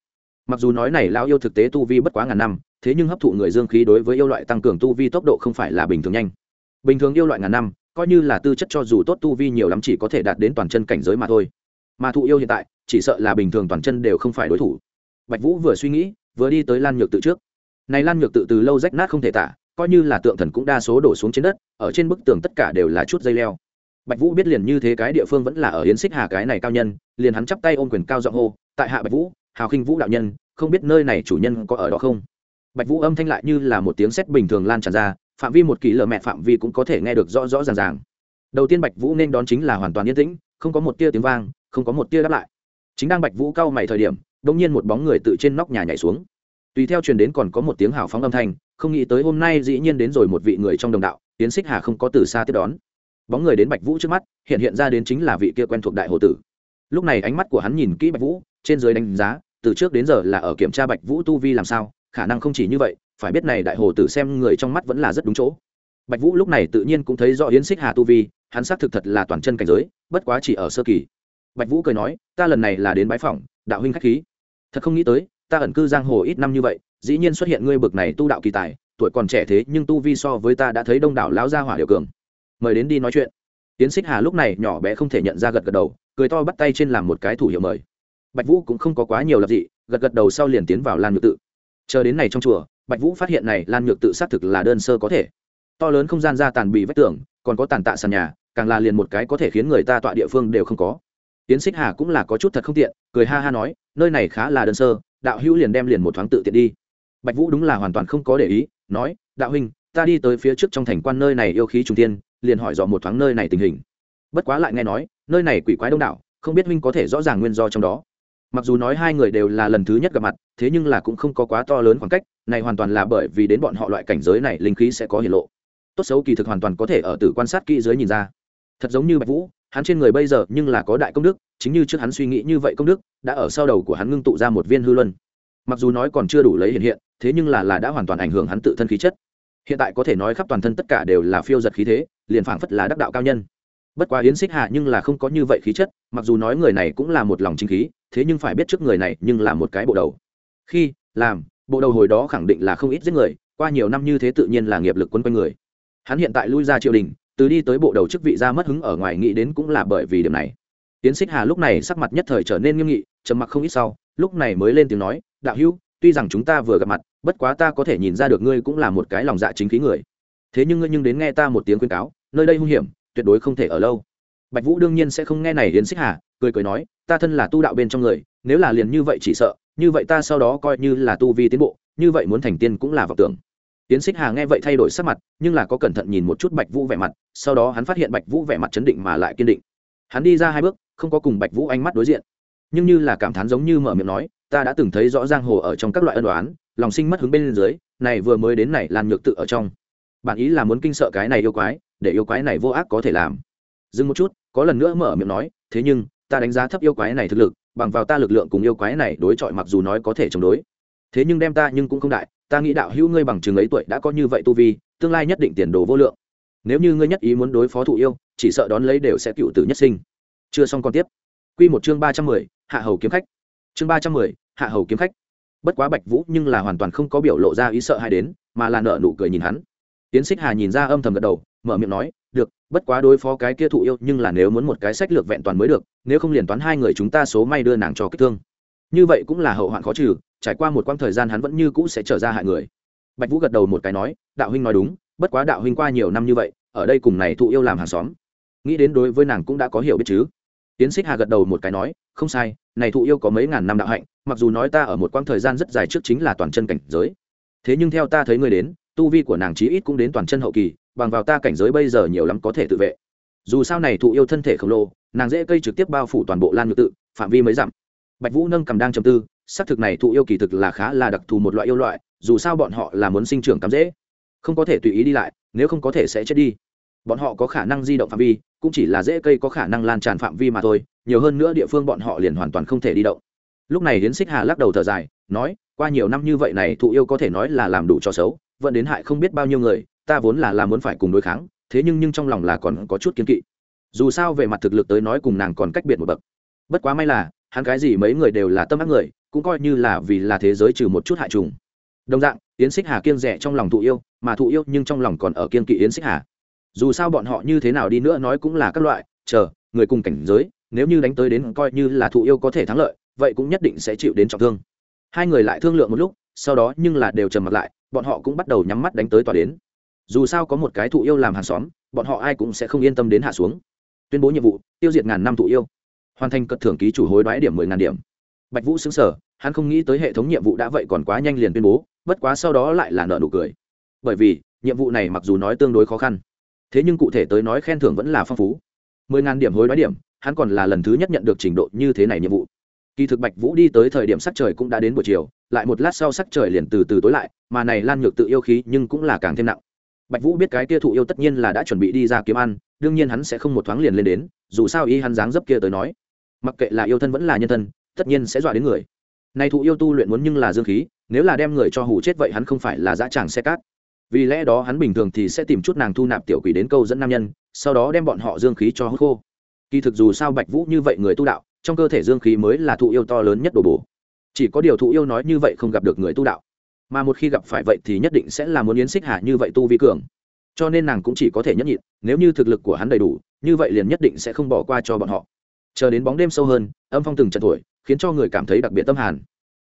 Mặc dù nói này lao yêu thực tế tu vi bất quá ngàn năm, thế nhưng hấp thụ người dương khí đối với yêu loại tăng cường tu vi tốc độ không phải là bình thường nhanh bình thường yêu loại ngàn năm, coi như là tư chất cho dù tốt tu vi nhiều lắm chỉ có thể đạt đến toàn chân cảnh giới mà thôi. Mà thụ yêu hiện tại, chỉ sợ là bình thường toàn chân đều không phải đối thủ. Bạch vũ vừa suy nghĩ, vừa đi tới lan nhược tự trước. Này lan nhược tự từ lâu rách nát không thể tả, coi như là tượng thần cũng đa số đổ xuống trên đất, ở trên bức tường tất cả đều là chút dây leo. Bạch vũ biết liền như thế cái địa phương vẫn là ở yến xích hà cái này cao nhân, liền hắn chắp tay ôm quyền cao giọng hô, tại hạ bạch vũ, hào khinh vũ đạo nhân, không biết nơi này chủ nhân có ở đó không? Bạch vũ âm thanh lại như là một tiếng sét bình thường lan tràn ra phạm vi một kỳ lờ mẹ phạm vi cũng có thể nghe được rõ rõ ràng ràng. Đầu tiên bạch vũ nên đón chính là hoàn toàn yên tĩnh, không có một tia tiếng vang, không có một tia đáp lại. Chính đang bạch vũ cao mày thời điểm đông nhiên một bóng người tự trên nóc nhà nhảy xuống. Tùy theo truyền đến còn có một tiếng hào phóng âm thanh, không nghĩ tới hôm nay dĩ nhiên đến rồi một vị người trong đồng đạo tiến xích hà không có từ xa tiếp đón. Bóng người đến bạch vũ trước mắt, hiện hiện ra đến chính là vị kia quen thuộc đại hồ tử. Lúc này ánh mắt của hắn nhìn kỹ bạch vũ, trên dưới đánh giá, từ trước đến giờ là ở kiểm tra bạch vũ tu vi làm sao, khả năng không chỉ như vậy phải biết này đại hồ tử xem người trong mắt vẫn là rất đúng chỗ. Bạch vũ lúc này tự nhiên cũng thấy rõ yến xích hà tu vi, hắn xác thực thật là toàn chân cảnh giới, bất quá chỉ ở sơ kỳ. Bạch vũ cười nói, ta lần này là đến bái phỏng, đạo huynh khách khí. Thật không nghĩ tới, ta ẩn cư giang hồ ít năm như vậy, dĩ nhiên xuất hiện ngươi bực này tu đạo kỳ tài, tuổi còn trẻ thế nhưng tu vi so với ta đã thấy đông đảo lão gia hỏa điều cường. Mời đến đi nói chuyện. Tiến xích hà lúc này nhỏ bé không thể nhận ra gật gật đầu, cười to bắt tay trên làm một cái thủ hiệu mời. Bạch vũ cũng không có quá nhiều lập dị, gật gật đầu sau liền tiến vào lan nhược tự. Chờ đến này trong chùa bạch vũ phát hiện này, lan nhược tự xác thực là đơn sơ có thể. To lớn không gian ra tàn bị vách tường, còn có tàn tạ sàn nhà, càng là liền một cái có thể khiến người ta tọa địa phương đều không có. Tiến xích hà cũng là có chút thật không tiện, cười ha ha nói, nơi này khá là đơn sơ, đạo hữu liền đem liền một thoáng tự tiện đi. Bạch vũ đúng là hoàn toàn không có để ý, nói, đạo huynh, ta đi tới phía trước trong thành quan nơi này yêu khí trung tiên liền hỏi dò một thoáng nơi này tình hình. Bất quá lại nghe nói, nơi này quỷ quái đông đảo, không biết huynh có thể rõ ràng nguyên do trong đó. Mặc dù nói hai người đều là lần thứ nhất gặp mặt, thế nhưng là cũng không có quá to lớn khoảng cách này hoàn toàn là bởi vì đến bọn họ loại cảnh giới này linh khí sẽ có hiển lộ. Tốt xấu kỳ thực hoàn toàn có thể ở từ quan sát kỹ dưới nhìn ra. Thật giống như bạch vũ, hắn trên người bây giờ nhưng là có đại công đức, chính như trước hắn suy nghĩ như vậy công đức, đã ở sau đầu của hắn ngưng tụ ra một viên hư luân. Mặc dù nói còn chưa đủ lấy hiện hiện, thế nhưng là là đã hoàn toàn ảnh hưởng hắn tự thân khí chất. Hiện tại có thể nói khắp toàn thân tất cả đều là phiêu giật khí thế, liền phảng phất là đắc đạo cao nhân. Bất quá yến xích hạ nhưng là không có như vậy khí chất, mặc dù nói người này cũng là một lòng chính khí, thế nhưng phải biết trước người này nhưng là một cái bộ đầu. Khi, làm bộ đầu hồi đó khẳng định là không ít giết người, qua nhiều năm như thế tự nhiên là nghiệp lực quân quanh người. Hắn hiện tại lui ra triều đình, từ đi tới bộ đầu chức vị ra mất hứng ở ngoài nghĩ đến cũng là bởi vì điểm này. Tiến xích hà lúc này sắc mặt nhất thời trở nên nghiêm nghị, trầm mặc không ít sau, lúc này mới lên tiếng nói, đạo hữu, tuy rằng chúng ta vừa gặp mặt, bất quá ta có thể nhìn ra được ngươi cũng là một cái lòng dạ chính khí người. Thế nhưng ngươi nhưng đến nghe ta một tiếng khuyên cáo, nơi đây hung hiểm, tuyệt đối không thể ở lâu. Bạch vũ đương nhiên sẽ không nghe này yến xích hà, cười cười nói, ta thân là tu đạo bên trong người, nếu là liền như vậy chỉ sợ như vậy ta sau đó coi như là tu vi tiến bộ, như vậy muốn thành tiên cũng là vọng tưởng. Tiến xích hà nghe vậy thay đổi sắc mặt, nhưng là có cẩn thận nhìn một chút bạch vũ vẻ mặt, sau đó hắn phát hiện bạch vũ vẻ mặt chấn định mà lại kiên định. Hắn đi ra hai bước, không có cùng bạch vũ ánh mắt đối diện. Nhưng như là cảm thán giống như mở miệng nói, ta đã từng thấy rõ giang hồ ở trong các loại ân đoán lòng sinh mất hứng bên dưới, này vừa mới đến này lan nhược tự ở trong. Bản ý là muốn kinh sợ cái này yêu quái, để yêu quái này vô ác có thể làm. Dừng một chút, có lần nữa mở miệng nói, thế nhưng, ta đánh giá thấp yêu quái này thực lực bằng vào ta lực lượng cùng yêu quái này đối chọi mặc dù nói có thể chống đối. Thế nhưng đem ta nhưng cũng không đại, ta nghĩ đạo hữu ngươi bằng chừng ấy tuổi đã có như vậy tu vi, tương lai nhất định tiền đồ vô lượng. Nếu như ngươi nhất ý muốn đối phó thụ yêu, chỉ sợ đón lấy đều sẽ cựu tử nhất sinh. Chưa xong còn tiếp. Q một chương ba trăm mười, hạ hầu kiếm khách. Chương ba trăm mười, hạ hầu kiếm khách. Bất quá bạch vũ nhưng là hoàn toàn không có biểu lộ ra ý sợ hay đến, mà là nợ nụ cười nhìn hắn. Tiến xích hà nhìn ra âm thầm gật đầu, mở miệng nói bất quá đối phó cái kia thụ yêu, nhưng là nếu muốn một cái sách lược vẹn toàn mới được, nếu không liền toán hai người chúng ta số may đưa nàng cho kích thương. Như vậy cũng là hậu hoạn khó trừ, trải qua một quãng thời gian hắn vẫn như cũ sẽ trở ra hại người. Bạch vũ gật đầu một cái nói, đạo huynh nói đúng, bất quá đạo huynh qua nhiều năm như vậy, ở đây cùng này thụ yêu làm hàng xóm. Nghĩ đến đối với nàng cũng đã có hiểu biết chứ. Tiến xích hà gật đầu một cái nói, không sai, này thụ yêu có mấy ngàn năm đạo hạnh, mặc dù nói ta ở một quãng thời gian rất dài trước chính là toàn chân cảnh giới. Thế nhưng theo ta thấy người đến, tu vi của nàng chí ít cũng đến toàn chân hậu kỳ bằng vào ta cảnh giới bây giờ nhiều lắm có thể tự vệ. Dù sao này thụ yêu thân thể khổng lồ, nàng dễ cây trực tiếp bao phủ toàn bộ lan ngự tự, phạm vi mới dặm. Bạch vũ nâng cầm đang trầm tư, xác thực này thụ yêu kỳ thực là khá là đặc thù một loại yêu loại, dù sao bọn họ là muốn sinh trưởng cắm dễ. Không có thể tùy ý đi lại, nếu không có thể sẽ chết đi. Bọn họ có khả năng di động phạm vi, cũng chỉ là dễ cây có khả năng lan tràn phạm vi mà thôi, nhiều hơn nữa địa phương bọn họ liền hoàn toàn không thể đi động lúc này hiến xích hà lắc đầu thở dài, nói, qua nhiều năm như vậy này thụ yêu có thể nói là làm đủ cho xấu, vẫn đến hại không biết bao nhiêu người, ta vốn là làm muốn phải cùng đối kháng, thế nhưng nhưng trong lòng là còn có chút kiên kỵ. Dù sao về mặt thực lực tới nói cùng nàng còn cách biệt một bậc. Bất quá may là, hắn cái gì mấy người đều là tâm ác người, cũng coi như là vì là thế giới trừ một chút hại trùng. Đồng dạng, yến xích hà kiên rẻ trong lòng thụ yêu, mà thụ yêu nhưng trong lòng còn ở kiên kỵ yến xích hà. Dù sao bọn họ như thế nào đi nữa nói cũng là các loại, chờ, người cùng cảnh giới, nếu như đánh tới đến coi như là thụ yêu có thể thắng lợi vậy cũng nhất định sẽ chịu đến trọng thương. Hai người lại thương lượng một lúc, sau đó nhưng là đều trầm mặt lại, bọn họ cũng bắt đầu nhắm mắt đánh tới tòa đến. Dù sao có một cái thụ yêu làm hàng xóm, bọn họ ai cũng sẽ không yên tâm đến hạ xuống. Tuyên bố nhiệm vụ, tiêu diệt ngàn năm thụ yêu. Hoàn thành cất thưởng ký chủ hối đoái điểm mười ngàn điểm. Bạch vũ xứng sở hắn không nghĩ tới hệ thống nhiệm vụ đã vậy còn quá nhanh liền tuyên bố, bất quá sau đó lại là nợ nụ cười. Bởi vì, nhiệm vụ này mặc dù nói tương đối khó khăn, thế nhưng cụ thể tới nói khen thưởng vẫn là phong phú. Mười ngàn điểm hối đoái điểm, hắn còn là lần thứ nhất nhận được trình độ như thế này nhiệm vụ kỳ thực bạch vũ đi tới thời điểm sắc trời cũng đã đến buổi chiều, lại một lát sau sắc trời liền từ từ tối lại, mà này lan nhược tự yêu khí nhưng cũng là càng thêm nặng. Bạch vũ biết cái kia thụ yêu tất nhiên là đã chuẩn bị đi ra kiếm ăn, đương nhiên hắn sẽ không một thoáng liền lên đến, dù sao y hắn dáng dấp kia tới nói. Mặc kệ là yêu thân vẫn là nhân thân, tất nhiên sẽ dọa đến người. Này thụ yêu tu luyện muốn nhưng là dương khí, nếu là đem người cho hủ chết vậy hắn không phải là dã tràng xe cát. Vì lẽ đó hắn bình thường thì sẽ tìm chút nàng thu nạp tiểu quỷ đến câu dẫn nam nhân, sau đó đem bọn họ dương khí cho hút khô. Kỳ thực dù sao bạch vũ như vậy người tu đạo trong cơ thể dương khí mới là thụ yêu to lớn nhất đồ bổ. Chỉ có điều thụ yêu nói như vậy không gặp được người tu đạo. Mà một khi gặp phải vậy thì nhất định sẽ là muốn yến xích hạ như vậy tu vi cường. Cho nên nàng cũng chỉ có thể nhẫn nhịn, nếu như thực lực của hắn đầy đủ, như vậy liền nhất định sẽ không bỏ qua cho bọn họ. Chờ đến bóng đêm sâu hơn, âm phong từng trận tuổi khiến cho người cảm thấy đặc biệt tâm hàn.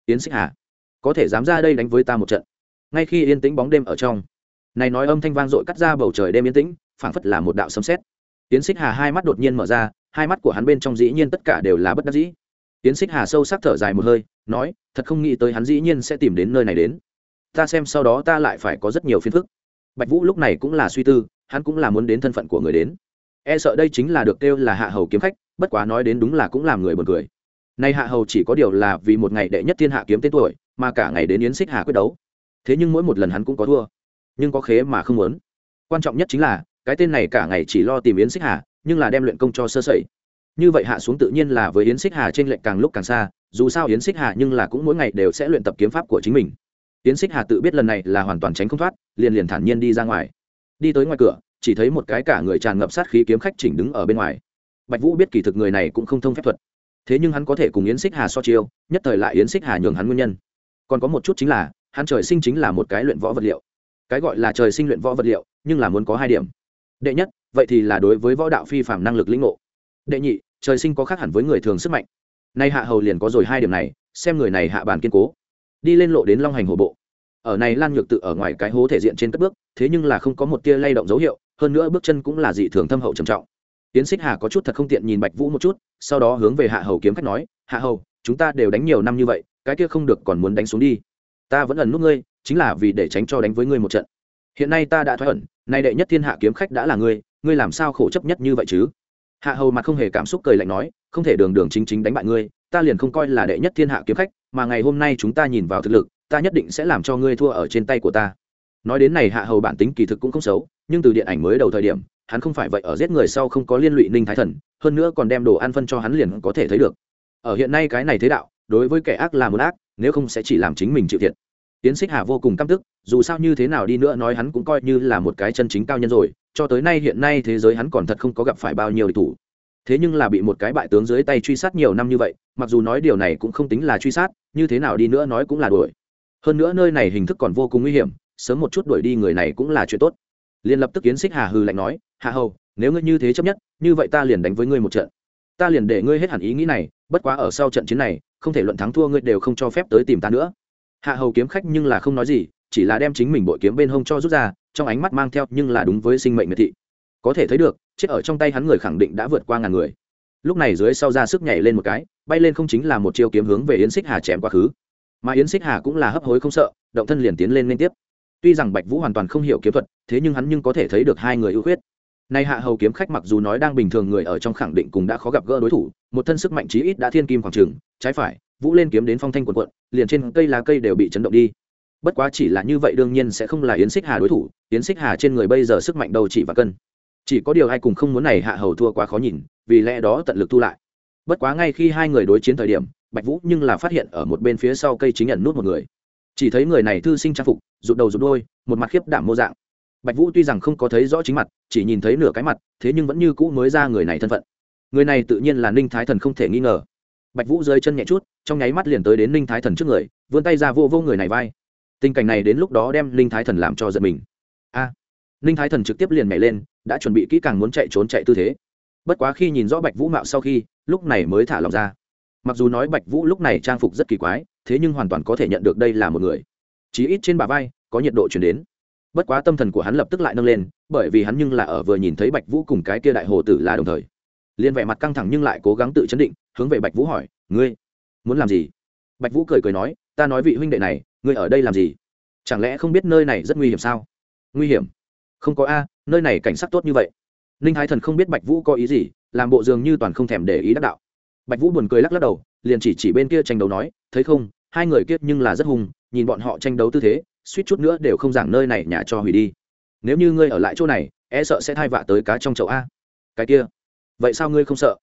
Yến xích hà, có thể dám ra đây đánh với ta một trận. Ngay khi yên tĩnh bóng đêm ở trong, này nói âm thanh vang dội cắt ra bầu trời đêm yên tĩnh, phảng phất là một đạo sấm sét. Yến xích hà hai mắt đột nhiên mở ra hai mắt của hắn bên trong dĩ nhiên tất cả đều là bất đắc dĩ. Tiến xích hà sâu sắc thở dài một hơi, nói, thật không nghĩ tới hắn dĩ nhiên sẽ tìm đến nơi này đến. Ta xem sau đó ta lại phải có rất nhiều phiền phức. Bạch vũ lúc này cũng là suy tư, hắn cũng là muốn đến thân phận của người đến. E sợ đây chính là được kêu là hạ hầu kiếm khách, bất quá nói đến đúng là cũng làm người buồn cười. Nay hạ hầu chỉ có điều là vì một ngày đệ nhất thiên hạ kiếm tên tuổi, mà cả ngày đến yến xích hà quyết đấu. Thế nhưng mỗi một lần hắn cũng có thua, nhưng có khế mà không muốn. Quan trọng nhất chính là, cái tên này cả ngày chỉ lo tìm yến xích hà nhưng là đem luyện công cho sơ sẩy. Như vậy hạ xuống tự nhiên là với yến xích hà trên lệnh càng lúc càng xa, dù sao yến xích hà nhưng là cũng mỗi ngày đều sẽ luyện tập kiếm pháp của chính mình. Yến xích hà tự biết lần này là hoàn toàn tránh không thoát, liền liền thản nhiên đi ra ngoài. Đi tới ngoài cửa, chỉ thấy một cái cả người tràn ngập sát khí kiếm khách chỉnh đứng ở bên ngoài. Bạch vũ biết kỳ thực người này cũng không thông phép thuật. Thế nhưng hắn có thể cùng yến xích hà so chiêu, nhất thời lại yến xích hà nhường hắn nguyên nhân. Còn có một chút chính là, hắn trời sinh chính là một cái luyện võ vật liệu. Cái gọi là trời sinh luyện võ vật liệu, nhưng là muốn có hai điểm. Đệ nhất vậy thì là đối với võ đạo phi phạm năng lực lĩnh ngộ. Đệ nhị, trời sinh có khác hẳn với người thường sức mạnh. Nay hạ hầu liền có rồi hai điểm này, xem người này hạ bàn kiên cố. Đi lên lộ đến long hành hổ bộ. Ở này lan nhược tự ở ngoài cái hố thể diện trên các bước, thế nhưng là không có một tia lay động dấu hiệu, hơn nữa bước chân cũng là dị thường thâm hậu trầm trọng. Tiến xích hà có chút thật không tiện nhìn bạch vũ một chút, sau đó hướng về hạ hầu kiếm khách nói, hạ hầu, chúng ta đều đánh nhiều năm như vậy, cái kia không được còn muốn đánh xuống đi. Ta vẫn ẩn nút ngươi, chính là vì để tránh cho đánh với ngươi một trận. Hiện nay ta đã thoái ẩn, nay đệ nhất thiên hạ kiếm khách đã là ngươi ngươi làm sao khổ chấp nhất như vậy chứ? Hạ hầu mặt không hề cảm xúc cười lạnh nói, không thể đường đường chính chính đánh bại ngươi, ta liền không coi là đệ nhất thiên hạ kiếm khách, mà ngày hôm nay chúng ta nhìn vào thực lực, ta nhất định sẽ làm cho ngươi thua ở trên tay của ta. Nói đến này hạ hầu bản tính kỳ thực cũng không xấu, nhưng từ điện ảnh mới đầu thời điểm, hắn không phải vậy ở giết người sau không có liên lụy ninh thái thần, hơn nữa còn đem đồ ăn phân cho hắn liền có thể thấy được. Ở hiện nay cái này thế đạo, đối với kẻ ác là muốn ác, nếu không sẽ chỉ làm chính mình chịu thiệt. Tiến xích hà vô cùng căm tức, dù sao như thế nào đi nữa nói hắn cũng coi như là một cái chân chính cao nhân rồi cho tới nay hiện nay thế giới hắn còn thật không có gặp phải bao nhiêu địch thủ. Thế nhưng là bị một cái bại tướng dưới tay truy sát nhiều năm như vậy, mặc dù nói điều này cũng không tính là truy sát, như thế nào đi nữa nói cũng là đuổi. Hơn nữa nơi này hình thức còn vô cùng nguy hiểm, sớm một chút đuổi đi người này cũng là chuyện tốt. Liền lập tức kiến xích hà hư lạnh nói, hạ hầu, nếu ngươi như thế chấp nhất, như vậy ta liền đánh với ngươi một trận. Ta liền để ngươi hết hẳn ý nghĩ này, bất quá ở sau trận chiến này, không thể luận thắng thua ngươi đều không cho phép tới tìm ta nữa. Hạ hầu kiếm khách nhưng là không nói gì chỉ là đem chính mình bội kiếm bên hông cho rút ra, trong ánh mắt mang theo nhưng là đúng với sinh mệnh miệt thị. Có thể thấy được, chết ở trong tay hắn người khẳng định đã vượt qua ngàn người. Lúc này dưới sau ra sức nhảy lên một cái, bay lên không chính là một chiêu kiếm hướng về yến xích hà chém quá khứ. Mà yến xích hà cũng là hấp hối không sợ, động thân liền tiến lên liên tiếp. Tuy rằng bạch vũ hoàn toàn không hiểu kiếm thuật, thế nhưng hắn nhưng có thể thấy được hai người ưu khuyết. Nay hạ hầu kiếm khách mặc dù nói đang bình thường người ở trong khẳng định cũng đã khó gặp gỡ đối thủ, một thân sức mạnh chí ít đã thiên kim khoảng trường, trái phải, vũ lên kiếm đến phong thanh quần quận liền trên cây lá cây đều bị chấn động đi bất quá chỉ là như vậy đương nhiên sẽ không là yến xích hà đối thủ, yến xích hà trên người bây giờ sức mạnh đầu chỉ và cân. Chỉ có điều ai cùng không muốn này hạ hầu thua quá khó nhìn, vì lẽ đó tận lực thu lại. Bất quá ngay khi hai người đối chiến thời điểm, bạch vũ nhưng là phát hiện ở một bên phía sau cây chính nhận nút một người. Chỉ thấy người này thư sinh trang phục, rụt đầu rụt đôi một mặt khiếp đảm mô dạng. Bạch vũ tuy rằng không có thấy rõ chính mặt, chỉ nhìn thấy nửa cái mặt, thế nhưng vẫn như cũ mới ra người này thân phận. Người này tự nhiên là ninh thái thần không thể nghi ngờ. Bạch vũ rơi chân nhẹ chút, trong nháy mắt liền tới đến ninh thái thần trước người, vươn tay ra vô vô người này vai tình cảnh này đến lúc đó đem linh thái thần làm cho giận mình. A, linh thái thần trực tiếp liền nhảy lên, đã chuẩn bị kỹ càng muốn chạy trốn chạy tư thế. Bất quá khi nhìn rõ bạch vũ mạo sau khi, lúc này mới thả lòng ra. Mặc dù nói bạch vũ lúc này trang phục rất kỳ quái, thế nhưng hoàn toàn có thể nhận được đây là một người. Chí ít trên bà vai, có nhiệt độ chuyển đến. Bất quá tâm thần của hắn lập tức lại nâng lên, bởi vì hắn nhưng là ở vừa nhìn thấy bạch vũ cùng cái kia đại hồ tử là đồng thời. Liên vẻ mặt căng thẳng nhưng lại cố gắng tự chấn định, hướng về bạch vũ hỏi, ngươi muốn làm gì? Bạch vũ cười cười nói, ta nói vị huynh đệ này ngươi ở đây làm gì? Chẳng lẽ không biết nơi này rất nguy hiểm sao? Nguy hiểm? Không có a, nơi này cảnh sát tốt như vậy. Ninh thái thần không biết bạch vũ có ý gì, làm bộ dường như toàn không thèm để ý đắc đạo. Bạch vũ buồn cười lắc lắc đầu, liền chỉ chỉ bên kia tranh đấu nói, thấy không, hai người kia nhưng là rất hung, nhìn bọn họ tranh đấu tư thế, suýt chút nữa đều không giảng nơi này nhà cho hủy đi. Nếu như ngươi ở lại chỗ này e sợ sẽ thai vạ tới cá trong chậu a. Cái kia, vậy sao ngươi không sợ?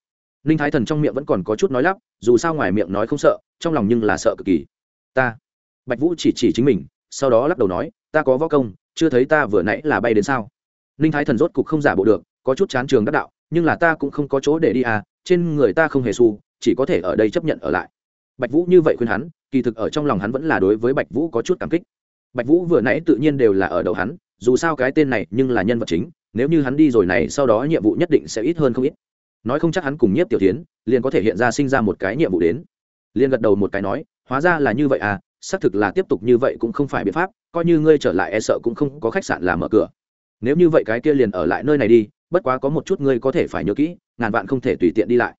Ninh thái thần trong miệng vẫn còn có chút nói lắp, dù sao ngoài miệng nói không sợ, trong lòng nhưng là sợ cực kỳ. Ta bạch vũ chỉ chỉ chính mình, sau đó lắc đầu nói, ta có võ công, chưa thấy ta vừa nãy là bay đến sao? Ninh thái thần rốt cục không giả bộ được, có chút chán trường đắc đạo, nhưng là ta cũng không có chỗ để đi à trên người ta không hề xu, chỉ có thể ở đây chấp nhận ở lại. Bạch vũ như vậy khuyên hắn, kỳ thực ở trong lòng hắn vẫn là đối với bạch vũ có chút cảm kích. Bạch vũ vừa nãy tự nhiên đều là ở đầu hắn, dù sao cái tên này nhưng là nhân vật chính, nếu như hắn đi rồi này, sau đó nhiệm vụ nhất định sẽ ít hơn không ít. Nói không chắc hắn cùng nhiếp tiểu tiến liền có thể hiện ra sinh ra một cái nhiệm vụ đến. Liền gật đầu một cái nói, hóa ra là như vậy à xác thực là tiếp tục như vậy cũng không phải biện pháp, coi như ngươi trở lại e sợ cũng không có khách sạn là mở cửa. Nếu như vậy cái kia liền ở lại nơi này đi, bất quá có một chút ngươi có thể phải nhớ kỹ, ngàn vạn không thể tùy tiện đi lại.